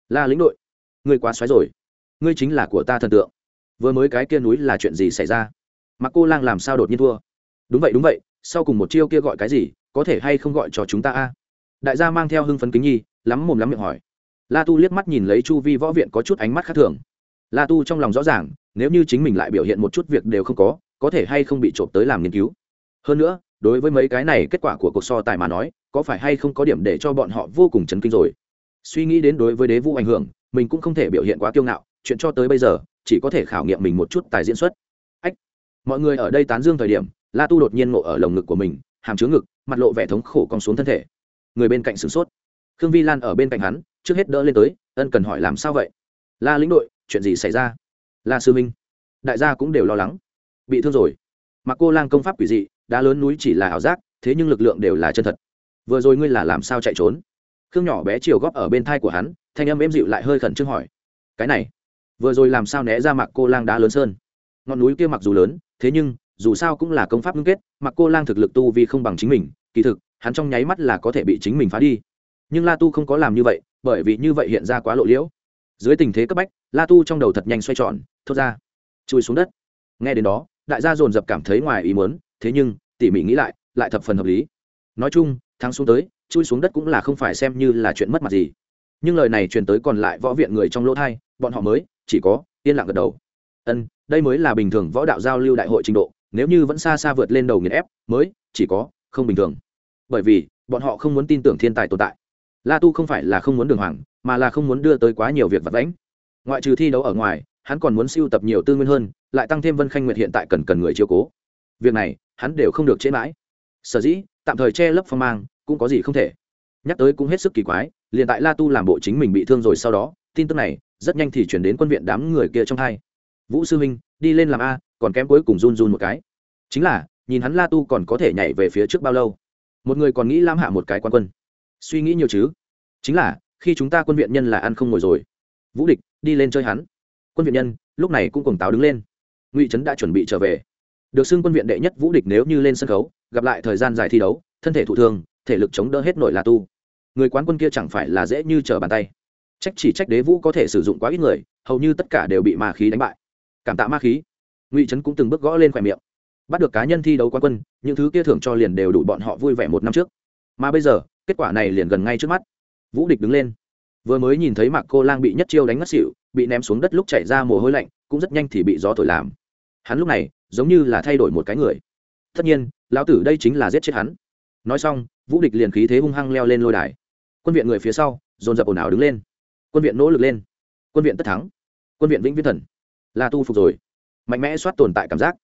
La lĩnh đội, ngươi quá xoáy rồi. Ngươi chính là của ta thần tượng. Vừa mới cái kia núi là chuyện gì xảy ra? Mà cô lang làm sao đột nhiên thua? Đúng vậy đúng vậy, sau cùng một chiêu kia gọi cái gì, có thể hay không gọi cho chúng ta a? Đại gia mang theo hưng phấn kính nhi, lắm mồm lắm miệng hỏi. La tu liếc mắt nhìn lấy chu vi võ viện có chút ánh mắt khác thường la tu trong lòng rõ ràng, nếu như chính mình lại biểu hiện một chút việc đều không có có thể hay không bị trộm tới làm nghiên cứu. Hơn nữa, đối với mấy cái này, kết quả của cuộc so tài mà nói, có phải hay không có điểm để cho bọn họ vô cùng chấn kinh rồi? Suy nghĩ đến đối với đế vũ ảnh hưởng, mình cũng không thể biểu hiện quá kiêu ngạo, chuyện cho tới bây giờ, chỉ có thể khảo nghiệm mình một chút tài diễn xuất. Ách, mọi người ở đây tán dương thời điểm, la tu đột nhiên ngộ ở lồng ngực của mình, hàm chứa ngực, mặt lộ vẻ thống khổ cong xuống thân thể. Người bên cạnh sửng sốt. Khương vi lan ở bên cạnh hắn, trước hết đỡ lên tới, ân cần hỏi làm sao vậy? La lĩnh đội chuyện gì xảy ra? La sư minh, đại gia cũng đều lo lắng. Bị thương rồi. Mặc cô lang công pháp quỷ dị, đá lớn núi chỉ là ảo giác, thế nhưng lực lượng đều là chân thật. Vừa rồi ngươi là làm sao chạy trốn? Khương nhỏ bé chiều góp ở bên thai của hắn, thanh âm êm dịu lại hơi khẩn trương hỏi. Cái này, vừa rồi làm sao né ra mặc cô lang đá lớn sơn? Ngọn núi kia mặc dù lớn, thế nhưng, dù sao cũng là công pháp ngưng kết, mặc cô lang thực lực tu vì không bằng chính mình, kỳ thực, hắn trong nháy mắt là có thể bị chính mình phá đi. Nhưng la tu không có làm như vậy, bởi vì như vậy hiện ra quá lộ liễu. Dưới tình thế cấp bách la tu trong đầu thật nhanh xoay tròn, thốt ra. Chui xuống đất. Nghe đến đó, đại gia dồn dập cảm thấy ngoài ý muốn, thế nhưng, tỉ mỉ nghĩ lại lại thập phần hợp lý. Nói chung, thắng xuống tới, chui xuống đất cũng là không phải xem như là chuyện mất mặt gì. Nhưng lời này truyền tới còn lại võ viện người trong lỗ thai, bọn họ mới, chỉ có, yên lặng gật đầu. Ân, đây mới là bình thường võ đạo giao lưu đại hội trình độ, nếu như vẫn xa xa vượt lên đầu nghiền ép, mới, chỉ có, không bình thường. Bởi vì, bọn họ không muốn tin tưởng thiên tài tồn tại. La tu không phải là không muốn đường hoàng, mà là không muốn đưa tới quá nhiều việc vật lãnh ngoại trừ thi đấu ở ngoài, hắn còn muốn siêu tập nhiều tư nguyên hơn, lại tăng thêm vân khanh nguyệt hiện tại cần cần người chiếu cố. Việc này, hắn đều không được chế mãi. Sở dĩ, tạm thời che lấp phong mang, cũng có gì không thể. Nhắc tới cũng hết sức kỳ quái, liền tại la tu làm bộ chính mình bị thương rồi sau đó, tin tức này, rất nhanh thì chuyển đến quân viện đám người kia trong hai. Vũ sư huynh đi lên làm a, còn kém cuối cùng run run một cái. Chính là, nhìn hắn la tu còn có thể nhảy về phía trước bao lâu? Một người còn nghĩ lam hạ một cái quan quân. Suy nghĩ nhiều chứ? Chính là, khi chúng ta quân viện nhân là ăn không ngồi rồi vũ địch, đi lên chơi hắn. Quân viện nhân, lúc này cũng cùng táo đứng lên. Ngụy trấn đã chuẩn bị trở về. Được xưng quân viện đệ nhất vũ địch nếu như lên sân khấu, gặp lại thời gian dài thi đấu, thân thể thụ thương, thể lực chống đỡ hết nội là tu. Người quán quân kia chẳng phải là dễ như trở bàn tay. Trách chỉ trách đế vũ có thể sử dụng quá ít người, hầu như tất cả đều bị ma khí đánh bại. Cảm tạ ma khí. Ngụy trấn cũng từng bước gõ lên khỏe miệng. Bắt được cá nhân thi đấu quán quân, những thứ kia thưởng cho liền đều đủ bọn họ vui vẻ một năm trước. Mà bây giờ, kết quả này liền gần ngay trước mắt. Vũ địch đứng lên vừa mới nhìn thấy mạc cô lang bị nhất chiêu đánh ngất xỉu, bị ném xuống đất lúc chạy ra mồ hôi lạnh, cũng rất nhanh thì bị gió thổi làm. Hắn lúc này, giống như là thay đổi một cái người. Tất nhiên, lão tử đây chính là giết chết hắn. Nói xong, vũ địch liền khí thế hung hăng leo lên lôi đài. Quân viện người phía sau, dồn dập ồn ào đứng lên. Quân viện nỗ lực lên. Quân viện tất thắng. Quân viện vĩnh viễn thần. La tu phục rồi. Mạnh mẽ soát tồn tại cảm giác.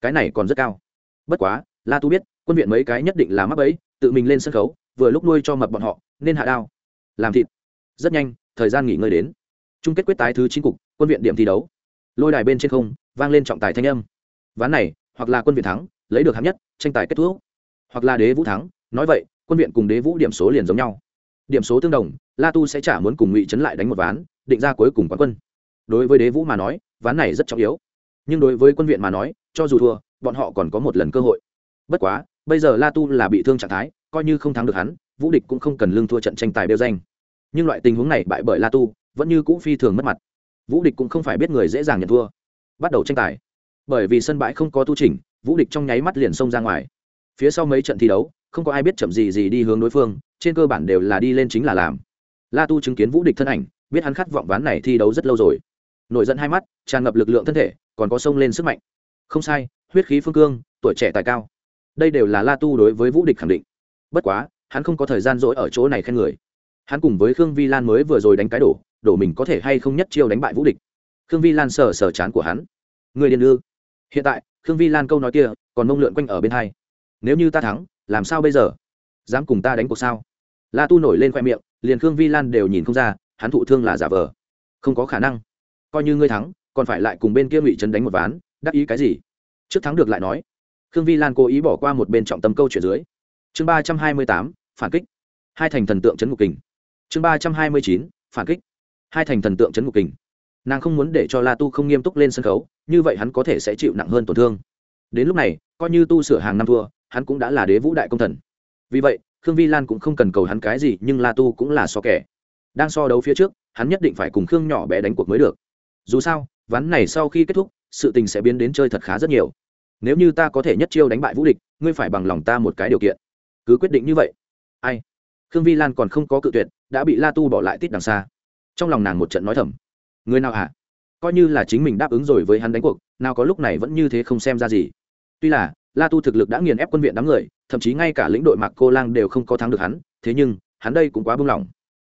Cái này còn rất cao. Bất quá, la tu biết, quân viện mấy cái nhất định là mắc ấy tự mình lên sân khấu, vừa lúc nuôi cho mập bọn họ, nên hạ đao. Làm thịt rất nhanh, thời gian nghỉ ngơi đến. Chung kết quyết tái thứ chín cục, quân viện điểm thi đấu. Lôi đài bên trên không, vang lên trọng tài thanh âm. Ván này, hoặc là quân viện thắng, lấy được hạng nhất, tranh tài kết thúc. Hoặc là đế vũ thắng, nói vậy, quân viện cùng đế vũ điểm số liền giống nhau. Điểm số tương đồng, la tu sẽ trả muốn cùng ngụy trấn lại đánh một ván, định ra cuối cùng quán quân. Đối với đế vũ mà nói, ván này rất trọng yếu. Nhưng đối với quân viện mà nói, cho dù thua, bọn họ còn có một lần cơ hội. Bất quá, bây giờ la tu là bị thương trạng thái, coi như không thắng được hắn, vũ địch cũng không cần lương thua trận tranh tài đeo danh nhưng loại tình huống này bại bởi la tu, vẫn như cũ phi thường mất mặt. Vũ địch cũng không phải biết người dễ dàng nhận thua. Bắt đầu tranh tài. Bởi vì sân bãi không có tu trình vũ địch trong nháy mắt liền xông ra ngoài. Phía sau mấy trận thi đấu, không có ai biết chậm gì gì đi hướng đối phương, trên cơ bản đều là đi lên chính là làm. La tu chứng kiến vũ địch thân ảnh, biết hắn khát vọng ván này thi đấu rất lâu rồi. Nổi giận hai mắt, tràn ngập lực lượng thân thể, còn có sông lên sức mạnh. Không sai, huyết khí phương cương, tuổi trẻ tài cao. Đây đều là la tu đối với vũ địch khẳng định. Bất quá, hắn không có thời gian dỗi ở chỗ này khen người hắn cùng với khương vi lan mới vừa rồi đánh cái đổ đổ mình có thể hay không nhất chiêu đánh bại vũ địch. Khương vi lan sờ sờ chán của hắn. Người điền ư? Hiện tại, khương vi lan câu nói kia còn mông lượn quanh ở bên hai. Nếu như ta thắng, làm sao bây giờ? Dám cùng ta đánh cuộc sao? La tu nổi lên khoe miệng, liền khương vi lan đều nhìn không ra, hắn thụ thương là giả vờ. Không có khả năng. Coi như ngươi thắng, còn phải lại cùng bên kia ngụy trấn đánh một ván, đắc ý cái gì? Trước thắng được lại nói. Khương vi lan cố ý bỏ qua một bên trọng tâm câu chuyện dưới. Chương ba trăm hai mươi tám, phản kích. Hai thành thần tượng trấn ngục kình chương ba trăm hai mươi chín, phản kích. Hai thành thần tượng c ngục kình. Nàng không muốn để cho la tu không nghiêm túc lên sân khấu, như vậy hắn có thể sẽ chịu nặng hơn tổn thương. Đến lúc này, coi như tu sửa hàng năm thua, hắn cũng đã là đế vũ đại công thần. Vì vậy, khương vi lan cũng không cần cầu hắn cái gì, nhưng la tu cũng là so kẻ. Đang so đấu phía trước, hắn nhất định phải cùng khương nhỏ bé đánh cuộc mới được. Dù sao, ván này sau khi kết thúc, sự tình sẽ biến đến chơi thật khá rất nhiều. Nếu như ta có thể nhất chiêu đánh bại vũ địch, ngươi phải bằng lòng ta một cái điều kiện. Cứ quyết định như vậy. Ai? Khương vi lan còn không có cự tuyệt đã bị la tu bỏ lại tít đằng xa. Trong lòng nàng một trận nói thầm. Người nào hả? Coi như là chính mình đáp ứng rồi với hắn đánh cuộc, nào có lúc này vẫn như thế không xem ra gì. Tuy là, la tu thực lực đã nghiền ép quân viện đám người, thậm chí ngay cả lĩnh đội mạc cô lang đều không có thắng được hắn, thế nhưng, hắn đây cũng quá buông lỏng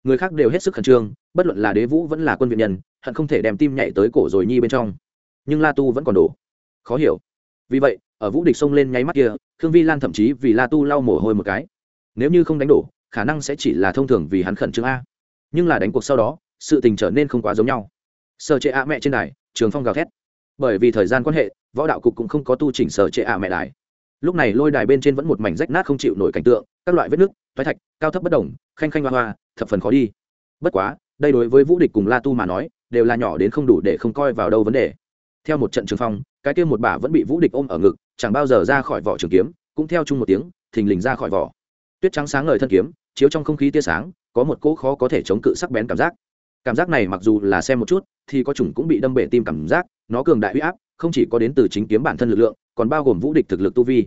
người khác đều hết sức khẩn trương, bất luận là đế vũ vẫn là quân viện nhân, hận không thể đem tim nhảy tới cổ rồi nhi bên trong. Nhưng la tu vẫn còn đổ. Khó hiểu. Vì vậy, ở vũ địch xông lên nháy mắt kia, khương vi lan thậm chí vì la tu lau mồ hôi một cái. Nếu như không đánh đổ khả năng sẽ chỉ là thông thường vì hắn khẩn trương a. Nhưng là đánh cuộc sau đó, sự tình trở nên không quá giống nhau. Sở trệ ạ mẹ trên đài, trường phong gào thét. Bởi vì thời gian quan hệ, võ đạo cục cũng không có tu chỉnh sở trệ ạ mẹ đài. Lúc này lôi đài bên trên vẫn một mảnh rách nát không chịu nổi cảnh tượng, các loại vết nước thoái thạch, cao thấp bất đồng, khanh khanh hoa hoa, thập phần khó đi. Bất quá, đây đối với vũ địch cùng la tu mà nói, đều là nhỏ đến không đủ để không coi vào đâu vấn đề. Theo một trận trường phong, cái kia một bà vẫn bị vũ địch ôm ở ngực, chẳng bao giờ ra khỏi vỏ trường kiếm, cũng theo chung một tiếng, thình lình ra khỏi vỏ tuyết trắng sáng ngời thân kiếm, chiếu trong không khí tia sáng, có một cỗ khó có thể chống cự sắc bén cảm giác. Cảm giác này mặc dù là xem một chút, thì có chủng cũng bị đâm bể tim cảm giác, nó cường đại huy áp, không chỉ có đến từ chính kiếm bản thân lực lượng, còn bao gồm vũ địch thực lực tu vi.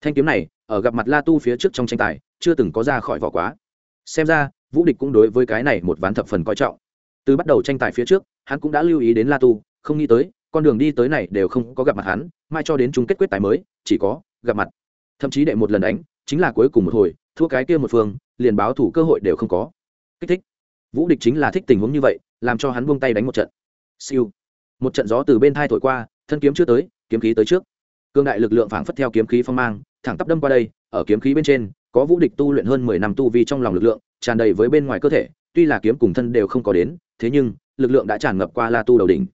Thanh kiếm này, ở gặp mặt la tu phía trước trong tranh tài, chưa từng có ra khỏi vỏ quá. Xem ra, vũ địch cũng đối với cái này một ván thập phần coi trọng. Từ bắt đầu tranh tài phía trước, hắn cũng đã lưu ý đến la tu, không nghĩ tới, con đường đi tới này đều không có gặp mặt hắn mai cho đến chung kết quyết tài mới, chỉ có gặp mặt. Thậm chí đệ một lần đánh, chính là cuối cùng một hồi thua cái kia một phương, liền báo thủ cơ hội đều không có. Kích thích. Vũ địch chính là thích tình huống như vậy, làm cho hắn buông tay đánh một trận. Siêu. Một trận gió từ bên thai thổi qua, thân kiếm chưa tới, kiếm khí tới trước. Cương đại lực lượng phảng phất theo kiếm khí phong mang, thẳng tắp đâm qua đây, ở kiếm khí bên trên, có vũ địch tu luyện hơn mười năm tu vi trong lòng lực lượng, tràn đầy với bên ngoài cơ thể, tuy là kiếm cùng thân đều không có đến, thế nhưng, lực lượng đã tràn ngập qua la tu đầu đỉnh.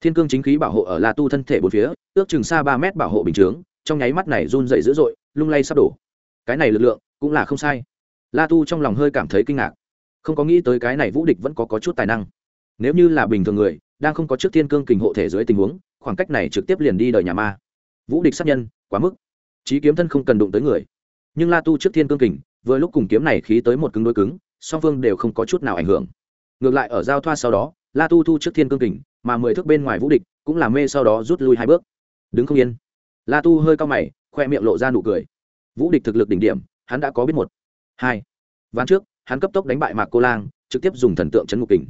Thiên cương chính khí bảo hộ ở la tu thân thể bốn phía, ước chừng xa ba mét bảo hộ bình chướng, trong nháy mắt này run dậy dữ dội, lung lay sắp đổ. Cái này lực lượng cũng là không sai. La tu trong lòng hơi cảm thấy kinh ngạc. Không có nghĩ tới cái này vũ địch vẫn có, có chút tài năng. Nếu như là bình thường người đang không có trước thiên cương kình hộ thể dưới tình huống khoảng cách này trực tiếp liền đi đời nhà ma. Vũ địch sát nhân quá mức. Trí kiếm thân không cần đụng tới người. Nhưng la tu trước thiên cương kình vừa lúc cùng kiếm này khí tới một cứng đôi cứng song phương đều không có chút nào ảnh hưởng. Ngược lại ở giao thoa sau đó la tu thu trước thiên cương kình mà mười thước bên ngoài vũ địch cũng làm mê sau đó rút lui hai bước. Đứng không yên. La tu hơi cao mày khoe miệng lộ ra nụ cười. Vũ địch thực lực đỉnh điểm hắn đã có biết một. Hai. Ván trước, hắn cấp tốc đánh bại mạc cô lang, trực tiếp dùng thần tượng chấn ngục kình.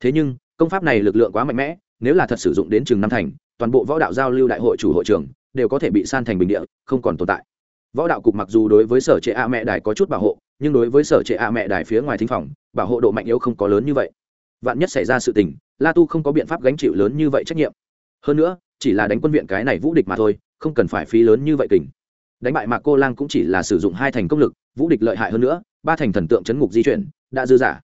Thế nhưng, công pháp này lực lượng quá mạnh mẽ, nếu là thật sử dụng đến trường năm thành, toàn bộ võ đạo giao lưu đại hội chủ hội trưởng đều có thể bị san thành bình địa, không còn tồn tại. Võ đạo cục mặc dù đối với sở trệ a mẹ đài có chút bảo hộ, nhưng đối với sở trệ a mẹ đài phía ngoài thính phòng, bảo hộ độ mạnh yếu không có lớn như vậy. Vạn nhất xảy ra sự tình, la tu không có biện pháp gánh chịu lớn như vậy trách nhiệm. Hơn nữa, chỉ là đánh quân viện cái này vũ địch mà thôi, không cần phải phí lớn như vậy kình đánh bại mạc cô lang cũng chỉ là sử dụng hai thành công lực, vũ địch lợi hại hơn nữa, ba thành thần tượng chấn ngục di chuyển, đã dư giả.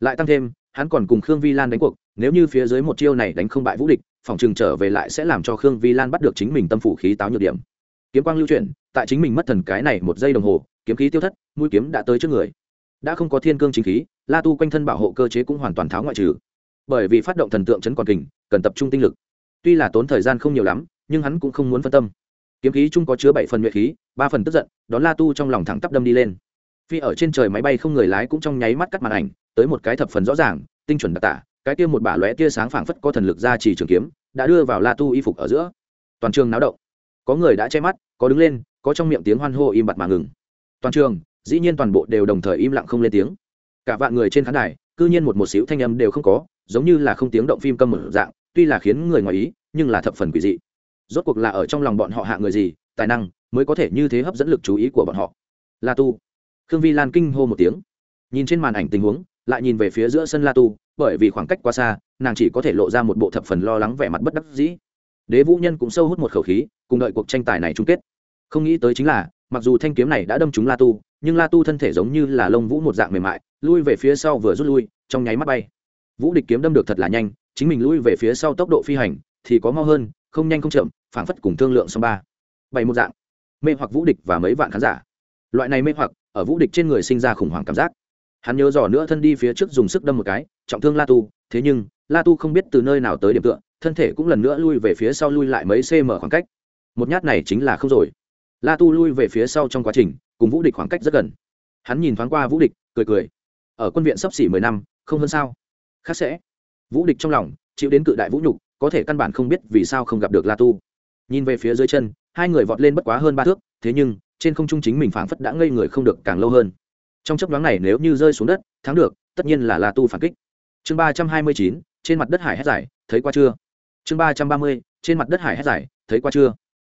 Lại tăng thêm, hắn còn cùng khương vi lan đánh cuộc, nếu như phía dưới một chiêu này đánh không bại vũ địch, phòng trường trở về lại sẽ làm cho khương vi lan bắt được chính mình tâm phủ khí táo nhược điểm. Kiếm quang lưu chuyển, tại chính mình mất thần cái này một giây đồng hồ, kiếm khí tiêu thất, mũi kiếm đã tới trước người. Đã không có thiên cương chính khí, la tu quanh thân bảo hộ cơ chế cũng hoàn toàn tháo ngoại trừ. Bởi vì phát động thần tượng chấn còn kình, cần tập trung tinh lực. Tuy là tốn thời gian không nhiều lắm, nhưng hắn cũng không muốn phân tâm kiếm khí chung có chứa bảy phần nhuệ khí, ba phần tức giận, đón la tu trong lòng thẳng tắp đâm đi lên. Phi ở trên trời máy bay không người lái cũng trong nháy mắt cắt màn ảnh, tới một cái thập phần rõ ràng, tinh chuẩn đặc tả, cái kia một bả lóe tia sáng phảng phất có thần lực ra chỉ trường kiếm, đã đưa vào la tu y phục ở giữa. Toàn trường náo động. Có người đã che mắt, có đứng lên, có trong miệng tiếng hoan hô im bặt mà ngừng. Toàn trường, dĩ nhiên toàn bộ đều đồng thời im lặng không lên tiếng. Cả vạn người trên khán đài, cư nhiên một một xíu thanh âm đều không có, giống như là không tiếng động phim câm một dạng, tuy là khiến người ngoài ý, nhưng là thập phần quỷ dị rốt cuộc là ở trong lòng bọn họ hạ người gì, tài năng, mới có thể như thế hấp dẫn lực chú ý của bọn họ. La tu. Khương vi lan kinh hô một tiếng. Nhìn trên màn ảnh tình huống, lại nhìn về phía giữa sân la tu, bởi vì khoảng cách quá xa, nàng chỉ có thể lộ ra một bộ thập phần lo lắng vẻ mặt bất đắc dĩ. Đế vũ nhân cũng sâu hút một khẩu khí, cùng đợi cuộc tranh tài này chung kết. Không nghĩ tới chính là, mặc dù thanh kiếm này đã đâm trúng la tu, nhưng la tu thân thể giống như là lông vũ một dạng mềm mại, lui về phía sau vừa rút lui, trong nháy mắt bay. Vũ địch kiếm đâm được thật là nhanh, chính mình lui về phía sau tốc độ phi hành thì có mau hơn không nhanh không chậm, phảng phất cùng thương lượng xong ba. Bảy một dạng. Mê hoặc vũ địch và mấy vạn khán giả. Loại này mê hoặc, ở vũ địch trên người sinh ra khủng hoảng cảm giác. Hắn nhớ dò nữa thân đi phía trước dùng sức đâm một cái, trọng thương la tu, thế nhưng, la tu không biết từ nơi nào tới điểm tựa, thân thể cũng lần nữa lui về phía sau lui lại mấy cm khoảng cách. Một nhát này chính là không rồi. La tu lui về phía sau trong quá trình, cùng vũ địch khoảng cách rất gần. Hắn nhìn thoáng qua vũ địch, cười cười. Ở quân viện sắp xỉ mười năm, không hơn sao. Khác sẽ. Vũ địch trong lòng, chịu đến cự đại vũ nhục có thể căn bản không biết vì sao không gặp được la tu. Nhìn về phía dưới chân, hai người vọt lên bất quá hơn ba thước, thế nhưng, trên không trung chính mình phảng phất đã ngây người không được càng lâu hơn. Trong chấp đoán này nếu như rơi xuống đất, thắng được, tất nhiên là la tu phản kích. Chương ba trăm hai mươi chín, trên mặt đất hải hét giải, thấy qua chưa? Chương ba trăm ba mươi, trên mặt đất hải hét giải, thấy qua chưa?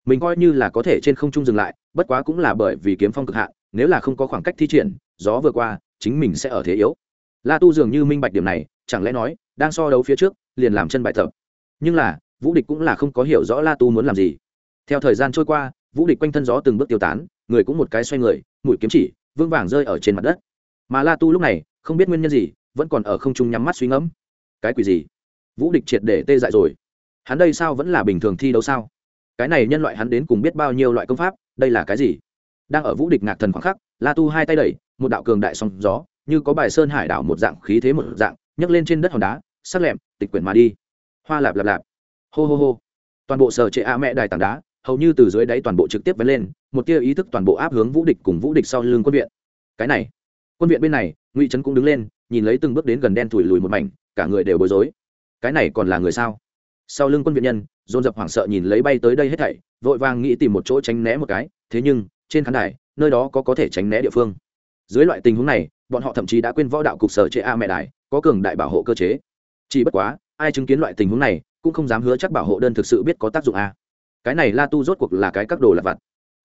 Mình coi như là có thể trên không trung dừng lại, bất quá cũng là bởi vì kiếm phong cực hạn, nếu là không có khoảng cách thi triển, gió vừa qua, chính mình sẽ ở thế yếu. La tu dường như minh bạch điểm này, chẳng lẽ nói, đang so đấu phía trước, liền làm chân bài tập nhưng là, vũ địch cũng là không có hiểu rõ la tu muốn làm gì. Theo thời gian trôi qua, vũ địch quanh thân gió từng bước tiêu tán, người cũng một cái xoay người, mũi kiếm chỉ, vương vàng rơi ở trên mặt đất. Mà la tu lúc này, không biết nguyên nhân gì, vẫn còn ở không trung nhắm mắt suy ngẫm. Cái quỷ gì? Vũ địch triệt để tê dại rồi. Hắn đây sao vẫn là bình thường thi đấu sao? Cái này nhân loại hắn đến cùng biết bao nhiêu loại công pháp, đây là cái gì? Đang ở vũ địch ngạc thần khoảng khắc, la tu hai tay đẩy, một đạo cường đại song gió, như có bài sơn hải đảo một dạng khí thế một dạng, nhấc lên trên đất hòn đá, sắc lẹm, tịch quyển mà đi hoa lạp lạp lạp. Hô hô hô. Toàn bộ sở trệ a mẹ đài tảng đá, hầu như từ dưới đáy toàn bộ trực tiếp vén lên, một tia ý thức toàn bộ áp hướng vũ địch cùng vũ địch sau lưng quân viện. Cái này, quân viện bên này, ngụy trấn cũng đứng lên, nhìn lấy từng bước đến gần đen thủi lùi một mảnh, cả người đều bối rối. Cái này còn là người sao? Sau lưng quân viện nhân, dồn dập hoảng sợ nhìn lấy bay tới đây hết thảy, vội vàng nghĩ tìm một chỗ tránh né một cái, thế nhưng, trên khán đài, nơi đó có có thể tránh né địa phương. Dưới loại tình huống này, bọn họ thậm chí đã quên võ đạo cục sở chế a mẹ đài, có cường đại bảo hộ cơ chế. Chỉ bất quá ai chứng kiến loại tình huống này, cũng không dám hứa chắc bảo hộ đơn thực sự biết có tác dụng a cái này la tu rốt cuộc là cái các đồ lặt vặt.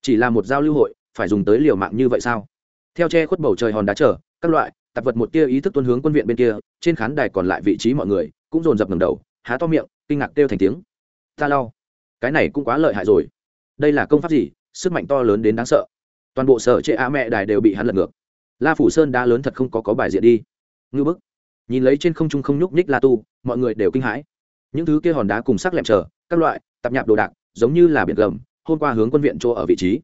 Chỉ là một giao lưu hội, phải dùng tới liều mạng như vậy sao? Theo che khuất bầu trời hòn đá trở các loại, tạp vật một tia ý thức tuân hướng quân viện bên kia, trên khán đài còn lại vị trí mọi người, cũng dồn dập ngầm đầu, há to miệng, kinh ngạc kêu thành tiếng. Ta lau cái này cũng quá lợi hại rồi. Đây là công pháp gì? Sức mạnh to lớn đến đáng sợ. Toàn bộ sở trệ a mẹ đài đều bị hắn lật ngược. La phủ sơn đá lớn thật không có có bài diện đi. Ngư bức nhìn lấy trên không trung không nhúc nhích la tu, mọi người đều kinh hãi. Những thứ kia hòn đá cùng sắc lẹm trở các loại tạp nhạp đồ đạc, giống như là biển gầm, hôm qua hướng quân viện chỗ ở vị trí.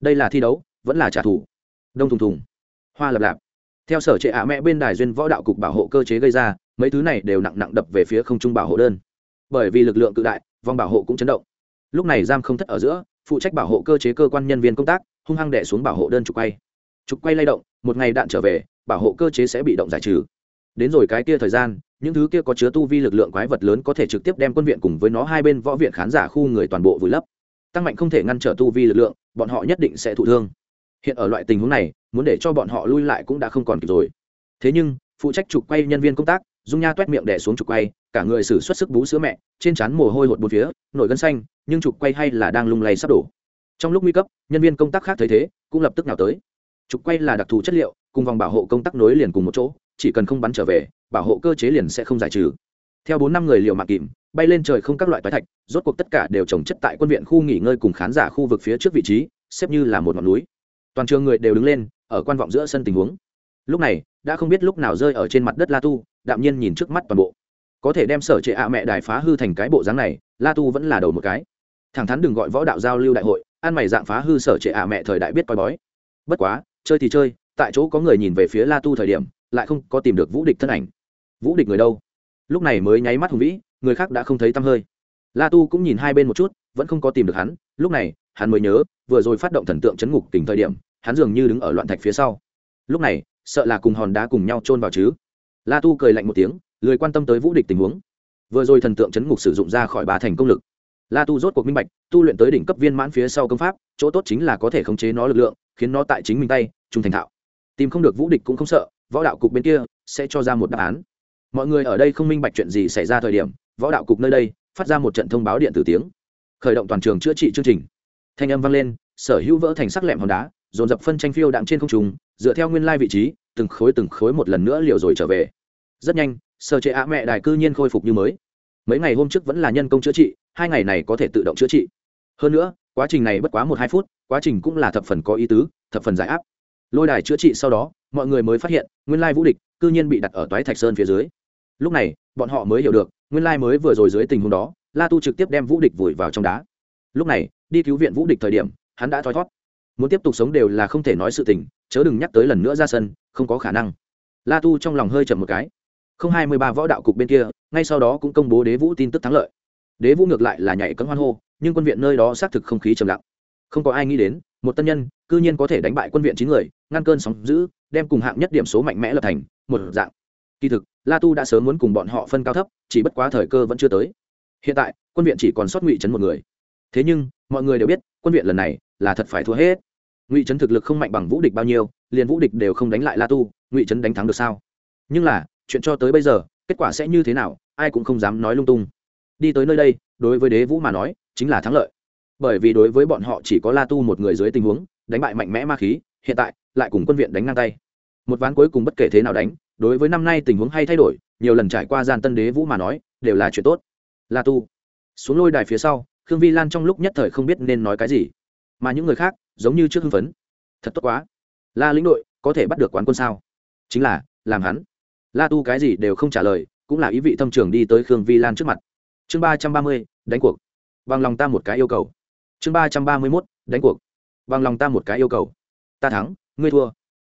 Đây là thi đấu, vẫn là trả thù. Đông thùng thùng. Hoa lập lạp. Theo sở trệ ạ mẹ bên đài duyên võ đạo cục bảo hộ cơ chế gây ra, mấy thứ này đều nặng nặng đập về phía không trung bảo hộ đơn. Bởi vì lực lượng cự đại, vòng bảo hộ cũng chấn động. Lúc này giam không thất ở giữa, phụ trách bảo hộ cơ chế cơ quan nhân viên công tác, hung hăng đẻ xuống bảo hộ đơn trục quay. Trục quay lay động, một ngày đạn trở về, bảo hộ cơ chế sẽ bị động giải trừ đến rồi cái kia thời gian, những thứ kia có chứa tu vi lực lượng quái vật lớn có thể trực tiếp đem quân viện cùng với nó hai bên võ viện khán giả khu người toàn bộ vùi lấp. Tăng mạnh không thể ngăn trở tu vi lực lượng, bọn họ nhất định sẽ thụ thương. Hiện ở loại tình huống này, muốn để cho bọn họ lui lại cũng đã không còn kịp rồi. Thế nhưng, phụ trách trục quay nhân viên công tác, dung nha t u é t miệng đẻ xuống trục quay, cả người xử xuất sức bú sữa mẹ, trên trán mồ hôi hột một phía, nổi gân xanh, nhưng trục quay hay là đang lung lay sắp đổ. Trong lúc nguy cấp, nhân viên công tác khác thấy thế, cũng lập tức nào tới. Trục quay là đặc thù chất liệu, cùng vòng bảo hộ công tác nối liền cùng một chỗ chỉ cần không bắn trở về, bảo hộ cơ chế liền sẽ không giải trừ. Theo bốn năm người liều mạng kìm, bay lên trời không các loại toái thạch, rốt cuộc tất cả đều trồng chất tại quân viện khu nghỉ ngơi cùng khán giả khu vực phía trước vị trí, xếp như là một ngọn núi. Toàn trường người đều đứng lên, ở quan vọng giữa sân tình huống. Lúc này, đã không biết lúc nào rơi ở trên mặt đất la tu, đạm nhiên nhìn trước mắt toàn bộ. Có thể đem sở trệ ạ mẹ đài phá hư thành cái bộ dáng này, la tu vẫn là đầu một cái. Thẳng thắn đừng gọi võ đạo giao lưu đại hội, ăn mày dạng phá hư sở trệ ạ mẹ thời đại biết coi bói. Bất quá, chơi thì chơi, tại chỗ có người nhìn về phía la tu thời điểm lại không có tìm được vũ địch thân ảnh. Vũ địch người đâu? Lúc này mới nháy mắt hùng vĩ, người khác đã không thấy tăm hơi. La tu cũng nhìn hai bên một chút, vẫn không có tìm được hắn. Lúc này, hắn mới nhớ, vừa rồi phát động thần tượng chấn ngục tỉnh thời điểm, hắn dường như đứng ở loạn thạch phía sau. Lúc này, sợ là cùng hòn đá cùng nhau chôn vào chứ. La tu cười lạnh một tiếng, lười quan tâm tới vũ địch tình huống. Vừa rồi thần tượng chấn ngục sử dụng ra khỏi bà thành công lực. La tu rốt cuộc minh bạch, tu luyện tới đỉnh cấp viên mãn phía sau công pháp, chỗ tốt chính là có thể khống chế nó lực lượng, khiến nó tại chính mình tay, trung thành thạo tìm không được vũ địch cũng không sợ, võ đạo cục bên kia sẽ cho ra một đáp án. Mọi người ở đây không minh bạch chuyện gì xảy ra thời điểm, võ đạo cục nơi đây phát ra một trận thông báo điện tử tiếng. Khởi động toàn trường chữa trị chương trình. Thanh âm vang lên, sở hữu vỡ thành sắc lẹm hòn đá, dồn dập phân tranh phiêu đạm trên không trùng dựa theo nguyên lai vị trí, từng khối từng khối một lần nữa liều rồi trở về. Rất nhanh sở chế á mẹ đài cư nhiên khôi phục như mới. Mấy ngày hôm trước vẫn là nhân công chữa trị, hai ngày này có thể tự động chữa trị. Hơn nữa, quá trình này bất quá một hai phút, quá trình cũng là thập phần có ý tứ, thập phần giải áp lôi đài chữa trị sau đó, mọi người mới phát hiện, nguyên lai vũ địch cư nhiên bị đặt ở toái thạch sơn phía dưới. Lúc này, bọn họ mới hiểu được, nguyên lai mới vừa rồi dưới tình huống đó, la tu trực tiếp đem vũ địch vùi vào trong đá. Lúc này, đi cứu viện vũ địch thời điểm, hắn đã thoi thót. Muốn tiếp tục sống đều là không thể nói sự tình, chớ đừng nhắc tới lần nữa ra sân, không có khả năng. La tu trong lòng hơi chậm một cái. Không hai mươi ba võ đạo cục bên kia, ngay sau đó cũng công bố đế vũ tin tức thắng lợi. Đế vũ ngược lại là nhảy cấm hoan hô, nhưng quân viện nơi đó xác thực không khí trầm lặng. Không có ai nghĩ đến, một tân nhân, cư nhiên có thể đánh bại quân viện chín người ngăn cơn sóng giữ đem cùng hạng nhất điểm số mạnh mẽ lập thành một dạng. Kỳ thực, la tu đã sớm muốn cùng bọn họ phân cao thấp, chỉ bất quá thời cơ vẫn chưa tới. Hiện tại, quân viện chỉ còn sót ngụy trấn một người. Thế nhưng, mọi người đều biết, quân viện lần này là thật phải thua hết. Ngụy trấn thực lực không mạnh bằng vũ địch bao nhiêu, liền vũ địch đều không đánh lại la tu, ngụy trấn đánh thắng được sao? Nhưng là, chuyện cho tới bây giờ, kết quả sẽ như thế nào, ai cũng không dám nói lung tung. Đi tới nơi đây, đối với đế vũ mà nói, chính là thắng lợi. Bởi vì đối với bọn họ chỉ có la tu một người dưới tình huống, đánh bại mạnh mẽ ma khí, hiện tại lại cùng quân viện đánh ngang tay. Một ván cuối cùng bất kể thế nào đánh, đối với năm nay tình huống hay thay đổi, nhiều lần trải qua gian tân đế vũ mà nói, đều là chuyện tốt. La tu, xuống lôi đài phía sau, khương vi lan trong lúc nhất thời không biết nên nói cái gì. Mà những người khác, giống như trước hưng phấn. Thật tốt quá. La lĩnh đội, có thể bắt được quán quân sao? Chính là, làm hắn. La tu cái gì đều không trả lời, cũng là ý vị thâm trường đi tới khương vi lan trước mặt. Chương ba trăm ba mươi, đánh cuộc. Bằng lòng ta một cái yêu cầu. Chương ba trăm ba mươi mốt, đánh cuộc. Bằng lòng ta một cái yêu cầu. Ta thắng ngươi thua.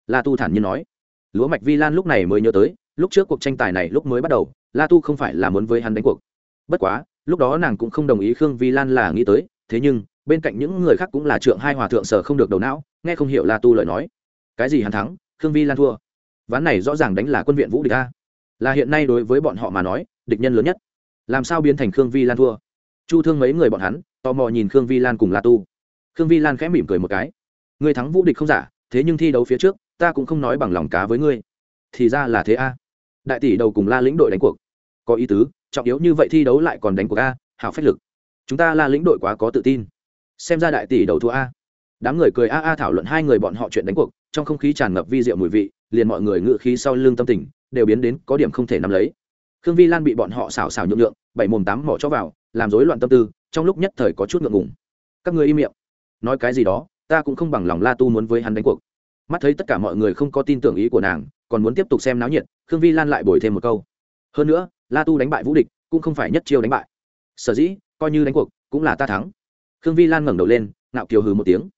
La tu thản nhiên nói. Lúa mạch vi lan lúc này mới nhớ tới, lúc trước cuộc tranh tài này lúc mới bắt đầu, la tu không phải là muốn với hắn đánh cuộc. Bất quá, lúc đó nàng cũng không đồng ý khương vi lan là nghĩ tới, thế nhưng, bên cạnh những người khác cũng là trượng hai hòa thượng sở không được đầu não, nghe không hiểu la tu lời nói. Cái gì hắn thắng, khương vi lan thua? Ván này rõ ràng đánh là quân viện vũ địch a. Là hiện nay đối với bọn họ mà nói, địch nhân lớn nhất. Làm sao biến thành khương vi lan thua? Chu thương mấy người bọn hắn, tò mò nhìn khương vi lan cùng la tu. Khương vi lan khẽ mỉm cười một cái. Người thắng vũ địch không giả thế nhưng thi đấu phía trước, ta cũng không nói bằng lòng cá với ngươi. Thì ra là thế a. Đại tỷ đầu cùng la lĩnh đội đánh cuộc. Có ý tứ, trọng yếu như vậy thi đấu lại còn đánh cuộc a hào phách lực. Chúng ta la lĩnh đội quá có tự tin. Xem ra đại tỷ đầu thua a. Đám người cười a a thảo luận hai người bọn họ chuyện đánh cuộc, trong không khí tràn ngập vi rượu mùi vị, liền mọi người ngự khí sau lưng tâm tình, đều biến đến có điểm không thể nắm lấy. Khương vi lan bị bọn họ xào xào nhượng lượng bảy mồm tám mỏ cho vào, làm rối loạn tâm tư, trong lúc nhất thời có chút ngượng ngùng. Các người im miệng. Nói cái gì đó, ta cũng không bằng lòng la tu muốn với hắn đánh cuộc mắt thấy tất cả mọi người không có tin tưởng ý của nàng, còn muốn tiếp tục xem náo nhiệt, khương vi lan lại bồi thêm một câu. Hơn nữa, la tu đánh bại vũ địch, cũng không phải nhất chiêu đánh bại. Sở dĩ, coi như đánh cuộc, cũng là ta thắng. Khương vi lan ngẩng đầu lên, ngạo kiều hừ một tiếng.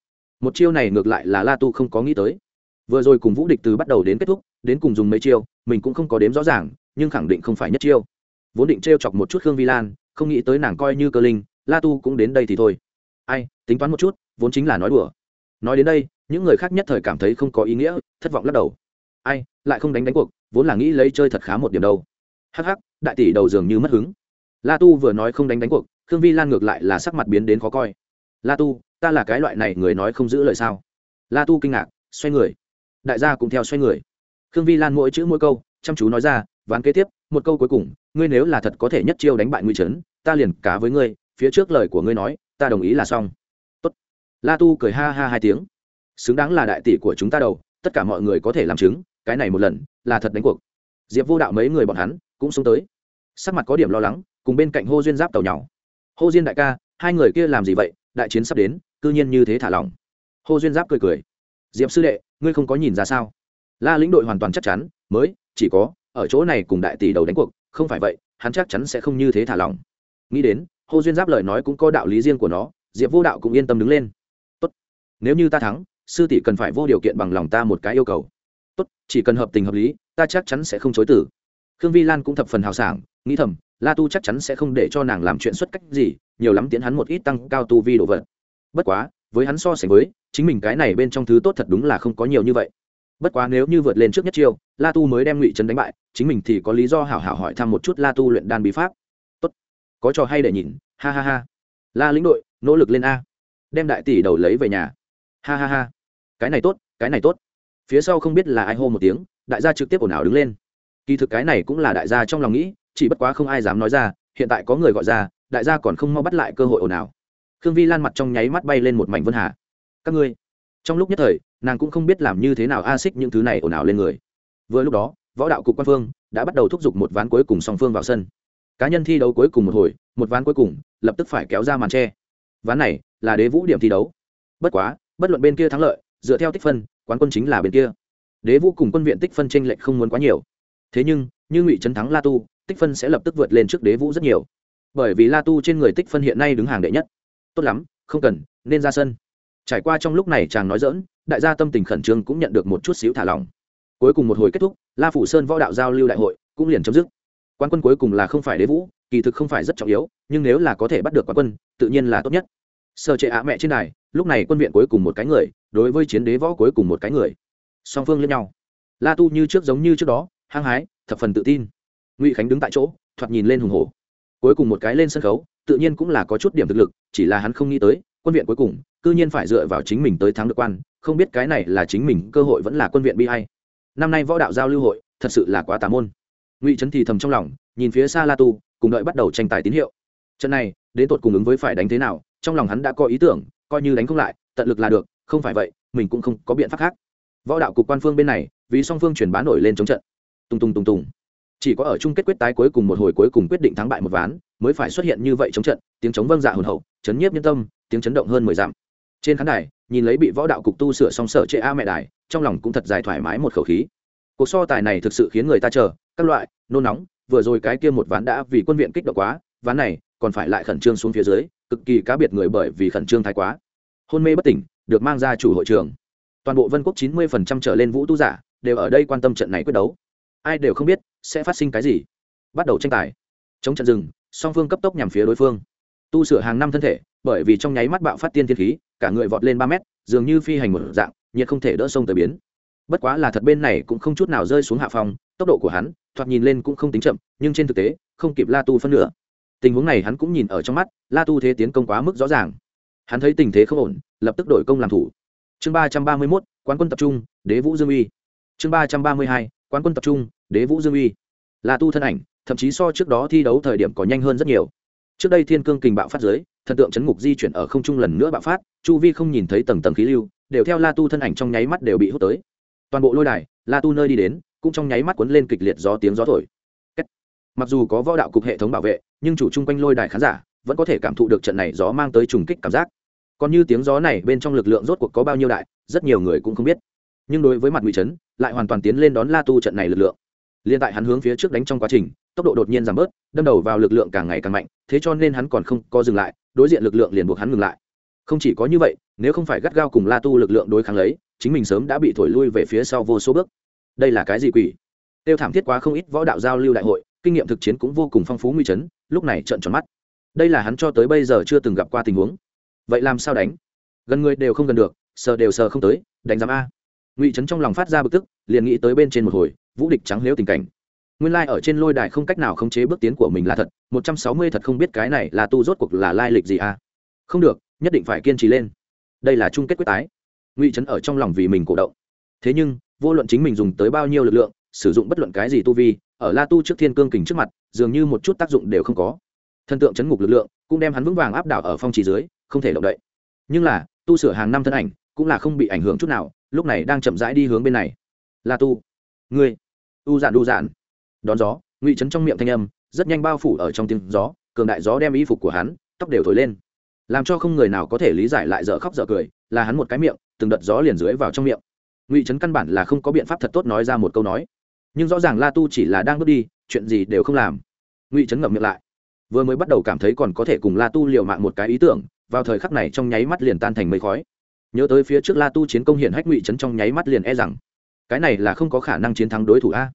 Một chiêu này ngược lại là la tu không có nghĩ tới. Vừa rồi cùng vũ địch từ bắt đầu đến kết thúc, đến cùng dùng mấy chiêu, mình cũng không có đếm rõ ràng, nhưng khẳng định không phải nhất chiêu. Vốn định t r e o chọc một chút khương vi lan, không nghĩ tới nàng coi như cơ linh, la tu cũng đến đây thì thôi. Ai, tính toán một chút, vốn chính là nói đùa. Nói đến đây những người khác nhất thời cảm thấy không có ý nghĩa, thất vọng lắc đầu. Ai, lại không đánh đánh cuộc, vốn là nghĩ lấy chơi thật khá một điểm đâu. Hh đại tỷ đầu dường như mất hứng. La tu vừa nói không đánh đánh cuộc, khương vi lan ngược lại là sắc mặt biến đến khó coi. La tu, ta là cái loại này người nói không giữ lời sao? La tu kinh ngạc, xoay người. Đại gia cũng theo xoay người. Khương vi lan mỗi chữ mỗi câu, chăm chú nói ra, ván kế tiếp, một câu cuối cùng, ngươi nếu là thật có thể nhất chiêu đánh bại nguy trấn, ta liền cá với ngươi, phía trước lời của ngươi nói, ta đồng ý là xong. Tốt. la tu cười ha ha hai tiếng xứng đáng là đại tỷ của chúng ta đầu tất cả mọi người có thể làm chứng, cái này một lần, là thật đánh cuộc. Diệp vô đạo mấy người bọn hắn cũng xuống tới. Sắc mặt có điểm lo lắng, cùng bên cạnh hô duyên giáp tàu nhau hô duyên đại ca, hai người kia làm gì vậy, đại chiến sắp đến, cư nhiên như thế thả lỏng. Hô duyên giáp cười cười. Diệp sư đệ, ngươi không có nhìn ra sao? La lĩnh đội hoàn toàn chắc chắn, mới, chỉ có, ở chỗ này cùng đại tỷ đầu đánh cuộc, không phải vậy, hắn chắc chắn sẽ không như thế thả lỏng. Nghĩ đến, hô duyên giáp lời nói cũng có đạo lý riêng của nó, diệp vô đạo cũng yên tâm đứng lên. Tốt. Nếu như ta thắng sư tỷ cần phải vô điều kiện bằng lòng ta một cái yêu cầu. Tốt, chỉ cần hợp tình hợp lý, ta chắc chắn sẽ không chối tử khương vi lan cũng thập phần hào sảng, nghĩ thầm, la tu chắc chắn sẽ không để cho nàng làm chuyện xuất cách gì, nhiều lắm tiến hắn một ít tăng cao tu vi đồ vật. Bất quá, với hắn so sánh với, chính mình cái này bên trong thứ tốt thật đúng là không có nhiều như vậy. Bất quá nếu như vượt lên trước nhất chiêu, la tu mới đem ngụy trấn đánh bại, chính mình thì có lý do hảo hảo hỏi thăm một chút la tu luyện đan bí pháp. Tốt, có trò hay để nhìn, ha ha ha. La lĩnh đội, nỗ lực lên a. Đem đại tỷ đầu lấy về nhà. Ha ha ha cái này tốt, cái này tốt. Phía sau không biết là ai hô một tiếng, đại gia trực tiếp ồn ào đứng lên. Kỳ thực cái này cũng là đại gia trong lòng nghĩ, chỉ bất quá không ai dám nói ra, hiện tại có người gọi ra, đại gia còn không mau bắt lại cơ hội ồn ào. Khương vi lan mặt trong nháy mắt bay lên một mảnh vân hà. Các ngươi, trong lúc nhất thời, nàng cũng không biết làm như thế nào a xích những thứ này ồn ào lên người. Vừa lúc đó, võ đạo cục quan phương đã bắt đầu thúc giục một ván cuối cùng song phương vào sân. Cá nhân thi đấu cuối cùng một hồi, một ván cuối cùng, lập tức phải kéo ra màn tre. Ván này là đế vũ điểm thi đấu. Bất quá, bất luận bên kia thắng lợi dựa theo tích phân, quán quân chính là bên kia. Đế vũ cùng quân viện tích phân tranh lệch không muốn quá nhiều. Thế nhưng, như ngụy trấn thắng la tu, tích phân sẽ lập tức vượt lên trước đế vũ rất nhiều. Bởi vì la tu trên người tích phân hiện nay đứng hàng đệ nhất. Tốt lắm, không cần, nên ra sân. Trải qua trong lúc này chàng nói dỡn đại gia tâm tình khẩn trương cũng nhận được một chút xíu thả lỏng. Cuối cùng một hồi kết thúc, la phủ sơn võ đạo giao lưu đại hội cũng liền chấm dứt. Quan quân cuối cùng là không phải đế vũ, kỳ thực không phải rất trọng yếu, nhưng nếu là có thể bắt được quan quân, tự nhiên là tốt nhất. Sơ trệ ạ mẹ trên đài, lúc này quân viện cuối cùng một cái người đối với chiến đế võ cuối cùng một cái người. Song phương lẫn nhau. La tu như trước giống như trước đó, hăng hái, thập phần tự tin. Ngụy khánh đứng tại chỗ, thoạt nhìn lên hùng hổ. Cuối cùng một cái lên sân khấu, tự nhiên cũng là có chút điểm thực lực, chỉ là hắn không nghĩ tới, quân viện cuối cùng, cư nhiên phải dựa vào chính mình tới thắng được quan, không biết cái này là chính mình, cơ hội vẫn là quân viện bi hay năm nay võ đạo giao lưu hội, thật sự là quá tà môn. Ngụy trấn thì thầm trong lòng, nhìn phía xa la tu, cùng đợi bắt đầu tranh tài tín hiệu. Trận này, đến tột cùng ứng với phải đánh thế nào, trong lòng hắn đã có ý tưởng, coi như đánh không lại, tận lực là được không phải vậy, mình cũng không có biện pháp khác. Võ đạo cục quan phương bên này, vì song phương chuyển bán nổi lên chống trận. Tung tung tung tung chỉ có ở chung kết quyết tái cuối cùng một hồi cuối cùng quyết định thắng bại một ván, mới phải xuất hiện như vậy chống trận, tiếng chống vâng dạ hồn hậu, chấn nhiếp nhân tâm, tiếng chấn động hơn mười dặm. Trên khán đài, nhìn lấy bị võ đạo cục tu sửa xong sở chệ a mẹ đài, trong lòng cũng thật dài thoải mái một khẩu khí. Cuộc so tài này thực sự khiến người ta chờ, các loại, nôn nóng, vừa rồi cái kia một ván đã vì quân viện kích động quá, ván này còn phải lại khẩn trương xuống phía dưới, cực kỳ cá biệt người bởi vì khẩn trương thái quá. Hôn mê bất tỉnh được mang ra chủ hội trường. Toàn bộ vân quốc chín mươi trở lên vũ tu giả đều ở đây quan tâm trận này quyết đấu. Ai đều không biết sẽ phát sinh cái gì. Bắt đầu tranh tài. Chống trận rừng, song phương cấp tốc nhằm phía đối phương. Tu sửa hàng năm thân thể, bởi vì trong nháy mắt bạo phát tiên thiên khí, cả người vọt lên ba mét, dường như phi hành một dạng, nhiệt không thể đỡ sông tới biến. Bất quá là thật bên này cũng không chút nào rơi xuống hạ phòng tốc độ của hắn, thoạt nhìn lên cũng không tính chậm, nhưng trên thực tế, không kịp la tu phân nửa. Tình huống này hắn cũng nhìn ở trong mắt, la tu thế tiến công quá mức rõ ràng. Hắn thấy tình thế không ổn lập tức đổi công làm thủ. Chương ba trăm ba mươi mốt, quán quân tập trung, đế vũ dương uy. Chương ba trăm ba mươi hai, quán quân tập trung, đế vũ dương uy. La tu thân ảnh, thậm chí so trước đó thi đấu thời điểm có nhanh hơn rất nhiều. Trước đây thiên cương kình bạo phát giới thần tượng chấn ngục di chuyển ở không trung lần nữa bạo phát, chu vi không nhìn thấy tầng tầng khí lưu, đều theo la tu thân ảnh trong nháy mắt đều bị hút tới. Toàn bộ lôi đài, la tu nơi đi đến, cũng trong nháy mắt cuốn lên kịch liệt gió tiếng gió thổi. Mặc dù có võ đạo cục hệ thống bảo vệ, nhưng chủ chung quanh lôi đài khán giả vẫn có thể cảm thụ được trận này gió mang tới trùng kích cảm giác còn như tiếng gió này bên trong lực lượng rốt cuộc có bao nhiêu đại, rất nhiều người cũng không biết. Nhưng đối với mặt ngụy trấn, lại hoàn toàn tiến lên đón la tu trận này lực lượng. Liên tại hắn hướng phía trước đánh trong quá trình, tốc độ đột nhiên giảm bớt, đâm đầu vào lực lượng càng ngày càng mạnh, thế cho nên hắn còn không có dừng lại, đối diện lực lượng liền buộc hắn ngừng lại. Không chỉ có như vậy, nếu không phải gắt gao cùng la tu lực lượng đối kháng lấy, chính mình sớm đã bị thổi lui về phía sau vô số bước. Đây là cái gì quỷ? Tiêu thảm thiết quá không ít võ đạo giao lưu đại hội, kinh nghiệm thực chiến cũng vô cùng phong phú nguy chấn lúc này trận tròn mắt. Đây là hắn cho tới bây giờ chưa từng gặp qua tình huống vậy làm sao đánh? Gần người đều không gần được, sờ đều sờ không tới, đánh giám a. Ngụy trấn trong lòng phát ra bực tức, liền nghĩ tới bên trên một hồi, vũ địch trắng lếu tình cảnh. Nguyên lai、like、ở trên lôi đài không cách nào khống chế bước tiến của mình là thật, một trăm sáu mươi thật không biết cái này là tu rốt cuộc là lai lịch gì a. Không được, nhất định phải kiên trì lên. Đây là chung kết quyết tái. Ngụy trấn ở trong lòng vì mình cổ động. Thế nhưng, vô luận chính mình dùng tới bao nhiêu lực lượng, sử dụng bất luận cái gì tu vi, ở la tu trước thiên cương kình trước mặt, dường như một chút tác dụng đều không có. Thần tượng chấn ngục lực lượng cũng đem hắn vững vàng áp đảo ở phong trì dưới không thể động đậy. Nhưng là, tu sửa hàng năm thân ảnh cũng là không bị ảnh hưởng chút nào, lúc này đang chậm rãi đi hướng bên này. Là tu. Ngươi. U dạn đu dạn đón gió, ngụy trấn trong miệng thanh âm, rất nhanh bao phủ ở trong tiếng gió, cường đại gió đem y phục của hắn, tóc đều thổi lên. Làm cho không người nào có thể lý giải lại dở khóc dở cười, là hắn một cái miệng, từng đợt gió liền dưới vào trong miệng. Ngụy trấn căn bản là không có biện pháp thật tốt nói ra một câu nói. Nhưng rõ ràng la tu chỉ là đang bước đi, chuyện gì đều không làm. Ngụy trấn ngậm miệng lại. Vừa mới bắt đầu cảm thấy còn có thể cùng la tu liều mạng một cái ý tưởng vào thời khắc này trong nháy mắt liền tan thành mây khói. Nhớ tới phía trước la tu chiến công hiển hách ngụy trấn trong nháy mắt liền e rằng, cái này là không có khả năng chiến thắng đối thủ a.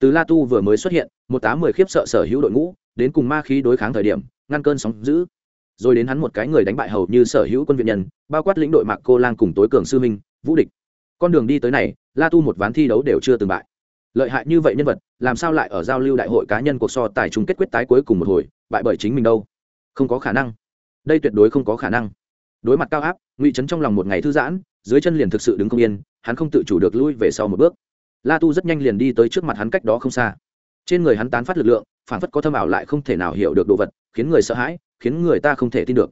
Từ la tu vừa mới xuất hiện, một tám mười khiếp sợ sở hữu đội ngũ, đến cùng ma khí đối kháng thời điểm, ngăn cơn sóng giữ rồi đến hắn một cái người đánh bại hầu như sở hữu quân viện nhân, bao quát lĩnh đội mạc cô lang cùng tối cường sư minh, vũ địch. Con đường đi tới này, la tu một ván thi đấu đều chưa từng bại. Lợi hại như vậy nhân vật, làm sao lại ở giao lưu đại hội cá nhân cuộc so tài chung kết quyết tái cuối cùng một hồi, bại bởi chính mình đâu? Không có khả năng đây tuyệt đối không có khả năng. Đối mặt cao áp, ngụy trấn trong lòng một ngày thư giãn, dưới chân liền thực sự đứng không yên, hắn không tự chủ được lui về sau một bước. La tu rất nhanh liền đi tới trước mặt hắn cách đó không xa. Trên người hắn tán phát lực lượng, phản phất có thâm ảo lại không thể nào hiểu được đồ vật, khiến người sợ hãi, khiến người ta không thể tin được.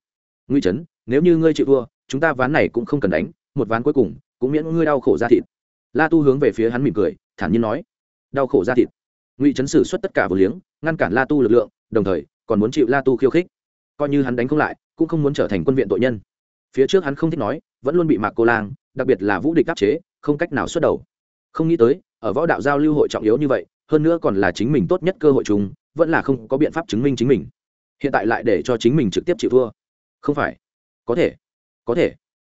Ngụy trấn nếu như ngươi chịu thua, chúng ta ván này cũng không cần đánh, một ván cuối cùng, cũng miễn ngươi đau khổ ra thịt. La tu hướng về phía hắn mỉm cười, thản nhiên nói. Đau khổ ra thịt. Ngụy trấn sử xuất tất cả vừa liếng, ngăn cản la tu lực lượng, đồng thời còn muốn chịu la tu khiêu khích. Coi như hắn đánh không lại cũng không muốn trở thành quân viện tội nhân. Phía trước hắn không thích nói, vẫn luôn bị mạc cô lang, đặc biệt là vũ địch áp chế, không cách nào xuất đầu. Không nghĩ tới, ở võ đạo giao lưu hội trọng yếu như vậy, hơn nữa còn là chính mình tốt nhất cơ hội chúng vẫn là không có biện pháp chứng minh chính mình. Hiện tại lại để cho chính mình trực tiếp chịu thua. Không phải. Có thể. Có thể.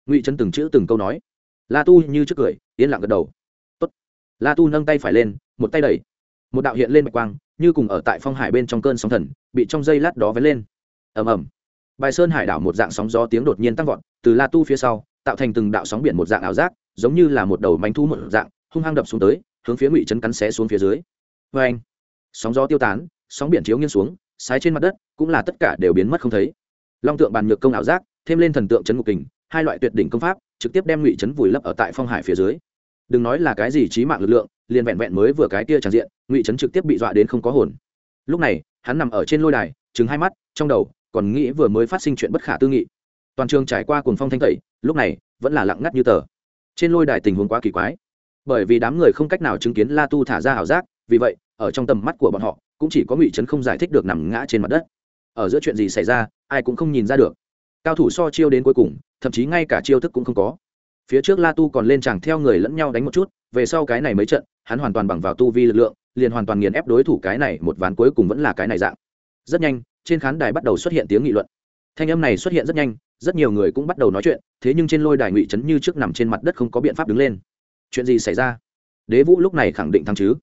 Ngụy trấn từng chữ từng câu nói. La tu như trước cười, yên lặng gật đầu. Tốt. la tu nâng tay phải lên, một tay đẩy. Một đạo hiện lên bạch quang, như cùng ở tại phong hải bên trong cơn sóng thần, bị trong dây lát đó vén lên. Ầm ầm bài sơn hải đảo một dạng sóng gió tiếng đột nhiên tăng vọt, từ la tu phía sau, tạo thành từng đạo sóng biển một dạng ảo giác, giống như là một đầu mánh thu một dạng, hung hăng đập xuống tới, hướng phía ngụy trấn cắn xé xuống phía dưới. Vê anh, sóng gió tiêu tán, sóng biển chiếu nghiêng xuống, sái trên mặt đất, cũng là tất cả đều biến mất không thấy. Long tượng bàn nhược công ảo giác, thêm lên thần tượng trấn ngục kình, hai loại tuyệt đỉnh công pháp, trực tiếp đem ngụy trấn vùi lấp ở tại phong hải phía dưới. Đừng nói là cái gì trí mạng lực lượng, liền vẹn vẹn mới vừa cái kia tràn diện, ngụy trấn trực tiếp bị dọa đến không có hồn. Lúc này, hắn nằm ở trên lôi đài chứng hai mắt, trong đầu còn nghĩ vừa mới phát sinh chuyện bất khả tư nghị. Toàn trường trải qua cuồng phong thanh tẩy, lúc này, vẫn là lặng ngắt như tờ. Trên lôi đài tình huống quá kỳ quái. Bởi vì đám người không cách nào chứng kiến la tu thả ra ảo giác, vì vậy, ở trong tầm mắt của bọn họ, cũng chỉ có ngụy trấn không giải thích được nằm ngã trên mặt đất. Ở giữa chuyện gì xảy ra, ai cũng không nhìn ra được. Cao thủ so chiêu đến cuối cùng, thậm chí ngay cả chiêu thức cũng không có. Phía trước la tu còn lên chàng theo người lẫn nhau đánh một chút, về sau cái này mấy trận, hắn hoàn toàn bằng vào tu vi lực lượng, liền hoàn toàn nghiền ép đối thủ cái này, một ván cuối cùng vẫn là cái này dạng. Rất nhanh trên khán đài bắt đầu xuất hiện tiếng nghị luận. Thanh âm này xuất hiện rất nhanh, rất nhiều người cũng bắt đầu nói chuyện, thế nhưng trên lôi đài ngụy trấn như trước nằm trên mặt đất không có biện pháp đứng lên. Chuyện gì xảy ra? Đế vũ lúc này khẳng định thắng chứ?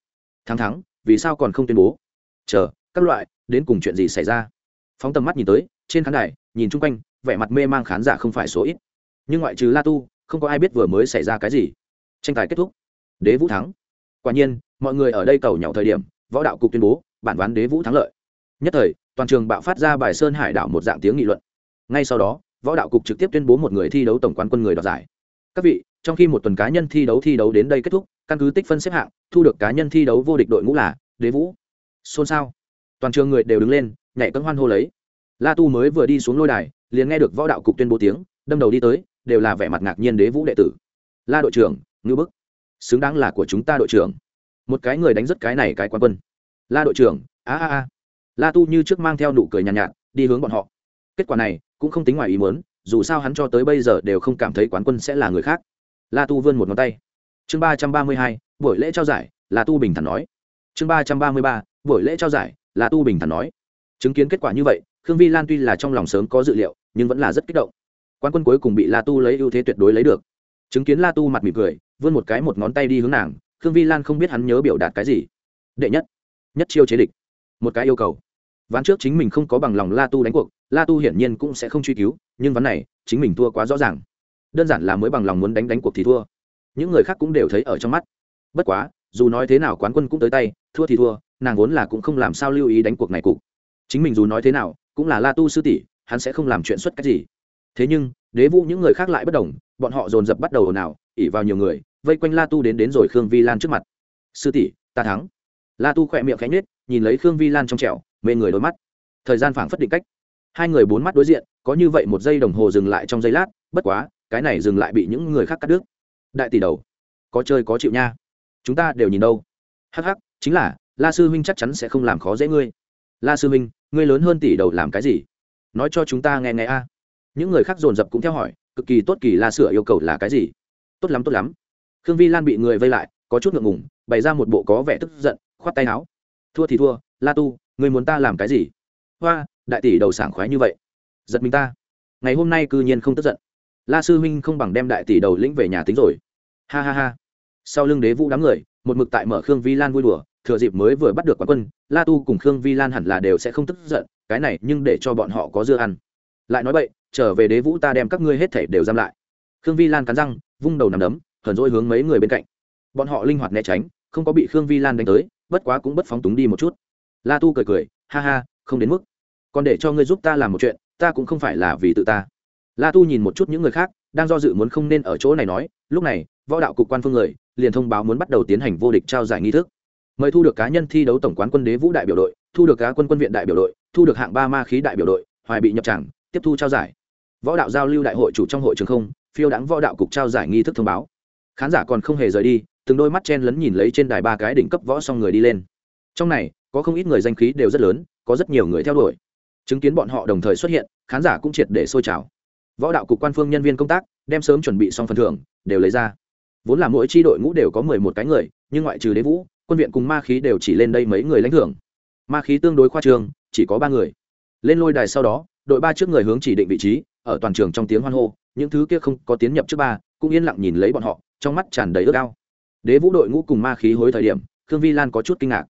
Thắng thắng, vì sao còn không tuyên bố? Chờ, các loại, đến cùng chuyện gì xảy ra? Phóng tầm mắt nhìn tới, trên khán đài, nhìn chung quanh, vẻ mặt mê mang khán giả không phải số ít. Nhưng ngoại trừ la tu, không có ai biết vừa mới xảy ra cái gì. Tranh tài kết thúc. Đế vũ thắng. Quả nhiên, mọi người ở đây cầu nhau thời điểm, võ đạo cục tuyên bố, bản ván đế vũ thắng lợi. Nhất thời toàn trường bạo phát ra bài sơn hải đảo một dạng tiếng nghị luận. Ngay sau đó, võ đạo cục trực tiếp tuyên bố một người thi đấu tổng quán quân người đoạt giải. Các vị, trong khi một tuần cá nhân thi đấu thi đấu đến đây kết thúc, căn cứ tích phân xếp hạng, thu được cá nhân thi đấu vô địch đội ngũ là đế vũ, xôn xao. Toàn trường người đều đứng lên, nhảy cân hoan hô lấy. La tu mới vừa đi xuống lôi đài, liền nghe được võ đạo cục tuyên bố tiếng, đâm đầu đi tới, đều là vẻ mặt ngạc nhiên đế vũ đệ tử. La đội trưởng ngư bức, xứng đáng là của chúng ta đội trưởng. Một cái người đánh rất cái này cái quan quân. La đội trưởng, a a a la tu như trước mang theo nụ cười nhàn nhạt, nhạt đi hướng bọn họ. Kết quả này cũng không tính ngoài ý muốn dù sao hắn cho tới bây giờ đều không cảm thấy quán quân sẽ là người khác. La tu vươn một ngón tay. Chương ba trăm ba mươi hai buổi lễ trao giải la tu bình thản nói. Chương ba trăm ba mươi ba buổi lễ trao giải la tu bình thản nói. Chứng kiến kết quả như vậy khương vi lan tuy là trong lòng sớm có dự liệu nhưng vẫn là rất kích động. Quán quân cuối cùng bị la tu lấy ưu thế tuyệt đối lấy được. Chứng kiến la tu mặt mỉm cười vươn một cái một ngón tay đi hướng nàng khương vi lan không biết hắn nhớ biểu đạt cái gì. Đệ nhất nhất chiêu chế địch một cái yêu cầu. Ván trước chính mình không có bằng lòng la tu đánh cuộc, la tu hiển nhiên cũng sẽ không truy cứu, nhưng ván này, chính mình thua quá rõ ràng. Đơn giản là mới bằng lòng muốn đánh đánh cuộc thì thua. Những người khác cũng đều thấy ở trong mắt. Bất quá, dù nói thế nào quán quân cũng tới tay, thua thì thua, nàng vốn là cũng không làm sao lưu ý đánh cuộc này cục. Chính mình dù nói thế nào, cũng là la tu sư tỷ, hắn sẽ không làm chuyện xuất cách gì. Thế nhưng, đế vũ những người khác lại bất đồng, bọn họ dồn dập bắt đầu ồn ào, ỉ vào nhiều người, vây quanh la tu đến đến rồi khương vi lan trước mặt. Sư tỷ, ta thắng la tu khỏe miệng khánh nết nhìn lấy khương vi lan trong trẻo, mê người đôi mắt. Thời gian phảng phất định cách. Hai người bốn mắt đối diện, có như vậy một giây đồng hồ dừng lại trong giây lát, bất quá, cái này dừng lại bị những người khác cắt đứt. Đại tỷ đầu, có chơi có chịu nha. Chúng ta đều nhìn đâu. Hắc hắc, chính là, la sư huynh chắc chắn sẽ không làm khó dễ ngươi. La sư huynh, ngươi lớn hơn tỷ đầu làm cái gì? Nói cho chúng ta nghe nghe a. Những người khác dồn dập cũng theo hỏi, cực kỳ tốt kỳ la sửa yêu cầu là cái gì? Tốt lắm tốt lắm. Khương vi lan bị người vây lại, có chút ngượng ngùng, bày ra một bộ có vẻ tức giận khoát tay áo. Thua thì thua, la tu, người muốn ta làm cái gì? Hoa, đại tỷ đầu sảng khoái như vậy. Giật mình ta. Ngày hôm nay cư nhiên không tức giận. La sư huynh không bằng đem đại tỷ đầu lĩnh về nhà tính rồi. Ha ha ha. Sau lưng đế vũ đám người, một mực tại mở khương vi lan vui đùa, thừa dịp mới vừa bắt được quán quân, la tu cùng khương vi lan hẳn là đều sẽ không tức giận, cái này nhưng để cho bọn họ có dưa ăn. Lại nói vậy trở về đế vũ ta đem các ngươi hết thể đều giam lại. Khương vi lan cắn răng, vung đầu nằm đấm, hờn dỗi hướng mấy người bên cạnh. Bọn họ linh hoạt né tránh, không có bị khương vi lan đánh tới bất quá cũng bất phóng túng đi một chút. La tu cười cười, ha ha, không đến mức. Còn để cho ngươi giúp ta làm một chuyện, ta cũng không phải là vì tự ta. La tu nhìn một chút những người khác, đang do dự muốn không nên ở chỗ này nói, lúc này, võ đạo cục quan phương người, liền thông báo muốn bắt đầu tiến hành vô địch trao giải nghi thức. Mời thu được cá nhân thi đấu tổng quán quân đế vũ đại biểu đội, thu được cá quân quân viện đại biểu đội, thu được hạng ba ma khí đại biểu đội, hoài bị nhập trảng tiếp thu trao giải. Võ đạo giao lưu đại hội chủ trong hội trường không, phiêu đáng võ đạo cục trao giải nghi thức thông báo. Khán giả còn không hề rời đi từng đôi mắt chen lấn nhìn lấy trên đài ba cái đỉnh cấp võ xong người đi lên. Trong này, có không ít người danh khí đều rất lớn, có rất nhiều người theo đuổi. Chứng kiến bọn họ đồng thời xuất hiện, khán giả cũng triệt để sôi trào. Võ đạo cục quan phương nhân viên công tác, đem sớm chuẩn bị xong phần thưởng, đều lấy ra. Vốn là mỗi tri đội ngũ đều có mười một cái người, nhưng ngoại trừ đế vũ, quân viện cùng ma khí đều chỉ lên đây mấy người lãnh thưởng. Ma khí tương đối khoa trương, chỉ có ba người. Lên lôi đài sau đó, đội ba trước người hướng chỉ định vị trí, ở toàn trường trong tiếng hoan hô, những thứ kia không có tiến nhập trước ba, cũng yên lặng nhìn lấy bọn họ, trong mắt tràn đầy ước ao đế vũ đội ngũ cùng ma khí hối thời điểm, khương vi lan có chút kinh ngạc.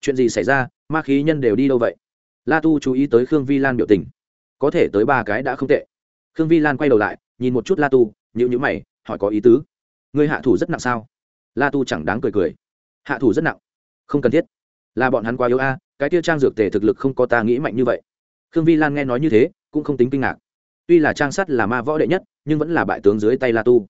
Chuyện gì xảy ra? Ma khí nhân đều đi đâu vậy? La tu chú ý tới khương vi lan biểu tình. Có thể tới ba cái đã không tệ. Khương vi lan quay đầu lại, nhìn một chút la tu nhữ nhữ mày, hỏi có ý tứ. Người hạ thủ rất nặng sao? La tu chẳng đáng cười cười. Hạ thủ rất nặng. Không cần thiết. Là bọn hắn quá yếu a, cái tiêu trang dược tề thực lực không có ta nghĩ mạnh như vậy. Khương vi lan nghe nói như thế, cũng không tính kinh ngạc. Tuy là trang sắt là ma võ đệ nhất, nhưng vẫn là bại tướng dưới tay la tu.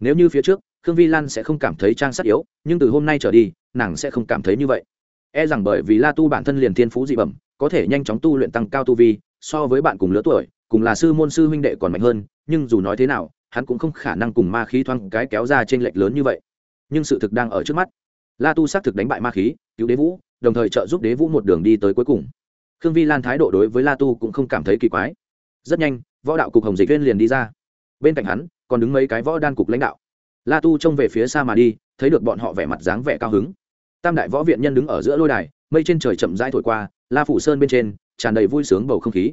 Nếu như phía trước khương vi lan sẽ không cảm thấy trang sắt yếu, nhưng từ hôm nay trở đi, nàng sẽ không cảm thấy như vậy. E rằng bởi vì la tu bản thân liền thiên phú dị bẩm, có thể nhanh chóng tu luyện tăng cao tu vi, so với bạn cùng lứa tuổi, cùng là sư môn sư huynh đệ còn mạnh hơn, nhưng dù nói thế nào, hắn cũng không khả năng cùng ma khí thoáng cái kéo ra trên lệch lớn như vậy. Nhưng sự thực đang ở trước mắt. La tu xác thực đánh bại ma khí, cứu đế vũ, đồng thời trợ giúp đế vũ một đường đi tới cuối cùng. Khương vi lan thái độ đối với la tu cũng không cảm thấy kỳ quái. Rất nhanh, võ đạo cục hồng dịch viên liền đi ra. Bên cạnh hắn, còn đứng mấy cái võ đan cục lãnh đạo la tu trông về phía xa mà đi, thấy được bọn họ vẻ mặt dáng vẻ cao hứng. Tam đại võ viện nhân đứng ở giữa lôi đài, mây trên trời chậm rãi thổi qua, la phủ sơn bên trên, tràn đầy vui sướng bầu không khí.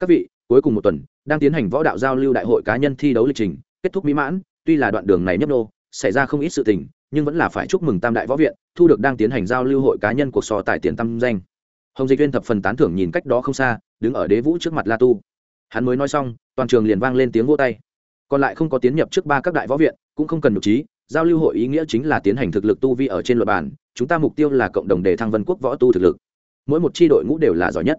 Các vị, cuối cùng một tuần, đang tiến hành võ đạo giao lưu đại hội cá nhân thi đấu lịch trình, kết thúc mỹ mãn, tuy là đoạn đường này nhấp nô, xảy ra không ít sự tình, nhưng vẫn là phải chúc mừng tam đại võ viện, thu được đang tiến hành giao lưu hội cá nhân cuộc so tài tiền tâm danh. Hồng dịch viên thập phần tán thưởng nhìn cách đó không xa, đứng ở đế vũ trước mặt la tu. Hắn mới nói xong, toàn trường liền vang lên tiếng vô tay còn lại không có tiến nhập trước ba các đại võ viện, cũng không cần nhục trí, giao lưu hội ý nghĩa chính là tiến hành thực lực tu vi ở trên luật bản chúng ta mục tiêu là cộng đồng đề thăng vân quốc võ tu thực lực. Mỗi một tri đội ngũ đều là giỏi nhất.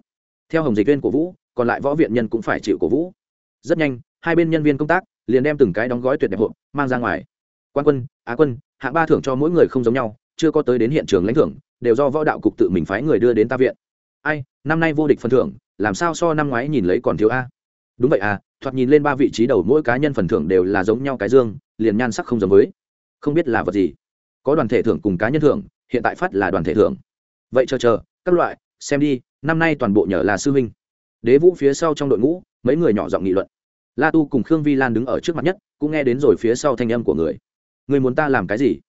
Theo hồng dịch viên của vũ, còn lại võ viện nhân cũng phải chịu cổ vũ. Rất nhanh, hai bên nhân viên công tác liền đem từng cái đóng gói tuyệt đẹp hộp mang ra ngoài. Quan quân, á quân, hạng ba thưởng cho mỗi người không giống nhau, chưa có tới đến hiện trường lãnh thưởng, đều do võ đạo cục tự mình phái người đưa đến ta viện. Ai, năm nay vô địch phần thưởng, làm sao so năm ngoái nhìn lấy còn thiếu a? Đúng vậy à thoạt nhìn lên ba vị trí đầu mỗi cá nhân phần thưởng đều là giống nhau cái dương, liền nhan sắc không giống với. Không biết là vật gì. Có đoàn thể thưởng cùng cá nhân thưởng, hiện tại phát là đoàn thể thưởng. Vậy chờ chờ, các loại, xem đi, năm nay toàn bộ nhờ là sư huynh. Đế vũ phía sau trong đội ngũ, mấy người nhỏ giọng nghị luận. La tu cùng khương vi lan đứng ở trước mặt nhất, cũng nghe đến rồi phía sau thanh âm của người. Người muốn ta làm cái gì?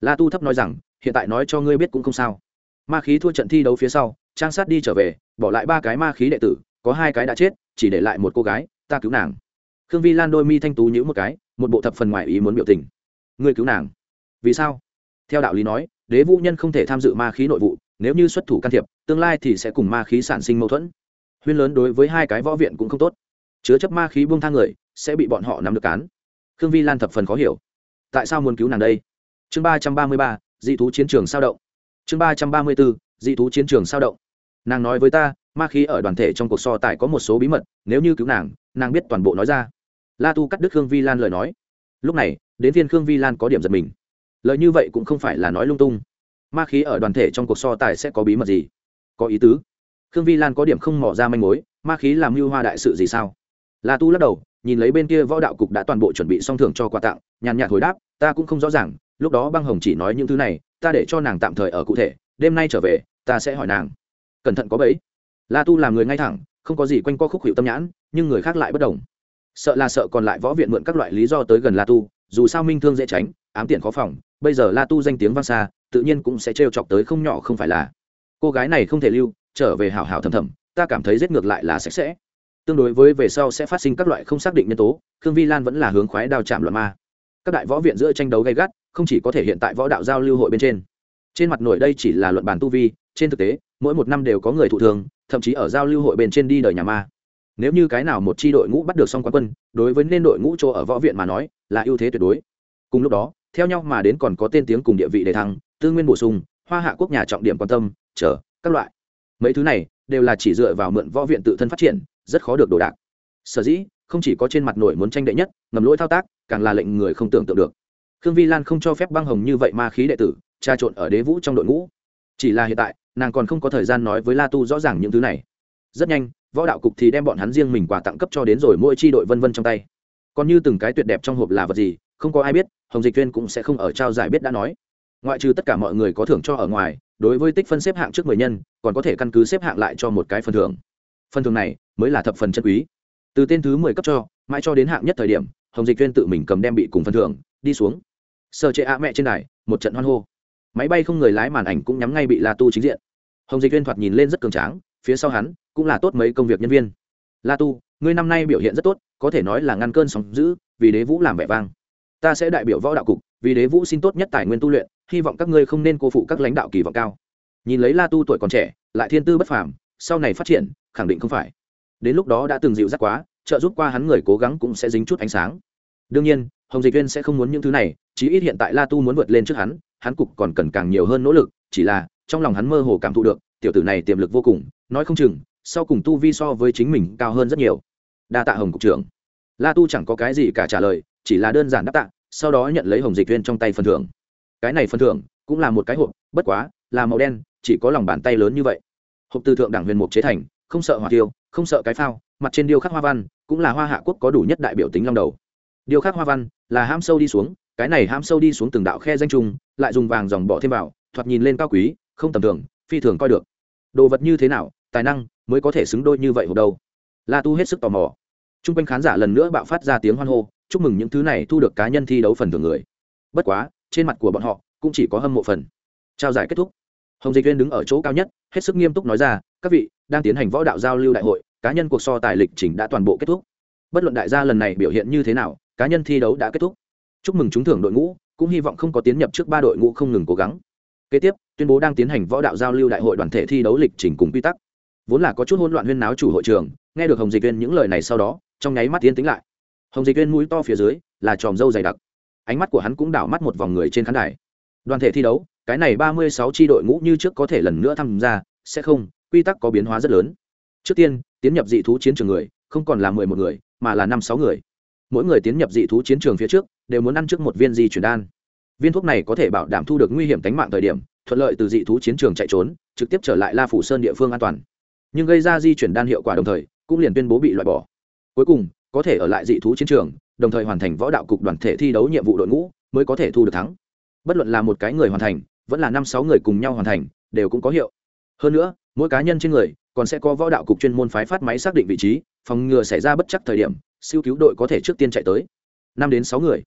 La tu thấp nói rằng, hiện tại nói cho ngươi biết cũng không sao. Ma khí thua trận thi đấu phía sau, trang sát đi trở về, bỏ lại ba cái ma khí đệ tử, có hai cái đã chết chỉ để lại một cô gái, ta cứu nàng. Khương vi lan đôi mi thanh tú nhữ một cái, một bộ thập phần ngoài ý muốn biểu tình. Ngươi cứu nàng? Vì sao? Theo đạo lý nói, đế vũ nhân không thể tham dự ma khí nội vụ, nếu như xuất thủ can thiệp, tương lai thì sẽ cùng ma khí sản sinh mâu thuẫn. Huyên lớn đối với hai cái võ viện cũng không tốt. Chứa chấp ma khí buông thang người, sẽ bị bọn họ nắm được cán. Khương vi lan thập phần khó hiểu. Tại sao muốn cứu nàng đây? Chương ba trăm ba mươi ba, dị thú chiến trường sao động. Chương ba trăm ba mươi bốn, dị thú chiến trường sao động. Nàng nói với ta ma khí ở đoàn thể trong cuộc so tài có một số bí mật, nếu như cứu nàng nàng biết toàn bộ nói ra. La tu cắt đứt khương vi lan lời nói. Lúc này, đến viên khương vi lan có điểm giật mình. Lời như vậy cũng không phải là nói lung tung. Ma khí ở đoàn thể trong cuộc so tài sẽ có bí mật gì? Có ý tứ. Khương vi lan có điểm không mỏ ra manh mối, ma khí làm mưu hoa đại sự gì sao? La tu lắc đầu, nhìn lấy bên kia võ đạo cục đã toàn bộ chuẩn bị xong thưởng cho quà tặng, nhàn nhạt hồi đáp, ta cũng không rõ ràng, lúc đó băng hồng chỉ nói những thứ này, ta để cho nàng tạm thời ở cụ thể, đêm nay trở về, ta sẽ hỏi nàng. Cẩn thận có bấy la tu làm người ngay thẳng, không có gì quanh co khúc hiệu tâm nhãn, nhưng người khác lại bất đồng. Sợ là sợ còn lại võ viện mượn các loại lý do tới gần la tu, dù sao minh thương dễ tránh, ám tiện khó phòng, bây giờ la tu danh tiếng vang xa, tự nhiên cũng sẽ trêu chọc tới không nhỏ không phải là. Cô gái này không thể lưu, trở về hảo hảo thầm thầm, ta cảm thấy giết ngược lại là sạch sẽ. Tương đối với về sau sẽ phát sinh các loại không xác định nhân tố, khương vi lan vẫn là hướng khoái đao chạm luận ma. Các đại võ viện giữa tranh đấu gay gắt, không chỉ có thể hiện tại võ đạo giao lưu hội bên trên. Trên mặt nổi đây chỉ là luận bàn tu vi, trên thực tế, mỗi một năm đều có người thụ thường thậm chí ở giao lưu hội bên trên đi đời nhà ma. Nếu như cái nào một chi đội ngũ bắt được xong quán quân, đối với nên đội ngũ chỗ ở võ viện mà nói, là ưu thế tuyệt đối. Cùng lúc đó, theo nhau mà đến còn có tên tiếng cùng địa vị để thăng, tư nguyên bổ sung, hoa hạ quốc nhà trọng điểm quan tâm, chờ, các loại. Mấy thứ này đều là chỉ dựa vào mượn võ viện tự thân phát triển, rất khó được đồ đạc. Sở dĩ, không chỉ có trên mặt nổi muốn tranh đệ nhất, ngầm lỗi thao tác, càng là lệnh người không tưởng tượng được. Khương vi lan không cho phép băng hồng như vậy ma khí đệ tử, tra trộn ở đế vũ trong đội ngũ. Chỉ là hiện tại nàng còn không có thời gian nói với la tu rõ ràng những thứ này. Rất nhanh, võ đạo cục thì đem bọn hắn riêng mình quà tặng cấp cho đến rồi mỗi chi đội vân vân trong tay. Còn như từng cái tuyệt đẹp trong hộp là vật gì, không có ai biết, hồng dịch viên cũng sẽ không ở trao giải biết đã nói. Ngoại trừ tất cả mọi người có thưởng cho ở ngoài, đối với tích phân xếp hạng trước mười nhân, còn có thể căn cứ xếp hạng lại cho một cái phần thưởng. Phần thưởng này mới là thập phần chân quý. Từ tên thứ mười cấp cho, mãi cho đến hạng nhất thời điểm, hồng dịch viên tự mình cầm đem bị cùng phần thưởng, đi xuống. Sợ chế ạ mẹ trên đài, một trận hoan hô máy bay không người lái màn ảnh cũng nhắm ngay bị la tu chính diện. Hồng dịch viên thoạt nhìn lên rất cường tráng, phía sau hắn cũng là tốt mấy công việc nhân viên. La tu, ngươi năm nay biểu hiện rất tốt, có thể nói là ngăn cơn sóng giữ vì đế vũ làm vẻ vang. Ta sẽ đại biểu võ đạo cục, vì đế vũ xin tốt nhất tài nguyên tu luyện, hy vọng các ngươi không nên cô phụ các lãnh đạo kỳ vọng cao. Nhìn lấy la tu tuổi còn trẻ, lại thiên tư bất phàm, sau này phát triển, khẳng định không phải. Đến lúc đó đã từng dịu dắt quá, trợ giúp qua hắn người cố gắng cũng sẽ dính chút ánh sáng. Đương nhiên, hồng dịch viên sẽ không muốn những thứ này, chí ít hiện tại la tu muốn vượt lên trước hắn hắn cục còn cần càng nhiều hơn nỗ lực, chỉ là, trong lòng hắn mơ hồ cảm thụ được, tiểu tử này tiềm lực vô cùng, nói không chừng, sau cùng tu vi so với chính mình cao hơn rất nhiều. Đa tạ hồng cục trưởng. La tu chẳng có cái gì cả trả lời, chỉ là đơn giản đáp tạ, sau đó nhận lấy hồng dịch viên trong tay phần thưởng. Cái này phần thưởng cũng là một cái hộp, bất quá, là màu đen, chỉ có lòng bàn tay lớn như vậy. Hộp từ thượng đẳng huyền mục chế thành, không sợ hỏa tiêu, không sợ cái phao, mặt trên điêu khắc hoa văn, cũng là hoa hạ quốc có đủ nhất đại biểu tính long đầu. Điêu khắc hoa văn là ham sâu đi xuống cái này ham sâu đi xuống từng đạo khe danh trung, lại dùng vàng dòng bỏ thêm vào, thoạt nhìn lên cao quý, không tầm thường, phi thường coi được. Đồ vật như thế nào, tài năng mới có thể xứng đôi như vậy hộp đâu. La tu hết sức tò mò. T r u n g quanh khán giả lần nữa bạo phát ra tiếng hoan hô, chúc mừng những thứ này thu được cá nhân thi đấu phần thưởng người. Bất quá, trên mặt của bọn họ cũng chỉ có hâm mộ phần. Trao giải kết thúc. Hồng dịch viên đứng ở chỗ cao nhất, hết sức nghiêm túc nói ra, các vị đang tiến hành võ đạo giao lưu đại hội, cá nhân cuộc so tài lịch trình đã toàn bộ kết thúc. Bất luận đại gia lần này biểu hiện như thế nào, cá nhân thi đấu đã kết thúc chúc mừng trúng thưởng đội ngũ, cũng hy vọng không có tiến nhập trước ba đội ngũ không ngừng cố gắng. Kế tiếp, tuyên bố đang tiến hành võ đạo giao lưu đại hội đoàn thể thi đấu lịch trình cùng quy tắc. Vốn là có chút hỗn loạn huyên náo chủ hội trường, nghe được hồng dịch viên những lời này sau đó, trong nháy mắt tiến tính lại. Hồng dịch viên mũi to phía dưới, là tròm dâu dày đặc. Ánh mắt của hắn cũng đảo mắt một vòng người trên khán đài. Đoàn thể thi đấu, cái này ba mươi sáu tri đội ngũ như trước có thể lần nữa tham gia, sẽ không, quy tắc có biến hóa rất lớn. Trước tiên, tiến nhập dị thú chiến trường người, không còn là mười một người, mà là năm sáu người mỗi người tiến nhập dị thú chiến trường phía trước, đều muốn ăn trước một viên di chuyển đan. Viên thuốc này có thể bảo đảm thu được nguy hiểm tính mạng thời điểm, thuận lợi từ dị thú chiến trường chạy trốn, trực tiếp trở lại la phủ sơn địa phương an toàn. Nhưng gây ra di chuyển đan hiệu quả đồng thời, cũng liền tuyên bố bị loại bỏ. Cuối cùng, có thể ở lại dị thú chiến trường, đồng thời hoàn thành võ đạo cục đoàn thể thi đấu nhiệm vụ đội ngũ, mới có thể thu được thắng. Bất luận là một cái người hoàn thành, vẫn là năm sáu người cùng nhau hoàn thành, đều cũng có hiệu. Hơn nữa, mỗi cá nhân trên người, còn sẽ có võ đạo cục chuyên môn phái phát máy xác định vị trí, phòng ngừa xảy ra bất chắc thời điểm siêu cứu đội có thể trước tiên chạy tới. Năm đến sáu người.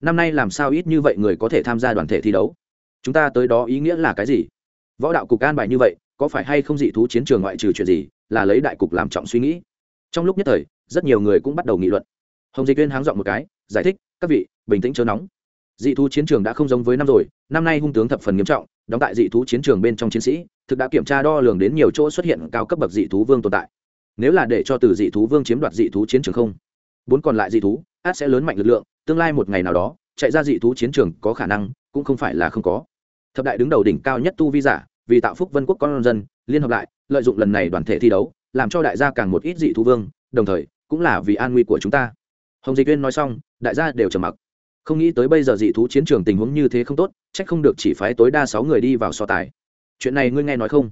Năm nay làm sao ít như vậy người có thể tham gia đoàn thể thi đấu? Chúng ta tới đó ý nghĩa là cái gì? Võ đạo cục an bài như vậy, có phải hay không dị thú chiến trường ngoại trừ chuyện gì, là lấy đại cục làm trọng suy nghĩ? Trong lúc nhất thời, rất nhiều người cũng bắt đầu nghị luận. Hồng dịch viên háng dọn một cái, giải thích, các vị, bình tĩnh chớ nóng. Dị thú chiến trường đã không giống với năm rồi, năm nay hung tướng thập phần nghiêm trọng, đóng tại dị thú chiến trường bên trong chiến sĩ, thực đã kiểm tra đo lường đến nhiều chỗ xuất hiện cao cấp bậc dị thú vương tồn tại. Nếu là để cho từ dị thú vương chiếm đoạt dị thú chiến trường không? Bốn còn lại dị thú, át sẽ lớn mạnh lực lượng, tương lai một ngày nào đó, chạy ra dị thú chiến trường có khả năng, cũng không phải là không có. Thập đại đứng đầu đỉnh cao nhất tu vi giả, vì tạo phúc vân quốc con dân, liên hợp lại, lợi dụng lần này đoàn thể thi đấu, làm cho đại gia càng một ít dị thú vương, đồng thời, cũng là vì an nguy của chúng ta. Hồng dịch viên nói xong, đại gia đều trầm mặc. Không nghĩ tới bây giờ dị thú chiến trường tình huống như thế không tốt trách không được chỉ phái tối đa sáu người đi vào so tài. Chuyện này ngươi nghe nói không?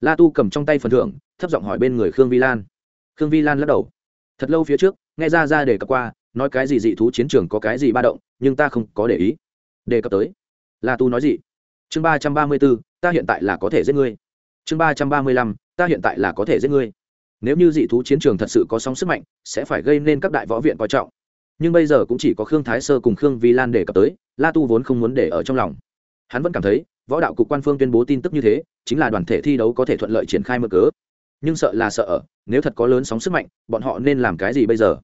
La tu cầm trong tay phần thưởng, thấp giọng hỏi bên người khương vi lan. Khương vi lan lắc đầu. Thật lâu phía trước nghe ra ra để cập qua, nói cái gì dị thú chiến trường có cái gì ba động, nhưng ta không có để ý. Đề cập tới, là tu nói gì? Chương ba trăm ba mươi bốn, ta hiện tại là có thể giết ngươi. Chương ba trăm ba mươi lăm, ta hiện tại là có thể giết ngươi. Nếu như dị thú chiến trường thật sự có sóng sức mạnh, sẽ phải gây nên các đại võ viện coi trọng. Nhưng bây giờ cũng chỉ có khương thái sơ cùng khương vi lan đề cập tới, la tu vốn không muốn để ở trong lòng. Hắn vẫn cảm thấy, võ đạo cục quan phương tuyên bố tin tức như thế, chính là đoàn thể thi đấu có thể thuận lợi triển khai mở cớ. Nhưng sợ là sợ nếu thật có lớn sóng sức mạnh, bọn họ nên làm cái gì bây giờ?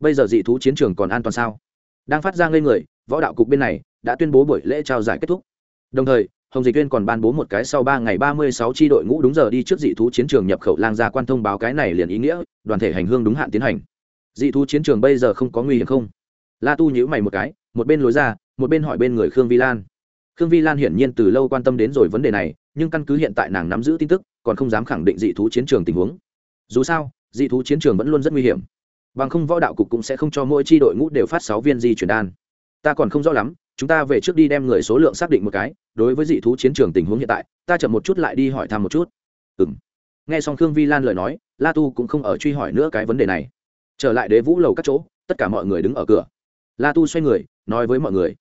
Bây giờ dị thú chiến trường còn an toàn sao? Đang phát ra ngây người, võ đạo cục bên này đã tuyên bố buổi lễ trao giải kết thúc. Đồng thời, hồng dịch viên còn ban bố một cái sau ba ngày ba mươi sáu tri đội ngũ đúng giờ đi trước dị thú chiến trường nhập khẩu lang gia quan thông báo cái này liền ý nghĩa, đoàn thể hành hương đúng hạn tiến hành. Dị thú chiến trường bây giờ không có nguy hiểm không? La tu nhữ mày một cái, một bên lối ra, một bên hỏi bên người khương vi lan. Khương vi lan hiển nhiên từ lâu quan tâm đến rồi vấn đề này, nhưng căn cứ hiện tại nàng nắm giữ tin tức, còn không dám khẳng định dị thú chiến trường tình huống. Dù sao, dị thú chiến trường vẫn luôn rất nguy hiểm bằng không võ đạo cục cũng sẽ không cho mỗi tri đội ngũ đều phát sáu viên di chuyển đan. Ta còn không rõ lắm, chúng ta về trước đi đem người số lượng xác định một cái, đối với dị thú chiến trường tình huống hiện tại, ta chậm một chút lại đi hỏi thăm một chút. Ừ m nghe xong khương vi lan lời nói, la tu cũng không ở truy hỏi nữa cái vấn đề này. Trở lại đế vũ lầu các chỗ, tất cả mọi người đứng ở cửa. La tu xoay người, nói với mọi người,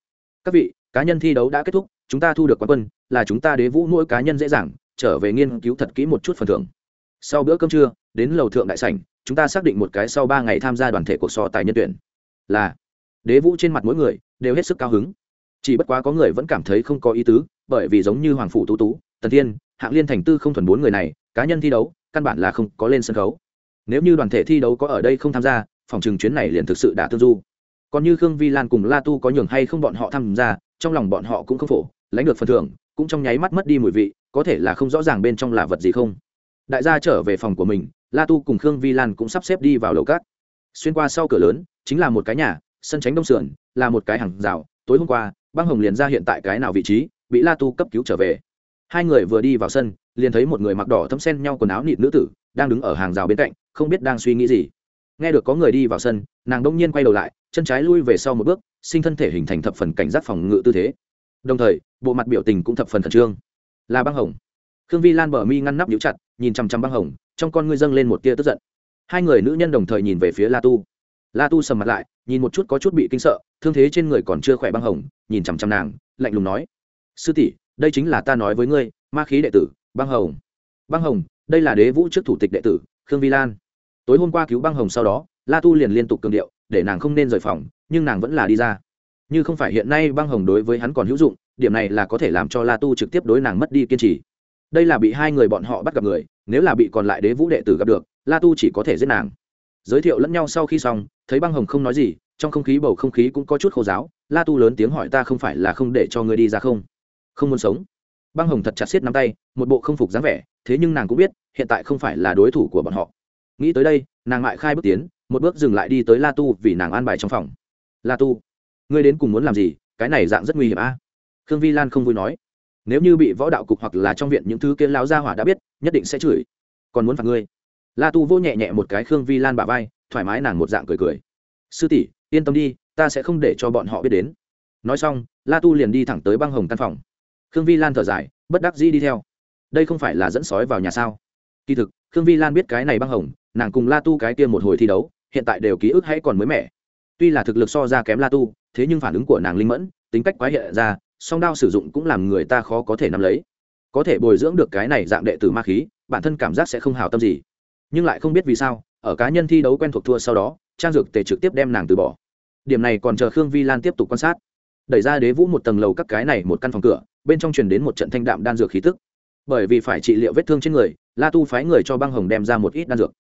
các vị, cá nhân thi đấu đã kết thúc, chúng ta thu được quán quân, là chúng ta đế vũ mỗi cá nhân dễ dàng, trở về nghiên cứu thật kỹ một chút phần thưởng. Sau bữa cơm trưa, đến lầu thượng đại sảnh chúng ta xác định một cái sau ba ngày tham gia đoàn thể cuộc so tài nhân tuyển. Là, đế vũ trên mặt mỗi người đều hết sức cao hứng. Chỉ bất quá có người vẫn cảm thấy không có ý tứ, bởi vì giống như hoàng phủ tú tú, tần thiên, hạng liên thành tư không thuần bốn người này, cá nhân thi đấu, căn bản là không có lên sân khấu. Nếu như đoàn thể thi đấu có ở đây không tham gia, phòng trừng chuyến này liền thực sự đã tương du. Còn như khương vi lan cùng la tu có nhường hay không bọn họ tham gia, trong lòng bọn họ cũng không phổ, lãnh được phần thưởng, cũng trong nháy mắt mất đi mùi vị, có thể là không rõ ràng bên trong là vật gì không. Đại gia trở về phòng của mình la tu cùng khương vi lan cũng sắp xếp đi vào lầu cát xuyên qua sau cửa lớn, chính là một cái nhà, sân tránh đông sườn, là một cái hàng rào. Tối hôm qua, băng hồng liền ra hiện tại cái nào vị trí, bị la tu cấp cứu trở về. Hai người vừa đi vào sân, liền thấy một người mặc đỏ thấm sen nhau quần áo nịt nữ tử, đang đứng ở hàng rào bên cạnh, không biết đang suy nghĩ gì. Nghe được có người đi vào sân, nàng đông nhiên quay đầu lại, chân trái lui về sau một bước, sinh thân thể hình thành thập phần cảnh giác phòng ngự tư thế. Đồng thời, bộ mặt biểu tình cũng thập phần khẩn trương. Là băng hồng. Khương vi lan bờ mi ngăn nắp nhũ chặt, nhìn chằm chằm băng hồng trong con ngươi dâng lên một tia tức giận. Hai người nữ nhân đồng thời nhìn về phía la tu. La tu sầm mặt lại, nhìn một chút có chút bị kinh sợ, thương thế trên người còn chưa khỏe băng hồng, nhìn chằm chằm nàng, lạnh lùng nói, sư tỷ, đây chính là ta nói với ngươi, ma khí đệ tử, băng hồng. Băng hồng, đây là đế vũ trước thủ tịch đệ tử, khương vi lan. Tối hôm qua cứu băng hồng sau đó, la tu liền liên tục cường điệu, để nàng không nên rời phòng, nhưng nàng vẫn là đi ra. Như không phải hiện nay băng hồng đối với hắn còn hữu dụng, điểm này là có thể làm cho la tu trực tiếp đối nàng mất đi kiên trì đây là bị hai người bọn họ bắt gặp người, nếu là bị còn lại đế vũ đệ tử gặp được, la tu chỉ có thể giết nàng. Giới thiệu lẫn nhau sau khi xong, thấy băng hồng không nói gì, trong không khí bầu không khí cũng có chút khô giáo, la tu lớn tiếng hỏi ta không phải là không để cho ngươi đi ra không? Không muốn sống. Băng hồng thật chặt xiết nắm tay, một bộ không phục dáng vẻ, thế nhưng nàng cũng biết, hiện tại không phải là đối thủ của bọn họ. Nghĩ tới đây, nàng mại khai bước tiến, một bước dừng lại đi tới la tu vì nàng an bài trong phòng. La tu, ngươi đến cùng muốn làm gì? Cái này dạng rất nguy hiểm a. Khương vi lan không vui nói nếu như bị võ đạo cục hoặc là trong viện những thứ kiến lão gia hỏa đã biết, nhất định sẽ chửi. Còn muốn phạt ngươi? La tu vô nhẹ nhẹ một cái khương vi lan bà vai, thoải mái nàng một dạng cười cười. Sư tỷ, yên tâm đi, ta sẽ không để cho bọn họ biết đến. Nói xong, la tu liền đi thẳng tới băng hồng căn phòng. Khương vi lan thở dài, bất đắc dĩ đi theo. Đây không phải là dẫn sói vào nhà sao? Kỳ thực, khương vi lan biết cái này băng hồng, nàng cùng la tu cái kia một hồi thi đấu, hiện tại đều ký ức hay còn mới mẻ. Tuy là thực lực so ra kém la tu, thế nhưng phản ứng của nàng linh mẫn, tính cách quái hiện ra song đao sử dụng cũng làm người ta khó có thể nắm lấy. Có thể bồi dưỡng được cái này dạng đệ tử ma khí, bản thân cảm giác sẽ không hào tâm gì. Nhưng lại không biết vì sao, ở cá nhân thi đấu quen thuộc thua sau đó, trang dược tề trực tiếp đem nàng từ bỏ. Điểm này còn chờ khương vi lan tiếp tục quan sát. Đẩy ra đế vũ một tầng lầu các cái này một căn phòng cửa, bên trong truyền đến một trận thanh đạm đan dược khí tức. Bởi vì phải trị liệu vết thương trên người, la tu phái người cho băng hồng đem ra một ít đan dược.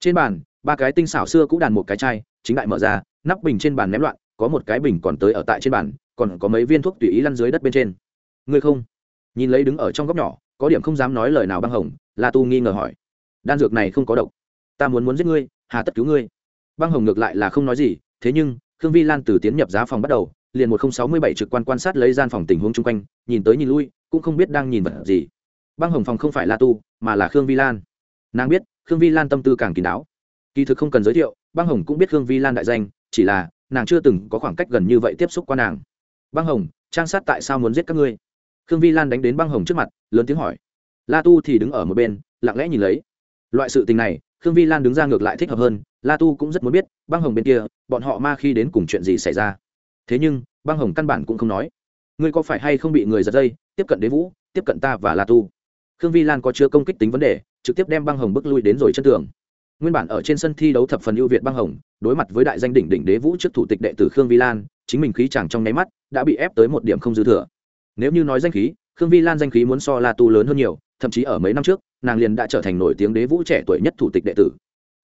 Trên bàn, ba cái tinh xảo xưa cũng đàn một cái chai, chính đại mở ra, nắp bình trên bàn ném loạn, có một cái bình còn tới ở tại trên bàn còn có mấy viên thuốc tùy ý lăn dưới đất bên trên. Ngươi không? Nhìn lấy đứng ở trong góc nhỏ, có điểm không dám nói lời nào băng hồng, la tu nghi ngờ hỏi. Đan dược này không có độc. Ta muốn muốn giết ngươi, hà tất cứu ngươi. Băng hồng ngược lại là không nói gì, thế nhưng, khương vi lan từ tiến nhập giá phòng bắt đầu, liền một nghìn sáu mươi bảy trực quan quan sát lấy gian phòng tình huống chung quanh, nhìn tới nhìn lui, cũng không biết đang nhìn vật gì. Băng hồng phòng không phải la tu, mà là khương vi lan. Nàng biết, khương vi lan tâm tư càng kín đáo. Kỳ thực không cần giới thiệu, băng hồng cũng biết khương vi lan đại danh, chỉ là, nàng chưa từng có khoảng cách gần như vậy tiếp xúc qua nàng băng hồng, trang sát tại sao muốn giết các ngươi? Khương vi lan đánh đến băng hồng trước mặt, lớn tiếng hỏi. La tu thì đứng ở một bên, lặng lẽ nhìn lấy. Loại sự tình này, khương vi lan đứng ra ngược lại thích hợp hơn, la tu cũng rất muốn biết, băng hồng bên kia, bọn họ ma khi đến cùng chuyện gì xảy ra? Thế nhưng, băng hồng căn bản cũng không nói. Ngươi có phải hay không bị người giật dây, tiếp cận đế vũ, tiếp cận ta và la tu? Khương vi lan có chứa công kích tính vấn đề, trực tiếp đem băng hồng bước lui đến rồi chân tường nguyên bản ở trên sân thi đấu thập phần ưu việt băng hồng, đối mặt với đại danh đỉnh đỉnh đế vũ trước thủ tịch đệ tử khương vi lan, chính mình khí chẳng trong nháy mắt đã bị ép tới một điểm không dư thừa. Nếu như nói danh khí, khương vi lan danh khí muốn so la tu lớn hơn nhiều, thậm chí ở mấy năm trước, nàng liền đã trở thành nổi tiếng đế vũ trẻ tuổi nhất thủ tịch đệ tử.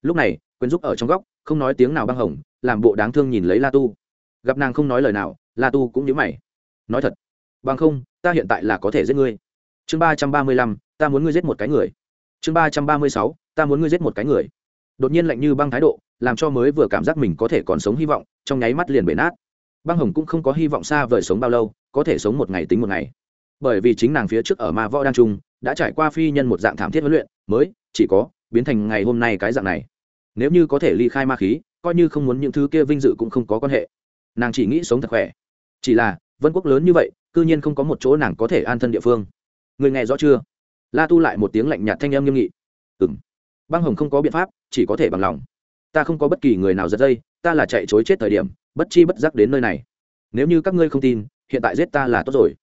Lúc này, quyến giúp ở trong góc, không nói tiếng nào băng hồng, làm bộ đáng thương nhìn lấy la tu. Gặp nàng không nói lời nào, la tu cũng nhớ mày. Nói thật, bằng không, ta hiện tại là có thể giết ngươi. Chương ba trăm ba mươi lăm, ta muốn ngươi giết một cái người. Chương ba trăm ba mươi sáu, ta muốn ngươi giết một cái người đột nhiên lạnh như băng thái độ, làm cho mới vừa cảm giác mình có thể còn sống hy vọng, trong nháy mắt liền bể nát. Băng hồng cũng không có hy vọng xa vời sống bao lâu, có thể sống một ngày tính một ngày. Bởi vì chính nàng phía trước ở ma võ đan trung, đã trải qua phi nhân một dạng thảm thiết huấn luyện, mới, chỉ có, biến thành ngày hôm nay cái dạng này. Nếu như có thể ly khai ma khí, coi như không muốn những thứ kia vinh dự cũng không có quan hệ. Nàng chỉ nghĩ sống thật khỏe. Chỉ là, vân quốc lớn như vậy, cư nhiên không có một chỗ nàng có thể an thân địa phương. Người nghe rõ chưa? La tu lại một tiếng lạnh nhạt thanh em nghiêm nghị. Ừng băng hồng không có biện pháp chỉ có thể bằng lòng. Ta không có bất kỳ người nào giật dây, ta là chạy chối chết thời điểm, bất chi bất giác đến nơi này. Nếu như các ngươi không tin, hiện tại giết ta là tốt rồi.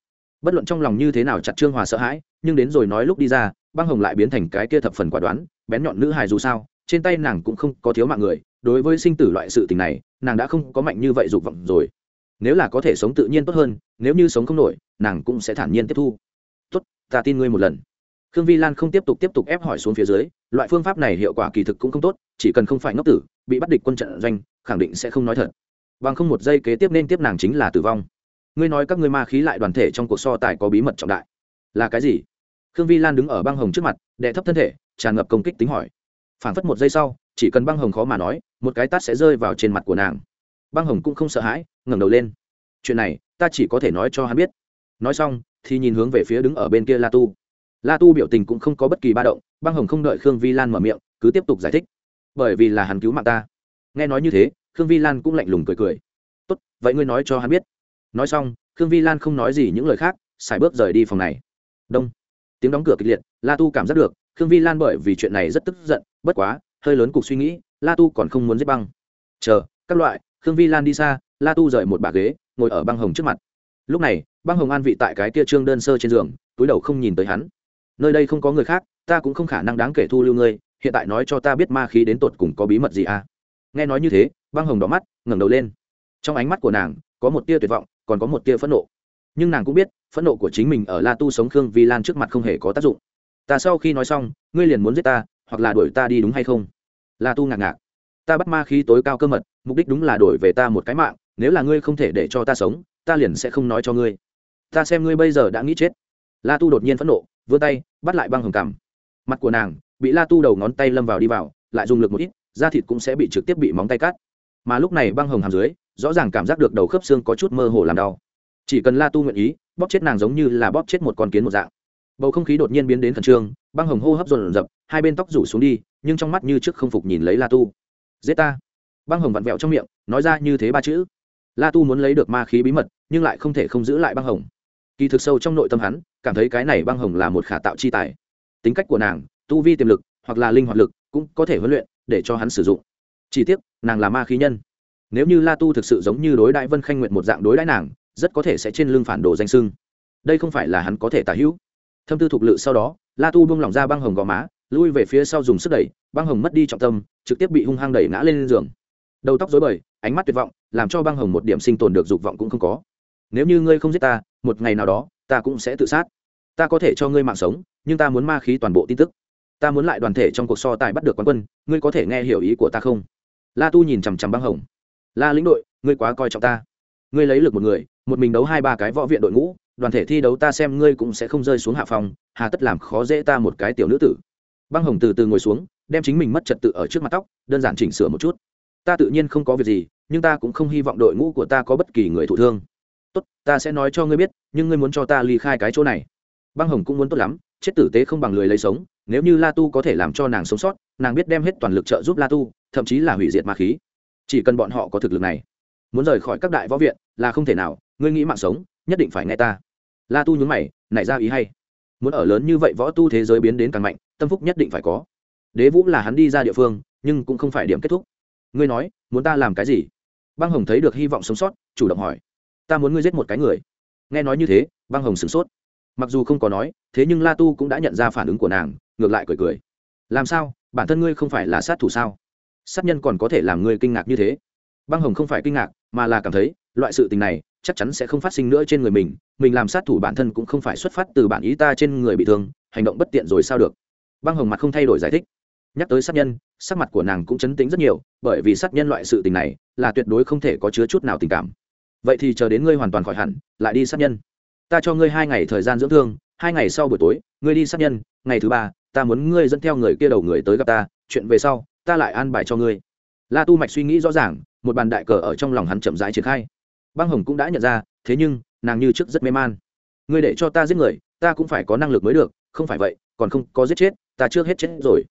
Bất luận trong lòng như thế nào chặt trương hòa sợ hãi, nhưng đến rồi nói lúc đi ra, băng hồng lại biến thành cái kia thập phần quả đoán, bén nhọn nữ hài dù sao, trên tay nàng cũng không có thiếu mạng người, đối với sinh tử loại sự tình này, nàng đã không có mạnh như vậy dục vọng rồi. Nếu là có thể sống tự nhiên tốt hơn, nếu như sống không nổi, nàng cũng sẽ thản nhiên tiếp thu. Tốt, ta tin ngươi một lần khương vi lan không tiếp tục tiếp tục ép hỏi xuống phía dưới, loại phương pháp này hiệu quả kỳ thực cũng không tốt, chỉ cần không phải ngốc tử, bị bắt địch quân trận doanh, khẳng định sẽ không nói thật. Bằng không một giây kế tiếp nên tiếp nàng chính là tử vong. Ngươi nói các ngươi ma khí lại đoàn thể trong cuộc so tài có bí mật trọng đại. Là cái gì? Khương vi lan đứng ở băng hồng trước mặt, đệ thấp thân thể, tràn ngập công kích tính hỏi. Phảng phất một giây sau, chỉ cần băng hồng khó mà nói, một cái tát sẽ rơi vào trên mặt của nàng. Băng hồng cũng không sợ hãi, ngẩng đầu lên. Chuyện này, ta chỉ có thể nói cho hắn biết. Nói xong, thì nhìn hướng về phía đứng ở bên kia la tu la tu biểu tình cũng không có bất kỳ ba động, băng hồng không đợi khương vi lan mở miệng, cứ tiếp tục giải thích. Bởi vì là hắn cứu mạng ta. Nghe nói như thế, khương vi lan cũng lạnh lùng cười cười. Tốt, vậy ngươi nói cho hắn biết. Nói xong, khương vi lan không nói gì những lời khác, xài bước rời đi phòng này. Đông. Tiếng đóng cửa kịch liệt, la tu cảm giác được, khương vi lan bởi vì chuyện này rất tức giận, bất quá, hơi lớn cục suy nghĩ, la tu còn không muốn giết băng. Chờ, các loại, khương vi lan đi xa. La tu rời một bà ghế, ngồi ở băng hồng trước mặt. Lúc này, băng hồng an vị tại cái kia trương đơn sơ trên giường, túi đầu không nhìn tới hắn nơi đây không có người khác, ta cũng không khả năng đáng kể thu lưu ngươi, hiện tại nói cho ta biết ma khí đến tột cùng có bí mật gì à? Nghe nói như thế, băng hồng đỏ mắt, ngẩng đầu lên. Trong ánh mắt của nàng, có một tia tuyệt vọng, còn có một tia phẫn nộ. Nhưng nàng cũng biết, phẫn nộ của chính mình ở la tu sống khương vi lan trước mặt không hề có tác dụng. Ta sau khi nói xong, ngươi liền muốn giết ta, hoặc là đuổi ta đi đúng hay không? La tu ngạc ngạc. Ta bắt ma khí tối cao cơ mật, mục đích đúng là đổi về ta một cái mạng, nếu là ngươi không thể để cho ta sống, ta liền sẽ không nói cho ngươi. Ta xem ngươi bây giờ đã nghĩ chết. La tu đột nhiên phẫn nộ vươn tay, bắt lại băng hồng cằm. Mặt của nàng bị la tu đầu ngón tay lâm vào đi vào, lại dùng lực một ít, da thịt cũng sẽ bị trực tiếp bị móng tay cắt. Mà lúc này băng hồng hàm dưới, rõ ràng cảm giác được đầu khớp xương có chút mơ hồ làm đau. Chỉ cần la tu nguyện ý, bóp chết nàng giống như là bóp chết một con kiến một dạng. Bầu không khí đột nhiên biến đến khẩn trương, băng hồng hô hấp dồn dập, hai bên tóc rủ xuống đi, nhưng trong mắt như trước không phục nhìn lấy la tu. Giết ta! Băng hồng vặn vẹo trong miệng, nói ra như thế ba chữ. La tu muốn lấy được ma khí bí mật, nhưng lại không thể không giữ lại băng hồng. Kỳ thực sâu trong nội tâm hắn cảm thấy cái này băng hồng là một khả tạo chi tài. Tính cách của nàng, tu vi tiềm lực, hoặc là linh hoạt lực, cũng có thể huấn luyện, để cho hắn sử dụng. Chỉ tiếc, nàng là ma khí nhân. Nếu như la tu thực sự giống như đối đại vân khanh nguyện một dạng đối đãi nàng, rất có thể sẽ trên lưng phản đồ danh sưng. Đây không phải là hắn có thể tả hữu. Thâm tư thục lự sau đó, la tu buông lỏng ra băng hồng gò má, lui về phía sau dùng sức đẩy, băng hồng mất đi trọng tâm, trực tiếp bị hung hăng đẩy ngã lên giường. Đầu tóc dối bời, ánh mắt tuyệt vọng, làm cho băng hồng một điểm sinh tồn được dục vọng cũng không có. Nếu như ngươi không giết ta, một ngày nào đó, ta cũng sẽ tự sát ta có thể cho ngươi mạng sống, nhưng ta muốn ma khí toàn bộ tin tức. Ta muốn lại đoàn thể trong cuộc so tài bắt được quán quân, ngươi có thể nghe hiểu ý của ta không? La tu nhìn chằm chằm băng hồng. La lĩnh đội, ngươi quá coi trọng ta. Ngươi lấy lực một người, một mình đấu hai ba cái võ viện đội ngũ, đoàn thể thi đấu ta xem ngươi cũng sẽ không rơi xuống hạ phòng, hà tất làm khó dễ ta một cái tiểu nữ tử. Băng hồng từ từ ngồi xuống, đem chính mình mất trật tự ở trước mặt tóc, đơn giản chỉnh sửa một chút. Ta tự nhiên không có việc gì, nhưng ta cũng không hy vọng đội ngũ của ta có bất kỳ người thụ thương. Tốt, ta sẽ nói cho ngươi biết, nhưng ngươi muốn cho ta ly khai cái chỗ này băng hồng cũng muốn tốt lắm, chết tử tế không bằng lười lấy sống, nếu như la tu có thể làm cho nàng sống sót, nàng biết đem hết toàn lực trợ giúp la tu, thậm chí là hủy diệt ma khí. Chỉ cần bọn họ có thực lực này, muốn rời khỏi các đại võ viện là không thể nào, ngươi nghĩ mạng sống, nhất định phải nghe ta. La tu nhún mày, nảy ra ý hay. Muốn ở lớn như vậy võ tu thế giới biến đến càng mạnh, tâm phúc nhất định phải có. Đế vũ là hắn đi ra địa phương, nhưng cũng không phải điểm kết thúc. Ngươi nói, muốn ta làm cái gì? Băng hồng thấy được hy vọng sống sót, chủ động hỏi. Ta muốn ngươi giết một cái người. Nghe nói như thế, băng hồng sửng sốt mặc dù không có nói, thế nhưng la tu cũng đã nhận ra phản ứng của nàng, ngược lại cười cười. Làm sao? Bản thân ngươi không phải là sát thủ sao? Sát nhân còn có thể làm ngươi kinh ngạc như thế? Băng hồng không phải kinh ngạc, mà là cảm thấy, loại sự tình này, chắc chắn sẽ không phát sinh nữa trên người mình mình làm sát thủ bản thân cũng không phải xuất phát từ bản ý ta trên người bị thương, hành động bất tiện rồi sao được? Băng hồng mặt không thay đổi giải thích. Nhắc tới sát nhân, sắc mặt của nàng cũng chấn tính rất nhiều, bởi vì sát nhân loại sự tình này là tuyệt đối không thể có chứa chút nào tình cảm. Vậy thì chờ đến ngươi hoàn toàn khỏi hẳn, lại đi sát nhân ta cho ngươi hai ngày thời gian dưỡng thương, hai ngày sau buổi tối, ngươi đi sát nhân, ngày thứ ba, ta muốn ngươi dẫn theo người kia đầu người tới gặp ta, chuyện về sau, ta lại an bài cho ngươi. La tu mạch suy nghĩ rõ ràng, một bàn đại cờ ở trong lòng hắn chậm rãi triển khai. Băng hồng cũng đã nhận ra, thế nhưng, nàng như trước rất mê man. Ngươi để cho ta giết người, ta cũng phải có năng lực mới được, không phải vậy, còn không có giết chết, ta trước hết chết rồi.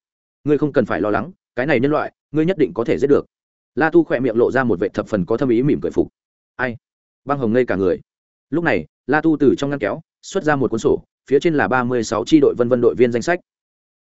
Ngươi không cần phải lo lắng, cái này nhân loại, ngươi nhất định có thể giết được. La tu khỏe miệng lộ ra một vệ thập phần có thâm ý mỉm cười phục. Ai? Băng hồng ngây cả người lúc này, la tu từ trong ngăn kéo, xuất ra một cuốn sổ, phía trên là ba mươi sáu tri đội vân vân đội viên danh sách.